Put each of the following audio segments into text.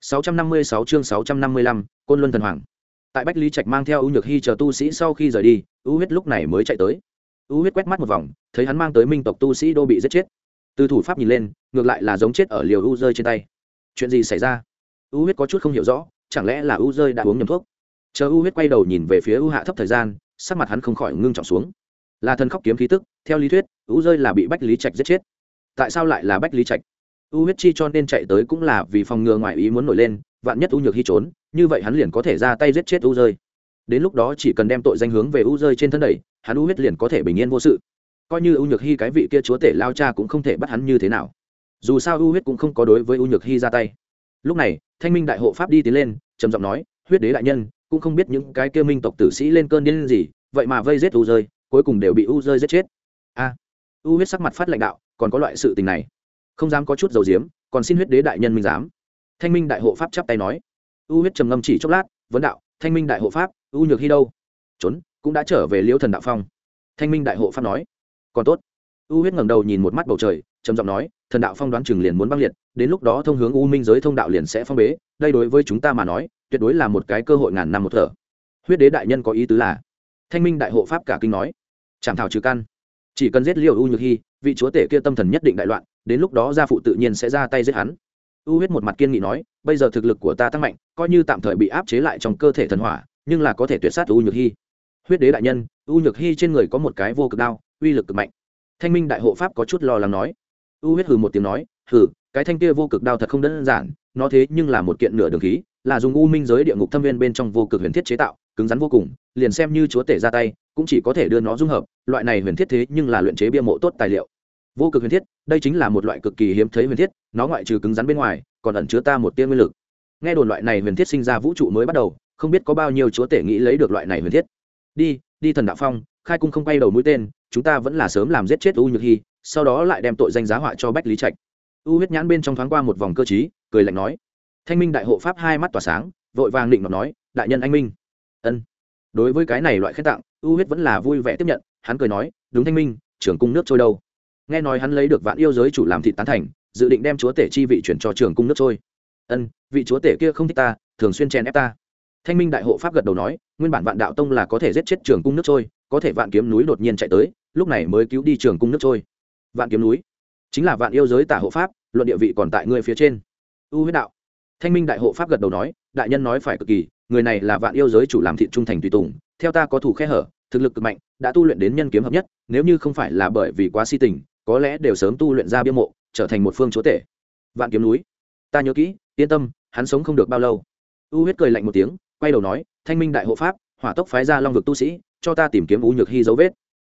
656 chương 655, Côn Luân thần hoàng. Tại Bách Lý Trạch mang theo ưu Nhược Hy chờ tu sĩ sau khi rời đi, ưu huyết lúc này mới chạy tới. ưu huyết quét mắt một vòng, thấy hắn mang tới minh tộc tu sĩ đô bị giết chết. Từ thủ pháp nhìn lên, ngược lại là giống chết ở liều u rơi trên tay. Chuyện gì xảy ra? ưu huyết có chút không hiểu rõ, chẳng lẽ là u rơi đã uống nhầm thuốc? Chờ ưu huyết quay đầu nhìn về phía ưu hạ thấp thời gian, sắc mặt hắn không khỏi ngưng trọng xuống. Là thần khóc kiếm khí tức, theo lý thuyết, u rơi là bị Bách Lý Trạch giết chết. Tại sao lại là Bách Lý Trạch? U huyết chi cho nên chạy tới cũng là vì phòng ngừa ngoại ý muốn nổi lên, vạn nhất u nhược hy trốn, như vậy hắn liền có thể ra tay giết chết u rơi. Đến lúc đó chỉ cần đem tội danh hướng về u rơi trên thân đẩy, hắn u huyết liền có thể bình yên vô sự. Coi như u nhược hy cái vị kia chúa tể lao cha cũng không thể bắt hắn như thế nào. Dù sao u huyết cũng không có đối với u nhược hy ra tay. Lúc này, thanh minh đại hộ pháp đi tiến lên, trầm giọng nói, huyết đế đại nhân, cũng không biết những cái kia minh tộc tử sĩ lên cơn điên gì, vậy mà vây giết u rơi, cuối cùng đều bị u rơi giết chết. A. U huyết sắc mặt phát lãnh đạo, còn có loại sự tình này không dám có chút dầu diếm, còn xin huyết đế đại nhân minh dám thanh minh đại hộ pháp chắp tay nói. U huyết trầm ngâm chỉ chốc lát, vấn đạo, thanh minh đại hộ pháp, u nhược hy đâu? Trốn, cũng đã trở về liễu thần đạo phong. Thanh minh đại hộ pháp nói. Còn tốt. U huyết ngẩng đầu nhìn một mắt bầu trời, trầm giọng nói, thần đạo phong đoán chừng liền muốn băng liệt, đến lúc đó thông hướng u minh giới thông đạo liền sẽ phong bế, đây đối với chúng ta mà nói, tuyệt đối là một cái cơ hội ngàn năm một thở. Huyết đế đại nhân có ý tứ là? Thanh minh đại hộ pháp cả kinh nói. Chẳng thảo trừ căn. Chỉ cần giết liều u nhược hy, vị chúa tể kia tâm thần nhất định đại loạn đến lúc đó gia phụ tự nhiên sẽ ra tay giết hắn. U huyết một mặt kiên nghị nói, bây giờ thực lực của ta tăng mạnh, coi như tạm thời bị áp chế lại trong cơ thể thần hỏa, nhưng là có thể tuyệt sát u nhược hy huyết đế đại nhân, u nhược hy trên người có một cái vô cực đao, uy lực cực mạnh. Thanh minh đại hộ pháp có chút lo lắng nói. U huyết hừ một tiếng nói, hừ, cái thanh kia vô cực đao thật không đơn giản, nó thế nhưng là một kiện nửa đường khí, là dùng u minh giới địa ngục thâm viên bên trong vô cực huyền thiết chế tạo, cứng rắn vô cùng, liền xem như chúa tể ra tay, cũng chỉ có thể đưa nó dung hợp, loại này huyền thiết thế nhưng là luyện chế bia mộ tốt tài liệu vô cực huyền thiết, đây chính là một loại cực kỳ hiếm thấy huyền thiết, nó ngoại trừ cứng rắn bên ngoài, còn ẩn chứa ta một tiên nguyên lực. Nghe đồn loại này huyền thiết sinh ra vũ trụ mới bắt đầu, không biết có bao nhiêu chúa tể nghĩ lấy được loại này huyền thiết. Đi đi thần đạo phong, khai cung không quay đầu mũi tên, chúng ta vẫn là sớm làm giết chết u nhược hy sau đó lại đem tội danh giá họa cho bách lý trạch. U huyết nhãn bên trong thoáng qua một vòng cơ chí cười lạnh nói, thanh minh đại hộ pháp hai mắt tỏa sáng, vội vàng định ngọc nói, đại nhân anh minh. Ân. Đối với cái này loại khen tặng, u huyết vẫn là vui vẻ tiếp nhận, hắn cười nói, đúng thanh minh, trưởng cung nước trôi đâu? Nghe nói hắn lấy được vạn yêu giới chủ làm thị tán thành, dự định đem chúa tể chi vị chuyển cho trường cung nước trôi. Ân, vị chúa tể kia không thích ta, thường xuyên chèn ép ta. Thanh minh đại hộ pháp gật đầu nói, nguyên bản vạn đạo tông là có thể giết chết trường cung nước trôi, có thể vạn kiếm núi đột nhiên chạy tới, lúc này mới cứu đi trường cung nước trôi. Vạn kiếm núi? Chính là vạn yêu giới tả hộ pháp, luận địa vị còn tại ngươi phía trên. U huyết đạo. Thanh minh đại hộ pháp gật đầu nói, đại nhân nói phải cực kỳ, người này là vạn yêu giới chủ làm thị trung thành tùy tùng, theo ta có thủ khe hở, thực lực cực mạnh, đã tu luyện đến nhân kiếm hợp nhất, nếu như không phải là bởi vì quá si tình có lẽ đều sớm tu luyện ra bia mộ, trở thành một phương chúa tể. Vạn kiếm núi. Ta nhớ kỹ, yên tâm, hắn sống không được bao lâu. U huyết cười lạnh một tiếng, quay đầu nói, thanh minh đại hộ pháp, hỏa tốc phái ra long vực tu sĩ, cho ta tìm kiếm u nhược hy dấu vết.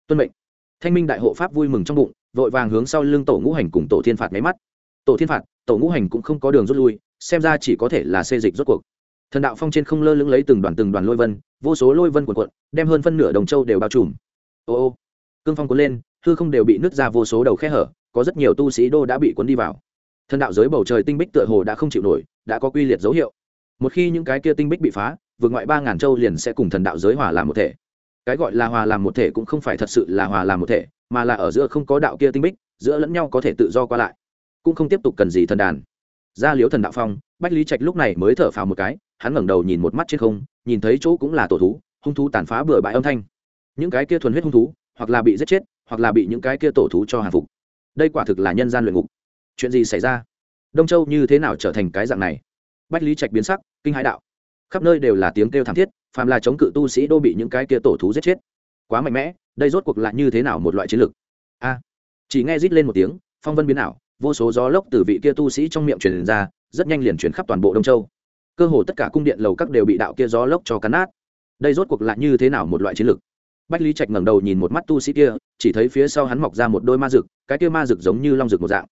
Tuân mệnh. Thanh minh đại hộ pháp vui mừng trong bụng, vội vàng hướng sau lưng tổ ngũ hành cùng tổ thiên phạt máy mắt. Tổ thiên phạt, tổ ngũ hành cũng không có đường rút lui, xem ra chỉ có thể là xê dịch rốt cuộc. Thần đạo phong trên không lơ lưng lấy từng đoàn từng đoàn lôi vân, vô số lôi vân cuộn cuộn, đem hơn phân nửa đồng châu đều bao trùm. Ô ô, cương phong cuốn lên hư không đều bị nứt ra vô số đầu khe hở, có rất nhiều tu sĩ đô đã bị cuốn đi vào. Thần đạo giới bầu trời tinh bích tựa hồ đã không chịu nổi, đã có quy liệt dấu hiệu. Một khi những cái kia tinh bích bị phá, vượt ngoại ba ngàn châu liền sẽ cùng thần đạo giới hòa làm một thể. Cái gọi là hòa làm một thể cũng không phải thật sự là hòa làm một thể, mà là ở giữa không có đạo kia tinh bích, giữa lẫn nhau có thể tự do qua lại. Cũng không tiếp tục cần gì thần đàn. Ra liếu thần đạo phong, bách lý trạch lúc này mới thở phào một cái, hắn ngẩng đầu nhìn một mắt trên không, nhìn thấy chỗ cũng là tổ thú, hung thú tàn phá bừa bãi âm thanh. Những cái kia thuần huyết hung thú, hoặc là bị giết chết hoặc là bị những cái kia tổ thú cho hàng phục. Đây quả thực là nhân gian luyện ngục. Chuyện gì xảy ra? Đông châu như thế nào trở thành cái dạng này? Bách lý trạch biến sắc, kinh hãi đạo. Khắp nơi đều là tiếng kêu thảm thiết, phàm là chống cự tu sĩ đô bị những cái kia tổ thú giết chết. Quá mạnh mẽ, đây rốt cuộc là như thế nào một loại chiến lược? A. Chỉ nghe rít lên một tiếng, phong vân biến ảo, vô số gió lốc từ vị kia tu sĩ trong miệng truyền ra, rất nhanh liền chuyển khắp toàn bộ đông châu. Cơ hồ tất cả cung điện lầu các đều bị đạo kia gió lốc cho cắn nát. Đây rốt cuộc là như thế nào một loại chiến lược? Bách lý trạch ngẩng đầu nhìn một mắt tu sĩ kia, chỉ thấy phía sau hắn mọc ra một đôi ma rực cái kia ma rực giống như long rực một dạng.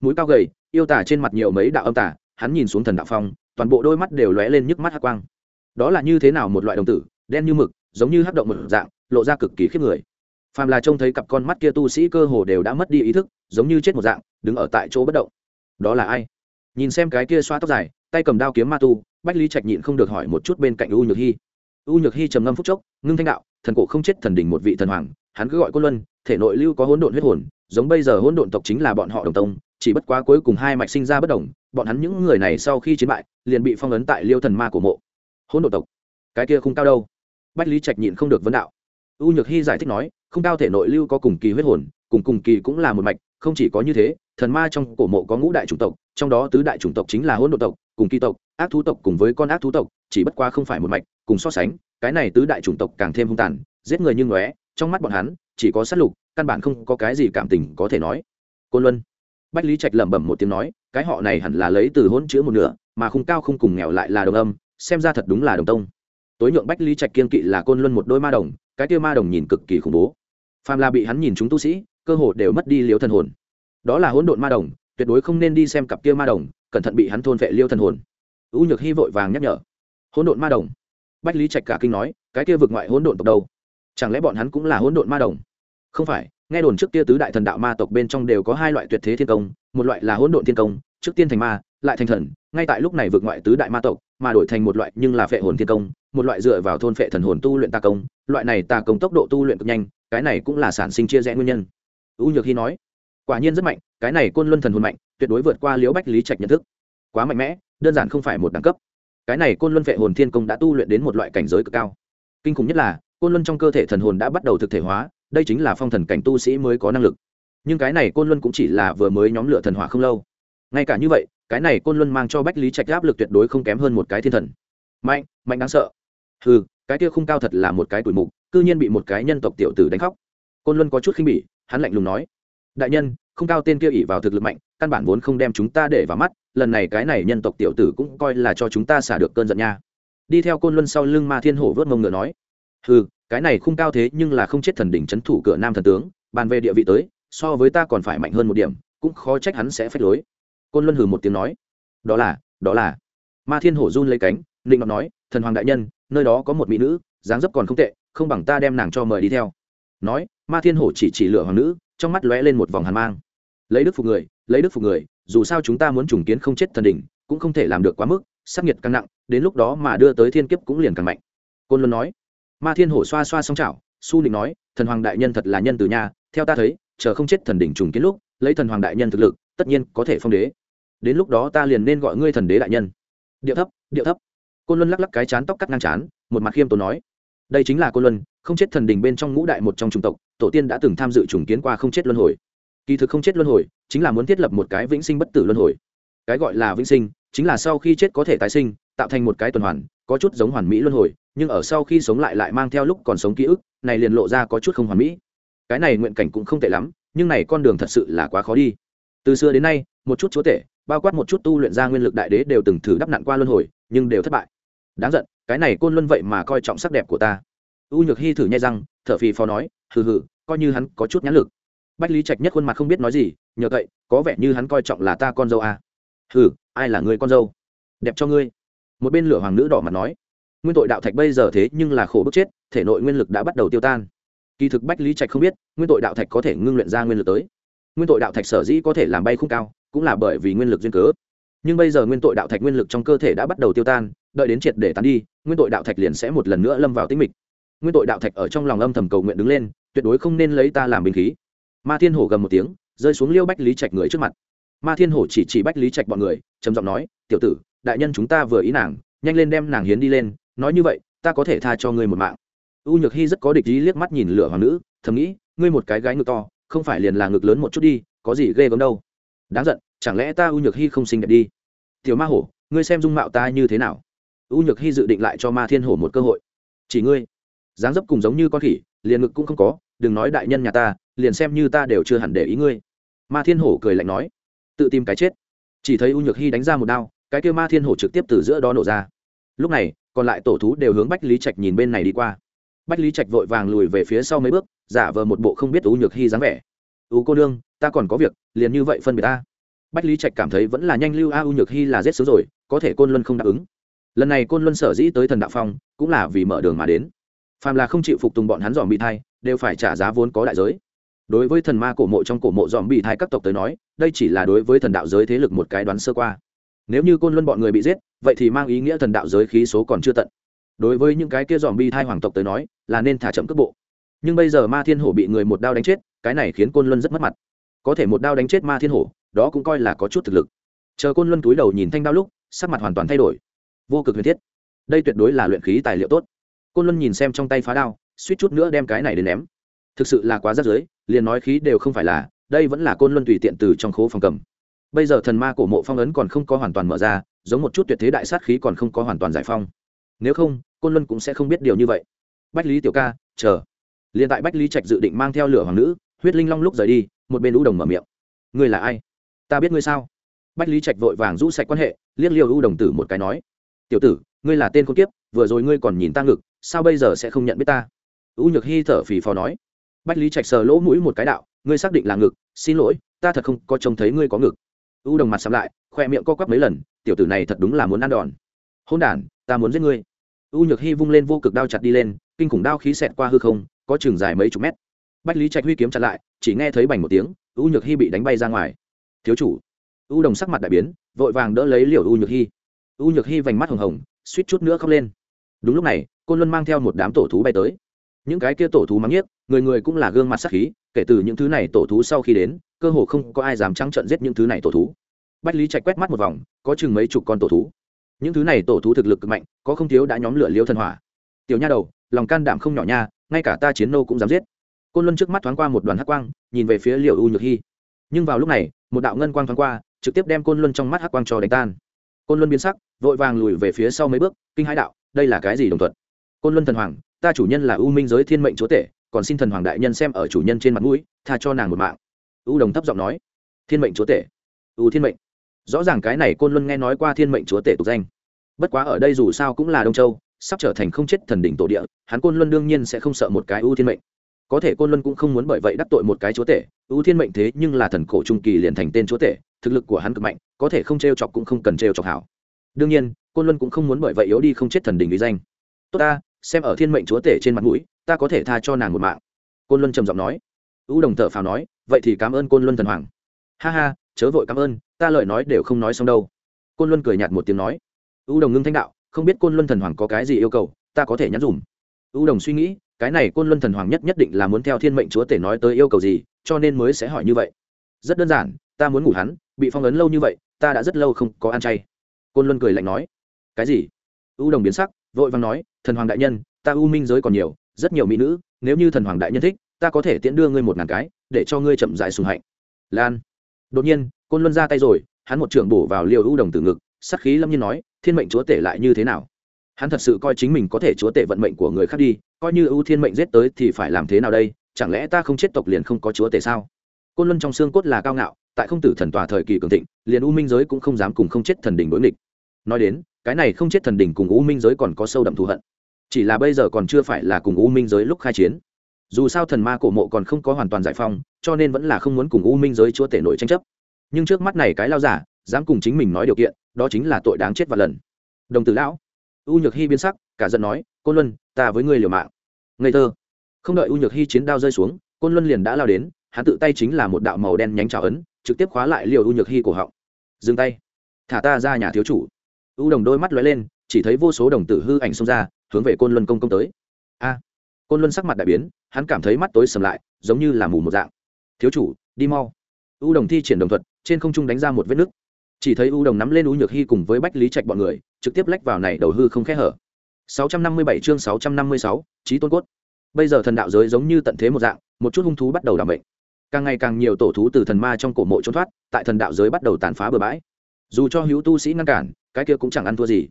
Mũi cao gầy, yêu tả trên mặt nhiều mấy đạo âm tả, hắn nhìn xuống thần đạo phong, toàn bộ đôi mắt đều lóe lên nhức mắt hắc quang. Đó là như thế nào một loại đồng tử, đen như mực, giống như hắc động một dạng, lộ ra cực kỳ khiếp người. Phàm là trông thấy cặp con mắt kia tu sĩ cơ hồ đều đã mất đi ý thức, giống như chết một dạng, đứng ở tại chỗ bất động. Đó là ai? Nhìn xem cái kia xoa tóc dài, tay cầm đao kiếm ma tu, bách lý trạch nhịn không được hỏi một chút bên cạnh u nhược hy u nhược hy trầm ngâm phúc chốc, ngưng thanh đạo thần cổ không chết thần đỉnh một vị thần hoàng, hắn cứ gọi côn luân, thể nội lưu có hỗn độn huyết hồn, giống bây giờ hỗn độn tộc chính là bọn họ đồng tông, chỉ bất quá cuối cùng hai mạch sinh ra bất đồng, bọn hắn những người này sau khi chiến bại, liền bị phong ấn tại liêu thần ma của mộ. Hỗn độn tộc, cái kia không cao đâu. Bách lý trạch nhịn không được vấn đạo. U nhược hy giải thích nói, không cao thể nội lưu có cùng kỳ huyết hồn, cùng cùng kỳ cũng là một mạch, không chỉ có như thế, thần ma trong cổ mộ có ngũ đại chủng tộc, trong đó tứ đại chủng tộc chính là hỗn độn tộc, cùng kỳ tộc, ác thú tộc cùng với con ác thú tộc, chỉ bất qua không phải một mạch, cùng so sánh cái này tứ đại chủng tộc càng thêm hung tàn, giết người như ngóe, trong mắt bọn hắn, chỉ có sát lục, căn bản không có cái gì cảm tình có thể nói. Côn luân. Bách lý trạch lẩm bẩm một tiếng nói, cái họ này hẳn là lấy từ hỗn chữ một nửa, mà khung cao không cùng nghèo lại là đồng âm, xem ra thật đúng là đồng tông. Tối nhượng bách lý trạch kiên kỵ là côn luân một đôi ma đồng, cái tiêu ma đồng nhìn cực kỳ khủng bố. Phàm là bị hắn nhìn chúng tu sĩ, cơ hồ đều mất đi liếu thần hồn. Đó là hỗn độn ma đồng, tuyệt đối không nên đi xem cặp kia ma đồng, cẩn thận bị hắn thôn vệ liêu thần hồn. U nhược hy vội vàng nhắc nhở. Hỗn độn ma đồng bách lý trạch cả kinh nói, cái kia vực ngoại hỗn độn tộc đâu? Chẳng lẽ bọn hắn cũng là hỗn độn ma đồng? Không phải, nghe đồn trước kia tứ đại thần đạo ma tộc bên trong đều có hai loại tuyệt thế thiên công, một loại là hỗn độn thiên công, trước tiên thành ma, lại thành thần. Ngay tại lúc này vượt ngoại tứ đại ma tộc mà đổi thành một loại nhưng là phệ hồn thiên công, một loại dựa vào thôn phệ thần hồn tu luyện tà công, loại này tà công tốc độ tu luyện cực nhanh, cái này cũng là sản sinh chia rẽ nguyên nhân. U nhược hy nói, quả nhiên rất mạnh, cái này côn luân thần hồn mạnh, tuyệt đối vượt qua liễu bách lý trạch nhận thức. Quá mạnh mẽ, đơn giản không phải một đẳng cấp cái này côn luân vệ hồn thiên công đã tu luyện đến một loại cảnh giới cực cao. Kinh khủng nhất là, côn luân trong cơ thể thần hồn đã bắt đầu thực thể hóa, đây chính là phong thần cảnh tu sĩ mới có năng lực. Nhưng cái này côn luân cũng chỉ là vừa mới nhóm lửa thần hỏa không lâu. Ngay cả như vậy, cái này côn luân mang cho bách lý trạch áp lực tuyệt đối không kém hơn một cái thiên thần. Mạnh mạnh đáng sợ. Ừ cái kia không cao thật là một cái tuổi mục, cư nhiên bị một cái nhân tộc tiểu tử đánh khóc. Côn luân có chút khinh bỉ, hắn lạnh lùng nói. Đại nhân không cao tên kia ỉ vào thực lực mạnh căn bản vốn không đem chúng ta để vào mắt, lần này cái này nhân tộc tiểu tử cũng coi là cho chúng ta xả được cơn giận nha. Đi theo côn luân sau lưng ma thiên hổ vớt mông ngựa nói ừ cái này không cao thế nhưng là không chết thần đỉnh c h ấ n thủ cửa nam thần tướng, bàn về địa vị tới, so với ta còn phải mạnh hơn một điểm, cũng khó trách hắn sẽ phách lối. Côn luân hừ một tiếng nói, đó là đó là. Ma thiên hổ run lấy cánh định ngọc nói, thần hoàng đại nhân, nơi đó có một mỹ nữ, dáng dấp còn không tệ, không bằng ta đem nàng cho mời đi theo. Nói, ma thiên hổ chỉ chỉ lửa hoàng nữ, trong mắt lóe lên một vòng hàn mang lấy đức phục người, lấy đức phục người, dù sao chúng ta muốn trùng kiến không chết thần đỉnh, cũng không thể làm được quá mức sắc nhiệt càng nặng, đến lúc đó mà đưa tới thiên kiếp cũng liền càng mạnh. Côn luân nói. Ma thiên hổ xoa xoa xong chảo, su nịnh nói, thần hoàng đại nhân thật là nhân từ nhà, theo ta thấy, chờ không chết thần đỉnh trùng kiến lúc, lấy thần hoàng đại nhân thực lực, tất nhiên có thể phong đế. Đến lúc đó ta liền nên gọi ngươi thần đế đại nhân. Điệu thấp điệu thấp. Côn luân lắc lắc cái chán tóc cắt ngang chán, một mặt khiêm tốn nói. Đây chính là côn luân, không chết thần đình bên trong ngũ đại một trong chủng tộc, tổ tiên đã từng tham dự trùng kiến qua không chết luân hồi kỳ thực không chết luân hồi, chính là muốn thiết lập một cái vĩnh sinh bất tử luân hồi. Cái gọi là vĩnh sinh, chính là sau khi chết có thể tái sinh, tạo thành một cái tuần hoàn, có chút giống hoàn mỹ luân hồi, nhưng ở sau khi sống lại lại mang theo lúc còn sống ký ức, này liền lộ ra có chút không hoàn mỹ. Cái này nguyện cảnh cũng không tệ lắm, nhưng này con đường thật sự là quá khó đi. Từ xưa đến nay, một chút chúa tể, bao quát một chút tu luyện ra nguyên lực đại đế đều từng thử đắp nặn qua luân hồi, nhưng đều thất bại. Đáng giận, cái này côn luân vậy mà coi trọng sắc đẹp của ta. U nhược hy thử nhai răng, thở phì phò nói, hừ hừ, coi như hắn có chút nhãn lực bách lý trạch nhất khuôn mặt không biết nói gì, nhờ vậy có vẻ như hắn coi trọng là ta con dâu à. hừ, ai là người con dâu? Đẹp cho ngươi. Một bên lửa hoàng nữ đỏ mặt nói, nguyên tội đạo thạch bây giờ thế nhưng là khổ bức chết, thể nội nguyên lực đã bắt đầu tiêu tan. Kỳ thực bách lý trạch không biết, nguyên tội đạo thạch có thể ngưng luyện ra nguyên lực tới. Nguyên tội đạo thạch sở dĩ có thể làm bay khung cao, cũng là bởi vì nguyên lực duyên cớ. Nhưng bây giờ nguyên tội đạo thạch nguyên lực trong cơ thể đã bắt đầu tiêu tan, đợi đến triệt để tán đi, nguyên tội đạo thạch liền sẽ một lần nữa lâm vào tĩnh mịch. Nguyên tội đạo thạch ở trong lòng âm thầm cầu nguyện đứng lên, tuyệt đối không nên lấy ta làm binh khí ma thiên hổ gầm một tiếng, rơi xuống liêu bách lý trạch người trước mặt. Ma thiên hổ chỉ chỉ bách lý trạch bọn người, trầm giọng nói, tiểu tử, đại nhân chúng ta vừa ý nàng, nhanh lên đem nàng hiến đi lên, nói như vậy, ta có thể tha cho ngươi một mạng. U nhược hy rất có địch ý liếc mắt nhìn lửa hoàng nữ, thầm nghĩ, ngươi một cái gái ngực to, không phải liền là ngực lớn một chút đi, có gì ghê gớm đâu. Đáng giận, chẳng lẽ ta u nhược hy không xinh đẹp đi? Tiểu ma hổ, ngươi xem dung mạo ta như thế nào? U nhược hy dự định lại cho ma thiên hổ một cơ hội. Chỉ ngươi. Dáng dấp cùng giống như con khỉ, liền ngực cũng không có, đừng nói đại nhân nhà ta liền xem như ta đều chưa hẳn để ý ngươi. Ma thiên hổ cười lạnh nói, tự tìm cái chết. Chỉ thấy u nhược hy đánh ra một đao, cái kêu ma thiên hổ trực tiếp từ giữa đó nổ ra. Lúc này, còn lại tổ thú đều hướng bách lý trạch nhìn bên này đi qua. Bách lý trạch vội vàng lùi về phía sau mấy bước, giả vờ một bộ không biết u nhược hy dáng vẻ. U cô đương ta còn có việc, liền như vậy phân biệt ta. Bách lý trạch cảm thấy vẫn là nhanh lưu a u nhược hy là rét sớm rồi, có thể côn luân không đáp ứng. Lần này côn luân sở dĩ tới thần đạo phong, cũng là vì mở đường mà đến. Phàm là không chịu phục tùng bọn hắn dòm bị thai, đều phải trả giá vốn có đại giới đối với thần ma cổ mộ trong cổ mộ dòm bị thai các tộc tới nói, đây chỉ là đối với thần đạo giới thế lực một cái đoán sơ qua. Nếu như côn luân bọn người bị giết, vậy thì mang ý nghĩa thần đạo giới khí số còn chưa tận. Đối với những cái kia dòm bi thai hoàng tộc tới nói, là nên thả chậm cước bộ. Nhưng bây giờ ma thiên hổ bị người một đao đánh chết, cái này khiến côn luân rất mất mặt. Có thể một đao đánh chết ma thiên hổ, đó cũng coi là có chút thực lực. Chờ côn luân túi đầu nhìn thanh đao lúc, sắc mặt hoàn toàn thay đổi. Vô cực huyền thiết. Đây tuyệt đối là luyện khí tài liệu tốt. Côn luân nhìn xem trong tay phá đao, suýt chút nữa đem cái này đến ném. Thực sự là quá rắc rưới liền nói khí đều không phải là, đây vẫn là côn luân tùy tiện từ trong khố phòng cầm. Bây giờ thần ma cổ mộ phong ấn còn không có hoàn toàn mở ra, giống một chút tuyệt thế đại sát khí còn không có hoàn toàn giải phong. Nếu không, côn luân cũng sẽ không biết điều như vậy. Bách lý tiểu ca, chờ. Liền tại bách lý trạch dự định mang theo lửa hoàng nữ, huyết linh long lúc rời đi, một bên u đồng mở miệng. Ngươi là ai? Ta biết ngươi sao? Bách lý trạch vội vàng rũ sạch quan hệ, liếc liêu u đồng tử một cái nói. Tiểu tử, ngươi là tên con kiếp, vừa rồi ngươi còn nhìn ta ngực, sao bây giờ sẽ không nhận biết ta? U nhược hy thở phì phò nói bách lý trạch sờ lỗ mũi một cái đạo, ngươi xác định là ngực, xin lỗi, ta thật không có trông thấy ngươi có ngực. U đồng mặt sắm lại, khoe miệng co quắp mấy lần, tiểu tử này thật đúng là muốn ăn đòn. Hôn đản, ta muốn giết ngươi. U nhược hy vung lên vô cực đao chặt đi lên, kinh khủng đao khí xẹt qua hư không, có chừng dài mấy chục mét. Bách lý trạch huy kiếm chặt lại, chỉ nghe thấy bành một tiếng, u nhược hy bị đánh bay ra ngoài. Thiếu chủ. U đồng sắc mặt đại biến, vội vàng đỡ lấy liều u nhược hy u nhược hy vành mắt hồng hồng, suýt chút nữa khóc lên. Đúng lúc này, côn luân mang theo một đám tổ thú bay tới những cái kia tổ thú mắng nhiếc, người người cũng là gương mặt sắc khí, kể từ những thứ này tổ thú sau khi đến, cơ hồ không có ai dám trắng trợn giết những thứ này tổ thú. Bách lý trạch quét mắt một vòng, có chừng mấy chục con tổ thú. Những thứ này tổ thú thực lực cực mạnh, có không thiếu đã nhóm lửa liêu thần hỏa. Tiểu nha đầu, lòng can đảm không nhỏ nha, ngay cả ta chiến nô cũng dám giết. Côn luân trước mắt thoáng qua một đoàn hắc quang, nhìn về phía liều u nhược hy nhưng vào lúc này, một đạo ngân quang thoáng qua, trực tiếp đem côn luân trong mắt hắc quang cho đánh tan. Côn luân biến sắc, vội vàng lùi về phía sau mấy bước, kinh hãi đạo, đây là cái gì đồng thuận? Côn luân thần hoàng ta chủ nhân là u minh giới thiên mệnh chúa tể, còn xin thần hoàng đại nhân xem ở chủ nhân trên mặt mũi, tha cho nàng một mạng. U đồng thấp giọng nói. Thiên mệnh chúa tể. U thiên mệnh. Rõ ràng cái này côn luân nghe nói qua thiên mệnh chúa tể tục danh. Bất quá ở đây dù sao cũng là đông châu, sắp trở thành không chết thần đỉnh tổ địa, hắn côn luân đương nhiên sẽ không sợ một cái U thiên mệnh. Có thể côn luân cũng không muốn bởi vậy đắc tội một cái chúa tể, U thiên mệnh thế nhưng là thần cổ trung kỳ liền thành tên chúa tể, thực lực của hắn cực mạnh, có thể không t r e o chọc cũng không cần t r e o chọc hảo. Đương nhiên, côn luân cũng không muốn bởi vậy yếu đi không chết thần đỉnh lý danh. Tốt ta xem ở thiên mệnh chúa tể trên mặt mũi, ta có thể tha cho nàng một mạng. Côn luân trầm giọng nói. U đồng thợ phào nói, vậy thì cảm ơn côn luân thần hoàng. Ha ha, chớ vội cảm ơn, ta lời nói đều không nói xong đâu. Côn luân cười nhạt một tiếng nói. U đồng ngưng thanh đạo, không biết côn luân thần hoàng có cái gì yêu cầu, ta có thể nhắn dùm. U đồng suy nghĩ, cái này côn luân thần hoàng nhất nhất định là muốn theo thiên mệnh chúa tể nói tới yêu cầu gì, cho nên mới sẽ hỏi như vậy. Rất đơn giản, ta muốn ngủ hắn, bị phong ấn lâu như vậy, ta đã rất lâu không có ăn chay. Côn luân cười lạnh nói. Cái gì? U đồng biến sắc, vội vàng nói thần hoàng đại nhân, ta u minh giới còn nhiều, rất nhiều mỹ nữ, nếu như thần hoàng đại nhân thích, ta có thể tiễn đưa ngươi một ngàn cái, để cho ngươi chậm dại sùng hạnh. Lan. Đột nhiên, côn luân ra tay rồi, hắn một trưởng bổ vào liều ưu đồng từ ngực sắc khí lâm nhiên nói, thiên mệnh chúa tể lại như thế nào? Hắn thật sự coi chính mình có thể chúa tể vận mệnh của người khác đi, coi như ưu thiên mệnh giết tới thì phải làm thế nào đây, chẳng lẽ ta không chết tộc liền không có chúa tể sao? Côn luân trong xương cốt là cao ngạo, tại không tử thần tòa thời kỳ cường thịnh, liền u minh giới cũng không dám cùng không chết thần đình đối nghịch. Nói đến cái này không chết thần đỉnh cùng u minh giới còn có sâu đậm thù hận. Chỉ là bây giờ còn chưa phải là cùng u minh giới lúc khai chiến. Dù sao thần ma cổ mộ còn không có hoàn toàn giải phong cho nên vẫn là không muốn cùng u minh giới chúa tể nổi tranh chấp. Nhưng trước mắt này cái lao giả, dám cùng chính mình nói điều kiện, đó chính là tội đáng chết và lần. Đồng tử lão, u nhược hy biến sắc, cả giận nói, côn luân, ta với ngươi liều mạng. Ngây thơ. Không đợi u nhược hy chiến đao rơi xuống, côn luân liền đã lao đến, hắn tự tay chính là một đạo màu đen nhánh trào ấn, trực tiếp khóa lại liều u nhược hy cổ họng. Dừng tay, thả ta ra nhà thiếu chủ u đồng đôi mắt lóe lên chỉ thấy vô số đồng tử hư ảnh xông ra hướng về côn luân công công tới. A! Côn luân sắc mặt đại biến hắn cảm thấy mắt tối sầm lại giống như là mù một dạng. Thiếu chủ đi mau. U đồng thi triển đồng thuật trên không trung đánh ra một vết nứt. Chỉ thấy u đồng nắm lên u nhược hy cùng với bách lý trạch bọn người trực tiếp lách vào này đầu hư không khẽ hở. 657 chương 656, trí tôn cốt. Bây giờ thần đạo giới giống như tận thế một dạng một chút hung thú bắt đầu đảm bệnh. Càng ngày càng nhiều tổ thú từ thần ma trong cổ mộ trốn thoát tại thần đạo giới bắt đầu tàn phá bừa bãi. Dù cho hữu tu sĩ ngăn cản cái kia cũng chẳng ăn thua gì.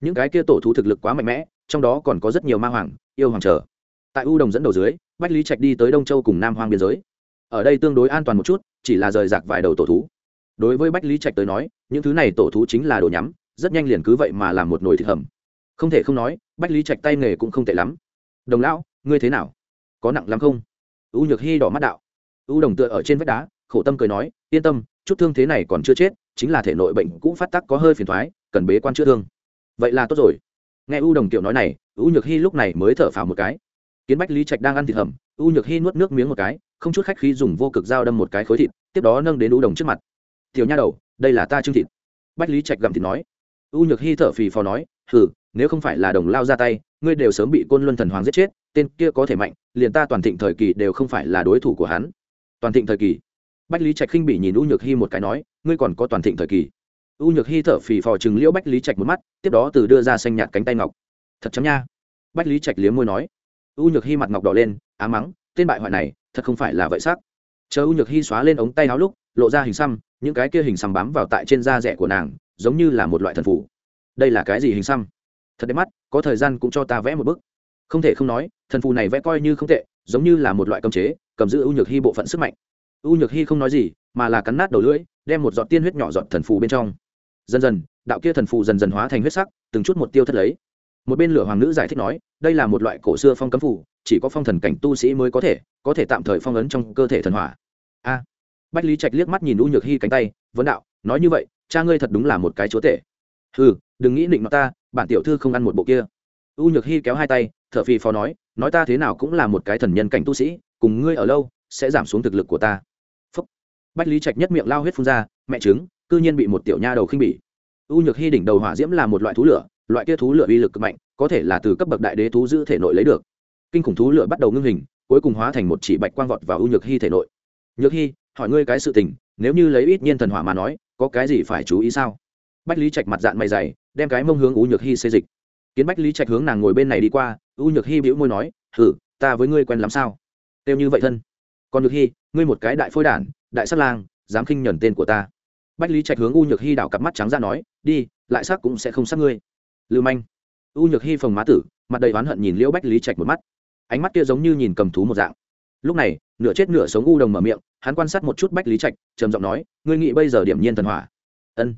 Những cái kia tổ thú thực lực quá mạnh mẽ, trong đó còn có rất nhiều ma hoàng, yêu hoàng trở tại u đồng dẫn đầu dưới, bách lý trạch đi tới đông châu cùng nam hoang biên giới. Ở đây tương đối an toàn một chút, chỉ là rời rạc vài đầu tổ thú. Đối với bách lý trạch tới nói, những thứ này tổ thú chính là đồ nhắm, rất nhanh liền cứ vậy mà làm một nồi thịt hầm. Không thể không nói, bách lý trạch tay nghề cũng không tệ lắm. Đồng lão, ngươi thế nào? Có nặng lắm không? U nhược hy đỏ mắt đạo. U đồng tựa ở trên vách đá, khổ tâm cười nói, yên tâm, chút thương thế này còn chưa chết chính là thể nội bệnh cũng phát tắc có hơi phiền thoái, cần bế quan chữa thương. Vậy là tốt rồi. Nghe u đồng tiểu nói này, u nhược hy lúc này mới thở phào một cái. Kiến bách lý trạch đang ăn thịt hầm, u nhược hy nuốt nước miếng một cái, không chút khách khí dùng vô cực dao đâm một cái khối thịt, tiếp đó nâng đến u đồng trước mặt. Tiểu nha đầu, đây là ta trưng thịt. Bách lý trạch gặm thịt nói. U nhược hy thở phì phò nói, hừ, nếu không phải là đồng lao ra tay, ngươi đều sớm bị côn luân thần hoàng giết chết, tên kia có thể mạnh, liền ta toàn thịnh thời kỳ đều không phải là đối thủ của hắn. Toàn thịnh thời kỳ? Bách lý trạch khinh bị nhìn u nhược hy một cái nói ngươi còn có toàn thịnh thời kỳ. U nhược hy thở phì phò chừng liễu bách lý trạch một mắt, tiếp đó từ đưa ra xanh nhạt cánh tay ngọc. Thật chấm nha. Bách lý trạch liếm môi nói. U nhược hy mặt ngọc đỏ lên á mắng, tên bại hoại này, thật không phải là vậy sắc chờ u nhược hy xóa lên ống tay áo lúc, lộ ra hình xăm, những cái kia hình xăm bám vào tại trên da rẻ của nàng, giống như là một loại thần phủ đây là cái gì hình xăm? Thật đẹp mắt, có thời gian cũng cho ta vẽ một bức. Không thể không nói, thần phù này vẽ coi như không tệ, giống như là một loại cơm chế, cầm giữ u nhược hy bộ phận sức mạnh u nhược hy không nói gì, mà là cắn nát đầu lưỡi, đem một giọt tiên huyết nhỏ giọt thần phù bên trong. Dần dần, đạo kia thần phù dần dần hóa thành huyết sắc, từng chút một tiêu thất lấy. Một bên lửa hoàng nữ giải thích nói, đây là một loại cổ xưa phong cấm phù, chỉ có phong thần cảnh tu sĩ mới có thể có thể tạm thời phong ấn trong cơ thể thần hỏa. A. Bách lý trạch liếc mắt nhìn u nhược hy cánh tay, vấn đạo, nói như vậy, cha ngươi thật đúng là một cái chúa tể. Ừ đừng nghĩ định mặt ta, bản tiểu thư không ăn một bộ kia. U nhược hy kéo hai tay t h ở phì phò nói nói ta thế nào cũng là một cái thần nhân cảnh tu sĩ, cùng ngươi ở lâu, sẽ giảm xuống thực lực của ta bách lý trạch nhất miệng lao huyết phun ra, mẹ chứng cư nhiên bị một tiểu nha đầu khinh bỉ. U nhược hy đỉnh đầu hỏa diễm là một loại thú lửa, loại kia thú lửa uy lực cực mạnh, có thể là từ cấp bậc đại đế thú giữ thể nội lấy được. Kinh khủng thú lửa bắt đầu ngưng hình, cuối cùng hóa thành một chỉ bạch quang vọt vào u nhược hy thể nội. Nhược hy hỏi ngươi cái sự tình, nếu như lấy ít nhiên thần hỏa mà nói, có cái gì phải chú ý sao? Bách lý trạch mặt dạng mày dày, đem cái mông hướng u nhược hy xê dịch. Kiến bách lý trạch hướng nàng ngồi bên này đi qua, u nhược hy bĩu môi nói thử ta với ngươi quen lắm sao? Têu như vậy thân. Còn nhược hy ngươi một cái đại phôi đản đại sát lang, dám khinh nhẫn tên của ta. Bách lý trạch hướng u nhược hy đảo cặp mắt trắng ra nói, đi, lại sắc cũng sẽ không sát ngươi. Lưu manh. U nhược hy phồng má tử, mặt đầy oán hận nhìn liễu bách lý trạch một mắt. Ánh mắt kia giống như nhìn cầm thú một dạng. Lúc này, nửa chết nửa sống u đồng mở miệng, hắn quan sát một chút bách lý trạch, trầm giọng nói, ngươi nghĩ bây giờ điểm nhiên thần hỏa? Ân.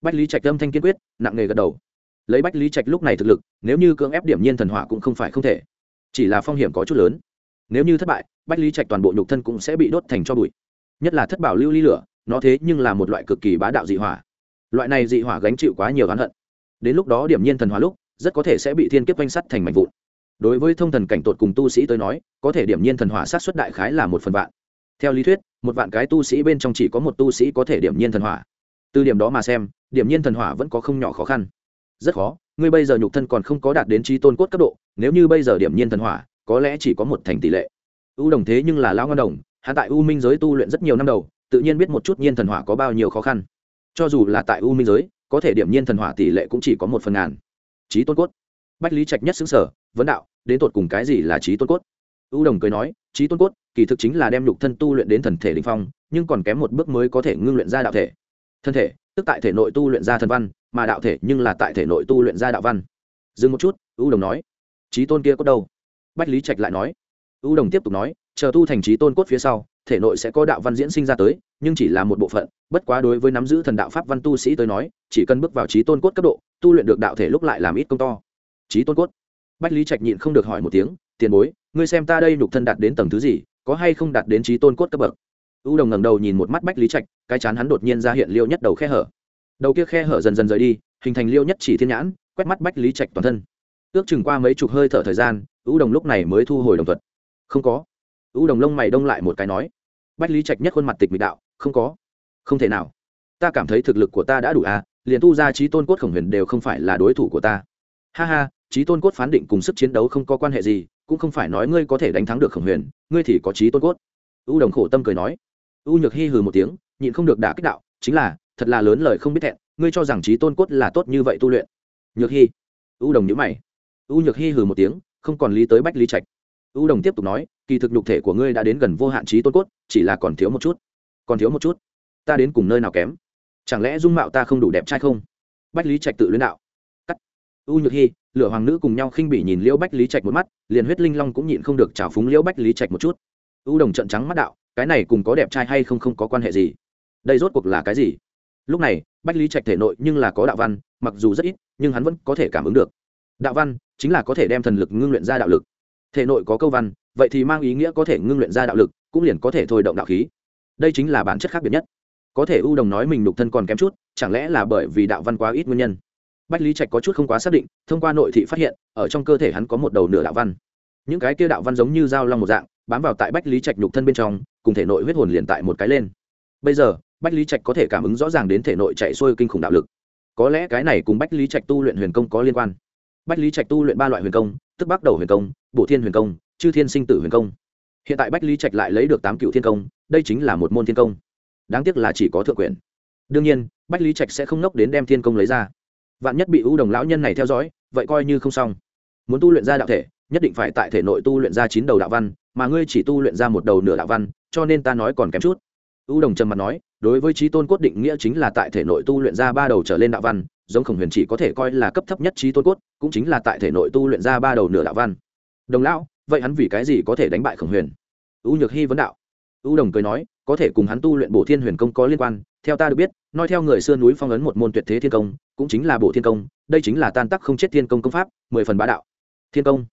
Bách lý trạch âm thanh kiên quyết, nặng nghề gật đầu. Lấy bách lý trạch lúc này thực lực, nếu như cưỡng ép điểm nhiên thần hỏa cũng không phải không thể. Chỉ là phong hiểm có chút lớn. Nếu như thất bại, bách lý trạch toàn bộ nhục thân cũng sẽ bị đốt thành cho bụi nhất là thất bảo lưu ly lửa, nó thế nhưng là một loại cực kỳ bá đạo dị hỏa. Loại này dị hỏa gánh chịu quá nhiều oán hận. Đến lúc đó điểm nhiên thần hỏa lúc, rất có thể sẽ bị thiên kiếp oanh sắt thành mảnh vụn. Đối với thông thần cảnh tột cùng tu sĩ tới nói, có thể điểm nhiên thần hỏa sát xuất đại khái là một phần vạn. Theo lý thuyết, một vạn cái tu sĩ bên trong chỉ có một tu sĩ có thể điểm nhiên thần hỏa. Từ điểm đó mà xem, điểm nhiên thần hỏa vẫn có không nhỏ khó khăn. Rất khó, ngươi bây giờ nhục thân còn không có đạt đến trí tôn cốt cấp độ, nếu như bây giờ điểm nhiên thần hỏa, có lẽ chỉ có một thành tỷ lệ. Ưu đồng thế nhưng là lao ngân đồng hạ tại u minh giới tu luyện rất nhiều năm đầu, tự nhiên biết một chút nhiên thần hỏa có bao nhiêu khó khăn. Cho dù là tại u minh giới, có thể điểm nhiên thần hỏa tỷ lệ cũng chỉ có một phần ngàn. Trí tôn cốt. Bách lý trạch nhất xứng sở, vấn đạo, đến tột cùng cái gì là trí tôn cốt? U đồng cười nói trí tôn cốt, kỳ thực chính là đem lục thân tu luyện đến thần thể đình phong, nhưng còn kém một bước mới có thể ngưng luyện ra đạo thể. Thân thể, tức tại thể nội tu luyện ra thần văn, mà đạo thể nhưng là tại thể nội tu luyện ra đạo văn. Dừng một chút, u đồng nói trí tôn kia cốt đâu? Bách lý trạch lại nói, u đồng tiếp tục nói chờ tu thành trí tôn cốt phía sau, thể nội sẽ có đạo văn diễn sinh ra tới, nhưng chỉ là một bộ phận. Bất quá đối với nắm giữ thần đạo pháp văn tu sĩ tới nói, chỉ cần bước vào trí tôn cốt cấp độ, tu luyện được đạo thể lúc lại làm ít công to. Trí tôn cốt. Bách lý trạch nhịn không được hỏi một tiếng, tiền bối, ngươi xem ta đây nhục thân đạt đến tầng thứ gì, có hay không đạt đến trí tôn cốt cấp bậc? U đồng ngẩng đầu nhìn một mắt bách lý trạch, cái chán hắn đột nhiên ra hiện liêu nhất đầu khe hở. Đầu kia khe hở dần dần rời đi, hình thành liêu nhất chỉ thiên nhãn, quét mắt bách lý trạch toàn thân. Ước chừng qua mấy chục hơi thở thời gian, u đồng lúc này mới thu hồi đồng thuật. Không có u đồng lông mày đông lại một cái nói, bách lý trạch nhất khuôn mặt tịch mịch đạo, không có, không thể nào. Ta cảm thấy thực lực của ta đã đủ à liền tu ra trí tôn cốt khổng huyền đều không phải là đối thủ của ta. Ha ha trí tôn cốt phán định cùng sức chiến đấu không có quan hệ gì, cũng không phải nói ngươi có thể đánh thắng được khổng huyền, ngươi thì có trí tôn cốt. U đồng khổ tâm cười nói, u nhược hi hừ một tiếng, nhịn không được đả kích đạo, chính là, thật là lớn lời không biết thẹn, ngươi cho rằng trí tôn cốt là tốt như vậy tu luyện. Nhược hi, u đồng nhữ mày. U nhược hi hừ một tiếng, không còn lý tới bách lý trạch. U đồng tiếp tục nói kỳ thực nhục thể của ngươi đã đến gần vô hạn trí tôn cốt, chỉ là còn thiếu một chút. Còn thiếu một chút. Ta đến cùng nơi nào kém? Chẳng lẽ dung mạo ta không đủ đẹp trai không? Bách lý trạch tự luyến đạo. Cắt. U nhược hy lửa hoàng nữ cùng nhau khinh bỉ nhìn liễu bách lý trạch một mắt, liền huyết linh long cũng nhịn không được trào phúng liễu bách lý trạch một chút. U đồng trận trắng mắt đạo, cái này cùng có đẹp trai hay không không có quan hệ gì. Đây rốt cuộc là cái gì? Lúc này, bách lý trạch thể nội nhưng là có đạo văn, mặc dù rất ít, nhưng hắn vẫn có thể cảm ứng được. Đạo văn chính là có thể đem thần lực ngưng luyện ra đạo lực. Thể nội có câu văn vậy thì mang ý nghĩa có thể ngưng luyện ra đạo lực, cũng liền có thể thôi động đạo khí. Đây chính là bản chất khác biệt nhất. Có thể ưu đồng nói mình đục thân còn kém chút, chẳng lẽ là bởi vì đạo văn quá ít nguyên nhân? Bách lý trạch có chút không quá xác định, thông qua nội thị phát hiện, ở trong cơ thể hắn có một đầu nửa đạo văn. Những cái kia đạo văn giống như dao long một dạng, bám vào tại bách lý trạch nhục thân bên trong, cùng thể nội huyết hồn liền tại một cái lên. Bây giờ, bách lý trạch có thể cảm ứng rõ ràng đến thể nội chạy xuôi kinh khủng đạo lực. Có lẽ cái này cùng bách lý trạch tu luyện huyền công có liên quan. Bách lý trạch tu luyện ba loại huyền công, tức bắt đầu huyền công, bổ thiên huyền công chư thiên sinh tử huyền công. Hiện tại bách lý trạch lại lấy được tám cựu thiên công, đây chính là một môn thiên công. Đáng tiếc là chỉ có thượng quyền. Đương nhiên, bách lý trạch sẽ không nốc đến đem thiên công lấy ra. Vạn nhất bị ưu đồng lão nhân này theo dõi, vậy coi như không xong. Muốn tu luyện ra đạo thể, nhất định phải tại thể nội tu luyện ra chín đầu đạo văn, mà ngươi chỉ tu luyện ra một đầu nửa đạo văn, cho nên ta nói còn kém chút. Ưu đồng trầm mặt nói, đối với trí tôn cốt định nghĩa chính là tại thể nội tu luyện ra ba đầu trở lên đạo văn, giống khổng huyền chỉ có thể coi là cấp thấp nhất trí tôn cốt, cũng chính là tại thể nội tu luyện ra ba đầu nửa đạo văn. Đồng lão vậy hắn vì cái gì có thể đánh bại khổng huyền? U nhược hy vấn đạo. U đồng cười nói, có thể cùng hắn tu luyện bổ thiên huyền công có liên quan, theo ta được biết, nói theo người xưa núi phong ấn một môn tuyệt thế thiên công, cũng chính là bổ thiên công, đây chính là tan tắc không chết thiên công công pháp, mười phần bá đạo. Thiên công.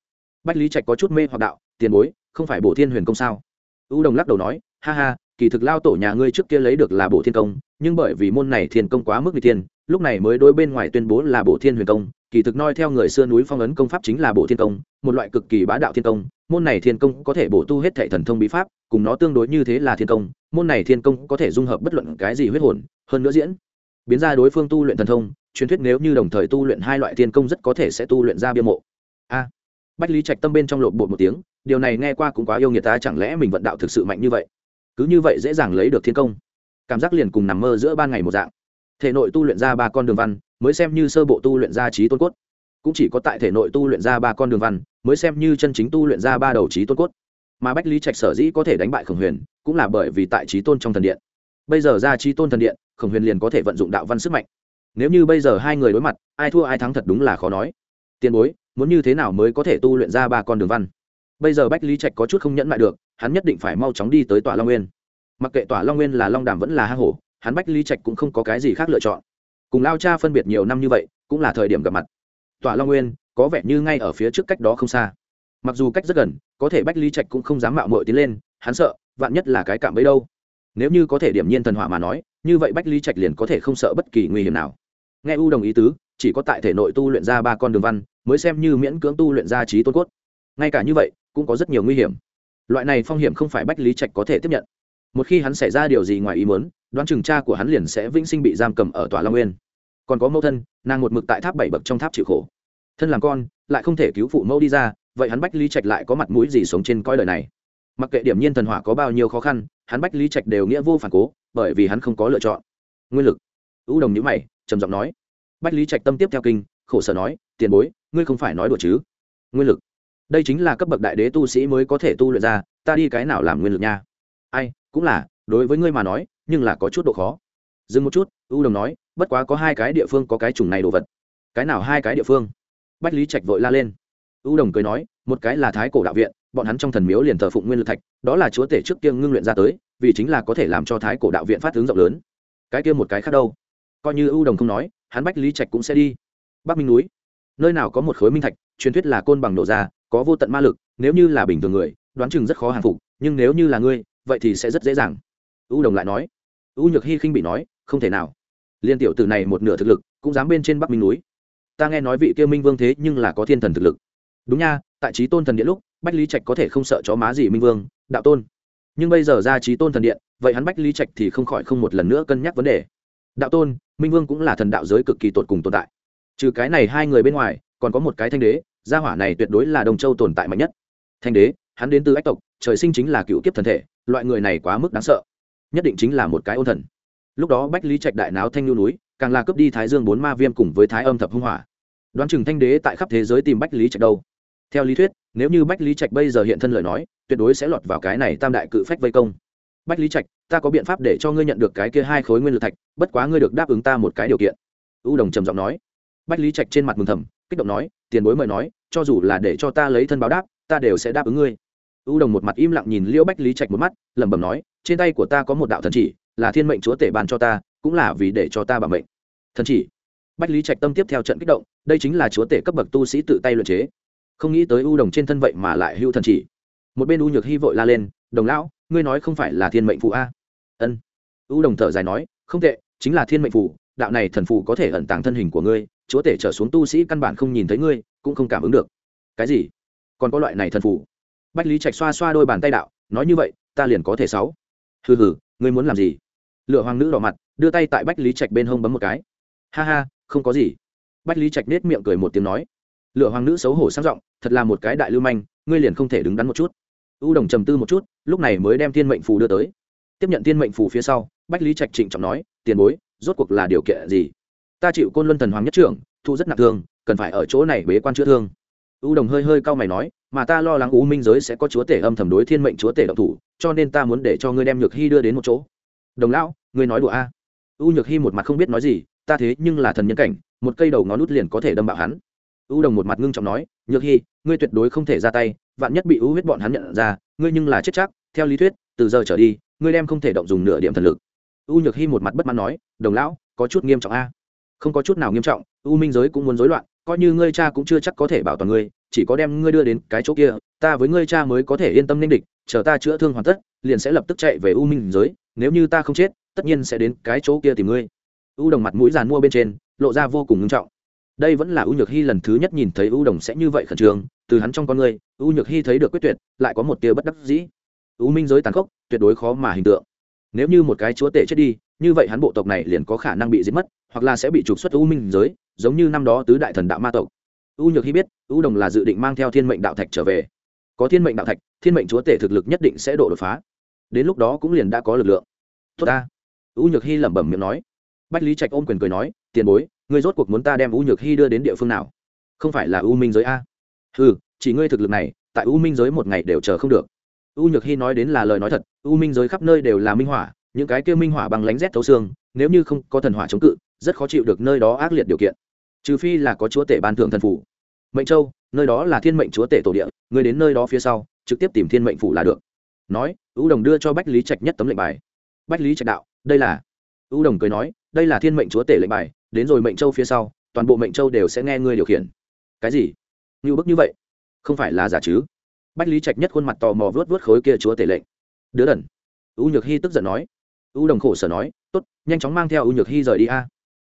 Bách lý trạch có chút mê hoặc đạo, tiền bối, không phải bổ thiên huyền công sao? U đồng lắc đầu nói, ha ha, kỳ thực lao tổ nhà ngươi trước kia lấy được là bổ thiên công, nhưng bởi vì môn này thiên công quá mức n g lúc này mới đối bên ngoài tuyên bố là bổ thiên huyền công kỳ thực noi theo người xưa núi phong ấn công pháp chính là bộ thiên công, một loại cực kỳ bá đạo thiên công. Môn này thiên công có thể bổ tu hết thệ thần thông bí pháp, cùng nó tương đối như thế là thiên công. Môn này thiên công có thể dung hợp bất luận cái gì huyết hồn, hơn nữa diễn biến ra đối phương tu luyện thần thông, truyền thuyết nếu như đồng thời tu luyện hai loại thiên công rất có thể sẽ tu luyện ra bia mộ. A. Bách lý trạch tâm bên trong lộn bột một tiếng, điều này nghe qua cũng quá yêu nghiệt ta, chẳng lẽ mình vận đạo thực sự mạnh như vậy? Cứ như vậy dễ dàng lấy được thiên công. Cảm giác liền cùng nằm mơ giữa ban ngày một dạng. Thể nội tu luyện ra ba con đường văn mới xem như sơ bộ tu luyện ra trí tôn cốt. Cũng chỉ có tại thể nội tu luyện ra ba con đường văn, mới xem như chân chính tu luyện ra ba đầu trí tôn cốt. Mà bách lý trạch sở dĩ có thể đánh bại khổng huyền, cũng là bởi vì tại trí tôn trong thần điện. Bây giờ ra trí tôn thần điện, khổng huyền liền có thể vận dụng đạo văn sức mạnh. Nếu như bây giờ hai người đối mặt, ai thua ai thắng thật đúng là khó nói. Tiền bối, muốn như thế nào mới có thể tu luyện ra ba con đường văn? Bây giờ bách lý trạch có chút không nhẫn lại được, hắn nhất định phải mau chóng đi tới tòa long nguyên. Mặc kệ tòa long nguyên là long đàm vẫn là hang hổ, hắn bách lý trạch cũng không có cái gì khác lựa chọn cùng lao cha phân biệt nhiều năm như vậy, cũng là thời điểm gặp mặt. Tòa long nguyên, có vẻ như ngay ở phía trước cách đó không xa. Mặc dù cách rất gần, có thể bách lý trạch cũng không dám mạo mội tiến lên, hắn sợ, vạn nhất là cái cảm ấy đâu. Nếu như có thể điểm nhiên thần hỏa mà nói, như vậy bách lý trạch liền có thể không sợ bất kỳ nguy hiểm nào. Nghe u đồng ý tứ, chỉ có tại thể nội tu luyện ra ba con đường văn, mới xem như miễn cưỡng tu luyện ra trí tôn cốt. Ngay cả như vậy, cũng có rất nhiều nguy hiểm. Loại này phong hiểm không phải bách lý trạch có thể tiếp nhận. Một khi hắn xảy ra điều gì ngoài ý muốn đoán chừng cha của hắn liền sẽ vĩnh sinh bị giam cầm ở tòa long nguyên. Còn có mẫu thân, nàng một mực tại tháp bảy bậc trong tháp chịu khổ. Thân làm con, lại không thể cứu phụ mẫu đi ra, vậy hắn bách lý trạch lại có mặt mũi gì sống trên coi đời này? Mặc kệ điểm nhiên thần hỏa có bao nhiêu khó khăn, hắn bách lý trạch đều nghĩa vô phản cố, bởi vì hắn không có lựa chọn. Nguyên lực. Ưu đồng nhữ mày, trầm giọng nói. Bách lý trạch tâm tiếp theo kinh, khổ sở nói, tiền bối, ngươi không phải nói đùa chứ? Nguyên lực. Đây chính là cấp bậc đại đế tu sĩ mới có thể tu luyện ra, ta đi cái nào làm nguyên lực nha? Ai, cũng là, đối với ngươi mà nói nhưng là có chút độ khó. Dừng một chút, U đồng nói, bất quá có hai cái địa phương có cái chủng này đồ vật. Cái nào hai cái địa phương? Bách lý trạch vội la lên. U đồng cười nói, một cái là thái cổ đạo viện, bọn hắn trong thần miếu liền thờ phụng nguyên lực thạch, đó là chúa tể trước kia ngưng luyện ra tới, vì chính là có thể làm cho thái cổ đạo viện phát tướng rộng lớn. Cái kia một cái khác đâu? Coi như ưu đồng không nói, hắn bách lý trạch cũng sẽ đi. Bắc minh núi. Nơi nào có một khối minh thạch, truyền thuyết là côn bằng nổ ra, có vô tận ma lực, nếu như là bình thường người, đoán chừng rất khó hàng phục, nhưng nếu như là ngươi, vậy thì sẽ rất dễ dàng. Ưu đồng lại nói U nhược hy khinh bị nói, không thể nào. Liên tiểu tử này một nửa thực lực, cũng dám bên trên bắc minh núi. Ta nghe nói vị kia minh vương thế nhưng là có thiên thần thực lực. Đúng nha, tại trí tôn thần điện lúc, bách lý trạch có thể không sợ chó má gì minh vương, đạo tôn. Nhưng bây giờ ra trí tôn thần điện, vậy hắn bách lý trạch thì không khỏi không một lần nữa cân nhắc vấn đề. Đạo tôn, minh vương cũng là thần đạo giới cực kỳ tột cùng tồn tại. Trừ cái này hai người bên ngoài, còn có một cái thanh đế, gia hỏa này tuyệt đối là đồng châu tồn tại mạnh nhất. Thanh đế, hắn đến từ ách tộc, trời sinh chính là cựu kiếp thần thể, loại người này quá mức đáng sợ nhất định chính là một cái ôn thần. Lúc đó bách lý trạch đại náo thanh lưu núi, càng là cướp đi thái dương bốn ma viêm cùng với thái âm thập hưng hỏa. Đoán chừng thanh đế tại khắp thế giới tìm bách lý trạch đâu. Theo lý thuyết, nếu như bách lý trạch bây giờ hiện thân lời nói, tuyệt đối sẽ lọt vào cái này tam đại cự phách vây công. Bách lý trạch, ta có biện pháp để cho ngươi nhận được cái kia hai khối nguyên lực thạch, bất quá ngươi được đáp ứng ta một cái điều kiện. U đồng trầm giọng nói. Bách lý trạch trên mặt mừng thầm, kích động nói, tiền bối mời nói, cho dù là để cho ta lấy thân báo đáp, ta đều sẽ đáp ứng ngươi u đồng một mặt im lặng nhìn liễu bách lý trạch một mắt, lẩm bẩm nói, trên tay của ta có một đạo thần chỉ, là thiên mệnh chúa tể bàn cho ta, cũng là vì để cho ta bảo mệnh. Thần chỉ? Bách lý trạch tâm tiếp theo trận kích động, đây chính là chúa tể cấp bậc tu sĩ tự tay luyện chế. Không nghĩ tới u đồng trên thân vậy mà lại hưu thần chỉ. Một bên u nhược hy vội la lên, đồng lão, ngươi nói không phải là thiên mệnh phù a? Ân. U đồng thở dài nói, không tệ, chính là thiên mệnh phù, đạo này thần phù có thể ẩn tàng thân hình của ngươi, chúa tể trở xuống tu sĩ căn bản không nhìn thấy ngươi, cũng không cảm ứng được. Cái gì? Còn có loại này thần phù? Bách lý trạch xoa xoa đôi bàn tay đạo, nói như vậy, ta liền có thể sáu. Hừ hừ, ngươi muốn làm gì? Lựa hoàng nữ đỏ mặt, đưa tay tại bách lý trạch bên hông bấm một cái. Ha ha, không có gì. Bách lý trạch nết miệng cười một tiếng nói. Lựa hoàng nữ xấu hổ sang giọng, thật là một cái đại lưu manh, ngươi liền không thể đứng đắn một chút. U đồng trầm tư một chút, lúc này mới đem thiên mệnh phù đưa tới. Tiếp nhận thiên mệnh phù phía sau, bách lý trạch trịnh trọng nói, tiền bối, rốt cuộc là điều kiện gì? Ta chịu côn luân thần hoàng nhất trưởng, thu rất nặng thương, cần phải ở chỗ này bế quan chữa thương. U đồng hơi hơi cau mày nói mà ta lo lắng u minh giới sẽ có chúa tể âm thầm đối thiên mệnh chúa tể động thủ, cho nên ta muốn để cho ngươi đem nhược hy đưa đến một chỗ. Đồng lão, ngươi nói đùa a. U nhược hy một mặt không biết nói gì, ta thế nhưng là thần nhân cảnh, một cây đầu ngón nút liền có thể đâm bạo hắn. U đồng một mặt ngưng trọng nói, nhược hy ngươi tuyệt đối không thể ra tay, vạn nhất bị u huyết bọn hắn nhận ra, ngươi nhưng là chết chắc, theo lý thuyết, từ giờ trở đi, ngươi đem không thể động dùng nửa điểm thần lực. U nhược hy một mặt bất mãn nói, đồng lão, có chút nghiêm trọng a. Không có chút nào nghiêm trọng u minh giới cũng muốn rối loạn, coi như ngươi cha cũng chưa chắc có thể bảo toàn ngươi chỉ có đem ngươi đưa đến cái chỗ kia, ta với ngươi cha mới có thể yên tâm ninh địch, chờ ta chữa thương hoàn tất, liền sẽ lập tức chạy về u minh giới, nếu như ta không chết, tất nhiên sẽ đến cái chỗ kia tìm ngươi. U đồng mặt mũi giàn mua bên trên, lộ ra vô cùng nghiêm trọng. Đây vẫn là u nhược hy lần thứ nhất nhìn thấy u đồng sẽ như vậy khẩn trương, từ hắn trong con người, u nhược hy thấy được quyết tuyệt, lại có một tia bất đắc dĩ. U minh giới tàn khốc, tuyệt đối khó mà hình tượng. Nếu như một cái chúa tể chết đi, như vậy hắn bộ tộc này liền có khả năng bị giết mất, hoặc là sẽ bị trục xuất u minh giới, giống như năm đó tứ đại thần đạo ma tộc u nhược hy biết, u đồng là dự định mang theo thiên mệnh đạo thạch trở về. Có thiên mệnh đạo thạch, thiên mệnh chúa tể thực lực nhất định sẽ độ đột phá. Đến lúc đó cũng liền đã có lực lượng. Tốt ta. U nhược hy lẩm bẩm miệng nói. Bách lý trạch ôm quyền cười nói, tiền bối, ngươi rốt cuộc muốn ta đem u nhược hy đưa đến địa phương nào? Không phải là u minh giới a. Ừ chỉ ngươi thực lực này, tại u minh giới một ngày đều chờ không được. U nhược hy nói đến là lời nói thật, u minh giới khắp nơi đều là minh hỏa, những cái kia minh hỏa bằng lánh rét thấu xương, nếu như không có thần hỏa chống cự, rất khó chịu được nơi đó ác liệt điều kiện trừ phi là có chúa tể ban thượng thần phủ. Mệnh châu, nơi đó là thiên mệnh chúa tể tổ địa người đến nơi đó phía sau, trực tiếp tìm thiên mệnh phủ là được. Nói, u đồng đưa cho bách lý trạch nhất tấm lệnh bài. Bách lý trạch đạo, đây là. U đồng cười nói, đây là thiên mệnh chúa tể lệnh bài, đến rồi mệnh châu phía sau, toàn bộ mệnh châu đều sẽ nghe ngươi điều khiển. Cái gì? Như bức như vậy? Không phải là giả chứ? Bách lý trạch nhất khuôn mặt tò mò vớt vớt khối kia chúa tể lệnh. Đứa đần. U nhược hy tức giận nói. U đồng khổ sở nói, tốt, nhanh chóng mang theo u nhược hy rời đi a.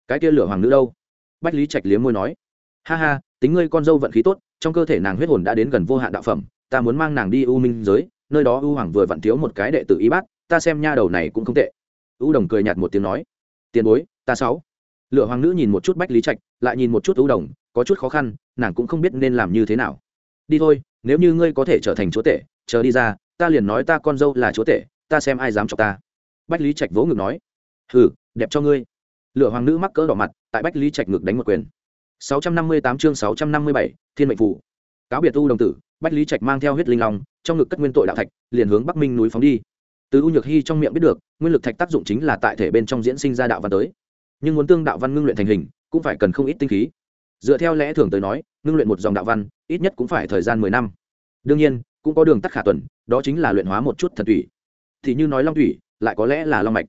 Cái kia lửa hoàng nữ đâu? Bách lý trạch liếm môi nói, ha ha, tính ngươi con dâu vận khí tốt, trong cơ thể nàng huyết hồn đã đến gần vô hạn đạo phẩm, ta muốn mang nàng đi u minh giới, nơi đó u hoàng vừa vặn thiếu một cái đệ tử y bát, ta xem nha đầu này cũng không tệ. U đồng cười nhạt một tiếng nói, tiền bối, ta sáu. Lựa hoàng nữ nhìn một chút bách lý trạch, lại nhìn một chút u đồng, có chút khó khăn, nàng cũng không biết nên làm như thế nào. Đi thôi, nếu như ngươi có thể trở thành chúa tể, chờ đi ra, ta liền nói ta con dâu là chúa tể, ta xem ai dám chọc ta. Bách lý trạch vỗ ngực nói, hừ, đẹp cho ngươi. Lửa hoàng nữ mắc cỡ đỏ mặt tại bách lý trạch ngược đánh một quyền. 658 chương 657, thiên mệnh phủ. Cáo biệt u đồng tử bách lý trạch mang theo huyết linh long trong ngực cất nguyên tội đạo thạch liền hướng bắc minh núi phóng đi. Từ u nhược hy trong miệng biết được nguyên lực thạch tác dụng chính là tại thể bên trong diễn sinh ra đạo văn tới. Nhưng muốn tương đạo văn ngưng luyện thành hình cũng phải cần không ít tinh khí. Dựa theo lẽ thường tới nói ngưng luyện một dòng đạo văn ít nhất cũng phải thời gian mười năm. Đương nhiên cũng có đường tắt khả tuần đó chính là luyện hóa một chút thần thủy. Thì như nói long thủy lại có lẽ là long mạch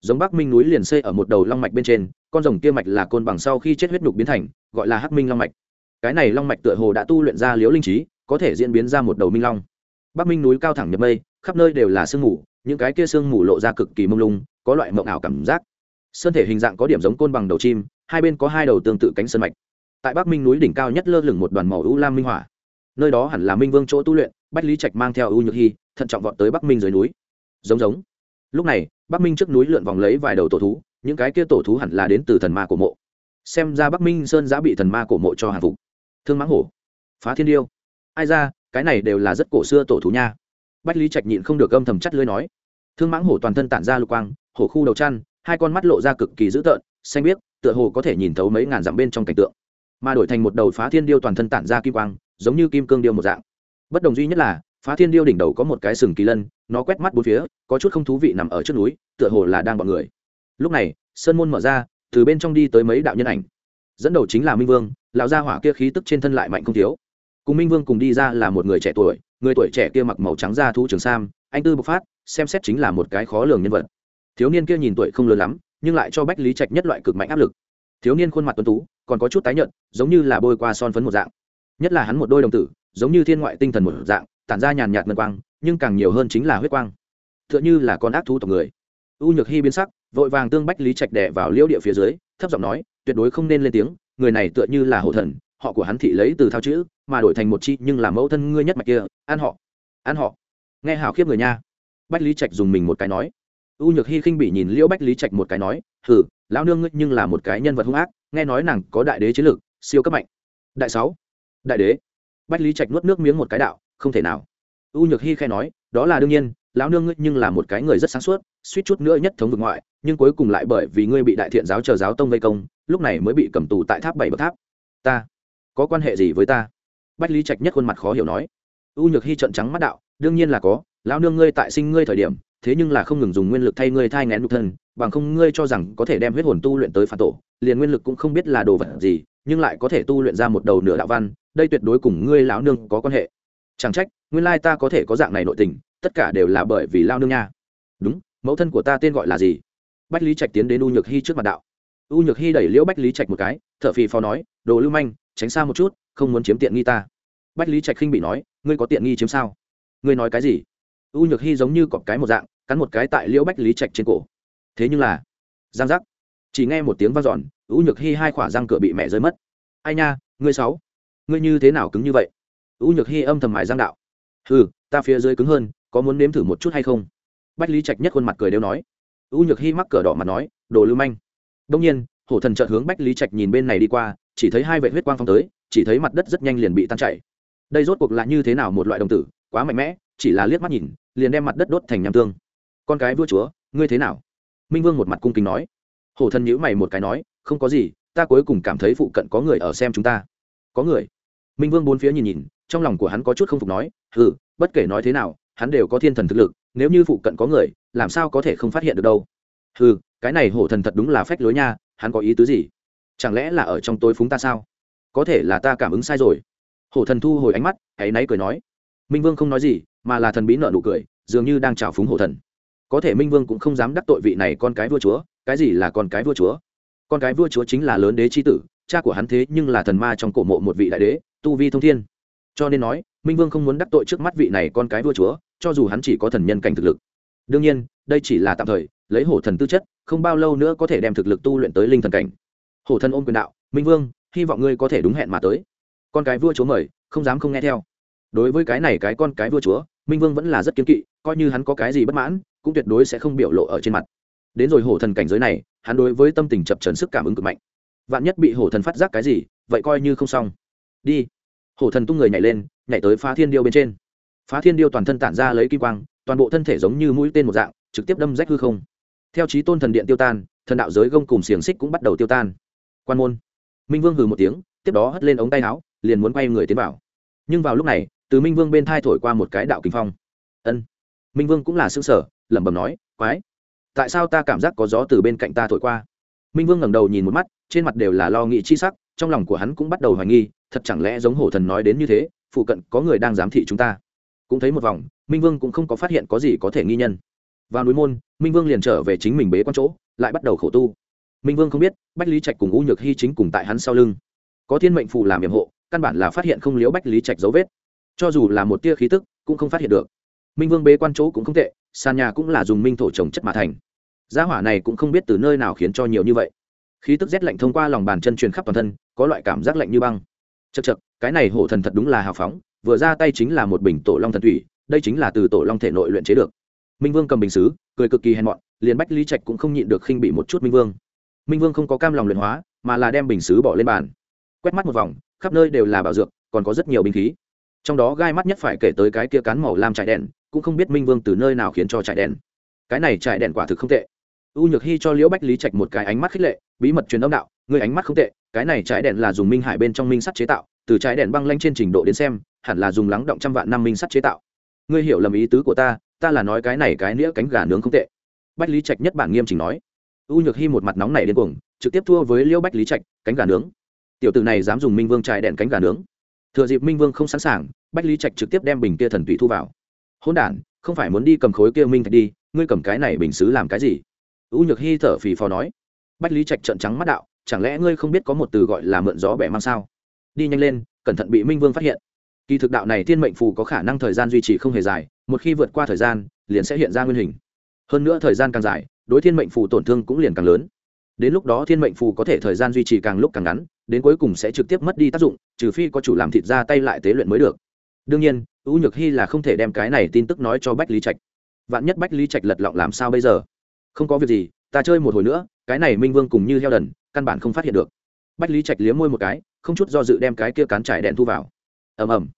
giống bắc minh núi liền xây ở một đầu long mạch bên trên, con rồng kia mạch là côn bằng sau khi chết huyết nhục biến thành, gọi là hắc minh long mạch. Cái này long mạch tựa hồ đã tu luyện ra liễu linh trí, có thể diễn biến ra một đầu minh long. Bắc minh núi cao thẳng nhập mây, khắp nơi đều là sương mù, những cái kia sương mù lộ ra cực kỳ mông lung, có loại mộng ảo cảm giác. Sơn thể hình dạng có điểm giống côn bằng đầu chim, hai bên có hai đầu tương tự cánh sơn mạch. Tại bắc minh núi đỉnh cao nhất lơ lửng một đoàn màu u lam minh hỏa. Nơi đó hẳn là minh vương chỗ tu luyện, bách lý trạch mang theo u nhược hy thận trọng vọt tới bắc minh dưới núi. Giống giống. Lúc này bắc minh trước núi lượn vòng lấy vài đầu tổ thú, những cái kia tổ thú hẳn là đến từ thần ma cổ mộ. Xem ra bắc minh sơn giã bị thần ma cổ mộ cho hàng phục. Thương mãng hổ, phá thiên điêu. Ai ra, cái này đều là rất cổ xưa tổ thú nha. Bách lý trạch nhịn không được âm thầm chắt lưới nói. Thương mãng hổ toàn thân tản ra lục quang, hổ khu đầu chăn, hai con mắt lộ ra cực kỳ dữ tợn, xanh biếc, tựa hồ có thể nhìn thấu mấy ngàn dặm bên trong cảnh tượng. Mà đổi thành một đầu phá thiên điêu toàn thân tản ra kim quang, giống như kim cương điêu một dạng. Bất đồng duy nhất là phá thiên điêu đỉnh đầu có một cái sừng kỳ lân, nó quét mắt bốn phía, có chút không thú vị nằm ở trước núi, tựa hồ là đang bọn người. Lúc này, sơn môn mở ra, từ bên trong đi tới mấy đạo nhân ảnh. Dẫn đầu chính là minh vương, lão gia hỏa kia khí tức trên thân lại mạnh không thiếu. Cùng minh vương cùng đi ra là một người trẻ tuổi, người tuổi trẻ kia mặc màu trắng da thu trường sam, anh tư bộc phát, xem xét chính là một cái khó lường nhân vật. Thiếu niên kia nhìn tuổi không lớn lắm, nhưng lại cho bách lý trạch nhất loại cực mạnh áp lực. Thiếu niên khuôn mặt tuấn tú, còn có chút tái nhợt, giống như là bôi qua son phấn một dạng. Nhất là hắn một đôi đồng tử, giống như thiên ngoại tinh thần một dạng tản ra nhàn nhạt ngân quang, nhưng càng nhiều hơn chính là huyết quang. T h ư ợ n h ư là con ác thú tộc người. U nhược hy biến sắc, vội vàng tương bách lý trạch đẻ vào liễu địa phía dưới, thấp giọng nói, tuyệt đối không nên lên tiếng, người này tựa như là hổ thần, họ của hắn thị lấy từ thao chữ, mà đổi thành một chi nhưng là mẫu thân ngươi nhất mạch kia, ăn họ ăn họ. Nghe hào khiếp người nha. Bách lý trạch dùng mình một cái nói. U nhược hy khinh bị nhìn liễu bách lý trạch một cái nói, hừ, lão nương ngươi nhưng là một cái nhân vật hung ác, nghe nói nàng có đại đế chiến lược, siêu cấp mạnh. Đại sáu, đại đế. Bách lý trạch nuốt nước miếng một cái đạo không thể nào. U nhược hy khai nói, đó là đương nhiên, lão nương ngươi nhưng là một cái người rất sáng suốt, suýt chút nữa nhất thống vực ngoại, nhưng cuối cùng lại bởi vì ngươi bị đại thiện giáo chờ giáo tông vây công, lúc này mới bị cầm tù tại tháp bảy bậc tháp. Ta, có quan hệ gì với ta? Bách lý trạch nhất khuôn mặt khó hiểu nói. U nhược hy trận trắng mắt đạo, đương nhiên là có, lão nương ngươi tại sinh ngươi thời điểm, thế nhưng là không ngừng dùng nguyên lực thay ngươi thai ngén nhục thân, bằng không ngươi cho rằng có thể đem huyết hồn tu luyện tới phản tổ, liền nguyên lực cũng không biết là đồ vật gì, nhưng lại có thể tu luyện ra một đầu nửa đạo văn, đây tuyệt đối cùng ngươi lão nương có quan hệ chẳng trách, nguyên lai ta có thể có dạng này nội tình, tất cả đều là bởi vì lao nương nha. Đúng, mẫu thân của ta tên gọi là gì? Bách lý trạch tiến đến u nhược hy trước mặt đạo. U nhược hy đẩy liễu bách lý trạch một cái t h ở phì phò nói, đồ lưu manh, tránh xa một chút, không muốn chiếm tiện nghi ta. Bách lý trạch khinh bị nói, ngươi có tiện nghi chiếm sao? Ngươi nói cái gì? U nhược hy giống như cọp cái một dạng, cắn một cái tại liễu bách lý trạch trên cổ. Thế nhưng là, giang giác. Chỉ nghe một tiếng vang dọn, u nhược hy hai khỏa răng cửa bị mẹ rơi mất. Ai nha, ngươi sáu, ngươi như thế nào cứng như vậy? U nhược hy âm thầm mài giang đạo. Ừ ta phía dưới cứng hơn, có muốn nếm thử một chút hay không? Bách lý trạch nhất khuôn mặt cười đều nói. U nhược hy mắc cờ đỏ mặt nói, đồ lưu manh. Đông nhiên, hổ thần chợt hướng bách lý trạch nhìn bên này đi qua, chỉ thấy hai vệ huyết quang phong tới, chỉ thấy mặt đất rất nhanh liền bị tan chảy. Đây rốt cuộc là như thế nào một loại đồng tử, quá mạnh mẽ, chỉ là liếc mắt nhìn, liền đem mặt đất đốt thành nham tương. Con cái vua chúa, ngươi thế nào? Minh vương một mặt cung kính nói. Hổ thần nhíu mày một cái nói, không có gì, ta cuối cùng cảm thấy phụ cận có người ở xem chúng ta. Có người? Minh vương bốn phía nhìn nhìn trong lòng của hắn có chút không phục nói ừ bất kể nói thế nào, hắn đều có thiên thần thực lực, nếu như phụ cận có người, làm sao có thể không phát hiện được đâu? Ừ cái này hổ thần thật đúng là phách lối nha, hắn có ý tứ gì? Chẳng lẽ là ở trong tối phúng ta sao? Có thể là ta cảm ứng sai rồi. Hổ thần thu hồi ánh mắt hãy náy cười nói, minh vương không nói gì, mà là thần bí nợ nụ cười, dường như đang trào phúng hổ thần. Có thể minh vương cũng không dám đắc tội vị này con cái vua chúa, cái gì là con cái vua chúa? Con cái vua chúa chính là lớn đế c h i tử, cha của hắn thế nhưng là thần ma trong cổ mộ một vị đại đế, tu vi thông thiên cho nên nói, minh vương không muốn đắc tội trước mắt vị này con cái vua chúa, cho dù hắn chỉ có thần nhân cảnh thực lực. Đương nhiên, đây chỉ là tạm thời, lấy hổ thần tư chất, không bao lâu nữa có thể đem thực lực tu luyện tới linh thần cảnh. Hổ thần ôm quyền đạo, minh vương, hy vọng ngươi có thể đúng hẹn mà tới. Con cái vua chúa mời, không dám không nghe theo. Đối với cái này cái con cái vua chúa, minh vương vẫn là rất kiên kỵ, coi như hắn có cái gì bất mãn, cũng tuyệt đối sẽ không biểu lộ ở trên mặt. Đến rồi hổ thần cảnh giới này, hắn đối với tâm tình chập trần sức cảm ứng cực mạnh. Vạn nhất bị hổ thần phát giác cái gì, vậy coi như không xong. Đi hổ thần tung người nhảy lên, nhảy tới phá thiên điêu bên trên. Phá thiên điêu toàn thân tản ra lấy kim quang, toàn bộ thân thể giống như mũi tên một dạng, trực tiếp đâm rách hư không. Theo trí tôn thần điện tiêu tan, thần đạo giới gông cùng xiềng xích cũng bắt đầu tiêu tan. Quan môn. Minh vương hừ một tiếng, tiếp đó hất lên ống tay áo, liền muốn quay người tiến vào. Nhưng vào lúc này, từ minh vương bên thai thổi qua một cái đạo kinh phong. Ân. Minh vương cũng là xương sở lẩm bẩm nói, quái, tại sao ta cảm giác có gió từ bên cạnh ta thổi qua? Minh vương ngẩng đầu nhìn một mắt, trên mặt đều là lo nghĩ chi sắc trong lòng của hắn cũng bắt đầu hoài nghi, thật chẳng lẽ giống hổ thần nói đến như thế, phụ cận có người đang giám thị chúng ta? Cũng thấy một vòng, minh vương cũng không có phát hiện có gì có thể nghi nhân. Vào núi môn, minh vương liền trở về chính mình bế quan chỗ, lại bắt đầu khổ tu. Minh vương không biết, bách lý trạch cùng u nhược hy chính cùng tại hắn sau lưng. Có thiên mệnh phù làm nhiệm hộ, căn bản là phát hiện không liếu bách lý trạch dấu vết. Cho dù là một tia khí tức, cũng không phát hiện được. Minh vương bế quan chỗ cũng không tệ, sàn nhà cũng là dùng minh thổ trồng chất mà thành. Gia hỏa này cũng không biết từ nơi nào khiến cho nhiều như vậy khí tức rét lạnh thông qua lòng bàn chân truyền khắp toàn thân, có loại cảm giác lạnh như băng. Chật chật cái này hổ thần thật đúng là hào phóng, vừa ra tay chính là một bình tổ long thần thủy, đây chính là từ tổ long thể nội luyện chế được. Minh vương cầm bình xứ cười cực kỳ hèn mọn, liền bách lý trạch cũng không nhịn được khinh bị một chút minh vương. Minh vương không có cam lòng luyện hóa, mà là đem bình xứ bỏ lên bàn. Quét mắt một vòng, khắp nơi đều là bảo dược, còn có rất nhiều binh khí. Trong đó gai mắt nhất phải kể tới cái kia cán màu làm trại đèn, cũng không biết minh vương từ nơi nào khiến cho trại đèn. Cái này trại đèn quả thực không tệ. U nhược hy cho liễu bách lý trạch một cái ánh mắt khích lệ bí mật truyền âm đạo, người ánh mắt không tệ, cái này trái đèn là dùng minh hải bên trong minh sắt chế tạo, từ trái đèn băng lanh trên trình độ đến xem, hẳn là dùng lắng động trăm vạn năm minh sắt chế tạo. Ngươi hiểu lầm ý tứ của ta ta là nói cái này cái nĩa cánh gà nướng không tệ. Bách lý trạch nhất bản nghiêm chỉnh nói. U nhược hy một mặt nóng này điên cuồng, trực tiếp thua với liêu bách lý trạch, cánh gà nướng. Tiểu tử này dám dùng minh vương trái đèn cánh gà nướng. Thừa dịp minh vương không sẵn sàng, bách lý trạch trực tiếp đem bình kia thần tụy thu vào. Hôn đản, không phải muốn đi cầm khối kia minh thạch đi, ngươi cầm cái này bình xứ làm cái gì? U nhược hy thở phì phò nói bách lý trạch trợn trắng mắt đạo, chẳng lẽ ngươi không biết có một từ gọi là mượn gió bẻ mang sao? Đi nhanh lên, cẩn thận bị minh vương phát hiện. Kỳ thực đạo này thiên mệnh phù có khả năng thời gian duy trì không hề dài, một khi vượt qua thời gian, liền sẽ hiện ra nguyên hình. Hơn nữa thời gian càng dài, đối thiên mệnh phù tổn thương cũng liền càng lớn. Đến lúc đó thiên mệnh phù có thể thời gian duy trì càng lúc càng ngắn, đến cuối cùng sẽ trực tiếp mất đi tác dụng, trừ phi có chủ làm thịt ra tay lại tế luyện mới được. Đương nhiên, u nhược hy là không thể đem cái này tin tức nói cho bách lý trạch. Vạn nhất bách lý trạch lật lọng làm sao bây giờ? Không có việc gì, ta chơi một hồi nữa cái này minh vương cùng như heo đần, căn bản không phát hiện được. Bách lý trạch liếm môi một cái, không chút do dự đem cái kia cán trải đèn thu vào. Ầm ầm.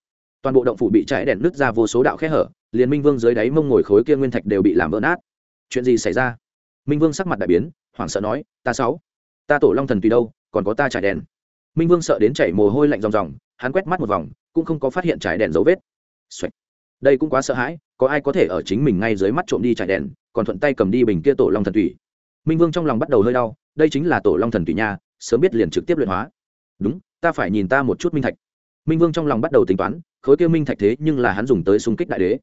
Toàn bộ động phủ bị trải đèn nứt ra vô số đạo khe hở, liền minh vương dưới đáy mông ngồi khối kia nguyên thạch đều bị làm vỡ nát. Chuyện gì xảy ra? Minh vương sắc mặt đại biến, hoảng sợ nói, ta sáu, ta tổ long thần tùy đâu, còn có ta trải đèn. Minh vương sợ đến chảy mồ hôi lạnh ròng ròng, hắn quét mắt một vòng, cũng không có phát hiện trải đèn dấu vết. Xoạch. đây cũng quá sợ hãi, có ai có thể ở chính mình ngay dưới mắt trộm đi trải đèn, còn thuận tay cầm đi bình kia tổ long thần tùy minh vương trong lòng bắt đầu hơi đau đây chính là tổ long thần tùy nha sớm biết liền trực tiếp luyện hóa đúng ta phải nhìn ta một chút minh thạch minh vương trong lòng bắt đầu tính toán khối kia minh thạch thế nhưng là hắn dùng tới xung kích đại đế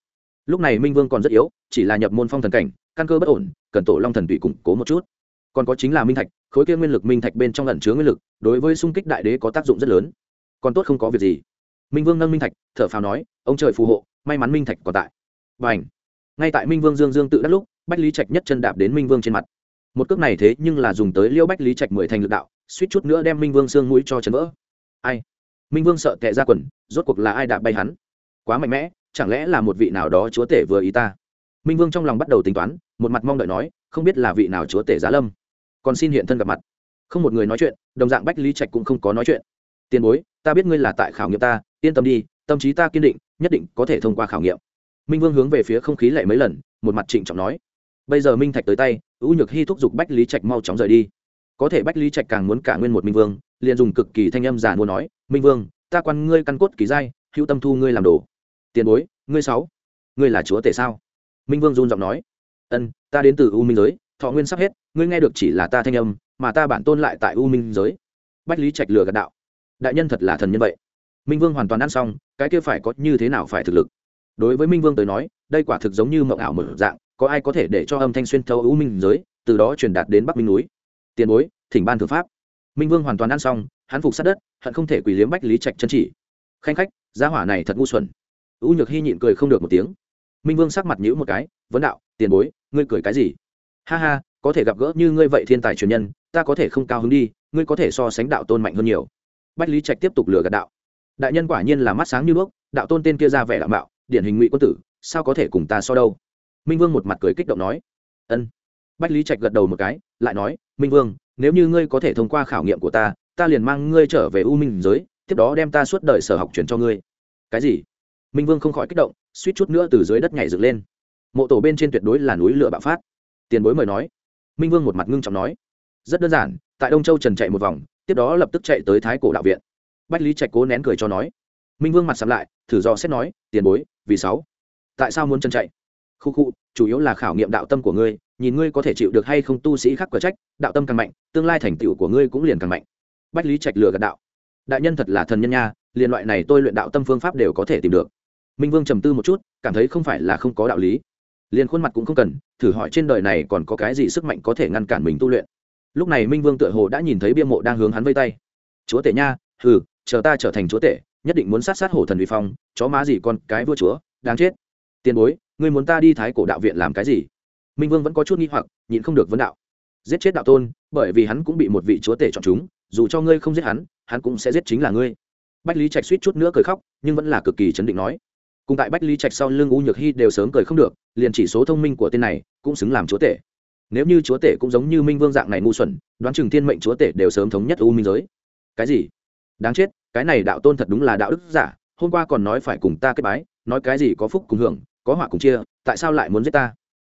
lúc này minh vương còn rất yếu chỉ là nhập môn phong thần cảnh căn cơ bất ổn cần tổ long thần tùy củng cố một chút còn có chính là minh thạch khối kia nguyên lực minh thạch bên trong lẩn chứa nguyên lực đối với xung kích đại đế có tác dụng rất lớn còn tốt không có việc gì minh vương nâng minh thạch thở phào nói ông trời phù hộ may mắn minh thạch còn tại và ảnh ngay tại minh vương dương dương tự đắc lúc bách lý trạch nhất chân đạp đến minh vương trên mặt một cước này thế nhưng là dùng tới liêu bách lý trạch mười thành lực đạo, suýt chút nữa đem minh vương xương mũi cho chấn vỡ. Ai? Minh vương sợ tệ ra quần, rốt cuộc là ai đạp bay hắn? Quá mạnh mẽ, chẳng lẽ là một vị nào đó chúa tể vừa ý ta? Minh vương trong lòng bắt đầu tính toán, một mặt mong đợi nói, không biết là vị nào chúa tể giá lâm. Còn xin hiện thân gặp mặt. Không một người nói chuyện, đồng dạng bách lý trạch cũng không có nói chuyện. Tiền bối, ta biết ngươi là tại khảo nghiệm ta, yên tâm đi, tâm trí ta kiên định, nhất định có thể thông qua khảo nghiệm. Minh vương hướng về phía không khí lệ mấy lần, một mặt trịnh trọng nói. Bây giờ minh thạch tới tay ưu nhược hy thúc giục bách lý trạch mau chóng rời đi. Có thể bách lý trạch càng muốn cả nguyên một minh vương, liền dùng cực kỳ thanh âm giả mua nói, minh vương, ta quan ngươi căn cốt kỳ giai, hữu tâm thu ngươi làm đồ. Tiền bối, ngươi sáu, ngươi là chúa tể sao? Minh vương run giọng nói. Ân, ta đến từ u minh giới, thọ nguyên sắp hết, ngươi nghe được chỉ là ta thanh âm, mà ta bản tôn lại tại u minh giới. Bách lý trạch lừa gạt đạo. Đại nhân thật là thần nhân vậy. Minh vương hoàn toàn ăn xong, cái kia phải có như thế nào phải thực lực? Đối với minh vương tới nói, đây quả thực giống như mộng ảo mở dạng có ai có thể để cho âm thanh xuyên thấu u minh giới, từ đó truyền đạt đến bắc minh núi. Tiền bối, thỉnh ban thượng pháp. Minh vương hoàn toàn ăn xong, hắn phục sát đất, hận không thể quỳ liếm bách lý trạch chân chỉ. Khanh khách, gia hỏa này thật ngu xuẩn. U nhược hy nhịn cười không được một tiếng. Minh vương sắc mặt nhữ một cái, vấn đạo, tiền bối, ngươi cười cái gì? Ha ha, có thể gặp gỡ như ngươi vậy thiên tài truyền nhân, ta có thể không cao hứng đi, ngươi có thể so sánh đạo tôn mạnh hơn nhiều. Bách lý trạch tiếp tục lừa gạt đạo. Đại nhân quả nhiên là mắt sáng như đuốc, đạo tôn tên kia ra vẻ đạo mạo, điển hình ngụy quân tử, sao có thể cùng ta so đâu? Minh vương một mặt cười kích động nói. Ân. Bách lý trạch gật đầu một cái, lại nói, minh vương, nếu như ngươi có thể thông qua khảo nghiệm của ta ta liền mang ngươi trở về u minh giới, tiếp đó đem ta suốt đời sở học chuyển cho ngươi. Cái gì? Minh vương không khỏi kích động, suýt chút nữa từ dưới đất nhảy dựng lên. Mộ tổ bên trên tuyệt đối là núi lửa bạo phát. Tiền bối mời nói. Minh vương một mặt ngưng trọng nói. Rất đơn giản, tại đông châu trần chạy một vòng, tiếp đó lập tức chạy tới thái cổ đạo viện. Bách lý trạch cố nén cười cho nói. Minh vương mặt sắm lại, thử do xét nói, tiền bối, vì sáu, tại sao muốn chân chạy? Khu khu chủ yếu là khảo nghiệm đạo tâm của ngươi, nhìn ngươi có thể chịu được hay không tu sĩ khác cửa trách, đạo tâm càng mạnh, tương lai thành tựu của ngươi cũng liền càng mạnh. Bách lý trạch lừa gạt đạo. Đại nhân thật là thần nhân nha, liền loại này tôi luyện đạo tâm phương pháp đều có thể tìm được. Minh vương trầm tư một chút, cảm thấy không phải là không có đạo lý. Liền khuôn mặt cũng không cần, thử hỏi trên đời này còn có cái gì sức mạnh có thể ngăn cản mình tu luyện. Lúc này minh vương tựa hồ đã nhìn thấy bia mộ đang hướng hắn vây tay. Chúa tể nha, hừ, chờ ta trở thành chúa tể, nhất định muốn sát sát hổ thần vi phong, chó má gì con, cái vua chúa, đáng chết. Tiền bối ngươi muốn ta đi thái cổ đạo viện làm cái gì? Minh vương vẫn có chút nghi hoặc, nhịn không được vấn đạo. Giết chết đạo tôn, bởi vì hắn cũng bị một vị chúa tể chọn chúng, dù cho ngươi không giết hắn hắn cũng sẽ giết chính là ngươi. Bách lý trạch suýt chút nữa cười khóc, nhưng vẫn là cực kỳ chấn định nói. Cùng tại bách lý trạch sau lưng u nhược hy đều sớm cười không được, liền chỉ số thông minh của tên này cũng xứng làm chúa tể. Nếu như chúa tể cũng giống như minh vương dạng này ngu xuẩn, đoán chừng thiên mệnh chúa tể đều sớm thống nhất u minh giới. Cái gì? Đáng chết, cái này đạo tôn thật đúng là đạo đức giả, hôm qua còn nói phải cùng ta kết bái, nói cái gì có phúc cùng hưởng có họa cùng chia, tại sao lại muốn giết ta?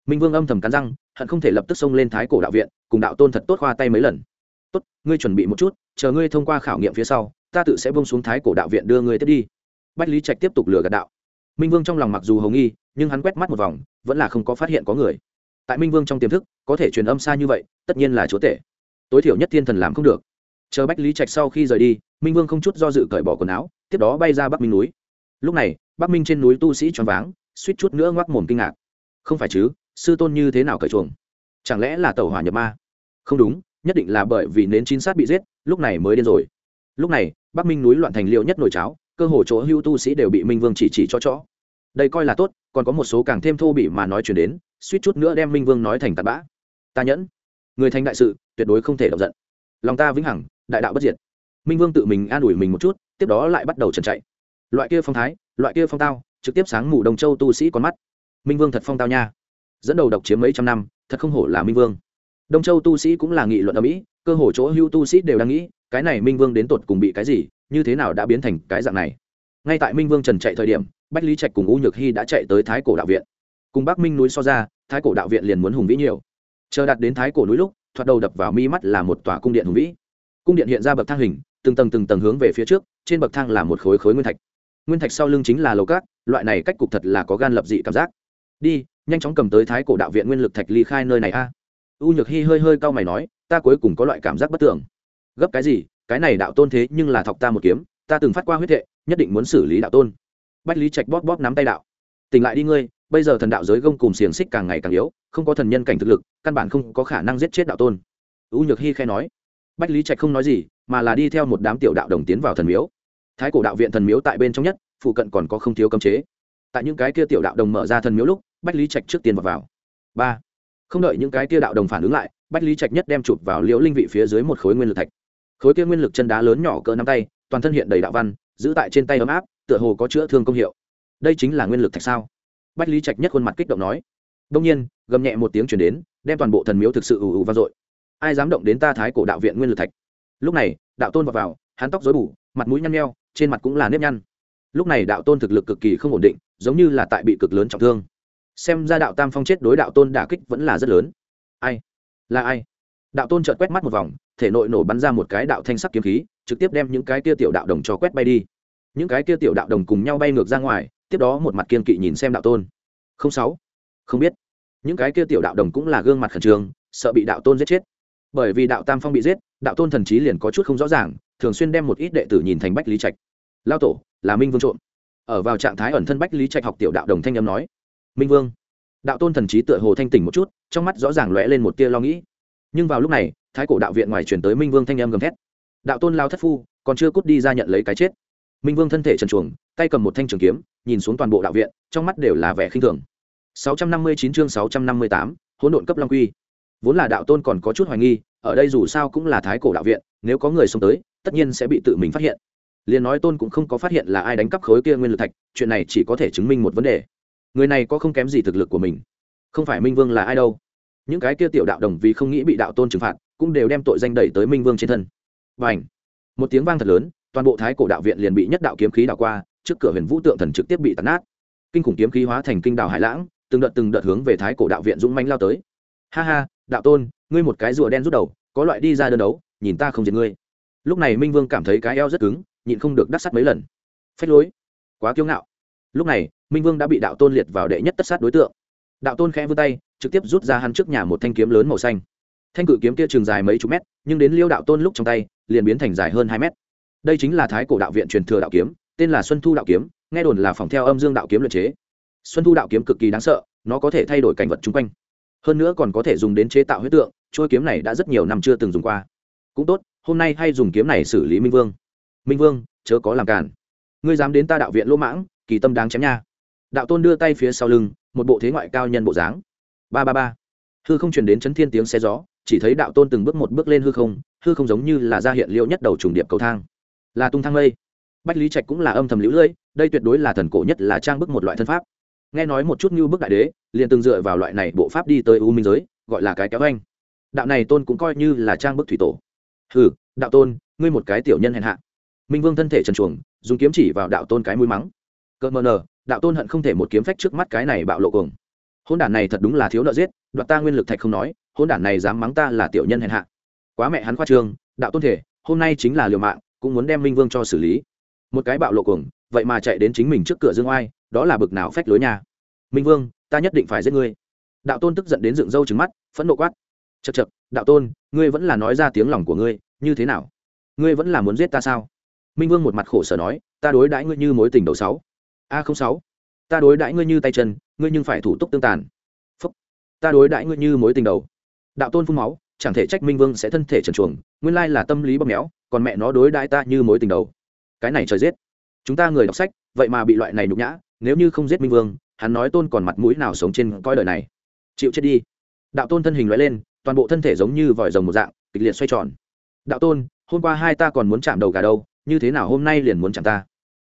Minh vương âm thầm cắn răng, hận không thể lập tức xông lên thái cổ đạo viện, cùng đạo tôn thật tốt khoa tay mấy lần. Tốt, ngươi chuẩn bị một chút, chờ ngươi thông qua khảo nghiệm phía sau, ta tự sẽ bông xuống thái cổ đạo viện đưa ngươi tiếp đi. Bách lý trạch tiếp tục lừa gạt đạo. Minh vương trong lòng mặc dù hầu nghi, nhưng hắn quét mắt một vòng, vẫn là không có phát hiện có người. Tại minh vương trong tiềm thức, có thể truyền âm xa như vậy, tất nhiên là chúa tể. Tối thiểu nhất thiên thần làm không được. Chờ bách lý trạch sau khi rời đi, minh vương không chút do dự cởi bỏ quần áo, tiếp đó bay ra bắc minh núi. Lúc này, bắc minh trên núi tu sĩ choáng váng suýt chút nữa ngoác mồm kinh ngạc. Không phải chứ, sư tôn như thế nào cởi chuồng? Chẳng lẽ là tàu hỏa nhập ma? Không đúng, nhất định là bởi vì nến chín sát bị giết, lúc này mới điên rồi. Lúc này, bắc minh núi loạn thành liệu nhất nồi cháo, cơ hồ chỗ hưu tu sĩ đều bị minh vương chỉ chỉ cho chó. Đây coi là tốt, còn có một số càng thêm thô bỉ mà nói chuyển đến, suýt chút nữa đem minh vương nói thành tạt bã. Ta nhẫn. Người thành đại sự, tuyệt đối không thể động giận. Lòng ta vĩnh hằng, đại đạo bất diệt. Minh vương tự mình an ủi mình một chút, tiếp đó lại bắt đầu trần chạy. Loại kia phong thái, loại kia phong tao trực tiếp sáng mù đồng châu tu sĩ con mắt. Minh vương thật phong tao nha. Dẫn đầu độc chiếm mấy trăm năm, thật không hổ là minh vương. Đông châu tu sĩ cũng là nghị luận ở mỹ, cơ hồ chỗ hưu tu sĩ đều đang nghĩ, cái này minh vương đến tột cùng bị cái gì, như thế nào đã biến thành cái dạng này. Ngay tại minh vương trần chạy thời điểm, bách lý trạch cùng u nhược hy đã chạy tới thái cổ đạo viện. Cùng bắc minh núi so ra, thái cổ đạo viện liền muốn hùng vĩ nhiều. Chờ đặt đến thái cổ núi lúc, thoạt đầu đập vào mi mắt là một tòa cung điện hùng vĩ. Cung điện hiện ra bậc thang hình, từng tầng từng tầng hướng về phía trước, trên bậc thang là một khối khối nguyên thạch nguyên thạch sau lưng chính là lầu cát, loại này cách cục thật là có gan lập dị cảm giác. Đi, nhanh chóng cầm tới thái cổ đạo viện nguyên lực thạch ly khai nơi này a. U nhược hy hơi hơi cau mày nói, ta cuối cùng có loại cảm giác bất tưởng gấp cái gì, cái này đạo tôn thế nhưng là thọc ta một kiếm, ta từng phát qua huyết thệ nhất định muốn xử lý đạo tôn. Bách lý trạch bóp bóp nắm tay đạo. Tỉnh lại đi ngươi, bây giờ thần đạo giới gông cùng xiềng xích càng ngày càng yếu, không có thần nhân cảnh thực lực, căn bản không có khả năng giết chết đạo tôn. U nhược hy khai nói. Bách lý trạch không nói gì, mà là đi theo một đám tiểu đạo đồng tiến vào thần miếu thái cổ đạo viện thần miếu tại bên trong nhất phụ cận còn có không thiếu cấm chế. Tại những cái kia tiểu đạo đồng mở ra thần miếu lúc bách lý trạch trước tiên vào, vào. ba không đợi những cái kia đạo đồng phản ứng lại bách lý trạch nhất đem chụp vào liễu linh vị phía dưới một khối nguyên lực thạch. Khối kia nguyên lực chân đá lớn nhỏ cỡ nắm tay toàn thân hiện đầy đạo văn giữ tại trên tay ấm áp tựa hồ có chữa thương công hiệu. Đây chính là nguyên lực thạch sao? Bách lý trạch nhất khuôn mặt kích động nói. Đông nhiên gầm nhẹ một tiếng chuyển đến đem toàn bộ thần miếu thực sự ù ù vang dội. Ai dám động đến ta thái cổ đạo viện nguyên lực thạch? Lúc này đạo tôn vào vào hắn tóc dối bù mặt mũi nhăn nheo trên mặt cũng là nếp nhăn. Lúc này đạo tôn thực lực cực kỳ không ổn định, giống như là tại bị cực lớn trọng thương. Xem ra đạo tam phong chết đối đạo tôn đả kích vẫn là rất lớn. Ai? Là ai? Đạo tôn chợt quét mắt một vòng, thể nội nổ bắn ra một cái đạo thanh sắc kiếm khí, trực tiếp đem những cái kia tiểu đạo đồng cho quét bay đi. Những cái kia tiểu đạo đồng cùng nhau bay ngược ra ngoài, tiếp đó một mặt kiên kỵ nhìn xem đạo tôn. Không sáu. Không biết. Những cái kia tiểu đạo đồng cũng là gương mặt khẩn trương, sợ bị đạo tôn giết chết. Bởi vì đạo tam phong bị giết, đạo tôn thần trí liền có chút không rõ ràng thường xuyên đem một ít đệ tử nhìn thành bách lý trạch. Lao tổ là minh vương trộm. Ở vào trạng thái ẩn thân bách lý trạch học tiểu đạo đồng thanh âm nói. Minh vương. Đạo tôn thần trí tựa hồ thanh tỉnh một chút trong mắt rõ ràng lóe lên một tia lo nghĩ. Nhưng vào lúc này thái cổ đạo viện ngoài chuyển tới minh vương thanh âm gầm thét. Đạo tôn lao thất phu còn chưa cút đi ra nhận lấy cái chết. Minh vương thân thể trần chuồng tay cầm một thanh trường kiếm nhìn xuống toàn bộ đạo viện trong mắt đều là vẻ khinh thường. 659 chương 658, hỗn độn cấp long quy. Vốn là đạo tôn còn có chút hoài nghi ở đây dù sao cũng là thái cổ đạo viện nếu có người xông tới tất nhiên sẽ bị tự mình phát hiện. Liền nói tôn cũng không có phát hiện là ai đánh cắp khối kia nguyên lực thạch, chuyện này chỉ có thể chứng minh một vấn đề. Người này có không kém gì thực lực của mình. Không phải minh vương là ai đâu. Những cái kia tiểu đạo đồng vì không nghĩ bị đạo tôn trừng phạt, cũng đều đem tội danh đẩy tới minh vương trên thân. Và ảnh một tiếng vang thật lớn, toàn bộ thái cổ đạo viện liền bị nhất đạo kiếm khí đảo qua, trước cửa huyền vũ tượng thần trực tiếp bị tàn nát. Kinh khủng kiếm khí hóa thành kinh đảo hải lãng, từng đợt từng đợt hướng về thái cổ đạo viện dũng manh lao tới. Ha ha, đạo tôn, ngươi một cái rùa đen rút đầu, có loại đi ra đơn đấu, nhìn ta không diệt ngươi lúc này minh vương cảm thấy cái eo rất cứng, nhịn không được đắc sắt mấy lần. Phách lối, quá kiêu ngạo. Lúc này, minh vương đã bị đạo tôn liệt vào đệ nhất tất sát đối tượng. Đạo tôn khẽ vươn tay, trực tiếp rút ra hắn trước nhà một thanh kiếm lớn màu xanh. Thanh cự kiếm kia trường dài mấy chục mét, nhưng đến liêu đạo tôn lúc trong tay, liền biến thành dài hơn hai mét. Đây chính là thái cổ đạo viện truyền thừa đạo kiếm, tên là xuân thu đạo kiếm, nghe đồn là phòng theo âm dương đạo kiếm luyện chế. Xuân thu đạo kiếm cực kỳ đáng sợ, nó có thể thay đổi cảnh vật chung quanh. Hơn nữa còn có thể dùng đến chế tạo huyết tượng trôi kiếm này đã rất nhiều năm chưa từng dùng qua. Cũng tốt hôm nay hay dùng kiếm này xử lý minh vương. Minh vương, chớ có làm cản ngươi dám đến ta đạo viện lỗ mãng, kỳ tâm đáng chém nha. Đạo tôn đưa tay phía sau lưng, một bộ thế ngoại cao nhân bộ dáng. Ba ba ba. Hư không truyền đến chấn thiên tiếng xe gió, chỉ thấy đạo tôn từng bước một bước lên hư không hư không giống như là ra hiện liệu nhất đầu trùng điệp cầu thang. Là tung thang lây bách lý trạch cũng là âm thầm lũ lưỡi đây tuyệt đối là thần cổ nhất là trang bức một loại thân pháp. Nghe nói một chút như bức đại đế, liền từng dựa vào loại này bộ pháp đi tới u minh giới, gọi là cái kéo anh đạo này tôn cũng coi như là trang bức thủy tổ hừ, đạo tôn, ngươi một cái tiểu nhân hèn hạ. Minh vương thân thể trần chuồng dùng kiếm chỉ vào đạo tôn cái mũi mắng. Cợt mờ nờ, đạo tôn hận không thể một kiếm phách trước mắt cái này bạo lộ cuồng. Hôn đản này thật đúng là thiếu nợ giết, đoạt ta nguyên lực thạch không nói hôn đản này dám mắng ta là tiểu nhân hèn hạ. Quá mẹ hắn khoa trương, đạo tôn thể, hôm nay chính là liều mạng, cũng muốn đem minh vương cho xử lý. Một cái bạo lộ cuồng, vậy mà chạy đến chính mình trước cửa dương oai, đó là bực nào phách lối nhà minh vương, ta nhất định phải giết ngươi. Đạo tôn tức giận đến dựng râu trứng mắt, phẫn nộ quát. Chật chật đạo tôn, ngươi vẫn là nói ra tiếng lòng của ngươi, như thế nào? Ngươi vẫn là muốn giết ta sao? Minh vương một mặt khổ sở nói, ta đối đãi ngươi như mối tình đầu sáu. A không sáu, ta đối đãi ngươi như tay chân, ngươi nhưng phải thủ tục tương tàn. Phúc, ta đối đãi ngươi như mối tình đầu. Đạo tôn phun máu, chẳng thể trách minh vương sẽ thân thể trần chuồng nguyên lai là tâm lý bóp méo, còn mẹ nó đối đãi ta như mối tình đầu. Cái này trời giết. Chúng ta người đọc sách, vậy mà bị loại này nhục nhã, nếu như không giết minh vương, hắn nói tôn còn mặt mũi nào sống trên coi đời này? Chịu chết đi. Đạo tôn thân hình loại lên toàn bộ thân thể giống như vòi rồng một dạng, kịch liệt xoay tròn. Đạo tôn, hôm qua hai ta còn muốn chạm đầu gà đâu, như thế nào hôm nay liền muốn chạm ta?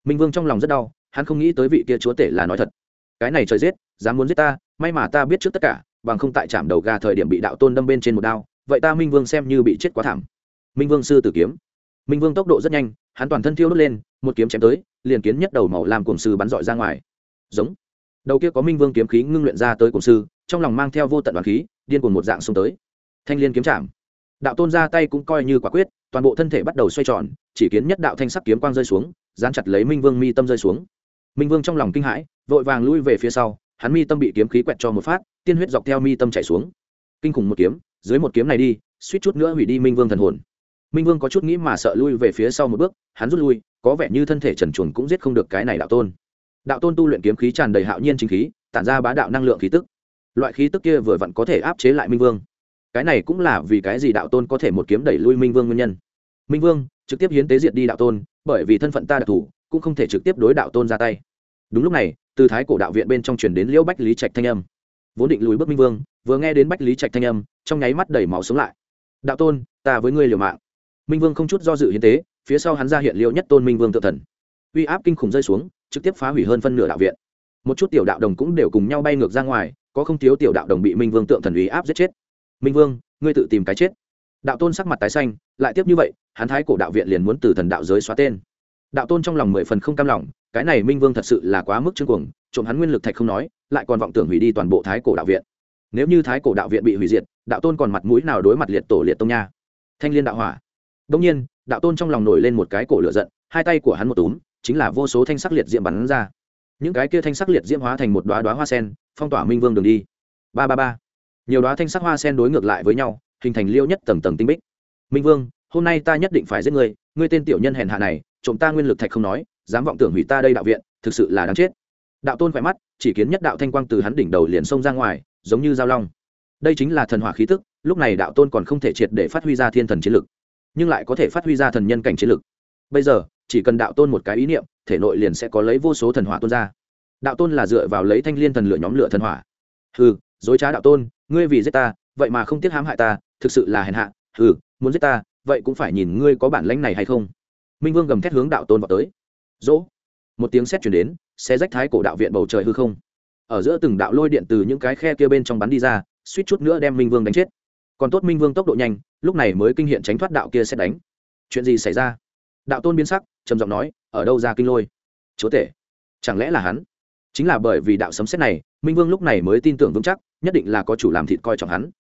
Minh vương trong lòng rất đau, hắn không nghĩ tới vị kia chúa tể là nói thật. Cái này trời giết, dám muốn giết ta, may mà ta biết trước tất cả, bằng không tại chạm đầu gà thời điểm bị đạo tôn đâm bên trên một đao, vậy ta minh vương xem như bị chết quá thảm. Minh vương sư tử kiếm. Minh vương tốc độ rất nhanh, hắn toàn thân thiêu đốt lên, một kiếm chém tới, liền kiến nhất đầu màu làm cổng sư bắn dọi ra ngoài. Giống. Đầu kia có minh vương kiếm khí ngưng luyện ra tới cổng sư trong lòng mang theo vô tận đoàn khí, điên cuồng một dạng xông tới. Thanh liên kiếm chạm. Đạo tôn ra tay cũng coi như quả quyết, toàn bộ thân thể bắt đầu xoay tròn, chỉ kiến nhất đạo thanh sắc kiếm quang rơi xuống, dán chặt lấy minh vương mi tâm rơi xuống. Minh vương trong lòng kinh hãi, vội vàng lui về phía sau, hắn mi tâm bị kiếm khí quẹt cho một phát, tiên huyết dọc theo mi tâm chảy xuống. Kinh khủng một kiếm, dưới một kiếm này đi, suýt chút nữa hủy đi minh vương thần hồn. Minh vương có chút nghĩ mà sợ lui về phía sau một bước, hắn rút lui, có vẻ như thân thể trần chuồn cũng giết không được cái này đạo tôn. Đạo tôn tu luyện kiếm khí tràn đầy hạo nhiên chính khí, tản ra bá đạo năng lượng khí tức loại khí tức kia vừa vặn có thể áp chế lại minh vương. Cái này cũng là vì cái gì đạo tôn có thể một kiếm đẩy lui minh vương nguyên nhân. Minh vương, trực tiếp hiến tế diệt đi đạo tôn, bởi vì thân phận ta đặc thù, cũng không thể trực tiếp đối đạo tôn ra tay. Đúng lúc này, từ thái cổ đạo viện bên trong truyền đến liễu bách lý trạch thanh âm. Vốn định lùi bước minh vương, vừa nghe đến bách lý trạch thanh âm, trong nháy mắt đẩy máu sống lại. Đạo tôn, ta với ngươi liều mạng. Minh vương không chút do dự hiến tế, phía sau hắn ra hiện liễu nhất tôn minh vương tự thần. Uy áp kinh khủng rơi xuống, trực tiếp phá hủy hơn phân nửa đạo viện. Một chút tiểu đạo đồng cũng đều cùng nhau bay ngược ra ngoài có không thiếu tiểu đạo đồng bị minh vương tượng thần uy áp giết chết. Minh vương, ngươi tự tìm cái chết. Đạo tôn sắc mặt tái xanh, lại tiếp như vậy, hắn thái cổ đạo viện liền muốn từ thần đạo giới xóa tên. Đạo tôn trong lòng mười phần không cam lòng, cái này minh vương thật sự là quá mức chương cuồng, trộm hắn nguyên lực thạch không nói, lại còn vọng tưởng hủy đi toàn bộ thái cổ đạo viện. Nếu như thái cổ đạo viện bị hủy diệt, đạo tôn còn mặt mũi nào đối mặt liệt tổ liệt tông nha? Thanh liên đạo hỏa. Đông nhiên, đạo tôn trong lòng nổi lên một cái cổ lửa giận, hai tay của hắn một túm, chính là vô số thanh sắc liệt diệm bắn ra những cái kia thanh sắc liệt diễm hóa thành một đoá đoá hoa sen, phong tỏa minh vương đường đi. Ba ba ba. Nhiều đoá thanh sắc hoa sen đối ngược lại với nhau, hình thành liêu nhất tầng tầng tinh bích. Minh vương, hôm nay ta nhất định phải giết ngươi ngươi tên tiểu nhân hèn hạ này, trộm ta nguyên lực thạch không nói, dám vọng tưởng hủy ta đây đạo viện, thực sự là đáng chết. Đạo tôn khỏe mắt, chỉ kiến nhất đạo thanh quang từ hắn đỉnh đầu liền xông ra ngoài, giống như dao long. Đây chính là thần hỏa khí tức, lúc này đạo tôn còn không thể triệt để phát huy ra thiên thần chiến lực, nhưng lại có thể phát huy ra thần nhân cảnh chiến lực. Bây giờ chỉ cần đạo tôn một cái ý niệm, thể nội liền sẽ có lấy vô số thần hỏa tôn ra. Đạo tôn là dựa vào lấy thanh liên thần lửa nhóm lửa thần hỏa. Hừ, dối trá đạo tôn, ngươi vì giết ta, vậy mà không tiếc hãm hại ta, thực sự là hèn hạ. Hừ, muốn giết ta, vậy cũng phải nhìn ngươi có bản lãnh này hay không. Minh vương gầm thét hướng đạo tôn vào tới. Dỗ. Một tiếng sét chuyển đến xe rách thái cổ đạo viện bầu trời hư không. Ở giữa từng đạo lôi điện từ những cái khe kia bên trong bắn đi ra, suýt chút nữa đem minh vương đánh chết. Còn tốt minh vương tốc độ nhanh, lúc này mới kinh hiện tránh thoát đạo kia xét đánh. Chuyện gì xảy ra? Đạo tôn biến sắc trầm giọng nói, ở đâu ra kinh lôi? Chúa tể. Chẳng lẽ là hắn? Chính là bởi vì đạo sấm xét này, minh vương lúc này mới tin tưởng vững chắc, nhất định là có chủ làm thịt coi trọng hắn.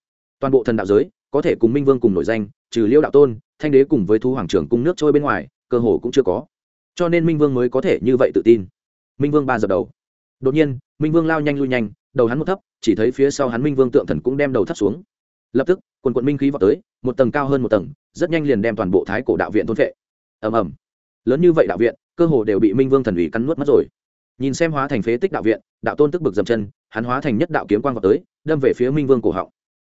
Toàn bộ thần đạo giới, có thể cùng minh vương cùng nổi danh, trừ liêu đạo tôn, thanh đế cùng với thu hoàng trưởng cung nước trôi bên ngoài, cơ hồ cũng chưa có. Cho nên minh vương mới có thể như vậy tự tin. Minh vương ba giờ đầu. Đột nhiên, minh vương lao nhanh lui nhanh, đầu hắn một thấp, chỉ thấy phía sau hắn minh vương tượng thần cũng đem đầu thấp xuống. Lập tức, quần quận minh khí vào tới, một tầng cao hơn một tầng, rất nhanh liền đem toàn bộ thái cổ đạo viện thôn vệ. Ầm ầm lớn như vậy đạo viện, cơ hồ đều bị minh vương thần ủy cắn nuốt mất rồi. Nhìn xem hóa thành phế tích đạo viện, đạo tôn tức bực dầm chân, hắn hóa thành nhất đạo kiếm quang vào tới, đâm về phía minh vương cổ họng.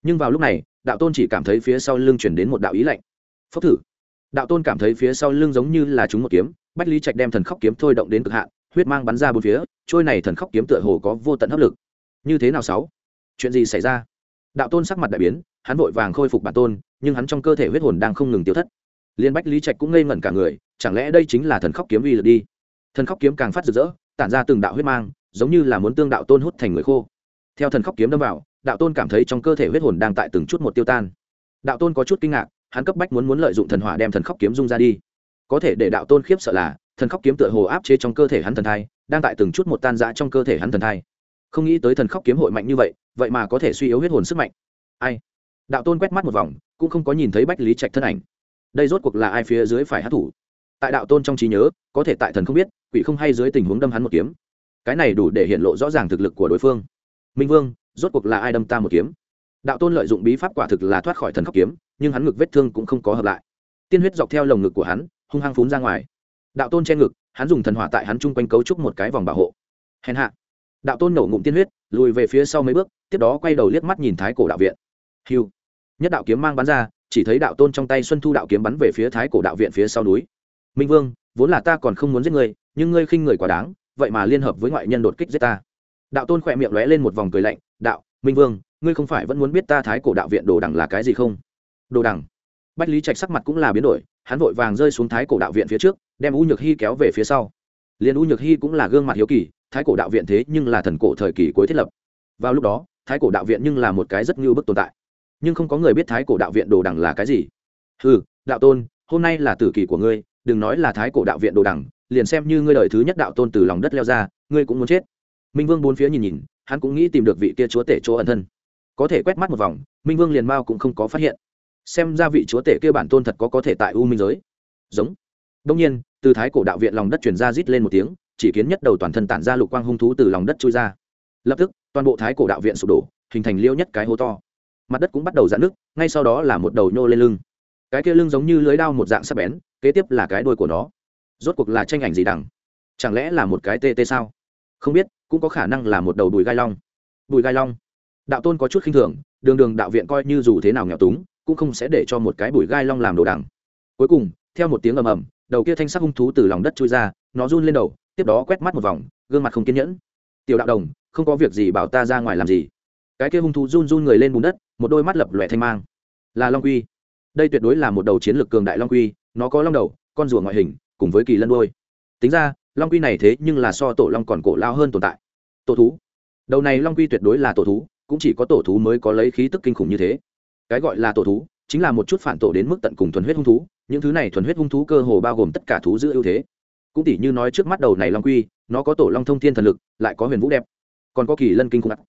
Nhưng vào lúc này, đạo tôn chỉ cảm thấy phía sau lưng chuyển đến một đạo ý lạnh. Phốc thử. Đạo tôn cảm thấy phía sau lưng giống như là chúng một kiếm, bách lý trạch đem thần khóc kiếm thôi động đến cực hạn, huyết mang bắn ra bốn phía, trôi này thần khóc kiếm tựa hồ có vô tận hấp lực. Như thế nào sáu? Chuyện gì xảy ra? Đạo tôn sắc mặt đại biến, hắn vội vàng khôi phục bản tôn, nhưng hắn trong cơ thể huyết hồn đang không ngừng tiêu thất. Liên bách lý trạch cũng ngây ngẩn cả người chẳng lẽ đây chính là thần khóc kiếm uy lực đi? Thần khóc kiếm càng phát rực rỡ, tản ra từng đạo huyết mang, giống như là muốn tương đạo tôn hút thành người khô. Theo thần khóc kiếm đâm vào, đạo tôn cảm thấy trong cơ thể huyết hồn đang tại từng chút một tiêu tan. Đạo tôn có chút kinh ngạc, hắn cấp bách muốn muốn lợi dụng thần hỏa đem thần khóc kiếm dung ra đi. Có thể để đạo tôn khiếp sợ là, thần khóc kiếm tựa hồ áp chế trong cơ thể hắn thần thai, đang tại từng chút một tan dã trong cơ thể hắn thần thai. Không nghĩ tới thần khóc kiếm hội mạnh như vậy vậy mà có thể suy yếu huyết hồn sức mạnh. Ai? Đạo tôn quét mắt một vòng, cũng không có nhìn thấy bách lý trạch thân ảnh. Đây rốt cuộc là ai phía dưới phải hát thủ tại đạo tôn trong trí nhớ, có thể tại thần không biết, quỷ không hay dưới tình huống đâm hắn một kiếm. Cái này đủ để hiện lộ rõ ràng thực lực của đối phương. Minh vương, rốt cuộc là ai đâm ta một kiếm? Đạo tôn lợi dụng bí pháp quả thực là thoát khỏi thần khóc kiếm, nhưng hắn ngực vết thương cũng không có hợp lại. Tiên huyết dọc theo lồng ngực của hắn, hung hăng phún ra ngoài. Đạo tôn che ngực, hắn dùng thần hỏa tại hắn chung quanh cấu trúc một cái vòng bảo hộ. Hèn hạ. Đạo tôn nổ ngụm tiên huyết, lùi về phía sau mấy bước, tiếp đó quay đầu liếc mắt nhìn thái cổ đạo viện. Hiu nhất đạo kiếm mang bắn ra, chỉ thấy đạo tôn trong tay xuân thu đạo kiếm bắn về phía thái cổ đạo viện phía sau núi minh vương, vốn là ta còn không muốn giết ngươi, nhưng ngươi khinh người quá đáng, vậy mà liên hợp với ngoại nhân đột kích giết ta. Đạo tôn khỏe miệng lóe lên một vòng cười lạnh, đạo, minh vương, ngươi không phải vẫn muốn biết ta thái cổ đạo viện đồ đằng là cái gì không? Đồ đằng? Bách lý trạch sắc mặt cũng là biến đổi, hắn vội vàng rơi xuống thái cổ đạo viện phía trước, đem u nhược hy kéo về phía sau. Liền u nhược hy cũng là gương mặt hiếu kỳ, thái cổ đạo viện thế nhưng là thần cổ thời kỳ cuối thiết lập. Vào lúc đó, thái cổ đạo viện nhưng là một cái rất ngưu bức tồn tại. Nhưng không có người biết thái cổ đạo viện đồ đằng là cái gì. Ừ đạo tôn, hôm nay là tử kỳ của ngươi đừng nói là thái cổ đạo viện đồ đẳng, liền xem như ngươi đời thứ nhất đạo tôn từ lòng đất leo ra ngươi cũng muốn chết. Minh vương bốn phía nhìn nhìn hắn cũng nghĩ tìm được vị kia chúa tể chỗ ẩn thân. Có thể quét mắt một vòng minh vương liền mao cũng không có phát hiện. Xem ra vị chúa tể kia bản tôn thật có có thể tại u minh giới. Giống. Đông nhiên từ thái cổ đạo viện lòng đất truyền ra rít lên một tiếng chỉ kiến nhất đầu toàn thân tản ra lục quang hung thú từ lòng đất trôi ra. Lập tức toàn bộ thái cổ đạo viện sụp đổ hình thành liêu nhất cái hố to. Mặt đất cũng bắt đầu dạn nước ngay sau đó là một đầu nhô lên lưng. Cái kia lưng giống như lưới đao một dạng sắc bén kế tiếp là cái đuôi của nó. Rốt cuộc là tranh ảnh gì đằng? Chẳng lẽ là một cái tê tê sao? Không biết, cũng có khả năng là một đầu đùi gai long. Đùi gai long? Đạo tôn có chút khinh thường, đường đường đạo viện coi như dù thế nào nghèo túng, cũng không sẽ để cho một cái bùi gai long làm đồ đằng. Cuối cùng, theo một tiếng ầm ầm, đầu kia thanh sắc hung thú từ lòng đất trôi ra, nó run lên đầu, tiếp đó quét mắt một vòng, gương mặt không kiên nhẫn. Tiểu đạo đồng, không có việc gì bảo ta ra ngoài làm gì? Cái kia hung thú run run người lên bùn đất, một đôi mắt lập lòe thanh mang. Là long quy. Đây tuyệt đối là một đầu chiến lược cường đại long quy nó có long đầu, con rùa ngoại hình, cùng với kỳ lân đôi tính ra, long quy này thế nhưng là so tổ long còn cổ lao hơn tồn tại. Tổ thú. Đầu này long quy tuyệt đối là tổ thú, cũng chỉ có tổ thú mới có lấy khí tức kinh khủng như thế. Cái gọi là tổ thú, chính là một chút phản tổ đến mức tận cùng thuần huyết hung thú, những thứ này thuần huyết hung thú cơ hồ bao gồm tất cả thú giữ ưu thế. Cũng tỉ như nói trước mắt đầu này long quy, nó có tổ long thông thiên thần lực, lại có huyền vũ đẹp, còn có kỳ lân kinh khủng ác.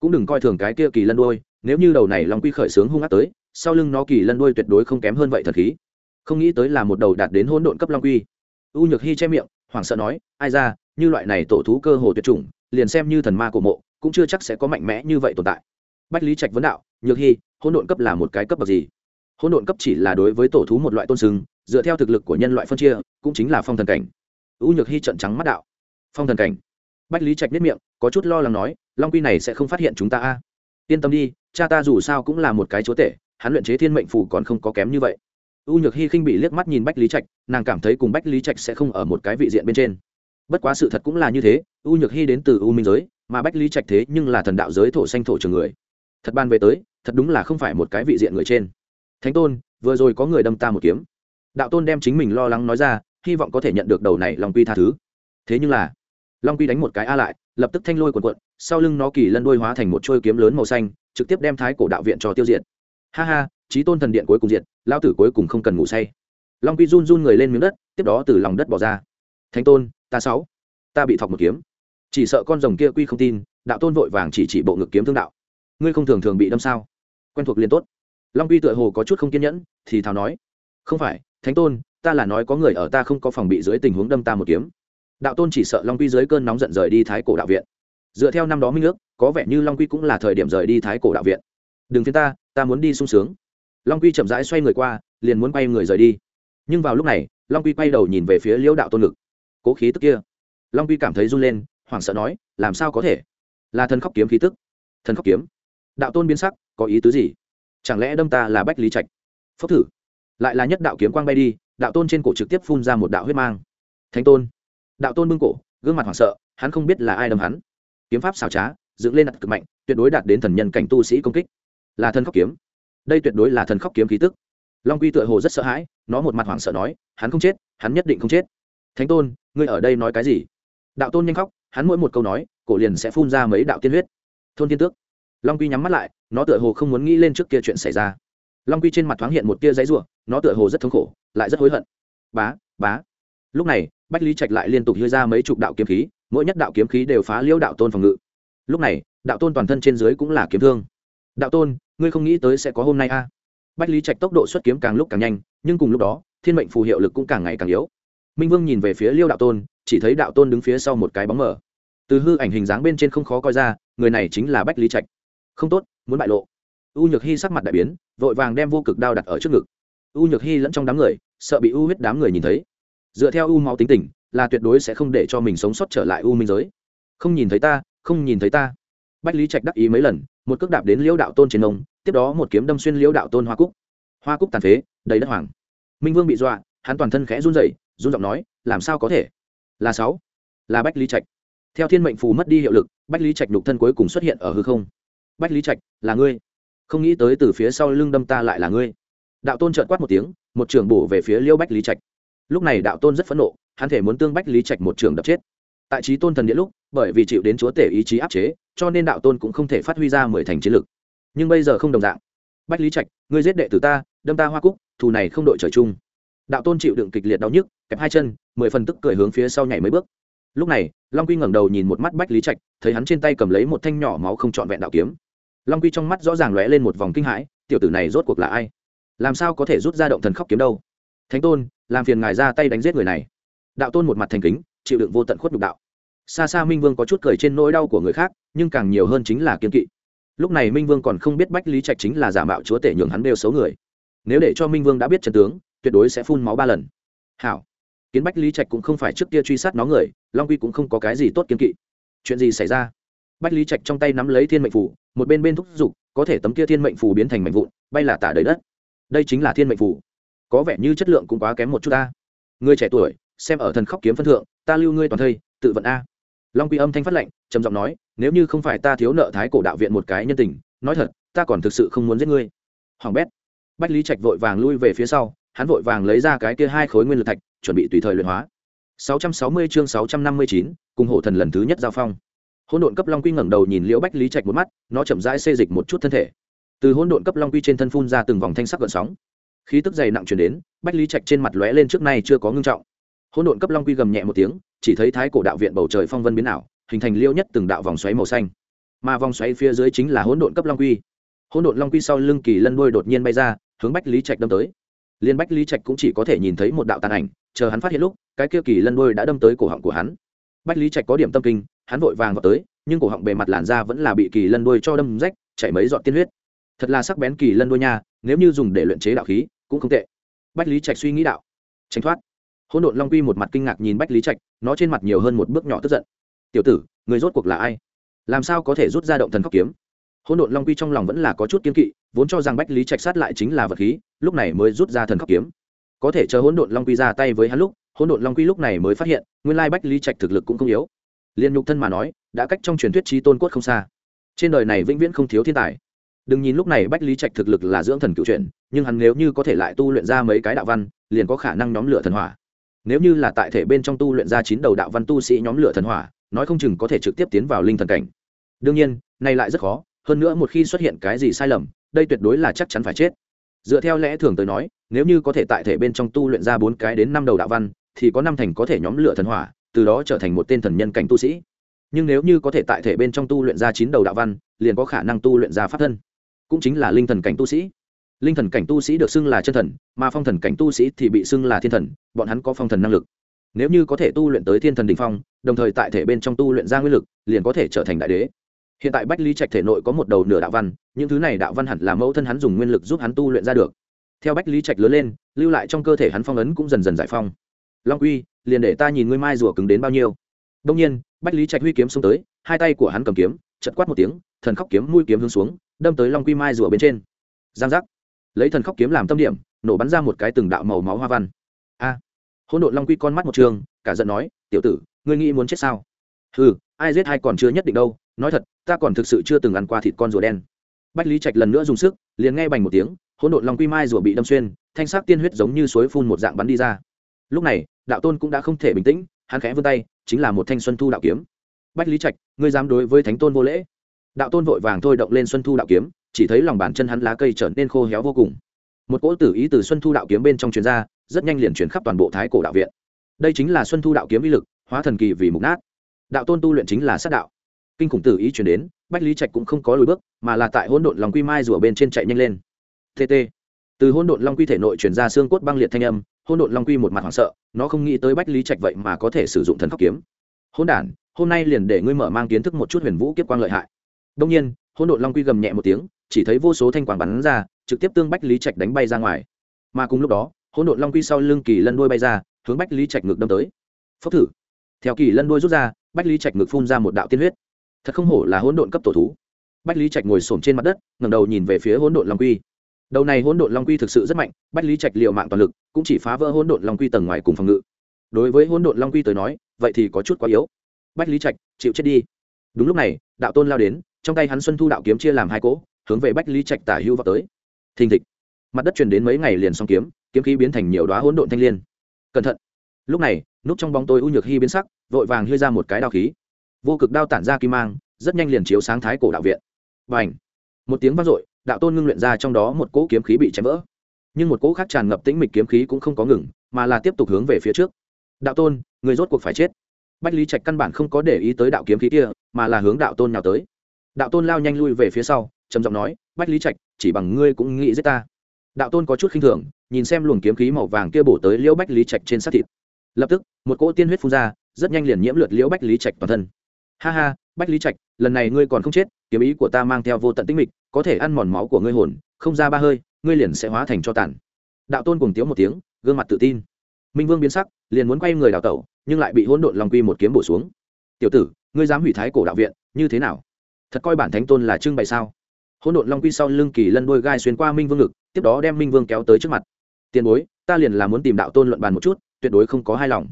Cũng đừng coi thường cái kia kỳ lân đôi nếu như đầu này long quy khởi sướng hung ác tới, sau lưng nó kỳ lân đôi tuyệt đối không kém hơn vậy thật khí không nghĩ tới là một đầu đạt đến hỗn độn cấp long quy. U nhược hy che miệng, hoảng sợ nói, ai ra, như loại này tổ thú cơ hồ tuyệt chủng, liền xem như thần ma của mộ, cũng chưa chắc sẽ có mạnh mẽ như vậy tồn tại. Bách lý trạch vấn đạo, nhược hy hỗn độn cấp là một cái cấp bậc gì? Hỗn độn cấp chỉ là đối với tổ thú một loại tôn sưng, dựa theo thực lực của nhân loại phân chia, cũng chính là phong thần cảnh. U nhược hy trận trắng mắt đạo, phong thần cảnh? Bách lý trạch biết miệng, có chút lo lắng nói, long quy này sẽ không phát hiện chúng ta a? Yên tâm đi, cha ta dù sao cũng là một cái chúa tể, hắn luyện chế thiên mệnh phù còn không có kém như vậy u nhược hy khinh bị liếc mắt nhìn bách lý trạch, nàng cảm thấy cùng bách lý trạch sẽ không ở một cái vị diện bên trên. Bất quá sự thật cũng là như thế, u nhược hy đến từ u minh giới, mà bách lý trạch thế nhưng là thần đạo giới thổ xanh thổ trường người. Thật ban về tới, thật đúng là không phải một cái vị diện người trên. Thánh tôn, vừa rồi có người đâm ta một kiếm. Đạo tôn đem chính mình lo lắng nói ra, hy vọng có thể nhận được đầu này long quy tha thứ. Thế nhưng là, long quy đánh một cái a lại, lập tức thanh lôi quần quận sau lưng nó kỳ lân đôi hóa thành một trôi kiếm lớn màu xanh, trực tiếp đem thái cổ đạo viện cho tiêu diệt. Ha ha trí tôn thần điện cuối cùng diệt lao tử cuối cùng không cần ngủ say. Long quy run run người lên miếng đất, tiếp đó từ lòng đất bỏ ra. Thánh tôn, ta sáu. Ta bị thọc một kiếm. Chỉ sợ con rồng kia quy không tin, đạo tôn vội vàng chỉ chỉ bộ ngực kiếm thương đạo. Ngươi không thường thường bị đâm sao? Quen thuộc liền tốt. Long quy tựa hồ có chút không kiên nhẫn, thì thào nói. Không phải, thánh tôn, ta là nói có người ở ta không có phòng bị dưới tình huống đâm ta một kiếm. Đạo tôn chỉ sợ long quy dưới cơn nóng giận rời đi thái cổ đạo viện. Dựa theo năm đó minh ước, có vẻ như long quy cũng là thời điểm rời đi thái cổ đạo viện. Đừng phiến ta ta muốn đi sung sướng long quy chậm rãi xoay người qua, liền muốn quay người rời đi. Nhưng vào lúc này, long quy quay đầu nhìn về phía liễu đạo tôn ngực. Cố khí tức kia. Long quy cảm thấy run lên, hoảng sợ nói, làm sao có thể? Là thần khóc kiếm khí tức. Thần khóc kiếm? Đạo tôn biến sắc, có ý tứ gì? Chẳng lẽ đâm ta là bách lý trạch? Phốc thử. Lại là nhất đạo kiếm quang bay đi, đạo tôn trên cổ trực tiếp phun ra một đạo huyết mang. Thánh tôn. Đạo tôn bưng cổ, gương mặt hoảng sợ, hắn không biết là ai đâm hắn. Kiếm pháp xảo trá, dựng lên đặt cực mạnh, tuyệt đối đạt đến thần nhân cảnh tu sĩ công kích. Là thần khóc kiếm đây tuyệt đối là thần khóc kiếm khí tức. Long quy tựa hồ rất sợ hãi, nó một mặt hoảng sợ nói, hắn không chết, hắn nhất định không chết. Thánh tôn, ngươi ở đây nói cái gì? Đạo tôn nhanh khóc, hắn mỗi một câu nói, cổ liền sẽ phun ra mấy đạo tiên huyết. Thôn tiên tước. Long quy nhắm mắt lại, nó tựa hồ không muốn nghĩ lên trước kia chuyện xảy ra. Long quy trên mặt thoáng hiện một tia giấy r u ộ nó tựa hồ rất thống khổ, lại rất hối hận. Bá bá. Lúc này, bách lý trạch lại liên tục đưa ra mấy chục đạo kiếm khí, mỗi nhất đạo kiếm khí đều phá liêu đạo tôn phòng ngự. Lúc này, đạo tôn toàn thân trên dưới cũng là kiếm thương. Đạo tôn ngươi không nghĩ tới sẽ có hôm nay a. À? bách lý trạch tốc độ xuất kiếm càng lúc càng nhanh, nhưng cùng lúc đó, thiên mệnh phù hiệu lực cũng càng ngày càng yếu. Minh vương nhìn về phía liêu đạo tôn, chỉ thấy đạo tôn đứng phía sau một cái bóng mở từ hư ảnh hình dáng bên trên không khó coi ra, người này chính là bách lý trạch. Không tốt, muốn bại lộ. U nhược hy sắc mặt đại biến, vội vàng đem vô cực đao đặt ở trước ngực. U nhược hy lẫn trong đám người, sợ bị u huyết đám người nhìn thấy. Dựa theo u máu tính tình, là tuyệt đối sẽ không để cho mình sống sót trở lại u minh giới. Không nhìn thấy ta, không nhìn thấy ta. Bách lý trạch đắc ý mấy lần một cước đạp đến liễu đạo tôn trên nông, tiếp đó một kiếm đâm xuyên liễu đạo tôn hoa cúc. Hoa cúc tàn phế, đầy đất hoàng minh vương bị dọa, hắn toàn thân khẽ run rẩy, run giọng nói, làm sao có thể? Là sáu, là bách lý trạch. Theo thiên mệnh phù mất đi hiệu lực, bách lý trạch đục thân cuối cùng xuất hiện ở hư không. Bách lý trạch, là ngươi. Không nghĩ tới từ phía sau lưng đâm ta lại là ngươi. Đạo tôn trợn quát một tiếng, một trường bổ về phía liêu bách lý trạch. Lúc này đạo tôn rất phẫn nộ, hắn thể muốn tương bách lý trạch một trường đập chết. Tại trí tôn thần điện lúc bởi vì chịu đến chúa tể ý chí áp chế, cho nên đạo tôn cũng không thể phát huy ra mười thành chiến lực. Nhưng bây giờ không đồng dạng. Bách lý trạch, ngươi giết đệ tử ta, đâm ta hoa cúc, thù này không đội trời chung. Đạo tôn chịu đựng kịch liệt đau nhức, kẹp hai chân, mười phần tức cười hướng phía sau nhảy mấy bước. Lúc này, long quy ngẩng đầu nhìn một mắt bách lý trạch, thấy hắn trên tay cầm lấy một thanh nhỏ máu không trọn vẹn đạo kiếm. Long quy trong mắt rõ ràng lóe lên một vòng kinh hãi, tiểu tử này rốt cuộc là ai? Làm sao có thể rút ra động thần khóc kiếm đâu? Thánh tôn, làm phiền ngài ra tay đánh giết người này. Đạo tôn một mặt thành kính, chịu đựng vô tận khuất nhục đạo xa xa minh vương có chút cười trên nỗi đau của người khác, nhưng càng nhiều hơn chính là kiên kỵ. Lúc này minh vương còn không biết bách lý trạch chính là giả mạo chúa tể nhường hắn đều xấu người. Nếu để cho minh vương đã biết trần tướng, tuyệt đối sẽ phun máu ba lần. Hảo. Kiến bách lý trạch cũng không phải trước kia truy sát nó người, long quy cũng không có cái gì tốt kiên kỵ. Chuyện gì xảy ra? Bách lý trạch trong tay nắm lấy thiên mệnh phủ, một bên bên thúc giục, có thể tấm kia thiên mệnh phủ biến thành mệnh vụn, bay là tả đầy đất. Đây chính là thiên mệnh phủ. Có vẻ như chất lượng cũng quá kém một chút ta. Người trẻ tuổi, xem ở thần khóc kiếm phân thượng, ta lưu ngươi toàn thây, tự vận a long quy âm thanh phát lệnh trầm giọng nói nếu như không phải ta thiếu nợ thái cổ đạo viện một cái nhân tình nói thật ta còn thực sự không muốn giết ngươi. Hoàng bét bách lý trạch vội vàng lui về phía sau hắn vội vàng lấy ra cái kia hai khối nguyên lực thạch chuẩn bị tùy thời luyện hóa. 660 chương 659, cùng hộ thần lần thứ nhất giao phong. Hỗn độn cấp long quy ngẩng đầu nhìn liễu bách lý trạch một mắt nó chậm rãi xê dịch một chút thân thể. Từ hỗn độn cấp long quy trên thân phun ra từng vòng thanh sắc gợn sóng. Khí tức dày nặng chuyển đến bách lý trạch trên mặt lóe lên trước nay chưa có ngưng trọng hỗn độn cấp long quy gầm nhẹ một tiếng, chỉ thấy thái cổ đạo viện bầu trời phong vân biến ảo, hình thành liêu nhất từng đạo vòng xoáy màu xanh. Mà vòng xoáy phía dưới chính là hỗn độn cấp long quy. Hỗn độn long quy sau lưng kỳ lân đuôi đột nhiên bay ra, hướng bách lý trạch đâm tới. Liên bách lý trạch cũng chỉ có thể nhìn thấy một đạo tàn ảnh, chờ hắn phát hiện lúc, cái kia kỳ lân đuôi đã đâm tới cổ họng của hắn. Bách lý trạch có điểm tâm kinh, hắn vội vàng vào tới, nhưng cổ họng bề mặt làn da vẫn là bị kỳ lân đuôi cho đâm rách, chảy mấy giọt tiên huyết. Thật là sắc bén kỳ lân đuôi nha, nếu như dùng để luyện chế đạo khí, cũng không tệ. Bách lý trạch suy nghĩ đạo. Tránh thoát hỗn độn long quy một mặt kinh ngạc nhìn bách lý trạch, nó trên mặt nhiều hơn một bước nhỏ tức giận. Tiểu tử, người rốt cuộc là ai? Làm sao có thể rút ra động thần khóc kiếm? Hỗn độn long quy trong lòng vẫn là có chút kiên kỵ, vốn cho rằng bách lý trạch sát lại chính là vật khí, lúc này mới rút ra thần khóc kiếm. Có thể chờ hỗn độn long quy ra tay với hắn lúc, hỗn độn long quy lúc này mới phát hiện, nguyên lai bách lý trạch thực lực cũng không yếu. Liên nhục thân mà nói, đã cách trong truyền thuyết trí tôn cốt không xa. Trên đời này vĩnh viễn không thiếu thiên tài. Đừng nhìn lúc này bách lý trạch thực lực là dưỡng thần cựu truyện, nhưng hắn nếu như có thể lại tu luyện ra mấy cái đạo văn, liền có khả năng nhóm lửa thần hỏa nếu như là tại thể bên trong tu luyện ra chín đầu đạo văn tu sĩ nhóm lửa thần hỏa, nói không chừng có thể trực tiếp tiến vào linh thần cảnh. Đương nhiên, này lại rất khó, hơn nữa một khi xuất hiện cái gì sai lầm, đây tuyệt đối là chắc chắn phải chết. Dựa theo lẽ thường tới nói, nếu như có thể tại thể bên trong tu luyện ra bốn cái đến năm đầu đạo văn, thì có năm thành có thể nhóm lửa thần hỏa, từ đó trở thành một tên thần nhân cảnh tu sĩ. Nhưng nếu như có thể tại thể bên trong tu luyện ra chín đầu đạo văn, liền có khả năng tu luyện ra pháp thân, cũng chính là linh thần cảnh tu sĩ linh thần cảnh tu sĩ được xưng là chân thần mà phong thần cảnh tu sĩ thì bị xưng là thiên thần bọn hắn có phong thần năng lực. Nếu như có thể tu luyện tới thiên thần đình phong đồng thời tại thể bên trong tu luyện ra nguyên lực liền có thể trở thành đại đế. Hiện tại bách lý trạch thể nội có một đầu nửa đạo văn những thứ này đạo văn hẳn là mẫu thân hắn dùng nguyên lực giúp hắn tu luyện ra được. Theo bách lý trạch lớn lên lưu lại trong cơ thể hắn phong ấn cũng dần dần giải phong. Long uy, liền để ta nhìn ngươi mai rùa cứng đến bao nhiêu. Đông nhiên bách lý trạch huy kiếm xuống tới hai tay của hắn cầm kiếm chật quát một tiếng thần khóc kiếm mũi kiếm hướng xuống đâm tới long quy mai rùa bên trên. Giang giác lấy thần khóc kiếm làm tâm điểm nổ bắn ra một cái từng đạo màu máu hoa văn. A! À, hỗn độn long quy con mắt một trường cả giận nói tiểu tử ngươi nghĩ muốn chết sao? Ừ ai giết ai còn chưa nhất định đâu nói thật ta còn thực sự chưa từng ăn qua thịt con rùa đen. Bách lý trạch lần nữa dùng sức liền nghe bành một tiếng hỗn độn long quy mai rùa bị đâm xuyên thanh sắc tiên huyết giống như suối phun một dạng bắn đi ra. Lúc này đạo tôn cũng đã không thể bình tĩnh hắn khẽ vươn tay chính là một thanh xuân thu đạo kiếm. Bách lý trạch ngươi dám đối với thánh tôn vô lễ? Đạo tôn vội vàng thôi động lên xuân thu đạo kiếm chỉ thấy lòng bàn chân hắn lá cây trở nên khô héo vô cùng. Một cỗ tử ý từ xuân thu đạo kiếm bên trong truyền ra, rất nhanh liền chuyển khắp toàn bộ thái cổ đạo viện. Đây chính là xuân thu đạo kiếm uy lực, hóa thần kỳ vì mục nát. Đạo tôn tu luyện chính là sát đạo. Kinh khủng tử ý chuyển đến, bách lý trạch cũng không có lùi bước, mà là tại hỗn độn lòng quy mai rủa bên trên chạy nhanh lên. Tt từ hỗn độn long quy thể nội chuyển ra xương cốt băng liệt thanh âm, hỗn độn long quy một mặt hoảng sợ, nó không nghĩ tới bách lý trạch vậy mà có thể sử dụng thần khóc kiếm. Hỗn đản, hôm nay liền để ngươi mở mang kiến thức một chút huyền vũ kiếp quang lợi hại. Đông nhiên hỗn độn long quy gầm nhẹ một tiếng, chỉ thấy vô số thanh quang bắn ra, trực tiếp tương bách lý trạch đánh bay ra ngoài. Mà cùng lúc đó, hỗn độn long quy sau lưng kỳ lân đuôi bay ra, hướng bách lý trạch ngực đâm tới. Phốc thử. Theo kỳ lân đuôi rút ra, bách lý trạch ngực phun ra một đạo tiên huyết. Thật không hổ là hỗn độn cấp tổ thú. Bách lý trạch ngồi xổm trên mặt đất, ngẩng đầu nhìn về phía hỗn độn long quy. Đầu này hỗn độn long quy thực sự rất mạnh, bách lý trạch liều mạng toàn lực, cũng chỉ phá vỡ hỗn độn long quy tầng ngoài cùng phòng ngự. Đối với hỗn độn long quy tới nói, vậy thì có chút quá yếu. Bách lý trạch, chịu chết đi. Đúng lúc này, đạo tôn lao đến trong tay hắn xuân thu đạo kiếm chia làm hai cỗ, hướng về bách lý trạch tả hưu vào tới. Thình thịch. Mặt đất truyền đến mấy ngày liền xong kiếm kiếm khí biến thành nhiều đoá hỗn độn thanh l i ê n cẩn thận. Lúc này, núp trong bóng tối u nhược hy biến sắc, vội vàng hư ra một cái đao khí. Vô cực đao tản ra kim mang, rất nhanh liền chiếu sáng thái cổ đạo viện. Và ảnh một tiếng vang dội, đạo tôn ngưng luyện ra trong đó một cỗ kiếm khí bị chém vỡ. Nhưng một cỗ khác tràn ngập tĩnh mịch kiếm khí cũng không có ngừng, mà là tiếp tục hướng về phía trước. Đạo tôn, người rốt cuộc phải chết. Bách lý trạch căn bản không có để ý tới đạo kiếm khí kia, mà là hướng đạo tôn nhào tới đạo tôn lao nhanh lui về phía sau, trầm giọng nói, bách lý trạch, chỉ bằng ngươi cũng nghĩ giết ta. Đạo tôn có chút khinh thường, nhìn xem luồng kiếm khí màu vàng kia bổ tới liễu bách lý trạch trên sát thịt. Lập tức, một cỗ tiên huyết phun ra, rất nhanh liền nhiễm lượt liễu bách lý trạch toàn thân. Ha ha, bách lý trạch, lần này ngươi còn không chết, kiếm ý của ta mang theo vô tận tinh mịch, có thể ăn mòn máu của ngươi hồn, không ra ba hơi, ngươi liền sẽ hóa thành cho tàn. Đạo tôn cùng tiếu một tiếng, gương mặt tự tin. Minh vương biến sắc, liền muốn quay người đào tẩu, nhưng lại bị hỗn độn long quy một kiếm bổ xuống. Tiểu tử, ngươi dám hủy thái cổ đạo viện, như thế nào? Thật coi bản thánh tôn là trưng bày sao? Hỗn độn long quy sau lưng kỳ lân đôi gai xuyên qua minh vương ngực, tiếp đó đem minh vương kéo tới trước mặt. Tiền bối, ta liền là muốn tìm đạo tôn luận bàn một chút, tuyệt đối không có hai lòng.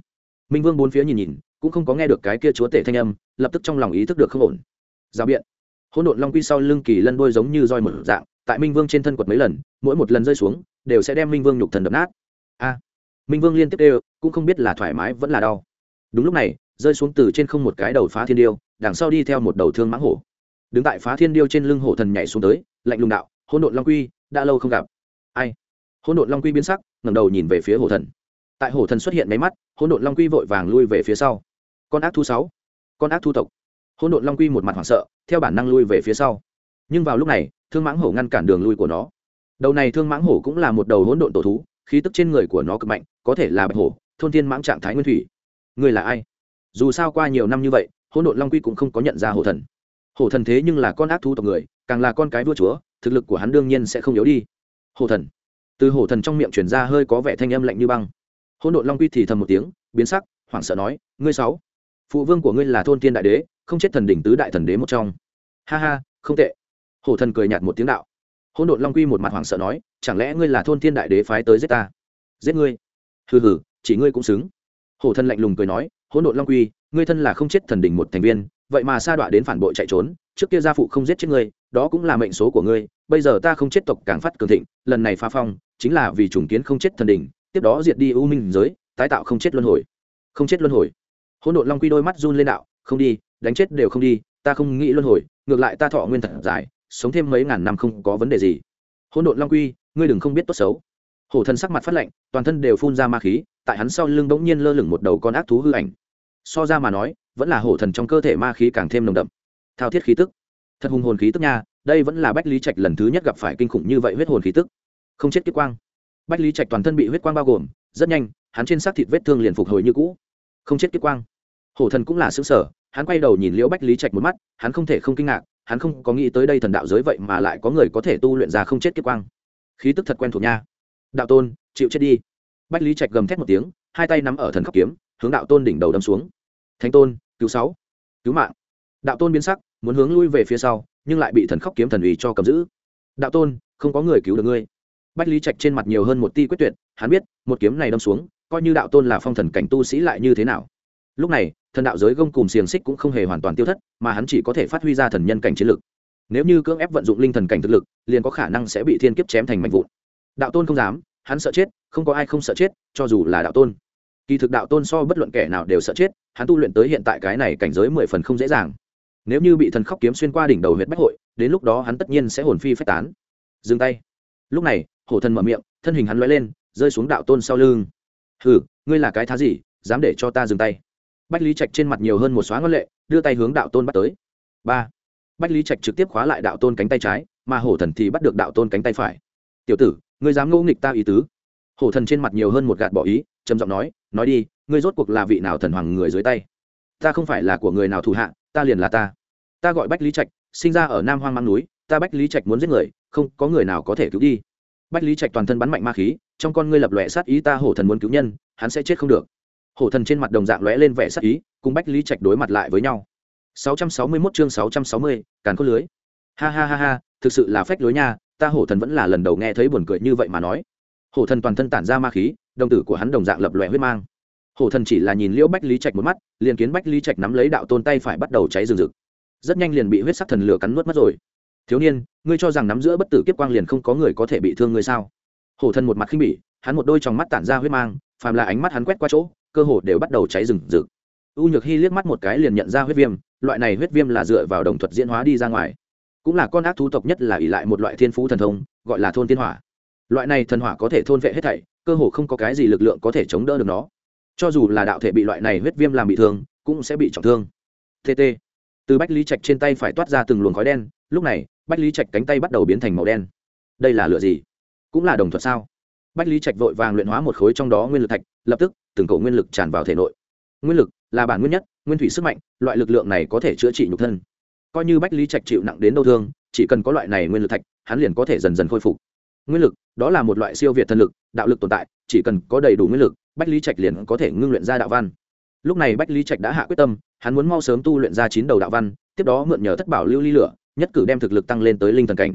Minh vương bốn phía nhìn nhìn, cũng không có nghe được cái kia chúa tể thanh âm, lập tức trong lòng ý thức được không ổn. Giao biện. Hỗn độn long quy sau lưng kỳ lân đôi giống như roi một dạng, tại minh vương trên thân quật mấy lần, mỗi một lần rơi xuống, đều sẽ đem minh vương nhục thần đập nát. A. Minh vương liên tiếp đều, cũng không biết là thoải mái vẫn là đau. Đúng lúc này, rơi xuống từ trên không một cái đầu phá thiên điêu, đằng sau đi theo một đầu thương mãng hổ đứng tại phá thiên điêu trên lưng hổ thần nhảy xuống tới, lạnh lùng đạo, hỗn độn long quy, đã lâu không gặp. Ai? Hỗn độn long quy biến sắc, ngẩng đầu nhìn về phía hổ thần. Tại hổ thần xuất hiện máy mắt, hỗn độn long quy vội vàng lui về phía sau. Con ác thu sáu, con ác thu tộc. Hỗn độn long quy một mặt hoảng sợ, theo bản năng lui về phía sau. Nhưng vào lúc này, thương mãng hổ ngăn cản đường lui của nó. Đầu này thương mãng hổ cũng là một đầu hỗn độn tổ thú, khí tức trên người của nó cực mạnh, có thể là bạch hổ, thôn thiên mãng trạng thái nguyên thủy. Người là ai? Dù sao qua nhiều năm như vậy, hỗn độn long quy cũng không có nhận ra hổ thần hổ thần thế nhưng là con ác thú tộc người, càng là con cái vua chúa, thực lực của hắn đương nhiên sẽ không yếu đi. Hổ thần. Từ hổ thần trong miệng chuyển ra hơi có vẻ thanh âm lạnh như băng. Hỗn độn long quy thì thầm một tiếng, biến sắc, hoảng sợ nói, ngươi sáu, phụ vương của ngươi là thôn thiên đại đế, không chết thần đỉnh tứ đại thần đế một trong. Ha ha, không tệ. Hổ thần cười nhạt một tiếng đạo. Hỗn độn long quy một mặt hoảng sợ nói, chẳng lẽ ngươi là thôn thiên đại đế phái tới giết ta? Giết ngươi? Hừ hừ, chỉ ngươi cũng xứng. Hổ thần lạnh lùng cười nói, hỗn độn long quy, ngươi thân là không chết thần đỉnh một thành viên vậy mà sa đọa đến phản bội chạy trốn, trước kia gia phụ không giết chết ngươi, đó cũng là mệnh số của ngươi, bây giờ ta không chết tộc càng phát cường thịnh, lần này phá phong, chính là vì trùng kiến không chết thần đình tiếp đó diệt đi ưu minh giới, tái tạo không chết luân hồi. Không chết luân hồi. Hỗn độn long quy đôi mắt run lên đạo, không đi, đánh chết đều không đi, ta không nghĩ luân hồi, ngược lại ta thọ nguyên thật dài, sống thêm mấy ngàn năm không có vấn đề gì. Hỗn độn long quy, ngươi đừng không biết tốt xấu. Hổ thần sắc mặt phát lạnh, toàn thân đều phun ra ma khí, tại hắn sau lưng bỗng nhiên lơ lửng một đầu con ác thú hư ảnh. So ra mà nói vẫn là hổ thần trong cơ thể ma khí càng thêm nồng đậm. Thao thiết khí tức. Thật hùng hồn khí tức nha, đây vẫn là bách lý trạch lần thứ nhất gặp phải kinh khủng như vậy huyết hồn khí tức. Không chết kiếp quang. Bách lý trạch toàn thân bị huyết quang bao gồm, rất nhanh, hắn trên xác thịt vết thương liền phục hồi như cũ. Không chết kiếp quang. Hổ thần cũng là xứng sở hắn quay đầu nhìn liễu bách lý trạch một mắt, hắn không thể không kinh ngạc, hắn không có nghĩ tới đây thần đạo giới vậy mà lại có người có thể tu luyện ra không chết kiếp quang. Khí tức thật quen thuộc nha. Đạo tôn, chịu chết đi. Bách lý trạch gầm thét một tiếng, hai tay nắm ở thần khắc kiếm, hướng đạo tôn đỉnh đầu đâm xuống. Thánh tôn cứu sáu. Cứu mạng. Đạo tôn biến sắc, muốn hướng lui về phía sau, nhưng lại bị thần khóc kiếm thần ủy cho cầm giữ. Đạo tôn, không có người cứu được ngươi. Bách lý trạch trên mặt nhiều hơn một ti quyết tuyệt, hắn biết, một kiếm này đâm xuống, coi như đạo tôn là phong thần cảnh tu sĩ lại như thế nào. Lúc này, thần đạo giới gông cùng xiềng xích cũng không hề hoàn toàn tiêu thất, mà hắn chỉ có thể phát huy ra thần nhân cảnh chiến lực. Nếu như cưỡng ép vận dụng linh thần cảnh thực lực, liền có khả năng sẽ bị thiên kiếp chém thành mạnh vụn. Đạo tôn không dám, hắn sợ chết, không có ai không sợ chết, cho dù là đạo tôn kỳ thực đạo tôn so bất luận kẻ nào đều sợ chết, hắn tu luyện tới hiện tại cái này cảnh giới mười phần không dễ dàng. Nếu như bị thần khóc kiếm xuyên qua đỉnh đầu huyện bách hội, đến lúc đó hắn tất nhiên sẽ hồn phi phách tán. Dừng tay. Lúc này, hổ thần mở miệng, thân hình hắn l lên, rơi xuống đạo tôn sau lưng. Hừ, ngươi là cái thá gì, dám để cho ta dừng tay? Bách lý trạch trên mặt nhiều hơn một xóa ngân lệ, đưa tay hướng đạo tôn bắt tới. Ba. Bách lý trạch trực tiếp khóa lại đạo tôn cánh tay trái, mà hổ thần thì bắt được đạo tôn cánh tay phải. Tiểu tử, ngươi dám ngỗ nghịch ta ý tứ? Hổ thần trên mặt nhiều hơn một gạt bỏ ý trầm giọng nói nói đi ngươi rốt cuộc là vị nào thần hoàng người dưới tay? Ta không phải là của người nào thủ hạ ta liền là ta. Ta gọi bách lý trạch sinh ra ở nam hoang mang núi ta bách lý trạch muốn giết người không có người nào có thể cứu đi. Bách lý trạch toàn thân bắn mạnh ma khí trong con ngươi lập lòe sát ý ta hổ thần muốn cứu nhân hắn sẽ chết không được. Hổ thần trên mặt đồng dạng lóe lên vẻ sát ý cùng bách lý trạch đối mặt lại với nhau. 661 chương 660, càn khôn lưới. Ha ha ha ha thực sự là phách lối nha ta hổ thần vẫn là lần đầu nghe thấy buồn cười như vậy mà nói hổ thần toàn thân tản ra ma khí, đồng tử của hắn đồng dạng lập lòe huyết mang. Hổ thần chỉ là nhìn liễu bách lý trạch một mắt, liền kiến bách lý trạch nắm lấy đạo tôn tay phải bắt đầu cháy rừng rực. Rất nhanh liền bị huyết sắc thần lửa cắn nuốt mất rồi. Thiếu niên, ngươi cho rằng nắm giữa bất tử kiếp quang liền không có người có thể bị thương ngươi sao? Hổ thần một mặt khinh bỉ, hắn một đôi trong mắt tản ra huyết mang, phàm là ánh mắt hắn quét qua chỗ, cơ hồ đều bắt đầu cháy rừng rực. U nhược hy liếc mắt một cái liền nhận ra huyết viêm, loại này huyết viêm là dựa vào đồng thuật diễn hóa đi ra ngoài. Cũng là con ác thú tộc nhất là ỷ lại một loại thiên phú thần thông, gọi là thôn tiên hỏa loại này thần hỏa có thể thôn vệ hết thảy, cơ hồ không có cái gì lực lượng có thể chống đỡ được nó. Cho dù là đạo thể bị loại này huyết viêm làm bị thương, cũng sẽ bị trọng thương. Tt từ bách lý trạch trên tay phải toát ra từng luồng khói đen, lúc này, bách lý trạch cánh tay bắt đầu biến thành màu đen. Đây là lửa gì? Cũng là đồng thuận sao? Bách lý trạch vội vàng luyện hóa một khối trong đó nguyên lực thạch, lập tức, từng cầu nguyên lực tràn vào thể nội. Nguyên lực là bản nguyên nhất, nguyên thủy sức mạnh, loại lực lượng này có thể chữa trị nhục thân. Coi như bách lý trạch chịu nặng đến đâu thương, chỉ cần có loại này nguyên lực thạch, hắn liền có thể dần dần khôi phục nguyên lực, đó là một loại siêu việt thần lực, đạo lực tồn tại, chỉ cần có đầy đủ nguyên lực, bách lý trạch liền có thể ngưng luyện ra đạo văn. Lúc này bách lý trạch đã hạ quyết tâm, hắn muốn mau sớm tu luyện ra chín đầu đạo văn, tiếp đó mượn nhờ thất bảo lưu ly lửa, nhất cử đem thực lực tăng lên tới linh thần cảnh.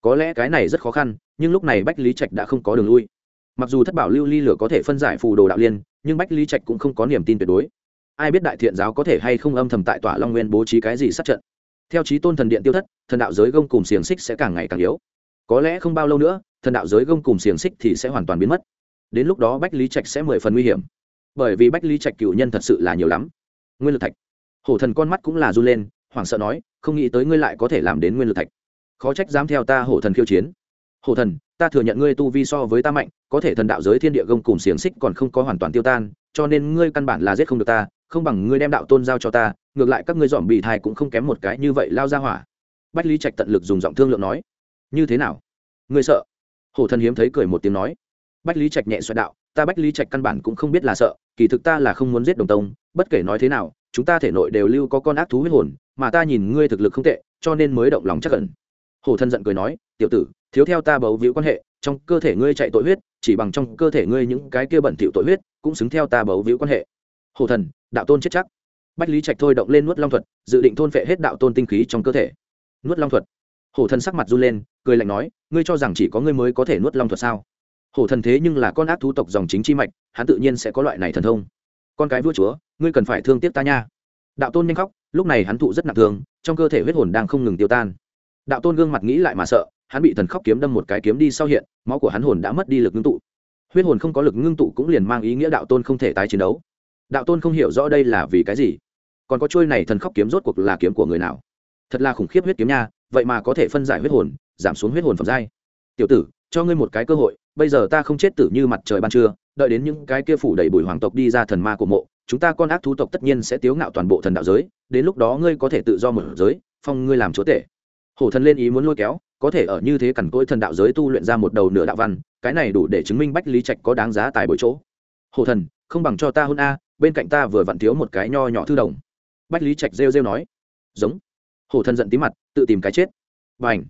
Có lẽ cái này rất khó khăn, nhưng lúc này bách lý trạch đã không có đường lui. Mặc dù thất bảo lưu ly lửa có thể phân giải phù đồ đạo liên, nhưng bách lý trạch cũng không có niềm tin tuyệt đối. Ai biết đại thiện giáo có thể hay không âm thầm tại tỏa long nguyên bố trí cái gì sát trận. Theo trí tôn thần điện tiêu thất, thần đạo giới gông cùng xiềng xích sẽ càng ngày càng yếu có lẽ không bao lâu nữa, thần đạo giới gông cùng xiềng xích thì sẽ hoàn toàn biến mất. Đến lúc đó bách lý trạch sẽ mười phần nguy hiểm. Bởi vì bách lý trạch cựu nhân thật sự là nhiều lắm. Nguyên lực thạch. Hổ thần con mắt cũng là run lên, hoảng sợ nói, không nghĩ tới ngươi lại có thể làm đến nguyên lực thạch. Khó trách dám theo ta hổ thần khiêu chiến. Hổ thần, ta thừa nhận ngươi tu vi so với ta mạnh, có thể thần đạo giới thiên địa gông cùng xiềng xích còn không có hoàn toàn tiêu tan, cho nên ngươi căn bản là giết không được ta, không bằng ngươi đem đạo tôn giao cho ta, ngược lại các ngươi dòm bị thai cũng không kém một cái như vậy lao ra hỏa. Bách lý trạch tận lực dùng giọng thương lượng nói như thế nào? Ngươi sợ? Hổ thần hiếm thấy cười một tiếng nói. Bách lý trạch nhẹ xoẹt đạo, ta bách lý trạch căn bản cũng không biết là sợ, kỳ thực ta là không muốn giết đồng tông, bất kể nói thế nào, chúng ta thể nội đều lưu có con ác thú huyết hồn, mà ta nhìn ngươi thực lực không tệ, cho nên mới động lòng chắc cẩn hổ thần giận cười nói, tiểu tử, thiếu theo ta bấu víu quan hệ, trong cơ thể ngươi chạy tội huyết, chỉ bằng trong cơ thể ngươi những cái kia bẩn thỉu tội huyết, cũng xứng theo ta bấu víu quan hệ. Hổ thần, đạo tôn chết chắc. Bách lý trạch thôi động lên nuốt long thuật, dự định thôn phệ hết đạo tôn tinh khí trong cơ thể. Nuốt long thuật hổ thần sắc mặt run lên, cười lạnh nói, ngươi cho rằng chỉ có ngươi mới có thể nuốt long thuật sao? Hổ thần thế nhưng là con ác thú tộc dòng chính chi mạch, hắn tự nhiên sẽ có loại này thần thông. Con cái vua chúa, ngươi cần phải thương tiếc ta nha. Đạo tôn nhanh khóc, lúc này hắn thụ rất nặng thương, trong cơ thể huyết hồn đang không ngừng tiêu tan. Đạo tôn gương mặt nghĩ lại mà sợ, hắn bị thần khóc kiếm đâm một cái kiếm đi sau hiện, máu của hắn hồn đã mất đi lực ngưng tụ. Huyết hồn không có lực ngưng tụ cũng liền mang ý nghĩa đạo tôn không thể tái chiến đấu. Đạo tôn không hiểu rõ đây là vì cái gì. Còn có trôi này thần khóc kiếm rốt cuộc là kiếm của người nào? Thật là khủng khiếp huyết kiếm nha vậy mà có thể phân giải huyết hồn, giảm xuống huyết hồn phẩm giai. Tiểu tử, cho ngươi một cái cơ hội, bây giờ ta không chết tử như mặt trời ban trưa, đợi đến những cái kia phủ đầy bùi hoàng tộc đi ra thần ma của mộ, chúng ta con ác thú tộc tất nhiên sẽ tiếu ngạo toàn bộ thần đạo giới, đến lúc đó ngươi có thể tự do mở giới, phong ngươi làm chúa tể. Hổ thần lên ý muốn lôi kéo, có thể ở như thế cằn cỗi thần đạo giới tu luyện ra một đầu nửa đạo văn, cái này đủ để chứng minh bách lý trạch có đáng giá tài bồi chỗ. Hổ thần, không bằng cho ta hôn a, bên cạnh ta vừa vặn thiếu một cái nho nhỏ thư đồng. Bách lý trạch rêu rêu nói, giống. Hổ thần giận tí mặt tự tìm cái chết. Và ảnh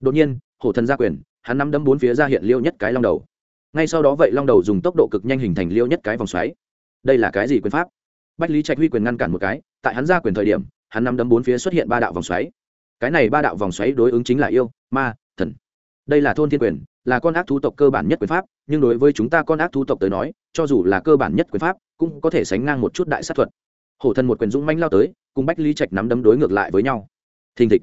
đột nhiên, hổ thần ra quyền, hắn nắm đấm bốn phía ra hiện liêu nhất cái long đầu. Ngay sau đó vậy long đầu dùng tốc độ cực nhanh hình thành liêu nhất cái vòng xoáy. Đây là cái gì quyền pháp? Bách lý trạch huy quyền ngăn cản một cái, tại hắn ra quyền thời điểm, hắn nắm đấm bốn phía xuất hiện ba đạo vòng xoáy. Cái này ba đạo vòng xoáy đối ứng chính là yêu, ma, thần. Đây là thôn thiên quyền, là con ác thú tộc cơ bản nhất quyền pháp, nhưng đối với chúng ta con ác thú tộc tới nói, cho dù là cơ bản nhất quyền pháp, cũng có thể sánh ngang một chút đại sát thuật. Hổ thần một quyền dũng manh lao tới, cùng bách lý trạch nắm đấm đối ngược lại với nhau. Thình thịch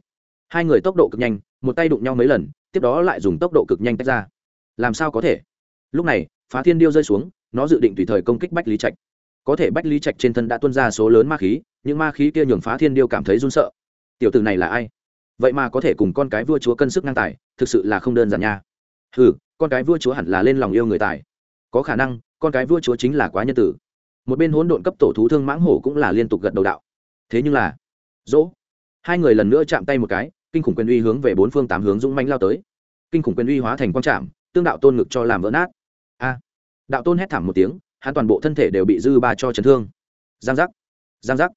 hai người tốc độ cực nhanh, một tay đụng nhau mấy lần, tiếp đó lại dùng tốc độ cực nhanh tách ra. Làm sao có thể? Lúc này, phá thiên điêu rơi xuống, nó dự định tùy thời công kích bách lý trạch. Có thể bách lý trạch trên thân đã tuân ra số lớn ma khí, những ma khí kia nhường phá thiên điêu cảm thấy run sợ. Tiểu tử này là ai? Vậy mà có thể cùng con cái vua chúa cân sức ngang tài, thực sự là không đơn giản nha. Ừ con cái vua chúa hẳn là lên lòng yêu người tài. Có khả năng, con cái vua chúa chính là quá nhân tử. Một bên hỗn độn cấp tổ thú thương mãng hổ cũng là liên tục gật đầu đạo. Thế nhưng là, dỗ hai người lần nữa chạm tay một cái, kinh khủng quyền uy hướng về bốn phương tám hướng dũng manh lao tới. Kinh khủng quyền uy hóa thành quang trạm tương đạo tôn ngực cho làm vỡ nát. A! Đạo tôn hét thảm một tiếng, hắn toàn bộ thân thể đều bị dư ba cho chấn thương. Giang giác! Giang giác!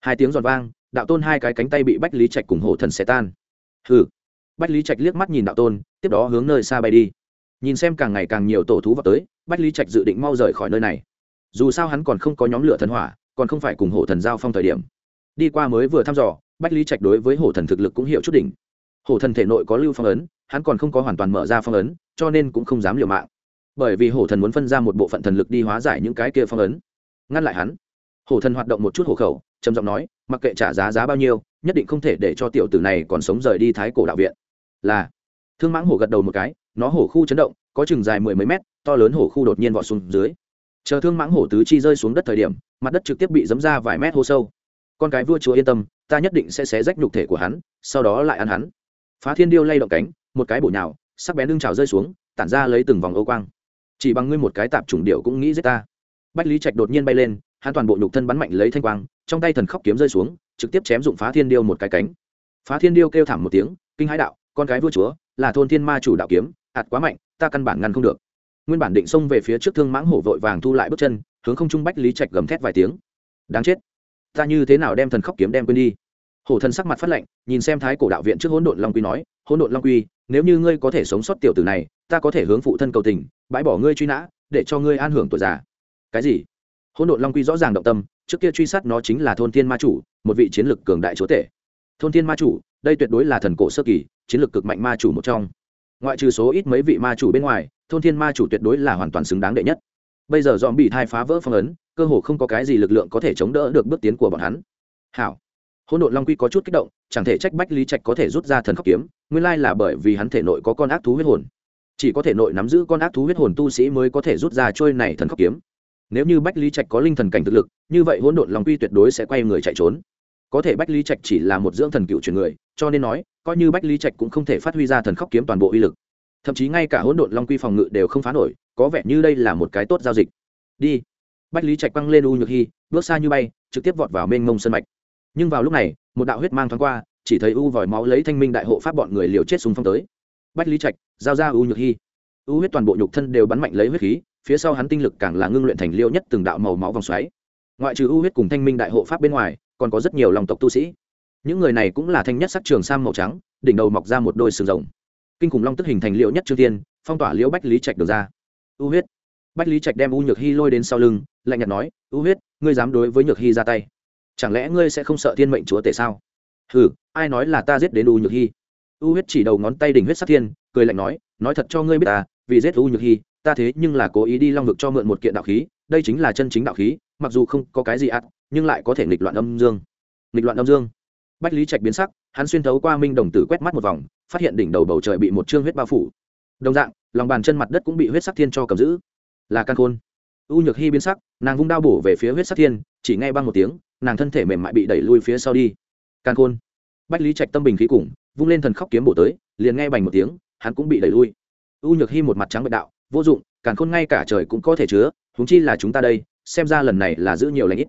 Hai tiếng giòn vang, đạo tôn hai cái cánh tay bị bách lý trạch cùng hổ thần xé tan. Hừ! Bách lý trạch liếc mắt nhìn đạo tôn, tiếp đó hướng nơi xa bay đi. Nhìn xem càng ngày càng nhiều tổ thú vào tới, bách lý trạch dự định mau rời khỏi nơi này. Dù sao hắn còn không có nhóm lửa thần hỏa, còn không phải cùng hổ thần giao phong thời điểm. Đi qua mới vừa thăm dò bách lý trạch đối với hổ thần thực lực cũng hiểu chút đỉnh. Hổ thần thể nội có lưu phong ấn, hắn còn không có hoàn toàn mở ra phong ấn, cho nên cũng không dám liều mạng. Bởi vì hổ thần muốn phân ra một bộ phận thần lực đi hóa giải những cái kia phong ấn. Ngăn lại hắn, hổ thần hoạt động một chút hổ khẩu, trầm giọng nói, mặc kệ trả giá giá bao nhiêu, nhất định không thể để cho tiểu tử này còn sống rời đi thái cổ đạo viện. Là, thương mãng hổ gật đầu một cái, nó hổ khu chấn động, có chừng dài mười mấy mét, to lớn hổ khu đột nhiên vọt xuống dưới. Chờ thương mãng hổ tứ chi rơi xuống đất thời điểm, mặt đất trực tiếp bị dấm ra vài mét hô sâu con cái vua chúa yên tâm, ta nhất định sẽ xé rách nhục thể của hắn, sau đó lại ăn hắn. Phá thiên điêu lay động cánh, một cái bổ nhào, sắc bén lưng trào rơi xuống, tản ra lấy từng vòng ô quang. Chỉ bằng ngươi một cái tạp chủng điệu cũng nghĩ giết ta. Bách lý trạch đột nhiên bay lên, hắn toàn bộ nhục thân bắn mạnh lấy thanh quang, trong tay thần khóc kiếm rơi xuống, trực tiếp chém dụng phá thiên điêu một cái cánh. Phá thiên điêu kêu thảm một tiếng, kinh hãi đạo, con cái vua chúa, là thôn thiên ma chủ đạo kiếm, hạt quá mạnh, ta căn bản ngăn không được. Nguyên bản định xông về phía trước thương mãng hổ vội vàng thu lại bước chân, hướng không trung bách lý trạch gầm thét vài tiếng. Đáng chết ta như thế nào đem thần khóc kiếm đem quên đi? Hổ thần sắc mặt phát lệnh nhìn xem thái cổ đạo viện trước hỗn độn long quy nói, hỗn độn long quy, nếu như ngươi có thể sống sót tiểu tử này, ta có thể hướng phụ thân cầu tình, bãi bỏ ngươi truy nã, để cho ngươi an hưởng tuổi già. Cái gì? Hỗn độn long quy rõ ràng động tâm, trước kia truy sát nó chính là thôn thiên ma chủ, một vị chiến lược cường đại chúa tể. Thôn thiên ma chủ, đây tuyệt đối là thần cổ sơ kỳ, chiến lược cực mạnh ma chủ một trong. Ngoại trừ số ít mấy vị ma chủ bên ngoài, thôn thiên ma chủ tuyệt đối là hoàn toàn xứng đáng đệ nhất. Bây giờ dòm bị thai phá vỡ phong ấn cơ hồ không có cái gì lực lượng có thể chống đỡ được bước tiến của bọn hắn. Hảo. Hỗn độn long quy có chút kích động, chẳng thể trách bách lý trạch có thể rút ra thần khắc kiếm, nguyên lai là bởi vì hắn thể nội có con ác thú huyết hồn. Chỉ có thể nội nắm giữ con ác thú huyết hồn tu sĩ mới có thể rút ra trôi này thần khắc kiếm. Nếu như bách lý trạch có linh thần cảnh thực lực, như vậy hỗn độn long quy tuyệt đối sẽ quay người chạy trốn. Có thể bách lý trạch chỉ là một dưỡng thần cựu truyền người, cho nên nói, coi như bách lý trạch cũng không thể phát huy ra thần khóc kiếm toàn bộ uy lực. Thậm chí ngay cả hỗn độn long quy phòng ngự đều không phá nổi, có vẻ như đây là một cái tốt giao dịch. Đi bách lý trạch băng lên u nhược hy bước xa như bay, trực tiếp vọt vào mênh mông sân mạch. Nhưng vào lúc này, một đạo huyết mang thoáng qua, chỉ thấy u vòi máu lấy thanh minh đại hộ pháp bọn người liều chết súng phong tới. Bách lý trạch, giao ra u nhược hy u huyết toàn bộ nhục thân đều bắn mạnh lấy huyết khí, phía sau hắn tinh lực càng là ngưng luyện thành liêu nhất từng đạo màu máu vòng xoáy. Ngoại trừ u huyết cùng thanh minh đại hộ pháp bên ngoài, còn có rất nhiều lòng tộc tu sĩ. Những người này cũng là thanh nhất sắc trường sam màu trắng, đỉnh đầu mọc ra một đôi sừng rồng. Kinh khủng long tức hình thành liệu nhất trương tiên phong tỏa liễu bách lý trạch được ra. U huyết bách lý trạch đem u nhược hy lôi đến sau lưng lạnh nhạt nói u huyết ngươi dám đối với nhược hy ra tay? Chẳng lẽ ngươi sẽ không sợ thiên mệnh chúa tể sao? Hừ, ai nói là ta giết đến u nhược hy u huyết chỉ đầu ngón tay đỉnh huyết sát thiên cười lạnh nói nói thật cho ngươi biết ta vì giết u nhược hy ta thế nhưng là cố ý đi long vực cho mượn một kiện đạo khí đây chính là chân chính đạo khí mặc dù không có cái gì ắt nhưng lại có thể nghịch loạn âm dương. Nghịch loạn âm dương. Bách lý trạch biến sắc hắn xuyên thấu qua minh đồng tử quét mắt một vòng phát hiện đỉnh đầu bầu trời bị một chương huyết bao phủ. Đồng dạng lòng bàn chân mặt đất cũng bị huyết sắc thiên cho cầm giữ là căn khôn. U nhược hy biến sắc nàng vung đao bổ về phía huyết sắc thiên chỉ ngay băng một tiếng nàng thân thể mềm mại bị đẩy lui phía sau đi. Căn khôn. Bách lý trạch tâm bình khí cùng vung lên thần khóc kiếm bổ tới liền nghe bành một tiếng hắn cũng bị đẩy lui. U nhược hy một mặt trắng bệnh đạo vô dụng càn khôn ngay cả trời cũng có thể chứa húng chi là chúng ta đây xem ra lần này là giữ nhiều lãnh ít.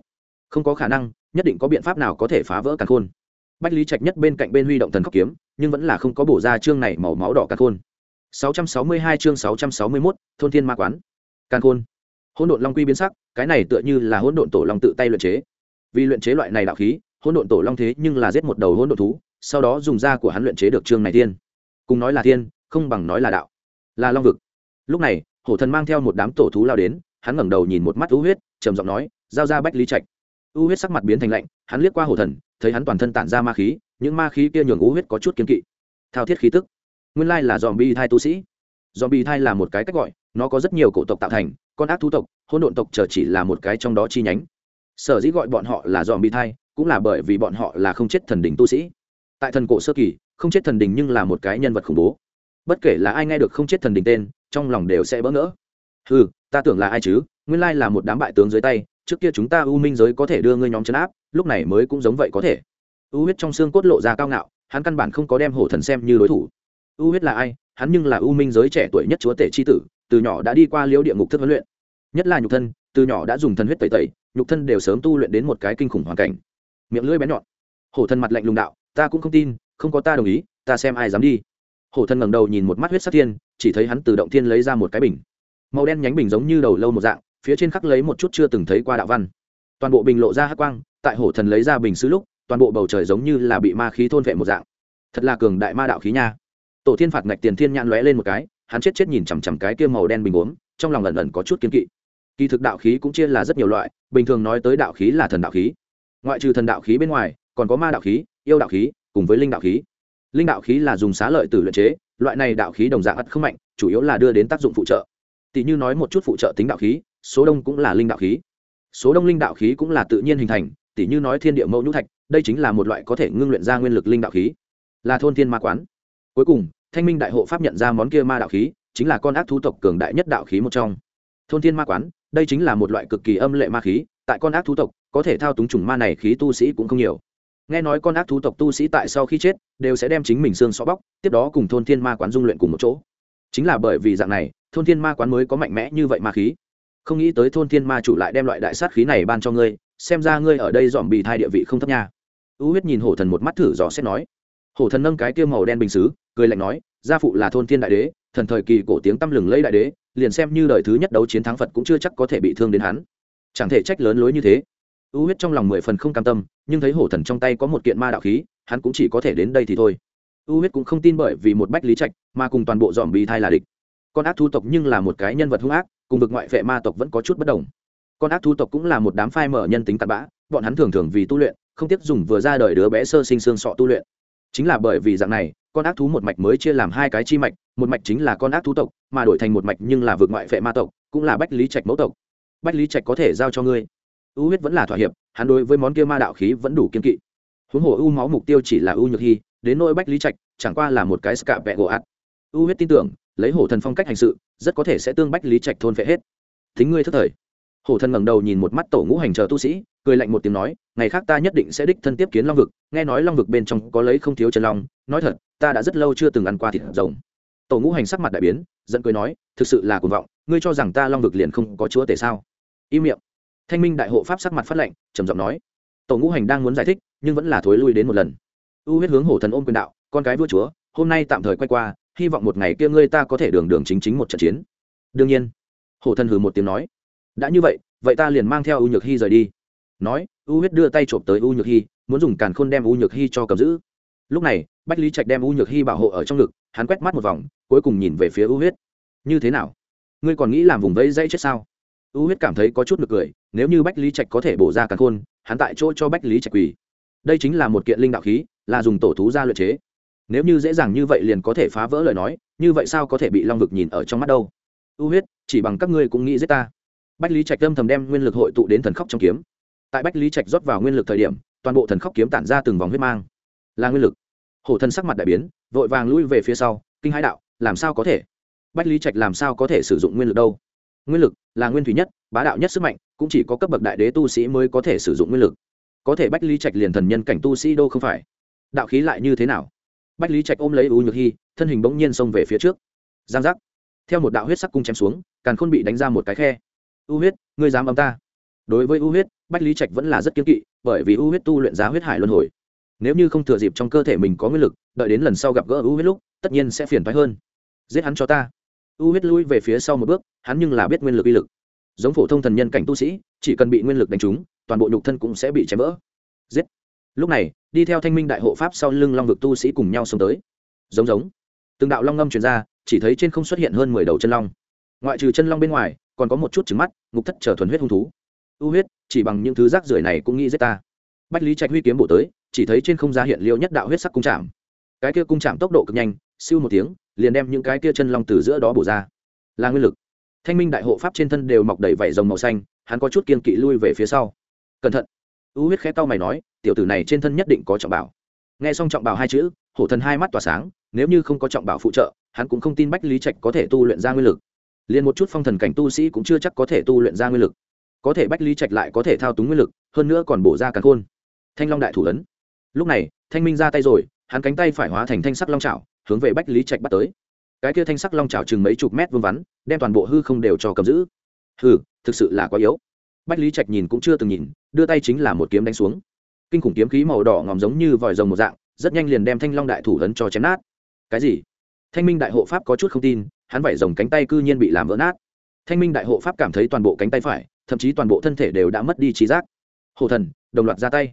Không có khả năng nhất định có biện pháp nào có thể phá vỡ càn khôn. Bách lý trạch nhất bên cạnh bên huy động thần khóc kiếm nhưng vẫn là không có bổ ra chương này màu máu đỏ càn khôn. 662 chương 661, thôn thiên ma quán càn khôn. Hỗn độn long quy biến sắc, cái này tựa như là hỗn độn tổ long tự tay luyện chế. Vì luyện chế loại này đạo khí, hỗn độn tổ long thế nhưng là giết một đầu hỗn độn thú, sau đó dùng da của hắn luyện chế được chương này thiên cùng nói là thiên không bằng nói là đạo. Là long vực. Lúc này, hổ thần mang theo một đám tổ thú lao đến, hắn ngẩng đầu nhìn một mắt u huyết, trầm giọng nói, giao ra bách lý trạch. U huyết sắc mặt biến thành lạnh, hắn liếc qua hổ thần, thấy hắn toàn thân tản ra ma khí, những ma khí kia nhường u huyết có chút kiên kỵ. Thao thiết khí tức. Nguyên lai là dòm bi thai tu sĩ. Dòm bi thai là một cái cách gọi nó có rất nhiều cổ tộc tạo thành, con ác thú tộc hôn độn tộc chờ chỉ là một cái trong đó chi nhánh. Sở dĩ gọi bọn họ là dòm bị thai, cũng là bởi vì bọn họ là không chết thần đình tu sĩ. Tại thần cổ sơ kỳ, không chết thần đình nhưng là một cái nhân vật khủng bố. Bất kể là ai nghe được không chết thần đình tên, trong lòng đều sẽ bỡ ngỡ. Ừ ta tưởng là ai chứ? Nguyên lai là một đám bại tướng dưới tay, trước kia chúng ta u minh giới có thể đưa ngươi nhóm chấn áp, lúc này mới cũng giống vậy có thể. U huyết trong xương cốt lộ ra cao ngạo, hắn căn bản không có đem hổ thần xem như đối thủ. U huyết là ai? Hắn nhưng là u minh giới trẻ tuổi nhất chúa tể c h i tử từ nhỏ đã đi qua liễu địa ngục thức huấn luyện. Nhất là nhục thân, từ nhỏ đã dùng thần huyết tẩy tẩy, nhục thân đều sớm tu luyện đến một cái kinh khủng hoàn cảnh. Miệng lưỡi bén nhọn. Hổ thần mặt lạnh lùng đạo, ta cũng không tin, không có ta đồng ý, ta xem ai dám đi. Hổ thần ngẩng đầu nhìn một mắt huyết sắc thiên, chỉ thấy hắn từ động thiên lấy ra một cái bình. Màu đen nhánh bình giống như đầu lâu một dạng, phía trên khắc lấy một chút chưa từng thấy qua đạo văn. Toàn bộ bình lộ ra hắc quang, tại hổ thần lấy ra bình sứ lúc, toàn bộ bầu trời giống như là bị ma khí thôn vệ một dạng. Thật là cường đại ma đạo khí nha. Tổ thiên phạt ngạch tiền thiên nhãn lóe lên một cái hắn chết chết nhìn chằm chằm cái kia màu đen bình uống, trong lòng ẩn ẩn có chút kiến kỵ. Kỳ thực đạo khí cũng chia là rất nhiều loại, bình thường nói tới đạo khí là thần đạo khí. Ngoại trừ thần đạo khí bên ngoài, còn có ma đạo khí, yêu đạo khí, cùng với linh đạo khí. Linh đạo khí là dùng xá lợi từ luyện chế, loại này đạo khí đồng dạng ắt không mạnh, chủ yếu là đưa đến tác dụng phụ trợ. Tỷ như nói một chút phụ trợ tính đạo khí, số đông cũng là linh đạo khí. Số đông linh đạo khí cũng là tự nhiên hình thành, tỷ như nói thiên địa mẫu nhũ thạch, đây chính là một loại có thể ngưng luyện ra nguyên lực linh đạo khí. Là thôn thiên ma quán. Cuối cùng thanh minh đại hộ pháp nhận ra món kia ma đạo khí, chính là con ác thú tộc cường đại nhất đạo khí một trong. Thôn thiên ma quán, đây chính là một loại cực kỳ âm lệ ma khí, tại con ác thú tộc, có thể thao túng chủng ma này khí tu sĩ cũng không nhiều. Nghe nói con ác thú tộc tu sĩ tại sau khi chết, đều sẽ đem chính mình xương xó bóc, tiếp đó cùng thôn thiên ma quán dung luyện cùng một chỗ. Chính là bởi vì dạng này, thôn thiên ma quán mới có mạnh mẽ như vậy ma khí. Không nghĩ tới thôn thiên ma chủ lại đem loại đại sát khí này ban cho ngươi, xem ra ngươi ở đây dòm bị thai địa vị không thấp nha. Ưu huyết nhìn hổ thần một mắt thử dò xét nói. Hổ thần nâng cái kia màu đen bình xứ cười lạnh nói, gia phụ là thôn thiên đại đế, thần thời kỳ cổ tiếng tăm lừng lấy đại đế, liền xem như đời thứ nhất đấu chiến thắng phật cũng chưa chắc có thể bị thương đến hắn. Chẳng thể trách lớn lối như thế. U huyết trong lòng mười phần không cam tâm, nhưng thấy hổ thần trong tay có một kiện ma đạo khí, hắn cũng chỉ có thể đến đây thì thôi. U huyết cũng không tin bởi vì một bách lý trạch, mà cùng toàn bộ dòm bị thai là địch. Con ác thu tộc nhưng là một cái nhân vật hung ác, cùng vực ngoại vệ ma tộc vẫn có chút bất đồng. Con ác thu tộc cũng là một đám phai mở nhân tính cặn bã, bọn hắn thường thường vì tu luyện, không tiếc dùng vừa ra đời đứa bé sơ sinh xương sọ tu luyện. Chính là bởi vì dạng này con ác thú một mạch mới chia làm hai cái chi mạch, một mạch chính là con ác thú tộc, mà đổi thành một mạch nhưng là vượt ngoại vệ ma tộc, cũng là bách lý trạch mẫu tộc. Bách lý trạch có thể giao cho ngươi. U huyết vẫn là thỏa hiệp, hắn đối với món kia ma đạo khí vẫn đủ kiên kỵ. Huống hồ u máu mục tiêu chỉ là u nhược hy, đến nỗi bách lý trạch, chẳng qua là một cái scạ vẹ gỗ ạt. U huyết tin tưởng, lấy hổ thần phong cách hành sự, rất có thể sẽ tương bách lý trạch thôn vệ hết. Thính ngươi thất thời hổ thần ngẩng đầu nhìn một mắt tổ ngũ hành chờ tu sĩ, cười lạnh một tiếng nói, ngày khác ta nhất định sẽ đích thân tiếp kiến long vực, nghe nói long vực bên trong có lấy không thiếu chân long, nói thật, ta đã rất lâu chưa từng ăn qua thịt rồng. Tổ ngũ hành sắc mặt đại biến, giận cười nói, thực sự là cuồng vọng, ngươi cho rằng ta long vực liền không có chúa tể sao? Im miệng. Thanh minh đại hộ pháp sắc mặt phát lệnh trầm giọng nói, tổ ngũ hành đang muốn giải thích, nhưng vẫn là thối lui đến một lần. U huyết hướng hổ thần ôm quyền đạo, con cái vua chúa, hôm nay tạm thời quay qua, hy vọng một ngày kia ngươi ta có thể đường đường chính chính một trận chiến. Đương nhiên. Hổ thần hừ một tiếng nói đã như vậy vậy ta liền mang theo u nhược hy rời đi. Nói, u huyết đưa tay trộm tới u nhược hy muốn dùng càn khôn đem u nhược hy cho cầm giữ. Lúc này, bách lý trạch đem u nhược hy bảo hộ ở trong ngực, hắn quét mắt một vòng, cuối cùng nhìn về phía u huyết. Như thế nào? Ngươi còn nghĩ làm vùng vẫy dãy chết sao? U huyết cảm thấy có chút nực cười, nếu như bách lý trạch có thể bổ ra càn khôn, hắn tại chỗ cho bách lý trạch quỳ. Đây chính là một kiện linh đạo khí, là dùng tổ thú ra luyện chế. Nếu như dễ dàng như vậy liền có thể phá vỡ lời nói, như vậy sao có thể bị long vực nhìn ở trong mắt đâu? U huyết, chỉ bằng các ngươi cũng nghĩ giết ta bách lý trạch âm thầm đem nguyên lực hội tụ đến thần khóc trong kiếm. Tại bách lý trạch rót vào nguyên lực thời điểm, toàn bộ thần khóc kiếm tản ra từng vòng huyết mang. Là nguyên lực. Hổ thần sắc mặt đại biến, vội vàng lui về phía sau, kinh hãi đạo, làm sao có thể? Bách lý trạch làm sao có thể sử dụng nguyên lực đâu? Nguyên lực là nguyên thủy nhất, bá đạo nhất sức mạnh, cũng chỉ có cấp bậc đại đế tu sĩ mới có thể sử dụng nguyên lực. Có thể bách lý trạch liền thần nhân cảnh tu sĩ đô không phải? Đạo khí lại như thế nào? Bách lý trạch ôm lấy u nhược hy thân hình bỗng nhiên xông về phía trước. Giang giác. Theo một đạo huyết sắc cung chém xuống, càn khôn bị đánh ra một cái khe u huyết, ngươi dám âm ta. Đối với u huyết, bách lý trạch vẫn là rất kiên kỵ, bởi vì u huyết tu luyện giá huyết hải luân hồi. Nếu như không thừa dịp trong cơ thể mình có nguyên lực, đợi đến lần sau gặp gỡ u huyết lúc, tất nhiên sẽ phiền thoái hơn. Giết hắn cho ta. U huyết lui về phía sau một bước, hắn nhưng là biết nguyên lực uy lực. Giống phổ thông thần nhân cảnh tu sĩ, chỉ cần bị nguyên lực đánh trúng, toàn bộ nhục thân cũng sẽ bị chém vỡ. Giết. Lúc này, đi theo thanh minh đại hộ pháp sau lưng long vực tu sĩ cùng nhau xông tới. Giống giống. Từng đạo long ngâm truyền ra, chỉ thấy trên không xuất hiện hơn mười đầu chân long. Ngoại trừ chân long bên ngoài còn có một chút trứng mắt, ngục thất trở thuần huyết hung thú. Ưu huyết, chỉ bằng những thứ rác rưởi này cũng nghĩ giết ta. Bách lý trạch huy kiếm bổ tới, chỉ thấy trên không ra hiện liêu nhất đạo huyết sắc cung chạm. Cái kia cung chạm tốc độ cực nhanh, siêu một tiếng, liền đem những cái kia chân long từ giữa đó bổ ra. Là nguyên lực. Thanh minh đại hộ pháp trên thân đều mọc đầy vảy rồng màu xanh, hắn có chút kiên kỵ lui về phía sau. Cẩn thận. Ưu huyết khẽ tao mày nói, tiểu tử này trên thân nhất định có trọng bảo. Nghe xong trọng bảo hai chữ, hổ thần hai mắt tỏa sáng, nếu như không có trọng bảo phụ trợ, hắn cũng không tin bách lý trạch có thể tu luyện ra nguyên lực liền một chút phong thần cảnh tu sĩ cũng chưa chắc có thể tu luyện ra nguyên lực. Có thể bách lý trạch lại có thể thao túng nguyên lực hơn nữa còn bổ ra càn khôn. Thanh long đại thủ ấn. Lúc này thanh minh ra tay rồi hắn cánh tay phải hóa thành thanh sắc long trào hướng về bách lý trạch bắt tới. Cái kia thanh sắc long trào chừng mấy chục mét vương vắn đem toàn bộ hư không đều cho cầm giữ. Hừ, thực sự là quá yếu. Bách lý trạch nhìn cũng chưa từng nhìn đưa tay chính là một kiếm đánh xuống. Kinh khủng kiếm khí màu đỏ ngòm giống như vòi rồng một dạng rất nhanh liền đem thanh long đại thủ ấn cho chém nát. Cái gì? Thanh minh đại hộ pháp có chút không tin hắn vẩy rồng cánh tay cư nhiên bị làm vỡ nát. Thanh minh đại hộ pháp cảm thấy toàn bộ cánh tay phải, thậm chí toàn bộ thân thể đều đã mất đi trí giác. Hổ thần, đồng loạt ra tay.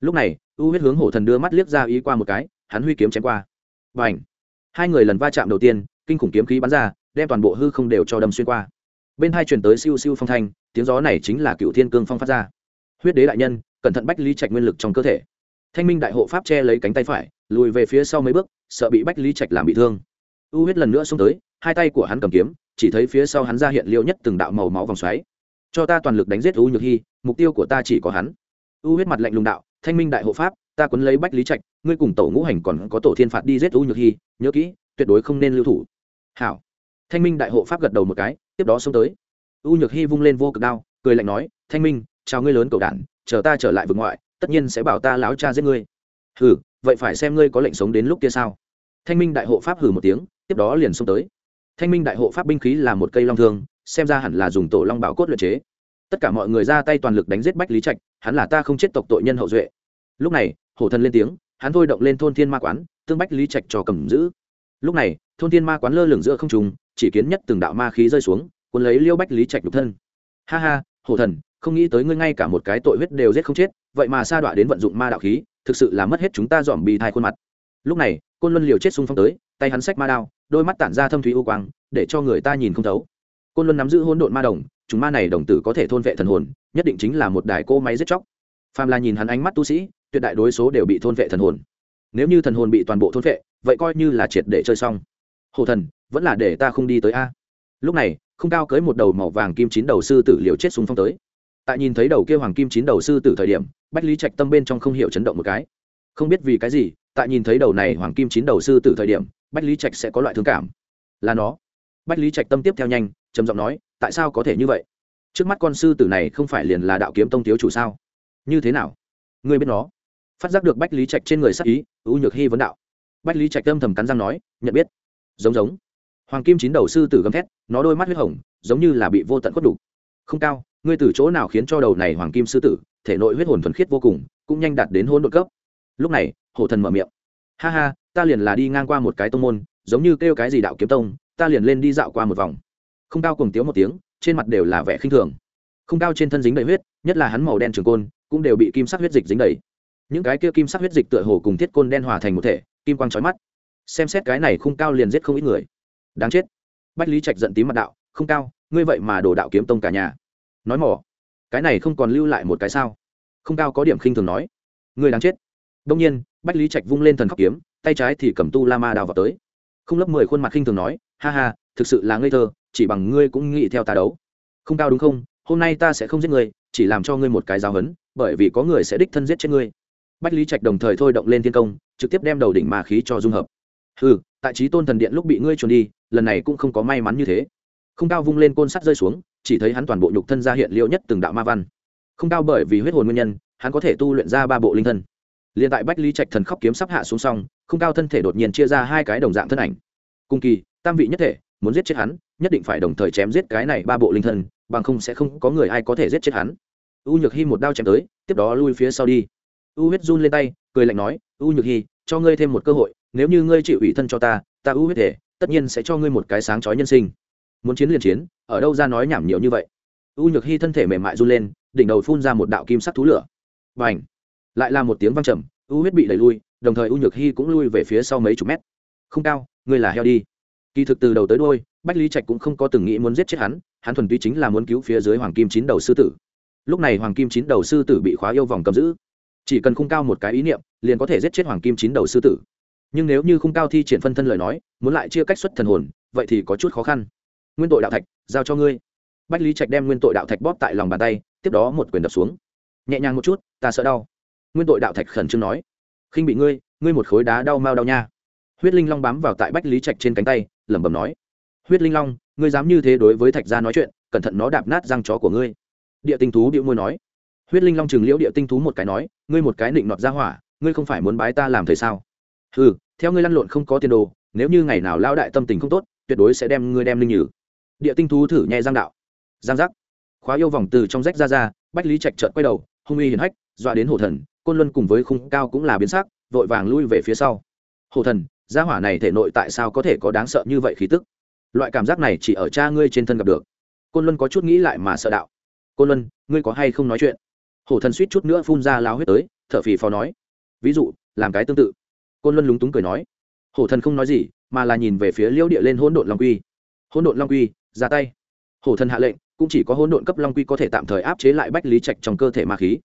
Lúc này, u huyết hướng hổ thần đưa mắt liếc ra ý qua một cái, hắn huy kiếm chém qua. Và hai người lần va chạm đầu tiên, kinh khủng kiếm khí bắn ra, đem toàn bộ hư không đều cho đâm xuyên qua. Bên hai truyền tới siêu siêu phong thanh, tiếng gió này chính là cựu thiên cương phong phát ra. Huyết đế đại nhân, cẩn thận bách lý trạch nguyên lực trong cơ thể. Thanh minh đại hộ pháp che lấy cánh tay phải, lùi về phía sau mấy bước, sợ bị bách lý trạch làm bị thương. U huyết lần nữa xông tới hai tay của hắn cầm kiếm, chỉ thấy phía sau hắn ra hiện liêu nhất từng đạo màu máu vòng xoáy. Cho ta toàn lực đánh giết u nhược hy mục tiêu của ta chỉ có hắn. U huyết mặt lạnh lùng đạo, thanh minh đại hộ pháp, ta quấn lấy bách lý trạch, ngươi cùng tổ ngũ hành còn có tổ thiên phạt đi giết u nhược hy nhớ kỹ, tuyệt đối không nên lưu thủ. Hảo. Thanh minh đại hộ pháp gật đầu một cái, tiếp đó xông tới. U nhược hy vung lên vô cực đao, cười lạnh nói, thanh minh, chào ngươi lớn cầu đản, chờ ta trở lại vực ngoại, tất nhiên sẽ bảo ta láo cha giết ngươi. Hừ, vậy phải xem ngươi có lệnh sống đến lúc kia sao. Thanh minh đại hộ pháp hừ một tiếng, tiếp đó liền xông tới thanh minh đại hộ pháp binh khí là một cây long thương, xem ra hẳn là dùng tổ long bảo cốt luyện chế. Tất cả mọi người ra tay toàn lực đánh giết bách lý trạch hắn là ta không chết tộc tội nhân hậu duệ. Lúc này, hổ thần lên tiếng, hắn thôi động lên thôn thiên ma quán, tương bách lý trạch cho cầm giữ. Lúc này, thôn thiên ma quán lơ lửng giữa không trùng chỉ kiến nhất từng đạo ma khí rơi xuống, cuốn lấy liêu bách lý trạch đục thân. Ha ha, hổ thần, không nghĩ tới ngươi ngay cả một cái tội huyết đều giết không chết, vậy mà sa đọa đến vận dụng ma đạo khí, thực sự là mất hết chúng ta dòm bì thai khuôn mặt. Lúc này, côn luân liều chết xung phong tới tay hắn xách ma đao, đôi mắt tản ra thâm thúy u quang, để cho người ta nhìn không thấu. Côn luân nắm giữ hỗn độn ma đồng, chúng ma này đồng tử có thể thôn vệ thần hồn, nhất định chính là một đài cỗ máy giết chóc. Phàm là nhìn hắn ánh mắt tu sĩ, tuyệt đại đối số đều bị thôn vệ thần hồn. Nếu như thần hồn bị toàn bộ thôn vệ, vậy coi như là triệt để chơi xong. Hồ thần, vẫn là để ta không đi tới a. Lúc này, không cao cưới một đầu màu vàng kim chín đầu sư tử liều chết súng phong tới. Tại nhìn thấy đầu kia hoàng kim chín đầu sư tử thời điểm, bách lý trạch tâm bên trong không hiểu chấn động một cái. Không biết vì cái gì, tại nhìn thấy đầu này hoàng kim chín đầu sư tử thời điểm bách lý trạch sẽ có loại thương cảm. Là nó. Bách lý trạch tâm tiếp theo nhanh, trầm giọng nói, tại sao có thể như vậy? Trước mắt con sư tử này không phải liền là đạo kiếm tông thiếu chủ sao? Như thế nào? Ngươi biết nó. Phát giác được bách lý trạch trên người sắc ý ưu nhược hy vấn đạo. Bách lý trạch âm thầm cắn răng nói, nhận biết. Giống giống. Hoàng kim chín đầu sư tử gầm thét, nó đôi mắt huyết hồng, giống như là bị vô tận khuất đục không cao, ngươi từ chỗ nào khiến cho đầu này hoàng kim sư tử, thể nội huyết hồn thuần khiết vô cùng, cũng nhanh đạt đến hôn đột cấp. Lúc này, hổ thần mở miệng. Ha ha ta liền là đi ngang qua một cái tông môn, giống như kêu cái gì đạo kiếm tông, ta liền lên đi dạo qua một vòng. Không cao cùng tiếu một tiếng, trên mặt đều là vẻ khinh thường. Không cao trên thân dính đầy huyết, nhất là hắn màu đen trường côn, cũng đều bị kim sắc huyết dịch dính đầy. Những cái kia kim sắc huyết dịch tựa hồ cùng thiết côn đen hòa thành một thể, kim quang trói mắt. Xem xét cái này không cao liền giết không ít người. Đáng chết. Bách lý trạch giận tím mặt đạo, không cao, ngươi vậy mà đổ đạo kiếm tông cả nhà. Nói mỏ. Cái này không còn lưu lại một cái sao? Không cao có điểm khinh thường nói. Ngươi đáng chết. Đông nhiên, bách lý trạch vung lên thần khóc kiếm tay trái thì cầm tu la ma đào vào tới. Không lớp mười khuôn mặt khinh thường nói, ha ha, thực sự là ngây thơ, chỉ bằng ngươi cũng nghĩ theo ta đấu. Không cao đúng không? Hôm nay ta sẽ không giết ngươi, chỉ làm cho ngươi một cái giáo hấn, bởi vì có người sẽ đích thân giết chết ngươi. Bách lý trạch đồng thời thôi động lên thiên công, trực tiếp đem đầu đỉnh ma khí cho dung hợp. Ừ tại trí tôn thần điện lúc bị ngươi trốn đi, lần này cũng không có may mắn như thế. Không cao vung lên côn sắt rơi xuống, chỉ thấy hắn toàn bộ nhục thân ra hiện liệu nhất từng đạo ma văn. Không cao bởi vì huyết hồn nguyên nhân, hắn có thể tu luyện ra ba bộ linh thân liền tại bách lý trạch thần khóc kiếm sắp hạ xuống xong, không cao thân thể đột nhiên chia ra hai cái đồng dạng thân ảnh. Cung kỳ, tam vị nhất thể, muốn giết chết hắn, nhất định phải đồng thời chém giết cái này ba bộ linh thân bằng không sẽ không có người ai có thể giết chết hắn. U nhược hy một đao chém tới, tiếp đó lui phía sau đi. U huyết run lên tay, cười lạnh nói, u nhược hy cho ngươi thêm một cơ hội, nếu như ngươi chịu ủy thân cho ta ta u huyết thể, tất nhiên sẽ cho ngươi một cái sáng chói nhân sinh. Muốn chiến liền chiến, ở đâu ra nói nhảm nhiều như vậy. U nhược hy thân thể mềm mại run lên, đỉnh đầu phun ra một đạo kim sắc thú lửa. Và ảnh lại là một tiếng văng trầm, u huyết bị đẩy lui, đồng thời u nhược hy cũng lui về phía sau mấy chục mét. Không cao, ngươi là heo đi. Kỳ thực từ đầu tới đôi bách lý trạch cũng không có từng nghĩ muốn giết chết hắn hắn thuần túy chính là muốn cứu phía dưới hoàng kim chín đầu sư tử. Lúc này hoàng kim chín đầu sư tử bị khóa yêu vòng cầm giữ. Chỉ cần khung cao một cái ý niệm, liền có thể giết chết hoàng kim chín đầu sư tử. Nhưng nếu như khung cao thi triển phân thân lời nói, muốn lại chia cách xuất thần hồn, vậy thì có chút khó khăn. Nguyên tội đạo thạch, giao cho ngươi. Bách lý trạch đem nguyên tội đạo thạch bóp tại lòng bàn tay, tiếp đó một quyền đập xuống. Nhẹ nhàng một chút, ta sợ đau nguyên tội đạo thạch khẩn trương nói, khinh bị ngươi ngươi một khối đá đau mau đau nha. Huyết linh long bám vào tại bách lý trạch trên cánh tay, lẩm bẩm nói, huyết linh long, ngươi dám như thế đối với thạch gia nói chuyện, cẩn thận nó đạp nát răng chó của ngươi. Địa tinh thú điệu môi nói, huyết linh long chừng liễu địa tinh thú một cái nói, ngươi một cái nịnh nọt ra hỏa, ngươi không phải muốn bái ta làm thầy sao? Ừ theo ngươi lăn lộn không có tiền đồ, nếu như ngày nào lao đại tâm tình không tốt, tuyệt đối sẽ đem ngươi đem linh nhử. Địa tinh thú thử nhẹ giang đạo. Giang giác. Khóa yêu vòng từ trong rách ra ra, bách lý trạch trợt quay đầu, hung uy hiển hách, dọa đến hổ thần côn luân cùng với khung cao cũng là biến sắc, vội vàng lui về phía sau. Hổ thần, gia hỏa này thể nội tại sao có thể có đáng sợ như vậy khí tức? Loại cảm giác này chỉ ở cha ngươi trên thân gặp được. Côn luân có chút nghĩ lại mà sợ đạo. Côn luân, ngươi có hay không nói chuyện? Hổ thần suýt chút nữa phun ra lao huyết tới t h ở phì phò nói. Ví dụ, làm cái tương tự. Côn luân lúng túng cười nói. Hổ thần không nói gì, mà là nhìn về phía liễu địa lên hỗn độn long quy. Hỗn độn long quy, ra tay. Hổ thần hạ lệnh, cũng chỉ có hỗn độn cấp long quy có thể tạm thời áp chế lại bách lý trạch trong cơ thể ma khí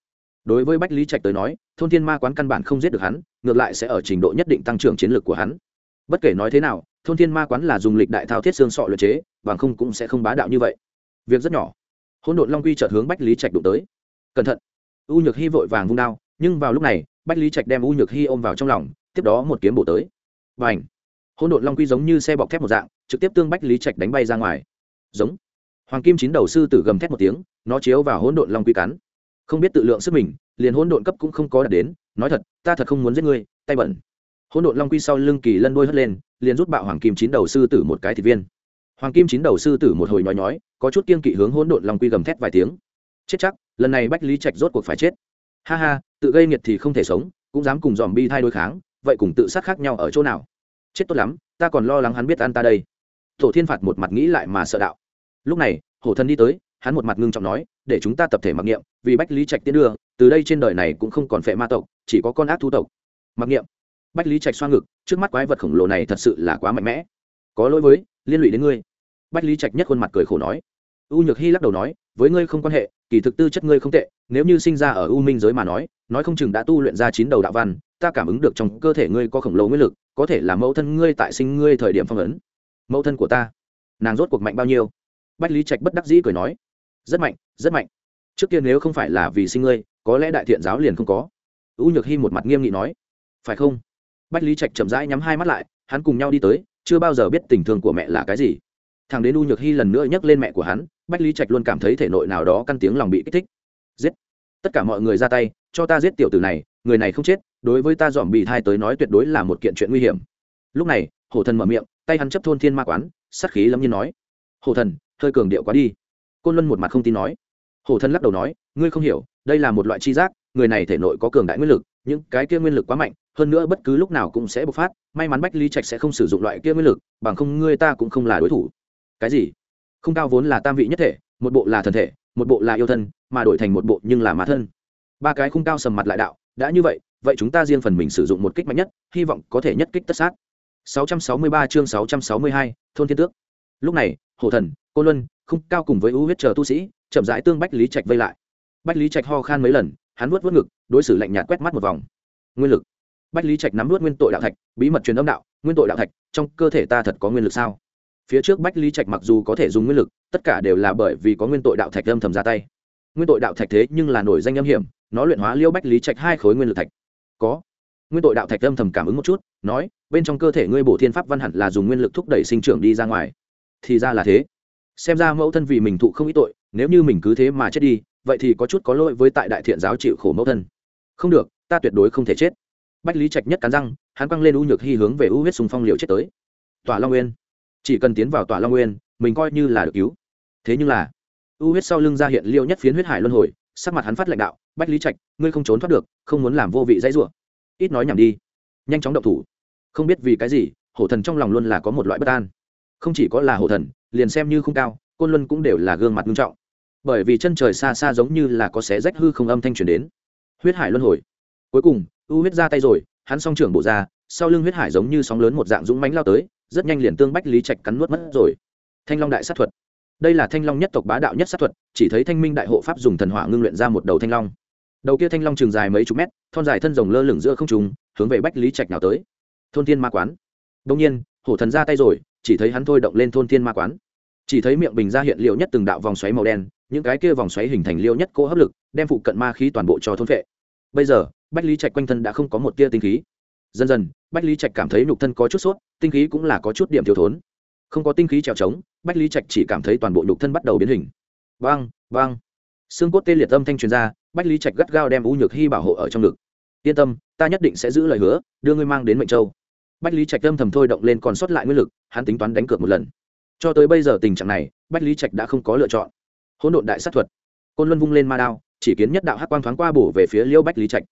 đối với bách lý trạch tới nói, thôn thiên ma quán căn bản không giết được hắn, ngược lại sẽ ở trình độ nhất định tăng trưởng chiến lược của hắn. Bất kể nói thế nào, thôn thiên ma quán là dùng lịch đại thao thiết xương sọ luyện chế, bằng không cũng sẽ không bá đạo như vậy. Việc rất nhỏ. Hỗn độn long quy chợt hướng bách lý trạch đụng tới. Cẩn thận. U nhược hy vội vàng vung đao, nhưng vào lúc này, bách lý trạch đem u nhược hy ôm vào trong lòng, tiếp đó một kiếm bổ tới. Và ảnh hỗn độn long quy giống như xe bọc thép một dạng, trực tiếp tương bách lý trạch đánh bay ra ngoài. Giống! Hoàng kim chín đầu sư tử gầm thét một tiếng, nó chiếu vào hỗn độn long quy cắn không biết tự lượng sức mình, liền hỗn độn cấp cũng không có đạt đến, nói thật, ta thật không muốn giết ngươi, tay bẩn. Hỗn độn long quy sau lưng kỳ lân đôi hất lên, liền rút bạo hoàng kim chín đầu sư tử một cái thịt viên. Hoàng kim chín đầu sư tử một hồi nhói nhói, có chút kiên kỵ hướng hỗn độn long quy gầm thét vài tiếng. Chết chắc, lần này bách lý trạch rốt cuộc phải chết. Ha ha, tự gây nghiệt thì không thể sống, cũng dám cùng dòm bi thai đối kháng, vậy cùng tự sát khác nhau ở chỗ nào? Chết tốt lắm, ta còn lo lắng hắn biết ăn ta đây. Tổ thiên phạt một mặt nghĩ lại mà sợ đạo. Lúc này, hổ thần đi tới hắn một mặt ngưng trọng nói, để chúng ta tập thể mặc niệm, vì bách lý trạch tiến đưa, từ đây trên đời này cũng không còn phệ ma tộc, chỉ có con ác thu tộc. Mặc niệm. Bách lý trạch xoa ngực, trước mắt quái vật khổng lồ này thật sự là quá mạnh mẽ. Có lỗi với, liên lụy đến ngươi. Bách lý trạch nhất khuôn mặt cười khổ nói. U nhược hy lắc đầu nói, với ngươi không quan hệ, kỳ thực tư chất ngươi không tệ, nếu như sinh ra ở u minh giới mà nói nói không chừng đã tu luyện ra chín đầu đạo văn, ta cảm ứng được trong cơ thể ngươi có khổng lồ nguyên lực, có thể là mẫu thân ngươi tại sinh ngươi thời điểm phong ấn. Mẫu thân của ta, nàng rốt cuộc mạnh bao nhiêu? Bách lý trạch bất đắc dĩ cười nói rất mạnh rất mạnh. Trước kia nếu không phải là vì sinh ngươi, có lẽ đại thiện giáo liền không có. U nhược hy một mặt nghiêm nghị nói. Phải không? Bách lý trạch chậm rãi nhắm hai mắt lại, hắn cùng nhau đi tới, chưa bao giờ biết tình thương của mẹ là cái gì. Thằng đến u nhược hy lần nữa nhắc lên mẹ của hắn, bách lý trạch luôn cảm thấy thể nội nào đó căn tiếng lòng bị kích thích. Giết! Tất cả mọi người ra tay, cho ta giết tiểu tử này, người này không chết, đối với ta dòm bị thai tới nói tuyệt đối là một kiện chuyện nguy hiểm. Lúc này, hổ thần mở miệng, tay hắn chấp thôn thiên ma quán, sát khí lâm nhiên nói. Hổ thần, hơi cường điệu quá đi côn luân một mặt không tin nói. Hổ thần lắc đầu nói ngươi không hiểu đây là một loại chi giác người này thể nội có cường đại nguyên lực những cái kia nguyên lực quá mạnh hơn nữa bất cứ lúc nào cũng sẽ bộc phát may mắn bách Ly trạch sẽ không sử dụng loại kia nguyên lực bằng không ngươi ta cũng không là đối thủ. Cái gì? Không cao vốn là tam vị nhất thể một bộ là thần thể một bộ là yêu thân mà đổi thành một bộ nhưng là má thân. Ba cái khung cao sầm mặt lại đạo đã như vậy vậy chúng ta riêng phần mình sử dụng một kích mạnh nhất hy vọng có thể nhất kích tất sát. 663 chương 662, thôn thiên tước. Lúc này hổ thần cô luân, không, cao cùng với ưu huyết chờ tu sĩ, chậm rãi tương bách lý trạch vây lại. Bách lý trạch ho khan mấy lần, hắn vuốt vuốt ngực, đối xử lạnh nhạt quét mắt một vòng. Nguyên lực. Bách lý trạch nắm vớt nguyên tội đạo thạch, bí mật truyền âm đạo, nguyên tội đạo thạch, trong cơ thể ta thật có nguyên lực sao? Phía trước bách lý trạch mặc dù có thể dùng nguyên lực, tất cả đều là bởi vì có nguyên tội đạo thạch âm thầm ra tay. Nguyên tội đạo thạch thế nhưng là nổi danh âm hiểm, nó luyện hóa liêu bách lý trạch hai khối nguyên lực thạch. Có. Nguyên tội đạo thạch âm thầm cảm ứng một chút, nói, bên trong cơ thể ngươi bổ thiên pháp văn hẳn là dùng nguyên lực thúc đẩy sinh trưởng đi ra ngoài. Thì ra là thế xem ra mẫu thân vì mình thụ không ít tội, nếu như mình cứ thế mà chết đi, vậy thì có chút có lỗi với tại đại thiện giáo chịu khổ mẫu thân. Không được, ta tuyệt đối không thể chết. Bách lý trạch nhất cắn răng, hắn quăng lên u nhược hy hướng về u huyết sùng phong liều chết tới. Tòa long nguyên. Chỉ cần tiến vào tòa long nguyên, mình coi như là được cứu. Thế nhưng là, u huyết sau lưng ra hiện liêu nhất phiến huyết hải luân hồi, sắc mặt hắn phát lãnh đạo, bách lý trạch, ngươi không trốn thoát được, không muốn làm vô vị dãy rủa. Ít nói nhảm đi. Nhanh chóng động thủ. Không biết vì cái gì, hổ thần trong lòng luôn là có một loại bất an. Không chỉ có là hổ thần liền xem như không cao, côn luân cũng đều là gương mặt nghiêm trọng. Bởi vì chân trời xa xa giống như là có xé rách hư không âm thanh truyền đến. Huyết hải luân hồi. Cuối cùng, u huyết ra tay rồi, hắn song trưởng bộ ra, sau lưng huyết hải giống như sóng lớn một dạng dũng mánh lao tới, rất nhanh liền tương bách lý trạch cắn nuốt mất rồi. Thanh long đại sát thuật. Đây là thanh long nhất tộc bá đạo nhất sát thuật, chỉ thấy thanh minh đại hộ pháp dùng thần hỏa ngưng luyện ra một đầu thanh long. Đầu kia thanh long trường dài mấy chục mét, thon dài thân rồng lơ lửng giữa không trùng hướng về bách lý trạch nào tới. Thôn thiên ma quán. Đông nhiên, hổ thần ra tay rồi chỉ thấy hắn thôi động lên thôn thiên ma quán. Chỉ thấy miệng bình ra hiện liệu nhất từng đạo vòng xoáy màu đen, những cái kia vòng xoáy hình thành liêu nhất cỗ hấp lực, đem phụ cận ma khí toàn bộ cho thôn vệ. Bây giờ, bách lý trạch quanh thân đã không có một tia tinh khí. Dần dần, bách lý trạch cảm thấy nhục thân có chút sốt, tinh khí cũng là có chút điểm thiếu thốn. Không có tinh khí trèo trống, bách lý trạch chỉ cảm thấy toàn bộ nhục thân bắt đầu biến hình. Vang vang. Xương cốt tê liệt âm thanh truyền ra, bách lý trạch gắt gao đem u nhược hy bảo hộ ở trong ngực. Yên tâm, ta nhất định sẽ giữ lời hứa, đưa ngươi mang đến mệnh châu bách lý trạch âm thầm thôi động lên còn sót lại nguyên lực, hắn tính toán đánh cược một lần. Cho tới bây giờ tình trạng này, bách lý trạch đã không có lựa chọn. Hỗn độn đại sát thuật. Côn luân vung lên ma đao, chỉ kiến nhất đạo hắc quang thoáng qua bổ về phía liêu bách lý trạch.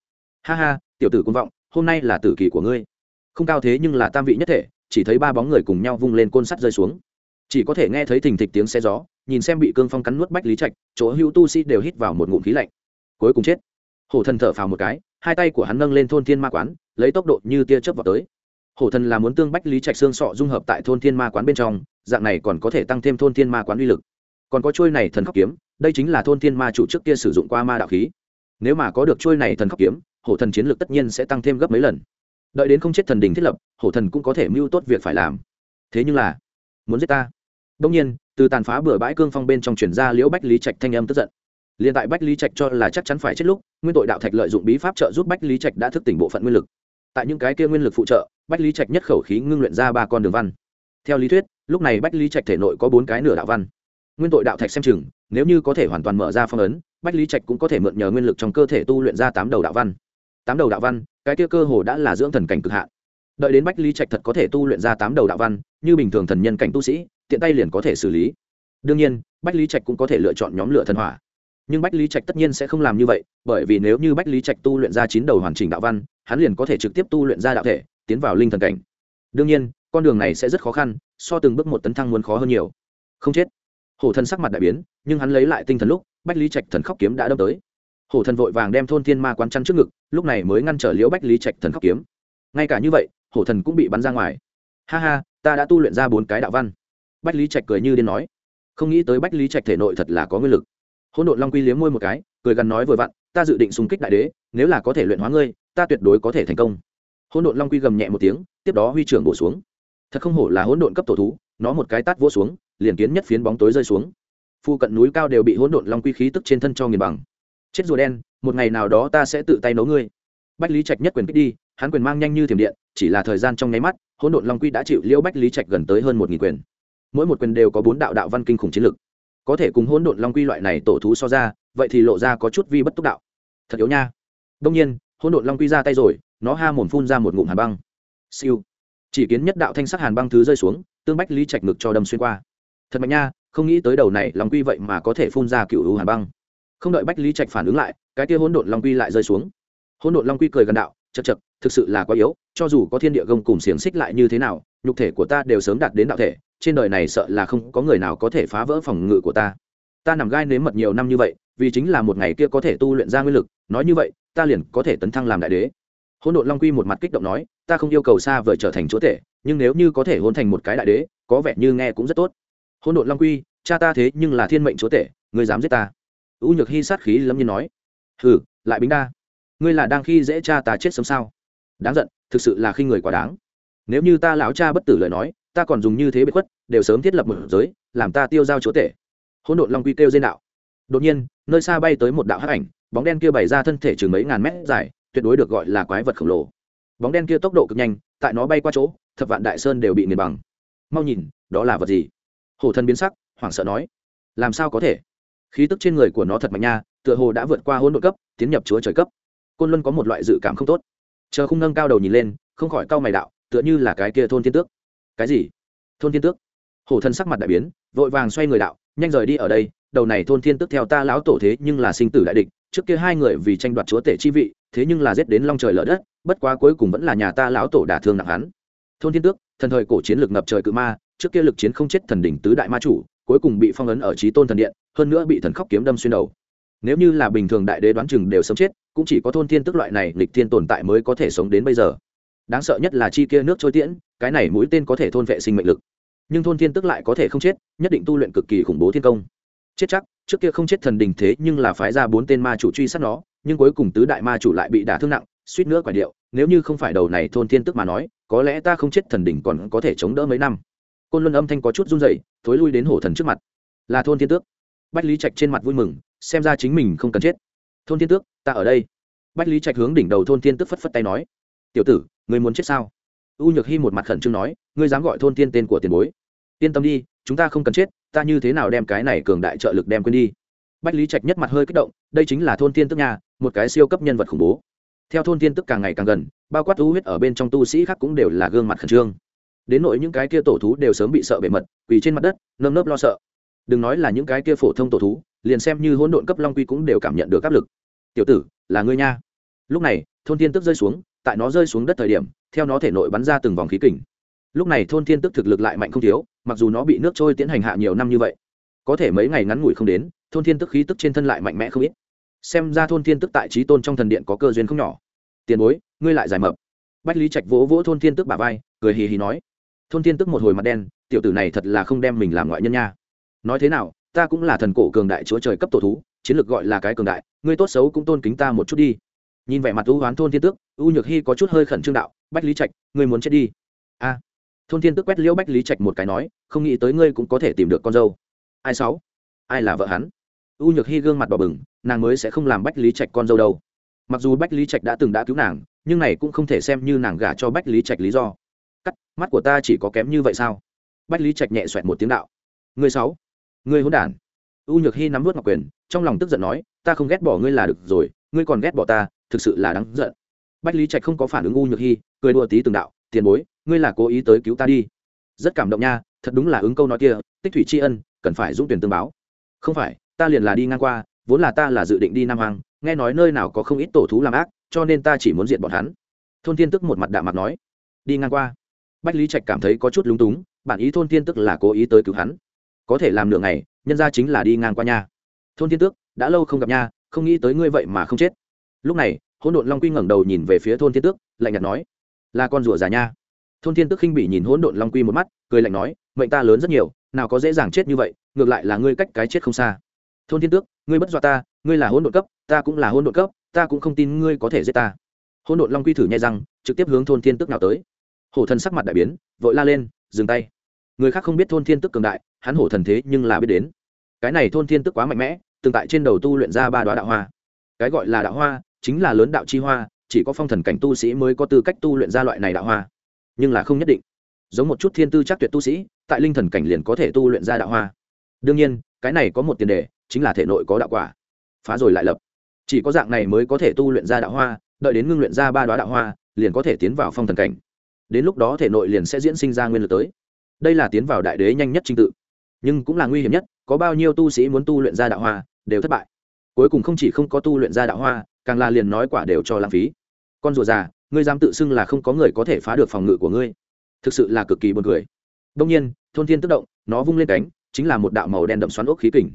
Ha ha, tiểu tử côn vọng, hôm nay là tử kỳ của ngươi. Không cao thế nhưng là tam vị nhất thể, chỉ thấy ba bóng người cùng nhau vung lên côn sắt rơi xuống. Chỉ có thể nghe thấy thình thịch tiếng xe gió, nhìn xem bị cương phong cắn nuốt bách lý trạch, chỗ hữu tu sĩ đều hít vào một ngụm khí lạnh. Cuối cùng chết. Hổ thần thở phào một cái, hai tay của hắn nâng lên thôn thiên ma quán, lấy tốc độ như tia chớp vào tới hổ thần là muốn tương bách lý trạch xương sọ dung hợp tại thôn thiên ma quán bên trong, dạng này còn có thể tăng thêm thôn thiên ma quán uy lực. Còn có trôi này thần khắc kiếm, đây chính là thôn thiên ma chủ trước kia sử dụng qua ma đạo khí. Nếu mà có được trôi này thần khắc kiếm, hổ thần chiến lược tất nhiên sẽ tăng thêm gấp mấy lần. Đợi đến không chết thần đình thiết lập, hổ thần cũng có thể mưu tốt việc phải làm. Thế nhưng là, muốn giết ta. Đông nhiên, từ tàn phá bừa bãi cương phong bên trong chuyển ra liễu bách lý trạch thanh âm tức giận. Liền tại bách lý trạch cho là chắc chắn phải chết lúc, nguyên tội đạo thạch lợi dụng bí pháp trợ giúp bách lý trạch đã thức tỉnh bộ phận nguyên lực. Tại những cái kia nguyên lực phụ trợ bách lý trạch nhất khẩu khí ngưng luyện ra ba con đường văn. Theo lý thuyết, lúc này bách lý trạch thể nội có bốn cái nửa đạo văn. Nguyên tội đạo thạch xem chừng, nếu như có thể hoàn toàn mở ra phong ấn, bách lý trạch cũng có thể mượn nhờ nguyên lực trong cơ thể tu luyện ra tám đầu đạo văn. Tám đầu đạo văn, cái kia cơ hồ đã là dưỡng thần cảnh cực hạn. Đợi đến bách lý trạch thật có thể tu luyện ra tám đầu đạo văn, như bình thường thần nhân cảnh tu sĩ, tiện tay liền có thể xử lý. Đương nhiên, bách lý trạch cũng có thể lựa chọn nhóm lửa thần hỏa nhưng bách lý trạch tất nhiên sẽ không làm như vậy, bởi vì nếu như bách lý trạch tu luyện ra chín đầu hoàn chỉnh đạo văn, hắn liền có thể trực tiếp tu luyện ra đạo thể, tiến vào linh thần cảnh. đương nhiên, con đường này sẽ rất khó khăn, so từng bước một tấn thăng muốn khó hơn nhiều. không chết. hổ thần sắc mặt đại biến, nhưng hắn lấy lại tinh thần lúc, bách lý trạch thần khóc kiếm đã đâm tới. hổ thần vội vàng đem thôn thiên ma quán chăn trước ngực, lúc này mới ngăn trở liễu bách lý trạch thần khóc kiếm. ngay cả như vậy, hổ thần cũng bị bắn ra ngoài. ha ha, ta đã tu luyện ra bốn cái đạo văn. bách lý trạch cười như điên nói, không nghĩ tới bách lý trạch thể nội thật là có nguyên lực hỗn độn long quy liếm môi một cái, cười gắn nói vừa vặn, ta dự định xung kích đại đế, nếu là có thể luyện hóa ngươi, ta tuyệt đối có thể thành công. Hỗn độn long quy gầm nhẹ một tiếng, tiếp đó huy trưởng bổ xuống. Thật không hổ là hỗn độn cấp tổ thú, nó một cái tát vỗ xuống, liền kiến nhất phiến bóng tối rơi xuống. Phu cận núi cao đều bị hỗn độn long quy khí tức trên thân cho nghiền bằng. Chết rùa đen, một ngày nào đó ta sẽ tự tay nấu ngươi. Bách lý trạch nhất quyền kích đi, hắn quyền mang nhanh như thiểm điện, chỉ là thời gian trong nháy mắt, hỗn độn long quy đã chịu liễu bách lý trạch gần tới hơn một nghìn quyền. Mỗi một quyền đều có bốn đạo đạo văn kinh khủng chiến lực có thể cùng hỗn độn long quy loại này tổ thú so ra, vậy thì lộ ra có chút vi bất túc đạo. Thật yếu nha. Đông nhiên, hỗn độn long quy ra tay rồi, nó ha mồm phun ra một ngụm hàn băng. Siêu. Chỉ kiến nhất đạo thanh sắc hàn băng thứ rơi xuống, tương bách lý trạch ngực cho đâm xuyên qua. Thật mạnh nha, không nghĩ tới đầu này long quy vậy mà có thể phun ra cựu hữu hàn băng. Không đợi bách lý trạch phản ứng lại, cái kia hỗn độn long quy lại rơi xuống. Hỗn độn long quy cười gần đạo chật chật thực sự là quá yếu, cho dù có thiên địa gông cùng xiềng xích lại như thế nào nhục thể của ta đều sớm đạt đến đạo thể, trên đời này sợ là không có người nào có thể phá vỡ phòng ngự của ta. Ta nằm gai nếm mật nhiều năm như vậy, vì chính là một ngày kia có thể tu luyện ra nguyên lực, nói như vậy, ta liền có thể tấn thăng làm đại đế. Hỗn độn long quy một mặt kích động nói, ta không yêu cầu xa vời trở thành chúa tể, nhưng nếu như có thể hôn thành một cái đại đế, có vẻ như nghe cũng rất tốt. Hỗn độn long quy, cha ta thế nhưng là thiên mệnh chúa tể, ngươi dám giết ta? U nhược hy sát khí lâm nhiên nói. Hừ, lại bính đa. Ngươi là đang khi dễ cha ta chết sớm sao? Đáng giận, thực sự là khi người quá đáng nếu như ta lão cha bất tử lời nói, ta còn dùng như thế bị khuất, đều sớm thiết lập một giới, làm ta tiêu giao chúa tể. Hỗn độn long quy kêu dên đạo. Đột nhiên, nơi xa bay tới một đạo hắc ảnh, bóng đen kia bày ra thân thể chừng mấy ngàn mét dài, tuyệt đối được gọi là quái vật khổng lồ. Bóng đen kia tốc độ cực nhanh, tại nó bay qua chỗ, thập vạn đại sơn đều bị nghiền bằng. Mau nhìn, đó là vật gì? Hổ thân biến sắc, hoảng sợ nói. Làm sao có thể? Khí tức trên người của nó thật mạnh nha, tựa hồ đã vượt qua hỗn độn cấp, tiến nhập chúa trời cấp. Côn luân có một loại dự cảm không tốt. Chờ không nâng cao đầu nhìn lên, không khỏi cau mày đạo tựa như là cái kia thôn thiên tước. Cái gì? Thôn thiên tước? Hổ thân sắc mặt đại biến, vội vàng xoay người đạo, nhanh rời đi ở đây, đầu này thôn thiên tước theo ta lão tổ thế nhưng là sinh tử đại địch, trước kia hai người vì tranh đoạt chúa tể chi vị, thế nhưng là giết đến long trời lở đất, bất quá cuối cùng vẫn là nhà ta lão tổ đả thương nặng hắn. Thôn thiên tước, thần thời cổ chiến lược ngập trời cự ma, trước kia lực chiến không chết thần đỉnh tứ đại ma chủ, cuối cùng bị phong ấn ở trí tôn thần điện, hơn nữa bị thần khóc kiếm đâm xuyên đầu. Nếu như là bình thường đại đế đoán chừng đều sống chết, cũng chỉ có thôn thiên tức loại này lịch thiên tồn tại mới có thể sống đến bây giờ đáng sợ nhất là chi kia nước trôi tiễn, cái này mũi tên có thể thôn vệ sinh mệnh lực. Nhưng thôn thiên tức lại có thể không chết, nhất định tu luyện cực kỳ khủng bố thiên công. Chết chắc, trước kia không chết thần đình thế nhưng là phái ra bốn tên ma chủ truy sát nó, nhưng cuối cùng tứ đại ma chủ lại bị đả thương nặng, suýt nữa quả điệu. Nếu như không phải đầu này thôn thiên tức mà nói, có lẽ ta không chết thần đình còn có thể chống đỡ mấy năm. Côn luân âm thanh có chút run dậy thối lui đến hổ thần trước mặt. Là thôn thiên tước. Bách lý trạch trên mặt vui mừng, xem ra chính mình không cần chết. Thôn thiên tước, ta ở đây. Bách lý trạch hướng đỉnh đầu thôn thiên tước phất phất tay nói tiểu tử người muốn chết sao? U nhược hy một mặt khẩn trương nói, ngươi dám gọi thôn tiên tên của tiền bối. Yên tâm đi, chúng ta không cần chết, ta như thế nào đem cái này cường đại trợ lực đem quên đi. Bách lý trạch nhất mặt hơi kích động, đây chính là thôn tiên tức nhà, một cái siêu cấp nhân vật khủng bố. Theo thôn tiên tức càng ngày càng gần, bao quát u huyết ở bên trong tu sĩ khác cũng đều là gương mặt khẩn trương. Đến nỗi những cái kia tổ thú đều sớm bị sợ bề mật, quỳ trên mặt đất, nơm nớp lo sợ. Đừng nói là những cái kia phổ thông tổ thú, liền xem như hỗn độn cấp long quy cũng đều cảm nhận được áp lực. Tiểu tử, là ngươi nha. Lúc này, thôn tiên tức rơi xuống tại nó rơi xuống đất thời điểm, theo nó thể nội bắn ra từng vòng khí kình. Lúc này thôn thiên tức thực lực lại mạnh không thiếu, mặc dù nó bị nước trôi tiến hành hạ nhiều năm như vậy, có thể mấy ngày ngắn ngủi không đến, thôn thiên tức khí tức trên thân lại mạnh mẽ không ít. Xem ra thôn thiên tức tại trí tôn trong thần điện có cơ duyên không nhỏ. Tiền bối, ngươi lại giải mập. Bách lý trạch vỗ vỗ thôn thiên tức bà vai, cười hì hì nói. Thôn thiên tức một hồi mặt đen, tiểu tử này thật là không đem mình làm ngoại nhân nha. Nói thế nào, ta cũng là thần cổ cường đại chúa trời cấp tổ thú, chiến lược gọi là cái cường đại, ngươi tốt xấu cũng tôn kính ta một chút đi nhìn vẻ mặt ưu hoán thôn thiên tước, u nhược hy có chút hơi khẩn trương đạo, bách lý trạch, ngươi muốn chết đi? A. Thôn thiên tước quét liễu bách lý trạch một cái nói, không nghĩ tới ngươi cũng có thể tìm được con dâu. Ai sáu? Ai là vợ hắn? U nhược hy gương mặt bỏ bừng, nàng mới sẽ không làm bách lý trạch con dâu đâu. Mặc dù bách lý trạch đã từng đã cứu nàng, nhưng này cũng không thể xem như nàng gả cho bách lý trạch lý do. Cắt, mắt của ta chỉ có kém như vậy sao? Bách lý trạch nhẹ xoẹt một tiếng đạo. Người sáu? Người hôn đản? U nhược hy nắm vớt ngọc quyền, trong lòng tức giận nói, ta không ghét bỏ ngươi là được rồi, ngươi còn ghét bỏ ta thực sự là đáng giận. Bách lý trạch không có phản ứng u nhược hy, cười đùa tí từng đạo, tiền bối, ngươi là cố ý tới cứu ta đi. Rất cảm động nha, thật đúng là ứng câu nói kia, tích thủy tri ân, cần phải dũng tuyển tương báo. Không phải, ta liền là đi ngang qua, vốn là ta là dự định đi nam hoàng nghe nói nơi nào có không ít tổ thú làm ác, cho nên ta chỉ muốn diện bọn hắn. Thôn thiên tức một mặt đạm mặt nói. Đi ngang qua. Bách lý trạch cảm thấy có chút lúng túng, bản ý thôn thiên tức là cố ý tới cứu hắn. Có thể làm nửa ngày, nhân ra chính là đi ngang qua nha. Thôn thiên tước đã lâu không gặp nha, không nghĩ tới ngươi vậy mà không chết lúc này, hỗn độn long quy ngẩng đầu nhìn về phía thôn thiên tước, lạnh nhạt nói, là con rùa già nha. Thôn thiên tước khinh bị nhìn hỗn độn long quy một mắt, cười lạnh nói, mệnh ta lớn rất nhiều, nào có dễ dàng chết như vậy, ngược lại là ngươi cách cái chết không xa. Thôn thiên tước, ngươi bất dọa ta, ngươi là hỗn độn cấp, ta cũng là hỗn độn cấp, ta cũng không tin ngươi có thể giết ta. Hỗn độn long quy thử nhai răng, trực tiếp hướng thôn thiên tước nào tới. Hổ thần sắc mặt đại biến, vội la lên, dừng tay. Người khác không biết thôn thiên tước cường đại, hắn hổ thần thế nhưng là biết đến. Cái này thôn thiên tước quá mạnh mẽ, từng tại trên đầu tu luyện ra ba đoá đạo hoa. Cái gọi là đạo hoa chính là lớn đạo chi hoa, chỉ có phong thần cảnh tu sĩ mới có tư cách tu luyện ra loại này đạo hoa. Nhưng là không nhất định. Giống một chút thiên tư chắc tuyệt tu sĩ, tại linh thần cảnh liền có thể tu luyện ra đạo hoa. Đương nhiên, cái này có một tiền đề, chính là thể nội có đạo quả. Phá rồi lại lập. Chỉ có dạng này mới có thể tu luyện ra đạo hoa, đợi đến ngưng luyện ra ba đoá đạo hoa, liền có thể tiến vào phong thần cảnh. Đến lúc đó thể nội liền sẽ diễn sinh ra nguyên lực tới. Đây là tiến vào đại đế nhanh nhất trình tự. Nhưng cũng là nguy hiểm nhất, có bao nhiêu tu sĩ muốn tu luyện ra đạo hoa, đều thất bại. Cuối cùng không chỉ không có tu luyện ra đạo hoa càng là liền nói quả đều cho lãng phí. Con rùa già, ngươi dám tự xưng là không có người có thể phá được phòng ngự của ngươi. Thực sự là cực kỳ buồn cười. Đông nhiên, thôn thiên tức động, nó vung lên cánh, chính là một đạo màu đen đậm xoắn ốc khí kình.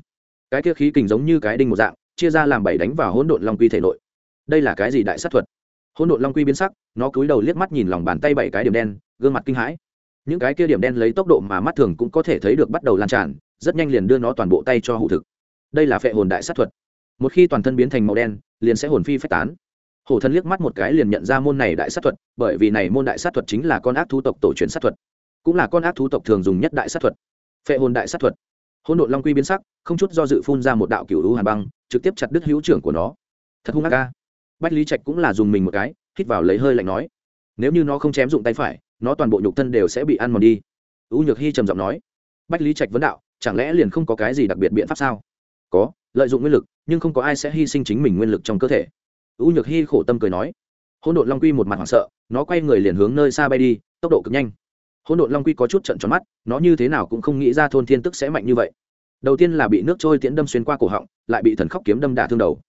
Cái kia khí kình giống như cái đinh một dạng, chia ra làm bảy đánh vào hỗn độn long quy thể nội. Đây là cái gì đại sát thuật? Hỗn độn long quy biến sắc, nó cúi đầu liếc mắt nhìn lòng bàn tay bảy cái điểm đen, gương mặt kinh hãi. Những cái kia điểm đen lấy tốc độ mà mắt thường cũng có thể thấy được bắt đầu lan tràn, rất nhanh liền đưa nó toàn bộ tay cho hụ thực. Đây là phệ hồn đại sát thuật. Một khi toàn thân biến thành màu đen liền sẽ hồn phi phách tán. Hổ thần liếc mắt một cái liền nhận ra môn này đại sát thuật, bởi vì này môn đại sát thuật chính là con ác thú tộc tổ truyền sát thuật. Cũng là con ác thú tộc thường dùng nhất đại sát thuật. Phệ hồn đại sát thuật. Hôn độn long quy biến sắc, không chút do dự phun ra một đạo cựu hữu hàn băng, trực tiếp chặt đứt hữu trưởng của nó. Thật hung ác ca bách lý trạch cũng là dùng mình một cái, hít vào lấy hơi lạnh nói, nếu như nó không chém dụng tay phải, nó toàn bộ nhục thân đều sẽ bị ăn mòn đi. U nhược hy trầm giọng nói. Bách lý trạch vấn đạo, chẳng lẽ liền không có cái gì đặc biệt biện pháp sao? Có lợi dụng nguyên lực, nhưng không có ai sẽ hy sinh chính mình nguyên lực trong cơ thể. U nhược hy khổ tâm cười nói, hỗn độn long quy một mặt hoảng sợ, nó quay người liền hướng nơi xa bay đi, tốc độ cực nhanh. Hỗn độn long quy có chút trận tròn mắt, nó như thế nào cũng không nghĩ ra thôn thiên tức sẽ mạnh như vậy. Đầu tiên là bị nước trôi tiễn đâm xuyên qua cổ họng, lại bị thần khóc kiếm đâm đả thương đầu.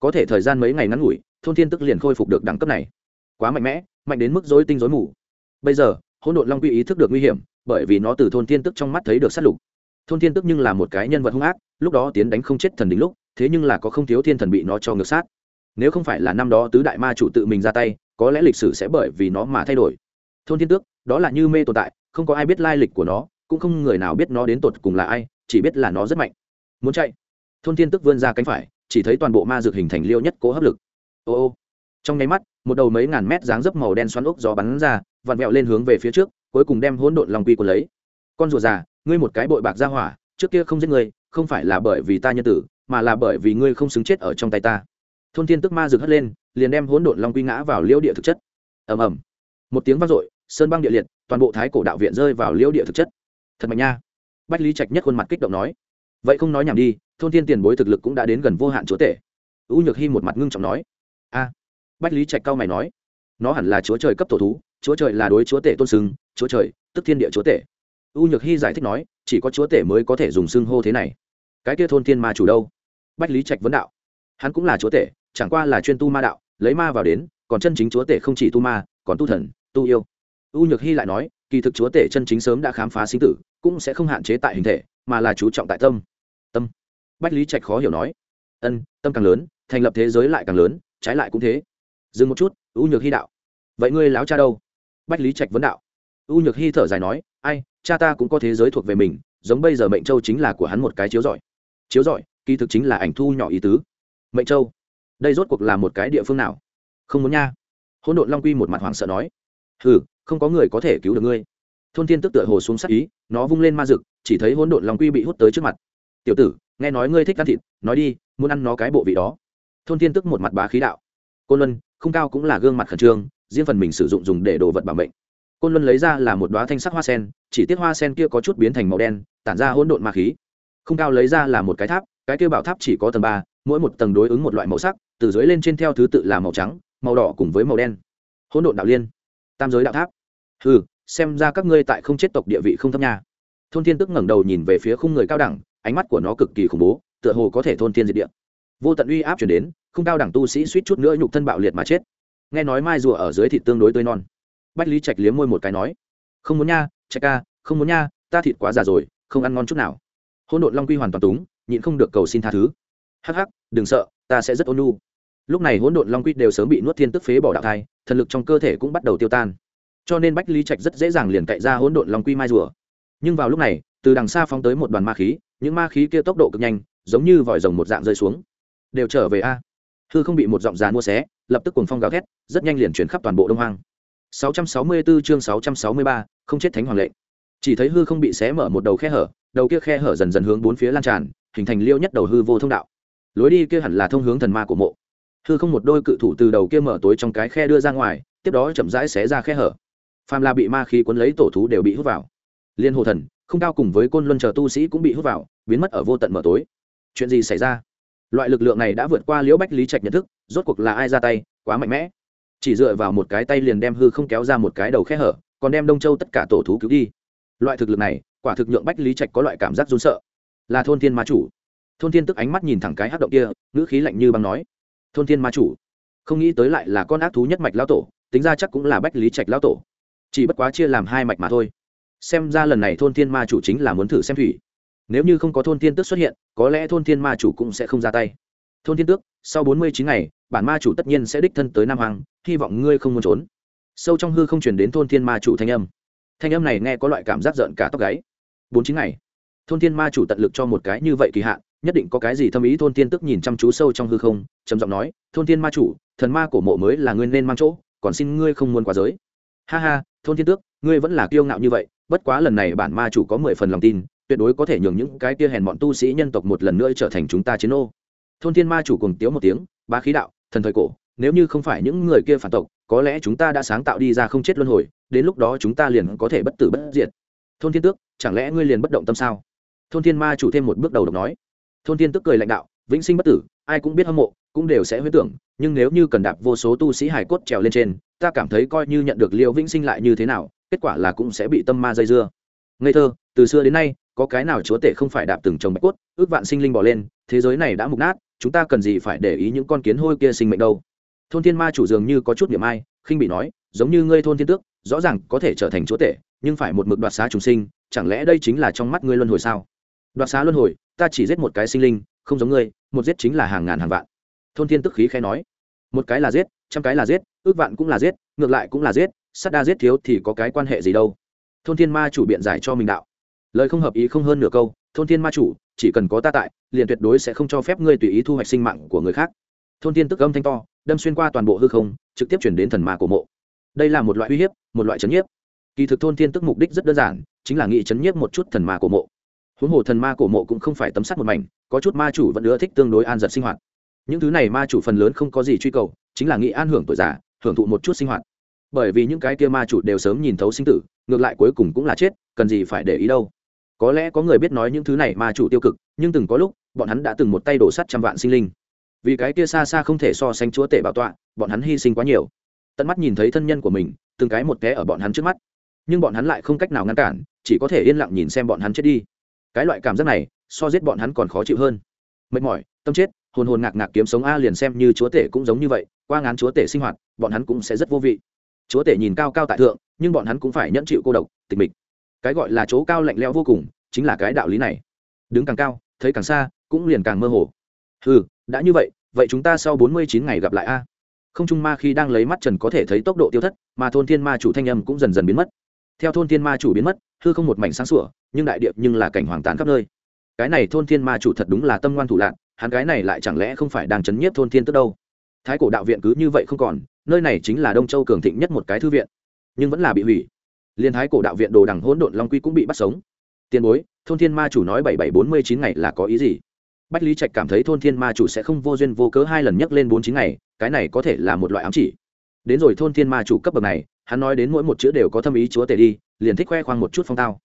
Có thể thời gian mấy ngày ngắn ngủi, thôn thiên tức liền khôi phục được đẳng cấp này. Quá mạnh mẽ, mạnh đến mức dối tinh dối mù. Bây giờ, hỗn độn long quy ý thức được nguy hiểm, bởi vì nó từ thôn thiên tức trong mắt thấy được sát lục. Thôn thiên tức nhưng là một cái nhân vật hung ác lúc đó tiến đánh không chết thần đỉnh lúc, thế nhưng là có không thiếu thiên thần bị nó cho ngược sát. Nếu không phải là năm đó tứ đại ma chủ tự mình ra tay, có lẽ lịch sử sẽ bởi vì nó mà thay đổi. Thôn thiên tước, đó là như mê tồn tại, không có ai biết lai lịch của nó, cũng không người nào biết nó đến tột cùng là ai, chỉ biết là nó rất mạnh. Muốn chạy. Thôn thiên tước vươn ra cánh phải, chỉ thấy toàn bộ ma dược hình thành liêu nhất cố hấp lực. Ô ô. Trong nháy mắt, một đầu mấy ngàn mét dáng dấp màu đen xoắn ốc gió bắn ra, vặn vẹo lên hướng về phía trước, cuối cùng đem hỗn độn lòng quy của lấy. Con rùa già, ngươi một cái bội bạc ra hỏa, trước kia không giết ngươi không phải là bởi vì ta nhân tử, mà là bởi vì ngươi không xứng chết ở trong tay ta. Thôn thiên tức ma rực hất lên, liền đem hỗn độn long quy ngã vào liêu địa thực chất. Ầm ầm. Một tiếng vang dội, sơn băng địa liệt, toàn bộ thái cổ đạo viện rơi vào liêu địa thực chất. Thật mạnh nha. Bách lý trạch nhất khuôn mặt kích động nói. Vậy không nói nhảm đi, thôn thiên tiền bối thực lực cũng đã đến gần vô hạn chúa tể. U nhược hy một mặt ngưng trọng nói. A. Bách lý trạch cao mày nói. Nó hẳn là chúa trời cấp tổ thú, chúa trời là đối chúa tể tôn sưng, chúa trời, tức thiên địa chúa tể. U nhược hy giải thích nói chỉ có chúa tể mới có thể dùng xưng hô thế này. Cái kia thôn thiên ma chủ đâu? Bách lý trạch vấn đạo. Hắn cũng là chúa tể, chẳng qua là chuyên tu ma đạo, lấy ma vào đến, còn chân chính chúa tể không chỉ tu ma, còn tu thần, tu yêu. U nhược hy lại nói, kỳ thực chúa tể chân chính sớm đã khám phá sinh tử, cũng sẽ không hạn chế tại hình thể, mà là chú trọng tại tâm. Tâm. Bách lý trạch khó hiểu nói. Ân, tâm càng lớn, thành lập thế giới lại càng lớn, trái lại cũng thế. Dừng một chút, u nhược hy đạo. Vậy ngươi láo cha đâu? Bách lý trạch vấn đạo. U nhược hy thở dài nói, ai cha ta cũng có thế giới thuộc về mình, giống bây giờ mệnh châu chính là của hắn một cái chiếu giỏi chiếu giỏi kỳ thực chính là ảnh thu nhỏ ý tứ. Mệnh châu, đây rốt cuộc là một cái địa phương nào? Không muốn nha. Hỗn độn long quy một mặt hoảng sợ nói. Hừ, không có người có thể cứu được ngươi. Thôn thiên tức tựa hồ xuống sắc ý, nó vung lên ma rực chỉ thấy hỗn độn long quy bị hút tới trước mặt. Tiểu tử, nghe nói ngươi thích ăn thịt, nói đi, muốn ăn nó cái bộ vị đó. Thôn thiên tức một mặt bá khí đạo. Côn luân, không cao cũng là gương mặt khẩn trương, riêng phần mình sử dụng dùng để đồ vật bảo mệnh côn luân lấy ra là một đoá thanh sắc hoa sen, chỉ tiếc hoa sen kia có chút biến thành màu đen, tản ra hỗn độn ma khí. Không cao lấy ra là một cái tháp, cái kia bảo tháp chỉ có tầng ba, mỗi một tầng đối ứng một loại màu sắc, từ dưới lên trên theo thứ tự là màu trắng, màu đỏ cùng với màu đen. Hỗn độn đạo liên. Tam giới đạo tháp. Ừ xem ra các ngươi tại không chết tộc địa vị không thấp nha. Thôn thiên tức ngẩng đầu nhìn về phía khung người cao đẳng, ánh mắt của nó cực kỳ khủng bố, tựa hồ có thể thôn thiên diệt địa. Vô tận uy áp chuyển đến, không cao đẳng tu sĩ suýt chút nữa nhục thân bạo liệt mà chết. Nghe nói mai rùa ở dưới thịt tương đối tươi non bách lý trạch liếm môi một cái nói, không muốn nha, trạch ca, không muốn nha, ta thịt quá già rồi, không ăn ngon chút nào. Hôn đội long quy hoàn toàn túng, nhịn không được cầu xin tha thứ. Hắc hắc, đừng sợ, ta sẽ rất ôn nhu. Lúc này hỗn độn long quy đều sớm bị nuốt thiên tức phế bỏ đạo thai, thần lực trong cơ thể cũng bắt đầu tiêu tan. Cho nên bách lý trạch rất dễ dàng liền cậy ra hỗn độn long quy mai rùa. Nhưng vào lúc này, từ đằng xa phóng tới một đoàn ma khí, những ma khí kia tốc độ cực nhanh, giống như vòi rồng một dạng rơi xuống. Đều trở về a. Hư không bị một giọng già mua xé, lập tức cuồng phong gào thét, rất nhanh liền chuyển khắp toàn bộ đông hoang. 664 chương 663, không chết thánh hoàng lệnh. Chỉ thấy hư không bị xé mở một đầu khe hở đầu kia khe hở dần dần hướng bốn phía lan tràn hình thành liêu nhất đầu hư vô thông đạo. Lối đi kia hẳn là thông hướng thần ma của mộ. Hư không một đôi cự thủ từ đầu kia mở tối trong cái khe đưa ra ngoài tiếp đó chậm rãi xé ra khe hở. Phàm là bị ma khí cuốn lấy tổ thú đều bị hút vào. Liên hồ thần không cao cùng với côn luân chờ tu sĩ cũng bị hút vào biến mất ở vô tận mở tối. Chuyện gì xảy ra? Loại lực lượng này đã vượt qua liễu bách lý trạch nhận thức rốt cuộc là ai ra tay quá mạnh mẽ chỉ dựa vào một cái tay liền đem hư không kéo ra một cái đầu khe hở, còn đem đông châu tất cả tổ thú cứu đi. Loại thực lực này, quả thực nhượng bách lý trạch có loại cảm giác run sợ. Là thôn thiên ma chủ. Thôn thiên tức ánh mắt nhìn thẳng cái hát động kia, ngữ khí lạnh như băng nói, thôn thiên ma chủ, không nghĩ tới lại là con ác thú nhất mạch lao tổ, tính ra chắc cũng là bách lý trạch lao tổ. Chỉ bất quá chia làm hai mạch mà thôi. Xem ra lần này thôn thiên ma chủ chính là muốn thử xem thủy. Nếu như không có thôn thiên tước xuất hiện, có lẽ thôn thiên ma chủ cũng sẽ không ra tay. Thôn thiên tước, sau bốn mươi chín ngày, bản ma chủ tất nhiên sẽ đích thân tới nam hoàng hy vọng ngươi không muốn trốn. Sâu trong hư không chuyển đến thôn thiên ma chủ thanh âm. Thanh âm này nghe có loại cảm giác giận cả tóc gáy. Bốn chín ngày, thôn thiên ma chủ tận lực cho một cái như vậy kỳ hạn, nhất định có cái gì thâm ý thôn thiên tức nhìn chăm chú sâu trong hư không, trầm giọng nói, thôn thiên ma chủ, thần ma cổ mộ mới là ngươi nên mang chỗ, còn xin ngươi không muốn quá giới. Ha ha, thôn thiên tước, ngươi vẫn là kiêu ngạo như vậy, bất quá lần này bản ma chủ có mười phần lòng tin, tuyệt đối có thể nhường những cái kia hèn bọn tu sĩ nhân tộc một lần nữa trở thành chúng ta chiến ô. Thôn thiên ma chủ cùng tiếu một tiếng ba khí đạo, thần thời cổ nếu như không phải những người kia phản tộc, có lẽ chúng ta đã sáng tạo đi ra không chết luân hồi, đến lúc đó chúng ta liền có thể bất tử bất diệt. Thôn thiên tước, chẳng lẽ ngươi liền bất động tâm sao? Thôn thiên ma chủ thêm một bước đầu độc nói. Thôn thiên tước cười lãnh đạo, vĩnh sinh bất tử, ai cũng biết hâm mộ, cũng đều sẽ huyết tưởng, nhưng nếu như cần đạp vô số tu sĩ hải cốt trèo lên trên, ta cảm thấy coi như nhận được liều vĩnh sinh lại như thế nào, kết quả là cũng sẽ bị tâm ma dây dưa. Ngây thơ, từ xưa đến nay, có cái nào chúa tể không phải đạp từng chồng bạch cốt, ước vạn sinh linh bỏ lên, thế giới này đã mục nát, chúng ta cần gì phải để ý những con kiến hôi kia sinh mệnh đâu? Thôn thiên ma chủ dường như có chút niềm ai, khinh bị nói, giống như ngươi thôn thiên tước, rõ ràng có thể trở thành chúa tể, nhưng phải một mực đoạt xá trùng sinh, chẳng lẽ đây chính là trong mắt ngươi luân hồi sao? Đoạt xá luân hồi, ta chỉ giết một cái sinh linh, không giống ngươi, một giết chính là hàng ngàn hàng vạn. Thôn thiên tức khí khẽ nói, một cái là giết, trăm cái là giết, ước vạn cũng là giết, ngược lại cũng là giết, sát đa giết thiếu thì có cái quan hệ gì đâu? Thôn thiên ma chủ biện giải cho mình đạo. Lời không hợp ý không hơn nửa câu, thôn thiên ma chủ, chỉ cần có ta tại, liền tuyệt đối sẽ không cho phép ngươi tùy ý thu hoạch sinh mạng của người khác thôn tiên tức âm thanh to, đâm xuyên qua toàn bộ hư không, trực tiếp chuyển đến thần ma của mộ. Đây là một loại uy hiếp, một loại chấn nhiếp. Kỳ thực thôn tiên tức mục đích rất đơn giản, chính là nghị chấn nhiếp một chút thần ma của mộ. Huống hồ thần ma cổ mộ cũng không phải tấm sắt một mảnh, có chút ma chủ vẫn ưa thích tương đối an giật sinh hoạt. Những thứ này ma chủ phần lớn không có gì truy cầu, chính là nghị an hưởng tuổi già, hưởng thụ một chút sinh hoạt. Bởi vì những cái kia ma chủ đều sớm nhìn thấu sinh tử, ngược lại cuối cùng cũng là chết, cần gì phải để ý đâu. Có lẽ có người biết nói những thứ này ma chủ tiêu cực, nhưng từng có lúc, bọn hắn đã từng một tay đổ sắt trăm vạn sinh linh vì cái kia xa xa không thể so sánh chúa tể bảo tọa, bọn hắn hy sinh quá nhiều. Tận mắt nhìn thấy thân nhân của mình, từng cái một té ở bọn hắn trước mắt. Nhưng bọn hắn lại không cách nào ngăn cản, chỉ có thể yên lặng nhìn xem bọn hắn chết đi. Cái loại cảm giác này, so giết bọn hắn còn khó chịu hơn. Mệt mỏi, tâm chết, hồn hồn ngạc ngạc kiếm sống a liền xem như chúa tể cũng giống như vậy, qua ngán chúa tể sinh hoạt, bọn hắn cũng sẽ rất vô vị. Chúa tể nhìn cao cao tại thượng, nhưng bọn hắn cũng phải nhẫn chịu cô độc, tịch mịch. Cái gọi là chỗ cao lạnh lẽo vô cùng, chính là cái đạo lý này. Đứng càng cao, thấy càng xa, cũng liền càng mơ hồ. Ừ đã như vậy vậy chúng ta sau bốn mươi chín ngày gặp lại a. Không trung ma khi đang lấy mắt trần có thể thấy tốc độ tiêu thất, mà thôn thiên ma chủ thanh âm cũng dần dần biến mất. Theo thôn thiên ma chủ biến mất, hư không một mảnh sáng sủa, nhưng đại điệp nhưng là cảnh hoàng tán khắp nơi. Cái này thôn thiên ma chủ thật đúng là tâm ngoan thủ lạc hắn cái này lại chẳng lẽ không phải đang chấn nhiếp thôn thiên tức đâu? Thái cổ đạo viện cứ như vậy không còn, nơi này chính là đông châu cường thịnh nhất một cái thư viện. Nhưng vẫn là bị hủy. Liên thái cổ đạo viện đồ đằng hỗn độn long quy cũng bị bắt sống. Tiền bối, thôn thiên ma chủ nói bảy bảy bốn mươi chín ngày là có ý gì? Bách lý trạch cảm thấy thôn thiên ma chủ sẽ không vô duyên vô cớ hai lần nhắc lên bốn chín ngày, cái này có thể là một loại ám chỉ. Đến rồi thôn thiên ma chủ cấp bậc này, hắn nói đến mỗi một chữ đều có thâm ý chúa tể đi, liền thích khoe khoang một chút phong tao.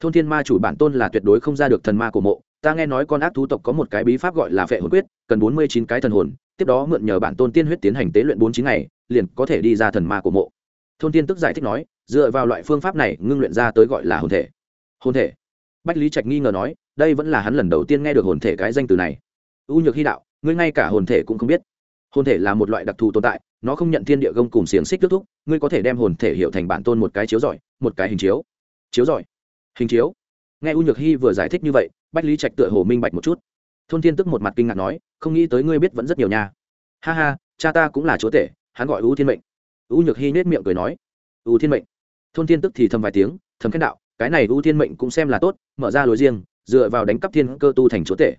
Thôn thiên ma chủ bản tôn là tuyệt đối không ra được thần ma của mộ, ta nghe nói con ác thú tộc có một cái bí pháp gọi là phệ hồn quyết, cần bốn mươi chín cái thần hồn, tiếp đó mượn nhờ bản tôn tiên huyết tiến hành tế luyện bốn chín ngày, liền có thể đi ra thần ma của mộ. Thôn tiên tức giải thích nói, dựa vào loại phương pháp này ngưng luyện ra tới gọi là hồn thể. Hồn thể? Bách lý trạch nghi ngờ nói đây vẫn là hắn lần đầu tiên nghe được hồn thể cái danh từ này. U nhược hy đạo, ngươi ngay cả hồn thể cũng không biết. Hồn thể là một loại đặc thù tồn tại, nó không nhận thiên địa gông cùng xiềng xích kết thúc, ngươi có thể đem hồn thể hiệu thành bản tôn một cái chiếu giỏi một cái hình chiếu. Chiếu giỏi hình chiếu. Nghe u nhược hy vừa giải thích như vậy, bách lý trạch tựa hồ minh bạch một chút. Thôn thiên tức một mặt kinh ngạc nói, không nghĩ tới ngươi biết vẫn rất nhiều nha. Ha ha, cha ta cũng là chúa tể, hắn gọi u thiên mệnh. U nhược hy nết miệng cười nói, u thiên mệnh. Thôn thiên tức thì thầm vài tiếng, thầm khen đạo, cái này u thiên mệnh cũng xem là tốt, mở ra lối riêng dựa vào đánh cắp thiên cơ tu thành chúa tể.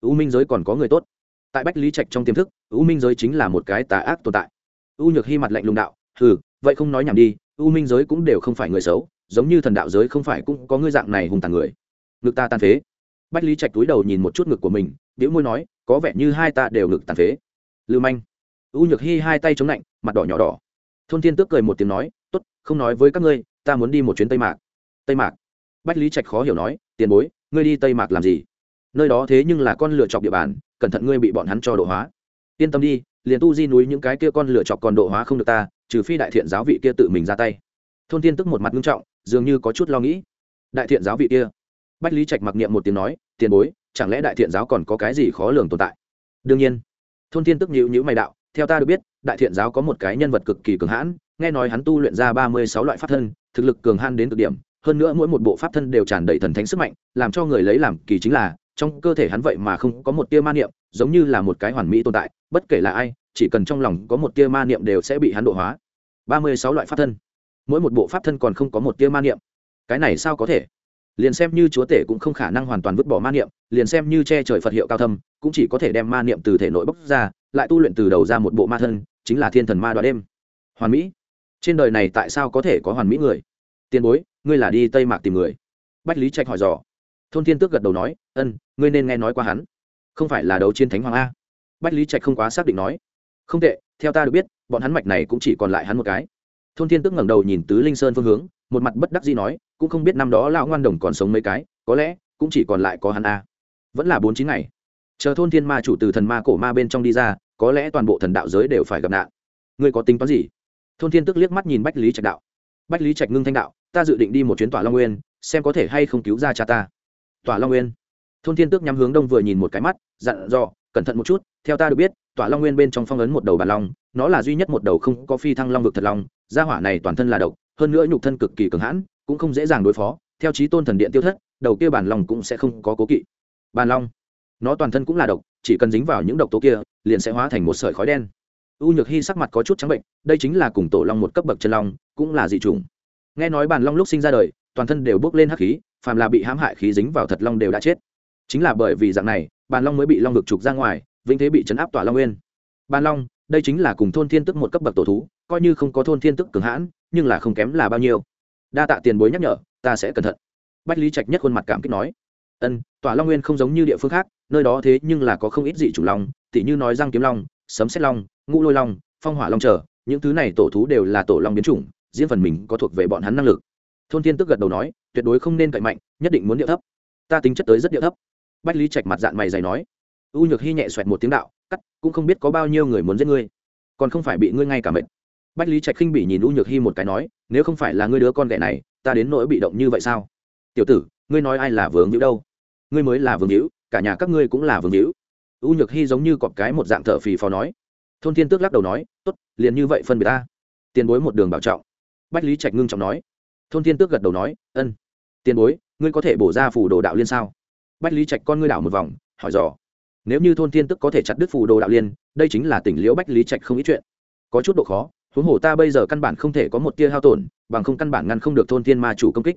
U minh giới còn có người tốt. Tại bách lý trạch trong tiềm thức, u minh giới chính là một cái tà ác tồn tại. U nhược hy mặt lạnh lùng đạo, hừ, vậy không nói nhảm đi, u minh giới cũng đều không phải người xấu, giống như thần đạo giới không phải cũng có ngươi dạng này hùng tàn người. Ngực ta tàn phế. Bách lý trạch túi đầu nhìn một chút ngực của mình biễu môi nói, có vẻ như hai ta đều ngực tàn phế. Lưu manh. U nhược hy hai tay chống lạnh, mặt đỏ nhỏ đỏ. Thôn thiên tước cười một tiếng nói, tốt, không nói với các ngươi, ta muốn đi một chuyến tây mạc. Tây mạc? Bách lý trạch khó hiểu nói, tiền bối ngươi đi tây mạc làm gì? Nơi đó thế nhưng là con lựa chọc địa bàn, cẩn thận ngươi bị bọn hắn cho độ hóa. Yên tâm đi, liền tu di núi những cái kia con lựa chọc còn độ hóa không được ta, trừ phi đại thiện giáo vị kia tự mình ra tay. Thôn thiên tức một mặt nghiêm trọng, dường như có chút lo nghĩ. Đại thiện giáo vị kia. Bách lý trạch mặc niệm một tiếng nói, tiền bối, chẳng lẽ đại thiện giáo còn có cái gì khó lường tồn tại? Đương nhiên. Thôn thiên tức nhữ nhữ mày đạo, theo ta được biết, đại thiện giáo có một cái nhân vật cực kỳ cường hãn, nghe nói hắn tu luyện ra ba mươi sáu loại pháp thân, thực lực cường hãn đến cực điểm hơn nữa mỗi một bộ pháp thân đều tràn đầy thần thánh sức mạnh, làm cho người lấy làm kỳ chính là, trong cơ thể hắn vậy mà không có một tia ma niệm, giống như là một cái hoàn mỹ tồn tại, bất kể là ai, chỉ cần trong lòng có một tia ma niệm đều sẽ bị hắn độ hóa. Ba mươi sáu loại pháp thân. Mỗi một bộ pháp thân còn không có một tia ma niệm. Cái này sao có thể? Liền xem như chúa tể cũng không khả năng hoàn toàn vứt bỏ ma niệm, liền xem như che trời phật hiệu cao thâm, cũng chỉ có thể đem ma niệm từ thể nội bốc ra, lại tu luyện từ đầu ra một bộ ma thân, chính là thiên thần ma đoá đêm. Hoàn mỹ. Trên đời này tại sao có thể có hoàn mỹ người? Tiền bối, ngươi là đi tây mạc tìm người. Bách lý trạch hỏi dò. Thôn thiên tước gật đầu nói, ân, ngươi nên nghe nói qua hắn. Không phải là đấu chiến thánh hoàng a. Bách lý trạch không quá xác định nói. Không tệ, theo ta được biết, bọn hắn mạch này cũng chỉ còn lại hắn một cái. Thôn thiên tước ngẩng đầu nhìn tứ linh sơn phương hướng, một mặt bất đắc dĩ nói, cũng không biết năm đó lão ngoan đồng còn sống mấy cái, có lẽ cũng chỉ còn lại có hắn a. Vẫn là bốn chín ngày. Chờ thôn thiên ma chủ từ thần ma cổ ma bên trong đi ra, có lẽ toàn bộ thần đạo giới đều phải gặp nạn. Ngươi có tính toán gì? Thôn thiên tức liếc mắt nhìn bách lý trạch đạo bách lý trạch ngưng thanh đạo, ta dự định đi một chuyến tỏa long nguyên, xem có thể hay không cứu ra cha ta. Tỏa long nguyên? Thôn thiên tước nhắm hướng đông vừa nhìn một cái mắt, dặn dò, cẩn thận một chút, theo ta được biết tỏa long nguyên bên trong phong ấn một đầu bàn long, nó là duy nhất một đầu không có phi thăng long vực thật long, gia hỏa này toàn thân là độc, hơn nữa nhục thân cực kỳ cường hãn, cũng không dễ dàng đối phó, theo trí tôn thần điện tiêu thất, đầu kia bàn long cũng sẽ không có cố kỵ. Bàn long? Nó toàn thân cũng là độc, chỉ cần dính vào những độc tố kia, liền sẽ hóa thành một sợi khói đen u nhược hy sắc mặt có chút trắng bệnh, đây chính là cùng tổ long một cấp bậc chân long, cũng là dị trùng nghe nói bàn long lúc sinh ra đời, toàn thân đều bốc lên hắc khí, phàm là bị hãm hại khí dính vào thật long đều đã chết. Chính là bởi vì dạng này, bàn long mới bị long vực trục ra ngoài, vĩnh thế bị chấn áp tỏa long nguyên. Bàn long, đây chính là cùng thôn thiên tức một cấp bậc tổ thú, coi như không có thôn thiên tức cường hãn, nhưng là không kém là bao nhiêu. Đa tạ tiền bối nhắc nhở, ta sẽ cẩn thận. Bách lý trạch nhất khuôn mặt cảm kích nói. Ân, tỏa long nguyên không giống như địa phương khác, nơi đó thế nhưng là có không ít dị chủ long, tỉ như nói răng kiếm long sấm xét long, ngũ lôi long, phong hỏa long trở những thứ này tổ thú đều là tổ long biến chủng, riêng phần mình có thuộc về bọn hắn năng lực. Thôn thiên tức gật đầu nói, tuyệt đối không nên cậy mạnh, nhất định muốn điệu thấp. Ta tính chất tới rất điệu thấp. Bách lý trạch mặt dạng mày dày nói. U nhược hy nhẹ xoẹt một tiếng đạo, cắt, cũng không biết có bao nhiêu người muốn giết ngươi. Còn không phải bị ngươi ngay cả mệnh. Bách lý trạch khinh bỉ nhìn u nhược hy một cái nói, nếu không phải là ngươi đứa con ghẻ này, ta đến nỗi bị động như vậy sao? Tiểu tử, ngươi nói ai là vướng hữu đâu? Ngươi mới là vương hữu, cả nhà các ngươi cũng là vương hữu u nhược hy giống như cọp cái một dạng thợ phì phò nói. Thôn thiên tước lắc đầu nói t ố t liền như vậy phân biệt ta. Tiền bối một đường bảo trọng. Bách lý trạch ngưng trọng nói. Thôn thiên tước gật đầu nói, ân, tiền bối, ngươi có thể bổ ra phủ đồ đạo liên sao? Bách lý trạch con ngươi đảo một vòng, hỏi dò. Nếu như thôn thiên tức có thể chặt đứt phủ đồ đạo liên, đây chính là tỉnh liễu bách lý trạch không ít chuyện. Có chút độ khó, huống hồ ta bây giờ căn bản không thể có một tia hao tổn, bằng không căn bản ngăn không được thôn thiên ma chủ công kích.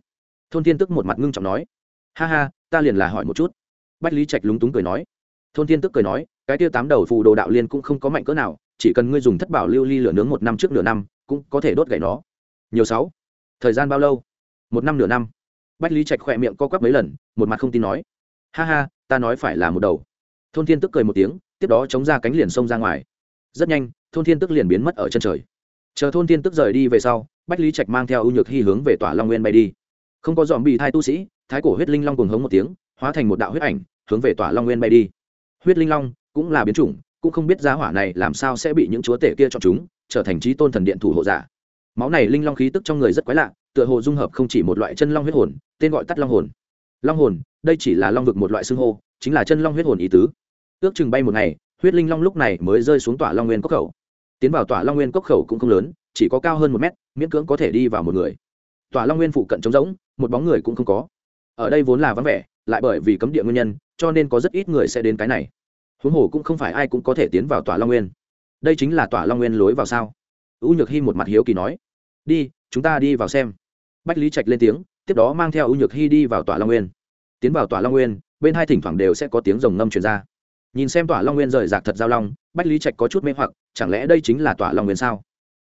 Thôn thiên tức một mặt ngưng trọng nói. Ha ha, ta liền là hỏi một chút. Bách lý trạch lúng túng cười nói thôn thiên tức cười nói, cái tiêu tám đầu phù đồ đạo liên cũng không có mạnh cỡ nào, chỉ cần ngươi dùng thất bảo lưu ly lửa nướng một năm trước nửa năm, cũng có thể đốt gậy nó. Nhiều sáu. Thời gian bao lâu? Một năm nửa năm. Bách lý trạch khỏe miệng co quắp mấy lần, một mặt không tin nói, ha ha, ta nói phải là một đầu. Thôn thiên tức cười một tiếng, tiếp đó chống ra cánh liền xông ra ngoài. Rất nhanh, thôn thiên tức liền biến mất ở chân trời. Chờ thôn thiên tức rời đi về sau, bách lý trạch mang theo ưu nhược hy hướng về tỏa long nguyên bay đi. Không có dòm bị thai tu sĩ, thái cổ huyết linh long cùng hống một tiếng, hóa thành một đạo huyết ảnh, hướng về tỏa long nguyên bay đi huyết linh long cũng là biến chủng, cũng không biết giá hỏa này làm sao sẽ bị những chúa tể kia chọn chúng, trở thành trí tôn thần điện thủ hộ giả. Máu này linh long khí tức trong người rất quái lạ, tựa hồ dung hợp không chỉ một loại chân long huyết hồn, tên gọi tắt long hồn. Long hồn, đây chỉ là long vực một loại xưng hô, chính là chân long huyết hồn ý tứ. Ước chừng bay một ngày, huyết linh long lúc này mới rơi xuống tỏa long nguyên cốc khẩu. Tiến vào tỏa long nguyên cốc khẩu cũng không lớn, chỉ có cao hơn một mét, miễn cưỡng có thể đi vào một người. Tỏa long nguyên phụ cận trống rỗng, một bóng người cũng không có. Ở đây vốn là vắng vẻ lại bởi vì cấm địa nguyên nhân, cho nên có rất ít người sẽ đến cái này. Huống hồ cũng không phải ai cũng có thể tiến vào tòa long nguyên. Đây chính là tòa long nguyên lối vào sao? U nhược hy một mặt hiếu kỳ nói. Đi, chúng ta đi vào xem. Bách lý trạch lên tiếng, tiếp đó mang theo u nhược hy đi vào tòa long nguyên. Tiến vào tòa long nguyên, bên hai thỉnh thoảng đều sẽ có tiếng rồng ngâm truyền ra. Nhìn xem tòa long nguyên rời rạc thật giao long, bách lý trạch có chút mê hoặc, chẳng lẽ đây chính là tòa long nguyên sao?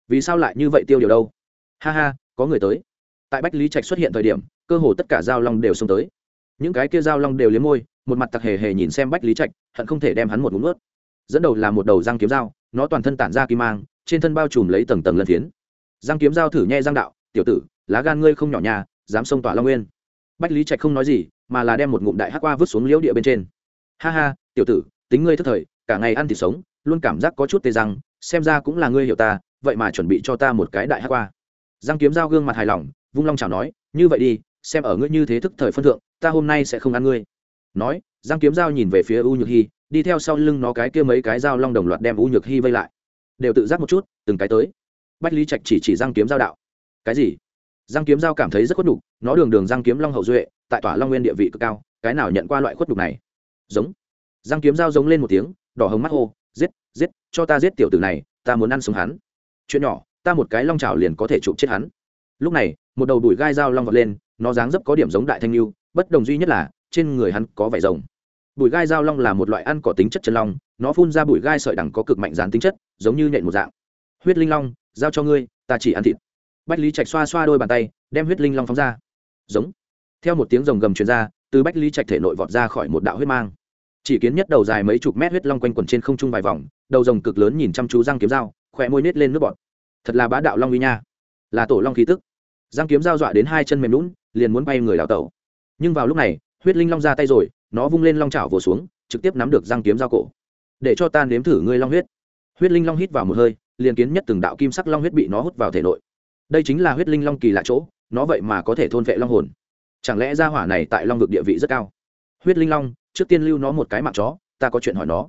Vì sao lại như vậy tiêu điều đâu? Ha ha, có người tới. Tại bách lý trạch xuất hiện thời điểm, cơ hồ tất cả giao long đều xông tới những cái kia dao long đều liếm môi, một mặt tặc hề hề nhìn xem bách lý trạch, hận không thể đem hắn một ngụm ướt dẫn đầu là một đầu răng kiếm dao, nó toàn thân tản ra kim mang, trên thân bao trùm lấy tầng tầng lân phiến. Răng kiếm dao thử nhẹ răng đạo, tiểu tử, lá gan ngươi không nhỏ nhà dám xông tỏa long nguyên. Bách lý trạch không nói gì, mà là đem một ngụm đại hắc qua vứt xuống liễu địa bên trên. Ha ha, tiểu tử, tính ngươi thất thời, cả ngày ăn thịt sống, luôn cảm giác có chút tê răng, xem ra cũng là ngươi hiểu ta, vậy mà chuẩn bị cho ta một cái đại hắc qua. Giang kiếm dao gương mặt hài lòng, vung long chào nói, như vậy đi xem ở ngươi như thế thức thời phân thượng, ta hôm nay sẽ không ăn ngươi. Nói, giang kiếm dao nhìn về phía u nhược hy đi theo sau lưng nó cái kia mấy cái dao long đồng loạt đem u nhược hy vây lại. Đều tự giác một chút, từng cái tới. Bách lý trạch chỉ chỉ giang kiếm giao đạo. Cái gì? Giang kiếm giao cảm thấy rất khuất nhục, nó đường đường giang kiếm long hậu duệ, tại tỏa long nguyên địa vị cực cao, cái nào nhận qua loại khuất nhục này? Giống. Giang kiếm giao giống lên một tiếng, đỏ hồng mắt hô, giết giết, cho ta giết tiểu tử này, ta muốn ăn sống hắn. Chuyện nhỏ, ta một cái long trào liền có thể chụp chết hắn. Lúc này, một đầu đùi gai dao long vọt lên nó dáng dấp có điểm giống đại thanh lưu bất đồng duy nhất là, trên người hắn có vải rồng. Bụi gai dao long là một loại ăn có tính chất chân long, nó phun ra bụi gai sợi đẳng có cực mạnh dán tính chất, giống như nhện một dạng. Huyết linh long, giao cho ngươi, ta chỉ ăn thịt. Bách lý trạch xoa xoa đôi bàn tay, đem huyết linh long phóng ra. Giống. Theo một tiếng rồng gầm truyền ra, từ bách lý trạch thể nội vọt ra khỏi một đạo huyết mang. Chỉ kiến nhất đầu dài mấy chục mét huyết long quanh quần trên không trung vài vòng, đầu rồng cực lớn nhìn chăm chú răng kiếm dao khỏe môi nết lên nước bọt. Thật là bá đạo long uy nha. Là tổ long khí tức. Răng kiếm dao dọa đến hai chân mềm lún liền muốn bay người đào tẩu. Nhưng vào lúc này, huyết linh long ra tay rồi, nó vung lên long chảo vồ xuống, trực tiếp nắm được răng kiếm dao cổ. Để cho ta nếm thử ngươi long huyết. Huyết linh long hít vào một hơi, liền kiến nhất từng đạo kim sắc long huyết bị nó hút vào thể nội. Đây chính là huyết linh long kỳ lạ chỗ, nó vậy mà có thể thôn vệ long hồn. Chẳng lẽ gia hỏa này tại long vực địa vị rất cao? Huyết linh long, trước tiên lưu nó một cái mạng chó, ta có chuyện hỏi nó.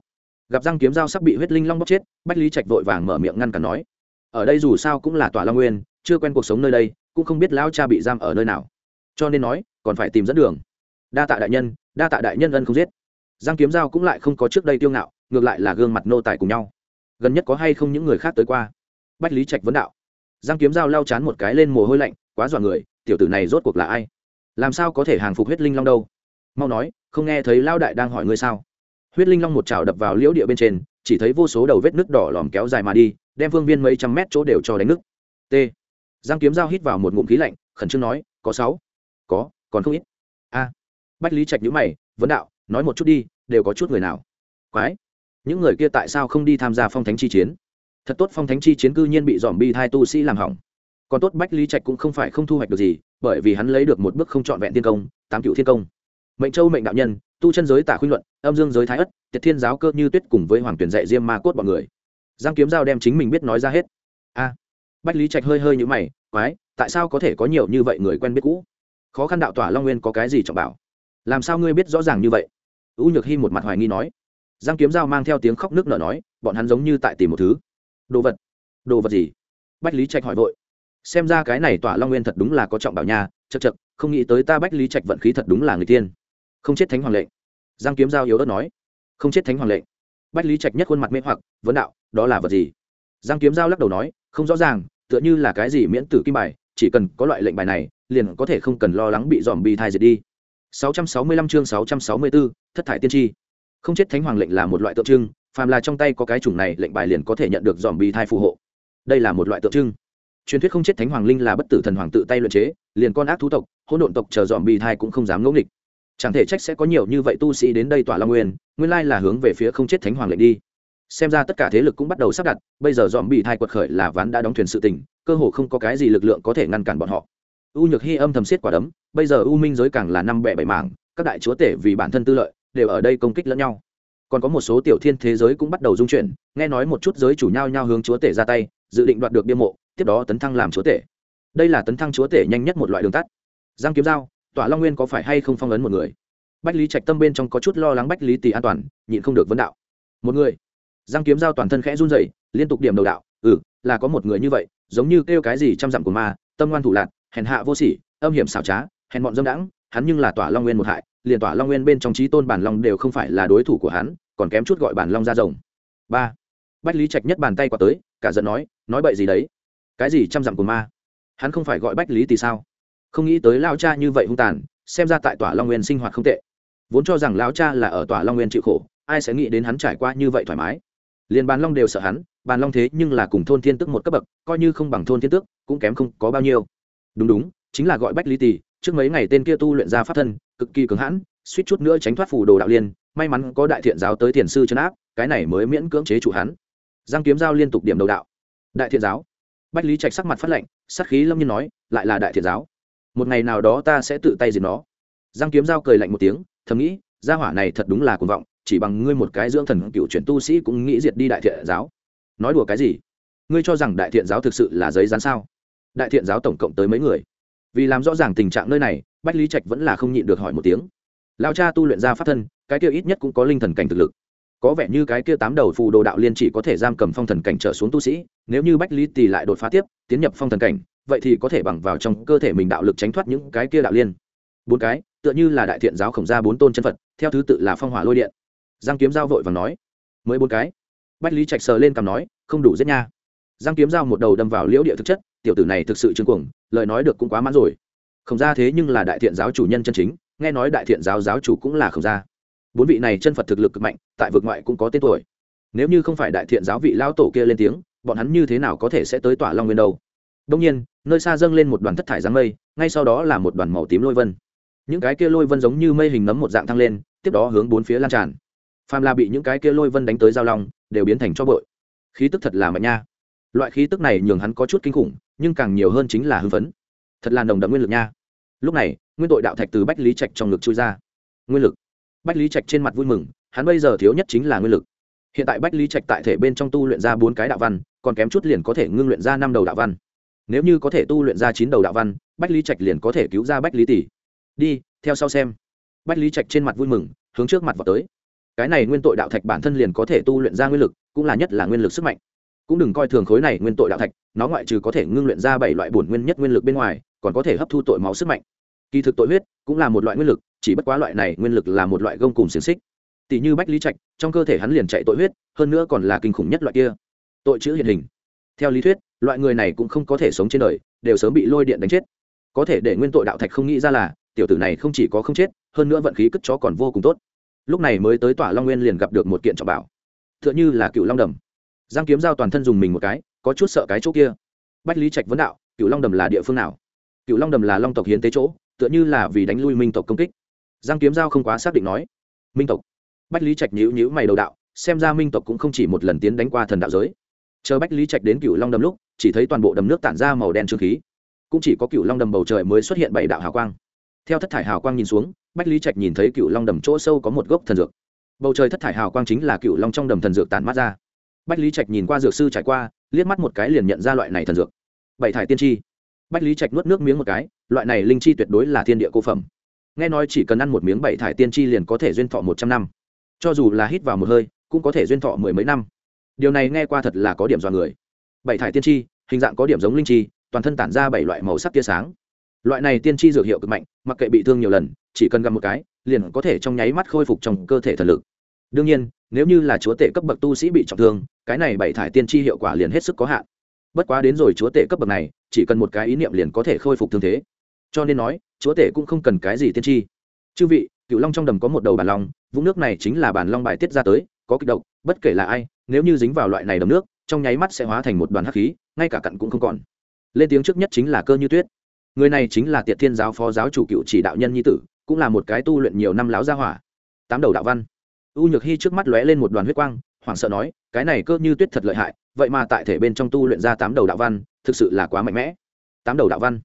Gặp răng kiếm dao sắp bị huyết linh long bóc chết, bách lý trạch vội vàng mở miệng ngăn cản nói. Ở đây dù sao cũng là tòa long nguyên, chưa quen cuộc sống nơi đây, cũng không biết lão cha bị giam ở nơi nào cho nên nói, còn phải tìm dẫn đường. Đa tạ đại nhân, đa tạ đại nhân ân không giết. Giang kiếm giao cũng lại không có trước đây tiêu ngạo, ngược lại là gương mặt nô tài cùng nhau. Gần nhất có hay không những người khác tới qua? Bách lý trạch vấn đạo. Giang kiếm giao lao chán một cái lên mồ hôi lạnh, quá dọa người, tiểu tử này rốt cuộc là ai? Làm sao có thể hàng phục huyết linh long đâu? Mau nói, không nghe thấy lao đại đang hỏi ngươi sao? Huyết linh long một chảo đập vào liễu địa bên trên, chỉ thấy vô số đầu vết nước đỏ lòm kéo dài mà đi, đem phương viên mấy trăm mét chỗ đều cho đánh nước t. Giang kiếm dao hít vào một ngụm khí lạnh, khẩn trương nói, có sáu có, còn không ít. A. Bách lý trạch nhữ mày, vấn đạo, nói một chút đi, đều có chút người nào? Quái, những người kia tại sao không đi tham gia phong thánh chi chiến? Thật tốt, phong thánh chi chiến cư nhiên bị dòm bi thai tu sĩ làm hỏng. Còn tốt bách lý trạch cũng không phải không thu hoạch được gì, bởi vì hắn lấy được một bước không trọn vẹn thiên công, tám cựu thiên công. Mệnh châu mệnh đạo nhân, tu chân giới tả khuyên luận, âm dương giới thái ất, tiệt thiên giáo cơ như tuyết cùng với hoàng tuyển dạy diêm ma cốt bọn người. Giang kiếm giao đem chính mình biết nói ra hết. A. Bách lý trạch hơi hơi như mày, quái, tại sao có thể có nhiều như vậy người quen biết cũ? Khó khăn đạo tỏa long nguyên có cái gì trọng bảo? Làm sao ngươi biết rõ ràng như vậy? U nhược hy một mặt hoài nghi nói. Giang kiếm giao mang theo tiếng khóc nước nở nói, bọn hắn giống như tại tìm một thứ. Đồ vật. Đồ vật gì? Bách lý trạch hỏi vội. Xem ra cái này tỏa long nguyên thật đúng là có trọng bảo nha chật chật không nghĩ tới ta bách lý trạch vận khí thật đúng là người tiên. Không chết thánh hoàng lệnh. Giang kiếm giao yếu ớt nói. Không chết thánh hoàng lệnh. Bách lý trạch nhất khuôn mặt mê hoặc, vấn đạo, đó là vật gì? Giang kiếm giao lắc đầu nói, không rõ ràng, tựa như là cái gì miễn tử kim bài, chỉ cần có loại lệnh bài này liền có thể không cần lo lắng bị dòm bi thai diệt đi. 665 chương 664, thất thải tiên tri. Không chết thánh hoàng lệnh là một loại tượng trưng phàm là trong tay có cái chủng này lệnh bài liền có thể nhận được dòm bi thai phù hộ. Đây là một loại tượng trưng. Truyền thuyết không chết thánh hoàng linh là bất tử thần hoàng tự tay luyện chế liền con ác thú tộc hỗn độn tộc chờ dòm bi thai cũng không dám ngẫu nghịch. Chẳng thể trách sẽ có nhiều như vậy tu sĩ đến đây tỏa long nguyên nguyên lai là hướng về phía không chết thánh hoàng lệnh đi. Xem ra tất cả thế lực cũng bắt đầu sắp đặt bây giờ dòm bị thai quật khởi là ván đã đóng thuyền sự tình cơ hồ không có cái gì lực lượng có thể ngăn cản bọn họ u nhược hy âm thầm xiết quả đấm, bây giờ u minh giới càng là năm bẻ bảy mảng, các đại chúa tể vì bản thân tư lợi, đều ở đây công kích lẫn nhau. Còn có một số tiểu thiên thế giới cũng bắt đầu dung chuyển, nghe nói một chút giới chủ nhau nhau hướng chúa tể ra tay, dự định đoạt được bia mộ, tiếp đó tấn thăng làm chúa tể. Đây là tấn thăng chúa tể nhanh nhất một loại đường tắt. Giang kiếm giao, tỏa long nguyên có phải hay không phong ấn một người? Bách lý trạch tâm bên trong có chút lo lắng bách lý tỷ an toàn, nhịn không được vấn đạo. Một người. Giang kiếm giao toàn thân khẽ run rẩy, liên tục điểm đầu đạo ừ là có một người như vậy, giống như kêu cái gì trăm dặm của ma, tâm ngoan thủ lạc hèn hạ vô sỉ, âm hiểm xảo trá, hèn bọn dâm đãng, hắn nhưng là tỏa long nguyên một hại, liền tỏa long nguyên bên trong trí tôn bản long đều không phải là đối thủ của hắn, còn kém chút gọi bản long ra rồng. Ba. Bách lý trạch nhất bàn tay qua tới, cả giận nói nói bậy gì đấy? Cái gì trăm dặm của ma? Hắn không phải gọi bách lý thì sao? Không nghĩ tới lao cha như vậy hung tàn, xem ra tại tỏa long nguyên sinh hoạt không tệ. Vốn cho rằng lao cha là ở tỏa long nguyên chịu khổ, ai sẽ nghĩ đến hắn trải qua như vậy thoải mái? Liền bàn long đều sợ hắn bàn long thế nhưng là cùng thôn thiên tức một cấp bậc, coi như không bằng thôn thiên tước cũng kém không có bao nhiêu đúng đúng, chính là gọi bách lý tỷ trước mấy ngày tên kia tu luyện ra pháp thân, cực kỳ cứng hãn, suýt chút nữa tránh thoát phủ đồ đạo liên, may mắn có đại thiện giáo tới thiền sư chấn áp, cái này mới miễn cưỡng chế chủ hắn. Giang kiếm giao liên tục điểm đầu đạo. Đại thiện giáo. Bách lý trạch sắc mặt phát lệnh sắc khí lâm nhiên nói, lại là đại thiện giáo. Một ngày nào đó ta sẽ tự tay diệt nó. Giang kiếm giao cười lạnh một tiếng, thầm nghĩ, gia hỏa này thật đúng là cuồng vọng, chỉ bằng ngươi một cái dưỡng thần cựu chuyển tu sĩ cũng nghĩ diệt đi đại thiện giáo. Nói đùa cái gì? Ngươi cho rằng đại thiện giáo thực sự là giấy rán sao? Đại thiện giáo tổng cộng tới mấy người. Vì làm rõ ràng tình trạng nơi này, bách lý trạch vẫn là không nhịn được hỏi một tiếng. Lao cha tu luyện ra pháp thân, cái kia ít nhất cũng có linh thần cảnh thực lực. Có vẻ như cái kia tám đầu phù đồ đạo liên chỉ có thể giam cầm phong thần cảnh trở xuống tu sĩ, nếu như bách lý tì lại đột phá tiếp, tiến nhập phong thần cảnh, vậy thì có thể bằng vào trong cơ thể mình đạo lực tránh thoát những cái kia đạo liên. Bốn cái, tựa như là đại thiện giáo khổng ra bốn tôn chân phật, theo thứ tự là phong hỏa lôi điện. Giang kiếm giao vội và nói, mới bốn cái. Bách lý trạch sờ lên cằm nói, không đủ giết nha. Giang kiếm giao một đầu đâm vào liễu địa thực chất tiểu tử này thực sự trương cuồng, lời nói được cũng quá mãn rồi. Không ra thế nhưng là đại thiện giáo chủ nhân chân chính, nghe nói đại thiện giáo giáo chủ cũng là không ra. Bốn vị này chân phật thực lực cực mạnh, tại vực ngoại cũng có tên tuổi. Nếu như không phải đại thiện giáo vị lao tổ kia lên tiếng, bọn hắn như thế nào có thể sẽ tới tỏa long nguyên đâu? Đông nhiên, nơi xa dâng lên một đoàn thất thải giáng mây, ngay sau đó là một đoàn màu tím lôi vân. Những cái kia lôi vân giống như mây hình nấm một dạng thăng lên, tiếp đó hướng bốn phía lan tràn. Phàm là bị những cái kia lôi vân đánh tới giao long, đều biến thành cho bội khí tức thật là mạnh nha loại khí tức này nhường hắn có chút kinh khủng, nhưng càng nhiều hơn chính là hưng phấn. Thật là nồng đậm nguyên lực nha. Lúc này, nguyên tội đạo thạch từ bách lý trạch trong ngực chui ra. Nguyên lực. Bách lý trạch trên mặt vui mừng, hắn bây giờ thiếu nhất chính là nguyên lực. Hiện tại bách lý trạch tại thể bên trong tu luyện ra bốn cái đạo văn, còn kém chút liền có thể ngưng luyện ra năm đầu đạo văn. Nếu như có thể tu luyện ra chín đầu đạo văn, bách lý trạch liền có thể cứu ra bách lý tỷ. Đi, theo sau xem. Bách lý trạch trên mặt vui mừng, hướng trước mặt vào tới. Cái này nguyên tội đạo thạch bản thân liền có thể tu luyện ra nguyên lực, cũng là nhất là nguyên lực sức mạnh cũng đừng coi thường khối này nguyên tội đạo thạch, nó ngoại trừ có thể ngưng luyện ra bảy loại bổn nguyên nhất nguyên lực bên ngoài, còn có thể hấp thu tội máu sức mạnh. Kỳ thực tội huyết cũng là một loại nguyên lực, chỉ bất quá loại này nguyên lực là một loại gông cùng xiềng xích. Tỷ như bách lý trạch, trong cơ thể hắn liền chạy tội huyết, hơn nữa còn là kinh khủng nhất loại kia. Tội chữ hiện hình. Theo lý thuyết, loại người này cũng không có thể sống trên đời, đều sớm bị lôi điện đánh chết. Có thể để nguyên tội đạo thạch không nghĩ ra là, tiểu tử này không chỉ có không chết, hơn nữa vận khí cất chó còn vô cùng tốt. Lúc này mới tới tỏa long nguyên liền gặp được một kiện trọng bảo. T h ư ợ n h ư là cựu long đầm giang kiếm giao toàn thân dùng mình một cái, có chút sợ cái chỗ kia. Bách lý trạch vấn đạo cựu long đầm là địa phương nào? Cựu long đầm là long tộc hiến tế chỗ, tựa như là vì đánh lui minh tộc công kích. Giang kiếm giao không quá xác định nói. Minh tộc? Bách lý trạch nhữ nhữ mày đầu đạo, xem ra minh tộc cũng không chỉ một lần tiến đánh qua thần đạo giới. Chờ bách lý trạch đến cựu long đầm lúc, chỉ thấy toàn bộ đầm nước tản ra màu đen trương khí. Cũng chỉ có cựu long đầm bầu trời mới xuất hiện bảy đạo hào quang. Theo thất thải hào quang nhìn xuống, bách lý trạch nhìn thấy cựu long đầm chỗ sâu có một gốc thần dược. Bầu trời thất thải hào quang chính là cựu long trong đầm thần dược tàn mát ra bách lý trạch nhìn qua dược sư trải qua, liếc mắt một cái liền nhận ra loại này thần dược. Bảy thải tiên tri. Bách lý trạch nuốt nước miếng một cái, loại này linh chi tuyệt đối là thiên địa cô phẩm. Nghe nói chỉ cần ăn một miếng bảy thải tiên tri liền có thể duyên thọ một trăm năm. Cho dù là hít vào một hơi, cũng có thể duyên thọ mười mấy năm. Điều này nghe qua thật là có điểm dọa người. Bảy thải tiên tri, hình dạng có điểm giống linh chi, toàn thân tản ra bảy loại màu sắc tia sáng. Loại này tiên tri dược hiệu cực mạnh, mặc kệ bị thương nhiều lần, chỉ cần gặp một cái, liền có thể trong nháy mắt khôi phục trong cơ thể thần lực. Đương nhiên nếu như là chúa tể cấp bậc tu sĩ bị trọng thương, cái này bảy thải tiên tri hiệu quả liền hết sức có hạn. Bất quá đến rồi chúa tể cấp bậc này, chỉ cần một cái ý niệm liền có thể khôi phục thương thế. Cho nên nói, chúa tể cũng không cần cái gì tiên tri. Chư vị cựu long trong đầm có một đầu bàn long, vũng nước này chính là bàn long bài tiết ra tới, có kịch độc, bất kể là ai, nếu như dính vào loại này đầm nước, trong nháy mắt sẽ hóa thành một đoàn hắc khí, ngay cả cặn cũng không còn. Lên tiếng trước nhất chính là cơ như tuyết. Người này chính là tiệt thiên giáo phó giáo chủ cựu chỉ đạo nhân nhi tử, cũng là một cái tu luyện nhiều năm láo gia hỏa. Tám đầu đạo văn u nhược hy trước mắt lóe lên một đoàn huyết quang, hoảng sợ nói, cái này cơ như tuyết thật lợi hại, vậy mà tại thể bên trong tu luyện ra tám đầu đạo văn, thực sự là quá mạnh mẽ. Tám đầu đạo văn.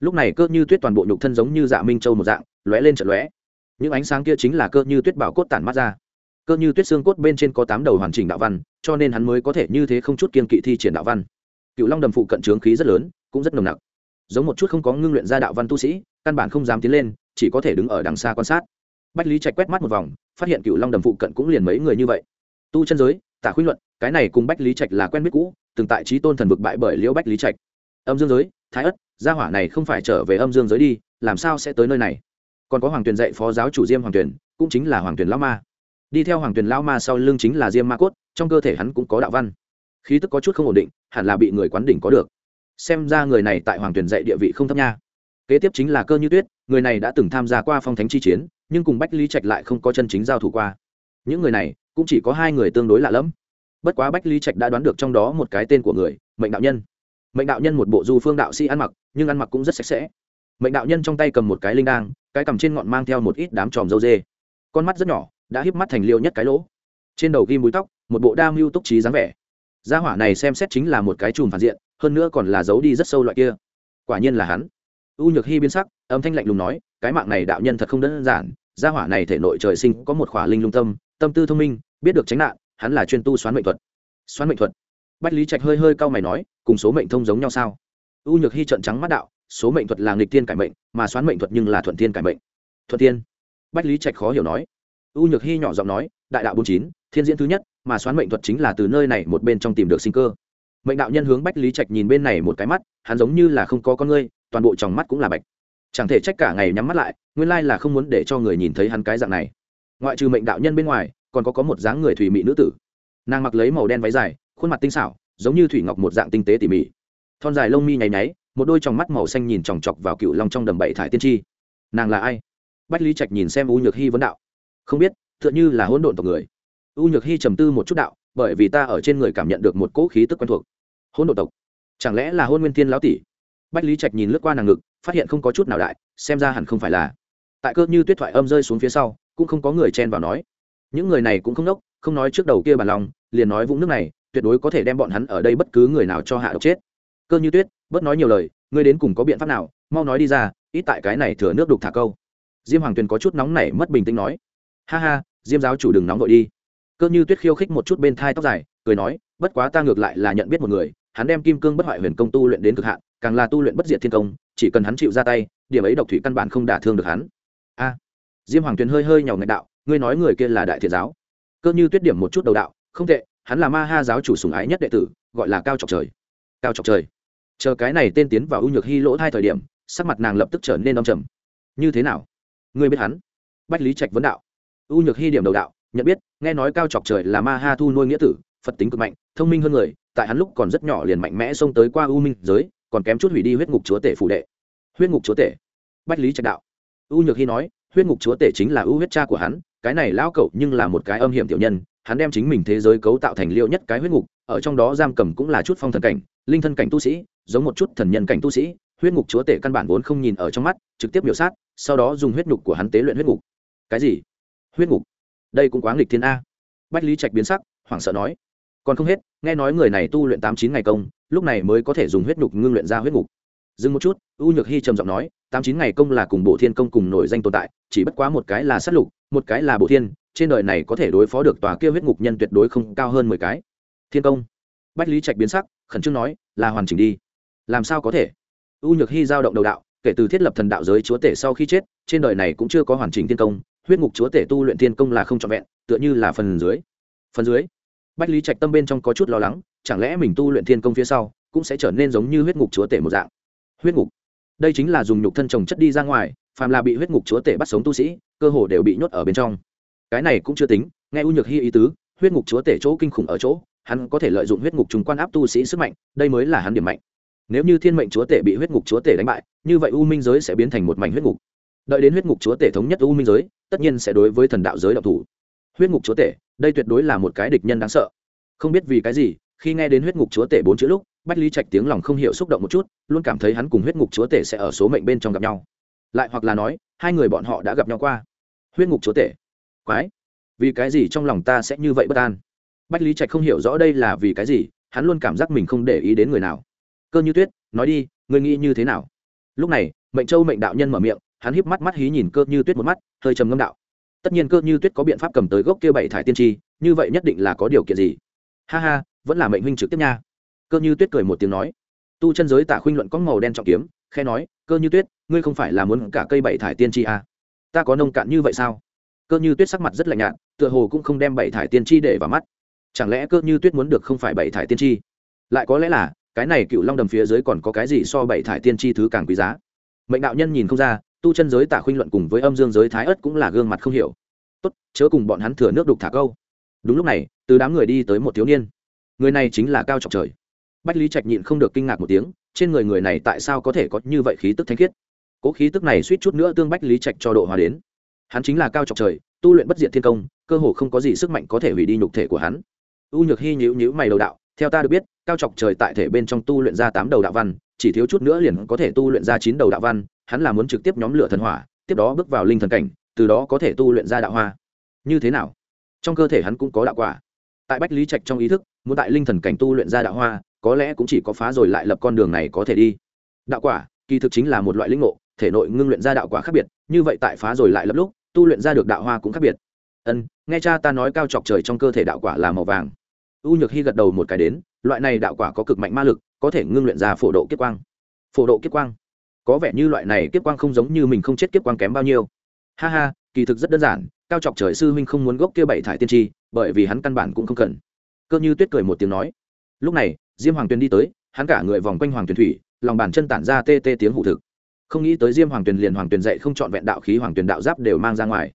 Lúc này cơ như tuyết toàn bộ nhục thân giống như dạ minh châu một dạng, lóe lên trận lóe. Những ánh sáng kia chính là cơ như tuyết bảo cốt tản mắt ra. Cơ như tuyết xương cốt bên trên có tám đầu hoàn chỉnh đạo văn, cho nên hắn mới có thể như thế không chút kiên kỵ thi triển đạo văn. Cựu long đầm phụ cận trướng khí rất lớn, cũng rất nồng nặc. Giống một chút không có ngưng luyện ra đạo văn tu sĩ, căn bản không dám tiến lên, chỉ có thể đứng ở đằng xa quan sát bách lý trạch quét mắt một vòng, phát hiện cựu long đầm phụ cận cũng liền mấy người như vậy. Tu chân giới, tả khuyên luận, cái này cùng bách lý trạch là quen biết cũ, từng tại trí tôn thần vực bại bởi liễu bách lý trạch. Âm dương giới, thái ất, gia hỏa này không phải trở về âm dương giới đi, làm sao sẽ tới nơi này? Còn có hoàng tuyền dạy phó giáo chủ diêm hoàng tuyền, cũng chính là hoàng tuyền lao ma. Đi theo hoàng tuyền lao ma sau lưng chính là diêm ma cốt, trong cơ thể hắn cũng có đạo văn. Khí tức có chút không ổn định, hẳn là bị người quán đỉnh có được. Xem ra người này tại hoàng tuyền dạy địa vị không thấp nha. Kế tiếp chính là cơ như tuyết, người này đã từng tham gia qua phong thánh chi chiến nhưng cùng bách lý trạch lại không có chân chính giao thủ qua. Những người này cũng chỉ có hai người tương đối lạ lẫm. Bất quá bách lý trạch đã đoán được trong đó một cái tên của người, mệnh đạo nhân. Mệnh đạo nhân một bộ du phương đạo sĩ ăn mặc, nhưng ăn mặc cũng rất sạch sẽ. Mệnh đạo nhân trong tay cầm một cái linh đang cái cầm trên ngọn mang theo một ít đám tròm dâu dê. Con mắt rất nhỏ, đã híp mắt thành liêu nhất cái lỗ. Trên đầu ghim búi tóc, một bộ đa mưu túc trí dáng vẻ. Gia hỏa này xem xét chính là một cái chùm phản diện, hơn nữa còn là giấu đi rất sâu loại kia. Quả nhiên là hắn. U nhược hy biến sắc, âm thanh lạnh lùng nói cái mạng này đạo nhân thật không đơn giản, gia hỏa này thể nội trời sinh có một khỏa linh lung tâm tâm tư thông minh, biết được tránh nạn, hắn là chuyên tu xoán mệnh thuật. Xoán mệnh thuật? Bách lý trạch hơi hơi cau mày nói, cùng số mệnh thông giống nhau sao? U nhược hy trận trắng mắt đạo, số mệnh thuật là nghịch tiên cải mệnh, mà xoán mệnh thuật nhưng là thuận tiên cải mệnh. Thuận tiên bách lý trạch khó hiểu nói. U nhược hy nhỏ giọng nói, đại đạo bốn chín, thiên diễn thứ nhất, mà xoán mệnh thuật chính là từ nơi này một bên trong tìm được sinh cơ. Mệnh đạo nhân hướng bách lý trạch nhìn bên này một cái mắt, hắn giống như là không có con ngươi, toàn bộ tròng mắt cũng là bạch chẳng thể trách cả ngày nhắm mắt lại, nguyên lai là không muốn để cho người nhìn thấy hắn cái dạng này. Ngoại trừ mệnh đạo nhân bên ngoài, còn có có một dáng người thủy mị nữ tử. Nàng mặc lấy màu đen váy dài, khuôn mặt tinh xảo, giống như thủy ngọc một dạng tinh tế tỉ mỉ. Thon dài lông mi nháy nháy, một đôi tròng mắt màu xanh nhìn chòng chọc vào cựu long trong đầm bảy thải tiên tri. Nàng là ai? Bách lý trạch nhìn xem u nhược hy vấn đạo. Không biết t h ư ợ n h ư là hỗn độn tộc người. U nhược hy trầm tư một chút đạo, bởi vì ta ở trên người cảm nhận được một cỗ khí tức quen thuộc. Hỗn độn tộc? Chẳng lẽ là hôn nguyên thiên lão tỷ? Bách lý trạch nhìn lướt qua nàng ngực, phát hiện không có chút nào đại, xem ra hẳn không phải là. Tại cơ như tuyết thoại âm rơi xuống phía sau, cũng không có người chen vào nói. Những người này cũng không đốc không nói trước đầu kia bàn lòng, liền nói vũng nước này, tuyệt đối có thể đem bọn hắn ở đây bất cứ người nào cho hạ độc chết. Cơ như tuyết, bớt nói nhiều lời, ngươi đến cùng có biện pháp nào, mau nói đi ra, ít tại cái này thừa nước đục thả câu. Diêm hoàng tuyền có chút nóng nảy mất bình tĩnh nói. Ha ha, diêm giáo chủ đừng nóng vội đi. Cơ như tuyết khiêu khích một chút bên thai tóc dài, cười nói, bất quá ta ngược lại là nhận biết một người, hắn đem kim cương bất hoại huyền công tu luyện đến cực hạn càng là tu luyện bất diệt thiên công, chỉ cần hắn chịu ra tay, điểm ấy độc thủy căn bản không đả thương được hắn. A, diêm hoàng tuyền hơi hơi nhỏ ngạch đạo, ngươi nói người kia là đại thiện giáo. Cơ như tuyết điểm một chút đầu đạo, không tệ, hắn là ma ha giáo chủ sùng ái nhất đệ tử, gọi là cao trọc trời. Cao trọc trời. Chờ cái này tên tiến vào ưu nhược hy lỗ hai thời điểm, sắc mặt nàng lập tức trở nên đông trầm. Như thế nào? Ngươi biết hắn? Bách lý trạch vấn đạo. Ưu nhược hy điểm đầu đạo, nhận biết, nghe nói cao trọc trời là ma ha thu nuôi nghĩa tử, phật tính cực mạnh, thông minh hơn người, tại hắn lúc còn rất nhỏ liền mạnh mẽ xông tới qua u minh giới còn kém chút hủy đi huyết ngục chúa tể phủ đệ. Huyết ngục chúa tể? Bách lý trạch đạo. U nhược hy nói, huyết ngục chúa tể chính là ưu huyết cha của hắn, cái này lão cậu nhưng là một cái âm hiểm tiểu nhân, hắn đem chính mình thế giới cấu tạo thành liêu nhất cái huyết ngục, ở trong đó giam cầm cũng là chút phong thần cảnh, linh thân cảnh tu sĩ, giống một chút thần nhân cảnh tu sĩ, huyết ngục chúa tể căn bản vốn không nhìn ở trong mắt, trực tiếp biểu sát, sau đó dùng huyết ngục của hắn tế luyện huyết ngục. Cái gì? Huyết ngục? Đây cũng quá nghịch thiên a. Bách lý trạch biến sắc, hoảng sợ nói. Còn không hết, nghe nói người này tu luyện tám chín ngày công lúc này mới có thể dùng huyết ngục ngưng luyện ra huyết ngục. Dừng một chút, u nhược hy trầm giọng nói, tám chín ngày công là cùng bộ thiên công cùng nổi danh tồn tại, chỉ bất quá một cái là sát lục, một cái là bộ thiên, trên đời này có thể đối phó được tòa kia huyết ngục nhân tuyệt đối không cao hơn mười cái. Thiên công. Bách lý trạch biến sắc, khẩn trương nói, là hoàn chỉnh đi. Làm sao có thể? U nhược hy giao động đầu đạo, kể từ thiết lập thần đạo giới chúa tể sau khi chết, trên đời này cũng chưa có hoàn chỉnh thiên công, huyết ngục chúa tể tu luyện thiên công là không trọn vẹn, tựa như là phần dưới. Phần dưới bách lý trạch tâm bên trong có chút lo lắng, chẳng lẽ mình tu luyện thiên công phía sau cũng sẽ trở nên giống như huyết ngục chúa tể một dạng? Huyết ngục? Đây chính là dùng nhục thân trồng chất đi ra ngoài, phàm là bị huyết ngục chúa tể bắt sống tu sĩ, cơ hồ đều bị nhốt ở bên trong. Cái này cũng chưa tính, nghe u nhược hy ý tứ, huyết ngục chúa tể chỗ kinh khủng ở chỗ, hắn có thể lợi dụng huyết ngục trùng quan áp tu sĩ sức mạnh, đây mới là hắn điểm mạnh. Nếu như thiên mệnh chúa tể bị huyết ngục chúa tể đánh bại, như vậy u minh giới sẽ biến thành một mảnh huyết ngục. Đợi đến huyết ngục chúa tể thống nhất u minh giới, tất nhiên sẽ đối với thần đạo giới đạo thủ. Huyết ngục chúa tể đây tuyệt đối là một cái địch nhân đáng sợ. Không biết vì cái gì, khi nghe đến huyết ngục chúa tể bốn chữ lúc, bách lý trạch tiếng lòng không hiểu xúc động một chút, luôn cảm thấy hắn cùng huyết ngục chúa tể sẽ ở số mệnh bên trong gặp nhau. Lại hoặc là nói, hai người bọn họ đã gặp nhau qua. Huyết ngục chúa tể. Quái. Vì cái gì trong lòng ta sẽ như vậy bất an? Bách lý trạch không hiểu rõ đây là vì cái gì, hắn luôn cảm giác mình không để ý đến người nào. Cơ như tuyết, nói đi, ngươi nghĩ như thế nào? Lúc này, mệnh châu mệnh đạo nhân mở miệng, hắn híp mắt mắt hí nhìn cơ như tuyết một mắt, hơi trầm ngâm đạo tất nhiên cơ như tuyết có biện pháp cầm tới gốc kia bảy thải tiên tri, như vậy nhất định là có điều kiện gì? Ha ha, vẫn là mệnh huynh trực tiếp nha. Cơ như tuyết cười một tiếng nói. Tu chân giới tạ khuynh luận có màu đen trọng kiếm khe nói, cơ như tuyết, ngươi không phải là muốn cả cây bảy thải tiên tri à? ta có nông cạn như vậy sao? Cơ như tuyết sắc mặt rất lạnh nhạt, tựa hồ cũng không đem bảy thải tiên tri để vào mắt. Chẳng lẽ cơ như tuyết muốn được không phải bảy thải tiên tri? Lại có lẽ là, cái này cựu long đầm phía dưới còn có cái gì so bảy thải tiên tri thứ càng quý giá? Mệnh đạo nhân nhìn không ra tu chân giới tả khuynh luận cùng với âm dương giới thái ớt cũng là gương mặt không hiểu. Tốt, chớ cùng bọn hắn thừa nước đục thả câu. Đúng lúc này, từ đám người đi tới một thiếu niên. Người này chính là cao trọng trời. Bách lý trạch nhịn không được kinh ngạc một tiếng, trên người người này tại sao có thể có như vậy khí tức thanh khiết? Cố khí tức này suýt chút nữa tương bách lý trạch cho độ hòa đến. Hắn chính là cao trọng trời, tu luyện bất diệt thiên công, cơ hồ không có gì sức mạnh có thể hủy đi nhục thể của hắn. U nhược hy nhữ nhữ mày đầu đạo, theo ta được biết, cao trọng trời tại thể bên trong tu luyện ra tám đầu đạo văn chỉ thiếu chút nữa liền có thể tu luyện ra chín đầu đạo văn, hắn là muốn trực tiếp nhóm lửa thần hỏa, tiếp đó bước vào linh thần cảnh, từ đó có thể tu luyện ra đạo hoa. Như thế nào? Trong cơ thể hắn cũng có đạo quả. Tại bách lý trạch trong ý thức, muốn tại linh thần cảnh tu luyện ra đạo hoa, có lẽ cũng chỉ có phá rồi lại lập con đường này có thể đi. Đạo quả, kỳ thực chính là một loại linh ngộ, thể nội ngưng luyện ra đạo quả khác biệt, như vậy tại phá rồi lại lập lúc, tu luyện ra được đạo hoa cũng khác biệt. Ân, nghe cha ta nói cao chọc trời trong cơ thể đạo quả là màu vàng. U nhược hy gật đầu một cái đến loại này đạo quả có cực mạnh ma lực, có thể ngưng luyện ra phổ độ kiếp quang. Phổ độ kiếp quang. Có vẻ như loại này kiếp quang không giống như mình không chết kiếp quang kém bao nhiêu. Ha ha, kỳ thực rất đơn giản, cao chọc trời sư huynh không muốn gốc kia bảy thải tiên tri, bởi vì hắn căn bản cũng không cần. Cơ như tuyết cười một tiếng nói. Lúc này, diêm hoàng tuyền đi tới, hắn cả người vòng quanh hoàng tuyền thủy, lòng bàn chân tản ra tê tê tiếng hụ thực. Không nghĩ tới diêm hoàng tuyền liền hoàng tuyền dạy không chọn vẹn đạo khí hoàng tuyền đạo giáp đều mang ra ngoài.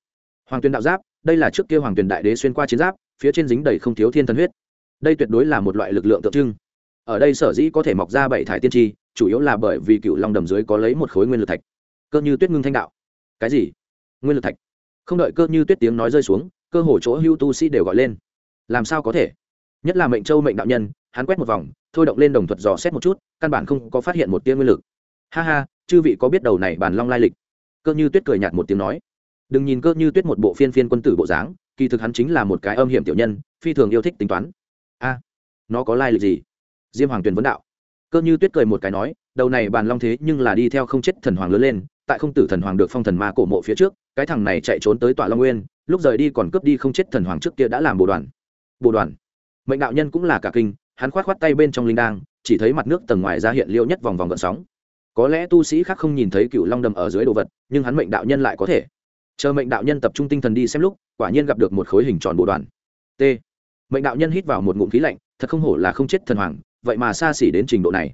Hoàng tuyền đạo giáp, đây là trước kia hoàng tuyền đại đế xuyên qua chiến giáp, phía trên dính đầy không thiếu thiên thần huyết đây tuyệt đối là một loại lực lượng tượng trưng. Ở đây sở dĩ có thể mọc ra bảy thải tiên tri, chủ yếu là bởi vì cựu long đầm dưới có lấy một khối nguyên lực thạch. Cơ như tuyết ngưng thanh đạo. Cái gì? Nguyên lực thạch? Không đợi cơ như tuyết tiếng nói rơi xuống, cơ hồ chỗ hưu tu sĩ đều gọi lên. Làm sao có thể? Nhất là mệnh châu mệnh đạo nhân, hắn quét một vòng, thôi động lên đồng thuật dò xét một chút, căn bản không có phát hiện một tia nguyên lực. Ha ha, chư vị có biết đầu này bàn long lai lịch? Cơ như tuyết cười nhạt một tiếng nói. Đừng nhìn cơ như tuyết một bộ phiên phiên quân tử bộ dáng, kỳ thực hắn chính là một cái âm hiểm tiểu nhân, phi thường yêu thích tính toán a, nó có lai lịch gì? Diêm hoàng tuyền vấn đạo. Cơ như tuyết cười một cái nói, đầu này bàn long thế nhưng là đi theo không chết thần hoàng lớn lên, tại không tử thần hoàng được phong thần ma cổ mộ phía trước, cái thằng này chạy trốn tới tọa long nguyên, lúc rời đi còn cướp đi không chết thần hoàng trước kia đã làm bồ đoàn. Bồ đoàn. Mệnh đạo nhân cũng là cả kinh, hắn khoát khoát tay bên trong linh đang chỉ thấy mặt nước tầng ngoài ra hiện liêu nhất vòng vòng gợn sóng. Có lẽ tu sĩ khác không nhìn thấy cựu long đầm ở dưới đồ vật, nhưng hắn mệnh đạo nhân lại có thể. Chờ mệnh đạo nhân tập trung tinh thần đi xem lúc, quả nhiên gặp được một khối hình tròn bồ đoàn. T mệnh đạo nhân hít vào một ngụm khí lạnh, thật không hổ là không chết thần hoàng, vậy mà xa xỉ đến trình độ này.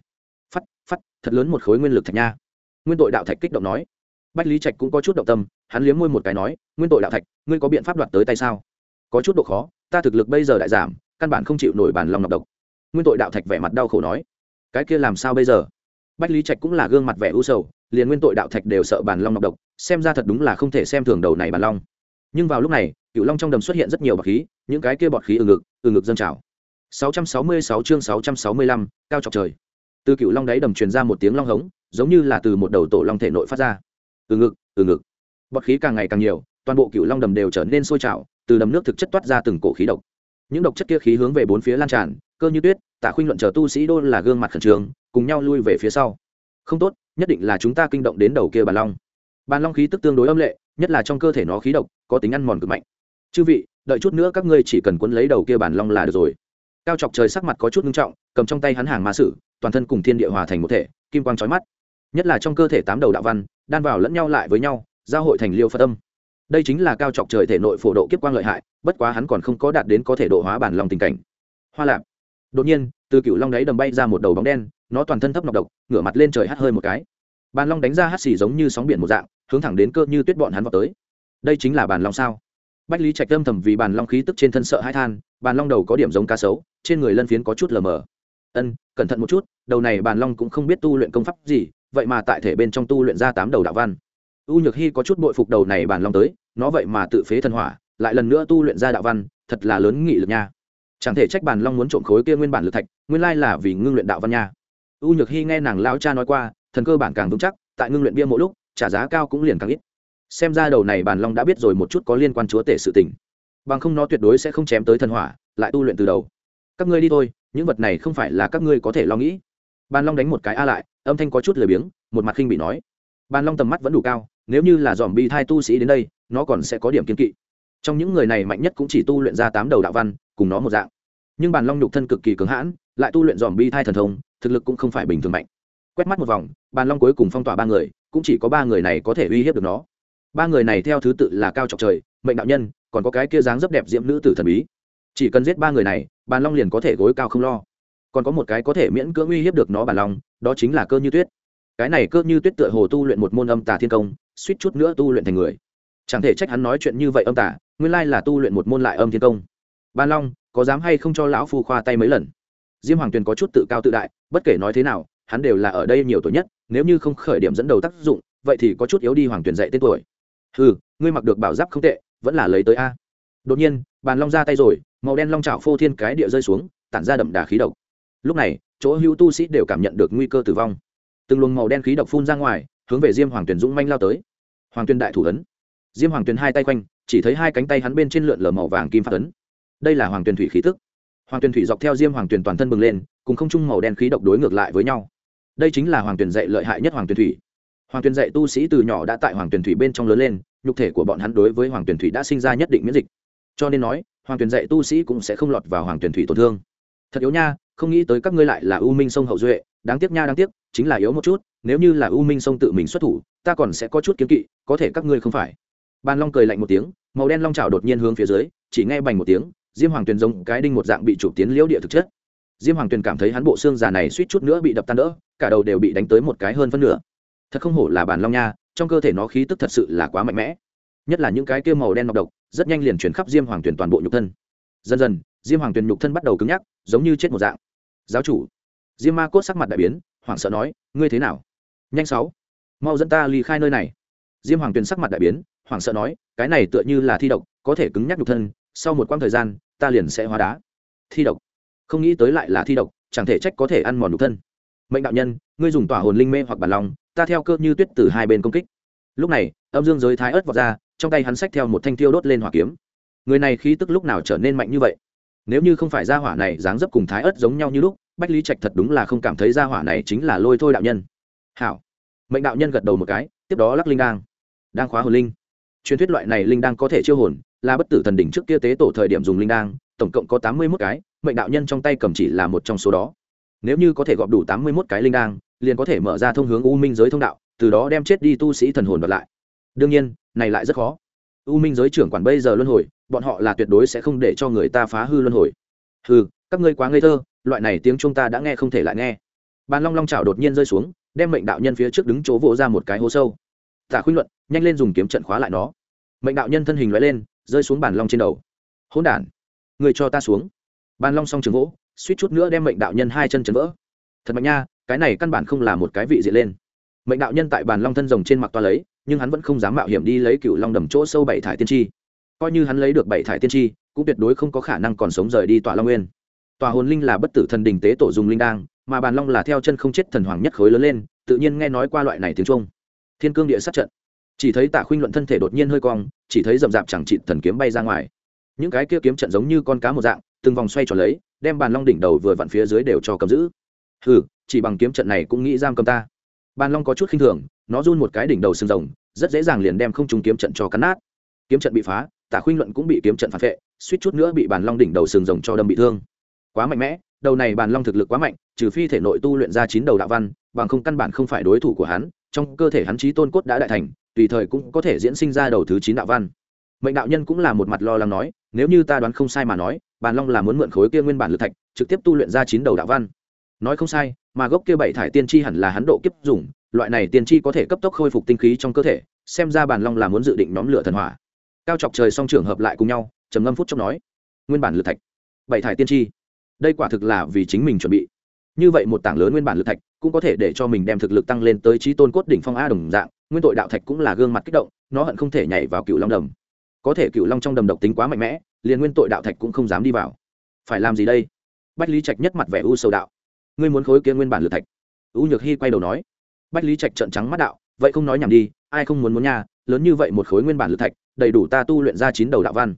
Phắt phắt, thật lớn một khối nguyên lực thạch nha. Nguyên tội đạo thạch kích động nói. Bách lý trạch cũng có chút động tâm, hắn liếm môi một cái nói, nguyên tội đạo thạch, ngươi có biện pháp đoạt tới tay sao? Có chút độ khó, ta thực lực bây giờ đại giảm, căn bản không chịu nổi bản lòng nọc độc. Nguyên tội đạo thạch vẻ mặt đau khổ nói. Cái kia làm sao bây giờ? Bách lý trạch cũng là gương mặt vẻ u sầu, liền nguyên tội đạo thạch đều sợ bản long nọc độc, xem ra thật đúng là không thể xem thường đầu này bản long nhưng vào lúc này cựu long trong đầm xuất hiện rất nhiều bọt khí những cái kia bọt khí ở ngực ở ngực dâng trào. 666 chương 665, cao trọc trời. Từ cựu long đáy đầm truyền ra một tiếng long hống giống như là từ một đầu tổ long thể nội phát ra. Từ ngực từ ngực. Bọt khí càng ngày càng nhiều toàn bộ cựu long đầm đều trở nên sôi trào từ đầm nước thực chất toát ra từng cổ khí độc. Những độc chất kia khí hướng về bốn phía lan tràn cơ như tuyết tả khuynh luận chờ tu sĩ đôn là gương mặt khẩn trương cùng nhau lui về phía sau. Không tốt nhất định là chúng ta kinh động đến đầu kia bàn long. Bàn long khí tức tương đối âm lệ nhất là trong cơ thể nó khí độc có tính ăn mòn cực mạnh chư vị, đợi chút nữa các ngươi chỉ cần quấn lấy đầu kia bản long là được rồi. Cao chọc trời sắc mặt có chút nghiêm trọng, cầm trong tay hắn hàng ma sử, toàn thân cùng thiên địa hòa thành một thể, kim quang trói mắt. Nhất là trong cơ thể tám đầu đạo văn, đan vào lẫn nhau lại với nhau, giao hội thành liêu phật âm. Đây chính là cao chọc trời thể nội phổ độ kiếp quang lợi hại, bất quá hắn còn không có đạt đến có thể độ hóa bản lòng tình cảnh. Hoa lạp. Đột nhiên, từ cựu long đáy đầm bay ra một đầu bóng đen, nó toàn thân thấp nọc độc, ngửa mặt lên trời hắt hơi một cái. Bàn long đánh ra hắt xì giống như sóng biển một dạng, hướng thẳng đến cơ như tuyết bọn hắn vào tới. Đây chính là bàn long sao? Bách lý trạch âm thầm vì bàn long khí tức trên thân sợ hai than, bàn long đầu có điểm giống cá sấu, trên người lân phiến có chút lờ mờ. Ân, cẩn thận một chút, đầu này bàn long cũng không biết tu luyện công pháp gì, vậy mà tại thể bên trong tu luyện ra tám đầu đạo văn. U nhược hy có chút bội phục đầu này bàn long tới, nó vậy mà tự phế thần hỏa, lại lần nữa tu luyện ra đạo văn, thật là lớn nghị lực nha. Chẳng thể trách bàn long muốn trộm khối kia nguyên bản lực thạch, nguyên lai là vì ngưng luyện đạo văn nha. U nhược hy nghe nàng lao cha nói qua, thần cơ bản càng vững chắc, tại ngưng luyện bia mỗi lúc, trả giá cao cũng liền càng ít xem ra đầu này bàn long đã biết rồi một chút có liên quan chúa tể sự tình. Bằng không nó tuyệt đối sẽ không chém tới thần hỏa, lại tu luyện từ đầu. Các ngươi đi thôi, những vật này không phải là các ngươi có thể lo nghĩ. Bàn long đánh một cái a lại, âm thanh có chút lười biếng, một mặt khinh bị nói. Bàn long tầm mắt vẫn đủ cao, nếu như là dòm bi thai tu sĩ đến đây, nó còn sẽ có điểm kiên kỵ. Trong những người này mạnh nhất cũng chỉ tu luyện ra tám đầu đạo văn, cùng nó một dạng. Nhưng bàn long nhục thân cực kỳ cứng hãn, lại tu luyện dòm bi thai thần thông, thực lực cũng không phải bình thường mạnh. Quét mắt một vòng bàn long cuối cùng phong tỏa ba người, cũng chỉ có ba người này có thể uy hiếp được nó ba người này theo thứ tự là cao trọc trời, mệnh đạo nhân, còn có cái kia dáng rất đẹp diễm nữ tử thần bí. Chỉ cần giết ba người này, bàn long liền có thể gối cao không lo. Còn có một cái có thể miễn cưỡng uy hiếp được nó bàn long, đó chính là cơ như tuyết. Cái này cơ như tuyết tựa hồ tu luyện một môn âm tà thiên công, suýt chút nữa tu luyện thành người. Chẳng thể trách hắn nói chuyện như vậy âm tà, nguyên lai là tu luyện một môn lại âm thiên công. Ban long, có dám hay không cho lão phu khoa tay mấy lần? Diêm hoàng tuyền có chút tự cao tự đại, bất kể nói thế nào, hắn đều là ở đây nhiều tuổi nhất, nếu như không khởi điểm dẫn đầu tác dụng, vậy thì có chút yếu đi hoàng tuyền dạy tên tuổi ừ ngươi mặc được bảo giáp không tệ vẫn là lấy tới a đột nhiên bàn long ra tay rồi màu đen long trào phô thiên cái địa rơi xuống tản ra đậm đà khí độc lúc này chỗ hữu tu sĩ đều cảm nhận được nguy cơ tử vong từng luồng màu đen khí độc phun ra ngoài hướng về diêm hoàng tuyền dũng manh lao tới hoàng tuyền đại thủ ấn diêm hoàng tuyền hai tay quanh chỉ thấy hai cánh tay hắn bên trên lượn lờ màu vàng kim phát ấn đây là hoàng tuyền thủy khí tức hoàng tuyền thủy dọc theo diêm hoàng tuyền toàn thân bừng lên cùng không chung màu đen khí độc đối ngược lại với nhau đây chính là hoàng tuyền dạy lợi hại nhất hoàng tuyền thủy hoàng tuyền dạy tu sĩ từ nhỏ đã tại hoàng tuyền thủy bên trong lớn lên nhục thể của bọn hắn đối với hoàng tuyền thủy đã sinh ra nhất định miễn dịch. Cho nên nói, hoàng tuyền dạy tu sĩ cũng sẽ không lọt vào hoàng tuyền thủy tổn thương. Thật yếu nha, không nghĩ tới các ngươi lại là u minh sông hậu duệ, đáng tiếc nha, đáng tiếc, chính là yếu một chút, nếu như là u minh sông tự mình xuất thủ, ta còn sẽ có chút kiếm kỵ, có thể các ngươi không phải. Bàn long cười lạnh một tiếng, màu đen long trào đột nhiên hướng phía dưới, chỉ nghe bành một tiếng, diêm hoàng tuyền giống cái đinh một dạng bị chụp tiến liễu địa thực chất. Diêm hoàng tuyền cảm thấy hắn bộ xương già này suýt chút nữa bị đập tan đỡ, cả đầu đều bị đánh tới một cái hơn phân nửa. Thật không hổ là bàn long nha trong cơ thể nó khí tức thật sự là quá mạnh mẽ. Nhất là những cái kia màu đen nọc độc, rất nhanh liền chuyển khắp diêm hoàng tuyền toàn bộ nhục thân. Dần dần, diêm hoàng tuyền nhục thân bắt đầu cứng nhắc, giống như chết một dạng. Giáo chủ, diêm ma cốt sắc mặt đại biến, hoảng sợ nói, ngươi thế nào? Nhanh sáu, mau dẫn ta ly khai nơi này. Diêm hoàng tuyền sắc mặt đại biến, hoảng sợ nói, cái này tựa như là thi độc, có thể cứng nhắc nhục thân, sau một quãng thời gian, ta liền sẽ hóa đá. Thi độc? Không nghĩ tới lại là thi độc, chẳng thể trách có thể ăn mòn nhục thân. Mệnh đạo nhân, ngươi dùng tỏa hồn linh mê hoặc bản lòng ta theo cơ như tuyết từ hai bên công kích. Lúc này, âm dương giới thái ớt vọt ra, trong tay hắn xách theo một thanh thiêu đốt lên hỏa kiếm. Người này khí tức lúc nào trở nên mạnh như vậy? Nếu như không phải gia hỏa này dáng dấp cùng thái ớt giống nhau như lúc, bách lý trạch thật đúng là không cảm thấy gia hỏa này chính là lôi thôi đạo nhân. Hảo. Mệnh đạo nhân gật đầu một cái, tiếp đó lắc linh đang đang khóa hồn linh. Truyền thuyết loại này linh đang có thể chiêu hồn, là bất tử thần đỉnh trước kia tế tổ thời điểm dùng linh đang tổng cộng có tám mươi mốt cái, mệnh đạo nhân trong tay cầm chỉ là một trong số đó. Nếu như có thể gọp đủ tám mươi mốt cái linh đang liền có thể mở ra thông hướng u minh giới thông đạo, từ đó đem chết đi tu sĩ thần hồn bật lại. Đương nhiên, này lại rất khó. U minh giới trưởng quản bây giờ luân hồi, bọn họ là tuyệt đối sẽ không để cho người ta phá hư luân hồi. Hừ, các ngươi quá ngây thơ, loại này tiếng chúng ta đã nghe không thể lại nghe. Bàn long long chảo đột nhiên rơi xuống, đem mệnh đạo nhân phía trước đứng chỗ vỗ ra một cái hố sâu. Tả khuyên luận, nhanh lên dùng kiếm trận khóa lại nó. Mệnh đạo nhân thân hình loại lên, rơi xuống bàn long trên đầu. Hỗn đản, người cho ta xuống. Bàn long xong trường gỗ suýt chút nữa đem mệnh đạo nhân hai chân chấn vỡ. Thật mạnh nha cái này căn bản không là một cái vị diện lên. Mệnh đạo nhân tại bàn long thân rồng trên mặt toa lấy, nhưng hắn vẫn không dám mạo hiểm đi lấy cựu long đầm chỗ sâu bảy thải tiên tri. Coi như hắn lấy được bảy thải tiên tri, cũng tuyệt đối không có khả năng còn sống rời đi tòa long nguyên. Tòa hồn linh là bất tử thần đình tế tổ dùng linh đang mà bàn long là theo chân không chết thần hoàng nhất khối lớn lên, tự nhiên nghe nói qua loại này tiếng trung. Thiên cương địa sát trận. Chỉ thấy tạ khuynh luận thân thể đột nhiên hơi cong, chỉ thấy rậm rạp chẳng trị thần kiếm bay ra ngoài. Những cái kia kiếm trận giống như con cá một dạng, từng vòng xoay tròn lấy, đem bàn long đỉnh đầu vừa vặn phía dưới đều cho cầm giữ. Hừ chỉ bằng kiếm trận này cũng nghĩ giam cầm ta. Bàn long có chút khinh thường, nó run một cái đỉnh đầu sừng rồng, rất dễ dàng liền đem không trúng kiếm trận cho cắn nát. Kiếm trận bị phá, tả khuynh luận cũng bị kiếm trận phản vệ, suýt chút nữa bị bàn long đỉnh đầu sừng rồng cho đâm bị thương. Quá mạnh mẽ, đầu này bàn long thực lực quá mạnh, trừ phi thể nội tu luyện ra chín đầu đạo văn, bằng không căn bản không phải đối thủ của hắn, trong cơ thể hắn trí tôn cốt đã đại thành, tùy thời cũng có thể diễn sinh ra đầu thứ chín đạo văn. Mệnh đạo nhân cũng là một mặt lo lắng nói, nếu như ta đoán không sai mà nói, bàn long là muốn mượn khối kia nguyên bản lực thạch, trực tiếp tu luyện ra chín đầu đạo văn. Nói không sai mà gốc kia bảy thải tiên tri hẳn là hắn độ kiếp dùng, loại này tiên tri có thể cấp tốc khôi phục tinh khí trong cơ thể, xem ra bàn long là muốn dự định nhóm lửa thần hỏa. Cao chọc trời song trường hợp lại cùng nhau, trầm ngâm phút chốc nói, nguyên bản lửa thạch, bảy thải tiên tri, đây quả thực là vì chính mình chuẩn bị. Như vậy một tảng lớn nguyên bản lực thạch cũng có thể để cho mình đem thực lực tăng lên tới trí tôn cốt đỉnh phong a đồng dạng, nguyên tội đạo thạch cũng là gương mặt kích động, nó hận không thể nhảy vào cựu long đầm. Có thể cựu long trong đầm độc tính quá mạnh mẽ, liền nguyên tội đạo thạch cũng không dám đi vào. Phải làm gì đây? Bách lý trạch nhất mặt vẻ u sầu đạo ngươi muốn khối kia nguyên bản lựa thạch. U nhược hy quay đầu nói. Bách lý trạch trợn trắng mắt đạo, vậy không nói nhảm đi, ai không muốn muốn nhà lớn như vậy một khối nguyên bản lựa thạch, đầy đủ ta tu luyện ra chín đầu đạo văn.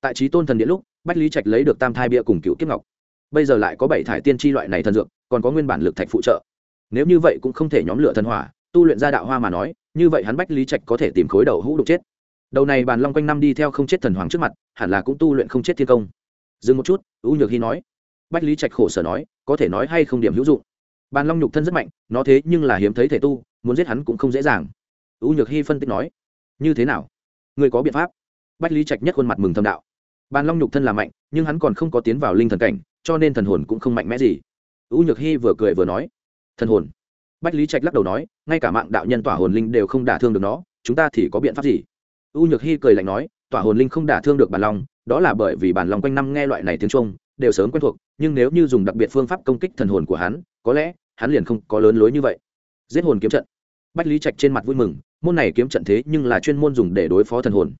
Tại trí tôn thần điện lúc, bách lý trạch lấy được tam thai bia cùng cựu kiếp ngọc. Bây giờ lại có bảy thải tiên tri loại này thần dược, còn có nguyên bản lực thạch phụ trợ. Nếu như vậy cũng không thể nhóm lửa thần hỏa, tu luyện ra đạo hoa mà nói, như vậy hắn bách lý trạch có thể tìm khối đầu hũ đục chết. Đầu này bàn long quanh năm đi theo không chết thần hoàng trước mặt, hẳn là cũng tu luyện không chết thiên công. Dừng một chút u nhược hy nói bách lý trạch khổ sở nói, có thể nói hay không điểm hữu dụng. Bàn long nhục thân rất mạnh, nó thế nhưng là hiếm thấy thể tu, muốn giết hắn cũng không dễ dàng. U nhược hy phân tích nói, như thế nào? Người có biện pháp? Bách lý trạch nhất khuôn mặt mừng thâm đạo. Bàn long nhục thân là mạnh, nhưng hắn còn không có tiến vào linh thần cảnh, cho nên thần hồn cũng không mạnh mẽ gì. U nhược hy vừa cười vừa nói, thần hồn. Bách lý trạch lắc đầu nói, ngay cả mạng đạo nhân tỏa hồn linh đều không đả thương được nó, chúng ta thì có biện pháp gì? U nhược hy cười lạnh nói, tỏa hồn linh không đả thương được bàn long, đó là bởi vì bàn long quanh năm nghe loại này tiếng trung đều sớm quen thuộc, nhưng nếu như dùng đặc biệt phương pháp công kích thần hồn của hắn, có lẽ hắn liền không có lớn lối như vậy. Giết hồn kiếm trận. Bách lý trạch trên mặt vui mừng, môn này kiếm trận thế nhưng là chuyên môn dùng để đối phó thần hồn.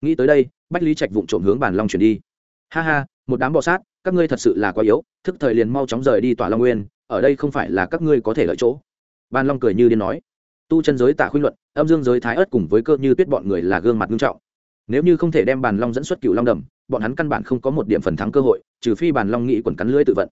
Nghĩ tới đây, bách lý trạch vụng trộm hướng bàn long chuyển đi. Ha ha, một đám bọ sát, các ngươi thật sự là quá yếu, thức thời liền mau chóng rời đi tỏa long nguyên, ở đây không phải là các ngươi có thể lợi chỗ. Bàn long cười như điên nói. Tu chân giới tạ khuyên luận, âm dương giới thái ớt cùng với cơ như tuyết bọn người là gương mặt nghiêm trọng. Nếu như không thể đem bàn long dẫn xuất cựu long đầm bọn hắn căn bản không có một điểm phần thắng cơ hội, trừ phi bàn long nghị quần cắn lưỡi tự vận.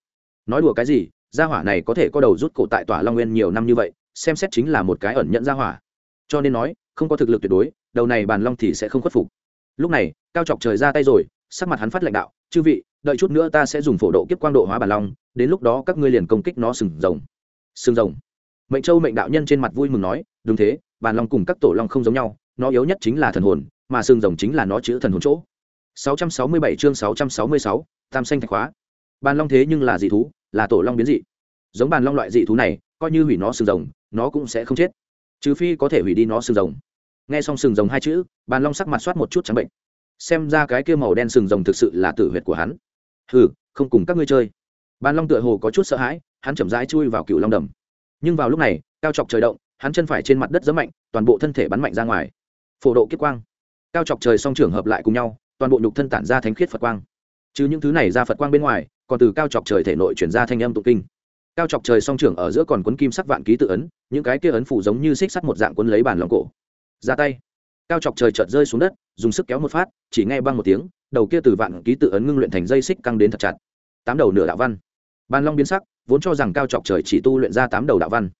Nói đùa cái gì, gia hỏa này có thể có đầu rút cổ tại Tòa long nguyên nhiều năm như vậy, xem xét chính là một cái ẩn nhận gia hỏa. Cho nên nói, không có thực lực tuyệt đối, đầu này bàn long thì sẽ không khuất phục. Lúc này, cao chọc trời ra tay rồi, sắc mặt hắn phát lãnh đạo, chư vị, đợi chút nữa ta sẽ dùng phổ độ kiếp quang độ hóa bàn long, đến lúc đó các ngươi liền công kích nó sừng rồng. Sừng rồng. Mệnh châu mệnh đạo nhân trên mặt vui mừng nói, đúng thế, bàn long cùng các tổ long không giống nhau, nó yếu nhất chính là thần hồn, mà sừng rồng chính là nó chữ thần hồn chỗ. 667 chương 666, tam xanh thạch khóa. Bàn long thế nhưng là dị thú là tổ long biến dị. Giống bàn long loại dị thú này coi như hủy nó sừng rồng nó cũng sẽ không chết. Trừ phi có thể hủy đi nó sừng rồng. Nghe xong sừng rồng hai chữ bàn long sắc mặt soát một chút trắng bệnh. Xem ra cái kia màu đen sừng rồng thực sự là tử huyệt của hắn. Hừ không cùng các ngươi chơi. Bàn long tựa hồ có chút sợ hãi hắn chậm rãi chui vào cựu long đầm. Nhưng vào lúc này cao chọc trời động hắn chân phải trên mặt đất giẫm mạnh toàn bộ thân thể bắn mạnh ra ngoài. Phổ độ kiếp quang. Cao chọc trời song trưởng hợp lại cùng nhau toàn bộ nhục thân tản ra thánh khiết phật quang. Chứ những thứ này ra phật quang bên ngoài, còn từ cao chọc trời thể nội chuyển ra thanh âm tụ kinh. Cao chọc trời song trưởng ở giữa còn quấn kim sắc vạn ký tự ấn, những cái kia ấn phủ giống như xích sắt một dạng quấn lấy bàn lòng cổ. Ra tay. Cao chọc trời chợt rơi xuống đất, dùng sức kéo một phát, chỉ nghe băng một tiếng, đầu kia từ vạn ký tự ấn ngưng luyện thành dây xích căng đến thật chặt. Tám đầu nửa đạo văn. Bàn long biến sắc, vốn cho rằng cao chọc trời chỉ tu luyện ra tám đầu đạo văn.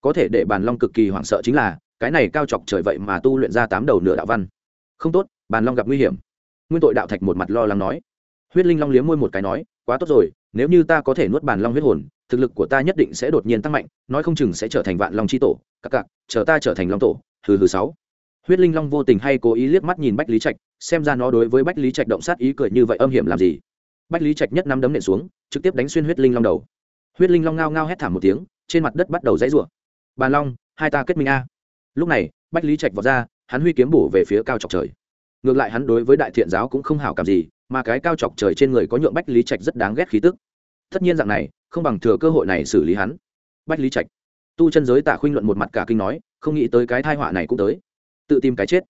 Có thể để bàn long cực kỳ hoảng sợ chính là, cái này cao chọc trời vậy mà tu luyện ra tám đầu nửa đạo văn. Không tốt, bàn long gặp nguy hiểm nguyên tội đạo thạch một mặt lo lắng nói. Huyết linh long liếm môi một cái nói, quá tốt rồi, nếu như ta có thể nuốt bàn long huyết hồn, thực lực của ta nhất định sẽ đột nhiên tăng mạnh, nói không chừng sẽ trở thành vạn long c h i tổ. Các cặc chờ ta trở thành long tổ. Hừ hừ sáu. Huyết linh long vô tình hay cố ý liếc mắt nhìn bách lý trạch, xem ra nó đối với bách lý trạch động sát ý cười như vậy âm hiểm làm gì. Bách lý trạch nhất năm đấm nện xuống, trực tiếp đánh xuyên huyết linh long đầu. Huyết linh long ngao ngao hét thảm một tiếng, trên mặt đất bắt đầu dãy rủa. Bàn long, hai ta kết minh a. Lúc này, bách lý trạch vọt ra, hắn huy kiếm bổ về phía cao chọc trời ngược lại hắn đối với đại thiện giáo cũng không hảo cảm gì, mà cái cao chọc trời trên người có nhượng bách lý trạch rất đáng ghét khí tức. Tất nhiên dạng này, không bằng thừa cơ hội này xử lý hắn. Bách lý trạch. Tu chân giới tạ khuynh luận một mặt cả kinh nói, không nghĩ tới cái thai họa này cũng tới. Tự tìm cái chết.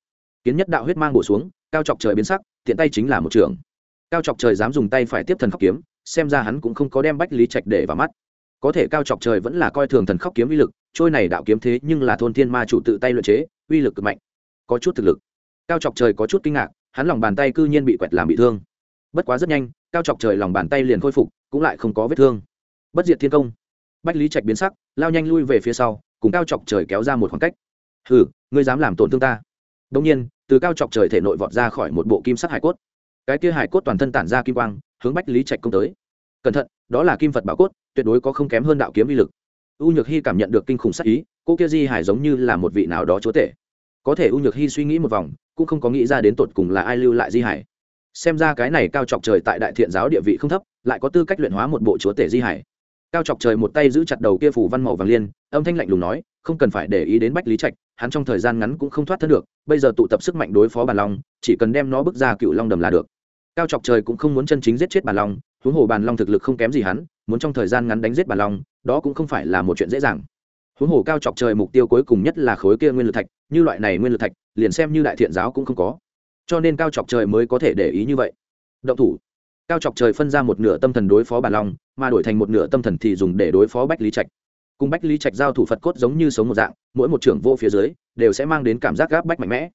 Kiến nhất đạo huyết mang bổ xuống, cao chọc trời biến sắc, tiện tay chính là một trường. Cao chọc trời dám dùng tay phải tiếp thần khóc kiếm, xem ra hắn cũng không có đem bách lý trạch để vào mắt. Có thể cao chọc trời vẫn là coi thường thần khóc kiếm uy lực, trôi này đạo kiếm thế nhưng là thôn thiên ma chủ tự tay luyện chế, uy lực cực mạnh. Có chút thực lực cao chọc trời có chút kinh ngạc, hắn lòng bàn tay cư nhiên bị quẹt làm bị thương. Bất quá rất nhanh, cao chọc trời lòng bàn tay liền khôi phục, cũng lại không có vết thương. Bất diệt thiên công. Bách lý trạch biến sắc, lao nhanh lui về phía sau, cùng cao chọc trời kéo ra một khoảng cách. Hừ, ngươi dám làm tổn thương ta? Đông nhiên, từ cao chọc trời thể nội vọt ra khỏi một bộ kim sắc hải cốt. Cái kia hải cốt toàn thân tản ra kim quang, hướng bách lý trạch công tới. Cẩn thận, đó là kim phật bảo cốt, tuyệt đối có không kém hơn đạo kiếm uy lực. U nhược hy cảm nhận được kinh khủng sắc ý, cô kia di hải giống như là một vị nào đó chúa tể có thể u nhược hy suy nghĩ một vòng, cũng không có nghĩ ra đến tột cùng là ai lưu lại di hải. Xem ra cái này cao chọc trời tại đại thiện giáo địa vị không thấp, lại có tư cách luyện hóa một bộ chúa tể di hải. Cao chọc trời một tay giữ chặt đầu kia phủ văn màu vàng liên, âm thanh lạnh lùng nói, không cần phải để ý đến bách lý trạch, hắn trong thời gian ngắn cũng không thoát thân được, bây giờ tụ tập sức mạnh đối phó bàn long, chỉ cần đem nó bước ra cựu long đầm là được. Cao chọc trời cũng không muốn chân chính giết chết bàn long, huống hồ bàn long thực lực không kém gì hắn, muốn trong thời gian ngắn đánh giết bàn long, đó cũng không phải là một chuyện dễ dàng. Huống hồ cao chọc trời mục tiêu cuối cùng nhất là khối kia nguyên lực thạch như loại này nguyên lực thạch, liền xem như đại thiện giáo cũng không có. Cho nên cao chọc trời mới có thể để ý như vậy. Động thủ. Cao chọc trời phân ra một nửa tâm thần đối phó bản long, mà đổi thành một nửa tâm thần thì dùng để đối phó bách lý trạch. Cùng bách lý trạch giao thủ phật cốt giống như sống một dạng, mỗi một trưởng vô phía dưới, đều sẽ mang đến cảm giác gáp bách mạnh mẽ.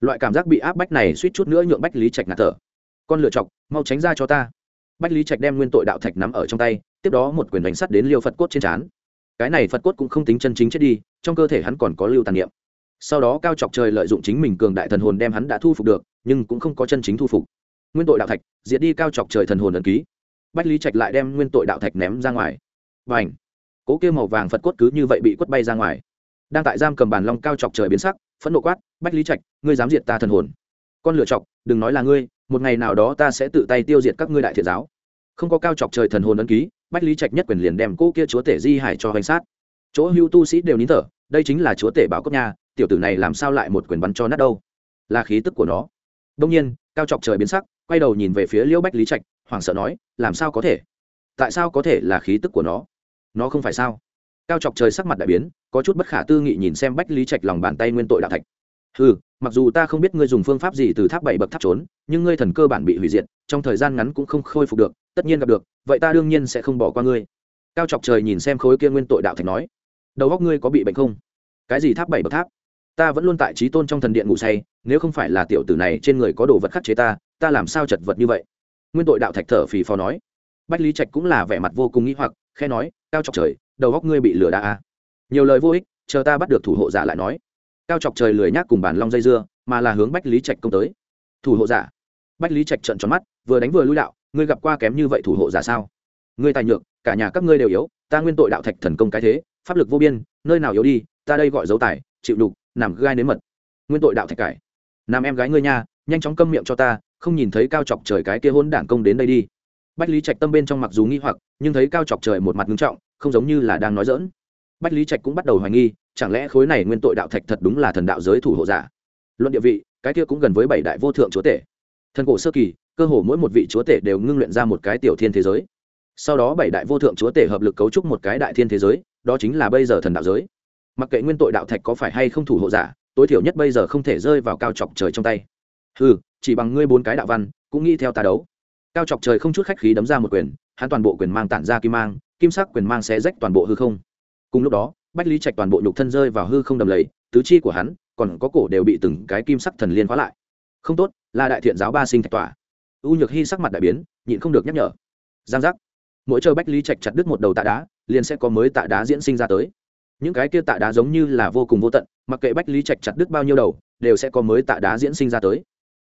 Loại cảm giác bị áp bách này suýt chút nữa nhượng bách lý trạch ngạt thở. Con lựa chọc, mau tránh ra cho ta. Bách lý trạch đem nguyên tội đạo thạch nắm ở trong tay, tiếp đó một quyền đánh sắt đến liêu phật cốt trên trán. Cái này phật cốt cũng không tính chân chính chết đi, trong cơ thể hắn còn có lưu tàn niệm sau đó cao chọc trời lợi dụng chính mình cường đại thần hồn đem hắn đã thu phục được, nhưng cũng không có chân chính thu phục. Nguyên tội đạo thạch, diệt đi cao chọc trời thần hồn ẩn ký. Bách lý trạch lại đem nguyên tội đạo thạch ném ra ngoài. Và ảnh cố kêu màu vàng phật cốt cứ như vậy bị quất bay ra ngoài. Đang tại giam cầm bàn long cao chọc trời biến sắc, phẫn nộ quát, bách lý trạch, ngươi dám diệt ta thần hồn? Con lựa chọc, đừng nói là ngươi, một ngày nào đó ta sẽ tự tay tiêu diệt các ngươi đại thiện giáo. Không có cao chọc trời thần hồn ấn ký, bách lý trạch nhất quyền liền đem cô kia chúa tể di hải cho hành sát. Chỗ hưu tu sĩ đều nín thở, đây chính là chúa tể bảo cốc nha tiểu tử này làm sao lại một quyền bắn cho nát đâu? Là khí tức của nó. Đông nhiên, cao chọc trời biến sắc, quay đầu nhìn về phía liễu bách lý trạch, hoảng sợ nói, làm sao có thể? Tại sao có thể là khí tức của nó? Nó không phải sao? Cao chọc trời sắc mặt đại biến, có chút bất khả tư nghị nhìn xem bách lý trạch lòng bàn tay nguyên tội đạo thạch. Ừ mặc dù ta không biết ngươi dùng phương pháp gì từ tháp bảy bậc tháp trốn, nhưng ngươi thần cơ bản bị hủy diệt, trong thời gian ngắn cũng không khôi phục được, tất nhiên gặp được, vậy ta đương nhiên sẽ không bỏ qua ngươi. Cao chọc trời nhìn xem khối kia nguyên tội đạo thạch nói, đầu góc ngươi có bị bệnh không? Cái gì tháp bảy bậc tháp? Ta vẫn luôn tại trí tôn trong thần điện ngủ say, nếu không phải là tiểu tử này trên người có đồ vật khắc chế ta ta làm sao chật vật như vậy? Nguyên tội đạo thạch thở phì phò nói. Bách lý trạch cũng là vẻ mặt vô cùng nghĩ hoặc khe nói, cao chọc trời, đầu góc ngươi bị lừa đá à. nhiều lời vô ích, chờ ta bắt được thủ hộ giả lại nói. Cao chọc trời lười nhác cùng bàn long dây dưa, mà là hướng bách lý trạch công tới. Thủ hộ giả? Bách lý trạch trận tròn mắt, vừa đánh vừa lui đạo, ngươi gặp qua kém như vậy thủ hộ giả sao? Ngươi tài nhược, cả nhà các ngươi đều yếu, ta nguyên tội đạo thạch thần công cái thế, pháp lực vô biên, nơi nào yếu đi, ta đây gọi dấu tài, chịu đục nằm gai nếm mật. Nguyên tội đạo thạch cải. Nam em gái ngươi nha, nhanh chóng câm miệng cho ta, không nhìn thấy cao chọc trời cái kia hôn đảng công đến đây đi. Bách lý trạch tâm bên trong mặc dù nghi hoặc, nhưng thấy cao chọc trời một mặt ngưng trọng, không giống như là đang nói dỡn bách lý trạch cũng bắt đầu hoài nghi, chẳng lẽ khối này nguyên tội đạo thạch thật đúng là thần đạo giới thủ hộ giả? Luận địa vị, cái kia cũng gần với bảy đại vô thượng chúa tể. Thần cổ sơ kỳ, cơ hồ mỗi một vị chúa tể đều ngưng luyện ra một cái tiểu thiên thế giới. Sau đó bảy đại vô thượng chúa tể hợp lực cấu trúc một cái đại thiên thế giới, đó chính là bây giờ thần đạo giới mặc kệ nguyên tội đạo thạch có phải hay không thủ hộ giả, tối thiểu nhất bây giờ không thể rơi vào cao chọc trời trong tay. Ừ chỉ bằng ngươi bốn cái đạo văn, cũng nghĩ theo ta đấu. Cao chọc trời không chút khách khí đấm ra một quyền, hắn toàn bộ quyền mang tản ra kim mang, kim sắc quyền mang sẽ rách toàn bộ hư không. Cùng lúc đó, bách lý trạch toàn bộ nhục thân rơi vào hư không đầm lầy, tứ chi của hắn, còn có cổ đều bị từng cái kim sắc thần liên khóa lại. Không tốt, là đại thiện giáo ba sinh thạch tỏa. U nhược hy sắc mặt đại biến, nhịn không được nhắc nhở. Giang giác. Mỗi chờ bách lý trạch chặt đứt một đầu tạ đá, liền sẽ có mới tạ đá diễn sinh ra tới những cái kia tạ đá giống như là vô cùng vô tận, mặc kệ bách lý trạch chặt đứt bao nhiêu đầu, đều sẽ có mới tạ đá diễn sinh ra tới.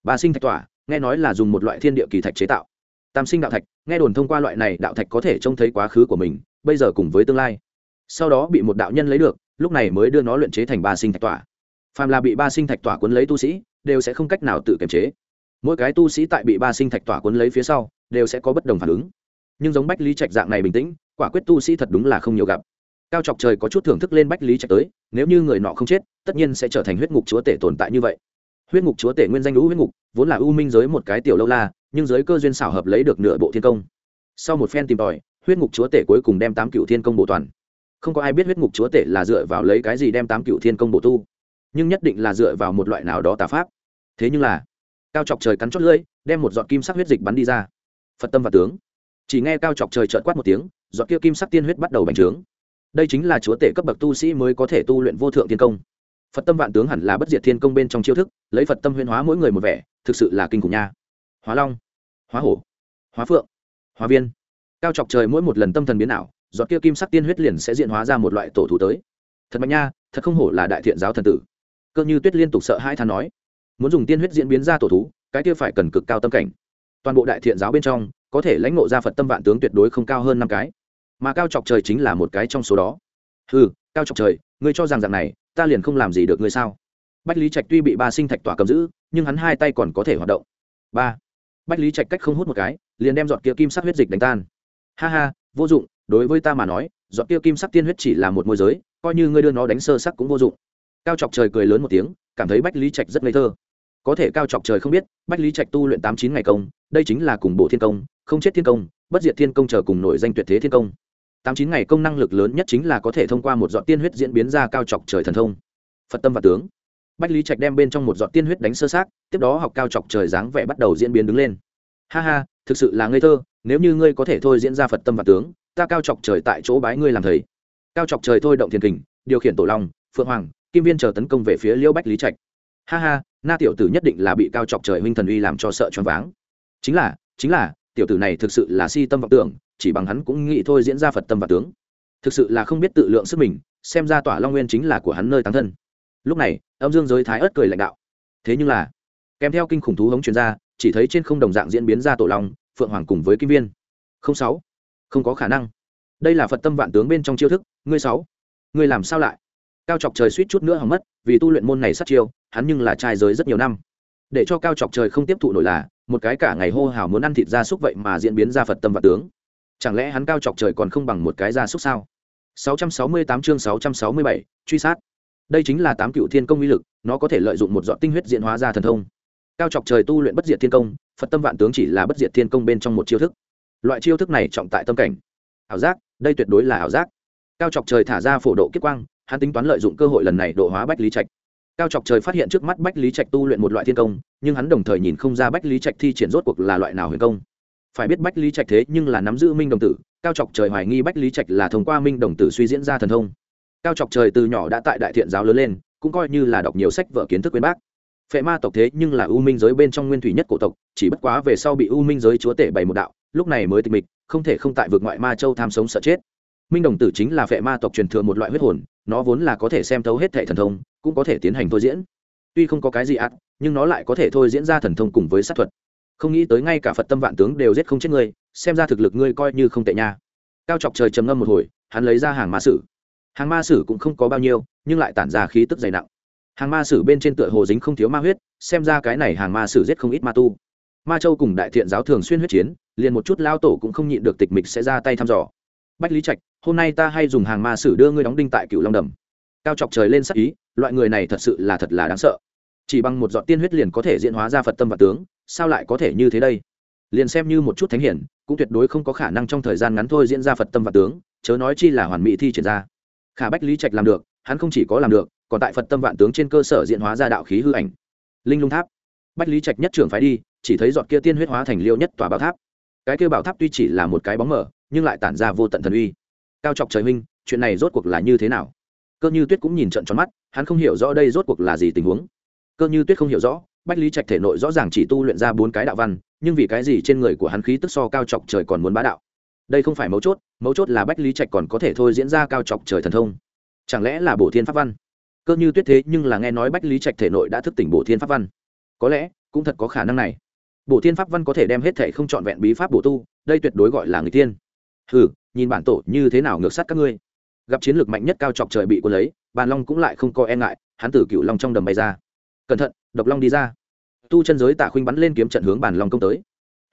Ba sinh thạch tỏa, nghe nói là dùng một loại thiên địa kỳ thạch chế tạo. Tam sinh đạo thạch, nghe đồn thông qua loại này đạo thạch có thể trông thấy quá khứ của mình, bây giờ cùng với tương lai. Sau đó bị một đạo nhân lấy được, lúc này mới đưa nó luyện chế thành ba sinh thạch tỏa. Phàm là bị ba sinh thạch tỏa cuốn lấy tu sĩ, đều sẽ không cách nào tự kiềm chế. Mỗi cái tu sĩ tại bị ba sinh thạch tỏa cuốn lấy phía sau, đều sẽ có bất đồng phản ứng. Nhưng giống bách lý trạch dạng này bình tĩnh, quả quyết tu sĩ thật đúng là không nhiều gặp cao chọc trời có chút thưởng thức lên bách lý trạch tới, nếu như người nọ không chết, tất nhiên sẽ trở thành huyết ngục chúa tể tồn tại như vậy. Huyết ngục chúa tể nguyên danh lũ huyết ngục, vốn là u minh giới một cái tiểu lâu la, nhưng giới cơ duyên xảo hợp lấy được nửa bộ thiên công. Sau một phen tìm tòi, huyết ngục chúa tể cuối cùng đem tám cựu thiên công bộ toàn. Không có ai biết huyết ngục chúa tể là dựa vào lấy cái gì đem tám cựu thiên công bộ tu, nhưng nhất định là dựa vào một loại nào đó tà pháp. Thế nhưng là, cao chọc trời cắn chót lưỡi, đem một giọt kim sắc huyết dịch bắn đi ra. Phật tâm và tướng. Chỉ nghe cao chọc trời trợn quát một tiếng, giọt kia kim sắc tiên huyết bắt đầu bành trướng đây chính là chúa tể cấp bậc tu sĩ mới có thể tu luyện vô thượng thiên công. Phật tâm vạn tướng hẳn là bất diệt thiên công bên trong chiêu thức, lấy phật tâm huyên hóa mỗi người một vẻ, thực sự là kinh khủng nha. Hóa long, hóa hổ, hóa phượng, hóa viên. Cao chọc trời mỗi một lần tâm thần biến ảo, giọt kia kim sắc tiên huyết liền sẽ diện hóa ra một loại tổ thủ tới. Thật mạnh nha, thật không hổ là đại thiện giáo thần tử. Cơ như tuyết liên tục sợ hai than nói, muốn dùng tiên huyết diễn biến ra tổ thú, cái kia phải cần cực cao tâm cảnh. Toàn bộ đại thiện giáo bên trong, có thể lãnh ngộ ra phật tâm vạn tướng tuyệt đối không cao hơn năm cái mà cao chọc trời chính là một cái trong số đó. Ừ cao chọc trời, ngươi cho rằng rằng này, ta liền không làm gì được ngươi sao? Bách lý trạch tuy bị ba sinh thạch tỏa cầm giữ, nhưng hắn hai tay còn có thể hoạt động. Ba. Bách lý trạch cách không hút một cái, liền đem dọn kia kim sắc huyết dịch đánh tan. Ha ha, vô dụng, đối với ta mà nói dọn kia kim sắc tiên huyết chỉ là một môi giới, coi như ngươi đưa nó đánh sơ sắc cũng vô dụng. Cao chọc trời cười lớn một tiếng, cảm thấy bách lý trạch rất ngây thơ. Có thể cao chọc trời không biết, bách lý trạch tu luyện tám chín ngày công, đây chính là cùng bộ thiên công, không chết thiên công, bất diệt thiên công chờ cùng nổi danh tuyệt thế thiên công tám chín ngày công năng lực lớn nhất chính là có thể thông qua một giọt tiên huyết diễn biến ra cao chọc trời thần thông. Phật tâm và tướng. Bách lý trạch đem bên trong một giọt tiên huyết đánh sơ sát tiếp đó học cao chọc trời dáng vẻ bắt đầu diễn biến đứng lên. Ha ha, thực sự là ngây thơ, nếu như ngươi có thể thôi diễn ra phật tâm và tướng, ta cao chọc trời tại chỗ bái ngươi làm thầy. Cao chọc trời thôi động thiền kình, điều khiển tổ long, phượng hoàng, kim viên chờ tấn công về phía liễu bách lý trạch. Ha ha, na tiểu tử nhất định là bị cao chọc trời huynh thần uy làm cho sợ choáng váng. Chính là chính là, tiểu tử này thực sự là si tâm vọng tưởng chỉ bằng hắn cũng nghĩ thôi diễn ra phật tâm và tướng. Thực sự là không biết tự lượng sức mình, xem ra tỏa long nguyên chính là của hắn nơi tán thân. Lúc này, âm dương giới thái ớt cười lãnh đạo. Thế nhưng là, kèm theo kinh khủng thú hống chuyên gia chỉ thấy trên không đồng dạng diễn biến ra tổ long, phượng hoàng cùng với kim viên. Không sáu. Không có khả năng. Đây là phật tâm vạn tướng bên trong chiêu thức, ngươi sáu. Ngươi làm sao lại? Cao chọc trời suýt chút nữa hỏng mất, vì tu luyện môn này sát chiêu, hắn nhưng là trai giới rất nhiều năm. Để cho cao chọc trời không tiếp thụ nổi là, một cái cả ngày hô hào muốn ăn thịt ra súc vậy mà diễn biến ra phật tâm vạn tướng chẳng lẽ hắn cao chọc trời còn không bằng một cái gia súc sao? 668 chương 667, truy sát. Đây chính là tám cựu thiên công uy lực nó có thể lợi dụng một dọn tinh huyết diễn hóa ra thần thông. Cao chọc trời tu luyện bất diệt thiên công phật tâm vạn tướng chỉ là bất diệt thiên công bên trong một chiêu thức. Loại chiêu thức này trọng tại tâm cảnh. Ảo giác đây tuyệt đối là ảo giác. Cao chọc trời thả ra phổ độ kiếp quang hắn tính toán lợi dụng cơ hội lần này độ hóa bách lý trạch. Cao chọc trời phát hiện trước mắt bách lý trạch tu luyện một loại thiên công nhưng hắn đồng thời nhìn không ra bách lý trạch thi triển rốt cuộc là loại nào huyền công phải biết bách lý trạch thế nhưng là nắm giữ minh đồng tử, cao chọc trời hoài nghi bách lý trạch là thông qua minh đồng tử suy diễn ra thần thông. Cao chọc trời từ nhỏ đã tại đại thiện giáo lớn lên, cũng coi như là đọc nhiều sách vở kiến thức quyên bác. Phệ ma tộc thế nhưng là u minh giới bên trong nguyên thủy nhất cổ tộc, chỉ bất quá về sau bị u minh giới chúa tể bày một đạo, lúc này mới tịch mịch, không thể không tại vượt ngoại ma châu tham sống sợ chết. Minh đồng tử chính là phệ ma tộc truyền thừa một loại huyết hồn, nó vốn là có thể xem thấu hết thệ thần thông, cũng có thể tiến hành thôi diễn. Tuy không có cái gì ác, nhưng nó lại có thể thôi diễn ra thần thông cùng với sát thuật không nghĩ tới ngay cả phật tâm vạn tướng đều giết không chết ngươi, xem ra thực lực ngươi coi như không tệ nha. Cao chọc trời trầm ngâm một hồi, hắn lấy ra hàng ma sử. Hàng ma sử cũng không có bao nhiêu, nhưng lại tản ra khí tức dày nặng. Hàng ma sử bên trên tựa hồ dính không thiếu ma huyết, xem ra cái này hàng ma sử giết không ít ma tu. Ma châu cùng đại thiện giáo thường xuyên huyết chiến, liền một chút lao tổ cũng không nhịn được tịch mịch sẽ ra tay thăm dò. Bách lý trạch, hôm nay ta hay dùng hàng ma sử đưa ngươi đóng đinh tại cựu long đầm. Cao chọc trời lên sắc ý, loại người này thật sự là thật là đáng sợ chỉ bằng một giọt tiên huyết liền có thể diễn hóa ra phật tâm và tướng sao lại có thể như thế đây? Liền xem như một chút thánh hiển cũng tuyệt đối không có khả năng trong thời gian ngắn thôi diễn ra phật tâm và tướng chớ nói chi là hoàn mỹ thi triển ra. Khả bách lý trạch làm được hắn không chỉ có làm được còn tại phật tâm vạn tướng trên cơ sở diễn hóa ra đạo khí hư ảnh. Linh lung tháp. Bách lý trạch nhất trưởng phái đi chỉ thấy giọt kia tiên huyết hóa thành liêu nhất tòa bảo tháp. Cái kia bảo tháp tuy chỉ là một cái bóng mở nhưng lại tản ra vô tận thần uy. Cao chọc trời minh, chuyện này rốt cuộc là như thế nào? Cơ như tuyết cũng nhìn trận tròn mắt hắn không hiểu rõ đây rốt cuộc là gì tình huống cơ như tuyết không hiểu rõ, bách lý trạch thể nội rõ ràng chỉ tu luyện ra bốn cái đạo văn, nhưng vì cái gì trên người của hắn khí tức so cao chọc trời còn muốn bá đạo? Đây không phải mấu chốt mấu chốt là bách lý trạch còn có thể thôi diễn ra cao chọc trời thần thông. Chẳng lẽ là bổ thiên pháp văn? Cơ như tuyết thế nhưng là nghe nói bách lý trạch thể nội đã thức tỉnh bổ thiên pháp văn. Có lẽ, cũng thật có khả năng này. Bổ thiên pháp văn có thể đem hết thể không trọn vẹn bí pháp bổ tu, đây tuyệt đối gọi là người tiên hừ, nhìn bản tổ như thế nào ngược sát các ngươi. Gặp chiến lược mạnh nhất cao chọc trời bị quân lấy, bàn long cũng lại không có e ngại, hắn tử cựu long trong đầm bay ra cẩn thận, độc long đi ra. Tu chân giới tạ khuynh bắn lên kiếm trận hướng bàn long công tới.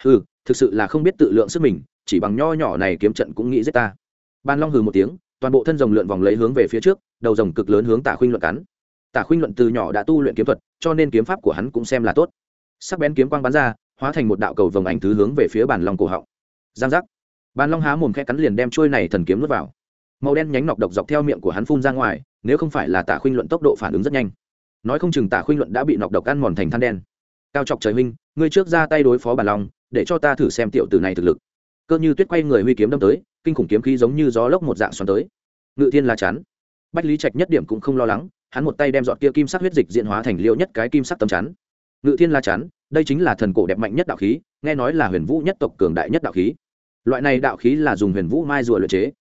Hừ, thực sự là không biết tự lượng sức mình, chỉ bằng nho nhỏ này kiếm trận cũng nghĩ giết ta. Bàn long hừ một tiếng, toàn bộ thân rồng lượn vòng lấy hướng về phía trước, đầu rồng cực lớn hướng tạ khuynh luận cắn. Tạ khuynh luận từ nhỏ đã tu luyện kiếm thuật, cho nên kiếm pháp của hắn cũng xem là tốt. Sắc bén kiếm quang bắn ra, hóa thành một đạo cầu vồng ảnh thứ hướng về phía bàn long cổ họng. Giang giác. Bàn long há mồm khe cắn liền đem trôi này thần kiếm nuốt vào. Màu đen nhánh nọc độc dọc theo miệng của hắn phun ra ngoài, nếu không phải là tạ khuynh luận tốc độ phản ứng rất nhanh nói không chừng tả khuynh luận đã bị nọc độc ăn mòn thành than đen. Cao chọc trời huynh, ngươi trước ra tay đối phó bản long, để cho ta thử xem tiểu tử này thực lực. Cơ như tuyết quay người huy kiếm đâm tới, kinh khủng kiếm khí giống như gió lốc một dạng xoắn tới. Ngự thiên la chắn bách lý trạch nhất điểm cũng không lo lắng, hắn một tay đem dọn kia kim sắc huyết dịch diện hóa thành liêu nhất cái kim sắc tầm chắn. Ngự thiên la chắn đây chính là thần cổ đẹp mạnh nhất đạo khí, nghe nói là huyền vũ nhất tộc cường đại nhất đạo khí. Loại này đạo khí là dùng huyền vũ mai rùa luyện chế,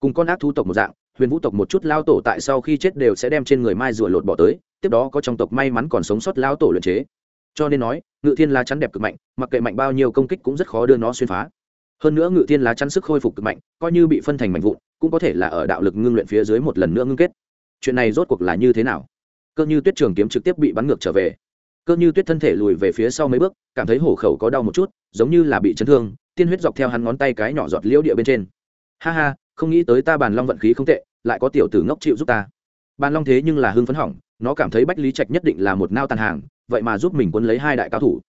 cùng con ác thu tộc một dạng huyền vũ tộc một chút lao tổ tại sau khi chết đều sẽ đem trên người mai rùa lột bỏ tới, tiếp đó có trong tộc may mắn còn sống sót lao tổ luyện chế. Cho nên nói, ngự thiên lá chắn đẹp cực mạnh, mặc kệ mạnh bao nhiêu công kích cũng rất khó đưa nó xuyên phá. Hơn nữa ngự thiên lá chắn sức khôi phục cực mạnh, coi như bị phân thành mạnh vụn, cũng có thể là ở đạo lực ngưng luyện phía dưới một lần nữa ngưng kết. Chuyện này rốt cuộc là như thế nào? Cơ như tuyết trường kiếm trực tiếp bị bắn ngược trở về. Cơ như tuyết thân thể lùi về phía sau mấy bước, cảm thấy hổ khẩu có đau một chút, giống như là bị chấn thương, tiên huyết dọc theo hắn ngón tay cái nhỏ giọt liễu địa bên trên. Ha ha, không nghĩ tới ta bàn long vận khí không tệ lại có tiểu tử ngốc chịu giúp ta. Bàn long thế nhưng là hưng phấn hỏng, nó cảm thấy bách lý trạch nhất định là một nao tàn hàng, vậy mà giúp mình quân lấy hai đại cao thủ.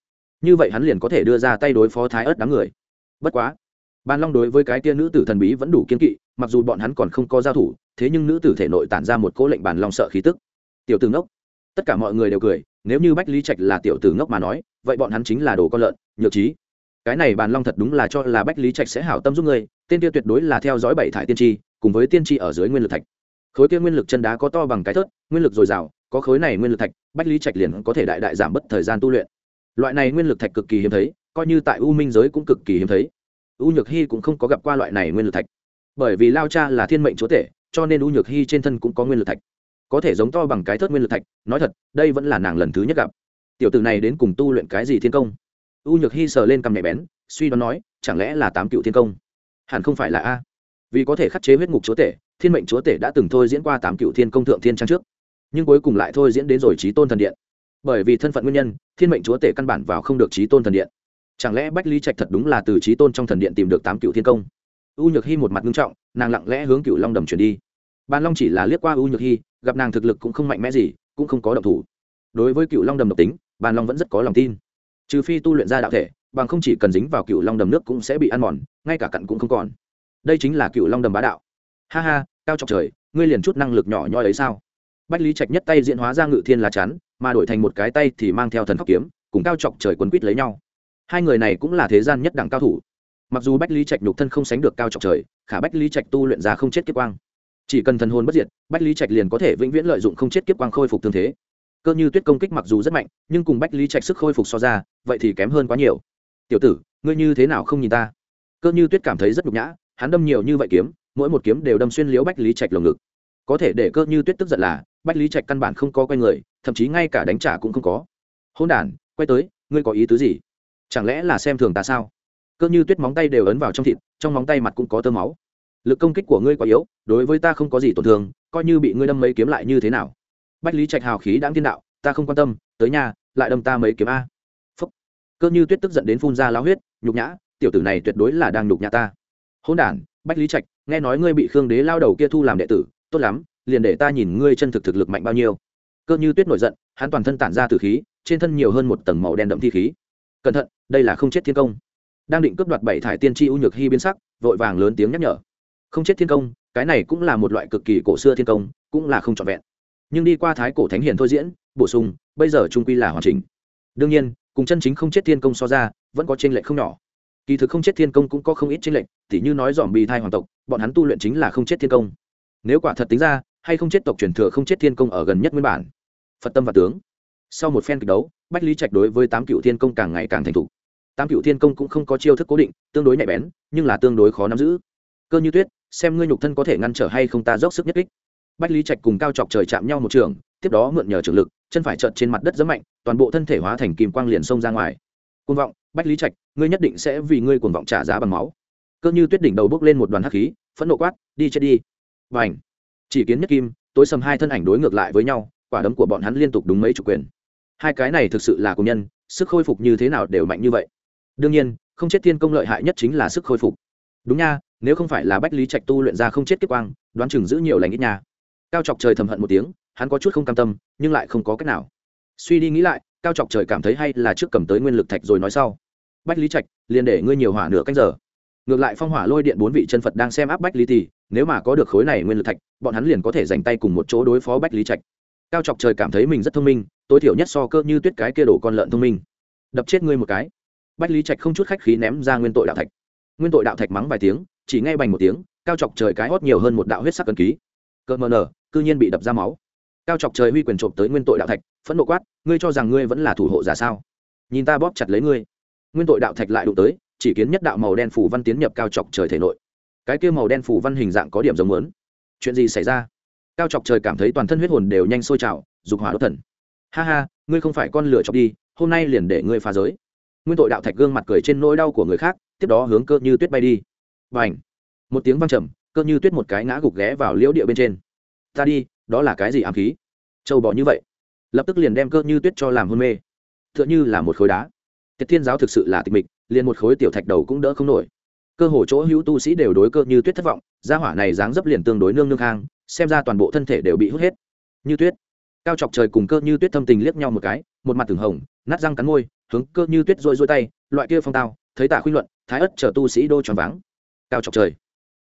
Như vậy hắn liền có thể đưa ra tay đối phó thái ớt đám người. Bất quá, bàn long đối với cái tia nữ tử thần bí vẫn đủ kiên kỵ, mặc dù bọn hắn còn không có giao thủ, thế nhưng nữ tử thể nội tản ra một cố lệnh bàn long sợ khí tức. Tiểu tử ngốc. Tất cả mọi người đều cười, nếu như bách lý trạch là tiểu tử ngốc mà nói, vậy bọn hắn chính là đồ con lợn, nhược trí. Cái này bàn long thật đúng là cho là bách lý trạch sẽ hảo tâm giúp ngươi tên kia tuyệt đối là theo dõi bảy thải tiên tri cùng với tiên tri ở dưới nguyên lực thạch. Khối kia nguyên lực chân đá có to bằng cái thớt, nguyên lực dồi dào, có khối này nguyên lực thạch, bách lý trạch liền có thể đại đại giảm bớt thời gian tu luyện. Loại này nguyên lực thạch cực kỳ hiếm thấy, coi như tại u minh giới cũng cực kỳ hiếm thấy. U nhược hy cũng không có gặp qua loại này nguyên lực thạch. Bởi vì lao cha là thiên mệnh chúa tể, cho nên u nhược hy trên thân cũng có nguyên lực thạch. Có thể giống to bằng cái thớt nguyên lực thạch, nói thật, đây vẫn là nàng lần thứ nhất gặp. Tiểu tử này đến cùng tu luyện cái gì thiên công? U nhược hy sờ lên cằm nhạy bén, suy đoán nói, chẳng lẽ là tám cựu thiên công? Hẳn không phải là a vì có thể khắc chế huyết ngục chúa tể, thiên mệnh chúa tể đã từng thôi diễn qua tám cựu thiên công thượng thiên trang trước, nhưng cuối cùng lại thôi diễn đến rồi trí tôn thần điện. Bởi vì thân phận nguyên nhân, thiên mệnh chúa tể căn bản vào không được trí tôn thần điện. Chẳng lẽ bách lý trạch thật đúng là từ trí tôn trong thần điện tìm được tám cựu thiên công? U nhược hy một mặt nghiêm trọng, nàng lặng lẽ hướng cựu long đầm chuyển đi. Ban long chỉ là liếc qua u nhược hy gặp nàng thực lực cũng không mạnh mẽ gì, cũng không có độc thủ. Đối với cựu long đầm độc tính ban long vẫn rất có lòng tin. Trừ phi tu luyện ra đạo thể, bằng không chỉ cần dính vào cựu long đầm nước cũng sẽ bị ăn mòn, ngay cả cặn cũng không còn đây chính là cựu long đầm bá đạo. Ha ha, cao trọc trời, ngươi liền chút năng lực nhỏ nhoi ấy sao? Bách lý trạch nhất tay diễn hóa ra ngự thiên lá chắn, mà đổi thành một cái tay thì mang theo thần khóc kiếm, cùng cao trọc trời quấn quýt lấy nhau. Hai người này cũng là thế gian nhất đẳng cao thủ. Mặc dù bách lý trạch nhục thân không sánh được cao trọc trời, khả bách lý trạch tu luyện ra không chết kiếp quang. Chỉ cần thần hồn bất diệt, bách lý trạch liền có thể vĩnh viễn lợi dụng không chết kiếp quang khôi phục tương thế. Cơ như tuyết công kích mặc dù rất mạnh, nhưng cùng bách lý trạch sức khôi phục so ra, vậy thì kém hơn quá nhiều. Tiểu tử, ngươi như thế nào không nhìn ta? Cơ như tuyết cảm thấy rất nhục nhã hắn đâm nhiều như vậy kiếm, mỗi một kiếm đều đâm xuyên liếu bách lý trạch lồng ngực. Có thể để cơ như tuyết tức giận là, bách lý trạch căn bản không có quay người, thậm chí ngay cả đánh trả cũng không có. Hôn đ quay tới, ngươi có ý tứ gì? Chẳng lẽ là xem thường ta sao? Cơ như tuyết móng tay đều ấn vào trong thịt, trong móng tay mặt cũng có tơ máu. Lực công kích của ngươi quá yếu, đối với ta không có gì tổn thương, coi như bị ngươi đâm mấy kiếm lại như thế nào? Bách lý trạch hào khí đáng thiên đạo, ta không quan tâm, tới nhà, lại đâm ta mấy kiếm a. Phúc. Cơ như tuyết tức giận đến phun ra lao huyết, nhục nhã, tiểu tử này tuyệt đối là đang nhục nhã ta hôn đản, bách lý trạch, nghe nói ngươi bị khương đế lao đầu kia thu làm đệ tử, tốt lắm, liền để ta nhìn ngươi chân thực thực lực mạnh bao nhiêu. Cơ như tuyết nổi giận, hắn toàn thân tản ra từ khí, trên thân nhiều hơn một tầng màu đen đậm thi khí. Cẩn thận, đây là không chết thiên công. Đang định cướp đoạt bảy thải tiên tri u nhược hy biến sắc, vội vàng lớn tiếng nhắc nhở. Không chết thiên công, cái này cũng là một loại cực kỳ cổ xưa thiên công, cũng là không trọn vẹn. Nhưng đi qua thái cổ thánh hiền thôi diễn, bổ sung, bây giờ trung quy là hoàn chỉnh. Đương nhiên, cùng chân chính không chết thiên công so ra, vẫn có tranh lệch không nhỏ kỳ thực không chết thiên công cũng có không ít tranh lệch, tỉ như nói dòm bì thai hoàng tộc, bọn hắn tu luyện chính là không chết thiên công. Nếu quả thật tính ra, hay không chết tộc truyền thừa không chết thiên công ở gần nhất nguyên bản. Phật tâm và tướng. Sau một phen kịch đấu, bách lý trạch đối với tám cựu thiên công càng ngày càng thành thục. Tám cựu thiên công cũng không có chiêu thức cố định, tương đối nhạy bén, nhưng là tương đối khó nắm giữ. Cơ như tuyết, xem ngươi nhục thân có thể ngăn trở hay không ta dốc sức nhất kích. Bách lý trạch cùng cao chọc trời chạm nhau một trường, tiếp đó mượn nhờ trường lực, chân phải trợt trên mặt đất rất mạnh, toàn bộ thân thể hóa thành kim quang liền xông ra ngoài. Côn vọng, bách lý trạch ngươi nhất định sẽ vì ngươi cuồng vọng trả giá bằng máu. Cơ như tuyết đỉnh đầu bước lên một đoàn hắc khí, phẫn nộ quát, đi chết đi. Và ảnh chỉ kiến nhất kim, tối sầm hai thân ảnh đối ngược lại với nhau, quả đấm của bọn hắn liên tục đúng mấy chủ quyền. Hai cái này thực sự là công nhân, sức khôi phục như thế nào đều mạnh như vậy. Đương nhiên, không chết thiên công lợi hại nhất chính là sức khôi phục. Đúng nha, nếu không phải là bách lý trạch tu luyện ra không chết kết quang, đoán chừng giữ nhiều lành ít nha. Cao chọc trời thầm hận một tiếng, hắn có chút không cam tâm, nhưng lại không có cách nào. Suy đi nghĩ lại, cao chọc trời cảm thấy hay là trước cầm tới nguyên lực thạch rồi nói sau bách lý trạch, liền để ngươi nhiều hỏa nửa canh giờ. Ngược lại phong hỏa lôi điện bốn vị chân phật đang xem áp bách lý thì nếu mà có được khối này nguyên lực thạch, bọn hắn liền có thể dành tay cùng một chỗ đối phó bách lý trạch. Cao chọc trời cảm thấy mình rất thông minh, tối thiểu nhất so cơ như tuyết cái kia đổ con lợn thông minh. Đập chết ngươi một cái. Bách lý trạch không chút khách khí ném ra nguyên tội đạo thạch. Nguyên tội đạo thạch mắng vài tiếng, chỉ nghe bành một tiếng, cao chọc trời cái hót nhiều hơn một đạo huyết sắc cân ký. Cợt mờ nở, cư nhiên bị đập ra máu. Cao chọc trời huy quyền trộm tới nguyên tội đạo thạch, phẫn nộ quát, ngươi cho rằng ngươi vẫn là thủ hộ giả sao? Nhìn ta bóp chặt lấy ngươi nguyên tội đạo thạch lại đụng tới, chỉ kiến nhất đạo màu đen phủ văn tiến nhập cao chọc trời thể nội. Cái kia màu đen phủ văn hình dạng có điểm giống lớn chuyện gì xảy ra? Cao chọc trời cảm thấy toàn thân huyết hồn đều nhanh sôi trào, dục hỏa đốt thần. Ha ha, ngươi không phải con lửa chọc đi, hôm nay liền để ngươi phá giới. Nguyên tội đạo thạch gương mặt cười trên nỗi đau của người khác, tiếp đó hướng cơ như tuyết bay đi. Và h một tiếng văng trầm, cơ như tuyết một cái ngã gục ghé vào liễu địa bên trên. Ta đi, đó là cái gì ám khí? Châu bỏ như vậy. Lập tức liền đem cơ như tuyết cho làm hôn mê. T h ư ợ n h ư là một khối đá tiết thiên giáo thực sự là tịch mịch, liền một khối tiểu thạch đầu cũng đỡ không nổi. Cơ hồ chỗ hữu tu sĩ đều đối cơ như tuyết thất vọng, gia hỏa này dáng dấp liền tương đối nương nương khang, xem ra toàn bộ thân thể đều bị hút hết. Như tuyết. Cao chọc trời cùng cơ như tuyết thâm tình liếc nhau một cái, một mặt từng hồng, nát răng cắn môi, hướng cơ như tuyết rôi rôi tay, loại kia phong tao, thấy tạ khuyên luận, thái ất chờ tu sĩ đô tròn váng. Cao chọc trời.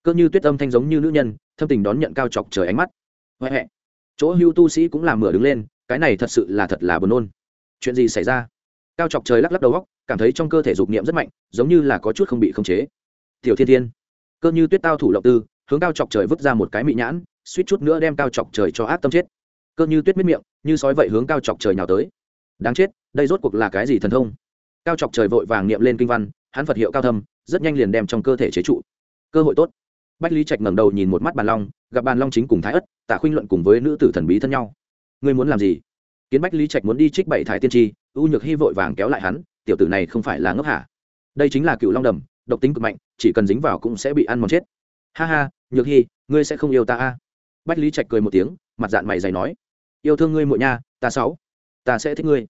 Cơ như tuyết âm thanh giống như nữ nhân, thâm tình đón nhận cao chọc trời ánh mắt. Huệ huệ chỗ hưu tu sĩ cũng làm mửa đứng lên, cái này thật sự là thật là buồn nôn. Chuyện gì xảy ra? Cao chọc trời lắc lắc đầu góc, cảm thấy trong cơ thể dục niệm rất mạnh, giống như là có chút không bị khống chế. Tiểu thiên thiên, cơ như tuyết tao thủ lộng tư, hướng cao chọc trời vứt ra một cái mị nhãn, suýt chút nữa đem cao chọc trời cho ác tâm chết. Cơ như tuyết miết miệng, như sói vậy hướng cao chọc trời nhào tới. Đáng chết, đây rốt cuộc là cái gì thần thông? Cao chọc trời vội vàng niệm lên kinh văn, hắn phật hiệu cao thâm, rất nhanh liền đem trong cơ thể chế trụ. Cơ hội tốt. Bách lý trạch ngẩng đầu nhìn một mắt bàn long, gặp bàn long chính cùng thái ất, tạ khuynh luận cùng với nữ tử thần bí thân nhau. Ngươi muốn làm gì? Kiến bách lý trạch muốn đi trích bảy thải tiên tri U nhược hy vội vàng kéo lại hắn, tiểu tử này không phải là ngốc hả? Đây chính là cựu long đầm, độc tính cực mạnh, chỉ cần dính vào cũng sẽ bị ăn mòn chết. Ha ha, nhược hy ngươi sẽ không yêu ta a? Bách lý trạch cười một tiếng, mặt dạng mày dày nói, yêu thương ngươi muội nha, ta sáu, ta sẽ thích ngươi.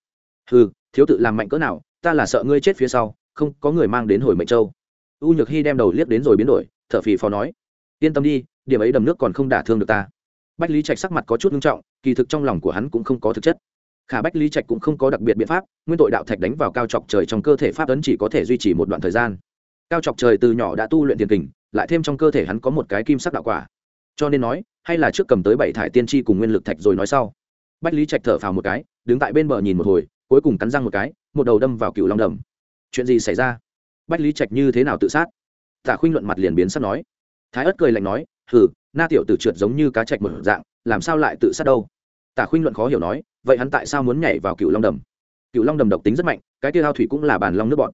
Ừ thiếu tự làm mạnh cỡ nào, ta là sợ ngươi chết phía sau, không có người mang đến hồi mệnh châu. U nhược hy đem đầu liếc đến rồi biến đổi t h ở phì phò nói, yên tâm đi, điểm ấy đầm nước còn không đả thương được ta. Bách lý trạch sắc mặt có chút nghiêm trọng, kỳ thực trong lòng của hắn cũng không có thực chất khả bách lý trạch cũng không có đặc biệt biện pháp, nguyên tội đạo thạch đánh vào cao chọc trời trong cơ thể pháp ấn chỉ có thể duy trì một đoạn thời gian. Cao chọc trời từ nhỏ đã tu luyện tiền kình, lại thêm trong cơ thể hắn có một cái kim sắc đạo quả. Cho nên nói, hay là trước cầm tới bảy thải tiên tri cùng nguyên lực thạch rồi nói sau. Bách lý trạch thở phào một cái, đứng tại bên bờ nhìn một hồi, cuối cùng cắn răng một cái, một đầu đâm vào cựu long đầm. Chuyện gì xảy ra? Bách lý trạch như thế nào tự sát? Tả khuynh luận mặt liền biến sắp nói. Thái ất cười lạnh nói, hừ, na tiểu tử trượt giống như cá trạch một dạng, làm sao lại tự sát đâu? Tả khuynh luận khó hiểu nói vậy hắn tại sao muốn nhảy vào cựu long đầm? Cựu long đầm độc tính rất mạnh, cái tiêu hao thủy cũng là bàn long nước bọn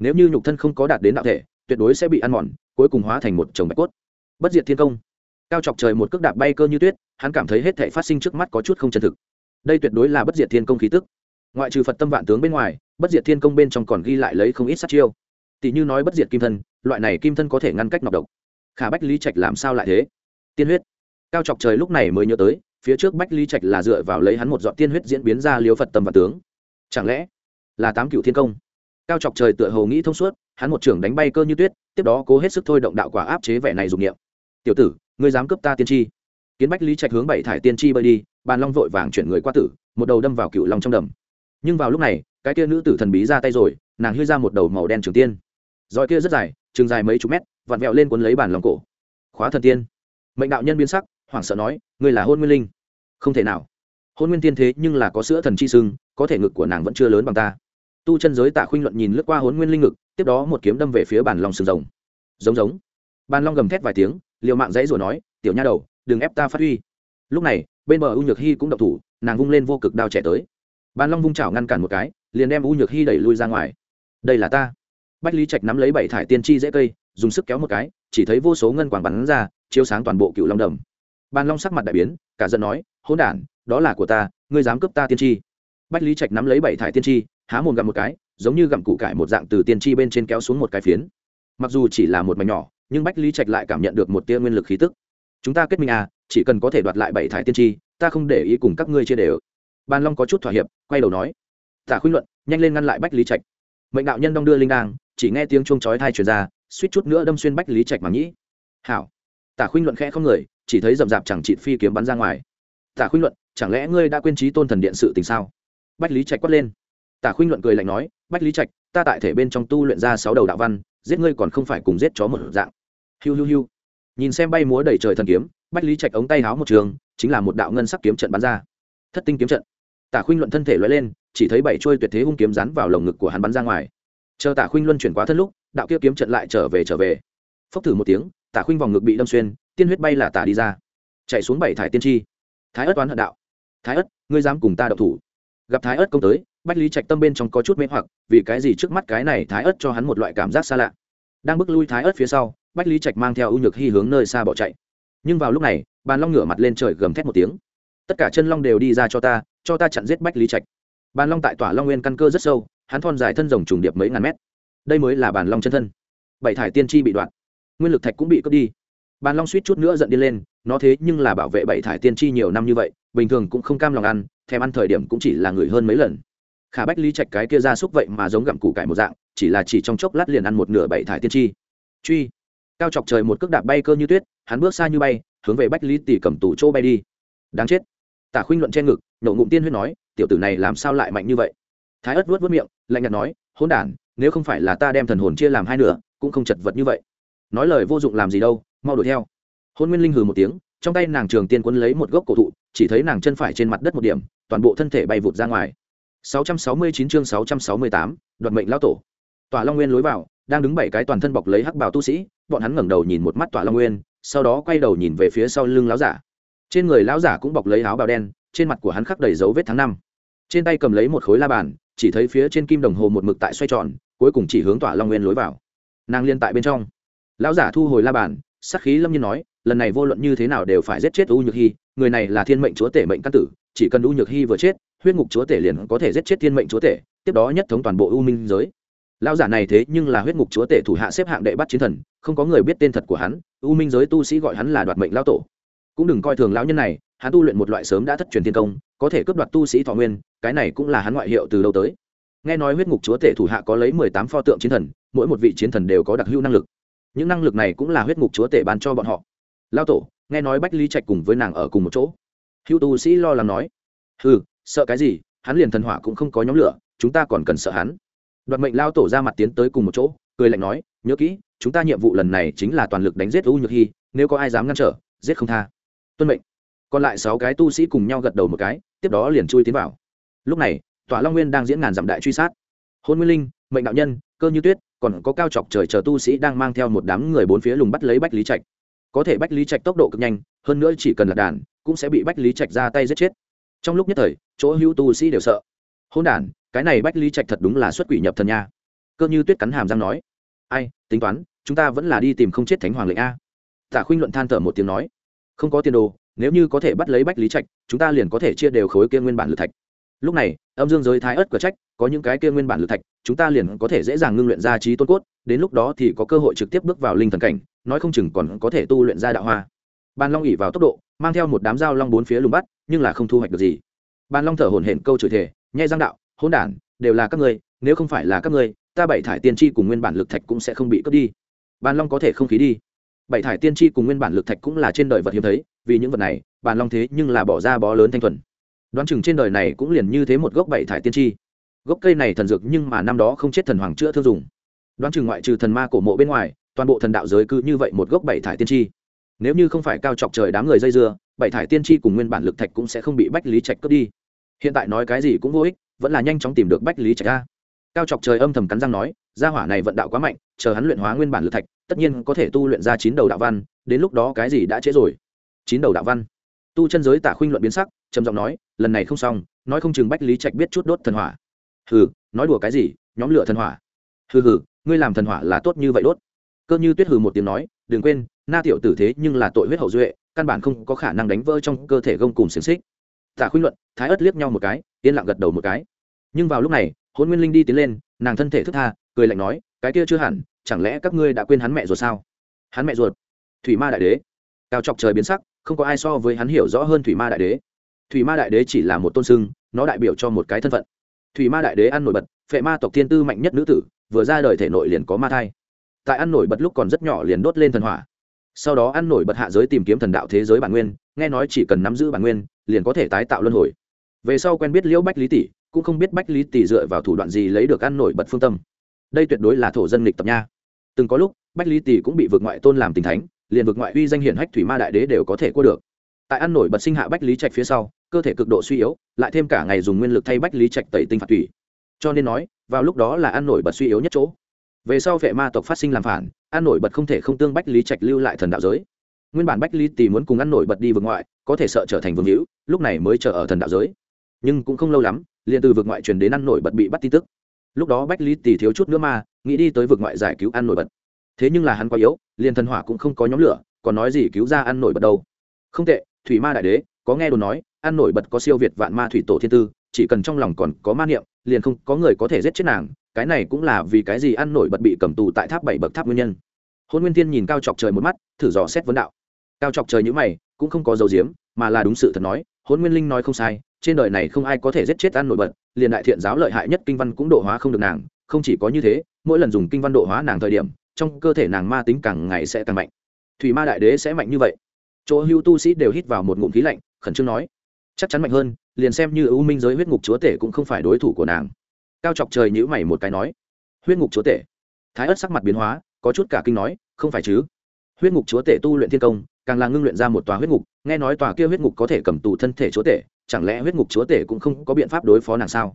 nếu như nhục thân không có đạt đến đạo thể, tuyệt đối sẽ bị ăn mòn, cuối cùng hóa thành một chồng bạch cốt. Bất diệt thiên công. Cao chọc trời một cước đạp bay cơ như tuyết, hắn cảm thấy hết thể phát sinh trước mắt có chút không chân thực. Đây tuyệt đối là bất diệt thiên công khí tức. Ngoại trừ phật tâm vạn tướng bên ngoài, bất diệt thiên công bên trong còn ghi lại lấy không ít sát chiêu. Tỷ như nói bất diệt kim thân, loại này kim thân có thể ngăn cách nọc độc. Khả bách lý trạch làm sao lại thế? Tiên huyết. Cao chọc trời lúc này mới nhớ tới phía trước bách lý trạch là dựa vào lấy hắn một dọn tiên huyết diễn biến ra liếu phật tâm và tướng. Chẳng lẽ là tám cựu thiên công? Cao chọc trời tựa hồ nghĩ thông suốt, hắn một trưởng đánh bay cơ như tuyết, tiếp đó cố hết sức thôi động đạo quả áp chế vẻ này dùng niệm. Tiểu tử, ngươi dám cướp ta tiên tri? Kiến bách lý trạch hướng bảy thải tiên tri bơi đi, bàn long vội vàng chuyển người qua tử, một đầu đâm vào cựu long trong đầm. Nhưng vào lúc này, cái kia nữ tử thần bí ra tay rồi, nàng hư ra một đầu màu đen trường tiên. Roi kia rất dài chừng dài mấy chục mét, vặn vẹo lên cuốn lấy bàn lòng cổ. Khóa thần tiên. Mệnh đạo nhân biến sắc hoảng sợ nói, ngươi là hôn nguyên linh. Không thể nào. Hôn nguyên tiên thế nhưng là có sữa thần chi sưng có thể ngực của nàng vẫn chưa lớn bằng ta. Tu chân giới tạ khuynh luận nhìn lướt qua hôn nguyên linh ngực, tiếp đó một kiếm đâm về phía bàn lòng sừng rồng. Giống giống. Bàn long gầm thét vài tiếng, liều mạng dãy rồi nói, tiểu nha đầu, đừng ép ta phát huy. Lúc này, bên bờ u nhược hy cũng độc thủ, nàng vung lên vô cực đao trẻ tới. Bàn long vung chảo ngăn cản một cái, liền đem u nhược hy đẩy lui ra ngoài. Đây là ta. Bách lý trạch nắm lấy bảy thải tiên tri dễ cây, dùng sức kéo một cái, chỉ thấy vô số ngân quảng bắn ra, chiếu sáng toàn bộ cựu long đầm bàn long sắc mặt đại biến, cả giận nói, hỗn đản, đó là của ta, ngươi dám cướp ta tiên tri. Bách lý trạch nắm lấy bảy thải tiên tri, há mồm gặm một cái, giống như gặm củ cải một dạng từ tiên tri bên trên kéo xuống một cái phiến. Mặc dù chỉ là một mảnh nhỏ, nhưng bách lý trạch lại cảm nhận được một tia nguyên lực khí tức. Chúng ta kết minh à chỉ cần có thể đoạt lại bảy thải tiên tri, ta không để ý cùng các ngươi chia đều. Bàn long có chút thỏa hiệp, quay đầu nói tả khuynh luận, nhanh lên ngăn lại bách lý trạch. Mệnh đạo nhân đong đưa linh đang chỉ nghe tiếng chuông chói tai truyền ra, suýt chút nữa đâm xuyên bách lý trạch mà nhĩ hảo tả khuynh luận khẽ không người, chỉ thấy rậm rạp chẳng chịt phi kiếm bắn ra ngoài. Tả khuynh luận, chẳng lẽ ngươi đã quên trí tôn thần điện sự tình sao? Bách lý trạch quát lên. Tả khuynh luận cười lạnh nói, bách lý trạch, ta tại thể bên trong tu luyện ra sáu đầu đạo văn, giết ngươi còn không phải cùng giết chó một dạng. Hiu hiu hiu. Nhìn xem bay múa đầy trời thần kiếm, bách lý trạch ống tay háo một trường, chính là một đạo ngân sắc kiếm trận bắn ra. Thất tinh kiếm trận. Tả khuynh luận thân thể loay lên, chỉ thấy bảy trôi tuyệt thế hung kiếm rắn vào lồng ngực của hắn bắn ra ngoài. Chờ tả khuynh luân chuyển quá thân lúc, đạo kia kiếm trận lại trở về trở về. Phốc thử một tiếng tả khuynh vòng ngực bị đâm xuyên, tiên huyết bay là tả đi ra. Chạy xuống bảy thải tiên tri. Thái ất oán hận đạo. Thái ất ngươi dám cùng ta đậu thủ. Gặp thái ất công tới, bách lý trạch tâm bên trong có chút mê hoặc, vì cái gì trước mắt cái này thái ất cho hắn một loại cảm giác xa lạ. Đang bước lui thái ớt phía sau, bách lý trạch mang theo ưu nhược hy hướng nơi xa bỏ chạy. Nhưng vào lúc này, bàn long ngửa mặt lên trời gầm thét một tiếng. Tất cả chân long đều đi ra cho ta cho ta chặn giết bách lý trạch. Bàn long tại tỏa long nguyên căn cơ rất sâu, hắn thon dài thân rồng trùng điệp mấy ngàn mét. Đây mới là bàn long chân thân. Bảy thải tiên tri bị đoạn nguyên lực thạch cũng bị cướp đi. Bàn long suýt chút nữa giận đi lên, nó thế nhưng là bảo vệ bảy thải tiên tri nhiều năm như vậy, bình thường cũng không cam lòng ăn, thèm ăn thời điểm cũng chỉ là người hơn mấy lần. Khả bách lý trạch cái kia ra xúc vậy mà giống gặm củ cải một dạng, chỉ là chỉ trong chốc lát liền ăn một nửa bảy thải tiên tri. Truy. Cao chọc trời một cước đạp bay cơ như tuyết, hắn bước xa như bay, hướng về bách lý tỷ cầm tủ chỗ bay đi. Đáng chết. Tả khuynh luận trên ngực nổ ngụm tiên huyết nói, tiểu tử này làm sao lại mạnh như vậy? Thái ất vuốt vuốt miệng, lạnh nhạt nói hôn đản, nếu không phải là ta đem thần hồn chia làm hai nửa, cũng không chật vật như vậy nói lời vô dụng làm gì đâu mau đuổi theo. Hôn nguyên linh hừ một tiếng trong tay nàng trường tiên quấn lấy một gốc cổ thụ chỉ thấy nàng chân phải trên mặt đất một điểm toàn bộ thân thể bay vụt ra ngoài. 669 chương 668, đoạt mệnh lão tổ. Tòa long nguyên lối vào đang đứng bảy cái toàn thân bọc lấy hắc bào tu sĩ bọn hắn ngẩng đầu nhìn một mắt tòa long nguyên sau đó quay đầu nhìn về phía sau lưng lão giả. Trên người lão giả cũng bọc lấy áo bào đen trên mặt của hắn khắc đầy dấu vết tháng năm. Trên tay cầm lấy một khối la bàn chỉ thấy phía trên kim đồng hồ một mực tại xoay tròn cuối cùng chỉ hướng tỏa long nguyên lối vào. Nàng liên tại bên trong lão giả thu hồi la bàn sắc khí lâm nhiên nói, lần này vô luận như thế nào đều phải giết chết u nhược hy người này là thiên mệnh chúa tể mệnh căn tử, chỉ cần u nhược hy vừa chết, huyết ngục chúa tể liền có thể giết chết thiên mệnh chúa tể, tiếp đó nhất thống toàn bộ u minh giới. Lão giả này thế nhưng là huyết ngục chúa tể thủ hạ xếp hạng đệ bắt chiến thần, không có người biết tên thật của hắn, u minh giới tu sĩ gọi hắn là đoạt mệnh lão tổ. Cũng đừng coi thường lão nhân này, hắn tu luyện một loại sớm đã thất truyền thiên công, có thể cướp đoạt tu sĩ thọ nguyên, cái này cũng là hắn ngoại hiệu từ đâu tới. Nghe nói huyết ngục chúa tể thủ hạ có lấy mười tám pho tượng chiến thần, mỗi một vị chiến thần đều có đặc hữu năng lực những năng lực này cũng là huyết ngục chúa tể ban cho bọn họ. Lao tổ, nghe nói bách lý trạch cùng với nàng ở cùng một chỗ. Hữu tu sĩ lo lắng nói ừ sợ cái gì? Hắn liền thần hỏa cũng không có nhóm lửa, chúng ta còn cần sợ hắn. Đoạt mệnh lao tổ ra mặt tiến tới cùng một chỗ, cười lạnh nói, nhớ kỹ, chúng ta nhiệm vụ lần này chính là toàn lực đánh giết u nhược hy nếu có ai dám ngăn trở, giết không tha. Tuân mệnh. Còn lại sáu cái tu sĩ cùng nhau gật đầu một cái, tiếp đó liền chui tiến vào. Lúc này, tỏa long nguyên đang diễn ngàn dặm đại truy sát. Hôn nguyên linh, mệnh đạo nhân, cơ như tuyết còn có cao chọc trời chờ tu sĩ đang mang theo một đám người bốn phía lùng bắt lấy bách lý trạch. Có thể bách lý trạch tốc độ cực nhanh, hơn nữa chỉ cần là đàn, cũng sẽ bị bách lý trạch ra tay giết chết. Trong lúc nhất thời, chỗ hữu tu sĩ đều sợ. Hôn đản cái này bách lý trạch thật đúng là xuất quỷ nhập thần nha. Cơ như tuyết cắn hàm răng nói, ai, tính toán, chúng ta vẫn là đi tìm không chết thánh hoàng lệnh a. Tả khuynh luận than thở một tiếng nói, không có tiền đồ, nếu như có thể bắt lấy bách lý trạch, chúng ta liền có thể chia đều khối kia nguyên bản lựa thạch lúc này, âm dương giới thái ớt cửa trách, có những cái kia nguyên bản lực thạch, chúng ta liền có thể dễ dàng ngưng luyện ra trí tôn cốt, đến lúc đó thì có cơ hội trực tiếp bước vào linh thần cảnh, nói không chừng còn có thể tu luyện ra đạo hoa. Ban long ỉ vào tốc độ, mang theo một đám dao long bốn phía lùng bắt, nhưng là không thu hoạch được gì. Ban long thở hổn hển câu chửi thể nhai giang đạo hôn đản, đều là các ngươi, nếu không phải là các ngươi, ta bảy thải tiên tri cùng nguyên bản lực thạch cũng sẽ không bị cướp đi. Ban long có thể không khí đi. Bảy thải tiên tri cùng nguyên bản lực thạch cũng là trên đời vật hiếm thấy, vì những vật này bàn long thế nhưng là bỏ ra bó lớn thanh thuần đoán chừng trên đời này cũng liền như thế một gốc bảy thải tiên tri. Gốc cây này thần dược nhưng mà năm đó không chết thần hoàng chữa thương dùng. Đoán chừng ngoại trừ thần ma cổ mộ bên ngoài, toàn bộ thần đạo giới cứ như vậy một gốc bảy thải tiên tri. Nếu như không phải cao chọc trời đám người dây dưa, bảy thải tiên tri cùng nguyên bản lực thạch cũng sẽ không bị bách lý trạch cướp đi. Hiện tại nói cái gì cũng vô ích, vẫn là nhanh chóng tìm được bách lý trạch ra. Cao chọc trời âm thầm cắn răng nói, gia hỏa này vận đạo quá mạnh, chờ hắn luyện hóa nguyên bản lực thạch, tất nhiên có thể tu luyện ra chín đầu đạo văn, đến lúc đó cái gì đã trễ rồi? Chín đầu đạo văn. Tu chân giới tả khuynh luận biến sắc trầm giọng nói, lần này không xong, nói không chừng bách lý trạch biết chút đốt thần hỏa. Hừ, nói đùa cái gì, nhóm lửa thần hỏa? Hừ hừ, ngươi làm thần hỏa là tốt như vậy đốt. Cơ như tuyết hừ một tiếng nói, đừng quên, na tiểu tử thế nhưng là tội huyết hậu duệ, căn bản không có khả năng đánh vỡ trong cơ thể gông cùng xiềng xích. Tả khuynh luận, thái ớt liếc nhau một cái, yên lặng gật đầu một cái. Nhưng vào lúc này hôn nguyên linh đi tiến lên, nàng thân thể thức tha, cười lạnh nói, cái kia chưa hẳn, chẳng lẽ các ngươi đã quên hắn mẹ ruột sao? Hắn mẹ ruột? Thủy ma đại đế. Cao chọc trời biến sắc, không có ai so với hắn hiểu rõ hơn thủy ma đại đế thủy ma đại đế chỉ là một tôn sưng, nó đại biểu cho một cái thân phận. Thủy ma đại đế ăn nổi bật, phệ ma tộc thiên tư mạnh nhất nữ tử, vừa ra đời thể nội liền có ma thai. Tại ăn nổi bật lúc còn rất nhỏ liền đốt lên thần hỏa. Sau đó ăn nổi bật hạ giới tìm kiếm thần đạo thế giới bản nguyên, nghe nói chỉ cần nắm giữ bản nguyên, liền có thể tái tạo luân hồi. Về sau quen biết liễu bách lý tỷ, cũng không biết bách lý tỷ dựa vào thủ đoạn gì lấy được ăn nổi bật phương tâm. Đây tuyệt đối là thổ dân lịch tập nha. Từng có lúc, bách lý tỷ cũng bị vượt ngoại tôn làm tình thánh, liền vượt ngoại uy danh hiển hách thủy ma đại đế đều có thể qua được tại ăn nổi bật sinh hạ bách lý trạch phía sau, cơ thể cực độ suy yếu, lại thêm cả ngày dùng nguyên lực thay bách lý trạch tẩy tinh phạt thủy cho nên nói, vào lúc đó là ăn nổi bật suy yếu nhất chỗ. Về sau vệ ma tộc phát sinh làm phản, ăn nổi bật không thể không tương bách lý trạch lưu lại thần đạo giới. Nguyên bản bách lý Tì muốn cùng ăn nổi bật đi vượt ngoại, có thể sợ trở thành vương hữu, lúc này mới chờ ở thần đạo giới. Nhưng cũng không lâu lắm, liền từ vượt ngoại truyền đến ăn nổi bật bị bắt tin tức. Lúc đó bách lý Tì thiếu chút nữa mà, nghĩ đi tới vượt ngoại giải cứu ăn nổi bật. Thế nhưng là hắn quá yếu, liền thần hỏa cũng không có nhóm lửa, còn nói gì cứu ra ăn nổi bật đâu. Không tệ thủy ma đại đế, có nghe đồn nói, ăn nổi bật có siêu việt vạn ma thủy tổ thiên tư, chỉ cần trong lòng còn có ma niệm, liền không có người có thể giết chết nàng, cái này cũng là vì cái gì ăn nổi bật bị cầm tù tại tháp bảy bậc tháp nguyên nhân. Hôn nguyên thiên nhìn cao chọc trời một mắt, thử dò xét vấn đạo. Cao chọc trời như mày, cũng không có dấu diếm, mà là đúng sự thật nói, hôn nguyên linh nói không sai, trên đời này không ai có thể giết chết ăn nổi bật, liền đại thiện giáo lợi hại nhất kinh văn cũng độ hóa không được nàng, không chỉ có như thế, mỗi lần dùng kinh văn độ hóa nàng thời điểm, trong cơ thể nàng ma tính càng ngày sẽ càng mạnh. Thủy ma đại đế sẽ mạnh như vậy chỗ hưu tu sĩ đều hít vào một ngụm khí lạnh, khẩn trương nói, chắc chắn mạnh hơn, liền xem như ưu minh giới huyết ngục chúa tể cũng không phải đối thủ của nàng. Cao chọc trời nhữ mày một cái nói, huyết ngục chúa tể? Thái ớt sắc mặt biến hóa, có chút cả kinh nói, không phải chứ. Huyết ngục chúa tể tu luyện thiên công, càng là ngưng luyện ra một tòa huyết ngục, nghe nói tòa kia huyết ngục có thể cầm tù thân thể chúa tể, chẳng lẽ huyết ngục chúa tể cũng không có biện pháp đối phó nàng sao?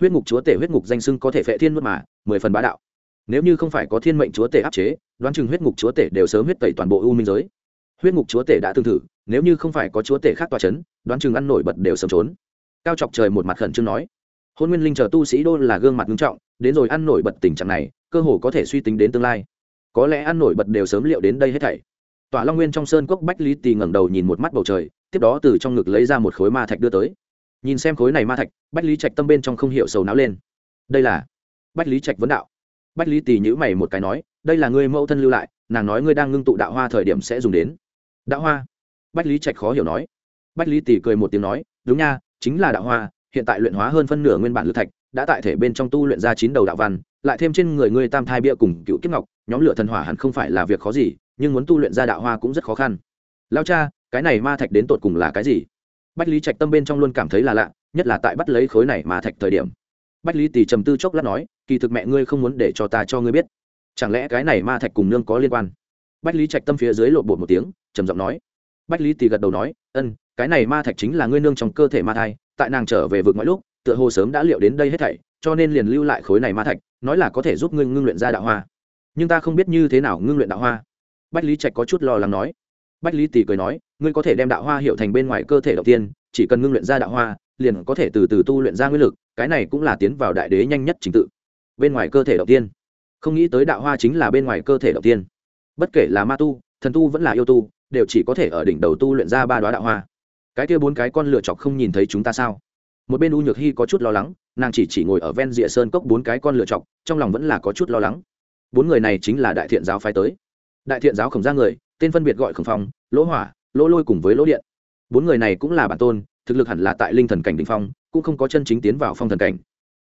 Huyết ngục chúa tể huyết ngục danh sưng có thể phệ thiên mất mà, mười phần bá đạo. Nếu như không phải có thiên mệnh chúa tể áp chế, đoán chừng huyết ngục chúa tể đều sớm huyết tẩy toàn bộ u minh giới huyết ngục chúa tể đã tương thử, nếu như không phải có chúa tể khác tòa c h ấ n đoán chừng ăn nổi bật đều sớm trốn. Cao chọc trời một mặt khẩn trương nói, hôn nguyên linh chờ tu sĩ đô là gương mặt nghiêm trọng, đến rồi ăn nổi bật tình trạng này, cơ hồ có thể suy tính đến tương lai. Có lẽ ăn nổi bật đều sớm liệu đến đây hết thảy. Tòa long nguyên trong sơn cốc bách lý tì ngẩng đầu nhìn một mắt bầu trời, tiếp đó từ trong ngực lấy ra một khối ma thạch đưa tới. Nhìn xem khối này ma thạch, bách lý trạch tâm bên trong không hiểu sầu não lên. Đây là? Bách lý trạch vấn đạo. Bách lý tì nhữ mày một cái nói, đây là ngươi mẫu thân lưu lại, nàng nói ngươi đang ngưng tụ đạo hoa thời điểm sẽ dùng đến đạo hoa. Bách lý trạch khó hiểu nói. Bách lý tì cười một tiếng nói, đúng nha, chính là đạo hoa, hiện tại luyện hóa hơn phân nửa nguyên bản lực thạch, đã tại thể bên trong tu luyện ra chín đầu đạo văn, lại thêm trên người ngươi tam thai bia cùng cựu kiếp ngọc, nhóm lửa thần hỏa hẳn không phải là việc khó gì, nhưng muốn tu luyện ra đạo hoa cũng rất khó khăn. Lao cha, cái này ma thạch đến tột cùng là cái gì? Bách lý trạch tâm bên trong luôn cảm thấy là lạ, nhất là tại bắt lấy khối này ma thạch thời điểm. Bách lý tỷ trầm tư chốc lát nói, kỳ thực mẹ ngươi không muốn để cho ta cho ngươi biết. Chẳng lẽ cái này ma thạch cùng nương có liên quan? Bách lý trạch tâm phía dưới lộ bột một tiếng, trầm giọng nói. Bách lý Tì gật đầu nói, ân, cái này ma thạch chính là ngươi nương trong cơ thể ma thai, tại nàng trở về vượt mọi lúc, tựa hồ sớm đã liệu đến đây hết thảy, cho nên liền lưu lại khối này ma thạch, nói là có thể giúp ngươi ngưng luyện ra đạo hoa. Nhưng ta không biết như thế nào ngưng luyện đạo hoa. Bách lý trạch có chút lo lắng nói. Bách lý Tì cười nói, ngươi có thể đem đạo hoa hiệu thành bên ngoài cơ thể đầu tiên, chỉ cần ngưng luyện ra đạo hoa, liền có thể từ từ tu luyện ra nguyên lực, cái này cũng là tiến vào đại đế nhanh nhất trình tự. Bên ngoài cơ thể đầu tiên. Không nghĩ tới đạo hoa chính là bên ngoài cơ thể đầu tiên bất kể là ma tu, thần tu vẫn là yêu tu, đều chỉ có thể ở đỉnh đầu tu luyện ra ba đoá đạo hoa. Cái kia bốn cái con lựa chọc không nhìn thấy chúng ta sao? Một bên u nhược hy có chút lo lắng, nàng chỉ chỉ ngồi ở ven rìa sơn cốc bốn cái con lựa chọc, trong lòng vẫn là có chút lo lắng. Bốn người này chính là đại thiện giáo phái tới. Đại thiện giáo khổng ra người, tên phân biệt gọi khổng phong, lỗ hỏa, lỗ lôi cùng với lỗ điện. Bốn người này cũng là bản tôn, thực lực hẳn là tại linh thần cảnh đình phong, cũng không có chân chính tiến vào phong thần cảnh.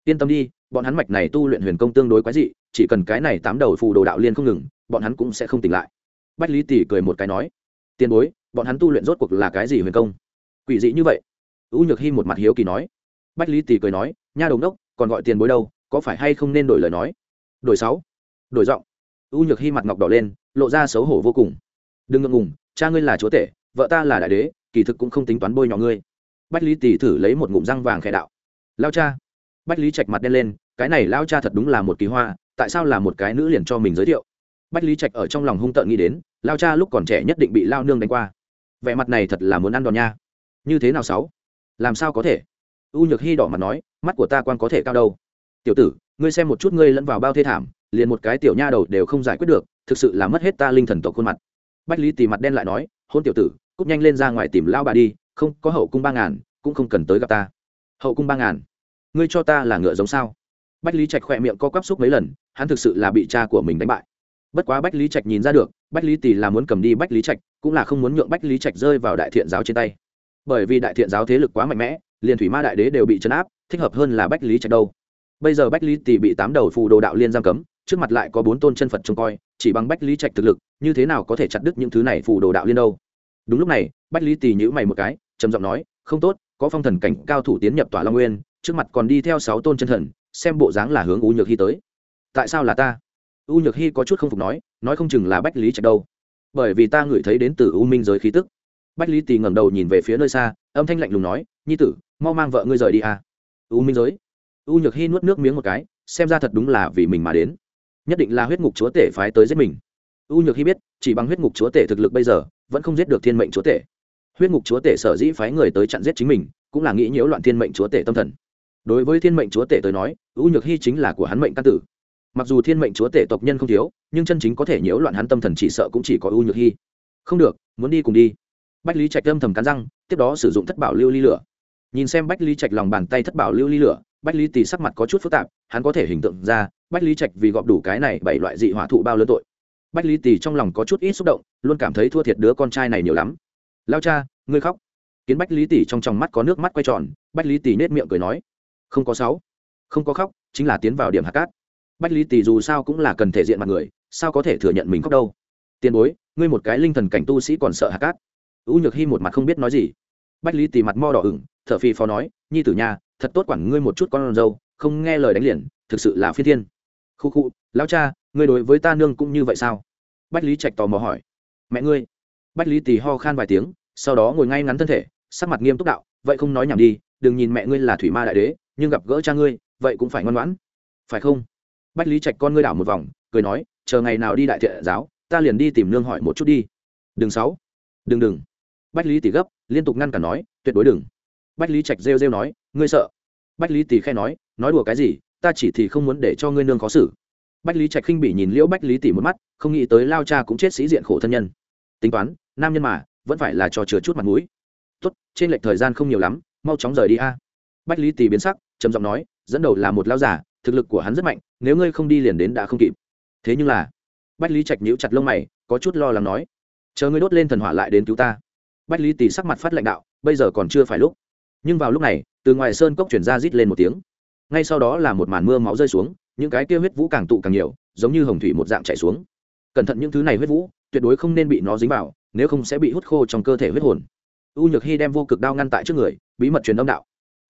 Yên tâm đi, bọn hắn mạch này tu luyện huyền công tương đối quái dị, chỉ cần cái này tám đầu phù đồ đạo liên không ngừng bọn hắn cũng sẽ không tỉnh lại. Bách lý tỷ cười một cái nói, tiền bối, bọn hắn tu luyện rốt cuộc là cái gì huyền công? Quỷ dị như vậy. U nhược hy một mặt hiếu kỳ nói. Bách lý tỷ cười nói, nha đồng đốc, còn gọi tiền bối đâu, có phải hay không nên đổi lời nói? Đổi sáu, đổi giọng. U nhược hy mặt ngọc đỏ lên, lộ ra xấu hổ vô cùng. Đừng ngượng ngùng, cha ngươi là chúa tể, vợ ta là đại đế, kỳ thực cũng không tính toán bôi nhọ ngươi. Bách lý tỷ thử lấy một ngụm răng vàng khẽ đạo. Lao cha. Bách lý trạch mặt đen lên, cái này lao cha thật đúng là một kỳ hoa, tại sao là một cái nữ liền cho mình giới thiệu? Bách lý trạch ở trong lòng hung tợn nghĩ đến, lao cha lúc còn trẻ nhất định bị lao nương đánh qua. Vẻ mặt này thật là muốn ăn đòn nha. Như thế nào sáu? Làm sao có thể? U nhược hy đỏ mặt nói, mắt của ta quan có thể cao đâu. Tiểu tử, ngươi xem một chút ngươi lẫn vào bao thê thảm, liền một cái tiểu nha đầu đều không giải quyết được, thực sự là mất hết ta linh thần tộc khuôn mặt. Bách lý tì mặt đen lại nói, hôn tiểu tử cúp nhanh lên ra ngoài tìm lao bà đi, không, có hậu cung ba ngàn, cũng không cần tới gặp ta. Hậu cung ba ngàn? Ngươi cho ta là ngựa giống sao? Bách lý trạch khỏe miệng co quắp xúc mấy lần, hắn thực sự là bị cha của mình đánh bại bất quá bách lý trạch nhìn ra được, bách lý tì là muốn cầm đi bách lý trạch, cũng là không muốn nhượng bách lý trạch rơi vào đại thiện giáo trên tay. Bởi vì đại thiện giáo thế lực quá mạnh mẽ, liền thủy ma đại đế đều bị chấn áp, thích hợp hơn là bách lý trạch đâu. Bây giờ bách lý tì bị tám đầu phù đồ đạo liên giam cấm, trước mặt lại có bốn tôn chân phật trông coi, chỉ bằng bách lý trạch thực lực, như thế nào có thể chặt đứt những thứ này phù đồ đạo liên đâu? Đúng lúc này, bách lý tì nhữ mày một cái, trầm giọng nói, không tốt, có phong thần cảnh cao thủ tiến nhập tòa long nguyên, trước mặt còn đi theo sáu tôn chân thần, xem bộ dáng là hướng u nhược hy tới. Tại sao là ta? U nhược hy có chút không phục nói nói không chừng là bách lý trạch đâu. Bởi vì ta ngửi thấy đến từ u minh giới khí tức. Bách lý tì ngẩng đầu nhìn về phía nơi xa, âm thanh lạnh lùng nói, nhi tử, mau mang vợ ngươi rời đi à. u minh giới. U nhược hy nuốt nước miếng một cái, xem ra thật đúng là vì mình mà đến. Nhất định là huyết ngục chúa tể phái tới giết mình. U nhược hy biết, chỉ bằng huyết ngục chúa tể thực lực bây giờ, vẫn không giết được thiên mệnh chúa tể. Huyết ngục chúa tể sở dĩ phái người tới chặn giết chính mình, cũng là nghĩ nhiễu loạn thiên mệnh chúa tể tâm thần. Đối với thiên mệnh chúa tể tới nói, u nhược hy chính là của hắn mệnh căn tử mặc dù thiên mệnh chúa tể tộc nhân không thiếu, nhưng chân chính có thể nhiễu loạn hắn tâm thần chỉ sợ cũng chỉ có u nhược hy. Không được, muốn đi cùng đi. Bách lý trạch âm thầm cắn răng, tiếp đó sử dụng thất bảo lưu ly lửa. Nhìn xem bách lý trạch lòng bàn tay thất bảo lưu ly lửa, bách lý tì sắc mặt có chút phức tạp, hắn có thể hình tượng ra, bách lý trạch vì gọp đủ cái này bảy loại dị hỏa thụ bao lớn tội. Bách lý tì trong lòng có chút ít xúc động, luôn cảm thấy thua thiệt đứa con trai này nhiều lắm. Lao cha, ngươi khóc. Kiến bách lý tì trong tròng mắt có nước mắt quay tròn, bách lý tì nết miệng cười nói, không có sáu, không có khóc, chính là tiến vào điểm hạt cát bách lý tì dù sao cũng là cần thể diện mặt người, sao có thể thừa nhận mình khóc đâu? Tiền bối, ngươi một cái linh thần cảnh tu sĩ còn sợ hạ cát? U nhược hy một mặt không biết nói gì. Bách lý tì mặt mo đỏ ửng t h ở phi phó nói, nhi tử nhà thật tốt quản ngươi một chút con dâu, không nghe lời đánh liền, thực sự là phi thiên. Khu khu, lão cha, ngươi đối với ta nương cũng như vậy sao? Bách lý trạch tò mò hỏi. Mẹ ngươi. Bách lý tì ho khan vài tiếng, sau đó ngồi ngay ngắn thân thể, sắc mặt nghiêm túc đạo, vậy không nói nhảm đi, đừng nhìn mẹ ngươi là thủy ma đại đế, nhưng gặp gỡ cha ngươi, vậy cũng phải ngoan ngoãn. Phải không? Bách lý trạch con ngươi đảo một vòng, cười nói, chờ ngày nào đi đại thiện giáo, ta liền đi tìm nương hỏi một chút đi. Đừng sáu. Đừng đừng. Bách lý tỷ gấp, liên tục ngăn cản nói, tuyệt đối đừng. Bách lý trạch rêu rêu nói, ngươi sợ. Bách lý tỷ khe nói nói đùa cái gì, ta chỉ thì không muốn để cho ngươi nương khó xử. Bách lý trạch khinh bỉ nhìn liễu bách lý tỷ một mắt, không nghĩ tới lao cha cũng chết sĩ diện khổ thân nhân. Tính toán, nam nhân mà, vẫn phải là cho chừa chút mặt mũi. Tốt, trên lệch thời gian không nhiều lắm, mau chóng rời đi a. Bách lý tỷ biến sắc, trầm giọng nói, dẫn đầu là một lao giả thực lực của hắn rất mạnh, nếu ngươi không đi liền đến đã không kịp. Thế nhưng là, bách lý trạch nhíu chặt lông mày, có chút lo lắng nói, chờ ngươi đốt lên thần hỏa lại đến cứu ta. Bách lý tỷ sắc mặt phát lãnh đạo, bây giờ còn chưa phải lúc. Nhưng vào lúc này, từ ngoài sơn cốc chuyển ra rít lên một tiếng. Ngay sau đó là một màn mưa máu rơi xuống, những cái kia huyết vũ càng tụ càng nhiều, giống như hồng thủy một dạng chảy xuống. Cẩn thận những thứ này huyết vũ, tuyệt đối không nên bị nó dính vào, nếu không sẽ bị hút khô trong cơ thể huyết hồn. U nhược hy đem vô cực đao ngăn tại trước người, bí mật truyền âm đạo.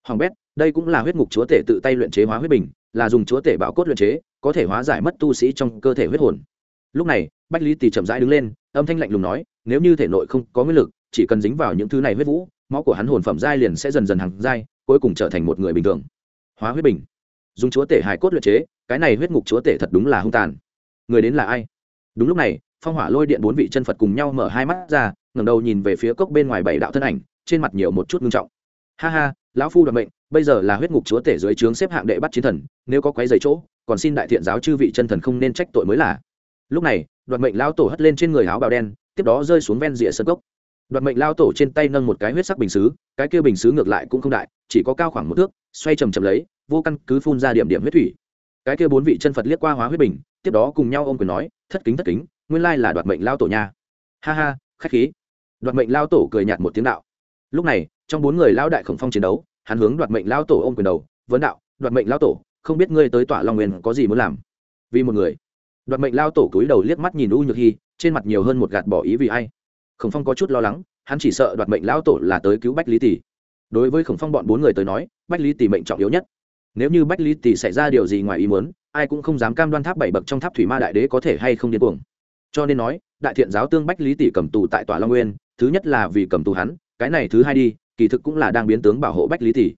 Hoàng bét, đây cũng là huyết ngục chúa tể tự tay luyện chế hóa huyết bình là dùng chúa tể bảo cốt luyện chế, có thể hóa giải mất tu sĩ trong cơ thể huyết hồn. Lúc này, bách lý Tì chậm rãi đứng lên, âm thanh lạnh lùng nói, nếu như thể nội không có nguyên lực, chỉ cần dính vào những thứ này huyết vũ, máu của hắn hồn phẩm giai liền sẽ dần dần hàng giai, cuối cùng trở thành một người bình thường. Hóa huyết bình. Dùng chúa tể hài cốt luyện chế, cái này huyết ngục chúa tể thật đúng là hung tàn. Người đến là ai? Đúng lúc này, phong hỏa lôi điện bốn vị chân phật cùng nhau mở hai mắt ra, ngẩng đầu nhìn về phía cốc bên ngoài bảy đạo thân ảnh, trên mặt nhiều một chút ngưng trọng. Ha ha lão phu đoạt mệnh, bây giờ là huyết ngục chúa tể dưới trướng xếp hạng đệ bắt chiến thần, nếu có quấy giày chỗ, còn xin đại thiện giáo chư vị chân thần không nên trách tội mới là. Lúc này, đoạt mệnh lão tổ hất lên trên người áo bào đen, tiếp đó rơi xuống ven rìa sân cốc. Đoạt mệnh lao tổ trên tay nâng một cái huyết sắc bình xứ, cái kia bình xứ ngược lại cũng không đại, chỉ có cao khoảng một thước, xoay chầm chầm lấy, vô căn cứ phun ra điểm điểm huyết thủy. Cái kia bốn vị chân phật liếc qua hóa huyết bình, tiếp đó cùng nhau ôm quyền nói, thất kính thất kính, nguyên lai là đoạt mệnh lao tổ nha. Ha ha, khách khí. Đoạt mệnh lao tổ cười nhạt một tiếng đạo lúc này, trong bốn người lao đại khổng phong chiến đấu, hắn hướng đoạt mệnh lao tổ ôm quyền đầu, vấn đạo, đoạt mệnh lao tổ, không biết ngươi tới tỏa long nguyên có gì muốn làm? Vì một người. Đoạt mệnh lao tổ cúi đầu liếc mắt nhìn u nhược hy trên mặt nhiều hơn một gạt bỏ ý vì ai. Khổng phong có chút lo lắng, hắn chỉ sợ đoạt mệnh lao tổ là tới cứu bách lý tỷ. Đối với khổng phong bọn bốn người tới nói, bách lý tỷ mệnh trọng yếu nhất. Nếu như bách lý tỷ xảy ra điều gì ngoài ý muốn, ai cũng không dám cam đoan tháp bảy bậc trong tháp thủy ma đại đế có thể hay không điên cuồng. Cho nên nói, đại thiện giáo tương bách lý tỷ cầm tù tại tòa long nguyên, thứ nhất là vì cầm tù hắn cái này thứ hai đi, kỳ thực cũng là đang biến tướng bảo hộ bách lý tỷ.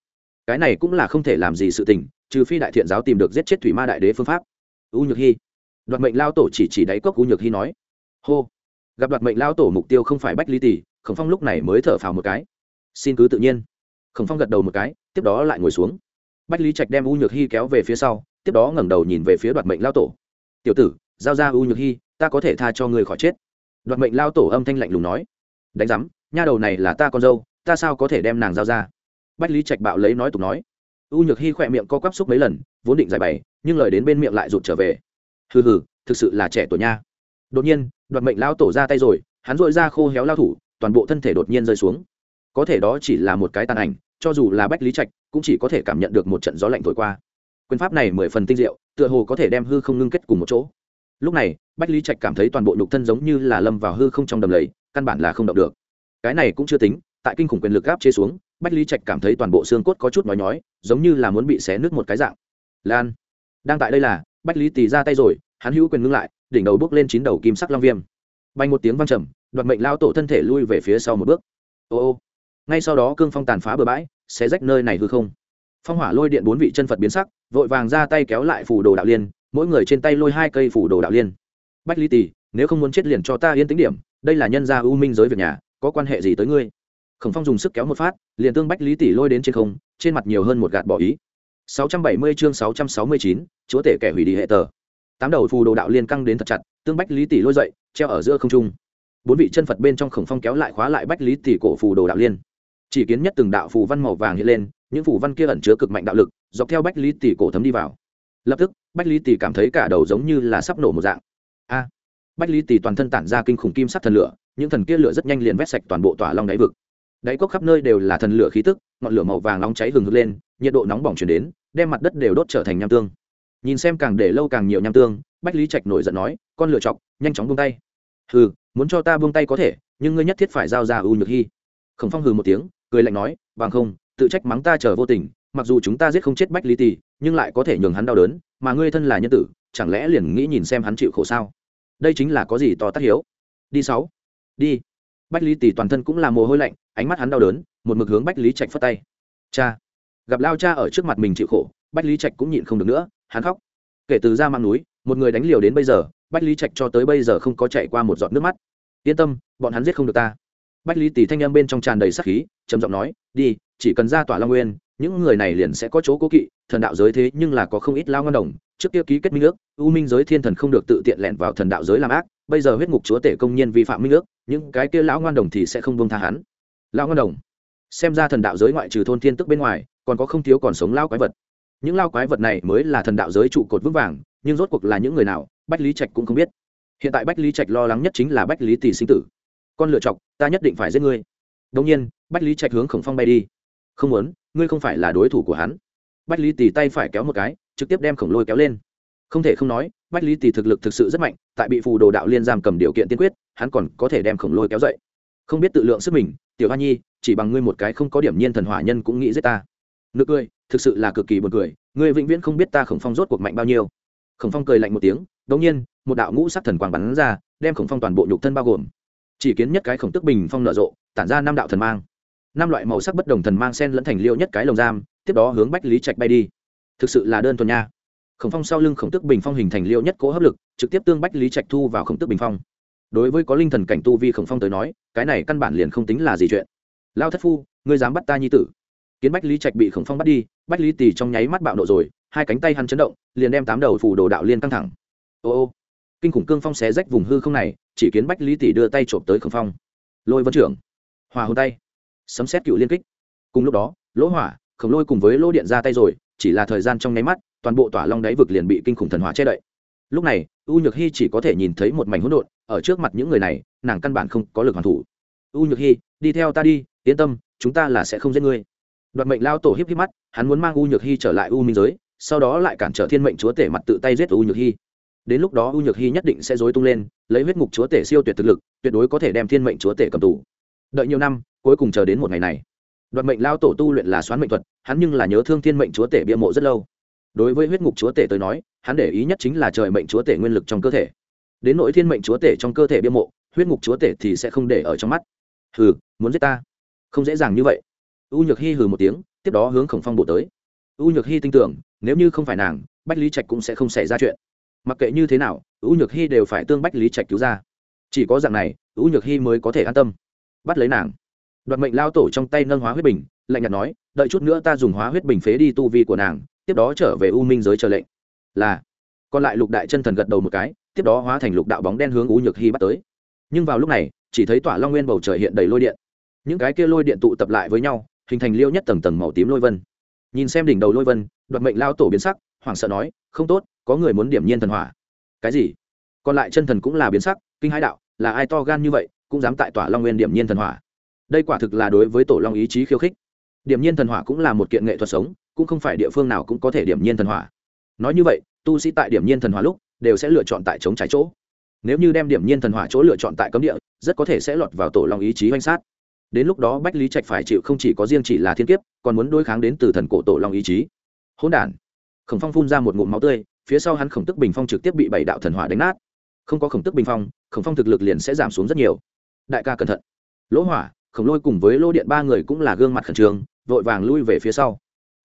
Cái này cũng là không thể làm gì sự tình, trừ phi đại thiện giáo tìm được giết chết thủy ma đại đế phương pháp. U nhược hy đoạt mệnh lao tổ chỉ chỉ đáy cốc u nhược hy nói. Hô. Gặp đoạt mệnh lao tổ mục tiêu không phải bách lý tỷ, khổng phong lúc này mới thở phào một cái. Xin cứ tự nhiên. Khổng phong gật đầu một cái, tiếp đó lại ngồi xuống. Bách lý trạch đem u nhược hy kéo về phía sau, tiếp đó ngẩng đầu nhìn về phía đoạt mệnh lao tổ. Tiểu tử, giao ra u nhược hy ta có thể tha cho người khỏi chết. Đoạt mệnh lao tổ âm thanh lạnh lùng nói. Đánh giám nha đầu này là ta con dâu, ta sao có thể đem nàng giao ra? Bách lý trạch bạo lấy nói tục nói. U nhược hy khỏe miệng co quắp xúc mấy lần, vốn định giải bày, nhưng lời đến bên miệng lại rụt trở về. Hừ hừ, thực sự là trẻ tuổi nha. Đột nhiên, đoạt mệnh lao tổ ra tay rồi, hắn dội ra khô héo lao thủ, toàn bộ thân thể đột nhiên rơi xuống. Có thể đó chỉ là một cái tàn ảnh, cho dù là bách lý trạch, cũng chỉ có thể cảm nhận được một trận gió lạnh thổi qua. Quyền pháp này mười phần tinh diệu, tựa hồ có thể đem hư không ngưng kết cùng một chỗ. Lúc này, bách lý trạch cảm thấy toàn bộ nhục thân giống như là lâm vào hư không trong đầm lầy, căn bản là không động được cái này cũng chưa tính tại kinh khủng quyền lực gáp chế xuống bách lý trạch cảm thấy toàn bộ xương cốt có chút nói nhói giống như là muốn bị xé nứt một cái dạng. Lan. Đang tại đây là bách lý tì ra tay rồi hắn hữu quyền ngưng lại đỉnh đầu bước lên chín đầu kim sắc long viêm. Bay một tiếng văng trầm đoạt mệnh lao tổ thân thể lui về phía sau một bước. Ô ô. Ngay sau đó cương phong tàn phá bờ bãi sẽ rách nơi này hư không. Phong hỏa lôi điện bốn vị chân phật biến sắc vội vàng ra tay kéo lại phủ đồ đạo liên mỗi người trên tay lôi hai cây phủ đồ đạo liên. Bách lý tì, nếu không muốn chết liền cho ta yên tính điểm đây là nhân gia ưu minh giới việc nhà có quan hệ gì tới ngươi? Khổng phong dùng sức kéo một phát liền tương bách lý tỷ lôi đến trên không trên mặt nhiều hơn một gạt bỏ ý. 670 chương 669, chúa tể kẻ hủy đi hệ tờ. Tám đầu phù đồ đạo liên căng đến thật chặt tương bách lý tỷ lôi dậy treo ở giữa không trung. Bốn vị chân phật bên trong khổng phong kéo lại khóa lại bách lý tỷ cổ phù đồ đạo liên. Chỉ kiến nhất từng đạo phù văn màu vàng hiện lên những phù văn kia ẩn chứa cực mạnh đạo lực dọc theo bách lý tỷ cổ thấm đi vào. Lập tức bách lý tỷ cảm thấy cả đầu giống như là sắp nổ một dạng. A! Bách lý tỷ toàn thân tản ra kinh khủng kim sắc thần lửa những thần kia lửa rất nhanh liền vét sạch toàn bộ tỏa long đáy vực. Đáy cốc khắp nơi đều là thần lửa khí tức ngọn lửa màu vàng nóng cháy hừng hực lên nhiệt độ nóng bỏng chuyển đến đem mặt đất đều đốt trở thành nham tương. Nhìn xem càng để lâu càng nhiều nham tương bách lý trạch nổi giận nói con lửa chọc nhanh chóng buông tay. Hừ muốn cho ta buông tay có thể nhưng ngươi nhất thiết phải giao ra u nhược hy. Khổng phong hừ một tiếng cười lạnh nói bằng không tự trách mắng ta chờ vô tình mặc dù chúng ta giết không chết bách lý Tì, nhưng lại có thể nhường hắn đau đớn mà ngươi thân là nhân tử chẳng lẽ liền nghĩ nhìn xem hắn chịu khổ sao? Đây chính là có gì to tát hiếu. Đi sáu đi. Bách lý tỷ toàn thân cũng là mồ hôi lạnh, ánh mắt hắn đau đớn, một mực hướng bách lý trạch phất tay. Cha. Gặp lao cha ở trước mặt mình chịu khổ, bách lý trạch cũng nhịn không được nữa, hắn khóc. Kể từ ra mang núi, một người đánh liều đến bây giờ, bách lý trạch cho tới bây giờ không có chạy qua một giọt nước mắt. Yên tâm, bọn hắn giết không được ta. Bách lý tỷ thanh em bên trong tràn đầy sắc khí, trầm giọng nói, đi, chỉ cần ra tỏa long nguyên, những người này liền sẽ có chỗ cố kỵ, thần đạo giới thế nhưng là có không ít lao ngân đồng, trước kia ký kết minh ước, u minh giới thiên thần không được tự tiện lẹn vào thần đạo giới làm ác bây giờ huyết ngục chúa tể công nhân vi phạm minh ước, những cái kia lão ngoan đồng thì sẽ không buông tha hắn. Lão ngoan đồng, xem ra thần đạo giới ngoại trừ thôn thiên tức bên ngoài, còn có không thiếu còn sống lao quái vật. Những lao quái vật này mới là thần đạo giới trụ cột vững vàng, nhưng rốt cuộc là những người nào, bách lý trạch cũng không biết. Hiện tại bách lý trạch lo lắng nhất chính là bách lý tỷ sinh tử. Con lựa chọc, ta nhất định phải giết ngươi. Đông nhiên, bách lý trạch hướng khổng phong bay đi. Không muốn, ngươi không phải là đối thủ của hắn. Bách lý tỷ tay phải kéo một cái, trực tiếp đem khổng lôi kéo lên không thể không nói, bách lý tỷ thực lực thực sự rất mạnh, tại bị phù đồ đạo liên giam cầm điều kiện tiên quyết, hắn còn có thể đem khổng lôi kéo dậy. Không biết tự lượng sức mình, tiểu hoa nhi, chỉ bằng ngươi một cái không có điểm nhiên thần hỏa nhân cũng nghĩ giết ta. Nực cười, thực sự là cực kỳ buồn cười, ngươi vĩnh viễn không biết ta khổng phong rốt cuộc mạnh bao nhiêu. Khổng phong cười lạnh một tiếng, đống nhiên, một đạo ngũ sắc thần quang bắn ra, đem khổng phong toàn bộ nhục thân bao gồm. Chỉ kiến nhất cái khổng tức bình phong nở rộ, tản ra năm đạo thần mang. Năm loại màu sắc bất đồng thần mang sen lẫn thành liêu nhất cái lồng giam, tiếp đó hướng bách lý trạch bay đi. Thực sự là đơn thuần nha khổng phong sau lưng khổng tức bình phong hình thành liệu nhất cố hấp lực, trực tiếp tương bách lý trạch thu vào khổng tức bình phong. Đối với có linh thần cảnh tu vi khổng phong tới nói, cái này căn bản liền không tính là gì chuyện. Lao thất phu, ngươi dám bắt ta nhi tử? Kiến bách lý trạch bị khổng phong bắt đi, bách lý tì trong nháy mắt bạo nộ rồi, hai cánh tay hắn chấn động, liền đem tám đầu phủ đồ đạo liên căng thẳng. Ô ô, kinh khủng cương phong xé rách vùng hư không này, chỉ kiến bách lý tỷ đưa tay trộm tới khổng phong. Lôi vân trưởng, hòa hồn tay. Sấm xét cựu liên kích. Cùng lúc đó, lỗ hỏa, khổng lôi cùng với lỗ điện ra tay rồi, chỉ là thời gian trong nháy mắt toàn bộ tỏa long đáy vực liền bị kinh khủng thần hỏa che đậy. Lúc này, u nhược hy chỉ có thể nhìn thấy một mảnh hỗn độn, ở trước mặt những người này, nàng căn bản không có lực hoàn thủ. U nhược hy đi theo ta đi, yên tâm, chúng ta là sẽ không giết ngươi. Đoạt mệnh lao tổ híp híp mắt, hắn muốn mang u nhược hy trở lại u minh giới, sau đó lại cản trở thiên mệnh chúa tể mặt tự tay giết u nhược hy đến lúc đó u nhược hy nhất định sẽ dối tung lên, lấy huyết ngục chúa tể siêu tuyệt thực lực, tuyệt đối có thể đem thiên mệnh chúa tể cầm tù. Đợi nhiều năm, cuối cùng chờ đến một ngày này. Đoạt mệnh lao tổ tu luyện là xoán mệnh thuật, hắn nhưng là nhớ thương thiên mệnh chúa tể bia mộ rất lâu đối với huyết ngục chúa tể tới nói, hắn để ý nhất chính là trời mệnh chúa tể nguyên lực trong cơ thể. Đến nội thiên mệnh chúa tể trong cơ thể biên mộ, huyết ngục chúa tể thì sẽ không để ở trong mắt. Hừ, muốn giết ta? Không dễ dàng như vậy. U nhược hy hừ một tiếng, tiếp đó hướng khổng phong bổ tới. U nhược hy tin tưởng, nếu như không phải nàng, bách lý trạch cũng sẽ không xảy ra chuyện. Mặc kệ như thế nào, u nhược hy đều phải tương bách lý trạch cứu ra. Chỉ có dạng này, u nhược hy mới có thể an tâm. Bắt lấy nàng. Đoạt mệnh lao tổ trong tay nâng hóa huyết bình, lạnh nhạt nói, đợi chút nữa ta dùng hóa huyết bình phế đi tu vi của nàng tiếp đó trở về u minh giới chờ lệnh. Là, còn lại lục đại chân thần gật đầu một cái, tiếp đó hóa thành lục đạo bóng đen hướng u nhược hy bắt tới. Nhưng vào lúc này, chỉ thấy tỏa long nguyên bầu trời hiện đầy lôi điện. Những cái kia lôi điện tụ tập lại với nhau, hình thành liêu nhất tầng tầng màu tím lôi vân. Nhìn xem đỉnh đầu lôi vân, đoạt mệnh lao tổ biến sắc, hoảng sợ nói, không tốt, có người muốn điểm nhiên thần hỏa. Cái gì? Còn lại chân thần cũng là biến sắc, kinh hãi đạo, là ai to gan như vậy, cũng dám tại tỏa long nguyên điểm nhiên thần hỏa? Đây quả thực là đối với tổ long ý chí khiêu khích. Điểm nhiên thần hỏa cũng là một kiện nghệ thuật sống cũng không phải địa phương nào cũng có thể điểm nhiên thần hỏa. Nói như vậy, tu sĩ tại điểm nhiên thần hỏa lúc đều sẽ lựa chọn tại chống trái chỗ. Nếu như đem điểm nhiên thần hỏa chỗ lựa chọn tại cấm địa, rất có thể sẽ lọt vào tổ long ý chí oanh sát. Đến lúc đó, bách lý trạch phải chịu không chỉ có riêng chỉ là thiên kiếp, còn muốn đối kháng đến từ thần cổ tổ long ý chí. Hỗn đản. Khổng phong phun ra một ngụm máu tươi, phía sau hắn khổng tức bình phong trực tiếp bị bảy đạo thần hỏa đánh nát. Không có khổng tức bình phong, khổng phong thực lực liền sẽ giảm xuống rất nhiều. Đại ca cẩn thận. Lỗ hỏa, khổng lôi cùng với lô điện ba người cũng là gương mặt khẩn trương, vội vàng lui về phía sau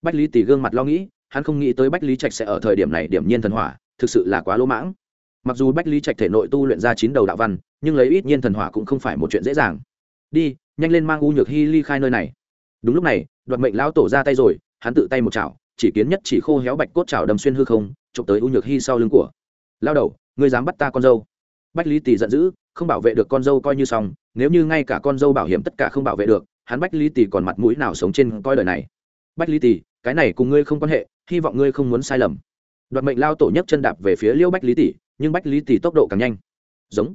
bách lý tỷ gương mặt lo nghĩ, hắn không nghĩ tới bách lý trạch sẽ ở thời điểm này điểm nhiên thần hỏa, thực sự là quá lỗ mãng. Mặc dù bách lý trạch thể nội tu luyện ra chín đầu đạo văn, nhưng lấy ít nhiên thần hỏa cũng không phải một chuyện dễ dàng. Đi, nhanh lên mang u nhược hy ly khai nơi này. Đúng lúc này, đoạt mệnh lão tổ ra tay rồi, hắn tự tay một chảo, chỉ kiến nhất chỉ khô héo bạch cốt chảo đâm xuyên hư không, chụp tới u nhược hy sau lưng của. Lao đầu, ngươi dám bắt ta con dâu? Bách lý tỷ giận dữ, không bảo vệ được con dâu coi như xong, nếu như ngay cả con dâu bảo hiểm tất cả không bảo vệ được, hắn bách lý tỷ còn mặt mũi nào sống trên coi đời này? Bách lý tỷ cái này cùng ngươi không quan hệ, hy vọng ngươi không muốn sai lầm. Đoạt mệnh lao tổ nhấc chân đạp về phía liêu bách lý tỷ, nhưng bách lý tỷ tốc độ càng nhanh. Giống.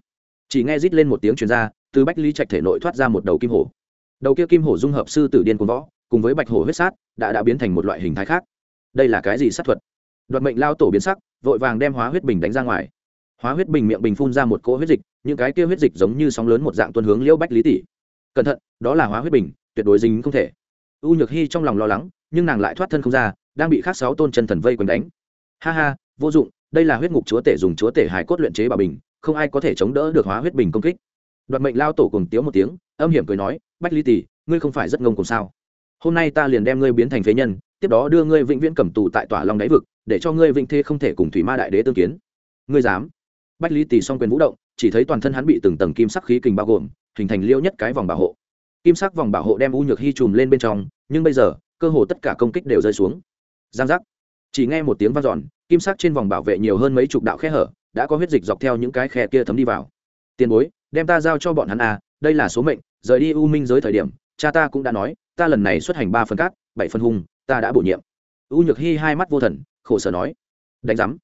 Chỉ nghe rít lên một tiếng truyền ra, từ bách lý trạch thể nội thoát ra một đầu kim hổ. Đầu kia kim hổ dung hợp sư tử điên cuồng võ, cùng với bạch hổ huyết sát, đã đã biến thành một loại hình thái khác. Đây là cái gì sát thuật? Đoạt mệnh lao tổ biến sắc, vội vàng đem hóa huyết bình đánh ra ngoài. Hóa huyết bình miệng bình phun ra một cỗ huyết dịch, những cái kia huyết dịch giống như sóng lớn một dạng tuân hướng liễu bách lý tỷ. Cẩn thận, đó là hóa huyết bình, tuyệt đối dính không thể. U nhược hy trong lòng lo lắng nhưng nàng lại thoát thân không ra, đang bị khác sáu tôn chân thần vây quanh đánh. Ha ha, vô dụng, đây là huyết ngục chúa tể dùng chúa tể hải cốt luyện chế bà bình, không ai có thể chống đỡ được hóa huyết bình công kích. Đoạt mệnh lao tổ cùng tiếu một tiếng, âm hiểm cười nói, bách Ly tỷ, ngươi không phải rất ngông cùng sao? Hôm nay ta liền đem ngươi biến thành phế nhân, tiếp đó đưa ngươi vĩnh viễn cầm tù tại tòa long đáy vực, để cho ngươi vĩnh thê không thể cùng thủy ma đại đế tương kiến. Ngươi dám? Bách lý tỷ song quyền vũ động, chỉ thấy toàn thân hắn bị từng tầng kim sắc khí kình bao gồm, hình thành liêu nhất cái vòng bảo hộ. Kim sắc vòng bảo hộ đem u nhược hy chùm lên bên trong, nhưng bây giờ cơ hồ tất cả công kích đều rơi xuống. Giang giác. Chỉ nghe một tiếng vang dọn, kim sắc trên vòng bảo vệ nhiều hơn mấy chục đạo khe hở, đã có huyết dịch dọc theo những cái khe kia thấm đi vào. Tiền bối, đem ta giao cho bọn hắn à đây là số mệnh, rời đi u minh giới thời điểm, cha ta cũng đã nói, ta lần này xuất hành ba phần cát, bảy phần hung, ta đã bổ nhiệm. U nhược hy hai mắt vô thần, khổ sở nói. Đánh giám.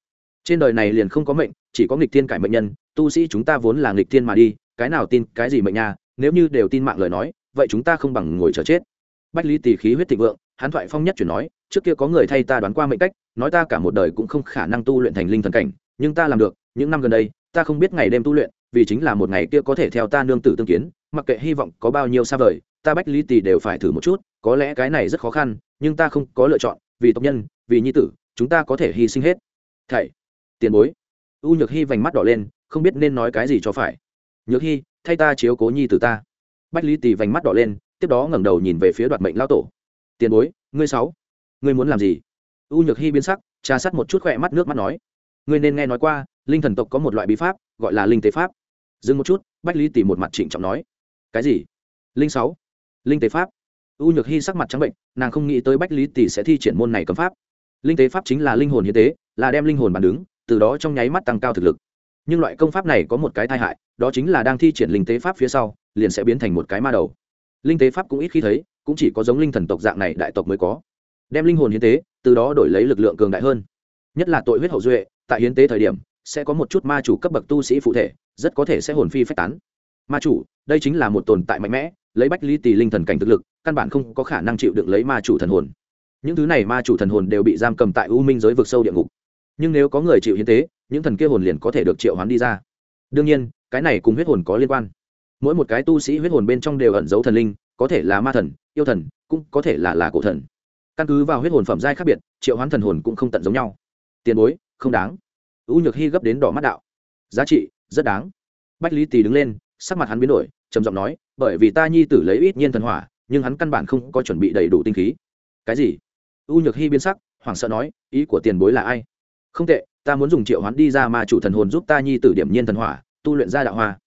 Trên đời này liền không có mệnh, chỉ có nghịch thiên cải mệnh nhân, tu sĩ chúng ta vốn là nghịch thiên mà đi, cái nào tin cái gì mệnh nha, nếu như đều tin mạng lời nói, vậy chúng ta không bằng ngồi chờ chết bách lý tỷ khí huyết thịnh vượng, hắn thoại phong nhất chuyển nói, trước kia có người thay ta đoán qua mệnh cách, nói ta cả một đời cũng không khả năng tu luyện thành linh thần cảnh, nhưng ta làm được, những năm gần đây, ta không biết ngày đêm tu luyện, vì chính là một ngày kia có thể theo ta nương tử tương kiến, mặc kệ hy vọng có bao nhiêu xa vời, ta bách lý tỷ đều phải thử một chút, có lẽ cái này rất khó khăn, nhưng ta không có lựa chọn, vì tộc nhân, vì nhi tử, chúng ta có thể hy sinh hết. Thầy, tiền bối. U nhược hy vành mắt đỏ lên, không biết nên nói cái gì cho phải. Nhược hy thay ta chiếu cố nhi tử ta. Bách lý tỷ vành mắt đỏ lên tiếp đó ngẩng đầu nhìn về phía đoạt mệnh lao tổ. Tiền bối, ngươi sáu, ngươi muốn làm gì? U nhược hy biến sắc, trà sát một chút khỏe mắt nước mắt nói. Ngươi nên nghe nói qua, linh thần tộc có một loại bí pháp, gọi là linh tế pháp. Dừng một chút, bách lý tỷ một mặt trịnh trọng nói. Cái gì? Linh sáu, linh tế pháp. U nhược hy sắc mặt trắng bệnh, nàng không nghĩ tới bách lý tỷ sẽ thi triển môn này cấm pháp. Linh tế pháp chính là linh hồn hiến tế, là đem linh hồn bàn đứng, từ đó trong nháy mắt tăng cao thực lực. Nhưng loại công pháp này có một cái tai hại, đó chính là đang thi triển linh tế pháp phía sau, liền sẽ biến thành một cái ma đầu linh tế pháp cũng ít khi thấy, cũng chỉ có giống linh thần tộc dạng này đại tộc mới có. Đem linh hồn hiến tế, từ đó đổi lấy lực lượng cường đại hơn. Nhất là tội huyết hậu duệ, tại hiến tế thời điểm, sẽ có một chút ma chủ cấp bậc tu sĩ phụ thể, rất có thể sẽ hồn phi phách tán. Ma chủ, đây chính là một tồn tại mạnh mẽ, lấy bách ly tỷ linh thần cảnh thực lực, căn bản không có khả năng chịu được lấy ma chủ thần hồn. Những thứ này ma chủ thần hồn đều bị giam cầm tại u minh giới vực sâu địa ngục. Nhưng nếu có người chịu hiến tế, những thần kia hồn liền có thể được triệu hoán đi ra. Đương nhiên, cái này cùng huyết hồn có liên quan mỗi một cái tu sĩ huyết hồn bên trong đều ẩn giấu thần linh, có thể là ma thần, yêu thần, cũng có thể là là cổ thần. Căn cứ vào huyết hồn phẩm giai khác biệt, triệu hoán thần hồn cũng không tận giống nhau. Tiền bối, không đáng. U nhược hy gấp đến đỏ mắt đạo. Giá trị, rất đáng. Bách lý tì đứng lên, sắc mặt hắn biến đổi, trầm giọng nói, bởi vì ta nhi tử lấy ít nhiên thần hỏa, nhưng hắn căn bản không có chuẩn bị đầy đủ tinh khí. Cái gì? U nhược hy biến sắc, hoảng sợ nói, ý của tiền bối là ai? Không tệ, ta muốn dùng triệu hoán đi ra mà chủ thần hồn giúp ta nhi tử điểm nhiên thần hỏa, tu luyện ra đạo hoa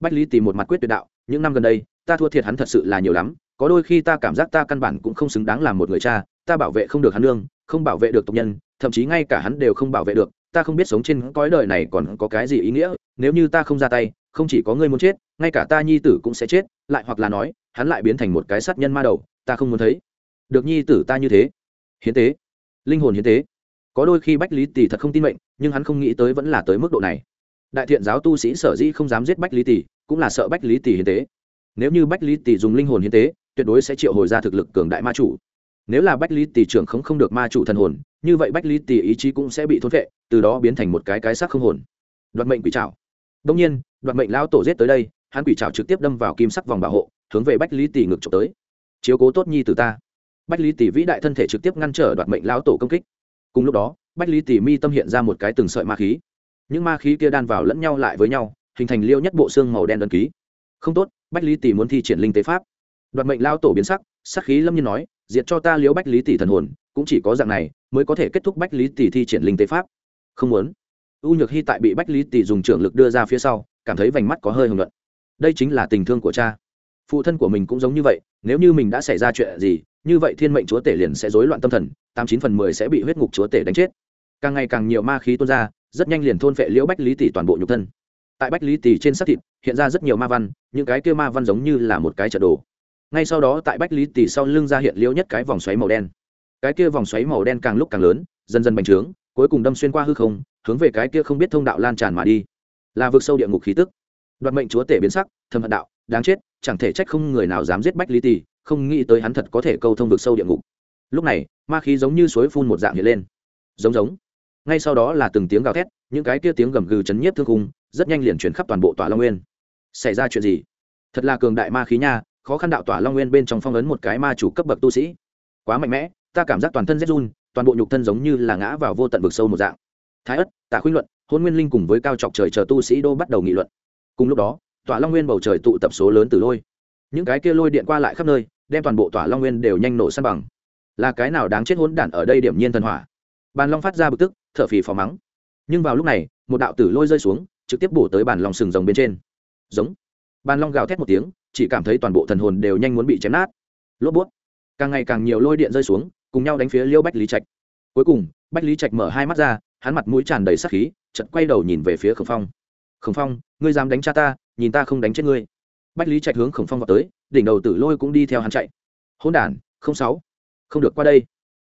bách lý tìm một mặt quyết tuyệt đạo những năm gần đây ta thua thiệt hắn thật sự là nhiều lắm có đôi khi ta cảm giác ta căn bản cũng không xứng đáng làm một người cha ta bảo vệ không được hắn lương, không bảo vệ được tộc nhân thậm chí ngay cả hắn đều không bảo vệ được ta không biết sống trên cõi đời này còn có cái gì ý nghĩa nếu như ta không ra tay không chỉ có ngươi muốn chết ngay cả ta nhi tử cũng sẽ chết lại hoặc là nói hắn lại biến thành một cái sát nhân ma đầu ta không muốn thấy. Được nhi tử ta như thế. Hiến tế. Linh hồn hiến tế. Có đôi khi bách lý tỷ thật không tin mệnh nhưng hắn không nghĩ tới vẫn là tới mức độ này đại thiện giáo tu sĩ sở dĩ không dám giết bách lý tỷ cũng là sợ bách lý tỷ hiến tế. Nếu như bách lý tỷ dùng linh hồn hiến tế, tuyệt đối sẽ triệu hồi ra thực lực cường đại ma chủ. Nếu là bách lý tỷ trưởng không không được ma chủ thần hồn, như vậy bách lý tỷ ý chí cũng sẽ bị thôn vệ từ đó biến thành một cái cái xác không hồn. Đoạt mệnh quỷ trào đông nhiên, đoạt mệnh lão tổ giết tới đây, hắn quỷ trào trực tiếp đâm vào kim sắc vòng bảo hộ, hướng về bách lý tỷ ngược trộm tới. Chiếu cố tốt nhi từ ta. Bách lý tỷ vĩ đại thân thể trực tiếp ngăn trở đoạt mệnh lão tổ công kích. Cùng lúc đó, bách lý tỷ mi tâm hiện ra một cái từng sợi ma khí những ma khí kia đan vào lẫn nhau lại với nhau, hình thành liêu nhất bộ xương màu đen đơn ký. Không tốt, bách lý tỷ muốn thi triển linh tế pháp. Đoạt mệnh lao tổ biến sắc sắc khí lâm nhiên nói, diệt cho ta liễu bách lý tỷ thần hồn, cũng chỉ có dạng này mới có thể kết thúc bách lý tỷ thi triển linh tế pháp. Không muốn. U nhược hy tại bị bách lý tỷ dùng trưởng lực đưa ra phía sau, cảm thấy vành mắt có hơi hồng luận đây chính là tình thương của cha. Phụ thân của mình cũng giống như vậy, nếu như mình đã xảy ra chuyện gì, như vậy thiên mệnh chúa tể liền sẽ rối loạn tâm thần, tám chín phần mười sẽ bị huyết ngục chúa tể đánh chết. Càng ngày càng nhiều ma khí tuôn ra rất nhanh liền thôn phệ liễu bách lý tỷ toàn bộ nhục thân. Tại bách lý tỷ trên xác thịt, hiện ra rất nhiều ma văn, những cái kia ma văn giống như là một cái trận đồ. Ngay sau đó tại bách lý tỷ sau lưng ra hiện liễu nhất cái vòng xoáy màu đen. Cái kia vòng xoáy màu đen càng lúc càng lớn, dần dần bành trướng, cuối cùng đâm xuyên qua hư không, hướng về cái kia không biết thông đạo lan tràn mà đi. Là vực sâu địa ngục khí tức. Đoạt mệnh chúa tể biến sắc, thâm hận đạo, đáng chết, chẳng thể trách không người nào dám giết bách lý tỷ, không nghĩ tới hắn thật có thể câu thông vực sâu địa ngục. Lúc này, ma khí giống như suối phun một dạng hiện lên. Giống giống ngay sau đó là từng tiếng gào thét, những cái kia tiếng gầm gừ chấn nhiếp thương khung, rất nhanh liền chuyển khắp toàn bộ tòa long nguyên. Xảy ra chuyện gì? Thật là cường đại ma khí nha, khó khăn đạo tỏa long nguyên bên trong phong ấn một cái ma chủ cấp bậc tu sĩ. Quá mạnh mẽ, ta cảm giác toàn thân rét run, toàn bộ nhục thân giống như là ngã vào vô tận vực sâu một dạng. Thái ất tạ khuynh luận, hôn nguyên linh cùng với cao trọc trời chờ tu sĩ đô bắt đầu nghị luận. Cùng lúc đó tỏa long nguyên bầu trời tụ tập số lớn từ lôi. Những cái kia lôi điện qua lại khắp nơi, đem toàn bộ tỏa long nguyên đều nhanh nổ san bằng. Là cái nào đáng chết hỗn đản ở đây điểm nhiên thần hỏa? Bàn long phát ra bực tức, thở phì phò mắng. Nhưng vào lúc này, một đạo tử lôi rơi xuống, trực tiếp bổ tới bàn long sừng rồng bên trên. Giống. Bàn long gào thét một tiếng, chỉ cảm thấy toàn bộ thần hồn đều nhanh muốn bị chém nát. Lốp bút. Càng ngày càng nhiều lôi điện rơi xuống, cùng nhau đánh phía liêu bách lý trạch. Cuối cùng, bách lý trạch mở hai mắt ra, hắn mặt mũi tràn đầy sắc khí chật quay đầu nhìn về phía khổng phong. Khổng phong, ngươi dám đánh cha ta, nhìn ta không đánh chết ngươi. Bách lý trạch hướng khổng phong vào tới, đỉnh đầu tử lôi cũng đi theo hắn chạy. Hôn đản, không sáu, không được qua đây.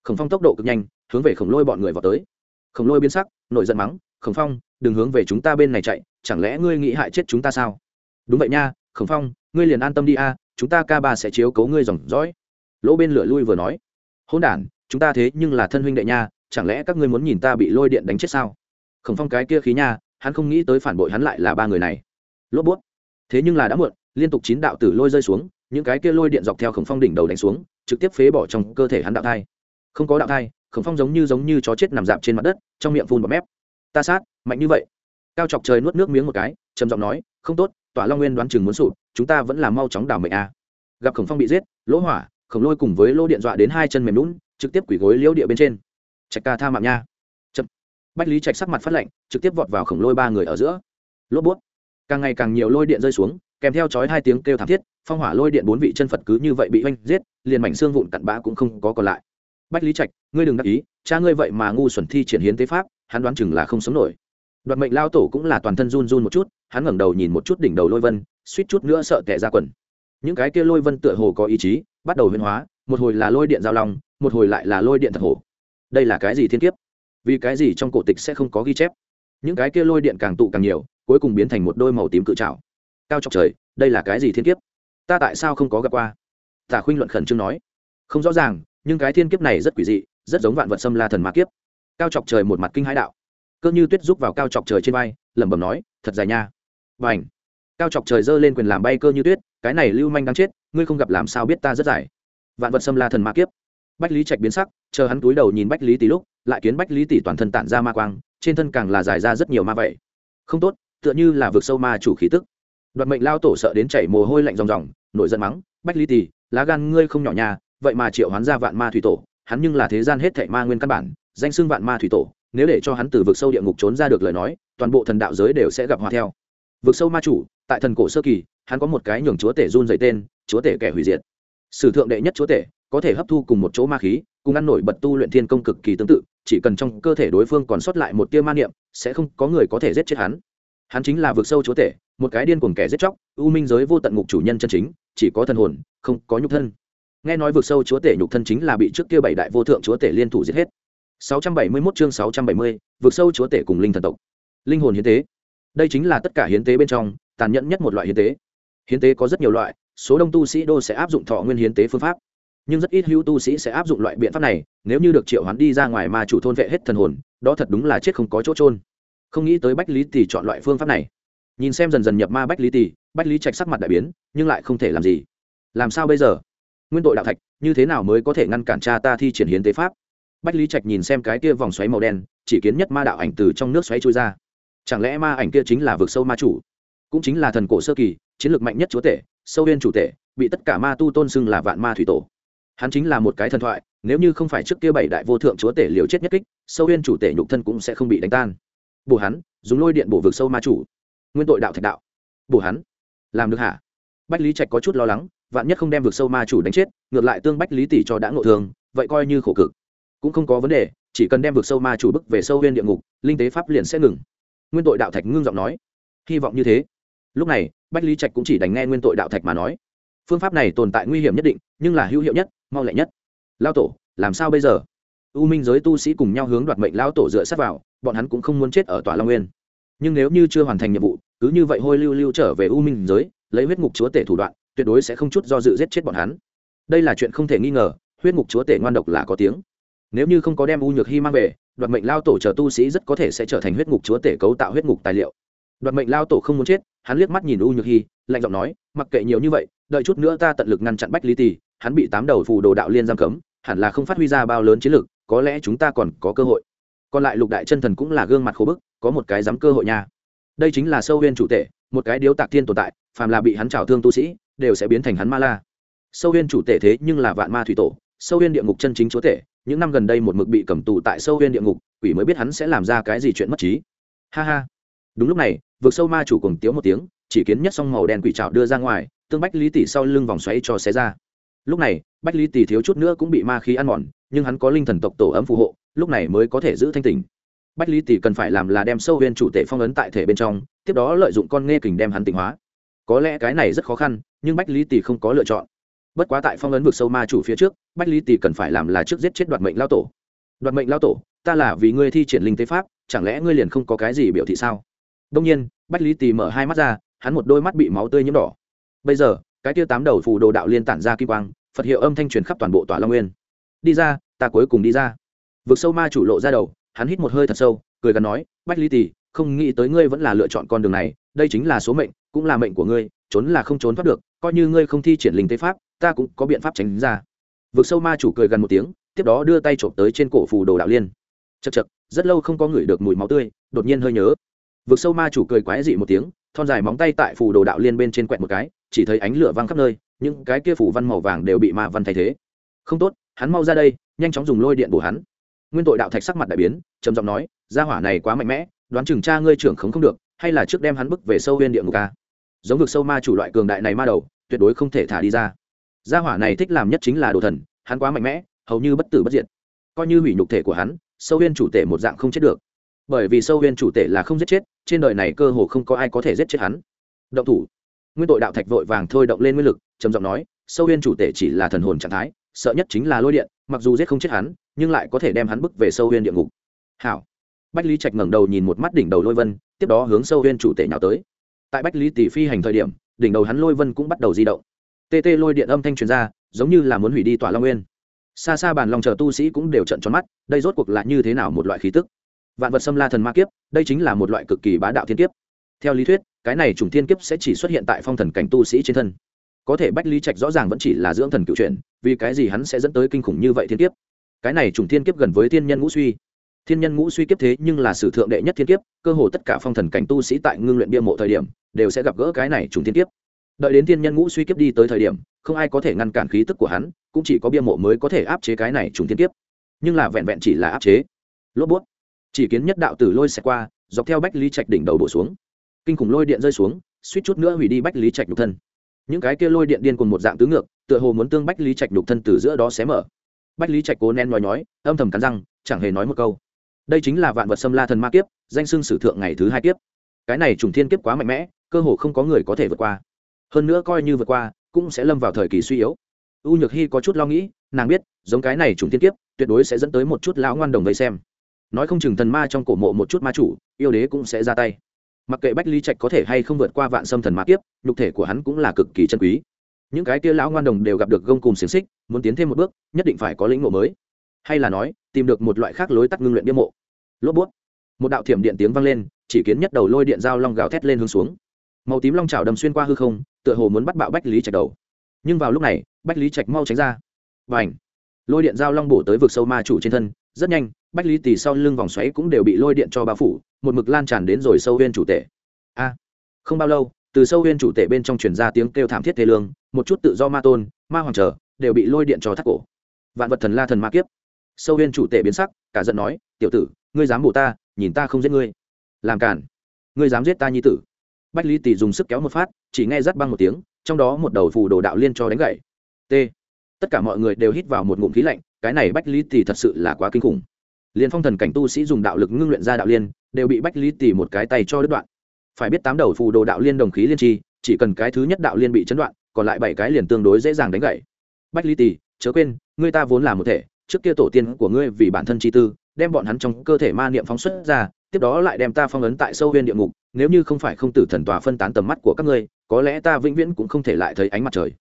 Khổng phong tốc độ cực nhanh hướng về khổng lôi bọn người vào tới. Khổng lôi biến sắc, nổi giận mắng, khổng phong, đừng hướng về chúng ta bên này chạy, chẳng lẽ ngươi nghĩ hại chết chúng ta sao? Đúng vậy nha, khổng phong, ngươi liền an tâm đi a, chúng ta ca ba sẽ chiếu cấu ngươi dòng dõi. Lỗ bên lửa lui vừa nói hôn đản, chúng ta thế nhưng là thân huynh đệ nha, chẳng lẽ các ngươi muốn nhìn ta bị lôi điện đánh chết sao? Khổng phong cái kia khí nha, hắn không nghĩ tới phản bội hắn lại là ba người này. Lốp bút thế nhưng là đã muộn, liên tục chín đạo tử lôi rơi xuống, những cái kia lôi điện dọc theo khổng phong đỉnh đầu đánh xuống, trực tiếp phế bỏ trong cơ thể hắn đạo thai. Không có đạo thai khổng phong giống như giống như chó chết nằm dạp trên mặt đất, trong miệng phun bọt mép. Ta sát, mạnh như vậy. Cao chọc trời nuốt nước miếng một cái, trầm giọng nói, không tốt, tỏa long nguyên đoán chừng muốn sụp, chúng ta vẫn là mau chóng đảo mệnh a. Gặp khổng phong bị giết, lỗ hỏa, khổng lôi cùng với lô điện dọa đến hai chân mềm lún trực tiếp quỷ gối liễu địa bên trên. Trạch ca tha mạng nha. Chậm. Bách lý trạch sắc mặt phát lạnh, trực tiếp vọt vào khổng lôi ba người ở giữa. Lốp bút. Càng ngày càng nhiều lôi điện rơi xuống, kèm theo chói hai tiếng kêu thảm thiết, phong hỏa lôi điện bốn vị chân phật cứ như vậy bị oanh giết, liền mảnh xương vụn cặn bã cũng không có còn lại bách lý trạch, ngươi đừng đắc ý, cha ngươi vậy mà ngu xuẩn thi triển hiến tế pháp, hắn đoán chừng là không sống nổi. Đoạt mệnh lao tổ cũng là toàn thân run run một chút, hắn ngẩng đầu nhìn một chút đỉnh đầu lôi vân, suýt chút nữa sợ tệ ra quần. Những cái kia lôi vân tựa hồ có ý chí, bắt đầu huyên hóa, một hồi là lôi điện giao long, một hồi lại là lôi điện thật hồ đây là cái gì thiên kiếp? Vì cái gì trong cổ tịch sẽ không có ghi chép? Những cái kia lôi điện càng tụ càng nhiều, cuối cùng biến thành một đôi màu tím cự trào cao trọc trời, đây là cái gì thiên kiếp? Ta tại sao không có gặp qua? Tả khuynh luận khẩn trương nói. Không rõ ràng nhưng cái thiên kiếp này rất quỷ dị, rất giống vạn vật xâm la thần ma kiếp. Cao chọc trời một mặt kinh hãi đạo. Cơ như tuyết giúp vào cao chọc trời trên vai, lẩm bẩm nói, thật dài nha. Và ảnh cao chọc trời giơ lên quyền làm bay cơ như tuyết, cái này lưu manh đáng chết, ngươi không gặp làm sao biết ta rất dài. Vạn vật xâm la thần ma kiếp. Bách lý trạch biến sắc, chờ hắn túi đầu nhìn bách lý tỷ lúc, lại kiến bách lý tỷ toàn thân tản ra ma quang, trên thân càng là dài ra rất nhiều ma vậy. Không tốt, tựa như là vực sâu ma chủ khí tức. Đoạt mệnh lao tổ sợ đến chảy mồ hôi lạnh ròng ròng, nổi giận mắng, bách lý tỷ, lá gan ngươi không nhỏ nhà vậy mà triệu hoán ra vạn ma thủy tổ, hắn nhưng là thế gian hết thảy ma nguyên căn bản, danh xưng vạn ma thủy tổ, nếu để cho hắn từ vực sâu địa ngục trốn ra được lời nói, toàn bộ thần đạo giới đều sẽ gặp hòa theo. Vực sâu ma chủ, tại thần cổ sơ kỳ, hắn có một cái nhường chúa tể run dày tên, chúa tể kẻ hủy diệt. Sử thượng đệ nhất chúa tể, có thể hấp thu cùng một chỗ ma khí, cùng ăn nổi bật tu luyện thiên công cực kỳ tương tự, chỉ cần trong cơ thể đối phương còn sót lại một tia ma niệm, sẽ không có người có thể giết chết hắn. Hắn chính là vực sâu chúa tể, một cái điên cuồng kẻ giết chóc, u minh giới vô tận ngục chủ nhân chân chính, chỉ có thần hồn, không có nhục thân nghe nói vực sâu chúa tể nhục thân chính là bị trước kia bảy đại vô thượng chúa tể liên thủ giết hết. 671 chương 670, vực sâu chúa tể cùng linh thần tộc. Linh hồn hiến tế. Đây chính là tất cả hiến tế bên trong tàn nhẫn nhất một loại hiến tế. Hiến tế có rất nhiều loại số đông tu sĩ đô sẽ áp dụng thọ nguyên hiến tế phương pháp. Nhưng rất ít hữu tu sĩ sẽ áp dụng loại biện pháp này nếu như được triệu hoán đi ra ngoài mà chủ thôn vệ hết thần hồn đó thật đúng là chết không có chỗ trôn không nghĩ tới bách lý tỷ chọn loại phương pháp này. Nhìn xem dần dần nhập ma bách lý tỷ bách lý trạch sắc mặt đại biến nhưng lại không thể làm gì. Làm sao bây giờ? Nguyên tội đạo thạch, như thế nào mới có thể ngăn cản cha ta thi triển hiến tế pháp? Bách lý trạch nhìn xem cái kia vòng xoáy màu đen, chỉ kiến nhất ma đạo ảnh từ trong nước xoáy trôi ra. Chẳng lẽ ma ảnh kia chính là vực sâu ma chủ? Cũng chính là thần cổ sơ kỳ, chiến lược mạnh nhất chúa tể, sâu huyên chủ tể, bị tất cả ma tu tôn xưng là vạn ma thủy tổ. Hắn chính là một cái thần thoại, nếu như không phải trước kia bảy đại vô thượng chúa tể liều chết nhất kích, sâu huyên chủ tể nhục thân cũng sẽ không bị đánh tan. Bổ hắn, dùng lôi điện bổ vực sâu ma chủ. Nguyên tội đạo thạch đạo. Bổ hắn. Làm được hả? Bách lý trạch có chút lo lắng vạn nhất không đem vực sâu ma chủ đánh chết, ngược lại tương bách lý tỷ cho đã ngộ thường vậy coi như khổ cực. Cũng không có vấn đề, chỉ cần đem vực sâu ma chủ bức về sâu huyên địa ngục, linh tế pháp liền sẽ ngừng. Nguyên tội đạo thạch ngưng giọng nói. Hy vọng như thế. Lúc này, bách lý trạch cũng chỉ đánh nghe nguyên tội đạo thạch mà nói. Phương pháp này tồn tại nguy hiểm nhất định, nhưng là hữu hiệu nhất, mau lẹ nhất. Lao tổ, làm sao bây giờ? U minh giới tu sĩ cùng nhau hướng đoạt mệnh lao tổ dựa sát vào, bọn hắn cũng không muốn chết ở tòa long nguyên. Nhưng nếu như chưa hoàn thành nhiệm vụ, cứ như vậy hôi lưu lưu trở về u minh giới, lấy huyết ngục chúa tể thủ đoạn tuyệt đối sẽ không chút do dự giết chết bọn hắn. Đây là chuyện không thể nghi ngờ, huyết ngục chúa tể ngoan độc là có tiếng. Nếu như không có đem u nhược hy mang về, đoạt mệnh lao tổ chờ tu sĩ rất có thể sẽ trở thành huyết ngục chúa tể cấu tạo huyết ngục tài liệu. Đoạt mệnh lao tổ không muốn chết, hắn liếc mắt nhìn u nhược hy lạnh giọng nói, mặc kệ nhiều như vậy, đợi chút nữa ta tận lực ngăn chặn bách lý tỷ hắn bị tám đầu phù đồ đạo liên giam cấm, hẳn là không phát huy ra bao lớn chiến lược có lẽ chúng ta còn có cơ hội. Còn lại lục đại chân thần cũng là gương mặt khổ bức, có một cái dám cơ hội nha. Đây chính là sâu huyên chủ tể, một cái điếu tạc thiên tồn tại, phàm là bị hắn trào thương tu sĩ đều sẽ biến thành hắn ma la. Sâu huyên chủ tể thế nhưng là vạn ma thủy tổ, sâu huyên địa ngục chân chính chúa tể, những năm gần đây một mực bị cầm tù tại sâu huyên địa ngục, quỷ mới biết hắn sẽ làm ra cái gì chuyện mất trí. Ha ha. Đúng lúc này vượt sâu ma chủ cùng tiếu một tiếng, chỉ kiến nhất song màu đen quỷ trào đưa ra ngoài, tương bách lý tỷ sau lưng vòng xoáy cho xé ra. Lúc này, bách lý tỷ thiếu chút nữa cũng bị ma khí ăn mòn, nhưng hắn có linh thần tộc tổ ấm phù hộ, lúc này mới có thể giữ thanh tình bách lý tỷ cần phải làm là đem sâu huyên chủ tể phong ấn tại thể bên trong, tiếp đó lợi dụng con nghe kình đem hắn tịnh hóa có lẽ cái này rất khó khăn, nhưng bách lý tỷ không có lựa chọn. Bất quá tại phong ấn vực sâu ma chủ phía trước, bách lý tỷ cần phải làm là trước giết chết đoạt mệnh lao tổ. Đoạt mệnh lao tổ, ta là vì ngươi thi triển linh tế pháp, chẳng lẽ ngươi liền không có cái gì biểu thị sao? Đông nhiên, bách lý tỷ mở hai mắt ra, hắn một đôi mắt bị máu tươi nhiễm đỏ. Bây giờ, cái tia tám đầu phù đồ đạo liên tản ra kim quang, phật hiệu âm thanh truyền khắp toàn bộ tòa long nguyên. Đi ra, ta cuối cùng đi ra. Vực sâu ma chủ lộ ra đầu, hắn hít một hơi thật sâu, cười gắn nói, bách lý tỷ không nghĩ tới ngươi vẫn là lựa chọn con đường này, đây chính là số mệnh, cũng là mệnh của ngươi, trốn là không trốn thoát được, coi như ngươi không thi triển linh tế pháp, ta cũng có biện pháp tránh ra. Vực sâu ma chủ cười gần một tiếng, tiếp đó đưa tay trộm tới trên cổ phù đồ đạo liên. Chật chật rất lâu không có ngửi được mùi máu tươi, đột nhiên hơi nhớ. Vực sâu ma chủ cười quái dị một tiếng, thon dài móng tay tại phù đồ đạo liên bên trên quẹt một cái, chỉ thấy ánh lửa văng khắp nơi, những cái kia phủ văn màu vàng đều bị ma văn thay thế. Không tốt, hắn mau ra đây, nhanh chóng dùng lôi điện bổ hắn. Nguyên tội đạo thạch sắc mặt đại biến, trầm giọng nói, gia hỏa này quá mạnh mẽ đoán chừng cha ngươi trưởng khống không được, hay là trước đem hắn bức về sâu huyên địa ngục ca giống vực sâu ma chủ loại cường đại này ma đầu, tuyệt đối không thể thả đi ra. Gia hỏa này thích làm nhất chính là đồ thần, hắn quá mạnh mẽ, hầu như bất tử bất diệt. Coi như hủy nhục thể của hắn, sâu huyên chủ tể một dạng không chết được. Bởi vì sâu huyên chủ tể là không giết chết, trên đời này cơ hồ không có ai có thể giết chết hắn. Động thủ. Nguyên tội đạo thạch vội vàng thôi động lên nguyên lực, trầm giọng nói, sâu huyên chủ tể chỉ là thần hồn trạng thái, sợ nhất chính là lôi điện, mặc dù giết không chết hắn, nhưng lại có thể đem hắn bức về sâu huyên địa ngục. Hảo bách lý trạch ngẩng đầu nhìn một mắt đỉnh đầu lôi vân, tiếp đó hướng sâu huyên chủ tể nhào tới. Tại bách lý tỷ phi hành thời điểm, đỉnh đầu hắn lôi vân cũng bắt đầu di động. Tê tê lôi điện âm thanh truyền ra, giống như là muốn hủy đi tòa long nguyên. Xa xa bàn lòng chờ tu sĩ cũng đều trận tròn mắt, đây rốt cuộc là như thế nào một loại khí tức? Vạn vật xâm la thần ma kiếp, đây chính là một loại cực kỳ bá đạo thiên kiếp. Theo lý thuyết, cái này trùng thiên kiếp sẽ chỉ xuất hiện tại phong thần cảnh tu sĩ trên thân. Có thể bách lý trạch rõ ràng vẫn chỉ là dưỡng thần cựu chuyển vì cái gì hắn sẽ dẫn tới kinh khủng như vậy thiên kiếp? Cái này trùng thiên kiếp gần với thiên nhân ngũ suy thiên nhân ngũ suy kiếp thế nhưng là sử thượng đệ nhất thiên kiếp, cơ hồ tất cả phong thần cảnh tu sĩ tại ngưng luyện bia mộ thời điểm, đều sẽ gặp gỡ cái này trùng thiên kiếp. Đợi đến thiên nhân ngũ suy kiếp đi tới thời điểm, không ai có thể ngăn cản khí tức của hắn, cũng chỉ có bia mộ mới có thể áp chế cái này trùng thiên kiếp. Nhưng là vẹn vẹn chỉ là áp chế. Lốp bút. Chỉ kiến nhất đạo tử lôi xẹt qua, dọc theo bách lý trạch đỉnh đầu đổ xuống. Kinh khủng lôi điện rơi xuống, suýt chút nữa hủy đi bách lý trạch nhục thân. Những cái kia lôi điện điên cùng một dạng tứ ngược, tựa hồ muốn tương bách lý trạch nhục thân từ giữa đó xé mở. Bách lý trạch cố nén nói nhói âm thầm cắn răng, chẳng hề nói một câu đây chính là vạn vật xâm la thần ma kiếp, danh xưng sử thượng ngày thứ hai kiếp. Cái này trùng thiên kiếp quá mạnh mẽ, cơ hồ không có người có thể vượt qua. Hơn nữa coi như vượt qua, cũng sẽ lâm vào thời kỳ suy yếu. U nhược hy có chút lo nghĩ, nàng biết, giống cái này trùng thiên kiếp, tuyệt đối sẽ dẫn tới một chút lão ngoan đồng vây xem. Nói không chừng thần ma trong cổ mộ một chút ma chủ, yêu đế cũng sẽ ra tay. Mặc kệ bách lý trạch có thể hay không vượt qua vạn xâm thần ma kiếp, nhục thể của hắn cũng là cực kỳ chân quý. Những cái kia lão ngoan đồng đều gặp được gông cùng xiềng xích, muốn tiến thêm một bước, nhất định phải có lĩnh ngộ mới hay là nói, tìm được một loại khác lối tắt ngưng luyện bia mộ. Lốp bút. Một đạo thiểm điện tiếng vang lên, chỉ kiến nhất đầu lôi điện dao long gào thét lên hướng xuống. Màu tím long trào đâm xuyên qua hư không, tựa hồ muốn bắt bạo bách lý trạch đầu. Nhưng vào lúc này, bách lý trạch mau tránh ra. Và ảnh lôi điện dao long bổ tới vực sâu ma chủ trên thân, rất nhanh, bách lý tì sau lưng vòng xoáy cũng đều bị lôi điện cho bao phủ, một mực lan tràn đến rồi sâu huyên chủ tể. A! Không bao lâu, từ sâu huyên chủ tể bên trong truyền ra tiếng kêu thảm thiết thế lương, một chút tự do ma tôn, ma hoàng trở, đều bị lôi điện cho thắt cổ. Vạn vật thần la thần ma kiếp sâu huyên chủ tể biến sắc, cả giận nói, tiểu tử, ngươi dám bổ ta, nhìn ta không giết ngươi. Làm cản ngươi dám giết ta nhi tử. Bách lý tỷ dùng sức kéo một phát, chỉ nghe rắt băng một tiếng, trong đó một đầu phù đồ đạo liên cho đánh gậy. T. Tất cả mọi người đều hít vào một ngụm khí lạnh, cái này bách lý tỷ thật sự là quá kinh khủng. Liền phong thần cảnh tu sĩ dùng đạo lực ngưng luyện ra đạo liên, đều bị bách lý tỷ một cái tay cho đứt đoạn. Phải biết tám đầu phù đồ đạo liên đồng khí liên tri, chỉ cần cái thứ nhất đạo liên bị chấn đoạn, còn lại bảy cái liền tương đối dễ dàng đánh gậy. Bách lý tỷ chớ quên, ngươi ta vốn là một thể trước kia tổ tiên của ngươi vì bản thân chi tư, đem bọn hắn trong cơ thể ma niệm phóng xuất ra, tiếp đó lại đem ta phong ấn tại sâu huyên địa ngục, nếu như không phải không tử thần tòa phân tán tầm mắt của các ngươi, có lẽ ta vĩnh viễn cũng không thể lại thấy ánh mặt trời.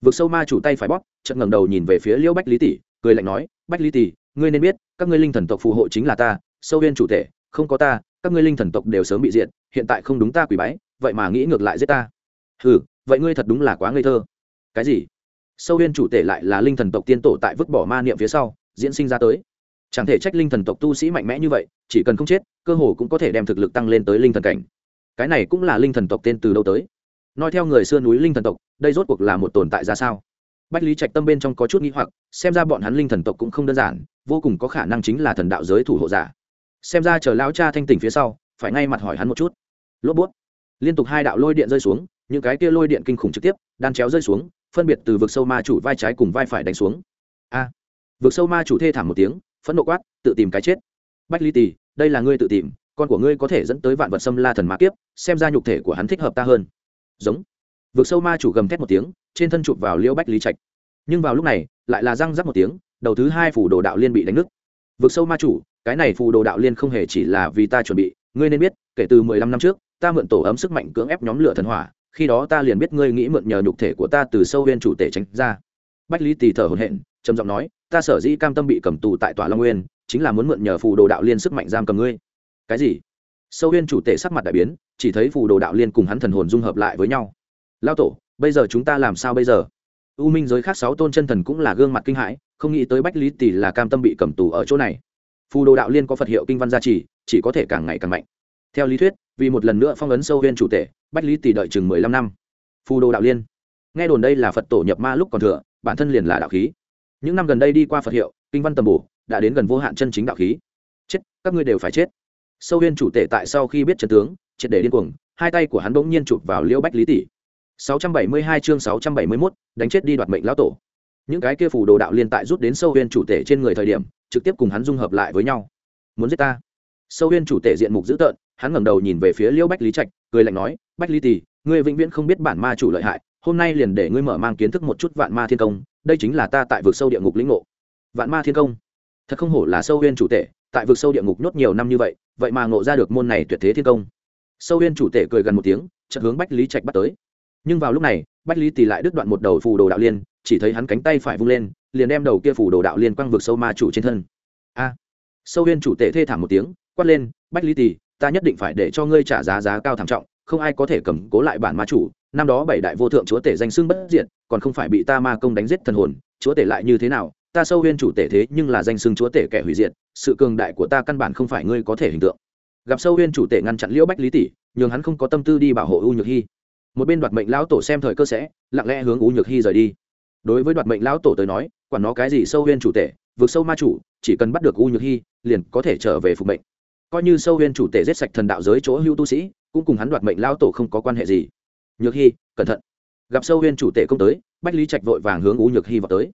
Vực sâu ma chủ tay phải bóp, chợt ngẩng đầu nhìn về phía liễu bách lý tỷ, cười lạnh nói, bách lý tỷ, ngươi nên biết, các ngươi linh thần tộc phù hộ chính là ta, sâu huyên chủ thể, không có ta, các ngươi linh thần tộc đều sớm bị diện hiện tại không đúng ta quỷ bái, vậy mà nghĩ ngược lại giết ta. Ừ vậy ngươi thật đúng là quá ngây thơ. Cái gì? Sâu huyên chủ tể lại là linh thần tộc tiên tổ tại vứt bỏ ma niệm phía sau, diễn sinh ra tới. Chẳng thể trách linh thần tộc tu sĩ mạnh mẽ như vậy, chỉ cần không chết, cơ hồ cũng có thể đem thực lực tăng lên tới linh thần cảnh. Cái này cũng là linh thần tộc tên từ đâu tới? Nói theo người xưa núi linh thần tộc, đây rốt cuộc là một tồn tại ra sao? Bách lý trạch tâm bên trong có chút nghĩ hoặc, xem ra bọn hắn linh thần tộc cũng không đơn giản, vô cùng có khả năng chính là thần đạo giới thủ hộ giả. Xem ra chờ lão cha thanh tỉnh phía sau, phải ngay mặt hỏi hắn một chút. Lốp bút. Liên tục hai đạo lôi điện rơi xuống, những cái kia lôi điện kinh khủng trực tiếp, đan chéo rơi xuống phân biệt từ vực sâu ma chủ vai trái cùng vai phải đánh xuống. A. À, vực sâu ma chủ thê thảm một tiếng, phẫn nộ quát, tự tìm cái chết. Bách ly tì đây là ngươi tự tìm, con của ngươi có thể dẫn tới vạn vật xâm la thần ma kiếp, xem ra nhục thể của hắn thích hợp ta hơn. Giống. Vực sâu ma chủ gầm thét một tiếng, trên thân chụp vào liễu bách lý trạch. Nhưng vào lúc này, lại là răng rắc một tiếng, đầu thứ hai phủ đồ đạo liên bị đánh nứt. Vực sâu ma chủ, cái này phù đồ đạo liên không hề chỉ là vì ta chuẩn bị, ngươi nên biết, kể từ mười lăm năm trước, ta mượn tổ ấm sức mạnh cưỡng ép nhóm lửa thần hỏa khi đó ta liền biết ngươi nghĩ mượn nhờ nhục thể của ta từ sâu huyên chủ tể tránh ra. Bách lý tỳ thở hổn hển, trầm giọng nói, ta sở dĩ cam tâm bị cầm tù tại tòa long nguyên, chính là muốn mượn nhờ phù đồ đạo liên sức mạnh giam cầm ngươi. Cái gì? Sâu huyên chủ tể sắc mặt đại biến, chỉ thấy phù đồ đạo liên cùng hắn thần hồn dung hợp lại với nhau. Lao tổ, bây giờ chúng ta làm sao bây giờ? U minh giới khác sáu tôn chân thần cũng là gương mặt kinh hãi, không nghĩ tới bách lý tỷ là cam tâm bị cầm tù ở chỗ này. Phù đồ đạo liên có phật hiệu kinh văn gia trì, chỉ có thể càng ngày càng mạnh. Theo lý thuyết, vì một lần nữa phong ấn sâu huyên chủ tể bách lý tỷ đợi chừng mười lăm năm. Phù đồ đạo liên. Nghe đồn đây là phật tổ nhập ma lúc còn thừa bản thân liền là đạo khí. Những năm gần đây đi qua phật hiệu kinh văn tầm bổ đã đến gần vô hạn chân chính đạo khí. Chết các ngươi đều phải chết. Sâu huyên chủ tể tại sau khi biết trần tướng triệt để điên cuồng hai tay của hắn bỗng nhiên chụp vào liễu bách lý tỷ. 672 chương 671, đánh chết đi đoạt mệnh lão tổ. Những cái kia phù đồ đạo liên tại rút đến sâu huyên chủ tể trên người thời điểm trực tiếp cùng hắn dung hợp lại với nhau. Muốn giết ta? Sâu huyên chủ tể diện mục dữ tợn hắn ngẩng đầu nhìn về phía liễu bách lý trạch cười lạnh nói bách lý tỷ ngươi vĩnh viễn không biết bản ma chủ lợi hại, hôm nay liền để ngươi mở mang kiến thức một chút vạn ma thiên công, đây chính là ta tại vực sâu địa ngục lĩnh ngộ. Vạn ma thiên công? Thật không hổ là sâu huyên chủ tể, tại vực sâu địa ngục nhốt nhiều năm như vậy vậy mà ngộ ra được môn này tuyệt thế thiên công. Sâu huyên chủ tể cười gần một tiếng, chợt hướng bách lý trạch bắt tới. Nhưng vào lúc này, bách lý tỷ lại đứt đoạn một đầu phù đồ đạo liên, chỉ thấy hắn cánh tay phải vung lên, liền đem đầu kia phù đồ đạo liên quăng vực sâu ma chủ trên thân. A! Sâu huyên chủ tể thê thảm một tiếng, quát lên, bách lý tỷ ta nhất định phải để cho ngươi trả giá giá cao thảm trọng không ai có thể cầm cố lại bản ma chủ, năm đó bảy đại vô thượng chúa tể danh xưng bất diệt, còn không phải bị ta ma công đánh giết thần hồn, chúa tể lại như thế nào, ta sâu huyên chủ tể thế nhưng là danh xưng chúa tể kẻ hủy diệt, sự cường đại của ta căn bản không phải ngươi có thể hình tượng. Gặp sâu huyên chủ tể ngăn chặn liễu bách lý tỷ, nhường hắn không có tâm tư đi bảo hộ u nhược hy một bên đoạt mệnh lão tổ xem thời cơ sẽ, lặng lẽ hướng u nhược hy rời đi. Đối với đoạt mệnh lão tổ tới nói, quản nó cái gì sâu huyên chủ tể, vượt sâu ma chủ, chỉ cần bắt được u nhược hy liền có thể trở về phục mệnh. Coi như sâu huyên chủ tể giết sạch thần đạo giới chỗ hưu tu sĩ cũng cùng hắn đoạt mệnh lao tổ không có quan hệ gì. Nhược hy cẩn thận. Gặp sâu huyên chủ tể công tới, bách lý trạch vội vàng hướng u nhược hy vào tới.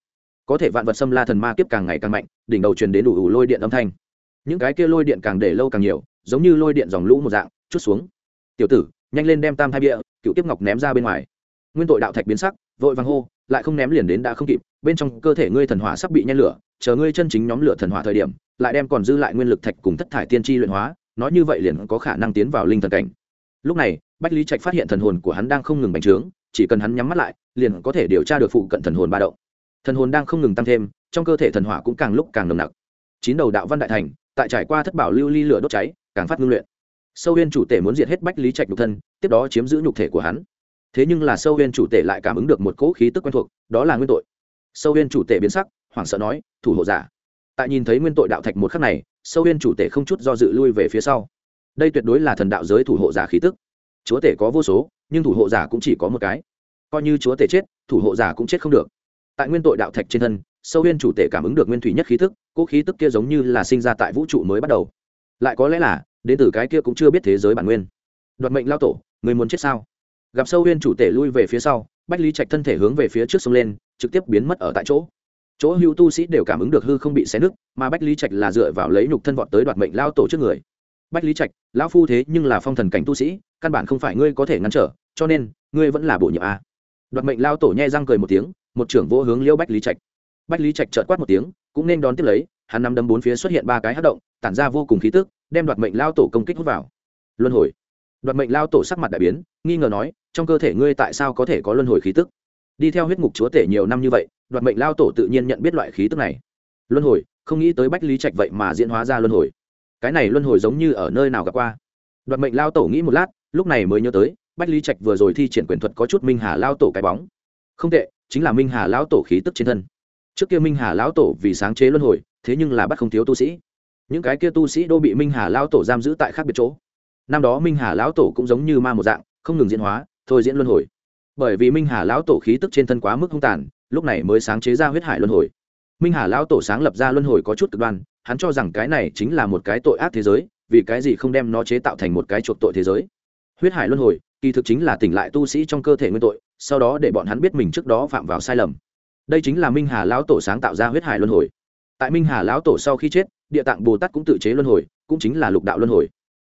Có thể vạn vật xâm la thần ma kiếp càng ngày càng mạnh, đỉnh đầu truyền đến đủ ủ lôi điện âm thanh. Những cái kia lôi điện càng để lâu càng nhiều, giống như lôi điện dòng lũ một dạng, chút xuống. Tiểu tử, nhanh lên đem tam hai bia, cựu tiếp ngọc ném ra bên ngoài. Nguyên tội đạo thạch biến sắc, vội vàng hô, lại không ném liền đến đã không kịp, bên trong cơ thể ngươi thần hỏa sắp bị nhen lửa, chờ ngươi chân chính nhóm lửa thần hỏa thời điểm, lại đem còn dư lại nguyên lực thạch cùng thất thải tiên tri luyện hóa, nói như vậy liền có khả năng tiến vào linh thần cảnh lúc này, bách lý trạch phát hiện thần hồn của hắn đang không ngừng bành trướng, chỉ cần hắn nhắm mắt lại, liền có thể điều tra được phụ cận thần hồn ba động. Thần hồn đang không ngừng tăng thêm, trong cơ thể thần hỏa cũng càng lúc càng nồng nặc. Chín đầu đạo văn đại thành, tại trải qua thất bảo lưu ly lửa đốt cháy, càng phát ngưng luyện. Sâu huyên chủ tể muốn diệt hết bách lý trạch nhục thân, tiếp đó chiếm giữ nhục thể của hắn. Thế nhưng là sâu huyên chủ tể lại cảm ứng được một cỗ khí tức quen thuộc, đó là nguyên tội. Sâu huyên chủ tể biến sắc, hoảng sợ nói, thủ hộ giả. Tại nhìn thấy nguyên tội đạo thạch một khắc này, sâu huyên chủ tể không chút do dự lui về phía sau đây tuyệt đối là thần đạo giới thủ hộ giả khí tức. Chúa tể có vô số, nhưng thủ hộ giả cũng chỉ có một cái. Coi như chúa tể chết, thủ hộ giả cũng chết không được. Tại nguyên tội đạo thạch trên thân, sâu huyên chủ tể cảm ứng được nguyên thủy nhất khí tức cỗ khí tức kia giống như là sinh ra tại vũ trụ mới bắt đầu. Lại có lẽ là, đến từ cái kia cũng chưa biết thế giới bản nguyên. Đoạt mệnh lao tổ, người muốn chết sao? Gặp sâu huyên chủ tể lui về phía sau, bách lý trạch thân thể hướng về phía trước sông lên, trực tiếp biến mất ở tại chỗ. Chỗ hữu tu sĩ đều cảm ứng được hư không bị xé nứt, mà bách lý trạch là dựa vào lấy nhục thân vọt tới đoạt mệnh lao tổ trước người bách lý trạch, lão phu thế nhưng là phong thần cảnh tu sĩ, căn bản không phải ngươi có thể ngăn trở, cho nên, ngươi vẫn là bổ nhiệm a. Đoạt mệnh lao tổ nhẹ răng cười một tiếng, một trưởng vô hướng liêu bách lý trạch. Bách lý trạch trợt quát một tiếng, cũng nên đón tiếp lấy, hắn nắm đấm bốn phía xuất hiện ba cái hát động, tản ra vô cùng khí tức, đem đoạt mệnh lao tổ công kích hút vào. Luân hồi. Đoạt mệnh lao tổ sắc mặt đại biến, nghi ngờ nói, trong cơ thể ngươi tại sao có thể có luân hồi khí tức? Đi theo huyết ngục chúa tể nhiều năm như vậy, đoạt mệnh lao tổ tự nhiên nhận biết loại khí tức này. Luân hồi, không nghĩ tới bách lý trạch vậy mà diễn hóa ra luân hồi cái này luân hồi giống như ở nơi nào gặp qua. Đoạt mệnh lao tổ nghĩ một lát, lúc này mới nhớ tới, bách lý trạch vừa rồi thi triển quyền thuật có chút minh hà lao tổ cái bóng. Không tệ, chính là minh hà lão tổ khí tức trên thân. Trước kia minh hà lão tổ vì sáng chế luân hồi, thế nhưng là bắt không thiếu tu sĩ. Những cái kia tu sĩ đô bị minh hà lão tổ giam giữ tại khác biệt chỗ. Năm đó minh hà lão tổ cũng giống như ma một dạng, không ngừng diễn hóa, thôi diễn luân hồi. Bởi vì minh hà lão tổ khí tức trên thân quá mức không tàn, lúc này mới sáng chế ra huyết hải luân hồi. Minh hà lão tổ sáng lập ra luân hồi có chút cực đoan hắn cho rằng cái này chính là một cái tội ác thế giới, vì cái gì không đem nó chế tạo thành một cái chuộc tội thế giới. Huyết hải luân hồi, kỳ thực chính là tỉnh lại tu sĩ trong cơ thể nguyên tội, sau đó để bọn hắn biết mình trước đó phạm vào sai lầm. Đây chính là minh hà lão tổ sáng tạo ra huyết hải luân hồi. Tại minh hà lão tổ sau khi chết, địa tạng bồ tát cũng tự chế luân hồi, cũng chính là lục đạo luân hồi.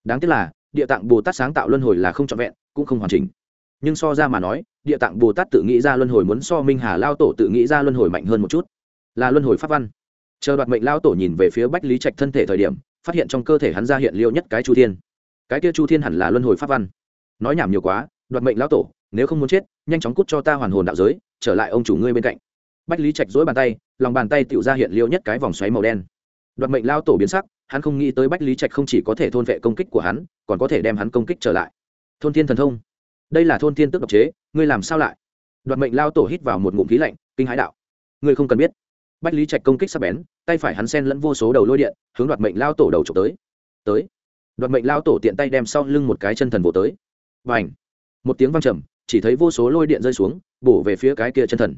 Đáng tiếc là, địa tạng bồ tát sáng tạo luân hồi là không trọn vẹn, cũng không hoàn chỉnh. Nhưng so ra mà nói, địa tạng bồ tát tự nghĩ ra luân hồi muốn so minh hà lao tổ tự nghĩ ra luân hồi mạnh hơn một chút. Là luân hồi pháp văn chờ đoạt mệnh lao tổ nhìn về phía bách lý trạch thân thể thời điểm, phát hiện trong cơ thể hắn ra hiện liêu nhất cái chu thiên. Cái kia chu thiên hẳn là luân hồi pháp văn. Nói nhảm nhiều quá, đoạt mệnh lao tổ, nếu không muốn chết, nhanh chóng cút cho ta hoàn hồn đạo giới, trở lại ông chủ ngươi bên cạnh. Bách lý trạch dỗi bàn tay, lòng bàn tay tự ra hiện liêu nhất cái vòng xoáy màu đen. Đoạt mệnh lao tổ biến sắc, hắn không nghĩ tới bách lý trạch không chỉ có thể thôn vệ công kích của hắn, còn có thể đem hắn công kích trở lại. Thôn thiên thần thông. Đây là thôn thiên tức độc chế, ngươi làm sao lại? Đoạt mệnh lao tổ hít vào một ngụm khí lạnh, kinh hãi đạo. Ngươi không cần biết bách lý trạch công kích sắp bén, tay phải hắn sen lẫn vô số đầu lôi điện, hướng đoạt mệnh lao tổ đầu trộm tới. Tới. Đoạt mệnh lao tổ tiện tay đem sau lưng một cái chân thần vỗ tới. Và ảnh một tiếng văng trầm, chỉ thấy vô số lôi điện rơi xuống, bổ về phía cái kia chân thần.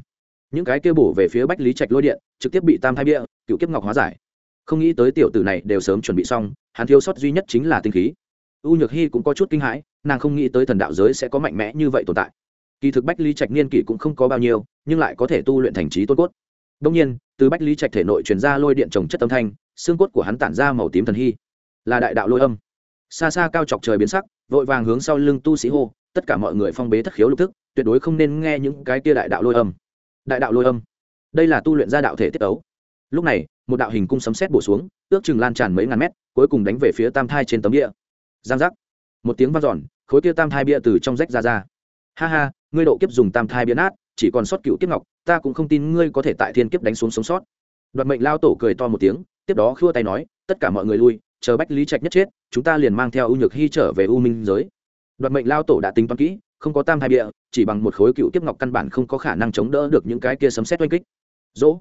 Những cái kia bổ về phía bách lý trạch lôi điện, trực tiếp bị tam thai bia, cựu kiếp ngọc hóa giải. Không nghĩ tới tiểu tử này đều sớm chuẩn bị xong, hắn thiếu sót duy nhất chính là tinh khí. U nhược hy cũng có chút kinh hãi, nàng không nghĩ tới thần đạo giới sẽ có mạnh mẽ như vậy tồn tại. Kỳ thực bách lý trạch niên kỷ cũng không có bao nhiêu, nhưng lại có thể tu luyện thành trí tôn cốt đông nhiên từ bách lý trạch thể nội truyền ra lôi điện trồng chất âm thanh xương cốt của hắn tản ra màu tím thần hy. Là đại đạo lôi âm. Xa xa cao chọc trời biến sắc vội vàng hướng sau lưng tu sĩ hô tất cả mọi người phong bế thất khiếu lục tức tuyệt đối không nên nghe những cái kia đại đạo lôi âm. Đại đạo lôi âm. Đây là tu luyện ra đạo thể tiết ấu lúc này một đạo hình cung sấm sét bổ xuống ước chừng lan tràn mấy ngàn mét cuối cùng đánh về phía tam thai trên tấm địa giang giác. Một tiếng vang dọn, khối kia tam thai bia từ trong rách ra ra. Ha ha ngươi độ kiếp dùng tam thai biến nát chỉ còn sót cựu kiếp ngọc, ta cũng không tin ngươi có thể tại thiên kiếp đánh xuống sống sót. Đoạt mệnh lao tổ cười to một tiếng, tiếp đó khua tay nói, tất cả mọi người lui, chờ bách lý trạch nhất chết, chúng ta liền mang theo ưu nhược hy trở về u minh giới. Đoạt mệnh lao tổ đã tính toán kỹ, không có tam hai địa chỉ bằng một khối cựu kiếp ngọc căn bản không có khả năng chống đỡ được những cái kia sấm xét oanh kích. Dỗ.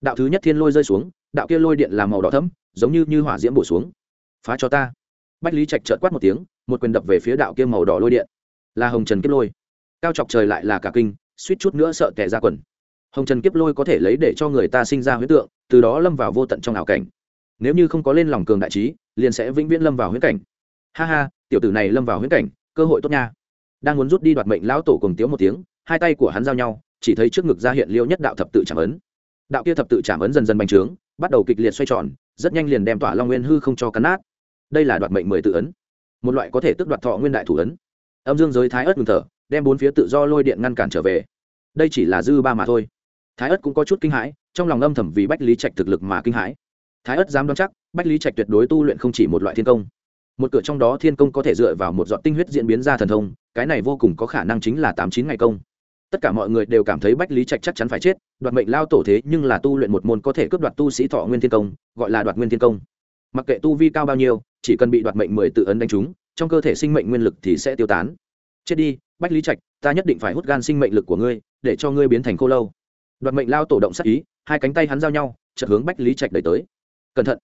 Đạo thứ nhất thiên lôi rơi xuống, đạo kia lôi điện làm màu đỏ thấm giống như như hỏa diễm bổ xuống. Phá cho ta. Bách lý trạch trợt quát một tiếng, một quyền đập về phía đạo kia màu đỏ lôi điện. Là hồng trần kiếp lôi. Cao chọc trời lại là cả kinh suýt chút nữa sợ tệ ra quần. Hồng trần kiếp lôi có thể lấy để cho người ta sinh ra huyễn tượng, từ đó lâm vào vô tận trong ảo cảnh. Nếu như không có lên lòng cường đại trí, liền sẽ vĩnh viễn lâm vào huyễn cảnh. Ha ha, tiểu tử này lâm vào huyễn cảnh, cơ hội tốt nha. Đang muốn rút đi đoạt mệnh lão tổ cùng tiếu một tiếng, hai tay của hắn giao nhau, chỉ thấy trước ngực ra hiện liêu nhất đạo thập tự trảm ấn. Đạo kia thập tự trảm ấn dần dần bành trướng, bắt đầu kịch liệt xoay tròn, rất nhanh liền đem tỏa long nguyên hư không cho cắn nát. Đây là đoạt mệnh mười tự ấn. Một loại có thể tước đoạt thọ nguyên đại thủ ấn. Âm dương giới thái ớt ngừng thở, đem bốn phía tự do lôi điện ngăn cản trở về đây chỉ là dư ba mà thôi. Thái ất cũng có chút kinh hãi, trong lòng âm thầm vì bách lý trạch thực lực mà kinh hãi. Thái ất dám đoán chắc, bách lý trạch tuyệt đối tu luyện không chỉ một loại thiên công. Một cửa trong đó thiên công có thể dựa vào một dọn tinh huyết diễn biến ra thần thông, cái này vô cùng có khả năng chính là tám chín ngày công. Tất cả mọi người đều cảm thấy bách lý trạch chắc chắn phải chết, đoạt mệnh lao tổ thế nhưng là tu luyện một môn có thể cướp đoạt tu sĩ thọ nguyên thiên công, gọi là đoạt nguyên thiên công. Mặc kệ tu vi cao bao nhiêu, chỉ cần bị đoạt mệnh mười tự ấn đánh trúng, trong cơ thể sinh mệnh nguyên lực thì sẽ tiêu tán chết đi, bách lý trạch, ta nhất định phải hút gan sinh mệnh lực của ngươi, để cho ngươi biến thành khô lâu. Đoạt mệnh lao tổ động sắc ý, hai cánh tay hắn giao nhau, chợt hướng bách lý trạch đẩy tới. Cẩn thận,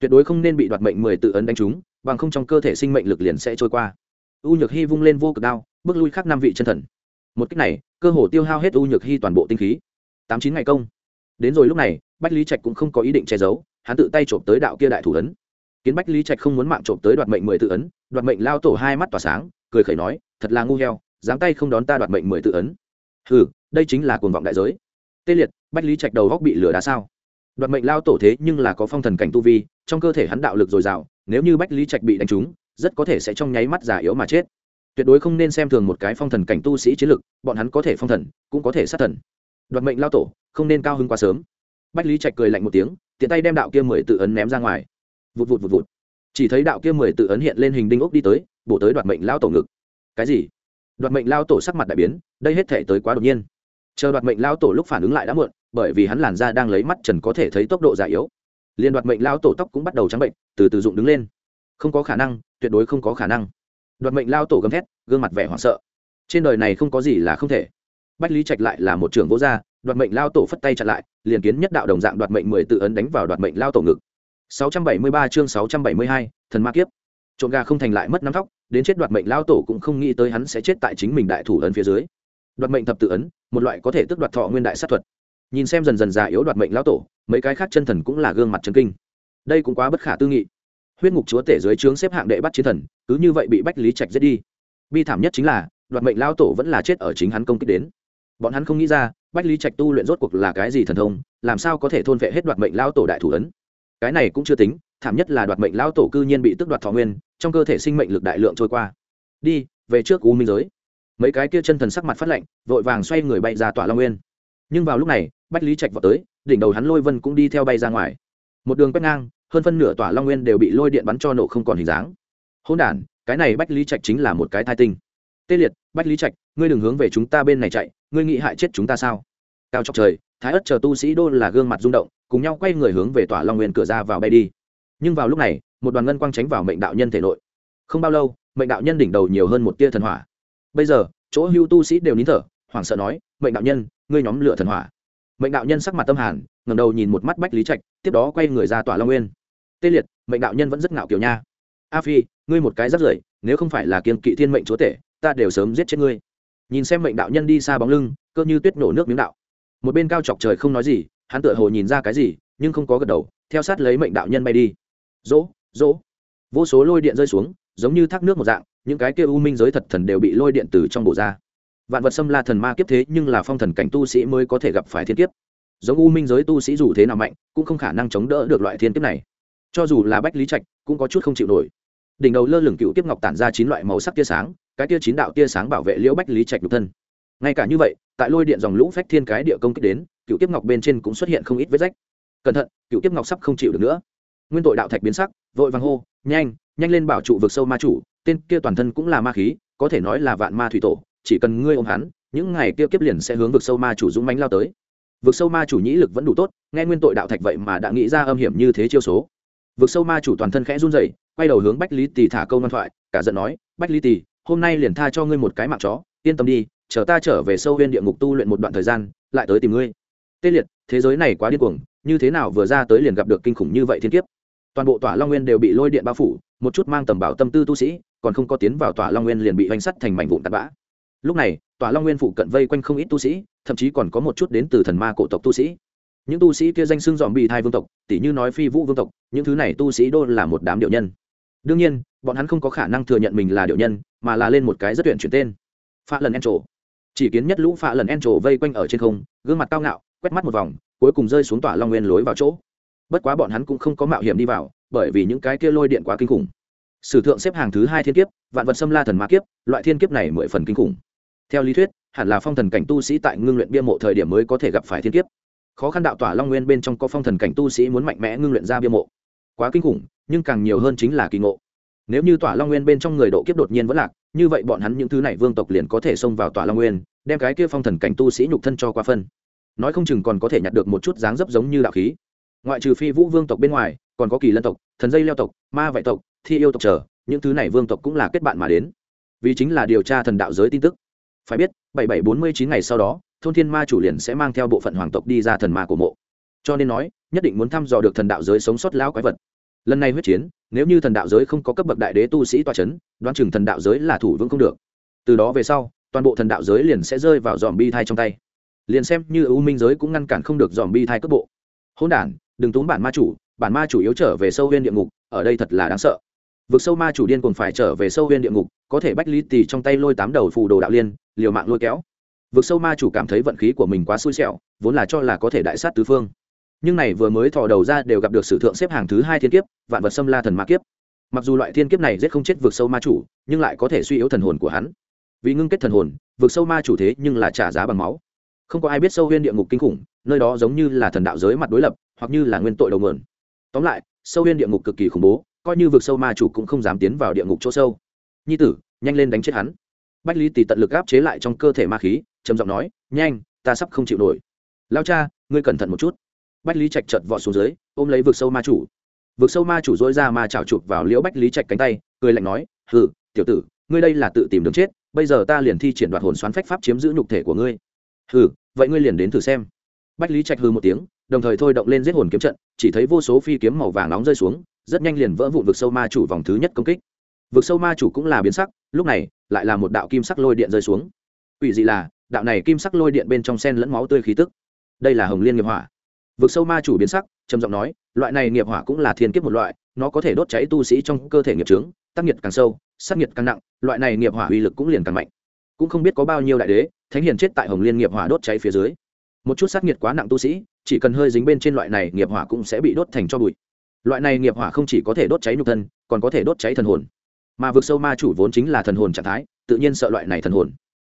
tuyệt đối không nên bị đoạt mệnh mười tự ấn đánh trúng, bằng không trong cơ thể sinh mệnh lực liền sẽ trôi qua. U nhược hy vung lên vô cực đao, bước lui khắc năm vị chân thần. Một cách này, cơ hồ tiêu hao hết u nhược hy toàn bộ tinh khí. Tám chín ngày công. Đến rồi lúc này, bách lý trạch cũng không có ý định che giấu, hắn tự tay trộm tới đạo kia đại thủ ấn. Kiến bách lý trạch không muốn mạng trộm tới đoạt mệnh mười tự ấn, đoạt mệnh lao tổ hai mắt tỏa sáng cười khẩy nói, thật là ngu heo, dám tay không đón ta đoạt mệnh mười tự ấn. Hừ, đây chính là cuồng vọng đại giới. Tê liệt, bách lý trạch đầu góc bị lửa đá sao? Đoạt mệnh lao tổ thế nhưng là có phong thần cảnh tu vi, trong cơ thể hắn đạo lực dồi dào, nếu như bách lý trạch bị đánh trúng, rất có thể sẽ trong nháy mắt giả yếu mà chết. Tuyệt đối không nên xem thường một cái phong thần cảnh tu sĩ chiến lực, bọn hắn có thể phong thần, cũng có thể sát thần. Đoạt mệnh lao tổ, không nên cao hứng quá sớm. Bách lý trạch cười lạnh một tiếng, tiện tay đem đạo kia mười tự ấn ném ra ngoài. Vụt vụt vụt vụt chỉ thấy đạo kia mười tự ấn hiện lên hình đinh ốc đi tới, bổ tới đoạt mệnh lao tổ ngực. Cái gì? Đoạt mệnh lao tổ sắc mặt đại biến, đây hết thể tới quá đột nhiên. Chờ đoạt mệnh lao tổ lúc phản ứng lại đã muộn, bởi vì hắn làn da đang lấy mắt trần có thể thấy tốc độ già yếu. Liên đoạt mệnh lao tổ tóc cũng bắt đầu trắng bệnh, từ từ dụng đứng lên. Không có khả năng, tuyệt đối không có khả năng. Đoạt mệnh lao tổ gầm thét, gương mặt vẻ hoảng sợ. Trên đời này không có gì là không thể. Bách lý trạch lại là một trưởng vô gia, đoạt mệnh lao tổ phất tay chặn lại, liền kiến nhất đạo đồng dạng đoạt mệnh mười tự ấn đánh vào đoạt mệnh lao tổ ngực. 673 chương 672, thần ma kiếp. Trộm gà không thành lại mất nắm tóc đến chết đoạt mệnh lao tổ cũng không nghĩ tới hắn sẽ chết tại chính mình đại thủ ấn phía dưới. Đoạt mệnh thập tự ấn một loại có thể tức đoạt thọ nguyên đại sát thuật. Nhìn xem dần dần già yếu đoạt mệnh lao tổ mấy cái khác chân thần cũng là gương mặt chân kinh. Đây cũng quá bất khả tư nghị. Huyết ngục chúa tể dưới trướng xếp hạng đệ bắt chiến thần cứ như vậy bị bách lý trạch giết đi. Bi thảm nhất chính là đoạt mệnh lao tổ vẫn là chết ở chính hắn công kích đến. Bọn hắn không nghĩ ra bách lý trạch tu luyện rốt cuộc là cái gì thần thông làm sao có thể thôn vệ hết đoạt mệnh lao tổ đại thủ ấn cái này cũng chưa tính, thảm nhất là đoạt mệnh lao tổ cư nhiên bị tức đoạt thọ nguyên, trong cơ thể sinh mệnh lực đại lượng trôi qua. Đi, về trước u minh giới. Mấy cái kia chân thần sắc mặt phát lạnh, vội vàng xoay người bay ra tỏa long nguyên. Nhưng vào lúc này, bách lý trạch vào tới, đỉnh đầu hắn lôi vân cũng đi theo bay ra ngoài. Một đường quét ngang, hơn phân nửa tỏa long nguyên đều bị lôi điện bắn cho nổ không còn hình dáng. Hôn đản, cái này bách lý trạch chính là một cái thai tinh. Tê liệt, bách lý trạch, ngươi đừng hướng về chúng ta bên này chạy, ngươi nghĩ hại chết chúng ta sao? Cao chọc trời thái ất chờ tu sĩ đô là gương mặt rung động, cùng nhau quay người hướng về tỏa long nguyên cửa ra vào bay đi. Nhưng vào lúc này, một đoàn ngân quang tránh vào mệnh đạo nhân thể nội. Không bao lâu, mệnh đạo nhân đỉnh đầu nhiều hơn một tia thần hỏa. Bây giờ, chỗ hưu tu sĩ đều nín thở, hoảng sợ nói, mệnh đạo nhân, ngươi nhóm lửa thần hỏa. Mệnh đạo nhân sắc mặt tâm hàn ngầm đầu nhìn một mắt bách lý trạch, tiếp đó quay người ra tỏa long nguyên. Tê liệt, mệnh đạo nhân vẫn rất ngạo kiểu nha. A phi, ngươi một cái rất rưởi, nếu không phải là kiên kỵ thiên mệnh chúa tể, ta đều sớm giết chết ngươi. Nhìn xem mệnh đạo nhân đi xa bóng lưng, cơ như tuyết nổ nước miếng đạo một bên cao chọc trời không nói gì, hắn tựa hồ nhìn ra cái gì, nhưng không có gật đầu, theo sát lấy mệnh đạo nhân bay đi. Dỗ dỗ. Vô số lôi điện rơi xuống, giống như thác nước một dạng, những cái kia u minh giới thật thần đều bị lôi điện từ trong bộ ra. Vạn vật xâm la thần ma kiếp thế, nhưng là phong thần cảnh tu sĩ mới có thể gặp phải thiên kiếp. Giống u minh giới tu sĩ dù thế nào mạnh, cũng không khả năng chống đỡ được loại thiên kiếp này. Cho dù là bách lý trạch, cũng có chút không chịu nổi. Đỉnh đầu lơ lửng cựu tiếp ngọc tản ra chín loại màu sắc tia sáng, cái tia chín đạo tia sáng bảo vệ liễu bách lý trạch nhục thân ngay cả như vậy, tại lôi điện dòng lũ phách thiên cái địa công kích đến cựu tiếp ngọc bên trên cũng xuất hiện không ít vết rách. Cẩn thận cựu tiếp ngọc sắp không chịu được nữa. Nguyên tội đạo thạch biến sắc, vội vàng hô, nhanh nhanh lên bảo trụ vực sâu ma chủ, tên kia toàn thân cũng là ma khí, có thể nói là vạn ma thủy tổ, chỉ cần ngươi ôm hắn, những ngày kia kiếp liền sẽ hướng vực sâu ma chủ dũng mánh lao tới. Vực sâu ma chủ nhĩ lực vẫn đủ tốt, nghe nguyên tội đạo thạch vậy mà đã nghĩ ra âm hiểm như thế chiêu số. Vực sâu ma chủ toàn thân khẽ run rẩy, quay đầu hướng bách lý tỳ thả câu ngoan thoại, cả giận nói, bách lý tỳ, hôm nay liền tha cho ngươi một cái mạng chó, yên tâm đi chờ ta trở về sâu huyên địa ngục tu luyện một đoạn thời gian, lại tới tìm ngươi. Tê liệt, thế giới này quá điên cuồng, như thế nào vừa ra tới liền gặp được kinh khủng như vậy thiên kiếp. Toàn bộ tỏa long nguyên đều bị lôi điện bao phủ, một chút mang tầm bảo tâm tư tu sĩ, còn không có tiến vào tỏa long nguyên liền bị hoành sắt thành mảnh vụn tạt bã. Lúc này, tỏa long nguyên phụ cận vây quanh không ít tu sĩ, thậm chí còn có một chút đến từ thần ma cổ tộc tu sĩ. Những tu sĩ kia danh xưng dòm bị thai vương tộc tỷ như nói phi vũ vương tộc, những thứ này tu sĩ đô là một đám điệu nhân. Đương nhiên, bọn hắn không có khả năng thừa nhận mình là điệu nhân, mà là lên một cái rất tuyển chuyển tên. Pha lần en trổ chỉ kiến nhất lũ phạ lần en trổ vây quanh ở trên không, gương mặt cao ngạo, quét mắt một vòng, cuối cùng rơi xuống tỏa long nguyên lối vào chỗ. Bất quá bọn hắn cũng không có mạo hiểm đi vào, bởi vì những cái kia lôi điện quá kinh khủng. Sử thượng xếp hàng thứ hai thiên kiếp, vạn vật xâm la thần ma kiếp, loại thiên kiếp này mười phần kinh khủng. Theo lý thuyết, hẳn là phong thần cảnh tu sĩ tại ngưng luyện bia mộ thời điểm mới có thể gặp phải thiên kiếp. Khó khăn đạo tỏa long nguyên bên trong có phong thần cảnh tu sĩ muốn mạnh mẽ ngưng luyện ra bia mộ. Quá kinh khủng, nhưng càng nhiều hơn chính là kỳ ngộ. Nếu như tỏa long nguyên bên trong người độ kiếp đột nhiên vẫn lạc như vậy bọn hắn những thứ này vương tộc liền có thể xông vào tòa long nguyên, đem cái kia phong thần cảnh tu sĩ nhục thân cho qua phân. Nói không chừng còn có thể nhặt được một chút dáng dấp giống như đạo khí. Ngoại trừ phi vũ vương tộc bên ngoài, còn có kỳ lân tộc, thần dây leo tộc, ma vạy tộc, thi yêu tộc trở những thứ này vương tộc cũng là kết bạn mà đến. Vì chính là điều tra thần đạo giới tin tức. Phải biết, bảy bảy bốn mươi chín ngày sau đó, thôn thiên ma chủ liền sẽ mang theo bộ phận hoàng tộc đi ra thần ma của mộ. Cho nên nói, nhất định muốn thăm dò được thần đạo giới sống sót lão quái vật lần này huyết chiến, nếu như thần đạo giới không có cấp bậc đại đế tu sĩ toa c h ấ n đoán chừng thần đạo giới là thủ vững không được. Từ đó về sau, toàn bộ thần đạo giới liền sẽ rơi vào dòm bi thai trong tay. Liền xem như ưu minh giới cũng ngăn cản không được dòm bi thai cấp bộ. Hôn đ đừng túm bản ma chủ, bản ma chủ yếu trở về sâu huyên địa ngục, ở đây thật là đáng sợ. Vực sâu ma chủ điên còn phải trở về sâu huyên địa ngục, có thể bách lý tì trong tay lôi tám đầu phù đồ đạo liên, liều mạng lôi kéo. Vực sâu ma chủ cảm thấy vận khí của mình quá xui xẻo, vốn là cho là có thể đại sát tứ phương nhưng này vừa mới thò đầu ra đều gặp được sử thượng xếp hàng thứ hai thiên kiếp, vạn vật xâm la thần ma kiếp. Mặc dù loại thiên kiếp này rất không chết vượt sâu ma chủ, nhưng lại có thể suy yếu thần hồn của hắn. Vì ngưng kết thần hồn vượt sâu ma chủ thế nhưng là trả giá bằng máu. Không có ai biết sâu huyên địa ngục kinh khủng, nơi đó giống như là thần đạo giới mặt đối lập, hoặc như là nguyên tội đầu mượn tóm lại, sâu huyên địa ngục cực kỳ khủng bố, coi như vượt sâu ma chủ cũng không dám tiến vào địa ngục chỗ sâu. Nhi tử, nhanh lên đánh chết hắn. Bách lý tỷ tận lực áp chế lại trong cơ thể ma khí, trầm giọng nói, nhanh, ta sắp không chịu nổi. Lao cha, ngươi cẩn thận một chút bách lý trạch chợt vọt xuống dưới, ôm lấy vực sâu ma chủ. Vực sâu ma chủ dối ra ma chảo chụp vào liễu bách lý trạch cánh tay, cười lạnh nói, hừ, tiểu tử, ngươi đây là tự tìm đường chết, bây giờ ta liền thi triển đoạt hồn xoán phách pháp chiếm giữ nhục thể của ngươi. Hừ, vậy ngươi liền đến thử xem. Bách lý trạch hừ một tiếng, đồng thời thôi động lên giết hồn kiếm trận, chỉ thấy vô số phi kiếm màu vàng nóng rơi xuống, rất nhanh liền vỡ vụn vực sâu ma chủ vòng thứ nhất công kích. Vực sâu ma chủ cũng là biến sắc, lúc này, lại là một đạo kim sắc lôi điện rơi xuống. Ủy dị là, đạo này kim sắc lôi điện bên trong sen lẫn máu tươi khí tức. Đây là hồng liên nghiệp hỏa vực sâu ma chủ biến sắc, trầm giọng nói, loại này nghiệp hỏa cũng là thiên kiếp một loại, nó có thể đốt cháy tu sĩ trong cơ thể nghiệp trướng tác nhiệt càng sâu, sát nhiệt càng nặng, loại này nghiệp hỏa uy lực cũng liền càng mạnh. Cũng không biết có bao nhiêu đại đế, thánh hiền chết tại hồng liên nghiệp hỏa đốt cháy phía dưới. Một chút sát nhiệt quá nặng tu sĩ, chỉ cần hơi dính bên trên loại này nghiệp hỏa cũng sẽ bị đốt thành cho bụi. Loại này nghiệp hỏa không chỉ có thể đốt cháy nhục thân, còn có thể đốt cháy thần hồn. Mà vực sâu ma chủ vốn chính là thần hồn trạng thái, tự nhiên sợ loại này thần hồn.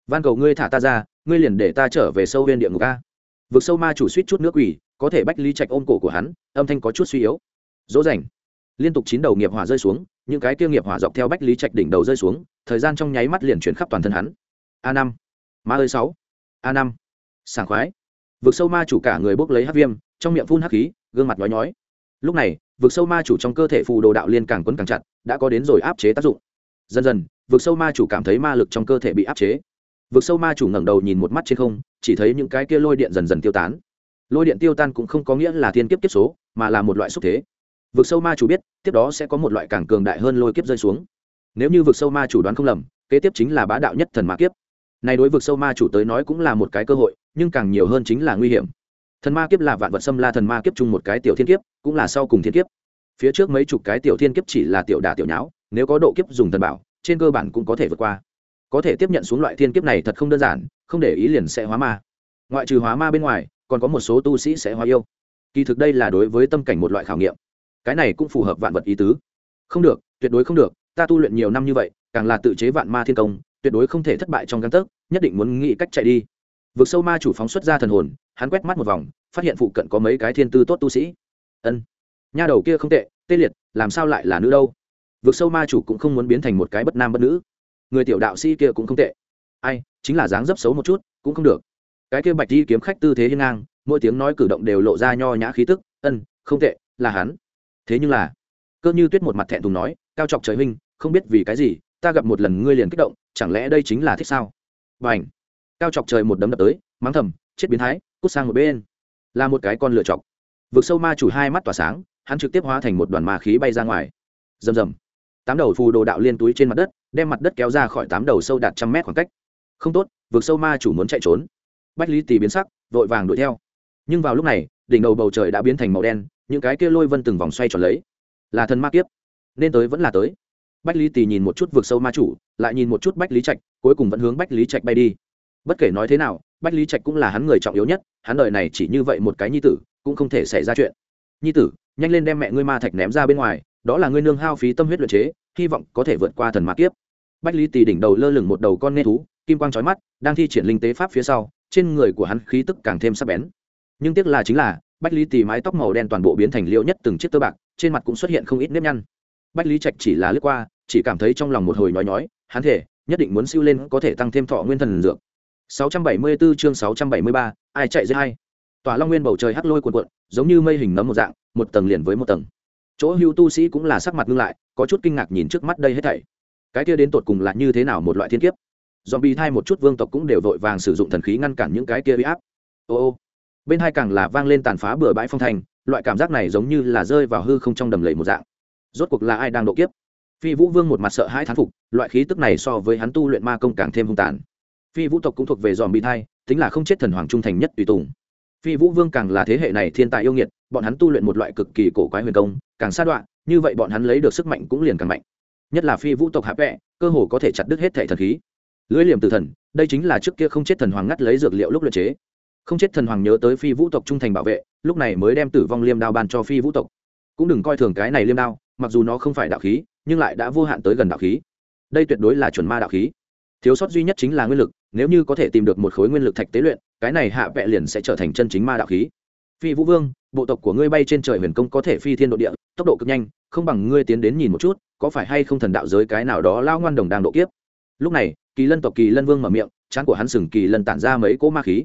Van cầu ngươi thả ta ra, ngươi liền để ta trở về sâu huyên địa ngục a vực sâu ma chủ suýt chút nước quỷ có thể bách lý trạch ôm cổ của hắn, âm thanh có chút suy yếu. Dỗ dành liên tục chín đầu nghiệp hỏa rơi xuống, những cái kia nghiệp hỏa dọc theo bách lý trạch đỉnh đầu rơi xuống, thời gian trong nháy mắt liền chuyển khắp toàn thân hắn. A năm. Ma ơi sáu. A năm. Sảng khoái. Vực sâu ma chủ cả người bốc lấy hắc viêm, trong miệng phun hắc khí, gương mặt nhói nhói. Lúc này, vực sâu ma chủ trong cơ thể phù đồ đạo liên càng quấn càng chặt, đã có đến rồi áp chế tác dụng. Dần dần, vực sâu ma chủ cảm thấy ma lực trong cơ thể bị áp chế. Vực sâu ma chủ ngẩng đầu nhìn một mắt trên không chỉ thấy những cái kia lôi điện dần dần tiêu tán. Lôi điện tiêu tan cũng không có nghĩa là thiên kiếp kiếp số, mà là một loại xúc thế. Vực sâu ma chủ biết, tiếp đó sẽ có một loại càng cường đại hơn lôi kiếp rơi xuống. Nếu như vực sâu ma chủ đoán không lầm, kế tiếp chính là bá đạo nhất thần ma kiếp. Này đối vực sâu ma chủ tới nói cũng là một cái cơ hội, nhưng càng nhiều hơn chính là nguy hiểm. Thần ma kiếp là vạn vật xâm la thần ma kiếp chung một cái tiểu thiên kiếp, cũng là sau cùng thiên kiếp. Phía trước mấy chục cái tiểu thiên kiếp chỉ là tiểu đà tiểu nháo, nếu có độ kiếp dùng thần bảo, trên cơ bản cũng có thể vượt qua có thể tiếp nhận xuống loại thiên kiếp này thật không đơn giản, không để ý liền sẽ hóa ma. Ngoại trừ hóa ma bên ngoài, còn có một số tu sĩ sẽ hóa yêu. Kỳ thực đây là đối với tâm cảnh một loại khảo nghiệm. Cái này cũng phù hợp vạn vật ý tứ. Không được, tuyệt đối không được, ta tu luyện nhiều năm như vậy, càng là tự chế vạn ma thiên công, tuyệt đối không thể thất bại trong căn tấc, nhất định muốn nghĩ cách chạy đi. Vực sâu ma chủ phóng xuất ra thần hồn, hắn quét mắt một vòng, phát hiện phụ cận có mấy cái thiên tư tốt tu sĩ. Ân. Nha đầu kia không tệ, tê liệt, làm sao lại là nữ đâu? Vực sâu ma chủ cũng không muốn biến thành một cái bất nam bất nữ người tiểu đạo sĩ kia cũng không tệ. Ai, chính là dáng dấp xấu một chút, cũng không được. Cái kia bạch đi kiếm khách tư thế hiên ngang, mỗi tiếng nói cử động đều lộ ra nho nhã khí tức, ân, không tệ, là hắn. Thế nhưng là, cơ như tuyết một mặt thẹn thùng nói, cao chọc trời huynh, không biết vì cái gì, ta gặp một lần ngươi liền kích động, chẳng lẽ đây chính là thích sao? Và ảnh cao chọc trời một đấm đập tới, mắng thầm, chết biến thái, cút sang một bên. Là một cái con lựa chọc. Vực sâu ma chủ hai mắt tỏa sáng, hắn trực tiếp hóa thành một đoàn ma khí bay ra ngoài. Rầm rầm tám đầu phù đồ đạo liên túi trên mặt đất, đem mặt đất kéo ra khỏi tám đầu sâu đạt trăm mét khoảng cách. Không tốt vượt sâu ma chủ muốn chạy trốn. Bách lý tì biến sắc, vội vàng đuổi theo. Nhưng vào lúc này, đỉnh đầu bầu trời đã biến thành màu đen, những cái kia lôi vân từng vòng xoay tròn lấy. Là thần ma kiếp. Nên tới vẫn là tới. Bách lý tì nhìn một chút vượt sâu ma chủ, lại nhìn một chút bách lý trạch, cuối cùng vẫn hướng bách lý trạch bay đi. Bất kể nói thế nào, bách lý trạch cũng là hắn người trọng yếu nhất, hắn đợi này chỉ như vậy một cái nhi tử, cũng không thể xảy ra chuyện. Nhi tử, nhanh lên đem mẹ ngươi ma thạch ném ra bên ngoài đó là ngươi nương hao phí tâm huyết luyện chế hy vọng có thể vượt qua thần ma kiếp. Bách lý tì đỉnh đầu lơ lửng một đầu con nghe thú kim quang trói mắt đang thi triển linh tế pháp phía sau trên người của hắn khí tức càng thêm sắc bén. Nhưng tiếc là chính là bách lý tì mái tóc màu đen toàn bộ biến thành liễu nhất từng chiếc tơ bạc trên mặt cũng xuất hiện không ít nếp nhăn. Bách lý trạch chỉ là lướt qua chỉ cảm thấy trong lòng một hồi nhói nhói hắn thể nhất định muốn siêu lên có thể tăng thêm thọ nguyên thần dược. 674 chương 673, ai chạy dễ hay. Tòa long nguyên bầu trời hắc lôi cuồn cuộn giống như mây hình nấm một dạng một tầng liền với một tầng chỗ hưu tu sĩ cũng là sắc mặt ngưng lại, có chút kinh ngạc nhìn trước mắt đây hết thảy. Cái kia đến tột cùng là như thế nào một loại thiên kiếp? Dòm bi thai một chút vương tộc cũng đều vội vàng sử dụng thần khí ngăn cản những cái kia bị áp. Ô ô. Bên hai càng là vang lên tàn phá bừa bãi phong thành loại cảm giác này giống như là rơi vào hư không trong đầm lầy một dạng. Rốt cuộc là ai đang độ kiếp? Phi vũ vương một mặt sợ hãi thán phục, loại khí tức này so với hắn tu luyện ma công càng thêm hung tàn. Phi vũ tộc cũng thuộc về dòm bị thai, tính là không chết thần hoàng trung thành nhất tùy tùng phi vũ vương càng là thế hệ này thiên tài yêu nghiệt, bọn hắn tu luyện một loại cực kỳ cổ quái huyền công, càng xa đoạn như vậy bọn hắn lấy được sức mạnh cũng liền càng mạnh. Nhất là phi vũ tộc hạ vẹ, cơ hồ có thể chặt đứt hết thể thần khí. Lưỡi liềm tử thần, đây chính là trước kia không chết thần hoàng ngắt lấy dược liệu lúc luyện chế. Không chết thần hoàng nhớ tới phi vũ tộc trung thành bảo vệ, lúc này mới đem tử vong liêm đao ban cho phi vũ tộc. Cũng đừng coi thường cái này liêm đao, mặc dù nó không phải đạo khí, nhưng lại đã vô hạn tới gần đạo khí. Đây tuyệt đối là chuẩn ma đạo khí. Thiếu sót duy nhất chính là nguyên lực, nếu như có thể tìm được một khối nguyên lực thạch tế luyện cái này hạ vẹ liền sẽ trở thành chân chính ma đạo khí. Phi vũ vương, bộ tộc của ngươi bay trên trời huyền công có thể phi thiên độ địa, tốc độ cực nhanh, không bằng ngươi tiến đến nhìn một chút, có phải hay không thần đạo giới cái nào đó lao ngoan đồng đang độ kiếp. Lúc này, kỳ lân tộc kỳ lân vương mở miệng, chán của hắn sừng kỳ lân tản ra mấy cỗ ma khí.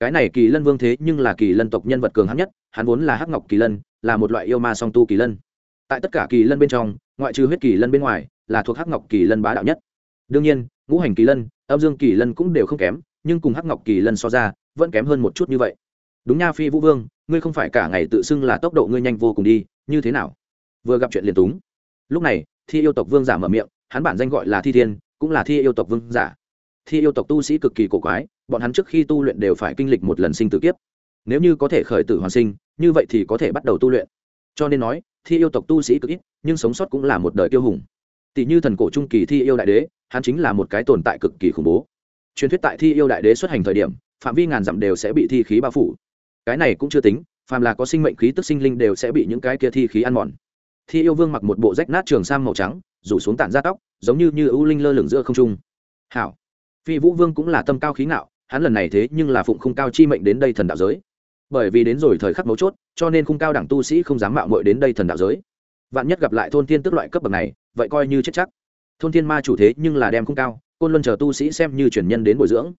Cái này kỳ lân vương thế nhưng là kỳ lân tộc nhân vật cường hắn nhất, hắn vốn là hắc ngọc kỳ lân, là một loại yêu ma song tu kỳ lân. Tại tất cả kỳ lân bên trong, ngoại trừ huyết kỳ lân bên ngoài, là thuộc hắc ngọc kỳ lân bá đạo nhất. Đương nhiên, ngũ hành kỳ lân, âm dương kỳ lân cũng đều không kém nhưng cùng hắc ngọc kỳ lân so ra, vẫn kém hơn một chút như vậy. Đúng nha, phi vũ vương, ngươi không phải cả ngày tự xưng là tốc độ ngươi nhanh vô cùng đi, như thế nào? Vừa gặp chuyện liền túng. Lúc này, thi yêu tộc vương giả mở miệng, hắn bản danh gọi là thi thiên, cũng là thi yêu tộc vương giả. Thi yêu tộc tu sĩ cực kỳ cổ quái, bọn hắn trước khi tu luyện đều phải kinh lịch một lần sinh tử kiếp. Nếu như có thể khởi tử hoàn sinh, như vậy thì có thể bắt đầu tu luyện. Cho nên nói, thi yêu tộc tu sĩ cực ít, nhưng sống sót cũng là một đời tiêu hùng. Tỷ như thần cổ trung kỳ thi yêu đại đế, hắn chính là một cái tồn tại cực kỳ khủng bố truyền thuyết tại thi yêu đại đế xuất hành thời điểm, phạm vi ngàn dặm đều sẽ bị thi khí bao phủ. Cái này cũng chưa tính, phàm là có sinh mệnh khí tức sinh linh đều sẽ bị những cái kia thi khí ăn mòn. Thi yêu vương mặc một bộ rách nát trường sam màu trắng, rủ xuống tản ra tóc, giống như như ưu linh lơ lửng giữa không trung. Hảo. Phi vũ vương cũng là tâm cao khí ngạo, hắn lần này thế nhưng là phụng không cao chi mệnh đến đây thần đạo giới. Bởi vì đến rồi thời khắc mấu chốt, cho nên khung cao đẳng tu sĩ không dám mạo mội đến đây thần đạo giới. Vạn nhất gặp lại thôn thiên tức loại cấp bậc này, vậy coi như chết chắc. Thôn thiên ma chủ thế nhưng là đem khung cao côn luân chờ tu sĩ xem như truyền nhân đến bồi dưỡng.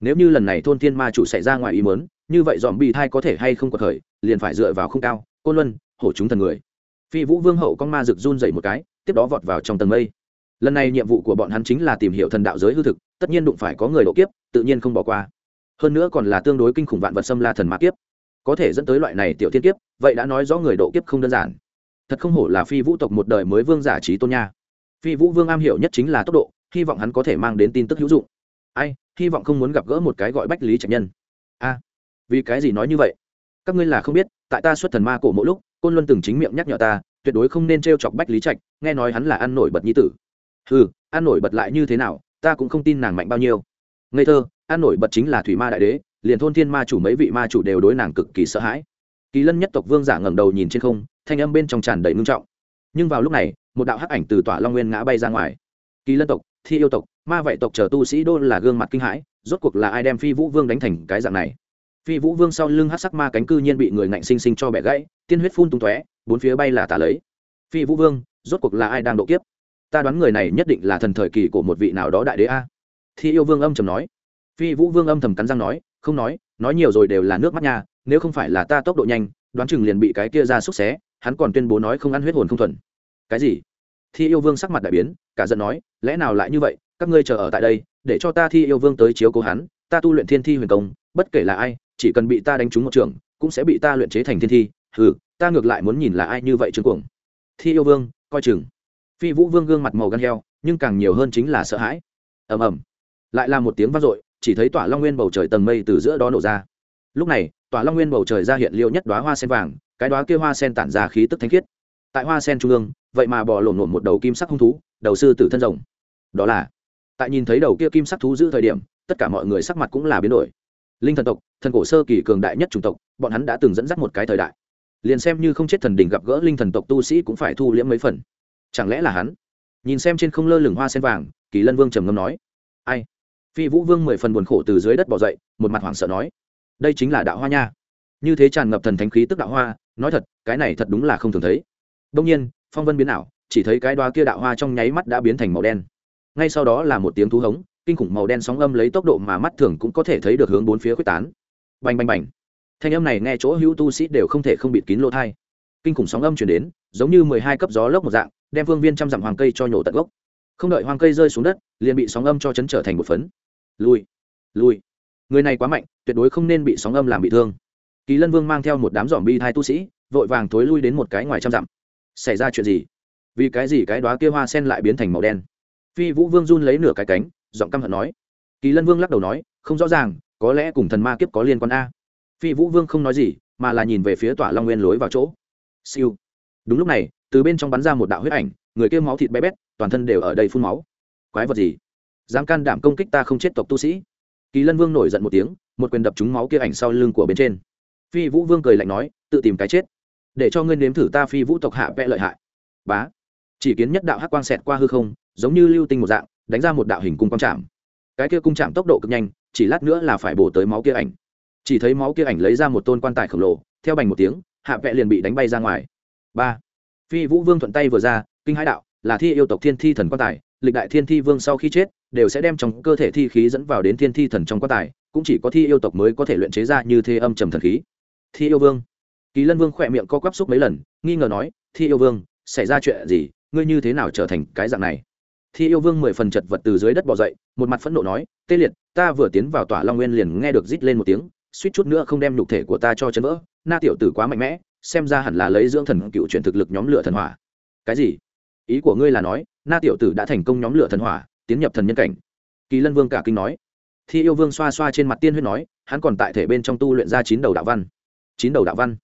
Nếu như lần này thôn thiên ma chủ xảy ra ngoài ý mớn như vậy dòm bị thai có thể hay không có thời, liền phải dựa vào không cao. Côn luân hổ chúng thần người. Phi vũ vương hậu con ma rực run dậy một cái tiếp đó vọt vào trong tầng mây. Lần này nhiệm vụ của bọn hắn chính là tìm hiểu thần đạo giới hư thực tất nhiên đụng phải có người độ kiếp tự nhiên không bỏ qua. Hơn nữa còn là tương đối kinh khủng vạn vật xâm la thần mã kiếp. Có thể dẫn tới loại này tiểu thiên kiếp vậy đã nói rõ người độ kiếp không đơn giản. Thật không hổ là phi vũ tộc một đời mới vương giả trí tôn nha. Phi vũ vương am hiểu nhất chính là tốc độ hy vọng hắn có thể mang đến tin tức hữu dụng. Ai, hy vọng không muốn gặp gỡ một cái gọi bách lý trạch nhân. A, vì cái gì nói như vậy? Các ngươi là không biết, tại ta xuất thần ma cổ mỗi lúc, côn luân từng chính miệng nhắc nhở ta, tuyệt đối không nên t r e o chọc bách lý trạch, nghe nói hắn là ăn nổi bật nhi tử. Ừ ăn nổi bật lại như thế nào, ta cũng không tin nàng mạnh bao nhiêu. Ngây thơ, ăn nổi bật chính là thủy ma đại đế, liền thôn thiên ma chủ mấy vị ma chủ đều đối nàng cực kỳ sợ hãi. Kỳ lân nhất tộc vương giả ngẩng đầu nhìn trên không, thanh âm bên trong tràn đầy ngưng trọng. Nhưng vào lúc này, một đạo hắc ảnh từ tỏa long nguyên ngã bay ra ngoài. Kỳ lân tộc thi yêu tộc, ma vệ tộc chờ tu sĩ đô là gương mặt kinh hãi, rốt cuộc là ai đem phi vũ vương đánh thành cái dạng này? Phi vũ vương sau lưng hát sắc ma cánh cư nhiên bị người ngạnh sinh sinh cho bẻ gãy, tiên huyết phun tung tóe, bốn phía bay là tả lấy. Phi vũ vương, rốt cuộc là ai đang độ kiếp? Ta đoán người này nhất định là thần thời kỳ của một vị nào đó đại đế a. Thi yêu vương âm trầm nói. Phi vũ vương âm thầm cắn răng nói, không nói nói nhiều rồi đều là nước mắt nha, nếu không phải là ta tốc độ nhanh, đoán chừng liền bị cái kia ra xúc xé, hắn còn tuyên bố nói không ăn huyết hồn không thuần. Cái gì? Thi yêu vương sắc mặt đại biến cả giận nói lẽ nào lại như vậy? Các ngươi chờ ở tại đây để cho ta thi yêu vương tới chiếu cố hắn. Ta tu luyện thiên thi huyền công bất kể là ai chỉ cần bị ta đánh trúng một trường cũng sẽ bị ta luyện chế thành thiên thi. Hừ, ta ngược lại muốn nhìn là ai như vậy trương cuồng. Thi yêu vương coi chừng. Phi vũ vương gương mặt màu gan heo nhưng càng nhiều hơn chính là sợ hãi. Ầm ầm. Lại là một tiếng vang dội chỉ thấy tỏa long nguyên bầu trời tầng mây từ giữa đó nổ ra. Lúc này tỏa long nguyên bầu trời ra hiện liêu nhất đoá hoa sen vàng cái đoá kia hoa sen tản ra khí tức thanh khiết tại hoa sen trung ương, vậy mà bỏ lổn lổn một đầu kim sắc hung thú, đầu sư tử thân rồng. Đó là, tại nhìn thấy đầu kia kim sắc thú giữ thời điểm, tất cả mọi người sắc mặt cũng là biến đổi. Linh thần tộc, thần cổ sơ kỳ cường đại nhất chủng tộc, bọn hắn đã từng dẫn dắt một cái thời đại. Liền xem như không chết thần đỉnh gặp gỡ linh thần tộc tu sĩ cũng phải thu liễm mấy phần. Chẳng lẽ là hắn? Nhìn xem trên không lơ lửng hoa sen vàng, kỳ lân vương trầm ngâm nói. Ai? Phi vũ vương mười phần buồn khổ từ dưới đất bỏ dậy, một mặt hoảng sợ nói. Đây chính là đạo hoa nha. Như thế tràn ngập thần thánh khí tức đạo hoa, nói thật, cái này thật đúng là không thường thấy đông nhiên phong vân biến ảo chỉ thấy cái đoá kia đạo hoa trong nháy mắt đã biến thành màu đen. Ngay sau đó là một tiếng thú hống kinh khủng màu đen sóng âm lấy tốc độ mà mắt thường cũng có thể thấy được hướng bốn phía quyết tán. Bành bành bành. Thanh âm này nghe chỗ hữu tu sĩ đều không thể không bịt kín lỗ thai kinh khủng sóng âm chuyển đến giống như mười hai cấp gió lốc một dạng đem vương viên trăm dặm hoàng cây cho nhổ tận gốc. Không đợi hoàng cây rơi xuống đất liền bị sóng âm cho chấn trở thành một phấn. Lùi, lùi, người này quá mạnh tuyệt đối không nên bị sóng âm làm bị thương. Kỳ lân vương mang theo một đám dòm bi thai tu sĩ vội vàng thối lui đến một cái ngoài trăm dặm xảy ra chuyện gì? Vì cái gì cái đó kia hoa sen lại biến thành màu đen? Phi vũ vương run lấy nửa cái cánh, giọng căm hận nói. Kỳ lân vương lắc đầu nói, không rõ ràng, có lẽ cùng thần ma kiếp có liên quan a. Phi vũ vương không nói gì, mà là nhìn về phía tỏa long nguyên lối vào chỗ. Siêu. Đúng lúc này, từ bên trong bắn ra một đạo huyết ảnh, người kia máu thịt bé bét, toàn thân đều ở đây phun máu. Quái vật gì? Dám can đảm công kích ta không chết tộc tu sĩ. Kỳ lân vương nổi giận một tiếng, một quyền đập trúng máu kia ảnh sau lưng của bên trên. Phi vũ vương cười lạnh nói, tự tìm cái chết để cho ngươi nếm thử ta phi vũ tộc hạ vẽ lợi hại. Bá. Chỉ kiến nhất đạo hắc quang xẹt qua hư không, giống như lưu tinh một dạng, đánh ra một đạo hình cung quang chạm. Cái kia cung chạm tốc độ cực nhanh, chỉ lát nữa là phải bổ tới máu kia ảnh. Chỉ thấy máu kia ảnh lấy ra một tôn quan tài khổng lồ, theo bành một tiếng, hạ vẽ liền bị đánh bay ra ngoài. Ba. Phi vũ vương thuận tay vừa ra, kinh hãi đạo, là thi yêu tộc thiên thi thần quan tài, lịch đại thiên thi vương sau khi chết, đều sẽ đem trong cơ thể thi khí dẫn vào đến thiên thi thần trong quan tài, cũng chỉ có thi yêu tộc mới có thể luyện chế ra như thế âm trầm thần khí. Thi yêu vương kỳ lân vương khỏe miệng co quắp xúc mấy lần, nghi ngờ nói, thi yêu vương, xảy ra chuyện gì? Ngươi như thế nào trở thành cái dạng này? Thi yêu vương mười phần chật vật từ dưới đất bỏ dậy, một mặt phẫn nộ nói, tê liệt, ta vừa tiến vào tỏa long nguyên liền nghe được rít lên một tiếng, suýt chút nữa không đem nhục thể của ta cho chấn vỡ, na tiểu tử quá mạnh mẽ, xem ra hẳn là lấy dưỡng thần cựu chuyển thực lực nhóm lửa thần hỏa. Cái gì? Ý của ngươi là nói, na tiểu tử đã thành công nhóm lửa thần hỏa, tiến nhập thần nhân cảnh. Kỳ lân vương cả kinh nói. Thi yêu vương xoa xoa trên mặt tiên huyết nói, hắn còn tại thể bên trong tu luyện ra chín đầu đạo văn. Chín đầu đạo văn?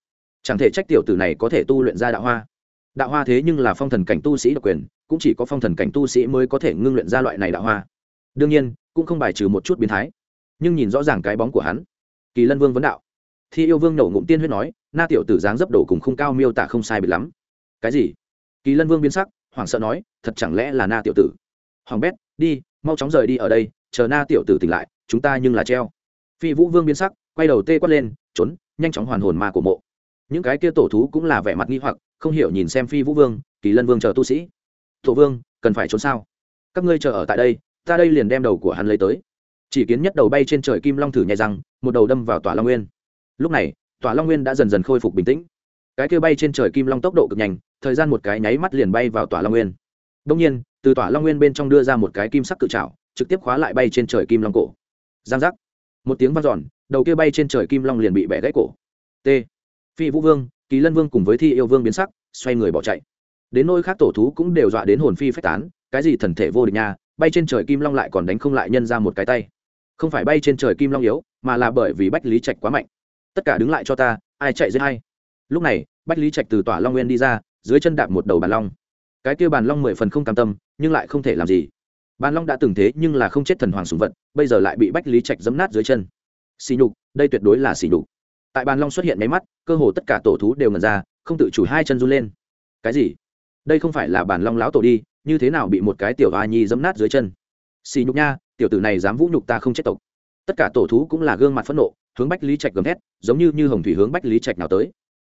Chẳng thể trách tiểu tử này có thể tu luyện ra đạo hoa. Đạo hoa thế nhưng là phong thần cảnh tu sĩ độc quyền, cũng chỉ có phong thần cảnh tu sĩ mới có thể ngưng luyện ra loại này đạo hoa. Đương nhiên, cũng không bài trừ một chút biến thái. Nhưng nhìn rõ ràng cái bóng của hắn, kỳ lân vương vấn đạo. Thi yêu vương nổ ngụm tiên huyết nói, na tiểu tử dáng dấp đổ cùng không cao miêu tả không sai biệt lắm. Cái gì? Kỳ lân vương biến sắc, hoảng sợ nói, thật chẳng lẽ là na tiểu tử? Hoàng bét, đi, mau chóng rời đi ở đây, chờ na tiểu tử tỉnh lại, chúng ta nhưng là treo. Phi vũ vương biến sắc, quay đầu tê quát lên, trốn, nhanh chóng hoàn hồn ma của mộ những cái kia tổ thú cũng là vẻ mặt nghi hoặc, không hiểu nhìn xem phi vũ vương, kỳ lân vương chờ tu sĩ. Tổ vương, cần phải trốn sao? Các ngươi chờ ở tại đây, ta đây liền đem đầu của hắn lấy tới. Chỉ kiến nhất đầu bay trên trời kim long thử nhai răng, một đầu đâm vào tòa long nguyên. Lúc này, tòa long nguyên đã dần dần khôi phục bình tĩnh. Cái kia bay trên trời kim long tốc độ cực nhanh, thời gian một cái nháy mắt liền bay vào tòa long nguyên. Đông nhiên, từ tòa long nguyên bên trong đưa ra một cái kim sắc cự trào trực tiếp khóa lại bay trên trời kim long cổ. Giang giác. Một tiếng vang dọn, đầu kia bay trên trời kim long liền bị bẻ gãy cổ. T phi vũ vương, kỳ lân vương cùng với thi yêu vương biến sắc, xoay người bỏ chạy. Đến nôi khác tổ thú cũng đều dọa đến hồn phi phách tán, cái gì thần thể vô địch nha, bay trên trời kim long lại còn đánh không lại nhân ra một cái tay. Không phải bay trên trời kim long yếu, mà là bởi vì bách lý trạch quá mạnh. Tất cả đứng lại cho ta, ai chạy dưới hay lúc này, bách lý trạch từ tỏa long nguyên đi ra, dưới chân đạp một đầu bàn long. Cái kia bàn long mười phần không cam tâm, nhưng lại không thể làm gì. Bàn long đã từng thế nhưng là không chết thần hoàng sùng vật, bây giờ lại bị bách lý trạch giấm nát dưới chân. Xì nhục, đây tuyệt đối là xì nhục tại bàn long xuất hiện máy mắt cơ hồ tất cả tổ thú đều ngần ra không tự chủ hai chân run lên. Cái gì? Đây không phải là bàn long lão tổ đi như thế nào bị một cái tiểu hoa nhi giấm nát dưới chân? Xì nhục nha tiểu tử này dám vũ nhục ta không chết tộc. Tất cả tổ thú cũng là gương mặt phẫn nộ hướng bách lý trạch gầm thét giống như như hồng thủy hướng bách lý trạch nào tới.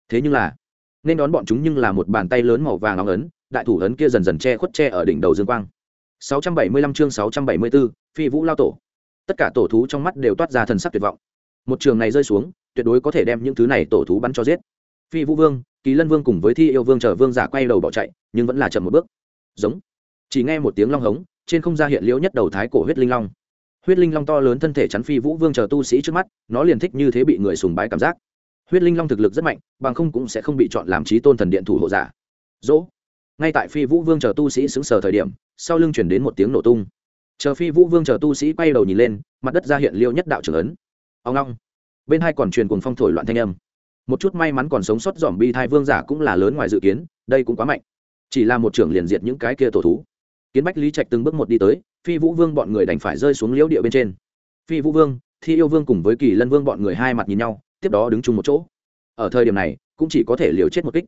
Thế nhưng là nên đón bọn chúng nhưng là một bàn tay lớn màu vàng nóng ấn đại thủ ấn kia dần dần che khuất che ở đỉnh đầu dương quang. 675 chương 674, phi vũ lao tổ. Tất cả tổ thú trong mắt đều toát ra thần sắc tuyệt vọng. Một trường này rơi xuống tuyệt đối có thể đem những thứ này tổ thú bắn cho giết. Phi vũ vương, kỳ lân vương cùng với thi yêu vương chờ vương giả quay đầu bỏ chạy, nhưng vẫn là chậm một bước. Giống. Chỉ nghe một tiếng long hống, trên không ra hiện liễu nhất đầu thái cổ huyết linh long. Huyết linh long to lớn thân thể chắn phi vũ vương chờ tu sĩ trước mắt, nó liền thích như thế bị người sùng bái cảm giác. Huyết linh long thực lực rất mạnh, bằng không cũng sẽ không bị chọn làm trí tôn thần điện thủ hộ giả. Dỗ. Ngay tại phi vũ vương chờ tu sĩ xứng sờ thời điểm, sau lưng chuyển đến một tiếng nổ tung. Chờ phi vũ vương chờ tu sĩ quay đầu nhìn lên, mặt đất ra hiện liêu nhất đạo trưởng ấn. Ông long bên hai còn truyền cùng phong thổi loạn thanh âm. Một chút may mắn còn sống sót dòm bi thai vương giả cũng là lớn ngoài dự kiến, đây cũng quá mạnh. Chỉ là một trưởng liền diệt những cái kia tổ thú. Kiến bách lý trạch từng bước một đi tới, phi vũ vương bọn người đành phải rơi xuống liễu địa bên trên. Phi vũ vương, thi yêu vương cùng với kỳ lân vương bọn người hai mặt nhìn nhau, tiếp đó đứng chung một chỗ. Ở thời điểm này, cũng chỉ có thể liều chết một kích.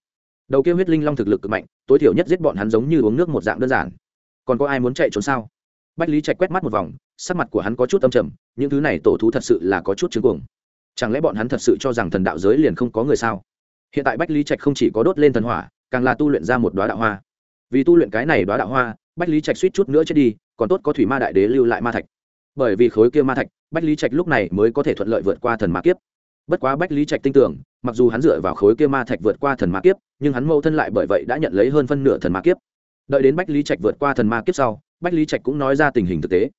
Đầu kia huyết linh long thực lực cực mạnh, tối thiểu nhất giết bọn hắn giống như uống nước một dạng đơn giản. Còn có ai muốn chạy trốn sao? Bách lý trạch quét mắt một vòng, sắc mặt của hắn có chút âm trầm, những thứ này tổ thú thật sự là có chút chứng cuồng chẳng lẽ bọn hắn thật sự cho rằng thần đạo giới liền không có người sao? Hiện tại bách lý trạch không chỉ có đốt lên thần hỏa, càng là tu luyện ra một đoá đạo hoa. Vì tu luyện cái này đoá đạo hoa, bách lý trạch suýt chút nữa chết đi, còn tốt có thủy ma đại đế lưu lại ma thạch. Bởi vì khối kia ma thạch, bách lý trạch lúc này mới có thể thuận lợi vượt qua thần ma kiếp. Bất quá bách lý trạch tin tưởng, mặc dù hắn dựa vào khối kia ma thạch vượt qua thần ma kiếp, nhưng hắn mâu thân lại bởi vậy đã nhận lấy hơn phân nửa thần ma kiếp. Đợi đến bách lý trạch vượt qua thần ma kiếp sau, bách lý trạch cũng nói ra tình hình thực tế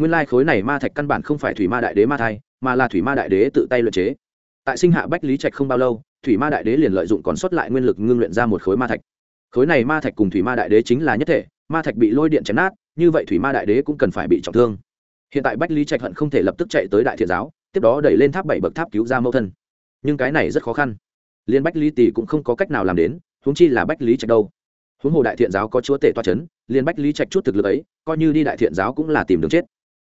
nguyên lai khối này ma thạch căn bản không phải thủy ma đại đế ma thai, mà là thủy ma đại đế tự tay luyện chế. Tại sinh hạ bách lý trạch không bao lâu, thủy ma đại đế liền lợi dụng còn sót lại nguyên lực ngưng luyện ra một khối ma thạch. Khối này ma thạch cùng thủy ma đại đế chính là nhất thể, ma thạch bị lôi điện chém nát, như vậy thủy ma đại đế cũng cần phải bị trọng thương. Hiện tại bách lý trạch hận không thể lập tức chạy tới đại thiện giáo, tiếp đó đẩy lên tháp bảy bậc tháp cứu ra mẫu thân. Nhưng cái này rất khó khăn. Liên bách lý tỷ cũng không có cách nào làm đến, huống chi là bách lý trạch đâu. Huống hồ đại thiện giáo có chúa tể toa c h ấ n liên bách lý trạch chút thực lực ấy, coi như đi đại thiện giáo cũng là tìm đường chết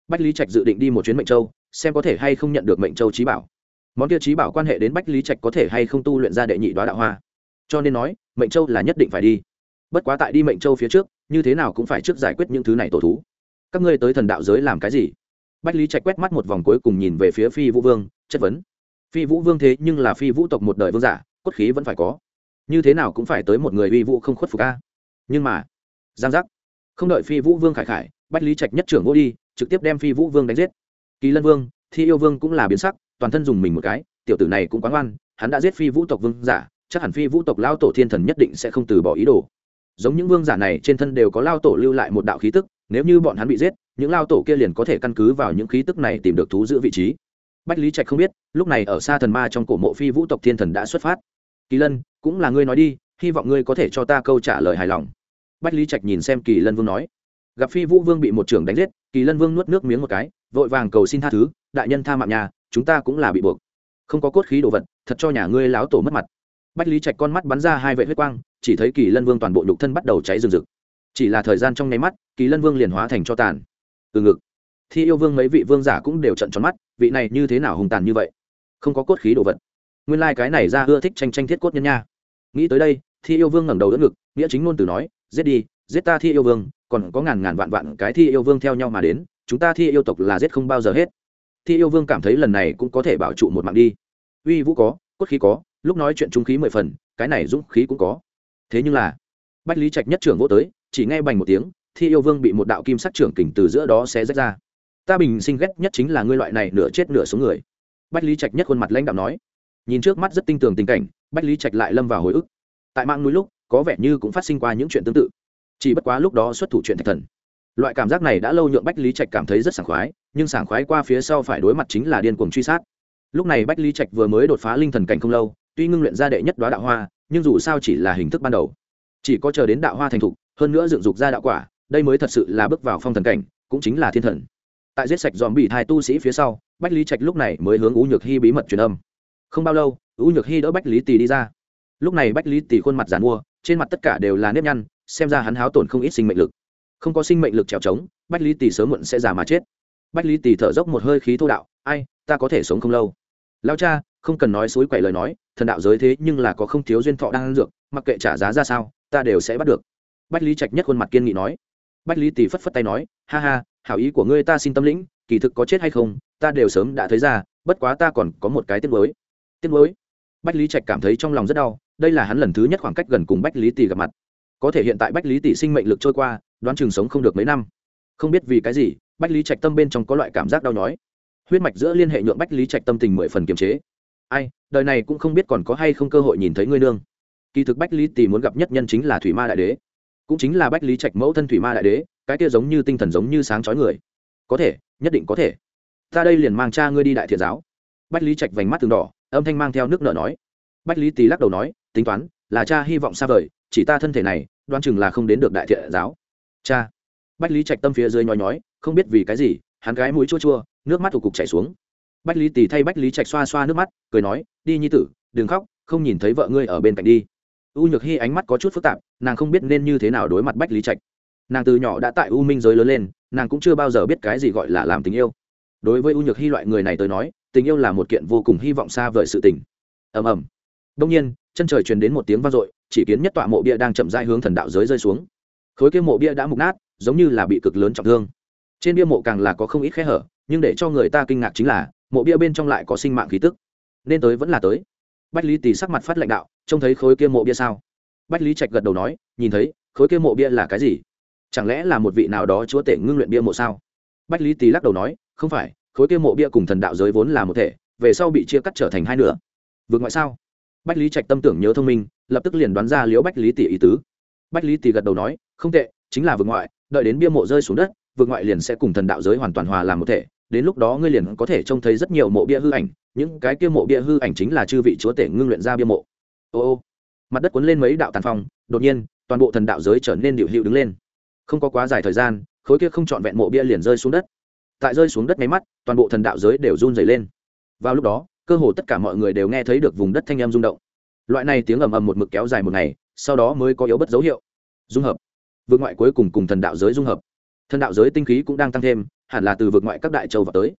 bách lý trạch dự định đi một chuyến mệnh châu, xem có thể hay không nhận được mệnh châu trí bảo. Món kia trí bảo quan hệ đến bách lý trạch có thể hay không tu luyện ra đệ nhị đoá đạo hoa. Cho nên nói, mệnh châu là nhất định phải đi. Bất quá tại đi mệnh châu phía trước, như thế nào cũng phải trước giải quyết những thứ này tổ thú. Các ngươi tới thần đạo giới làm cái gì? Bách lý trạch quét mắt một vòng cuối cùng nhìn về phía phi vũ vương, chất vấn. Phi vũ vương thế nhưng là phi vũ tộc một đời vương giả, cốt khí vẫn phải có. Như thế nào cũng phải tới một người uy vũ không khuất phục ca nhưng mà, giang giác. Không đợi phi vũ vương khải khải, bách lý trạch nhất trưởng vô đi trực tiếp đem phi vũ vương đánh giết. Kỳ lân vương, thi yêu vương cũng là biến sắc, toàn thân dùng mình một cái, tiểu tử này cũng quán oan hắn đã giết phi vũ tộc vương giả, chắc hẳn phi vũ tộc lao tổ thiên thần nhất định sẽ không từ bỏ ý đồ. Giống những vương giả này trên thân đều có lao tổ lưu lại một đạo khí tức, nếu như bọn hắn bị giết, những lao tổ kia liền có thể căn cứ vào những khí tức này tìm được thú giữ vị trí. Bách lý trạch không biết, lúc này ở xa thần ma trong cổ mộ phi vũ tộc thiên thần đã xuất phát. Kỳ lân, cũng là ngươi nói đi, hy vọng ngươi có thể cho ta câu trả lời hài lòng. Bách lý trạch nhìn xem kỳ lân vương nói. Gặp phi vũ vương bị một trưởng đánh giết kỳ lân vương nuốt nước miếng một cái, vội vàng cầu xin tha thứ, đại nhân tha mạng nhà, chúng ta cũng là bị buộc. Không có cốt khí đồ vật, thật cho nhà ngươi láo tổ mất mặt. Bách lý trạch con mắt bắn ra hai vệ huyết quang, chỉ thấy kỳ lân vương toàn bộ nhục thân bắt đầu cháy rừng rực. Chỉ là thời gian trong nháy mắt, kỳ lân vương liền hóa thành cho tàn. Từ ngực, thi yêu vương mấy vị vương giả cũng đều trận tròn mắt, vị này như thế nào hùng tàn như vậy? Không có cốt khí đồ vật. Nguyên lai、like、cái này ra ưa thích tranh tranh thiết cốt nhân nha. Nghĩ tới đây, thi yêu vương ngẩng đầu đỡ ngực, nghĩa chính ngôn từ nói, giết đi, giết ta thi yêu vương còn có ngàn ngàn vạn vạn cái thi yêu vương theo nhau mà đến, chúng ta thi yêu tộc là giết không bao giờ hết. Thi yêu vương cảm thấy lần này cũng có thể bảo trụ một mạng đi. Uy vũ có, cốt khí có, lúc nói chuyện trung khí mười phần, cái này dũng khí cũng có. Thế nhưng là, bách lý trạch nhất trưởng vô tới, chỉ nghe bành một tiếng, thi yêu vương bị một đạo kim sắc trưởng kình từ giữa đó sẽ rách ra. Ta bình sinh ghét nhất chính là ngươi loại này nửa chết nửa sống người. Bách lý trạch nhất khuôn mặt lãnh đạo nói. Nhìn trước mắt rất tinh tường tình cảnh, bách lý trạch lại lâm vào hồi ức. Tại mạng núi lúc, có vẻ như cũng phát sinh qua những chuyện tương tự chỉ bất quá lúc đó xuất thủ chuyện thạch thần. Loại cảm giác này đã lâu nhượng bách lý trạch cảm thấy rất sảng khoái, nhưng sảng khoái qua phía sau phải đối mặt chính là điên cuồng truy sát. Lúc này bách lý trạch vừa mới đột phá linh thần cảnh không lâu, tuy ngưng luyện ra đệ nhất đoá đạo hoa, nhưng dù sao chỉ là hình thức ban đầu. Chỉ có chờ đến đạo hoa thành thục, hơn nữa dựng dục ra đạo quả, đây mới thật sự là bước vào phong thần cảnh, cũng chính là thiên thần. Tại giết sạch dòm bị thai tu sĩ phía sau, bách lý trạch lúc này mới hướng u nhược hy bí mật truyền âm. Không bao lâu, u nhược hy đỡ bách lý tì đi ra. Lúc này bách lý tì khuôn mặt giàn mua, trên mặt tất cả đều là nếp nhăn xem ra hắn háo tổn không ít sinh mệnh lực. Không có sinh mệnh lực trèo trống, bách lý tỳ sớm muộn sẽ già mà chết. Bách lý tỳ thở dốc một hơi khí thô đạo, ai, ta có thể sống không lâu. Lao cha, không cần nói suối quậy lời nói, thần đạo giới thế nhưng là có không thiếu duyên thọ đang ăn dược, mặc kệ trả giá ra sao, ta đều sẽ bắt được. Bách lý trạch nhất khuôn mặt kiên nghị nói. Bách lý tỳ phất phất tay nói, ha ha, hảo ý của ngươi ta xin tâm lĩnh, kỳ thực có chết hay không, ta đều sớm đã thấy ra, bất quá ta còn có một cái tiết mới tiết mới bách lý trạch cảm thấy trong lòng rất đau, đây là hắn lần thứ nhất khoảng cách gần cùng bách lý tỳ gặp mặt có thể hiện tại bách lý tỷ sinh mệnh lực trôi qua, đoán chừng sống không được mấy năm. Không biết vì cái gì, bách lý trạch tâm bên trong có loại cảm giác đau nhói. Huyết mạch giữa liên hệ nhượng bách lý trạch tâm tình mười phần kiềm chế. Ai, đời này cũng không biết còn có hay không cơ hội nhìn thấy ngươi nương. Kỳ thực bách lý tỷ muốn gặp nhất nhân chính là thủy ma đại đế. Cũng chính là bách lý trạch mẫu thân thủy ma đại đế, cái kia giống như tinh thần giống như sáng chói người. Có thể, nhất định có thể. Ta đây liền mang cha ngươi đi đại thiện giáo. Bách lý trạch vành mắt từng đỏ, âm thanh mang theo nước nợ nói. Bách lý tý lắc đầu nói, tính toán, là cha hy vọng xa vời, chỉ ta thân thể này đoan chừng là không đến được đại thiện giáo. Cha. Bách lý trạch tâm phía dưới nhói nhói, không biết vì cái gì, hắn gái mũi chua chua, nước mắt thủ cục chảy xuống. Bách lý tì thay bách lý trạch xoa xoa nước mắt, cười nói, đi nhi tử, đừng khóc, không nhìn thấy vợ ngươi ở bên cạnh đi. U nhược hy ánh mắt có chút phức tạp, nàng không biết nên như thế nào đối mặt bách lý trạch. Nàng từ nhỏ đã tại u minh giới lớn lên, nàng cũng chưa bao giờ biết cái gì gọi là làm tình yêu. Đối với u nhược hy loại người này tới nói, tình yêu là một kiện vô cùng hy vọng xa vời sự tình. Ầm ầm. Đông nhiên chân trời truyền đến một tiếng vang dội, chỉ kiến nhất tọa mộ bia đang chậm rãi hướng thần đạo giới rơi xuống. Khối kia mộ bia đã mục nát, giống như là bị cực lớn trọng thương. Trên bia mộ càng là có không ít khe hở, nhưng để cho người ta kinh ngạc chính là, mộ bia bên trong lại có sinh mạng khí tức. Nên tới vẫn là tới. Bách lý tì sắc mặt phát lãnh đạo, trông thấy khối kia mộ bia sao? Bách lý trạch gật đầu nói, nhìn thấy, khối kia mộ bia là cái gì? Chẳng lẽ là một vị nào đó chúa tể ngưng luyện bia mộ sao? Bách lý Tỷ lắc đầu nói, không phải, khối kia mộ bia cùng thần đạo giới vốn là một thể, về sau bị chia cắt trở thành hai nửa. Vượt ngoại sao? Bách lý trạch tâm tưởng nhớ thông minh, lập tức liền đoán ra liễu bách lý tỷ ý tứ. Bách lý tỷ gật đầu nói, không tệ, chính là vượt ngoại, đợi đến bia mộ rơi xuống đất vượt ngoại liền sẽ cùng thần đạo giới hoàn toàn hòa làm một thể. Đến lúc đó ngươi liền có thể trông thấy rất nhiều mộ bia hư ảnh, những cái kia mộ bia hư ảnh chính là chư vị chúa tể ngưng luyện ra bia mộ. Ô ô. Mặt đất cuốn lên mấy đạo tàn phong, đột nhiên, toàn bộ thần đạo giới trở nên điệu hiệu đứng lên. Không có quá dài thời gian, khối kia không trọn vẹn mộ bia liền rơi xuống đất. Tại rơi xuống đất máy mắt, toàn bộ thần đạo giới đều run dày lên. Vào lúc đó cơ hồ tất cả mọi người đều nghe thấy được vùng đất thanh em rung động. Loại này tiếng ầm ầm một mực kéo dài một ngày, sau đó mới có yếu bất dấu hiệu. Dung hợp. Vượt ngoại cuối cùng cùng thần đạo giới dung hợp. Thần đạo giới tinh khí cũng đang tăng thêm, hẳn là từ vượt ngoại các đại châu vào tới.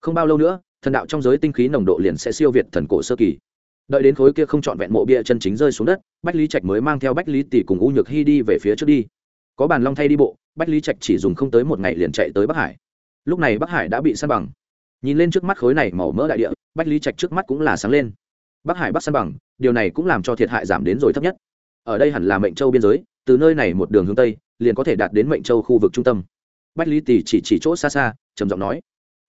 Không bao lâu nữa, thần đạo trong giới tinh khí nồng độ liền sẽ siêu việt thần cổ sơ kỳ. Đợi đến khối kia không trọn vẹn mộ bia chân chính rơi xuống đất, bách lý trạch mới mang theo bách lý tỷ cùng u nhược hy đi về phía trước đi. Có bàn long thay đi bộ, bách lý trạch chỉ dùng không tới một ngày liền chạy tới bắc hải. Lúc này bắc hải đã bị săn bằng nhìn lên trước mắt khối này màu mỡ đại địa, bách lý trạch trước mắt cũng là sáng lên. Bắc hải, bắc săn bằng, điều này cũng làm cho thiệt hại giảm đến rồi thấp nhất. Ở đây hẳn là mệnh châu biên giới, từ nơi này một đường hướng tây, liền có thể đạt đến mệnh châu khu vực trung tâm. Bách lý tỳ chỉ chỉ chỗ xa xa, trầm giọng nói.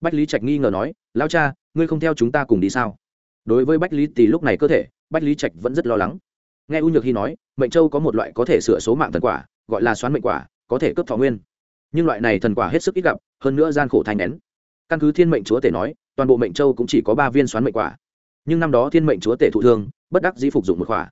Bách lý trạch nghi ngờ nói lao cha, ngươi không theo chúng ta cùng đi sao? Đối với bách lý tỳ lúc này cơ thể, bách lý trạch vẫn rất lo lắng. Nghe u nhược hy nói, mệnh châu có một loại có thể sửa số mạng thần quả, gọi là xoán mệnh quả, có thể cướp thọ nguyên. Nhưng loại này thần quả hết sức ít gặp, hơn nữa gian khổ thành nén căn cứ thiên mệnh chúa tể nói, toàn bộ mệnh châu cũng chỉ có ba viên xoán mệnh quả. Nhưng năm đó thiên mệnh chúa tể thụ thương, bất đắc dĩ phục dụng một quả.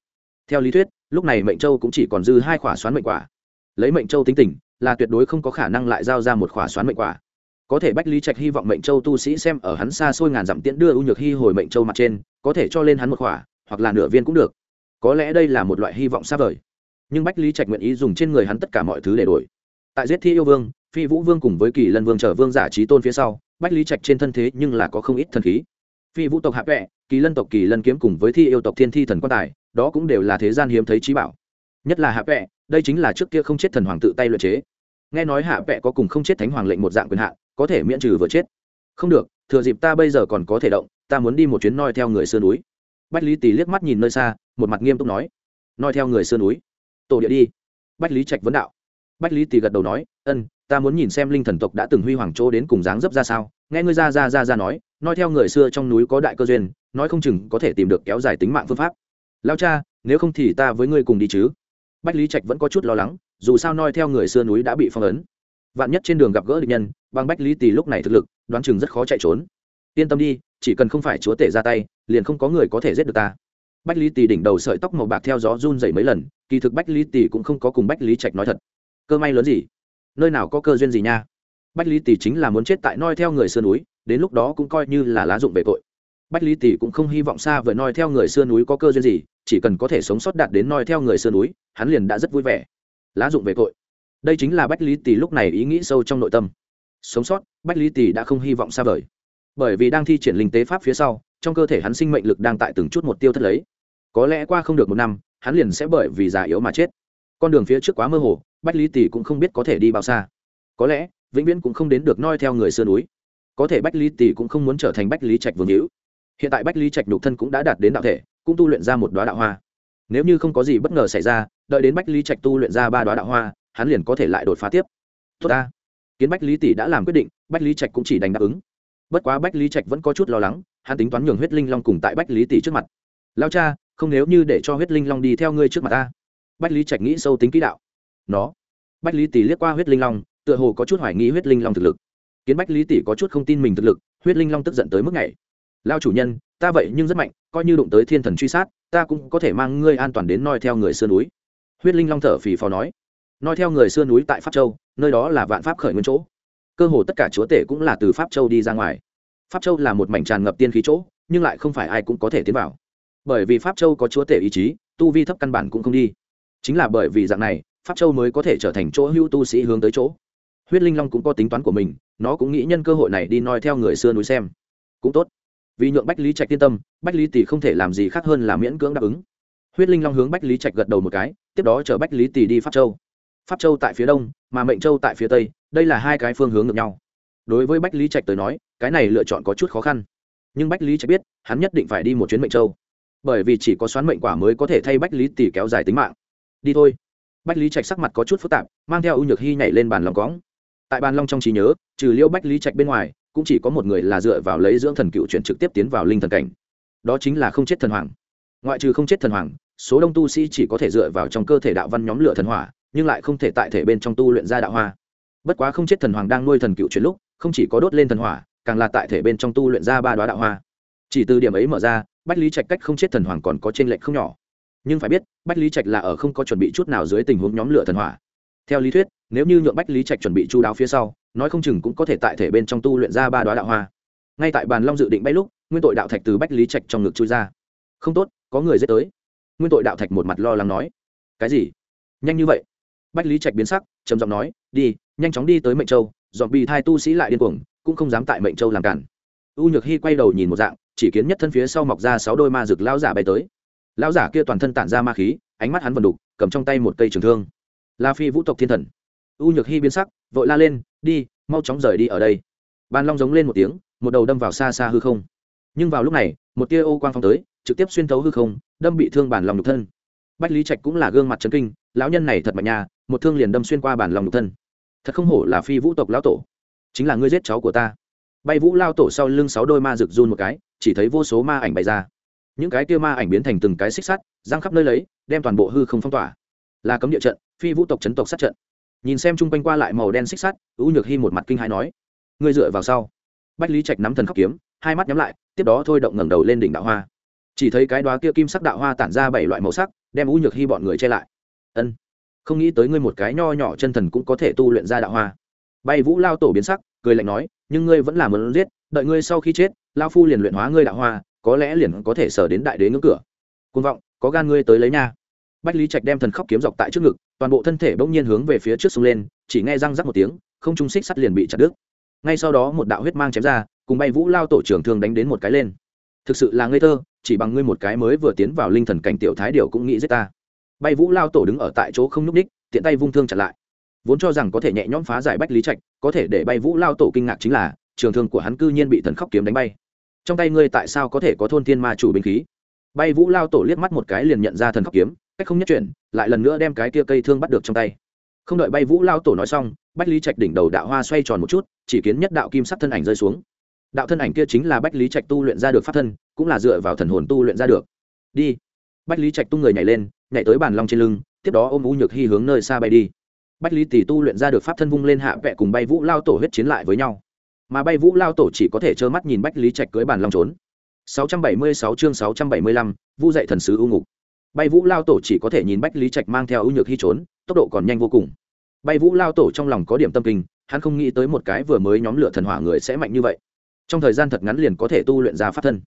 Theo lý thuyết, lúc này mệnh châu cũng chỉ còn dư hai quả xoán mệnh quả. Lấy mệnh châu tính tình, là tuyệt đối không có khả năng lại giao ra một quả xoán mệnh quả. Có thể bách lý trạch hy vọng mệnh châu tu sĩ xem ở hắn xa xôi ngàn dặm tiễn đưa ưu nhược hy hồi mệnh châu mặt trên, có thể cho lên hắn một quả, hoặc là nửa viên cũng được. Có lẽ đây là một loại hy vọng xa vời. Nhưng bách lý trạch nguyện ý dùng trên người hắn tất cả mọi thứ để đổi. Tại giết thi yêu vương phi vũ vương cùng với kỳ lân vương trở vương giả trí tôn phía sau, bách lý trạch trên thân thế nhưng là có không ít thần khí. Phi vũ tộc hạ vẹ kỳ lân tộc kỳ lân kiếm cùng với thi yêu tộc thiên thi thần quan tài, đó cũng đều là thế gian hiếm thấy trí bảo. Nhất là hạ vẹ đây chính là trước kia không chết thần hoàng tự tay luyện chế. Nghe nói hạ vẹ có cùng không chết thánh hoàng lệnh một dạng quyền hạn, có thể miễn trừ vừa chết. Không được, thừa dịp ta bây giờ còn có thể động, ta muốn đi một chuyến noi theo người sơn núi. Bách lý tỳ liếc mắt nhìn nơi xa, một mặt nghiêm túc nói. Noi theo người sơn núi. Tổ địa đi. Bách lý trạch vấn đạo. Bách lý tỳ gật đầu nói, ân ta muốn nhìn xem linh thần tộc đã từng huy hoàng chỗ đến cùng dáng dấp ra sao. Nghe ngươi ra ra ra ra nói nói theo người xưa trong núi có đại cơ duyên, nói không chừng có thể tìm được kéo dài tính mạng phương pháp. Lao cha, nếu không thì ta với ngươi cùng đi chứ. Bách lý trạch vẫn có chút lo lắng, dù sao noi theo người xưa núi đã bị phong ấn. Vạn nhất trên đường gặp gỡ địch nhân, bằng bách lý Tì lúc này thực lực, đoán chừng rất khó chạy trốn. Yên tâm đi, chỉ cần không phải chúa tể ra tay, liền không có người có thể giết được ta. Bách lý Tì đỉnh đầu sợi tóc màu bạc theo gió run dày mấy lần, kỳ thực bách lý Tì cũng không có cùng bách lý trạch nói thật. Cơ may lớn gì? Nơi nào có cơ duyên gì nha? Bách lý tỷ chính là muốn chết tại noi theo người sơn núi, đến lúc đó cũng coi như là lá dụng về tội. Bách lý tỷ cũng không hy vọng xa vời noi theo người sơn núi có cơ duyên gì, chỉ cần có thể sống sót đạt đến noi theo người sơn núi, hắn liền đã rất vui vẻ. Lá dụng về tội. Đây chính là bách lý tỷ lúc này ý nghĩ sâu trong nội tâm. Sống sót, bách lý tỷ đã không hy vọng xa vời. Bởi vì đang thi triển linh tế pháp phía sau, trong cơ thể hắn sinh mệnh lực đang tại từng chút một tiêu thất lấy. Có lẽ qua không được một năm, hắn liền sẽ bởi vì già yếu mà chết con đường phía trước quá mơ hồ, bách lý tỷ cũng không biết có thể đi bao xa. Có lẽ, vĩnh viễn cũng không đến được noi theo người xưa núi. Có thể bách lý tỷ cũng không muốn trở thành bách lý trạch vương hữu. Hiện tại bách lý trạch nhục thân cũng đã đạt đến đạo thể, cũng tu luyện ra một đoá đạo hoa. Nếu như không có gì bất ngờ xảy ra, đợi đến bách lý trạch tu luyện ra ba đoá đạo hoa, hắn liền có thể lại đột phá tiếp. Tốt ta. Kiến bách lý tỷ đã làm quyết định, bách lý trạch cũng chỉ đành đáp ứng. Bất quá bách lý trạch vẫn có chút lo lắng, hắn tính toán nhường huyết linh long cùng tại bách lý tỷ trước mặt. Lao cha, không nếu như để cho huyết linh long đi theo ngươi trước mặt ta bách lý trạch nghĩ sâu tính kỹ đạo. Nó. Bách lý tỷ liếc qua huyết linh long, tựa hồ có chút hoài nghi huyết linh long thực lực. Kiến bách lý tỷ có chút không tin mình thực lực, huyết linh long tức giận tới mức này lao chủ nhân, ta vậy nhưng rất mạnh, coi như đụng tới thiên thần truy sát, ta cũng có thể mang ngươi an toàn đến noi theo người xưa núi. Huyết linh long thở phì phò nói. Noi theo người xưa núi tại pháp châu, nơi đó là vạn pháp khởi nguyên chỗ. Cơ hồ tất cả chúa tể cũng là từ pháp châu đi ra ngoài. Pháp châu là một mảnh tràn ngập tiên khí chỗ, nhưng lại không phải ai cũng có thể tiến vào. Bởi vì pháp châu có chúa tể ý chí, tu vi thấp căn bản cũng không đi chính là bởi vì dạng này, pháp châu mới có thể trở thành chỗ hữu tu sĩ hướng tới chỗ. Huyết linh long cũng có tính toán của mình, nó cũng nghĩ nhân cơ hội này đi noi theo người xưa núi xem. Cũng tốt. Vì nhượng bách lý trạch yên tâm, bách lý tỷ không thể làm gì khác hơn là miễn cưỡng đáp ứng. Huyết linh long hướng bách lý trạch gật đầu một cái, tiếp đó chở bách lý tỷ đi pháp châu. Pháp châu tại phía đông, mà mệnh châu tại phía tây, đây là hai cái phương hướng ngược nhau. Đối với bách lý trạch tới nói, cái này lựa chọn có chút khó khăn. Nhưng bách lý trạch biết, hắn nhất định phải đi một chuyến mệnh châu. Bởi vì chỉ có xoán mệnh quả mới có thể thay bách lý tỷ kéo dài tính mạng đi thôi. Bách lý trạch sắc mặt có chút phức tạp, mang theo ưu nhược hy nhảy lên bàn lòng cóng tại bàn long trong trí nhớ, trừ liêu bách lý trạch bên ngoài, cũng chỉ có một người là dựa vào lấy dưỡng thần cựu chuyển trực tiếp tiến vào linh thần cảnh. Đó chính là không chết thần hoàng. Ngoại trừ không chết thần hoàng, số đông tu sĩ chỉ có thể dựa vào trong cơ thể đạo văn nhóm lửa thần hỏa, nhưng lại không thể tại thể bên trong tu luyện ra đạo hoa. Bất quá không chết thần hoàng đang nuôi thần cựu chuyển lúc, không chỉ có đốt lên thần hỏa, càng là tại thể bên trong tu luyện ra ba đoá đạo hoa. Chỉ từ điểm ấy mở ra, bách lý trạch cách không chết thần hoàng còn có t r ê n lệch không nhỏ nhưng phải biết, bách lý trạch là ở không có chuẩn bị chút nào dưới tình huống nhóm lửa thần hỏa. Theo lý thuyết, nếu như nhượng bách lý trạch chuẩn bị chú đáo phía sau, nói không chừng cũng có thể tại thể bên trong tu luyện ra ba đoá đạo hoa. Ngay tại bàn long dự định bay lúc, nguyên tội đạo thạch từ bách lý trạch trong ngực chui ra. Không tốt, có người giết tới. Nguyên tội đạo thạch một mặt lo lắng nói. Cái gì? Nhanh như vậy. Bách lý trạch biến sắc, trầm giọng nói, đi, nhanh chóng đi tới mệnh châu, dọn bị thai tu sĩ lại điên cuồng, cũng không dám tại mệnh châu làm cản. U nhược hy quay đầu nhìn một dạng, chỉ kiến nhất thân phía sau mọc ra sáu đôi ma rực lao giả bay tới lão giả kia toàn thân tản ra ma khí, ánh mắt hắn vần đục, cầm trong tay một cây trường thương. La phi vũ tộc thiên thần. U nhược hy biến sắc, vội la lên, đi, mau chóng rời đi ở đây. Bàn long giống lên một tiếng, một đầu đâm vào xa xa hư không. Nhưng vào lúc này, một tia ô quang phong tới, trực tiếp xuyên thấu hư không, đâm bị thương bản lòng nhục thân. Bách lý trạch cũng là gương mặt trấn kinh, lão nhân này thật mạnh nhà một thương liền đâm xuyên qua bản lòng nhục thân. Thật không hổ là phi vũ tộc lão tổ. Chính là ngươi giết cháu của ta. Bay vũ lao tổ sau lưng sáu đôi ma rực run một cái, chỉ thấy vô số ma ảnh bày ra những cái kia ma ảnh biến thành từng cái xích sắt, giang khắp nơi lấy, đem toàn bộ hư không phong tỏa. Là cấm địa trận, phi vũ tộc chấn tộc sát trận. Nhìn xem chung quanh qua lại màu đen xích sắt, u nhược hy một mặt kinh hãi nói, ngươi dựa vào sau bách lý trạch nắm thần khắc kiếm, hai mắt nhắm lại, tiếp đó thôi động ngẩng đầu lên đỉnh đạo hoa. Chỉ thấy cái đoá kia kim sắc đạo hoa tản ra bảy loại màu sắc, đem u nhược hy bọn người che lại. Ân, không nghĩ tới ngươi một cái nho nhỏ chân thần cũng có thể tu luyện ra đạo hoa. Bay vũ lao tổ biến sắc, cười lạnh nói, nhưng ngươi vẫn là ơn giết, đợi ngươi sau khi chết, lao phu liền luyện hóa ngươi đạo hoa có lẽ liền có thể sở đến đại đế ngưỡng cửa. Côn vọng, có gan ngươi tới lấy nha. Bách lý trạch đem thần khóc kiếm dọc tại trước ngực, toàn bộ thân thể bỗng nhiên hướng về phía trước sông lên, chỉ nghe răng rắc một tiếng, không trung xích sắt liền bị chặt đứt. Ngay sau đó một đạo huyết mang chém ra, cùng bay vũ lao tổ trưởng thường đánh đến một cái lên. Thực sự là ngây thơ, chỉ bằng ngươi một cái mới vừa tiến vào linh thần cảnh tiểu thái điều cũng nghĩ giết ta. Bay vũ lao tổ đứng ở tại chỗ không nhúc ních tiện tay vung thương chặn lại. Vốn cho rằng có thể nhẹ nhõm phá giải bách lý trạch, có thể để bay vũ lao tổ kinh ngạc chính là, trường thương của hắn cư nhiên bị thần khóc kiếm đánh bay trong tay ngươi tại sao có thể có thôn thiên ma chủ binh khí? Bay vũ lao tổ liếc mắt một cái liền nhận ra thần khắc kiếm, cách không nhất chuyển, lại lần nữa đem cái kia cây thương bắt được trong tay. Không đợi bay vũ lao tổ nói xong, bách lý trạch đỉnh đầu đạo hoa xoay tròn một chút, chỉ kiến nhất đạo kim sắc thân ảnh rơi xuống. Đạo thân ảnh kia chính là bách lý trạch tu luyện ra được pháp thân, cũng là dựa vào thần hồn tu luyện ra được. Đi. Bách lý trạch tung người nhảy lên, nhảy tới bàn long trên lưng, tiếp đó ôm u nhược hy hướng nơi xa bay đi. Bách lý tỷ tu luyện ra được pháp thân vung lên hạ vẹ cùng bay vũ lao tổ huyết chiến lại với nhau mà bay vũ lao tổ chỉ có thể trơ mắt nhìn bách lý trạch cưới bàn long trốn. 676 chương 675, vu dạy thần sứ u ngục. Bay vũ lao tổ chỉ có thể nhìn bách lý trạch mang theo ưu nhược hy trốn tốc độ còn nhanh vô cùng. Bay vũ lao tổ trong lòng có điểm tâm kinh hắn không nghĩ tới một cái vừa mới nhóm lửa thần hỏa người sẽ mạnh như vậy. Trong thời gian thật ngắn liền có thể tu luyện ra pháp thân.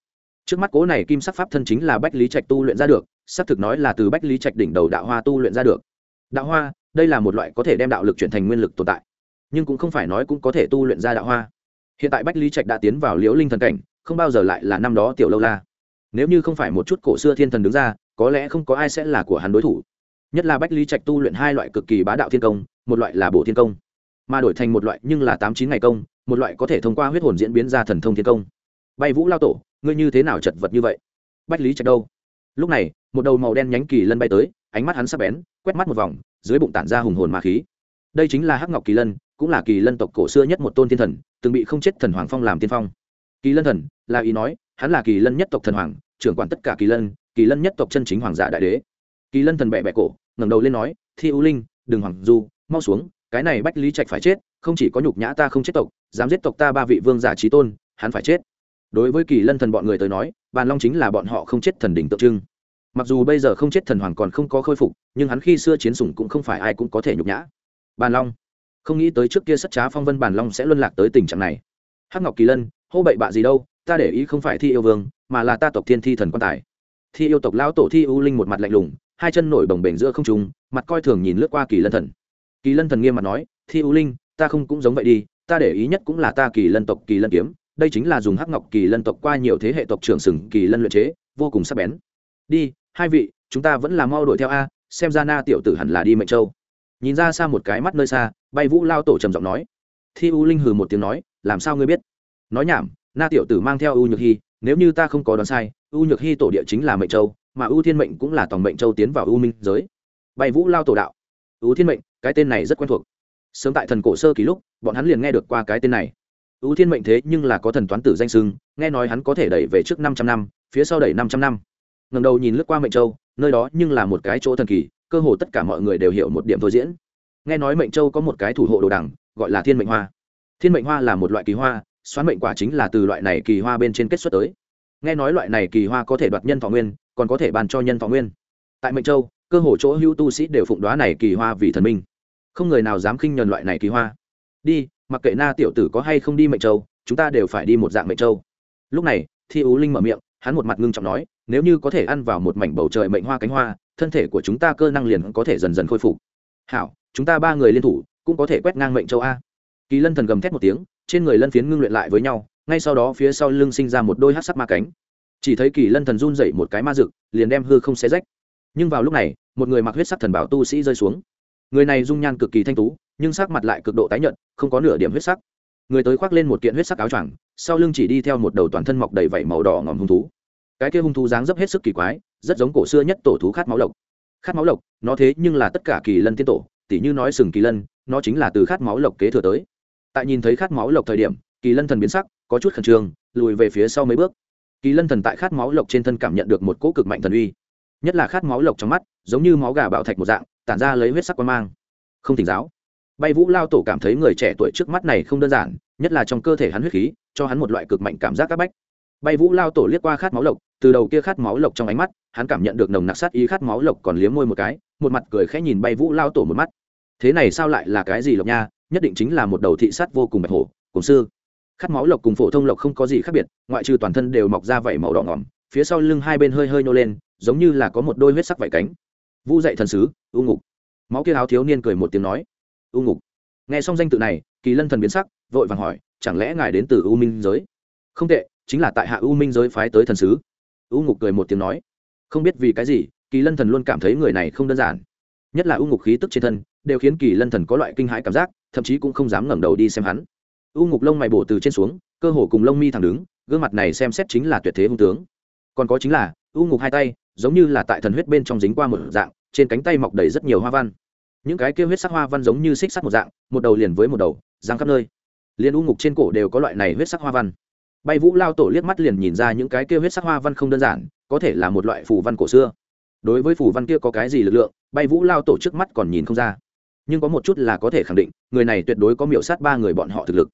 Trước mắt cố này kim sắc pháp thân chính là bách lý trạch tu luyện ra được xác thực nói là từ bách lý trạch đỉnh đầu đạo hoa tu luyện ra được. Đạo hoa đây là một loại có thể đem đạo lực chuyển thành nguyên lực tồn tại nhưng cũng không phải nói cũng có thể tu luyện ra đạo hoa hiện tại bách lý trạch đã tiến vào liễu linh thần cảnh, không bao giờ lại là năm đó tiểu lâu la. Nếu như không phải một chút cổ xưa thiên thần đứng ra, có lẽ không có ai sẽ là của hắn đối thủ. Nhất là bách lý trạch tu luyện hai loại cực kỳ bá đạo thiên công, một loại là bổ thiên công, mà đổi thành một loại nhưng là tám chín ngày công, một loại có thể thông qua huyết hồn diễn biến ra thần thông thiên công. Bay vũ lao tổ, ngươi như thế nào chật vật như vậy? Bách lý trạch đâu? Lúc này, một đầu màu đen nhánh kỳ lân bay tới, ánh mắt hắn sắp bén, quét mắt một vòng, dưới bụng tản ra hùng hồn ma khí. Đây chính là hắc ngọc kỳ lân, cũng là kỳ lân tộc cổ xưa nhất một tôn thiên thần từng bị không chết thần hoàng phong làm tiên phong. Kỳ lân thần, là ý nói, hắn là kỳ lân nhất tộc thần hoàng, trưởng quản tất cả kỳ lân kỳ lân nhất tộc chân chính hoàng giả đại đế. Kỳ lân thần bẹ bẹ cổ, ngẩng đầu lên nói, thi u linh, đừng hoàng du, mau xuống, cái này bách lý trạch phải chết, không chỉ có nhục nhã ta không chết tộc, dám giết tộc ta ba vị vương giả trí tôn, hắn phải chết. Đối với kỳ lân thần bọn người tới nói, bàn long chính là bọn họ không chết thần đỉnh tượng trưng. Mặc dù bây giờ không chết thần hoàng còn không có khôi phục, nhưng hắn khi xưa chiến sủng cũng không phải ai cũng có thể nhục nhã. Bàn long không nghĩ tới trước kia sắt trá phong vân bản long sẽ luân lạc tới tình trạng này. Hắc ngọc kỳ lân, hô bậy bạ gì đâu, ta để ý không phải thi yêu vương, mà là ta tộc thiên thi thần quan tài. Thi yêu tộc lão tổ thi ưu linh một mặt lạnh lùng, hai chân nổi bồng bềnh giữa không trung, mặt coi thường nhìn lướt qua kỳ lân thần. Kỳ lân thần nghiêm mặt nói, thi ưu linh, ta không cũng giống vậy đi, ta để ý nhất cũng là ta kỳ lân tộc kỳ lân kiếm, đây chính là dùng hắc ngọc kỳ lân tộc qua nhiều thế hệ tộc trưởng sừng kỳ lân luyện chế, vô cùng sắc bén. Đi, hai vị, chúng ta vẫn là mau đuổi theo a, xem ra na tiểu tử hẳn là đi mệnh châu nhìn ra xa một cái mắt nơi xa, bay vũ lao tổ trầm giọng nói. Thi u linh hừ một tiếng nói, làm sao ngươi biết? Nói nhảm, na tiểu tử mang theo u nhược hy nếu như ta không có đoán sai, u nhược hy tổ địa chính là mệnh châu, mà u thiên mệnh cũng là tổng mệnh châu tiến vào u minh giới. Bay vũ lao tổ đạo. U thiên mệnh, cái tên này rất quen thuộc. Sớm tại thần cổ sơ ký lúc, bọn hắn liền nghe được qua cái tên này. U thiên mệnh thế nhưng là có thần toán tử danh sưng nghe nói hắn có thể đẩy về trước năm trăm năm, phía sau đẩy năm trăm năm. Ngầm đầu nhìn lướt qua mệnh châu, nơi đó nhưng là một cái chỗ thần kỳ cơ hồ tất cả mọi người đều hiểu một điểm thôi diễn. Nghe nói mệnh châu có một cái thủ hộ đồ đằng, gọi là thiên mệnh hoa. Thiên mệnh hoa là một loại kỳ hoa, xoán mệnh quả chính là từ loại này kỳ hoa bên trên kết xuất tới. Nghe nói loại này kỳ hoa có thể đoạt nhân thọ nguyên, còn có thể bàn cho nhân thọ nguyên. Tại mệnh châu, cơ hồ chỗ hữu tu sĩ đều phụng đoá này kỳ hoa vì thần minh. Không người nào dám khinh nhuần loại này kỳ hoa. Đi, mặc kệ na tiểu tử có hay không đi mệnh châu, chúng ta đều phải đi một dạng mệnh châu. Lúc này, thi ú linh mở miệng, hắn một mặt ngưng trọng nói, nếu như có thể ăn vào một mảnh bầu trời mệnh hoa cánh hoa thân thể của chúng ta cơ năng liền có thể dần dần khôi phục. Hảo, chúng ta ba người liên thủ, cũng có thể quét ngang mệnh châu a. Kỳ lân thần gầm thét một tiếng, trên người lân phiến ngưng luyện lại với nhau, ngay sau đó phía sau lưng sinh ra một đôi hát sắc ma cánh. Chỉ thấy kỳ lân thần run dậy một cái ma rực liền đem hư không xé rách. Nhưng vào lúc này, một người mặc huyết sắc thần bảo tu sĩ rơi xuống. Người này dung nhan cực kỳ thanh tú, nhưng sắc mặt lại cực độ tái nhợt, không có nửa điểm huyết sắc. Người tới khoác lên một kiện huyết sắc áo choàng, sau lưng chỉ đi theo một đầu toàn thân mọc đầy vảy màu đỏ ngòm hung thú. Cái kia hung thú dáng dấp hết sức kỳ quái rất giống cổ xưa nhất tổ thú khát máu lộc. Khát máu lộc, nó thế nhưng là tất cả kỳ lân tiên tổ, tỉ như nói sừng kỳ lân, nó chính là từ khát máu lộc kế thừa tới. Tại nhìn thấy khát máu lộc thời điểm, kỳ lân thần biến sắc, có chút khẩn trương, lùi về phía sau mấy bước. Kỳ lân thần tại khát máu lộc trên thân cảm nhận được một cỗ cực mạnh thần uy. Nhất là khát máu lộc trong mắt, giống như máu gà bạo thạch một dạng, tản ra lấy huyết sắc quan mang. Không tỉnh giáo. Bay vũ lao tổ cảm thấy người trẻ tuổi trước mắt này không đơn giản, nhất là trong cơ thể hắn huyết khí, cho hắn một loại cực mạnh cảm giác c áp bách bay vũ lao tổ liếc qua khát máu lộc, từ đầu kia khát máu lộc trong ánh mắt, hắn cảm nhận được nồng nặc sát ý khát máu lộc còn liếm môi một cái, một mặt cười khẽ nhìn bay vũ lao tổ một mắt. Thế này sao lại là cái gì lộc nha? Nhất định chính là một đầu thị sát vô cùng bạch hổ, cùng sư. Khát máu lộc cùng phổ thông lộc không có gì khác biệt, ngoại trừ toàn thân đều mọc ra vảy màu đỏ ngỏm, phía sau lưng hai bên hơi hơi nhô lên, giống như là có một đôi huyết sắc vảy cánh. Vũ dậy thần sứ, u ngục. Máu kia áo thiếu niên cười một tiếng nói, u ngục. Nghe xong danh tự này, kỳ lân thần biến sắc, vội vàng hỏi, chẳng lẽ ngài đến từ u minh giới? Không tệ chính là tại hạ u minh giới phái tới thần sứ. U ngục cười một tiếng nói, không biết vì cái gì, kỳ lân thần luôn cảm thấy người này không đơn giản. Nhất là u ngục khí tức trên thân, đều khiến kỳ lân thần có loại kinh hãi cảm giác, thậm chí cũng không dám ngẩng đầu đi xem hắn. U ngục lông mày bổ từ trên xuống, cơ hồ cùng lông mi thẳng đứng, gương mặt này xem xét chính là tuyệt thế hung tướng. Còn có chính là, u ngục hai tay, giống như là tại thần huyết bên trong dính qua một dạng, trên cánh tay mọc đầy rất nhiều hoa văn. Những cái kêu huyết sắc hoa văn giống như xích sắt một dạng, một đầu liền với một đầu giang khắp nơi. Liền u ngục trên cổ đều có loại này huyết sắc hoa văn bay vũ lao tổ liếc mắt liền nhìn ra những cái kia huyết sắc hoa văn không đơn giản, có thể là một loại phù văn cổ xưa. Đối với phù văn kia có cái gì lực lượng, bay vũ lao tổ trước mắt còn nhìn không ra. Nhưng có một chút là có thể khẳng định, người này tuyệt đối có miểu sát ba người bọn họ thực lực.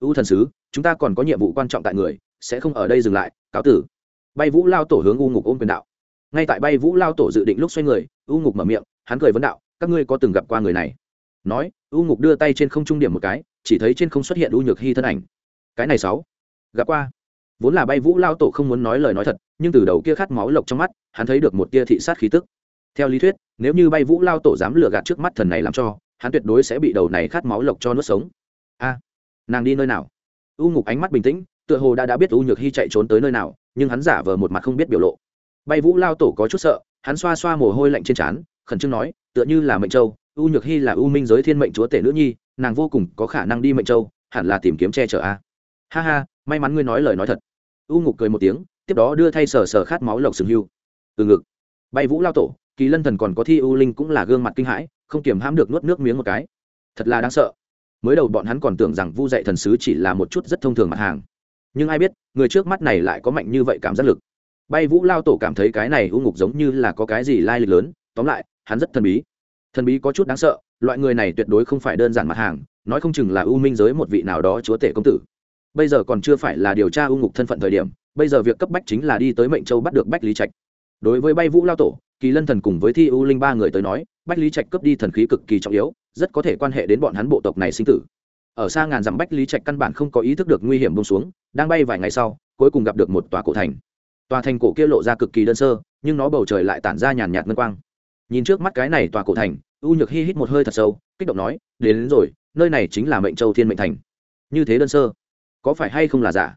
U thần sứ, chúng ta còn có nhiệm vụ quan trọng tại người, sẽ không ở đây dừng lại, cáo tử. Bay vũ lao tổ hướng u ngục ôm quyền đạo. Ngay tại bay vũ lao tổ dự định lúc xoay người, u ngục mở miệng, hắn cười vấn đạo, các ngươi có từng gặp qua người này? Nói, u ngục đưa tay trên không trung điểm một cái, chỉ thấy trên không xuất hiện u nhược hy thân ảnh. Cái này sáu gặp qua. Vốn là bay vũ lao tổ không muốn nói lời nói thật, nhưng từ đầu kia khát máu lộc trong mắt, hắn thấy được một tia thị sát khí tức. Theo lý thuyết, nếu như bay vũ lao tổ dám lừa gạt trước mắt thần này làm cho, hắn tuyệt đối sẽ bị đầu này khát máu lộc cho nuốt sống. A, nàng đi nơi nào? U ngục ánh mắt bình tĩnh, tựa hồ đã đã biết u nhược hy chạy trốn tới nơi nào, nhưng hắn giả vờ một mặt không biết biểu lộ. Bay vũ lao tổ có chút sợ, hắn xoa xoa mồ hôi lạnh trên trán, khẩn trương nói, tựa như là mệnh châu, u nhược hy là u minh giới thiên mệnh chúa tể nữ nhi, nàng vô cùng có khả năng đi mệnh châu, hẳn là tìm kiếm che chở a. Ha ha may mắn ngươi nói lời nói thật. U ngục cười một tiếng, tiếp đó đưa thay sờ sờ khát máu lộc sừng hưu. Từ ngực, bay vũ lao tổ, kỳ lân thần còn có thi u linh cũng là gương mặt kinh hãi, không kiềm hãm được nuốt nước miếng một cái. Thật là đáng sợ. Mới đầu bọn hắn còn tưởng rằng vu dạy thần sứ chỉ là một chút rất thông thường mặt hàng. Nhưng ai biết, người trước mắt này lại có mạnh như vậy cảm giác lực. Bay vũ lao tổ cảm thấy cái này u ngục giống như là có cái gì lai lịch lớn, tóm lại, hắn rất thần bí. Thần bí có chút đáng sợ, loại người này tuyệt đối không phải đơn giản mặt hàng, nói không chừng là u minh giới một vị nào đó chúa tể công tử bây giờ còn chưa phải là điều tra u ngục thân phận thời điểm bây giờ việc cấp bách chính là đi tới mệnh châu bắt được bách lý trạch. Đối với bay vũ lao tổ kỳ lân thần cùng với thi u linh ba người tới nói bách lý trạch cướp đi thần khí cực kỳ trọng yếu rất có thể quan hệ đến bọn hắn bộ tộc này sinh tử. Ở xa ngàn dặm bách lý trạch căn bản không có ý thức được nguy hiểm bông xuống đang bay vài ngày sau cuối cùng gặp được một tòa cổ thành. Tòa thành cổ kia lộ ra cực kỳ đơn sơ nhưng nó bầu trời lại tản ra nhàn nhạt ngân quang. Nhìn trước mắt cái này tòa cổ thành u nhược hy hít một hơi thật sâu kích động nói đến, đến rồi nơi này chính là mệnh châu thiên mệnh thành. Như thế đơn sơ có phải hay không là giả?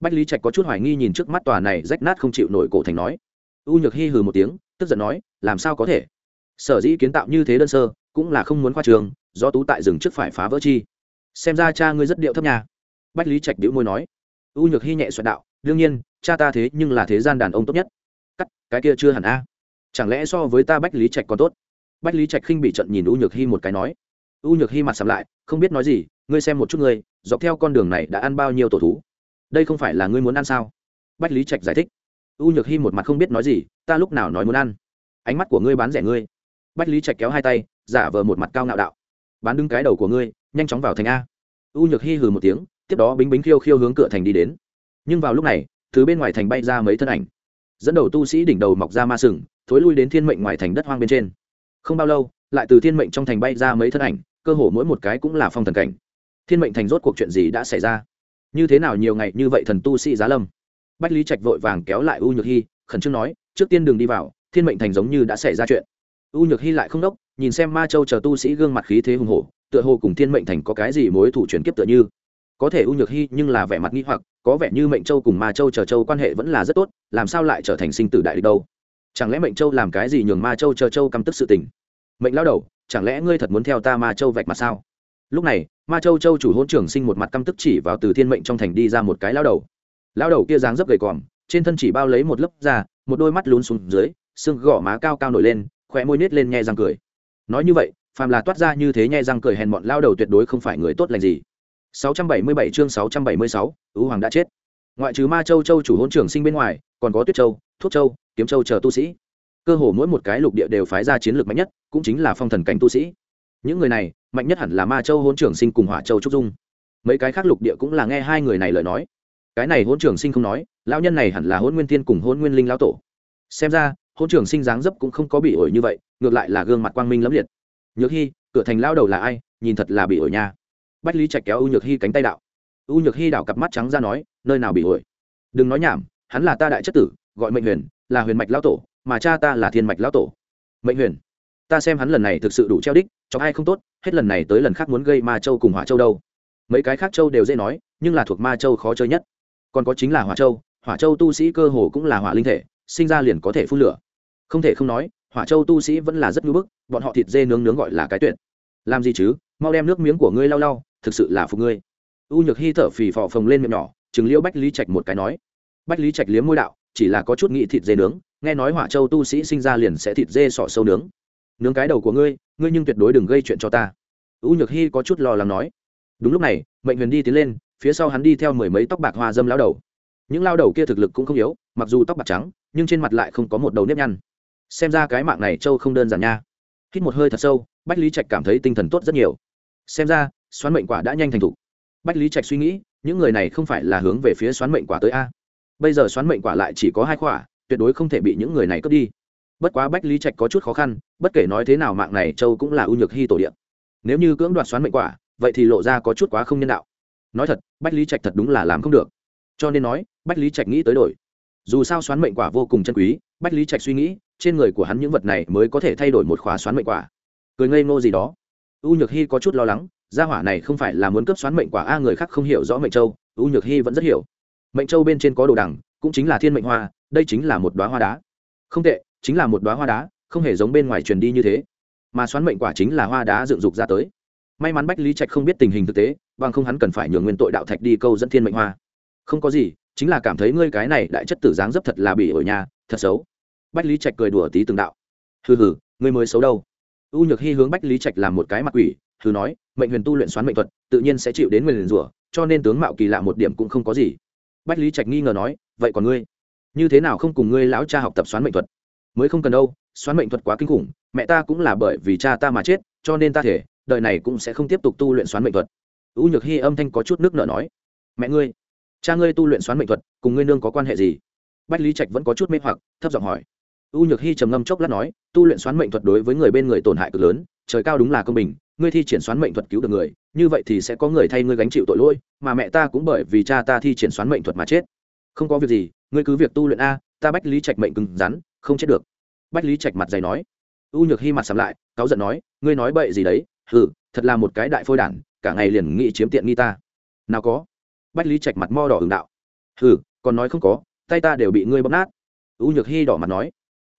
Bách lý trạch có chút hoài nghi nhìn trước mắt tòa này rách nát không chịu nổi cổ thành nói. U nhược hy hừ một tiếng, tức giận nói, làm sao có thể? Sở dĩ kiến tạo như thế đơn sơ, cũng là không muốn khoa trường, do tú tại rừng trước phải phá vỡ chi. Xem ra cha ngươi rất điệu thấp nhà bách lý trạch đĩu môi nói. U nhược hy nhẹ soạn đạo, đương nhiên, cha ta thế nhưng là thế gian đàn ông tốt nhất. Cắt, cái kia chưa hẳn a. Chẳng lẽ so với ta bách lý trạch còn tốt? Bách lý trạch khinh bị trận nhìn u nhược hy một cái nói u nhược hy mặt sầm lại, không biết nói gì, ngươi xem một chút ngươi, dọc theo con đường này đã ăn bao nhiêu tổ thú? Đây không phải là ngươi muốn ăn sao? Bách lý trạch giải thích. U nhược hy một mặt không biết nói gì, ta lúc nào nói muốn ăn? Ánh mắt của ngươi bán rẻ ngươi. Bách lý trạch kéo hai tay, giả vờ một mặt cao ngạo đạo, bán đứng cái đầu của ngươi, nhanh chóng vào thành a. U nhược hy hừ một tiếng, tiếp đó bính bính khiêu khiêu hướng cửa thành đi đến. Nhưng vào lúc này thứ bên ngoài thành bay ra mấy thân ảnh. Dẫn đầu tu sĩ đỉnh đầu mọc ra ma sừng, thối lui đến thiên mệnh ngoài thành đất hoang bên trên. Không bao lâu, lại từ thiên mệnh trong thành bay ra mấy thân ảnh cơ hồ mỗi một cái cũng là phong thần cảnh. Thiên mệnh thành rốt cuộc chuyện gì đã xảy ra? Như thế nào nhiều ngày như vậy thần tu sĩ giá lâm? Bách lý trạch vội vàng kéo lại u nhược hy khẩn trương nói, trước tiên đừng đi vào, thiên mệnh thành giống như đã xảy ra chuyện. U nhược hy lại không đốc, nhìn xem ma châu chờ tu sĩ gương mặt khí thế hùng hổ, tựa hồ cùng thiên mệnh thành có cái gì mối thủ chuyển kiếp tựa như. Có thể u nhược hy nhưng là vẻ mặt nghi hoặc, có vẻ như mệnh châu cùng ma châu chờ châu quan hệ vẫn là rất tốt, làm sao lại trở thành sinh tử đại địch đâu? Chẳng lẽ mệnh châu làm cái gì nhường ma châu chờ châu căm tức sự tình? Mệnh lao đầu chẳng lẽ ngươi thật muốn theo ta ma châu vạch mặt sao? Lúc này ma châu châu chủ hôn trưởng sinh một mặt căm tức chỉ vào từ thiên mệnh trong thành đi ra một cái lao đầu. Lao đầu kia dáng dấp gầy còm trên thân chỉ bao lấy một lớp da một đôi mắt lún xuống dưới xương gò má cao cao nổi lên khỏe môi nết lên nhẹ răng cười. Nói như vậy phàm là toát ra như thế nhẹ răng cười hèn bọn lao đầu tuyệt đối không phải người tốt lành gì. 677 chương 676, ưu hoàng đã chết. Ngoại trừ ma châu châu chủ hôn trưởng sinh bên ngoài còn có tuyết châu thuốc châu kiếm châu chờ tu sĩ cơ hồ mỗi một cái lục địa đều phái ra chiến lược mạnh nhất, cũng chính là phong thần cảnh tu sĩ. Những người này, mạnh nhất hẳn là ma châu hôn trưởng sinh cùng hỏa châu trúc dung. Mấy cái khác lục địa cũng là nghe hai người này lời nói. Cái này hôn trưởng sinh không nói, lão nhân này hẳn là hôn nguyên thiên cùng hôn nguyên linh lão tổ. Xem ra hôn trưởng sinh dáng dấp cũng không có bị ổi như vậy, ngược lại là gương mặt quang minh lẫm liệt. Nhược hy cửa thành lao đầu là ai? Nhìn thật là bị ổi nha. Bách lý chạch kéo u nhược hy cánh tay đạo. U nhược hy đảo cặp mắt trắng ra nói, nơi nào bị ổi? Đừng nói nhảm, hắn là ta đại chất tử, gọi mệnh huyền, là huyền mạch lão tổ mà cha ta là thiên mạch lão tổ. Mệnh huyền. Ta xem hắn lần này thực sự đủ treo đích, cho ai không tốt, hết lần này tới lần khác muốn gây ma châu cùng hỏa châu đâu. Mấy cái khác châu đều dễ nói, nhưng là thuộc ma châu khó chơi nhất. Còn có chính là hỏa châu hỏa châu tu sĩ cơ hồ cũng là hỏa linh thể, sinh ra liền có thể phun lửa. Không thể không nói, hỏa châu tu sĩ vẫn là rất ngưỡng bức, bọn họ thịt dê nướng nướng gọi là cái tuyệt. Làm gì chứ, mau đem nước miếng của ngươi lau lau, thực sự là phục ngươi. U nhược hy thở phì phò phồng lên miệng nhỏ, chừng liễu bách lý trạch một cái nói. Bách lý trạch liếm môi đạo, chỉ là có chút nghị thịt dê nướng nghe nói hỏa châu tu sĩ sinh ra liền sẽ thịt dê sọ sâu nướng. Nướng cái đầu của ngươi ngươi nhưng tuyệt đối đừng gây chuyện cho ta. U nhược hy có chút lo lắng nói. Đúng lúc này, mệnh huyền đi tiến lên, phía sau hắn đi theo mười mấy tóc bạc hoa dâm lao đầu. Những lao đầu kia thực lực cũng không yếu, mặc dù tóc bạc trắng, nhưng trên mặt lại không có một đầu nếp nhăn. Xem ra cái mạng này châu không đơn giản nha. Hít một hơi thật sâu, bách lý trạch cảm thấy tinh thần tốt rất nhiều. Xem ra, xoán mệnh quả đã nhanh thành thục. Bách lý trạch suy nghĩ, những người này không phải là hướng về phía xoán mệnh quả tới a. Bây giờ xoán mệnh quả lại chỉ có hai quả tuyệt đối không thể bị những người này cướp đi. Bất quá bách lý trạch có chút khó khăn, bất kể nói thế nào mạng này châu cũng là ưu nhược hy tổ điện nếu như cưỡng đoạt xoán mệnh quả, vậy thì lộ ra có chút quá không nhân đạo. Nói thật, bách lý trạch thật đúng là làm không được. Cho nên nói, bách lý trạch nghĩ tới đổi. Dù sao xoán mệnh quả vô cùng chân quý, bách lý trạch suy nghĩ, trên người của hắn những vật này mới có thể thay đổi một khóa xoán mệnh quả. Cười ngây ngô gì đó. U nhược hy có chút lo lắng, gia hỏa này không phải là muốn cấp xoán mệnh quả, a, người khác không hiểu rõ mệnh châu, u nhược hy vẫn rất hiểu. Mệnh châu bên trên có đồ đằng cũng chính là thiên mệnh hoa, đây chính là một đoá hoa đá. Không tệ, chính là một đoá hoa đá, không hề giống bên ngoài truyền đi như thế. Mà xoán mệnh quả chính là hoa đá dựng dục ra tới. May mắn bách lý trạch không biết tình hình thực tế, bằng không hắn cần phải nhường nguyên tội đạo thạch đi câu dẫn thiên mệnh hoa. Không có gì, chính là cảm thấy ngươi cái này đại chất tử dáng dấp thật là bị ở nhà, thật xấu. Bách lý trạch cười đùa tí từng đạo. Hừ hừ, ngươi mới xấu đâu. U nhược hy hướng bách lý trạch làm một cái mặt quỷ, hừ nói, mệnh huyền tu luyện xoán mệnh thuật, tự nhiên sẽ chịu đến nguyền rủa, cho nên tướng mạo kỳ lạ một điểm cũng không có gì bách lý trạch nghi ngờ nói, vậy còn ngươi? Như thế nào không cùng ngươi lão cha học tập xoán mệnh thuật? Mới không cần đâu, xoán mệnh thuật quá kinh khủng, mẹ ta cũng là bởi vì cha ta mà chết, cho nên ta thể, đời này cũng sẽ không tiếp tục tu luyện xoán mệnh thuật. U nhược hy âm thanh có chút nước nợ nói, mẹ ngươi, cha ngươi tu luyện xoán mệnh thuật, cùng ngươi nương có quan hệ gì? Bách lý trạch vẫn có chút mê hoặc, thấp giọng hỏi. U nhược hy trầm ngâm chốc lát nói, tu luyện xoán mệnh thuật đối với người bên người tổn hại cực lớn, trời cao đúng là công bình, ngươi thi triển xoán mệnh thuật cứu được người như vậy thì sẽ có người thay ngươi gánh chịu tội lỗi, mà mẹ ta cũng bởi vì cha ta thi triển xoán mệnh thuật mà chết. Không có việc gì, ngươi cứ việc tu luyện a, ta bách lý trạch mệnh cứng rắn, không chết được. Bách lý trạch mặt dày nói. U nhược hy mặt sầm lại, cáu giận nói, ngươi nói bậy gì đấy? Hừ, thật là một cái đại phôi đản, cả ngày liền nghĩ chiếm tiện nghi ta. Nào có. Bách lý trạch mặt mo đỏ hừng đạo. Hừ, còn nói không có, tay ta đều bị ngươi bóp nát. U nhược hy đỏ mặt nói.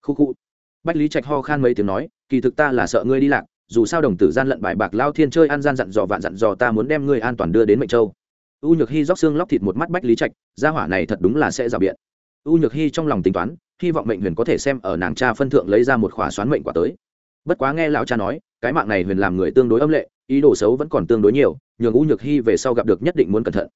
Khu khu. Bách lý trạch ho khan mấy tiếng nói, kỳ thực ta là sợ ngươi đi lạc dù sao đồng tử gian lận bài bạc lao thiên chơi ăn gian dặn dò vạn dặn dò ta muốn đem ngươi an toàn đưa đến mệnh châu. U nhược hy róc xương lóc thịt một mắt bách lý trạch, gia hỏa này thật đúng là sẽ rào biện. U nhược hy trong lòng tính toán, hy vọng mệnh huyền có thể xem ở nàng cha phân thượng lấy ra một khỏa xoán mệnh quả tới. Bất quá nghe lão cha nói, cái mạng này huyền làm người tương đối âm lệ, ý đồ xấu vẫn còn tương đối nhiều, nhường u nhược hy về sau gặp được nhất định muốn cẩn thận.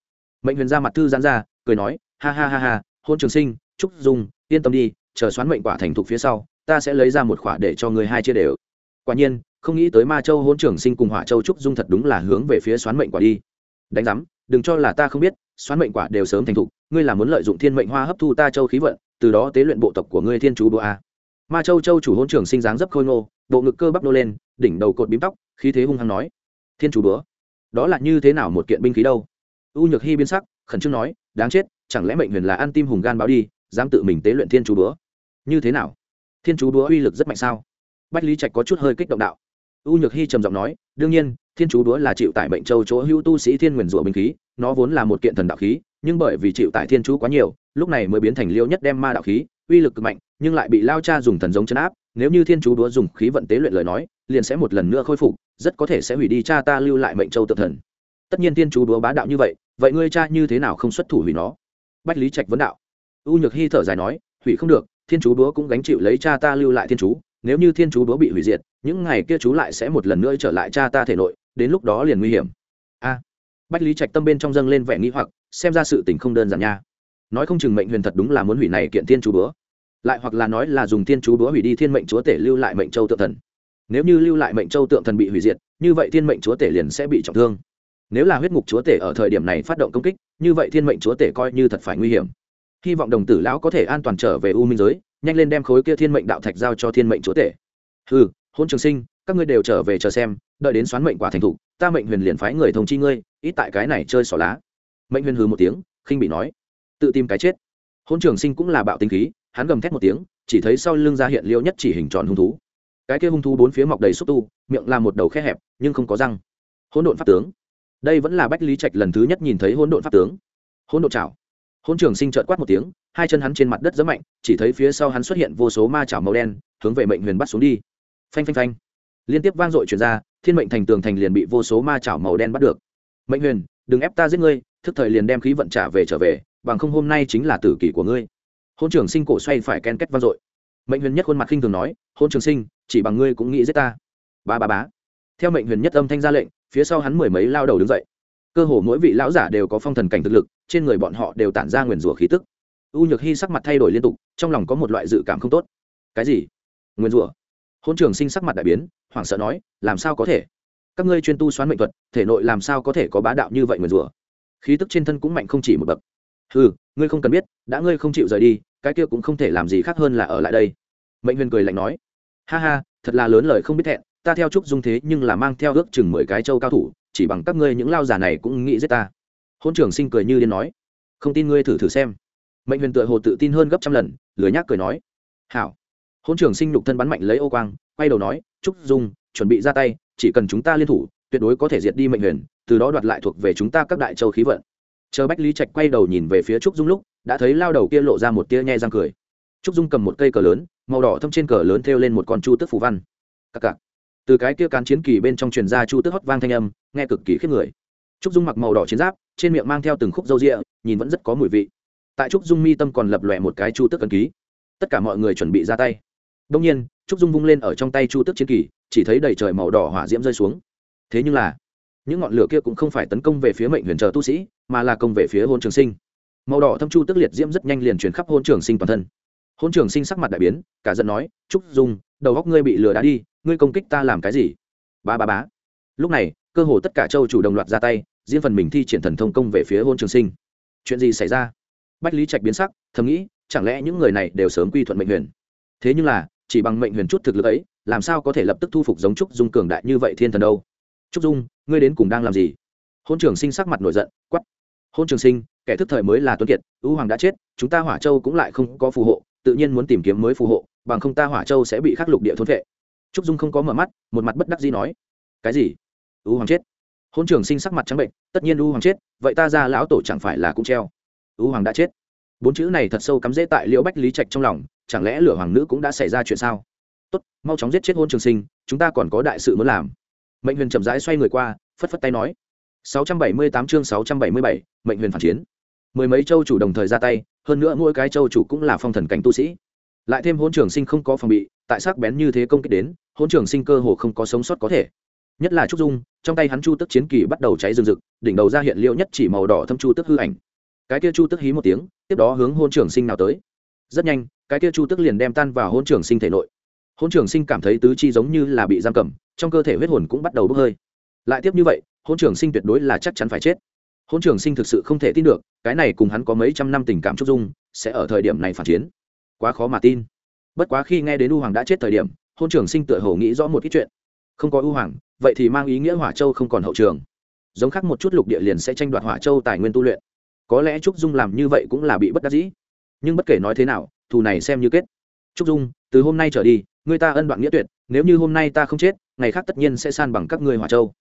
Mệnh huyền ra mặt thư giãn ra, cười nói, ha ha ha ha, hôn trường sinh trúc dung, yên tâm đi, chờ xoán mệnh quả thành thục phía sau, ta sẽ lấy ra một khỏa để cho người hai chia đều. Quả nhiên không nghĩ tới ma châu hôn trưởng sinh cùng hỏa châu trúc dung thật đúng là hướng về phía xoán mệnh quả đi. Đánh giám, đừng cho là ta không biết, xoán mệnh quả đều sớm thành thục, ngươi là muốn lợi dụng thiên mệnh hoa hấp thu ta châu khí vận, từ đó tế luyện bộ tộc của ngươi thiên chú đô a. Ma châu châu chủ hôn trưởng sinh dáng dấp khôi ngô, bộ ngực cơ bắp nô lên, đỉnh đầu cột bím tóc, khí thế hung hăng nói, thiên chú bữa đó là như thế nào một kiện binh khí đâu? U nhược hy biến sắc, khẩn trương nói, đáng chết, chẳng lẽ mệnh huyền là ăn tim hùng gan báo đi, dám tự mình tế luyện thiên chú bữa như thế nào? Thiên chú búa uy lực rất mạnh sao? Bách lý trạch có chút hơi kích động đạo u nhược hy trầm giọng nói, đương nhiên, thiên chú đúa là chịu tại bệnh châu chỗ hữu tu sĩ thiên nguyền rủa binh khí, nó vốn là một kiện thần đạo khí, nhưng bởi vì chịu tại thiên chú quá nhiều, lúc này mới biến thành liêu nhất đem ma đạo khí, uy lực cực mạnh, nhưng lại bị lao cha dùng thần giống chấn áp, nếu như thiên chú đúa dùng khí vận tế luyện lời nói, liền sẽ một lần nữa khôi phục, rất có thể sẽ hủy đi cha ta lưu lại mệnh châu tự thần. Tất nhiên thiên chú đúa bá đạo như vậy vậy ngươi cha như thế nào không xuất thủ hủy nó? Bách lý trạch vấn đạo. U nhược hy thở dài nói, hủy không được, thiên chú đúa cũng gánh chịu lấy cha ta lưu lại thiên chú, nếu như thiên chú đúa bị hủy diệt những ngày kia chú lại sẽ một lần nữa trở lại cha ta thể nội, đến lúc đó liền nguy hiểm. A. Bách lý trạch tâm bên trong dâng lên vẻ nghĩ hoặc, xem ra sự tình không đơn giản nha. Nói không chừng mệnh huyền thật đúng là muốn hủy này kiện thiên chú búa. Lại hoặc là nói là dùng thiên chú búa hủy đi thiên mệnh chúa tể lưu lại mệnh châu tượng thần. Nếu như lưu lại mệnh châu tượng thần bị hủy diệt, như vậy thiên mệnh chúa tể liền sẽ bị trọng thương. Nếu là huyết ngục chúa tể ở thời điểm này phát động công kích, như vậy thiên mệnh chúa tể coi như thật phải nguy hiểm. Hy vọng đồng tử lão có thể an toàn trở về u minh giới, nhanh lên đem khối kia thiên mệnh đạo thạch giao cho thiên mệnh chúa tể. Ừ hôn trường sinh các ngươi đều trở về chờ xem đợi đến xoán mệnh quả thành thục ta mệnh huyền liền phái người thông chi ngươi ít tại cái này chơi xỏ lá. Mệnh huyền hừ một tiếng khinh bị nói tự tìm cái chết. Hôn trường sinh cũng là bạo tinh khí hắn gầm thét một tiếng chỉ thấy sau lưng ra hiện liêu nhất chỉ hình tròn hung thú. Cái kia hung thú bốn phía mọc đầy xúc tu miệng là một đầu khe hẹp nhưng không có răng. Hỗn độn pháp tướng. Đây vẫn là bách lý trạch lần thứ nhất nhìn thấy hỗn độn pháp tướng. Hỗn độn Chảo, hôn trường sinh trợt quát một tiếng hai chân hắn trên mặt đất rất mạnh chỉ thấy phía sau hắn xuất hiện vô số ma chảo màu đen hướng về mệnh huyền bắt xuống đi phanh phanh phanh. Liên tiếp vang dội chuyển ra, thiên mệnh thành tường thành liền bị vô số ma chảo màu đen bắt được. Mệnh huyền, đừng ép ta giết ngươi, thức thời liền đem khí vận trả về trở về, bằng không hôm nay chính là tử kỷ của ngươi. Hôn trưởng sinh cổ xoay phải ken kết vang dội. Mệnh huyền nhất khuôn mặt khinh thường nói, hôn trường sinh, chỉ bằng ngươi cũng nghĩ giết ta. Ba ba bá theo mệnh huyền nhất âm thanh ra lệnh, phía sau hắn mười mấy lao đầu đứng dậy. Cơ hồ mỗi vị lão giả đều có phong thần cảnh thực lực, trên người bọn họ đều tản ra nguyền rủa khí tức. U nhược hy sắc mặt thay đổi liên tục, trong lòng có một loại dự cảm không tốt. Cái gì? Nguyền rủa? Hôn trường sinh sắc mặt đại biến, hoảng sợ nói, làm sao có thể? Các ngươi chuyên tu xoán mệnh thuật, thể nội làm sao có thể có bá đạo như vậy nguyền rủa? Khí tức trên thân cũng mạnh không chỉ một bậc. Ừ ngươi không cần biết, đã ngươi không chịu rời đi, cái kia cũng không thể làm gì khác hơn là ở lại đây. Mệnh huyền cười lạnh nói, ha ha, thật là lớn lời không biết thẹn, ta theo trúc dung thế nhưng là mang theo ước chừng mười cái châu cao thủ, chỉ bằng các ngươi những lao giả này cũng nghĩ giết ta. Hôn trưởng sinh cười như điên nói, không tin ngươi thử thử xem. Mệnh huyền tựa hồ tự tin hơn gấp trăm lần, lười nhác cười nói, hảo hôn trưởng sinh nhục thân bắn mạnh lấy ô quang, quay đầu nói, trúc dung, chuẩn bị ra tay, chỉ cần chúng ta liên thủ, tuyệt đối có thể diệt đi mệnh huyền, từ đó đoạt lại thuộc về chúng ta các đại châu khí vận. Chờ bách lý trạch quay đầu nhìn về phía trúc dung lúc, đã thấy lao đầu kia lộ ra một tia nhe răng cười. Trúc dung cầm một cây cờ lớn, màu đỏ thâm trên cờ lớn thêu lên một con chu tức phù văn. Cặc cặc. Từ cái kia cán chiến kỳ bên trong truyền ra chu tức hót vang thanh âm, nghe cực kỳ khiếp người. Trúc dung mặc màu đỏ chiến giáp, trên miệng mang theo từng khúc râu rịa nhìn vẫn rất có mùi vị. Tại trúc dung mi tâm còn lập lòe một cái chu tức cân ký. Tất cả mọi người chuẩn bị ra tay đông nhiên, trúc dung vung lên ở trong tay chu tước chiến kỳ, chỉ thấy đầy trời màu đỏ hỏa diễm rơi xuống. Thế nhưng là, những ngọn lửa kia cũng không phải tấn công về phía mệnh huyền chờ tu sĩ, mà là công về phía hôn trường sinh. Màu đỏ thâm chu tức liệt diễm rất nhanh liền chuyển khắp hôn trường sinh toàn thân. Hôn trường sinh sắc mặt đại biến, cả giận nói, trúc dung, đầu góc ngươi bị lừa đá đi, ngươi công kích ta làm cái gì? Ba ba bá. Lúc này, cơ hồ tất cả châu chủ đồng loạt ra tay, riêng phần mình thi triển thần thông công về phía hôn trường sinh. Chuyện gì xảy ra? Bách lý trạch biến sắc, thầm nghĩ, chẳng lẽ những người này đều sớm quy thuận mệnh huyền? Thế nhưng là chỉ bằng mệnh huyền chút thực lực ấy, làm sao có thể lập tức thu phục giống trúc dung cường đại như vậy thiên thần đâu? Trúc dung, ngươi đến cùng đang làm gì? Hôn trường sinh sắc mặt nổi giận quắp hôn trường sinh, kẻ thức thời mới là tuấn kiệt, ưu hoàng đã chết, chúng ta hỏa châu cũng lại không có phù hộ, tự nhiên muốn tìm kiếm mới phù hộ, bằng không ta hỏa châu sẽ bị khắc lục địa thôn vệ. Trúc dung không có mở mắt, một mặt bất đắc dĩ nói. Cái gì? Ưu hoàng chết. Hôn trường sinh sắc mặt trắng bệnh tất nhiên ưu hoàng chết, vậy ta ra lão tổ chẳng phải là cũng treo. Ưu hoàng đã chết. Bốn chữ này thật sâu cắm rễ tại liễu bách lý trạch trong lòng chẳng lẽ lửa hoàng nữ cũng đã xảy ra chuyện sao? Tốt mau chóng giết chết hôn trường sinh chúng ta còn có đại sự muốn làm. Mệnh huyền chậm rãi xoay người qua phất phất tay nói. 678 chương 677, mệnh huyền phản chiến. Mười mấy châu chủ đồng thời ra tay hơn nữa mỗi cái châu chủ cũng là phong thần cảnh tu sĩ. Lại thêm hôn trường sinh không có phòng bị tại sắc bén như thế công kích đến hôn trường sinh cơ hồ không có sống sót có thể. Nhất là trúc dung trong tay hắn chu tức chiến kỳ bắt đầu cháy rừng rực đỉnh đầu ra hiện liệu nhất chỉ màu đỏ thâm chu tức hư ảnh. Cái kia chu tức hí một tiếng tiếp đó hướng hôn trường sinh nào tới rất nhanh, cái kia chu tức liền đem tan vào hôn trường sinh thể nội. Hôn trường sinh cảm thấy tứ chi giống như là bị giam cầm, trong cơ thể huyết hồn cũng bắt đầu bốc hơi. Lại tiếp như vậy hôn trường sinh tuyệt đối là chắc chắn phải chết. Hôn trường sinh thực sự không thể tin được, cái này cùng hắn có mấy trăm năm tình cảm trúc dung, sẽ ở thời điểm này phản chiến. Quá khó mà tin. Bất quá khi nghe đến u hoàng đã chết thời điểm hôn trường sinh tựa hồ nghĩ rõ một ít chuyện. Không có u hoàng, vậy thì mang ý nghĩa hỏa châu không còn hậu trường. Giống khác một chút lục địa liền sẽ tranh đoạt hỏa châu tài nguyên tu luyện. Có lẽ trúc dung làm như vậy cũng là bị bất đắc dĩ nhưng bất kể nói thế nào thù này xem như kết. Trúc dung từ hôm nay trở đi người ta ân đoạn nghĩa tuyệt nếu như hôm nay ta không chết ngày khác tất nhiên sẽ san bằng các ngươi hỏa châu.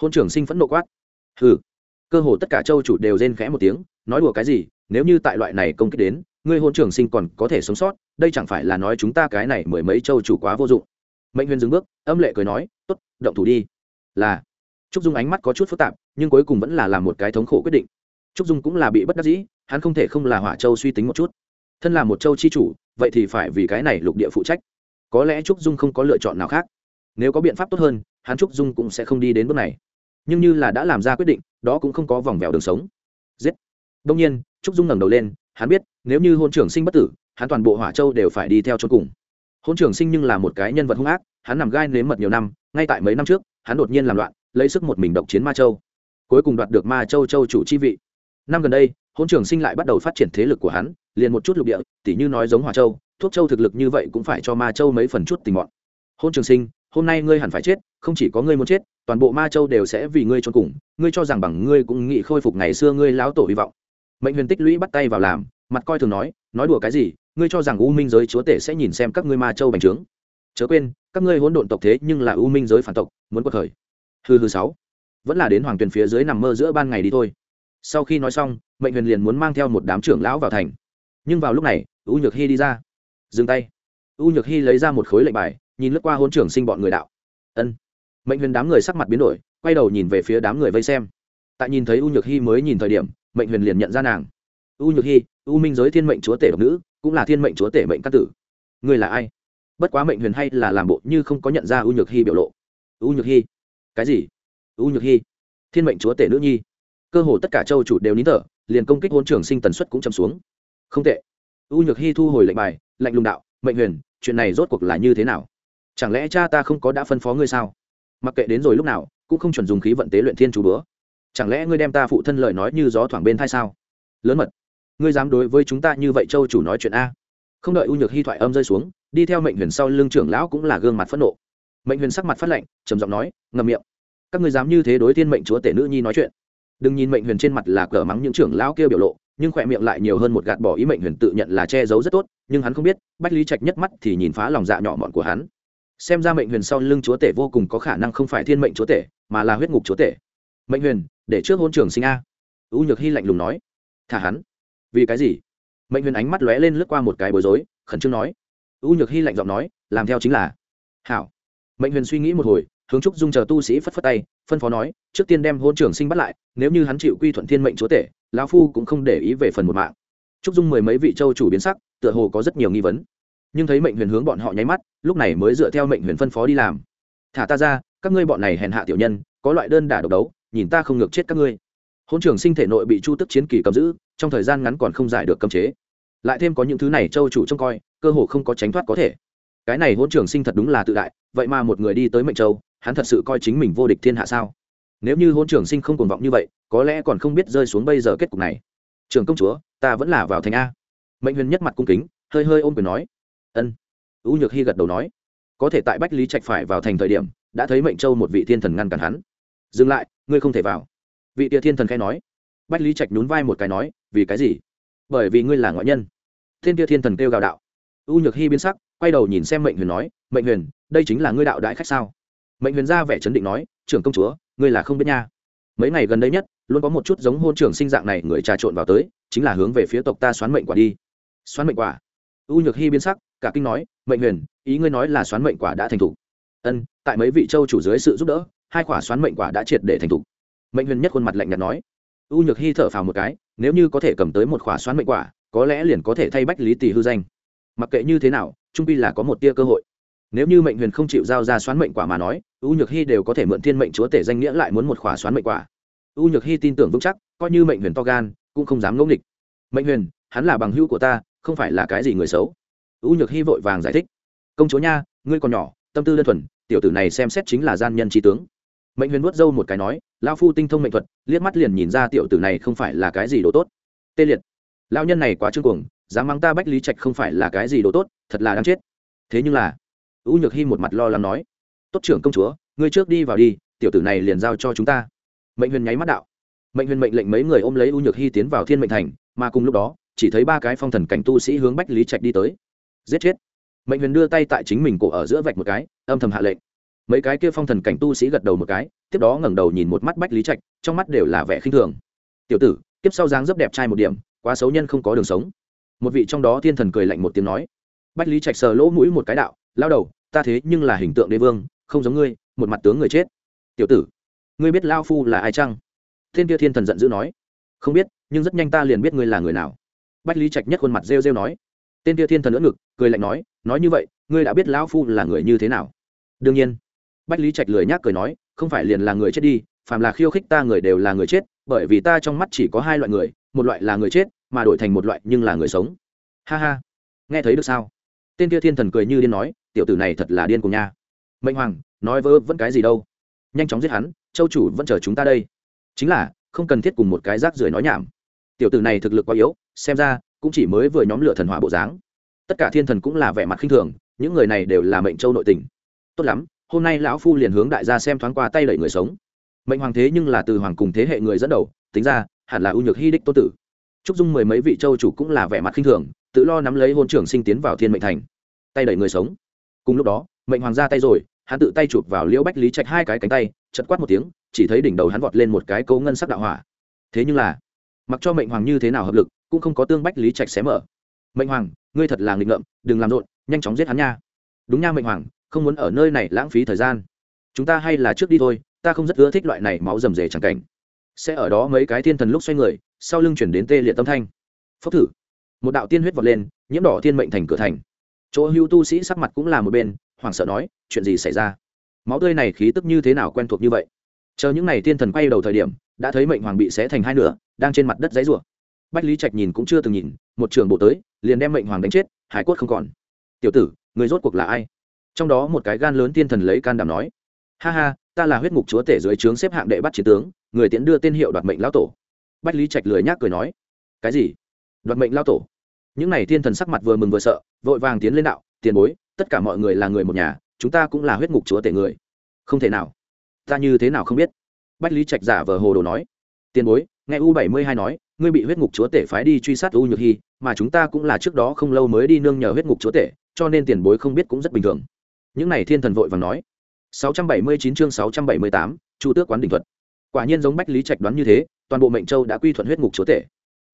Hôn trưởng sinh phẫn nộ quát. Hừ, cơ hồ tất cả châu chủ đều rên khẽ một tiếng nói đùa cái gì nếu như tại loại này công kích đến ngươi hôn trưởng sinh còn có thể sống sót đây chẳng phải là nói chúng ta cái này mười mấy châu chủ quá vô dụng. Mệnh huyền dừng bước âm lệ cười nói tốt động thủ đi. Là. Trúc dung ánh mắt có chút phức tạp nhưng cuối cùng vẫn là làm một cái thống khổ quyết định. Trúc dung cũng là bị bất đắc dĩ hắn không thể không là hỏa châu suy tính một chút thân là một châu chi chủ, vậy thì phải vì cái này lục địa phụ trách. Có lẽ trúc dung không có lựa chọn nào khác. Nếu có biện pháp tốt hơn, hắn trúc dung cũng sẽ không đi đến bước này. Nhưng như là đã làm ra quyết định, đó cũng không có vòng vèo đường sống. Giết. Đông nhiên, trúc dung ngẩng đầu lên, hắn biết, nếu như hôn trưởng sinh bất tử, hắn toàn bộ hỏa châu đều phải đi theo cho cùng. Hôn trưởng sinh nhưng là một cái nhân vật hung ác, hắn nằm gai nếm mật nhiều năm, ngay tại mấy năm trước, hắn đột nhiên làm loạn, lấy sức một mình độc chiến ma châu. Cuối cùng đoạt được ma châu châu chủ chi vị. Năm gần đây hôn Trường sinh lại bắt đầu phát triển thế lực của hắn, liền một chút lục địa, tỉ như nói giống hỏa châu, thuốc châu thực lực như vậy cũng phải cho ma châu mấy phần chút tình mọn. Hôn trường sinh, hôm nay ngươi hẳn phải chết, không chỉ có ngươi muốn chết, toàn bộ ma châu đều sẽ vì ngươi cho cùng, ngươi cho rằng bằng ngươi cũng nghĩ khôi phục ngày xưa ngươi láo tổ hy vọng. Mệnh huyền tích lũy bắt tay vào làm, mặt coi thường nói nói đùa cái gì, ngươi cho rằng u minh giới chúa tể sẽ nhìn xem các ngươi ma châu bành trướng. Chớ quên, các ngươi hỗn độn tộc thế nhưng là u minh giới phản tộc, muốn quật khởi. Hư hư sáu, vẫn là đến hoàng tuyền phía dưới nằm mơ giữa ban ngày đi thôi sau khi nói xong, mệnh huyền liền muốn mang theo một đám trưởng lão vào thành. Nhưng vào lúc này, u nhược hy đi ra. Dừng tay. U nhược hy lấy ra một khối lệnh bài, nhìn lướt qua hôn trưởng sinh bọn người đạo. Ân. Mệnh huyền đám người sắc mặt biến đổi, quay đầu nhìn về phía đám người vây xem. Tại nhìn thấy u nhược hy mới nhìn thời điểm, mệnh huyền liền nhận ra nàng. U nhược hy u minh giới thiên mệnh chúa tể độc nữ, cũng là thiên mệnh chúa tể mệnh các tử. Người là ai? Bất quá mệnh huyền hay là làm bộ như không có nhận ra u nhược hy biểu lộ. U nhược hy cái gì? U nhược hy thiên mệnh chúa tể nữ nhi cơ hồ tất cả châu chủ đều nín thở, liền công kích hôn trưởng sinh tần suất cũng chấm xuống. Không tệ. U nhược hy thu hồi lệnh bài lệnh lùng đạo, mệnh huyền, chuyện này rốt cuộc là như thế nào? Chẳng lẽ cha ta không có đã phân phó ngươi sao? Mặc kệ đến rồi lúc nào, cũng không chuẩn dùng khí vận tế luyện thiên chú bữa. Chẳng lẽ ngươi đem ta phụ thân lời nói như gió thoảng bên thai sao? Lớn mật, ngươi dám đối với chúng ta như vậy châu chủ nói chuyện a? Không đợi u nhược hy thoại âm rơi xuống, đi theo mệnh huyền sau lưng trưởng lão cũng là gương mặt phẫn nộ. Mệnh huyền sắc mặt phát lạnh, trầm giọng nói ngầm miệng. Các ngươi dám như thế đối thiên mệnh chúa tể nữ nhi nói chuyện đừng nhìn mệnh huyền trên mặt là cờ mắng những trưởng lão kia biểu lộ, nhưng khỏe miệng lại nhiều hơn một gạt bỏ ý mệnh huyền tự nhận là che giấu rất tốt, nhưng hắn không biết, bách lý trạch nhất mắt thì nhìn phá lòng dạ nhỏ mọn của hắn. Xem ra mệnh huyền sau lưng chúa tể vô cùng có khả năng không phải thiên mệnh chúa tể, mà là huyết ngục chúa tể. Mệnh huyền, để trước hôn trường sinh a. U nhược hy lạnh lùng nói. Thả hắn. Vì cái gì? Mệnh huyền ánh mắt lóe lên lướt qua một cái bối rối, khẩn trương nói. U nhược hy lạnh giọng nói, làm theo chính là. Hảo. Mệnh huyền suy nghĩ một hồi hướng trúc dung chờ tu sĩ phất phất tay, phân phó nói, trước tiên đem hôn trưởng sinh bắt lại, nếu như hắn chịu quy thuận thiên mệnh chúa tể, lão phu cũng không để ý về phần một mạng. Trúc dung mười mấy vị châu chủ biến sắc, tựa hồ có rất nhiều nghi vấn. Nhưng thấy mệnh huyền hướng bọn họ nháy mắt, lúc này mới dựa theo mệnh huyền phân phó đi làm. Thả ta ra, các ngươi bọn này hèn hạ tiểu nhân, có loại đơn đả độc đấu, nhìn ta không ngược chết các ngươi. Hôn trưởng sinh thể nội bị chu tức chiến kỳ cầm giữ, trong thời gian ngắn còn không giải được cấm chế. Lại thêm có những thứ này châu chủ trông coi, cơ hồ không có tránh thoát có thể. Cái này hôn trưởng sinh thật đúng là tự đại, vậy mà một người đi tới mệnh châu hắn thật sự coi chính mình vô địch thiên hạ sao? Nếu như hôn trưởng sinh không cuồng vọng như vậy, có lẽ còn không biết rơi xuống bây giờ kết cục này. Trường công chúa, ta vẫn là vào thành a. Mệnh huyền nhất mặt cung kính, hơi hơi ôm quyền nói. Ân. U nhược hy gật đầu nói. Có thể tại bách lý trạch phải vào thành thời điểm, đã thấy mệnh châu một vị thiên thần ngăn cản hắn. Dừng lại, ngươi không thể vào. Vị tia thiên thần khai nói. Bách lý trạch nhún vai một cái nói, vì cái gì? Bởi vì ngươi là ngoại nhân. Thiên tia thiên thần kêu gào đạo. U nhược hy biến sắc, quay đầu nhìn xem mệnh huyền nói, mệnh huyền, đây chính là ngươi đạo đại khách sao? Mệnh huyền ra vẻ chấn định nói, trưởng công chúa, ngươi là không biết nha. Mấy ngày gần đây nhất, luôn có một chút giống hôn trưởng sinh dạng này người trà trộn vào tới, chính là hướng về phía tộc ta xoán mệnh quả đi. Xoán mệnh quả? U nhược hy biến sắc, cả kinh nói, mệnh huyền, ý ngươi nói là xoán mệnh quả đã thành thục. Ân, tại mấy vị châu chủ dưới sự giúp đỡ, hai quả xoán mệnh quả đã triệt để thành thục. Mệnh huyền nhất khuôn mặt lạnh nhạt nói. U nhược hy thở phào một cái, nếu như có thể cầm tới một quả xoán mệnh quả, có lẽ liền có thể thay bách lý tỷ hư danh. Mặc kệ như thế nào, trung pi là có một tia cơ hội nếu như mệnh huyền không chịu giao ra xoán mệnh quả mà nói, u nhược hy đều có thể mượn thiên mệnh chúa tể danh nghĩa lại muốn một khỏa xoán mệnh quả. U nhược hy tin tưởng vững chắc, coi như mệnh huyền to gan, cũng không dám ngẫu nghịch. Mệnh huyền, hắn là bằng hữu của ta, không phải là cái gì người xấu. U nhược hy vội vàng giải thích. Công chúa nha, ngươi còn nhỏ, tâm tư đơn thuần, tiểu tử này xem xét chính là gian nhân trí tướng. Mệnh huyền vuốt dâu một cái nói lao phu tinh thông mệnh thuật, liếc mắt liền nhìn ra tiểu tử này không phải là cái gì đồ tốt. Tê liệt. Lao nhân này quá trương cuồng, dám mắng ta bách lý trạch không phải là cái gì đồ tốt, thật là đáng chết. Thế nhưng là u nhược hy một mặt lo lắng nói, tốt trưởng công chúa, ngươi trước đi vào đi, tiểu tử này liền giao cho chúng ta. Mệnh huyền nháy mắt đạo. Mệnh huyền mệnh lệnh mấy người ôm lấy u nhược hy tiến vào thiên mệnh thành, mà cùng lúc đó, chỉ thấy ba cái phong thần cảnh tu sĩ hướng bách lý trạch đi tới. Giết chết. Mệnh huyền đưa tay tại chính mình cổ ở giữa vạch một cái, âm thầm hạ lệnh. Mấy cái kia phong thần cảnh tu sĩ gật đầu một cái, tiếp đó ngẩng đầu nhìn một mắt bách lý trạch, trong mắt đều là vẻ khinh thường. Tiểu tử tiếp sau dáng rất đẹp trai một điểm, quá xấu nhân không có đường sống. Một vị trong đó thiên thần cười lạnh một tiếng nói. Bách lý trạch sờ lỗ mũi một cái đạo lao đầu, ta thế nhưng là hình tượng đế vương, không giống ngươi, một mặt tướng người chết. Tiểu tử, ngươi biết lao phu là ai chăng? Thiên kia thiên thần giận dữ nói. Không biết, nhưng rất nhanh ta liền biết ngươi là người nào. Bách lý trạch nhất khuôn mặt rêu rêu nói. Tên kia thiên thần lỡ ngực, cười lạnh nói nói như vậy, ngươi đã biết lão phu là người như thế nào? Đương nhiên. Bách lý trạch lười nhác cười nói, không phải liền là người chết đi, phàm là khiêu khích ta người đều là người chết, bởi vì ta trong mắt chỉ có hai loại người, một loại là người chết, mà đổi thành một loại nhưng là người sống. Ha ha. Nghe thấy được sao? Tên kia thiên thần cười như điên nói tiểu tử này thật là điên cùng nha. Mệnh hoàng, nói vớ vẫn cái gì đâu? Nhanh chóng giết hắn, châu chủ vẫn chờ chúng ta đây. Chính là, không cần thiết cùng một cái rác rưởi nói nhảm. Tiểu tử này thực lực quá yếu, xem ra, cũng chỉ mới vừa nhóm lửa thần hỏa bộ dáng. Tất cả thiên thần cũng là vẻ mặt khinh thường, những người này đều là mệnh châu nội tình. Tốt lắm, hôm nay lão phu liền hướng đại gia xem thoáng qua tay đẩy người sống. Mệnh hoàng thế nhưng là từ hoàng cùng thế hệ người dẫn đầu, tính ra, hẳn là ưu nhược hy đích tô tử. Trúc dung mười mấy vị châu chủ cũng là vẻ mặt khinh thường, tự lo nắm lấy hôn trưởng sinh tiến vào thiên mệnh thành. Tay đẩy người sống cùng lúc đó, mệnh hoàng ra tay rồi, hắn tự tay chụp vào liễu bách lý trạch hai cái cánh tay, chật quát một tiếng, chỉ thấy đỉnh đầu hắn vọt lên một cái cấu ngân sắc đạo hỏa. Thế nhưng là, mặc cho mệnh hoàng như thế nào hợp lực, cũng không có tương bách lý trạch xé mở. Mệnh hoàng, ngươi thật là nghịch ngợm, đừng làm rộn, nhanh chóng giết hắn nha. Đúng nha mệnh hoàng, không muốn ở nơi này lãng phí thời gian. Chúng ta hay là trước đi thôi, ta không rất ưa thích loại này máu rầm rề chẳng cảnh. Sẽ ở đó mấy cái thiên thần lúc xoay người, sau lưng chuyển đến tê liệt tâm thanh. Phốc thử. Một đạo tiên huyết vọt lên, nhiễm đỏ thiên mệnh thành cửa thành chỗ hưu tu sĩ sắc mặt cũng là một bên, hoảng sợ nói, chuyện gì xảy ra? Máu tươi này khí tức như thế nào quen thuộc như vậy? Chờ những n à y tiên thần quay đầu thời điểm, đã thấy mệnh hoàng bị xé thành hai nửa, đang trên mặt đất dãy rủa bách lý trạch nhìn cũng chưa từng nhìn, một trường bộ tới, liền đem mệnh hoàng đánh chết, hải quất không còn. Tiểu tử, người rốt cuộc là ai? Trong đó một cái gan lớn tiên thần lấy can đảm nói, ha ha, ta là huyết ngục chúa tể dưới trướng xếp hạng đệ bắt chiến tướng, người tiễn đưa tên hiệu đoạt mệnh lão tổ. Bách lý trạch lười nhác cười nói, cái gì? Đoạt mệnh lão tổ? Những n à y thiên thần sắc mặt vừa mừng vừa sợ vội vàng tiến lên đạo tiền bối tất cả mọi người là người một nhà chúng ta cũng là huyết ngục chúa tể người. Không thể nào. Ta như thế nào không biết? Bách lý trạch giả vờ hồ đồ nói. Tiền bối nghe u bảy mươi hai nói ngươi bị huyết ngục chúa tể phái đi truy sát u nhược hy mà chúng ta cũng là trước đó không lâu mới đi nương nhờ huyết ngục chúa tể cho nên tiền bối không biết cũng rất bình thường. Những n à y thiên thần vội vàng nói. 679 chương 678, Chu Tước quán đỉnh thuật. Quả nhiên giống Bách Lý Trạch đoán như thế, toàn bộ Mệnh Châu đã quy thuận huyết ngục chúa tể.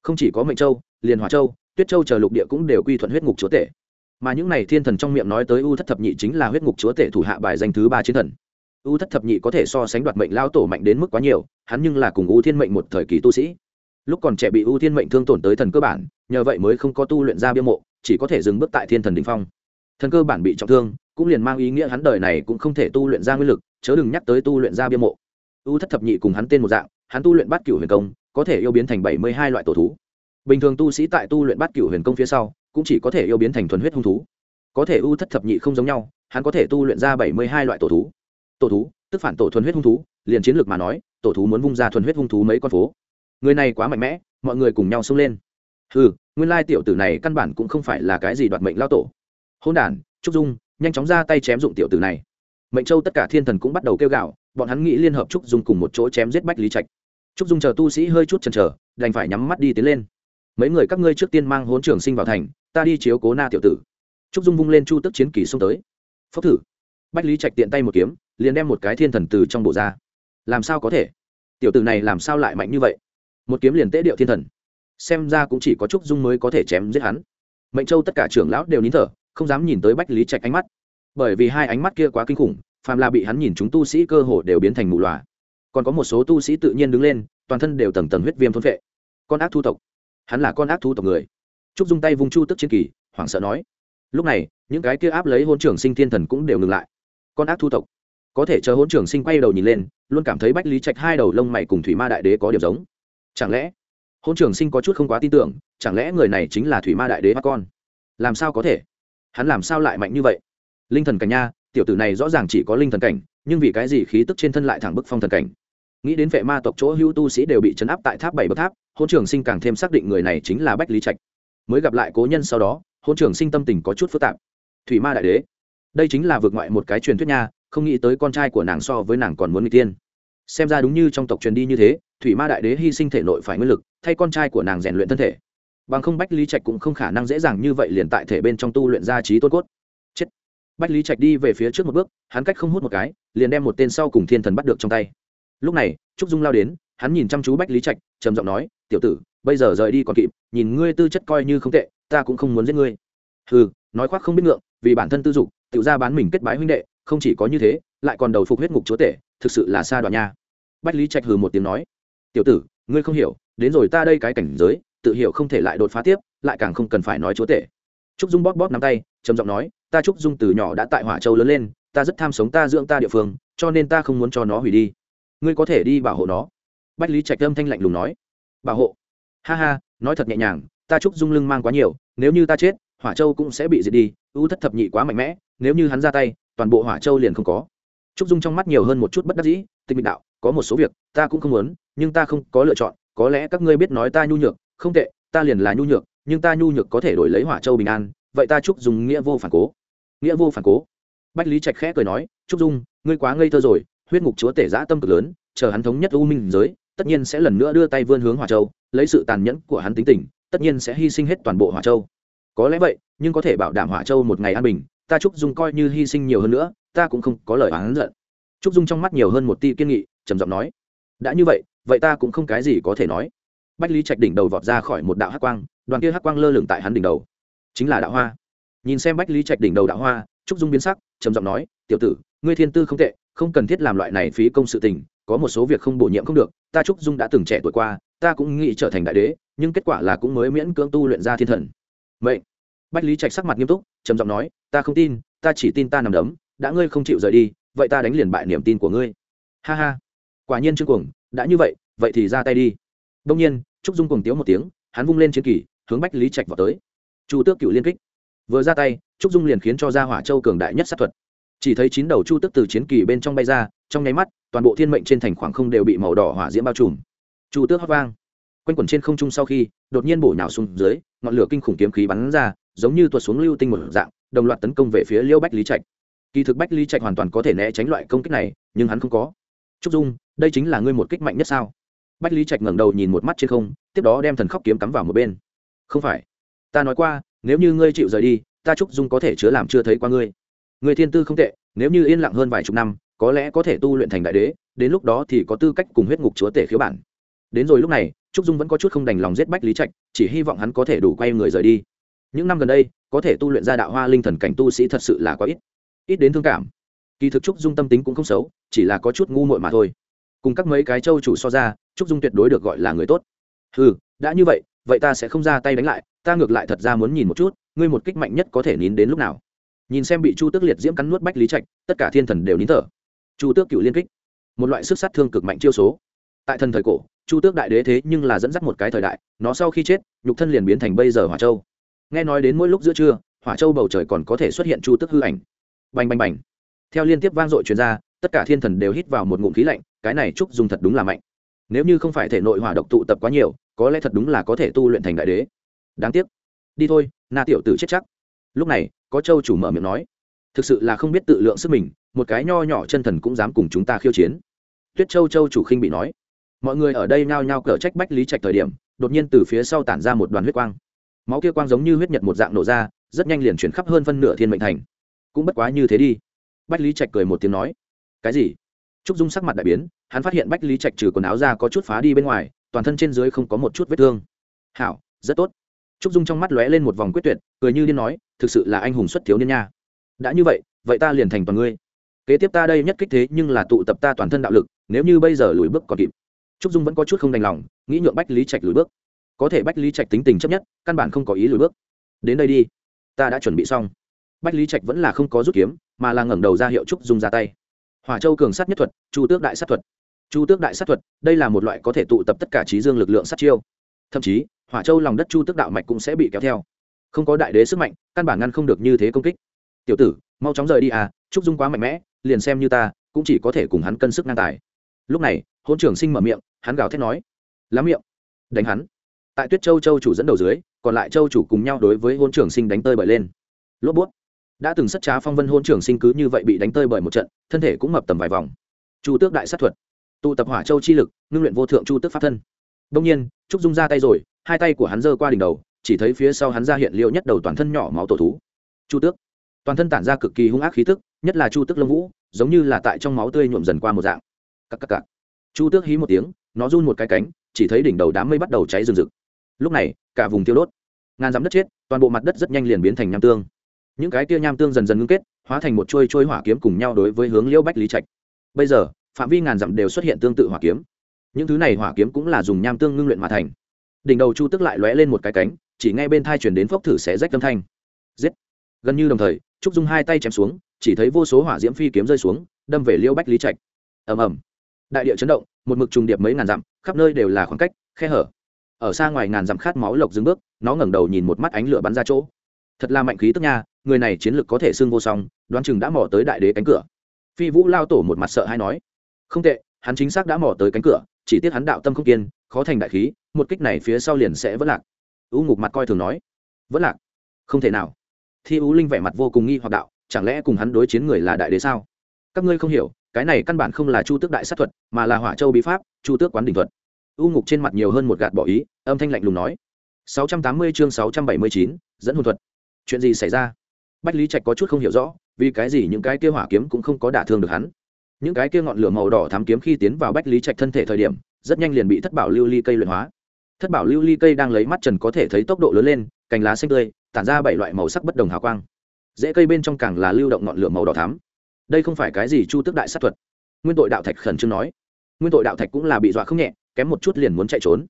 Không chỉ có Mệnh Châu, liền Hỏa Châu, Tuyết Châu chờ lục địa cũng đều quy thuận huyết ngục chúa tể. Mà những này thiên thần trong miệng nói tới U Thất Thập Nhị chính là huyết ngục chúa tể thủ hạ bài danh thứ ba chiến thần. U Thất Thập Nhị có thể so sánh đoạt mệnh lao tổ mạnh đến mức quá nhiều, hắn nhưng là cùng U Thiên Mệnh một thời kỳ tu sĩ. Lúc còn trẻ bị U Thiên Mệnh thương tổn tới thần cơ bản, nhờ vậy mới không có tu luyện ra bia mộ, chỉ có thể dừng bước tại thiên thần đỉnh phong. Thần cơ bản bị trọng thương, cũng liền mang ý nghĩa hắn đời này cũng không thể tu luyện ra nguyên lực chớ đừng nhắc tới tu luyện ra bia mộ u thất thập nhị cùng hắn tên một dạng hắn tu luyện bát cửu huyền công có thể yêu biến thành bảy mươi hai loại tổ thú bình thường tu sĩ tại tu luyện bát cửu huyền công phía sau, cũng chỉ có thể yêu biến thành thuần huyết hung thú. Có thể ưu thất thập nhị không giống nhau, hắn có thể tu luyện ra bảy mươi hai loại tổ thú. Tổ thú, tức phản tổ thuần huyết hung thú, liền chiến lược mà nói, tổ thú muốn vung ra thuần huyết hung thú mấy con phố. Người này quá mạnh mẽ, mọi người cùng nhau xông lên. Ừ nguyên lai tiểu tử này căn bản cũng không phải là cái gì đoạt mệnh lao tổ. Hôn đ trúc dung, nhanh chóng ra tay chém dụng tiểu tử này. Mệnh châu tất cả thiên thần cũng bắt đầu kêu gạo bọn hắn nghĩ liên hợp trúc dung cùng một chỗ chém giết bách lý trạch. Trúc dung chờ tu sĩ hơi chút chần chờ, đành phải nhắm mắt đi tiến lên mấy người các ngươi trước tiên mang hốn trưởng sinh vào thành, ta đi chiếu cố na tiểu tử. Trúc dung vung lên chu tức chiến kỳ xông tới. Phốc thử. Bách lý trạch tiện tay một kiếm, liền đem một cái thiên thần từ trong bộ ra. Làm sao có thể? Tiểu tử này làm sao lại mạnh như vậy? Một kiếm liền tế điệu thiên thần. Xem ra cũng chỉ có trúc dung mới có thể chém giết hắn. Mệnh châu tất cả trưởng lão đều nín thở, không dám nhìn tới bách lý trạch ánh mắt. Bởi vì hai ánh mắt kia quá kinh khủng, phàm là bị hắn nhìn chúng tu sĩ cơ hồ đều biến thành mù loà. Còn có một số tu sĩ tự nhiên đứng lên, toàn thân đều tầng tầng huyết viêm thôn vệ con ác thu tộc hắn là con ác thu tộc người. Trúc dung tay vung chu tức chiến kỳ, hoảng sợ nói, lúc này, những cái kia áp lấy hôn trưởng sinh thiên thần cũng đều ngừng lại. Con ác thu tộc, có thể chờ hôn trưởng sinh quay đầu nhìn lên, luôn cảm thấy bách lý trạch hai đầu lông mày cùng thủy ma đại đế có điểm giống. Chẳng lẽ hôn trưởng sinh có chút không quá tin tưởng, chẳng lẽ người này chính là thủy ma đại đế mắt con? Làm sao có thể? Hắn làm sao lại mạnh như vậy? Linh thần cảnh nha, tiểu tử này rõ ràng chỉ có linh thần cảnh, nhưng vì cái gì khí tức trên thân lại thẳng bức phong thần cảnh? Nghĩ đến vệ ma tộc chỗ hưu tu sĩ đều bị chấn áp tại tháp bảy bậc tháp, hôn trường sinh càng thêm xác định người này chính là bách lý trạch. Mới gặp lại cố nhân sau đó, hôn trường sinh tâm tình có chút phức tạp. Thủy ma đại đế, đây chính là vượt ngoại một cái truyền thuyết nha, không nghĩ tới con trai của nàng so với nàng còn muốn người tiên. Xem ra đúng như trong tộc truyền đi như thế, thủy ma đại đế hy sinh thể nội phải nguyên lực, thay con trai của nàng rèn luyện thân thể. Bằng không bách lý trạch cũng không khả năng dễ dàng như vậy liền tại thể bên trong tu luyện ra trí tôn cốt. Chết. Bách lý trạch đi về phía trước một bước, hắn cách không hút một cái, liền đem một tên sau cùng thiên thần bắt được trong tay lúc này, trúc dung lao đến, hắn nhìn chăm chú bách lý trạch, trầm giọng nói, tiểu tử, bây giờ rời đi còn kịp, nhìn ngươi tư chất coi như không tệ, ta cũng không muốn giết ngươi. Hừ, nói khoác không biết ngượng, vì bản thân tư dục tự ra bán mình kết bái huynh đệ, không chỉ có như thế, lại còn đầu phục huyết ngục chúa tể, thực sự là xa đoạn nha. Bách lý trạch hừ một tiếng nói, tiểu tử, ngươi không hiểu, đến rồi ta đây cái cảnh giới, tự hiểu không thể lại đột phá tiếp, lại càng không cần phải nói chúa tể. Trúc dung bóp bóp nắm tay, trầm giọng nói, ta trúc dung từ nhỏ đã tại hỏa châu lớn lên, ta rất tham sống ta dưỡng ta địa phương, cho nên ta không muốn cho nó hủy đi ngươi có thể đi bảo hộ nó. Bách lý trạch âm thanh lạnh lùng nói. Bảo hộ? Ha ha, nói thật nhẹ nhàng, ta trúc dung lưng mang quá nhiều, nếu như ta chết, hỏa châu cũng sẽ bị diệt đi, ưu thất thập nhị quá mạnh mẽ, nếu như hắn ra tay, toàn bộ hỏa châu liền không có. Trúc dung trong mắt nhiều hơn một chút bất đắc dĩ, tịch mịch đạo, có một số việc, ta cũng không muốn, nhưng ta không có lựa chọn, có lẽ các ngươi biết nói ta nhu nhược, không tệ, ta liền là nhu nhược, nhưng ta nhu nhược có thể đổi lấy hỏa châu bình an, vậy ta chúc dùng nghĩa vô phản cố. Nghĩa vô phản cố. Bách lý trạch khẽ cười nói, chúc dung, ngươi quá ngây thơ rồi huyết ngục chúa tể giã tâm cực lớn, chờ hắn thống nhất u minh giới, tất nhiên sẽ lần nữa đưa tay vươn hướng hỏa châu, lấy sự tàn nhẫn của hắn tính tình, tất nhiên sẽ hy sinh hết toàn bộ hỏa châu. Có lẽ vậy, nhưng có thể bảo đảm hỏa châu một ngày an bình, ta chúc dung coi như hy sinh nhiều hơn nữa, ta cũng không có lời oán giận. Trúc dung trong mắt nhiều hơn một ti kiên nghị, trầm giọng nói, đã như vậy vậy ta cũng không cái gì có thể nói. Bách lý trạch đỉnh đầu vọt ra khỏi một đạo hắc quang, đoàn kia hắc quang lơ lửng tại hắn đỉnh đầu. Chính là đạo hoa. Nhìn xem bách lý trạch đỉnh đầu đạo hoa, trúc dung biến sắc, trầm giọng nói, tiểu tử, ngươi thiên tư không tệ không cần thiết làm loại này phí công sự tình, có một số việc không bổ nhiệm không được, ta trúc dung đã từng trẻ tuổi qua, ta cũng nghĩ trở thành đại đế, nhưng kết quả là cũng mới miễn cưỡng tu luyện ra thiên thần. Vậy bách lý trạch sắc mặt nghiêm túc, trầm giọng nói, ta không tin, ta chỉ tin ta nằm đấm, đã ngươi không chịu rời đi, vậy ta đánh liền bại niềm tin của ngươi. Ha ha. Quả nhiên trương cuồng, đã như vậy vậy thì ra tay đi. Đông nhiên, trúc dung cùng tiếu một tiếng, hắn vung lên chiến kỳ, hướng bách lý trạch vào tới. Chu tước cựu liên kích. Vừa ra tay, trúc dung liền khiến cho ra hỏa châu cường đại nhất sát thuật chỉ thấy chín đầu chu tước từ chiến kỳ bên trong bay ra, trong nháy mắt, toàn bộ thiên mệnh trên thành khoảng không đều bị màu đỏ hỏa diễm bao trùm. Chu tước hót vang. Quanh quẩn trên không trung sau khi, đột nhiên bổ nhào xuống dưới, ngọn lửa kinh khủng kiếm khí bắn ra, giống như tuột xuống lưu tinh một dạng, đồng loạt tấn công về phía liêu bách lý trạch. Kỳ thực bách lý trạch hoàn toàn có thể né tránh loại công kích này, nhưng hắn không có. Trúc dung, đây chính là ngươi một kích mạnh nhất sao? Bách lý trạch ngẩng đầu nhìn một mắt trên không, tiếp đó đem thần khóc kiếm cắm vào một bên. Không phải. Ta nói qua, nếu như ngươi chịu rời đi, ta trúc dung có thể chứa làm chưa thấy qua ngươi người thiên tư không tệ, nếu như yên lặng hơn vài chục năm, có lẽ có thể tu luyện thành đại đế, đến lúc đó thì có tư cách cùng huyết ngục chúa tể khiếu bản. Đến rồi lúc này, trúc dung vẫn có chút không đành lòng giết bách lý trạch, chỉ hy vọng hắn có thể đủ quay người rời đi. Những năm gần đây, có thể tu luyện ra đạo hoa linh thần cảnh tu sĩ thật sự là quá ít. Ít đến thương cảm. Kỳ thực trúc dung tâm tính cũng không xấu, chỉ là có chút ngu muội mà thôi. Cùng các mấy cái châu chủ so ra, trúc dung tuyệt đối được gọi là người tốt. Ừ đã như vậy vậy ta sẽ không ra tay đánh lại, ta ngược lại thật ra muốn nhìn một chút, ngươi một kích mạnh nhất có thể nín đến lúc nào? Nhìn xem bị chu tước liệt diễm cắn nuốt bách lý trạch, tất cả thiên thần đều nín thở. Chu tước cựu liên kích, một loại sức sát thương cực mạnh chiêu số. Tại thần thời cổ, chu tước đại đế thế nhưng là dẫn dắt một cái thời đại, nó sau khi chết, nhục thân liền biến thành bây giờ hỏa châu. Nghe nói đến mỗi lúc giữa trưa, hỏa châu bầu trời còn có thể xuất hiện chu tước hư ảnh. Bành bành bành. Theo liên tiếp vang dội truyền ra, tất cả thiên thần đều hít vào một ngụm khí lạnh, cái này trúc dùng thật đúng là mạnh. Nếu như không phải thể nội hỏa độc tụ tập quá nhiều, có lẽ thật đúng là có thể tu luyện thành đại đế. Đáng tiếc. Đi thôi, na tiểu tử chết chắc lúc này, có châu chủ mở miệng nói, thực sự là không biết tự lượng sức mình, một cái nho nhỏ chân thần cũng dám cùng chúng ta khiêu chiến. Tuyết châu châu chủ khinh bị nói, mọi người ở đây nhao nhao cở trách bách lý trạch thời điểm, đột nhiên từ phía sau tản ra một đoàn huyết quang. Máu kia quang giống như huyết nhật một dạng nổ ra, rất nhanh liền chuyển khắp hơn phân nửa thiên mệnh thành. Cũng bất quá như thế đi. Bách lý trạch cười một tiếng nói, cái gì? Trúc dung sắc mặt đại biến, hắn phát hiện bách lý trạch trừ quần áo ra có chút phá đi bên ngoài, toàn thân trên dưới không có một chút vết thương. Hảo, rất tốt trúc dung trong mắt lóe lên một vòng quyết tuyệt, cười như điên nói, thực sự là anh hùng xuất thiếu niên nha. Đã như vậy vậy ta liền thành toàn ngươi. Kế tiếp ta đây nhất kích thế nhưng là tụ tập ta toàn thân đạo lực, nếu như bây giờ lùi bước còn kịp. Trúc dung vẫn có chút không đành lòng, nghĩ nhượng bách lý trạch lùi bước. Có thể bách lý trạch tính tình chấp nhất, căn bản không có ý lùi bước. Đến đây đi, ta đã chuẩn bị xong. Bách lý trạch vẫn là không có rút kiếm, mà là ngẩng đầu ra hiệu trúc dung ra tay. Hỏa châu cường sát nhất thuật, chu tước đại sát thuật. Chu tước đại sát thuật, đây là một loại có thể tụ tập tất cả trí dương lực lượng sát chiêu. Thậm chí hỏa châu lòng đất chu tước đạo mạch cũng sẽ bị kéo theo. Không có đại đế sức mạnh, căn bản ngăn không được như thế công kích. Tiểu tử, mau chóng rời đi à trúc dung quá mạnh mẽ, liền xem như ta, cũng chỉ có thể cùng hắn cân sức ngang tài. Lúc này hôn trưởng sinh mở miệng, hắn gào thét nói, lắm miệng, đánh hắn. Tại tuyết châu châu chủ dẫn đầu dưới, còn lại châu chủ cùng nhau đối với hôn trưởng sinh đánh tơi bời lên. Lốp bút. Đã từng sất trá phong vân hôn trưởng sinh cứ như vậy bị đánh tơi bởi một trận, thân thể cũng mập tầm vài vòng. Chu tước đại sát thuật. Tụ tập hỏa châu chi lực, ngưng luyện vô thượng chu tước pháp thân. Đông nhiên trúc dung ra tay rồi hai tay của hắn giơ qua đỉnh đầu, chỉ thấy phía sau hắn ra hiện liêu nhất đầu toàn thân nhỏ máu tổ thú. Chu tước. Toàn thân tản ra cực kỳ hung ác khí tức, nhất là chu tước lông vũ, giống như là tại trong máu tươi nhuộm dần qua một dạng. Cắc cắc cắc. chu tước hí một tiếng, nó run một cái cánh, chỉ thấy đỉnh đầu đám mây bắt đầu cháy rừng rực. Lúc này, cả vùng tiêu đốt. Ngàn dặm đất chết, toàn bộ mặt đất rất nhanh liền biến thành nham tương. Những cái tia nham tương dần dần ngưng kết, hóa thành một chuôi chuôi hỏa kiếm cùng nhau đối với hướng liễu bách lý trạch. Bây giờ, phạm vi ngàn dặm đều xuất hiện tương tự hỏa kiếm. Những thứ này hỏa kiếm cũng là dùng nham tương ngưng luyện mà thành đỉnh đầu chu tức lại lóe lên một cái cánh, chỉ ngay bên thai chuyển đến phốc thử sẽ rách âm thanh. Giết! Gần như đồng thời, trúc dung hai tay chém xuống, chỉ thấy vô số hỏa diễm phi kiếm rơi xuống, đâm về liêu bách lý trạch. Ầm ầm. Đại địa chấn động, một mực trùng điệp mấy ngàn dặm, khắp nơi đều là khoảng cách, khe hở. Ở xa ngoài ngàn dặm khát máu lộc dừng bước, nó ngẩng đầu nhìn một mắt ánh lửa bắn ra chỗ. Thật là mạnh khí tức nha, người này chiến lực có thể xưng vô song, đoán chừng đã mò tới đại đế cánh cửa. Phi vũ lao tổ một mặt sợ hay nói, không tệ, hắn chính xác đã mò tới cánh cửa, chỉ tiếc hắn đạo tâm không kiên khó thành đại khí một kích này phía sau liền sẽ vẫn lạc. U ngục mặt coi thường nói vẫn lạc? Không thể nào. Thi u linh vẻ mặt vô cùng nghi hoặc đạo chẳng lẽ cùng hắn đối chiến người là đại đế sao? Các ngươi không hiểu cái này căn bản không là chu tước đại sát thuật mà là hỏa châu bí pháp chu tước quán đỉnh thuật. U ngục trên mặt nhiều hơn một gạt bỏ ý âm thanh lạnh lùng nói 680 chương 679, dẫn hồn thuật. Chuyện gì xảy ra? Bách lý trạch có chút không hiểu rõ vì cái gì những cái kia hỏa kiếm cũng không có đả thương được hắn. Những cái kia ngọn lửa màu đỏ thám kiếm khi tiến vào bách lý trạch thân thể thời điểm rất nhanh liền bị thất bảo lưu ly cây luyện hóa. Thất bảo lưu ly cây đang lấy mắt trần có thể thấy tốc độ lớn lên, cành lá xanh tươi, tản ra bảy loại màu sắc bất đồng hào quang. Dễ cây bên trong càng là lưu động ngọn lửa màu đỏ thám đây không phải cái gì chu tức đại sát thuật. Nguyên tội đạo thạch khẩn trương nói. Nguyên tội đạo thạch cũng là bị dọa không nhẹ, kém một chút liền muốn chạy trốn.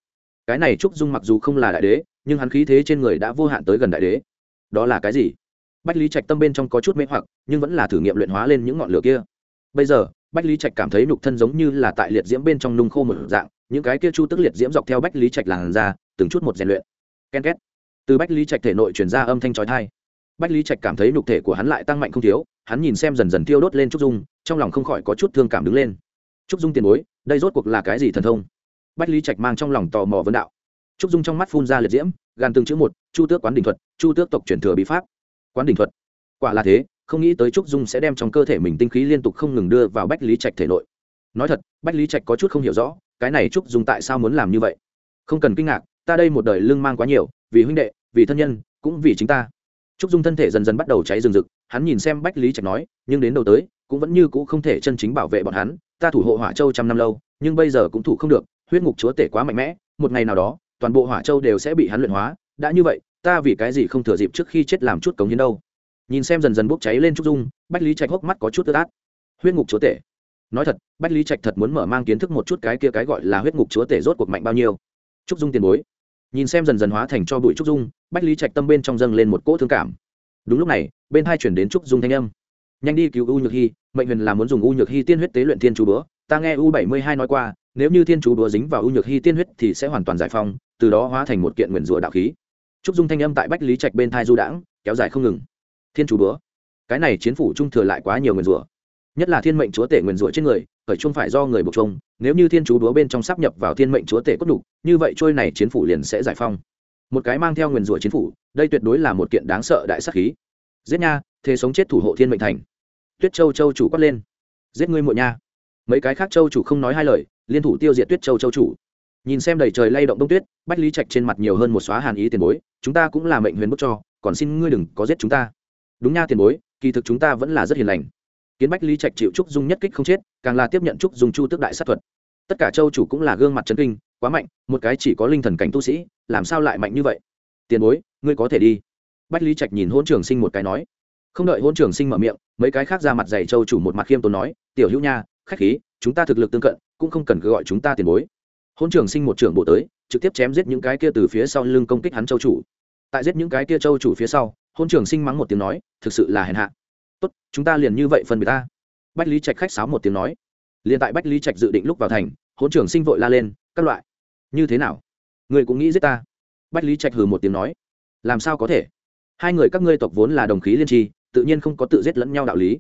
Cái này trúc dung mặc dù không là đại đế, nhưng hắn khí thế trên người đã vô hạn tới gần đại đế. Đó là cái gì? Bách lý trạch tâm bên trong có chút mê hoặc, nhưng vẫn là thử nghiệm luyện hóa lên những ngọn lửa kia. Bây giờ bách lý trạch cảm thấy nhục thân giống như là tại liệt diễm bên trong nung khô một dạng, những cái kia chu tức liệt diễm dọc theo bách lý trạch làn ra, từng chút một rèn luyện. Ken két. Từ bách lý trạch thể nội truyền ra âm thanh trói thai bách lý trạch cảm thấy nhục thể của hắn lại tăng mạnh không thiếu, hắn nhìn xem dần dần tiêu đốt lên trúc dung, trong lòng không khỏi có chút thương cảm đứng lên. Trúc dung tiền bối, đây rốt cuộc là cái gì thần thông? Bách lý trạch mang trong lòng tò mò vấn đạo. Trúc dung trong mắt phun ra liệt diễm, gàn từng chữ một, chu tước quán đình thuật, chu tước tộc truyền thừa bí pháp. Quán đình thuật. Quả là thế không nghĩ tới trúc dung sẽ đem trong cơ thể mình tinh khí liên tục không ngừng đưa vào bách lý trạch thể nội. Nói thật, bách lý trạch có chút không hiểu rõ, cái này trúc dung tại sao muốn làm như vậy? Không cần kinh ngạc, ta đây một đời lương mang quá nhiều, vì huynh đệ, vì thân nhân, cũng vì chính ta. Trúc dung thân thể dần dần bắt đầu cháy rừng rực, hắn nhìn xem bách lý trạch nói, nhưng đến đầu tới, cũng vẫn như c ũ không thể chân chính bảo vệ bọn hắn, ta thủ hộ hỏa châu trăm năm lâu, nhưng bây giờ cũng thủ không được, huyết ngục chúa tể quá mạnh mẽ, một ngày nào đó, toàn bộ hỏa châu đều sẽ bị hắn luyện hóa, đã như vậy, ta vì cái gì không thừa dịp trước khi chết làm chút cống hiến đâu? Nhìn xem dần dần bốc cháy lên trúc dung, bách lý trạch hốc mắt có chút tơ át huyết ngục chúa tể. Nói thật, bách lý trạch thật muốn mở mang kiến thức một chút cái kia cái gọi là huyết ngục chúa tể rốt cuộc mạnh bao nhiêu. Trúc dung tiền bối. Nhìn xem dần dần hóa thành cho bụi trúc dung, bách lý trạch tâm bên trong dâng lên một cỗ thương cảm. Đúng lúc này, bên hai chuyển đến trúc dung thanh âm. Nhanh đi cứu u nhược hy mệnh huyền là muốn dùng u nhược hy tiên huyết tế luyện thiên chú búa. Ta nghe u bảy mươi hai nói qua, nếu như thiên chú búa dính vào u nhược hy tiên huyết thì sẽ hoàn toàn giải phong từ đó hóa thành một kiện nguyền rủa đạo khí. Trúc dung thanh âm tại bách lý trạch bên thai du đãng, kéo dài không ngừng thiên chủ búa cái này chiến phủ trung thừa lại quá nhiều nguyền rủa. Nhất là thiên mệnh chúa tể nguyền rủa trên người, khởi chung phải do người buộc trung. nếu như thiên chú đúa bên trong sắp nhập vào thiên mệnh chúa tể cốt đục như vậy trôi này chiến phủ liền sẽ giải phong. Một cái mang theo nguyền rủa chiến phủ, đây tuyệt đối là một kiện đáng sợ đại sắc khí. Giết nha, thế sống chết thủ hộ thiên mệnh thành. Tuyết châu châu chủ quát lên. Giết ngươi muội nha. Mấy cái khác châu chủ không nói hai lời, liên thủ tiêu diệt tuyết châu châu chủ. Nhìn xem đầy trời lay động đông tuyết, bách lý trạch trên mặt nhiều hơn một xóa hàn ý tiền bối, chúng ta cũng là mệnh huyền bức cho, còn xin ngươi đừng có giết chúng ta đúng nha tiền bối, kỳ thực chúng ta vẫn là rất hiền lành. Kiến bách lý trạch chịu trúc dung nhất kích không chết, càng là tiếp nhận trúc dung chu tước đại sát thuật. Tất cả châu chủ cũng là gương mặt trấn kinh, quá mạnh, một cái chỉ có linh thần cảnh tu sĩ, làm sao lại mạnh như vậy? Tiền bối, ngươi có thể đi. Bách lý trạch nhìn hôn trường sinh một cái nói. Không đợi hôn trường sinh mở miệng, mấy cái khác ra mặt dày châu chủ một mặt khiêm tốn nói, tiểu hữu nha, khách khí, chúng ta thực lực tương cận, cũng không cần cứ gọi chúng ta tiền bối. Hôn trường sinh một trưởng bộ tới, trực tiếp chém giết những cái kia từ phía sau lưng công kích hắn châu chủ. Tại giết những cái kia châu chủ phía sau hôn trường sinh mắng một tiếng nói, thực sự là hèn hạ. Tốt, chúng ta liền như vậy phân biệt ta. Bách lý trạch khách sáo một tiếng nói. Liền tại bách lý trạch dự định lúc vào thành, hôn trường sinh vội la lên, các loại, như thế nào? Người cũng nghĩ giết ta. Bách lý trạch hừ một tiếng nói. Làm sao có thể? Hai người các ngươi tộc vốn là đồng khí liên tri, tự nhiên không có tự giết lẫn nhau đạo lý.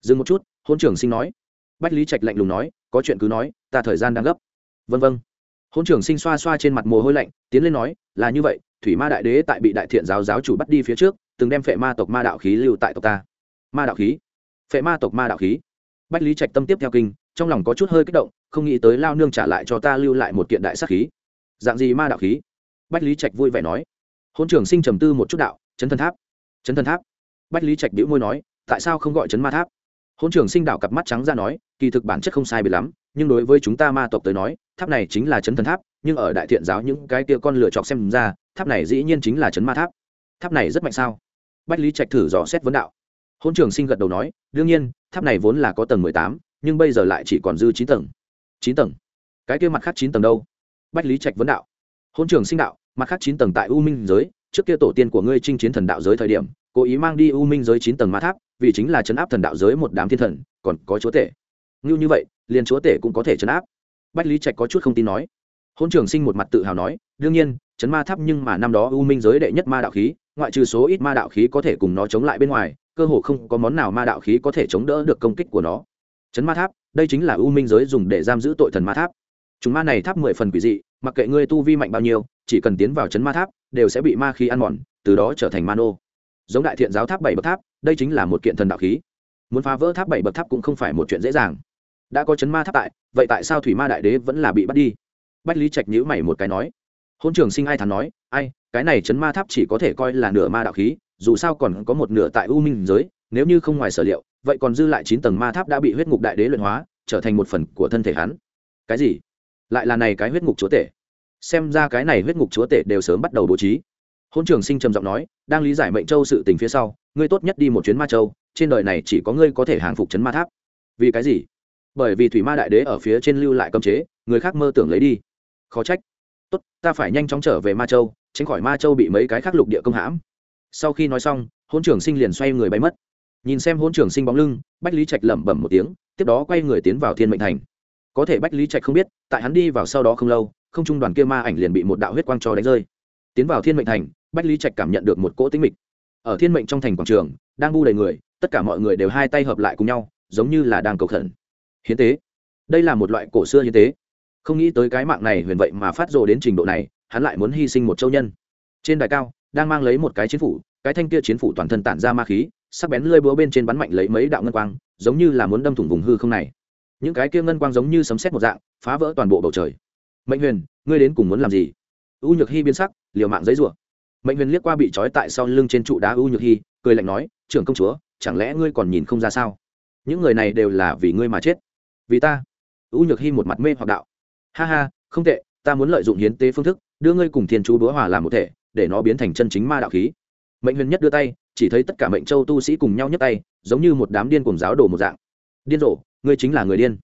Dừng một chút, hôn trường sinh nói. Bách lý trạch lạnh lùng nói, có chuyện cứ nói, ta thời gian đang gấp. Vân vân hôn trưởng sinh xoa xoa trên mặt mồ hôi lạnh, tiến lên nói, là như vậy, thủy ma đại đế tại bị đại thiện giáo giáo chủ bắt đi phía trước từng đem phệ ma tộc ma đạo khí lưu tại tộc ta. Ma đạo khí. Phệ ma tộc ma đạo khí. Bách lý trạch tâm tiếp theo kinh, trong lòng có chút hơi kích động, không nghĩ tới lao nương trả lại cho ta lưu lại một kiện đại sắc khí. Dạng gì ma đạo khí? Bách lý trạch vui vẻ nói. Hôn trưởng sinh trầm tư một chút đạo, chấn thần tháp, chấn thần tháp. Bách lý trạch đĩu môi nói, tại sao không gọi chấn ma tháp? Hôn trưởng sinh đạo cặp mắt trắng ra nói, kỳ thực bản chất không sai bị lắm, nhưng đối với chúng ta ma tộc tới nói, tháp này chính là chấn thần tháp, nhưng ở đại thiện giáo những cái kia con lựa chọc xem ra, tháp này dĩ nhiên chính là chấn ma tháp. Tháp này rất mạnh sao? Bách lý trạch thử dò xét vấn đạo. Hôn trường sinh gật đầu nói, đương nhiên, tháp này vốn là có tầng mười tám, nhưng bây giờ lại chỉ còn dư chín tầng. Chín tầng? Cái kia mặt khác chín tầng đâu? Bách lý trạch vấn đạo. Hôn trường sinh đạo, mặt khác chín tầng tại u minh giới, trước kia tổ tiên của ngươi chinh chiến thần đạo giới thời điểm, cố ý mang đi u minh giới chín tầng ma tháp, vì chính là chấn áp thần đạo giới một đám thiên thần, còn có chúa tể. Ngưu như vậy, liền chúa tể cũng có thể chấn áp. Bách lý trạch có chút không tin nói. Hôn trường sinh một mặt tự hào nói, đương nhiên, chấn ma tháp nhưng mà năm đó u minh giới đệ nhất ma đạo khí ngoại trừ số ít ma đạo khí có thể cùng nó chống lại bên ngoài, cơ hồ không có món nào ma đạo khí có thể chống đỡ được công kích của nó. Chấn ma tháp, đây chính là u minh giới dùng để giam giữ tội thần ma tháp. Chúng ma này tháp mười phần quỷ dị, mặc kệ ngươi tu vi mạnh bao nhiêu, chỉ cần tiến vào chấn ma tháp, đều sẽ bị ma khí ăn mòn, từ đó trở thành ma nô. Giống đại thiện giáo tháp bảy bậc tháp, đây chính là một kiện thần đạo khí. Muốn phá vỡ tháp bảy bậc tháp cũng không phải một chuyện dễ dàng. Đã có chấn ma tháp tại, vậy tại sao thủy ma đại đế vẫn là bị bắt đi? Bách lý trạch nhữ mày một cái nói. Hôn trường sinh ai thắn nói, ai cái này chấn ma tháp chỉ có thể coi là nửa ma đạo khí, dù sao còn có một nửa tại u minh giới, nếu như không ngoài sở liệu, vậy còn dư lại chín tầng ma tháp đã bị huyết ngục đại đế luyện hóa, trở thành một phần của thân thể hắn. Cái gì? Lại là này cái huyết ngục chúa tể. Xem ra cái này huyết ngục chúa tể đều sớm bắt đầu bố trí. Hôn trường sinh trầm giọng nói, đang lý giải mệnh châu sự tình phía sau, ngươi tốt nhất đi một chuyến ma châu, trên đời này chỉ có ngươi có thể hàng phục chấn ma tháp. Vì cái gì? Bởi vì thủy ma đại đế ở phía trên lưu lại cấm chế, người khác mơ tưởng lấy đi. Khó trách. Tốt, ta phải nhanh chóng trở về ma châu tránh khỏi ma châu bị mấy cái khác lục địa công hãm. Sau khi nói xong hôn trường sinh liền xoay người bay mất. Nhìn xem hôn trường sinh bóng lưng, bách lý trạch lẩm bẩm một tiếng, tiếp đó quay người tiến vào thiên mệnh thành. Có thể bách lý trạch không biết, tại hắn đi vào sau đó không lâu, không trung đoàn kia ma ảnh liền bị một đạo huyết quang cho đánh rơi. Tiến vào thiên mệnh thành, bách lý trạch cảm nhận được một cỗ tính mịch. Ở thiên mệnh trong thành quảng trường, đang bu đầy người, tất cả mọi người đều hai tay hợp lại cùng nhau, giống như là đang cầu khẩn. Hiến tế. Đây là một loại cổ xưa hiến tế. Không nghĩ tới cái mạng này huyền vậy mà phát rồ đến trình độ này hắn lại muốn hy sinh một châu nhân. Trên đài cao, đang mang lấy một cái chiến phủ, cái thanh kia chiến phủ toàn thân tản ra ma khí, sắc bén lơi búa bên trên bắn mạnh lấy mấy đạo ngân quang, giống như là muốn đâm thủng vùng hư không này. Những cái kia ngân quang giống như sấm xét một dạng, phá vỡ toàn bộ bầu trời. Mệnh huyền, ngươi đến cùng muốn làm gì? U nhược hy biến sắc, liều mạng giấy rủa mệnh huyền liếc qua bị trói tại sau lưng trên trụ đá u nhược hy cười lạnh nói, trưởng công chúa, chẳng lẽ ngươi còn nhìn không ra sao? Những người này đều là vì ngươi mà chết. Vì ta? U nhược hy một mặt mê hoặc đạo. Ha ha, không tệ ta muốn lợi dụng hiến tế phương thức, đưa ngươi cùng thiên chú búa hòa làm một thể, để nó biến thành chân chính ma đạo khí. Mệnh huyền nhất đưa tay, chỉ thấy tất cả mệnh châu tu sĩ cùng nhau nhấc tay, giống như một đám điên cùng giáo đồ một dạng. Điên rồ, ngươi chính là người điên.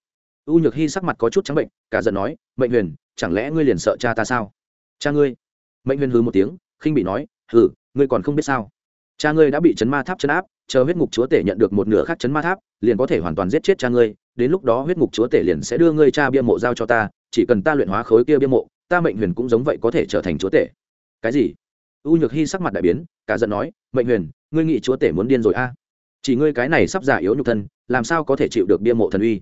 U nhược hy sắc mặt có chút trắng bệnh, cả giận nói, mệnh huyền, chẳng lẽ ngươi liền sợ cha ta sao? Cha ngươi. Mệnh huyền hư một tiếng, khinh bị nói, hừ, ngươi còn không biết sao? Cha ngươi đã bị chấn ma tháp chấn áp, chờ huyết ngục chúa tể nhận được một nửa khác chấn ma tháp, liền có thể hoàn toàn giết chết cha ngươi, đến lúc đó huyết ngục chúa tể liền sẽ đưa ngươi cha bia mộ giao cho ta chỉ cần ta luyện hóa khối kia bia mộ, ta mệnh huyền cũng giống vậy có thể trở thành chúa tể. Cái gì? U nhược hy sắc mặt đại biến, cả giận nói, mệnh huyền, ngươi nghĩ chúa tể muốn điên rồi a? Chỉ ngươi cái này sắp giả yếu nhục thân, làm sao có thể chịu được bia mộ thần uy?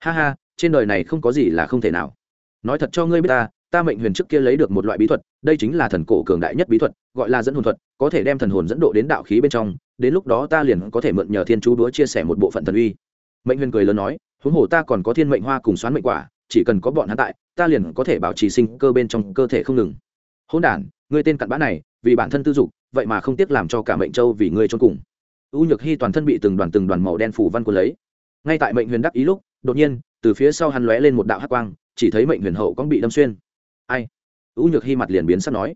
Ha ha, trên đời này không có gì là không thể nào. Nói thật cho ngươi biết ta ta mệnh huyền trước kia lấy được một loại bí thuật, đây chính là thần cổ cường đại nhất bí thuật, gọi là dẫn hồn thuật, có thể đem thần hồn dẫn độ đến đạo khí bên trong, đến lúc đó ta liền có thể mượn nhờ thiên chú đúa chia sẻ một bộ phận thần uy. Mệnh huyền cười lớn nói, huống hồ ta còn có thiên mệnh hoa cùng xoán mệnh quả chỉ cần có bọn hắn tại, ta liền có thể bảo trì sinh cơ bên trong cơ thể không ngừng. Hôn đ ngươi tên cặn bã này, vì bản thân tư dục, vậy mà không tiếc làm cho cả mệnh châu vì ngươi trốn cùng. U nhược hy toàn thân bị từng đoàn từng đoàn màu đen phủ văn quân lấy. Ngay tại mệnh huyền đắc ý lúc, đột nhiên, từ phía sau hắn lóe lên một đạo hắc quang, chỉ thấy mệnh huyền hậu cũng bị đâm xuyên. Ai? U nhược hy mặt liền biến sắp nói.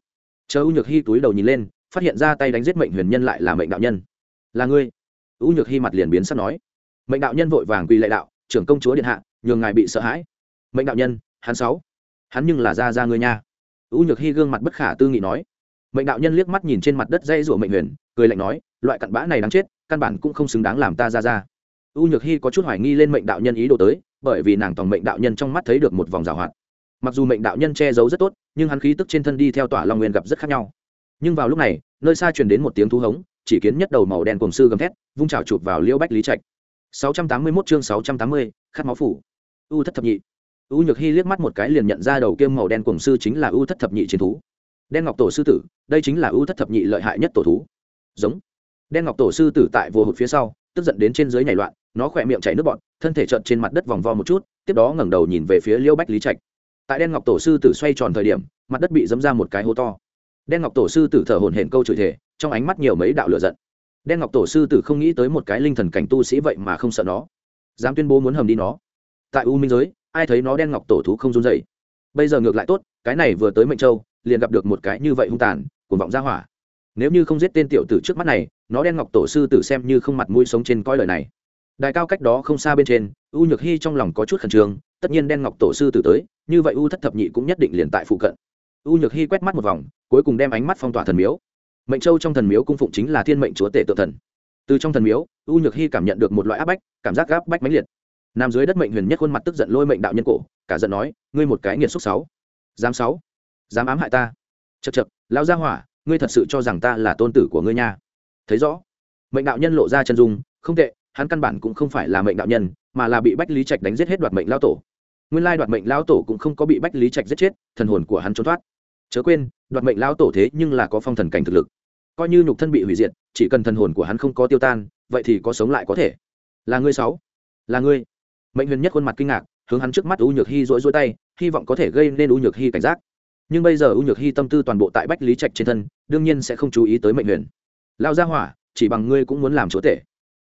Chờ u nhược hy túi đầu nhìn lên, phát hiện ra tay đánh giết mệnh huyền nhân lại là mệnh đạo nhân. Là ngươi? U nhược hy mặt liền biến sắp nói. Mệnh đạo nhân vội vàng quỳ lệ đạo, trưởng công chúa điện hạ, nhường ngài bị sợ hãi mệnh đạo nhân hắn sáu. Hắn nhưng là ra ra người nha. U nhược hy gương mặt bất khả tư nghị nói. Mệnh đạo nhân liếc mắt nhìn trên mặt đất dây rủa mệnh huyền cười lạnh nói loại cặn bã này đáng chết căn bản cũng không xứng đáng làm ta ra ra. U nhược hy có chút hoài nghi lên mệnh đạo nhân ý đồ tới bởi vì nàng tòng mệnh đạo nhân trong mắt thấy được một vòng rào hoạt. Mặc dù mệnh đạo nhân che giấu rất tốt nhưng hắn khí tức trên thân đi theo tỏa long nguyên gặp rất khác nhau. Nhưng vào lúc này nơi xa truyền đến một tiếng thú hống chỉ kiến nhất đầu màu đen cùng sư gầm thét vung trào chụp vào liễu bách lý trạch. 681 chương 680, khát máu phủ. U thất thập nhị u nhược hy liếc mắt một cái liền nhận ra đầu kiêm màu đen cùng sư chính là u thất thập nhị chiến thú. Đen ngọc tổ sư tử, đây chính là u thất thập nhị lợi hại nhất tổ thú. Giống. Đen ngọc tổ sư tử tại vô hụt phía sau, tức giận đến trên dưới nhảy loạn, nó khỏe miệng chảy nước bọn thân thể trợn trên mặt đất vòng vo một chút, tiếp đó ngẩng đầu nhìn về phía liêu bách lý trạch. Tại đen ngọc tổ sư tử xoay tròn thời điểm, mặt đất bị dấm ra một cái hố to. Đen ngọc tổ sư tử thở hổn hển câu chửi thể trong ánh mắt nhiều mấy đạo lửa giận. Đen ngọc tổ sư tử không nghĩ tới một cái linh thần cảnh tu sĩ vậy mà không sợ nó. Dám tuyên bố muốn hầm đi nó. Tại u minh giới ai thấy nó đen ngọc tổ thú không run dậy bây giờ ngược lại tốt, cái này vừa tới mệnh châu, liền gặp được một cái như vậy hung tàn, cuồng vọng ra hỏa. Nếu như không giết tên tiểu tử trước mắt này, nó đen ngọc tổ sư tử xem như không mặt mũi sống trên coi lời này. Đài cao cách đó không xa bên trên, u nhược hy trong lòng có chút khẩn trương, tất nhiên đen ngọc tổ sư tử tới, như vậy u thất thập nhị cũng nhất định liền tại phụ cận. U nhược hy quét mắt một vòng, cuối cùng đem ánh mắt phong tỏa thần miếu. Mệnh châu trong thần miếu cung phụng chính là thiên mệnh chúa tể tự thần. Từ trong thần miếu, u nhược hy cảm nhận được một loại áp bách, cảm giác gáp bách mãnh liệt nằm dưới đất mệnh huyền nhất khuôn mặt tức giận lôi mệnh đạo nhân cổ, cả giận nói, ngươi một cái nghiệt xúc sáu. Dám sáu? Dám ám hại ta? Chật chật lão gia hỏa, ngươi thật sự cho rằng ta là tôn tử của ngươi nha? Thấy rõ. Mệnh đạo nhân lộ ra chân dung, không tệ, hắn căn bản cũng không phải là mệnh đạo nhân, mà là bị bách lý trạch đánh giết hết đoạt mệnh lao tổ. Nguyên lai đoạt mệnh lao tổ cũng không có bị bách lý trạch giết chết, thần hồn của hắn trốn thoát. Chớ quên, đoạt mệnh lao tổ thế nhưng là có phong thần cảnh thực lực. Coi như nhục thân bị hủy diệt, chỉ cần thần hồn của hắn không có tiêu tan, vậy thì có sống lại có thể. Là ngươi sáu? Là ngươi? Mệnh huyền nhất khuôn mặt kinh ngạc, hướng hắn trước mắt u nhược hy rỗi rỗi tay, hy vọng có thể gây nên u nhược hy cảnh giác. Nhưng bây giờ u nhược hy tâm tư toàn bộ tại bách lý trạch trên thân, đương nhiên sẽ không chú ý tới mệnh huyền. Lao ra hỏa, chỉ bằng ngươi cũng muốn làm chúa tể.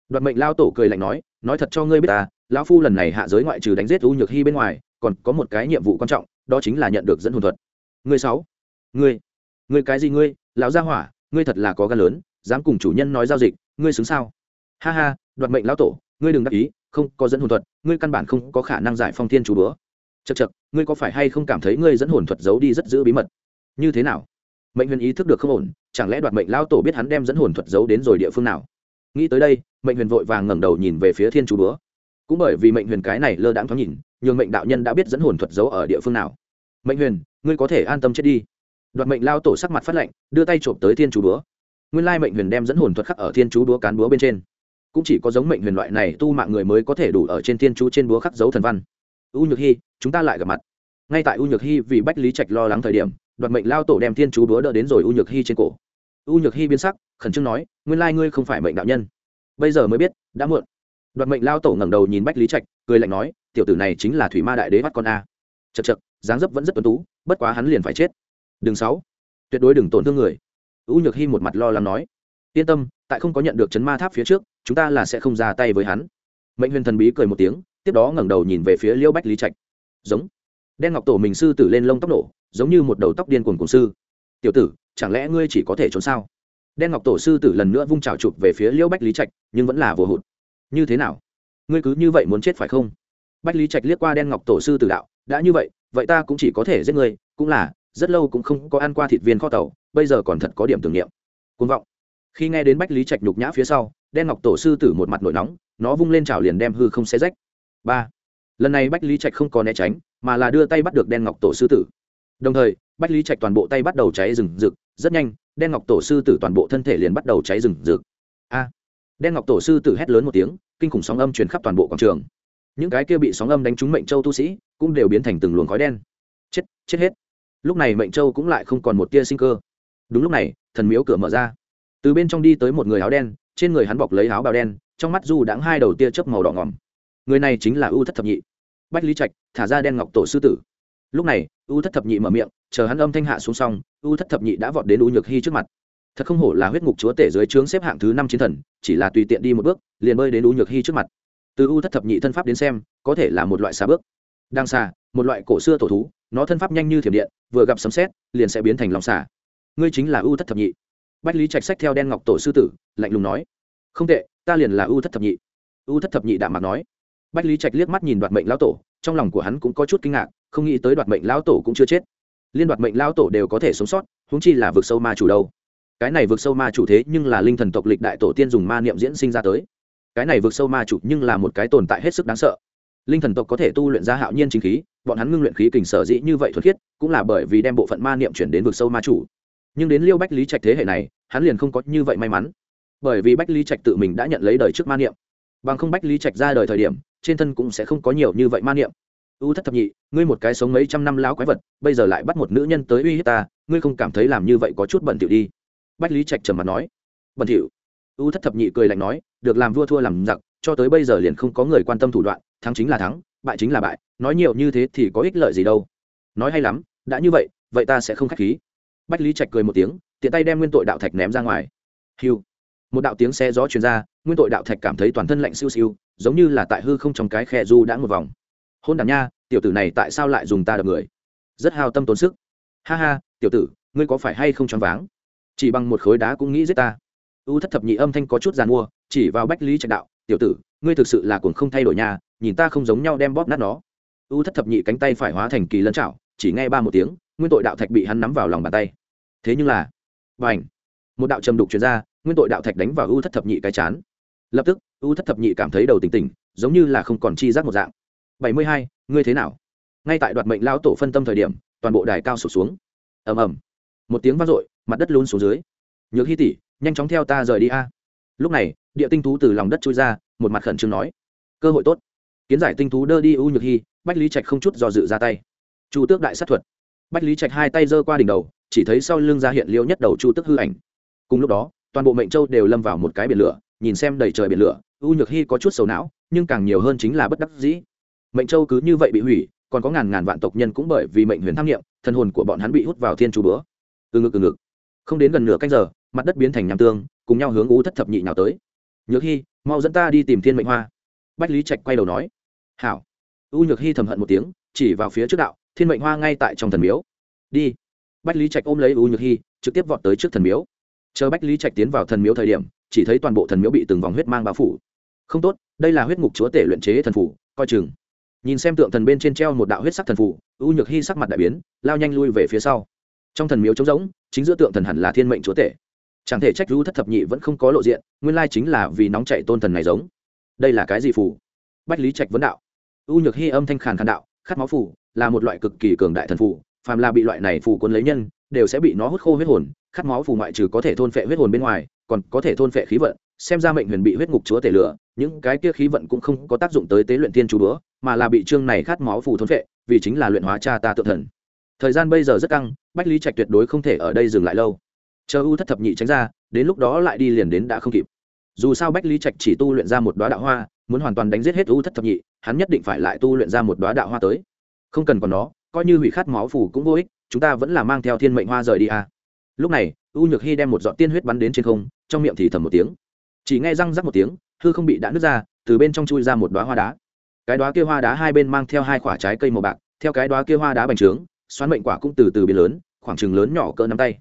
Đoạt mệnh lao tổ cười lạnh nói nói thật cho ngươi biết ta, lão phu lần này hạ giới ngoại trừ đánh giết u nhược hy bên ngoài, còn có một cái nhiệm vụ quan trọng, đó chính là nhận được dẫn hồn thuật. Ngươi sáu, ngươi ngươi cái gì ngươi, lão gia hỏa, ngươi thật là có gan lớn, dám cùng chủ nhân nói giao dịch, ngươi xứng sao? Ha ha, đoạt mệnh lão tổ, ngươi đừng đắc ý không có dẫn hồn thuật, ngươi căn bản không có khả năng giải phong thiên chú đũa. chật chật ngươi có phải hay không cảm thấy ngươi dẫn hồn thuật giấu đi rất giữ bí mật? Như thế nào? Mệnh huyền ý thức được không ổn, chẳng lẽ đoạt mệnh lao tổ biết hắn đem dẫn hồn thuật giấu đến rồi địa phương nào? Nghĩ tới đây, mệnh huyền vội vàng ngẩng đầu nhìn về phía thiên chú búa cũng bởi vì mệnh huyền cái này lơ đãng thoáng nhìn, nhường mệnh đạo nhân đã biết dẫn hồn thuật giấu ở địa phương nào. Mệnh huyền, ngươi có thể an tâm chết đi. Đoạt mệnh lao tổ sắc mặt phát lạnh, đưa tay trộm tới thiên chú búa nguyên lai mệnh huyền đem dẫn hồn thuật khắc ở thiên chú búa cán búa bên trên cũng chỉ có giống mệnh huyền loại này tu mạng người mới có thể đủ ở trên thiên chú trên búa khắc dấu thần văn. U nhược hy chúng ta lại gặp mặt. Ngay tại u nhược hy vì bách lý trạch lo lắng thời điểm, đoạt mệnh lao tổ đem thiên chú búa đỡ đến rồi u nhược hy trên cổ. U nhược hy biến sắc, khẩn trương nói, nguyên lai ngươi không phải mệnh đạo nhân. Bây giờ mới biết, đã muộn. Đoạt mệnh lao tổ ngẩng đầu nhìn bách lý trạch, cười lạnh nói, tiểu tử này chính là thủy ma đại đế bắt con a. Chật chật dáng dấp vẫn rất tuấn tú, bất quá hắn liền phải chết. Đừng sáu, tuyệt đối đừng tổn thương người. U nhược hy một mặt lo lắng nói, yên tâm, tại không có nhận được chấn ma tháp phía trước chúng ta là sẽ không ra tay với hắn. Mệnh huyền thần bí cười một tiếng, tiếp đó ngẩng đầu nhìn về phía liêu bách lý trạch. Giống. Đen ngọc tổ mình sư tử lên lông tóc nổ, giống như một đầu tóc điên cuồng cùng sư. Tiểu tử, chẳng lẽ ngươi chỉ có thể trốn sao? Đen ngọc tổ sư tử lần nữa vung trào chụp về phía liêu bách lý trạch, nhưng vẫn là vô hụt. Như thế nào? Ngươi cứ như vậy muốn chết phải không? Bách lý trạch liếc qua đen ngọc tổ sư tử đạo, đã như vậy vậy ta cũng chỉ có thể giết ngươi, cũng là, rất lâu cũng không có ăn qua thịt viên kho tàu, bây giờ còn thật có điểm tưởng niệm. Côn vọng. Khi nghe đến bách lý trạch nhục nhã phía sau đen ngọc tổ sư tử một mặt nổi nóng, nó vung lên trào liền đem hư không xé rách. Ba. Lần này bách lý trạch không có né tránh, mà là đưa tay bắt được đen ngọc tổ sư tử. Đồng thời, bách lý trạch toàn bộ tay bắt đầu cháy rừng rực, rất nhanh, đen ngọc tổ sư tử toàn bộ thân thể liền bắt đầu cháy rừng rực. A. Đen ngọc tổ sư tử hét lớn một tiếng, kinh khủng sóng âm truyền khắp toàn bộ quảng trường. Những cái kia bị sóng âm đánh trúng mệnh châu tu sĩ, cũng đều biến thành từng luồng khói đen. Chết chết hết. Lúc này mệnh châu cũng lại không còn một tia sinh cơ. Đúng lúc này, thần miếu cửa mở ra. Từ bên trong đi tới một người áo đen trên người hắn bọc lấy áo bào đen, trong mắt du đãng hai đầu tia chớp màu đỏ ngỏm người này chính là ưu thất thập nhị. Bách lý trạch, thả ra đen ngọc tổ sư tử. Lúc này ưu thất thập nhị mở miệng, chờ hắn âm thanh hạ xuống xong ưu thất thập nhị đã vọt đến u nhược hy trước mặt. Thật không hổ là huyết ngục chúa tể dưới trướng xếp hạng thứ năm chiến thần, chỉ là tùy tiện đi một bước, liền bơi đến u nhược hy trước mặt. Từ u thất thập nhị thân pháp đến xem, có thể là một loại xà bước. Đang xà, một loại cổ xưa tổ thú, nó thân pháp nhanh như thiểm điện, vừa gặp sấm xét liền sẽ biến thành lòng xà. Ngươi chính là u thất thập nhị bách lý trạch sách theo đen ngọc tổ sư tử, lạnh lùng nói, không tệ, ta liền là u thất thập nhị. U thất thập nhị đạm mặt nói. Bách lý trạch liếc mắt nhìn đoạt mệnh lão tổ, trong lòng của hắn cũng có chút kinh ngạc, không nghĩ tới đoạt mệnh lão tổ cũng chưa chết. Liên đoạt mệnh lão tổ đều có thể sống sót húng chi là vực sâu ma chủ đâu. Cái này vực sâu ma chủ thế nhưng là linh thần tộc lịch đại tổ tiên dùng ma niệm diễn sinh ra tới. Cái này vực sâu ma chủ nhưng là một cái tồn tại hết sức đáng sợ. Linh thần tộc có thể tu luyện ra hạo nhiên chính khí, bọn hắn ngưng luyện khí kình sở dĩ như vậy thuật khiết, cũng là bởi vì đem bộ phận ma niệm chuyển đến vực sâu ma chủ nhưng đến liêu bách lý trạch thế hệ này, hắn liền không có như vậy may mắn. Bởi vì bách lý trạch tự mình đã nhận lấy đời trước ma niệm. Bằng không bách lý trạch ra đời thời điểm, trên thân cũng sẽ không có nhiều như vậy ma niệm. U thất thập nhị, ngươi một cái sống mấy trăm năm láo quái vật, bây giờ lại bắt một nữ nhân tới uy hiếp ta, ngươi không cảm thấy làm như vậy có chút bẩn thỉu đi? Bách lý trạch trầm mặt nói. Bẩn thỉu? U thất thập nhị cười lạnh nói, được làm vua thua làm giặc, cho tới bây giờ liền không có người quan tâm thủ đoạn, thắng chính là thắng, bại chính là bại, nói nhiều như thế thì có ích lợi gì đâu. Nói hay lắm, đã như vậy vậy ta sẽ không k h á c h khí bách lý trạch cười một tiếng, tiện tay đem nguyên tội đạo thạch ném ra ngoài. Hiu. Một đạo tiếng xe gió truyền ra, nguyên tội đạo thạch cảm thấy toàn thân lạnh siêu siêu, giống như là tại hư không trong cái khe du đã một vòng. Hôn đàn nha, tiểu tử này tại sao lại dùng ta đập người? Rất hao tâm tốn sức. Ha ha, tiểu tử, ngươi có phải hay không choáng váng? Chỉ bằng một khối đá cũng nghĩ giết ta. U thất thập nhị âm thanh có chút giàn mua, chỉ vào bách lý trạch đạo, tiểu tử, ngươi thực sự là cuồng không thay đổi nhà nhìn ta không giống nhau đem bóp nát nó. U thất thập nhị cánh tay phải hóa thành kỳ lân chảo chỉ nghe ba một tiếng, nguyên tội đạo thạch bị hắn nắm vào lòng bàn tay. Thế nhưng là b à n h một đạo trầm đục chuyển ra, nguyên tội đạo thạch đánh vào u thất thập nhị cái chán. Lập tức u thất thập nhị cảm thấy đầu tỉnh tỉnh, giống như là không còn chi giác một dạng. Bảy mươi hai, ngươi thế nào? Ngay tại đoạt mệnh lão tổ phân tâm thời điểm, toàn bộ đài cao sụp xuống. Ầm ầm. Một tiếng vang dội, mặt đất lún xuống dưới. Nhược hy tỷ, nhanh chóng theo ta rời đi a. Lúc này, địa tinh thú từ lòng đất trôi ra, một mặt khẩn trương nói. Cơ hội tốt. Kiến giải tinh thú đơ đi u nhược hy bách lý trạch không chút do dự ra tay chu tước đại sát thuật. Bách lý trạch hai tay giơ qua đỉnh đầu, chỉ thấy sau lưng ra hiện liêu nhất đầu chu tước hư ảnh. Cùng lúc đó, toàn bộ mệnh châu đều lâm vào một cái biển lửa, nhìn xem đầy trời biển lửa, u nhược hy có chút sầu não, nhưng càng nhiều hơn chính là bất đắc dĩ. Mệnh châu cứ như vậy bị hủy, còn có ngàn ngàn vạn tộc nhân cũng bởi vì mệnh huyền tham nghiệm thân hồn của bọn hắn bị hút vào thiên chú bữa. Từ ngực từ ngực. Không đến gần nửa canh giờ, mặt đất biến thành nham tương, cùng nhau hướng u thất thập nhị nào tới. Nhược hy mau dẫn ta đi tìm thiên mệnh hoa. Bách lý trạch quay đầu nói. Hảo. U nhược hy thầm hận một tiếng, chỉ vào phía trước đạo thiên mệnh hoa ngay tại trong thần miếu. Đi. Bách lý trạch ôm lấy u nhược hy trực tiếp vọt tới trước thần miếu. Chờ bách lý trạch tiến vào thần miếu thời điểm, chỉ thấy toàn bộ thần miếu bị từng vòng huyết mang bao phủ. Không tốt, đây là huyết ngục chúa tể luyện chế thần phủ, coi chừng. Nhìn xem tượng thần bên trên treo một đạo huyết sắc thần phủ, u nhược hy sắc mặt đại biến, lao nhanh lui về phía sau. Trong thần miếu trống rỗng, chính giữa tượng thần hẳn là thiên mệnh chúa tể. Chẳng thể trách u thất thập nhị vẫn không có lộ diện, nguyên lai chính là vì nóng chạy tôn thần này giống. Đây là cái gì phù? Bách lý trạch vấn đạo. U nhược hy âm thanh khàn khàn đạo, khát máu phù là một loại cực kỳ cường đại thần phù, phàm là bị loại này phù quân lấy nhân, đều sẽ bị nó hút khô huyết hồn, khát máu phù ngoại trừ có thể thôn phệ huyết hồn bên ngoài, còn có thể thôn phệ khí vận, xem ra mệnh huyền bị huyết ngục chúa tể lửa, những cái kia khí vận cũng không có tác dụng tới tế luyện tiên chú bữa, mà là bị trương này khát máu phù thôn phệ, vì chính là luyện hóa cha ta tự thần. Thời gian bây giờ rất căng, bách lý trạch tuyệt đối không thể ở đây dừng lại lâu. Chờ u thất thập nhị tránh ra, đến lúc đó lại đi liền đến đã không kịp. Dù sao bách lý trạch chỉ tu luyện ra một đoá đạo hoa, muốn hoàn toàn đánh giết hết u thất thập nhị, hắn nhất định phải lại tu luyện ra một đoá đạo hoa tới không cần còn nó, coi như hủy khát máu phủ cũng vô ích, chúng ta vẫn là mang theo thiên mệnh hoa rời đi à. lúc này, u nhược hy đem một giọt tiên huyết bắn đến trên không, trong miệng thì thầm một tiếng. Chỉ nghe răng rắc một tiếng, hư không bị đã nứt ra, từ bên trong chui ra một đoá hoa đá. Cái đoá kia hoa đá hai bên mang theo hai quả trái cây màu bạc, theo cái đoá kia hoa đá bành trướng, xoắn mệnh quả cũng từ từ biến lớn, khoảng chừng lớn nhỏ cỡ nắm tay.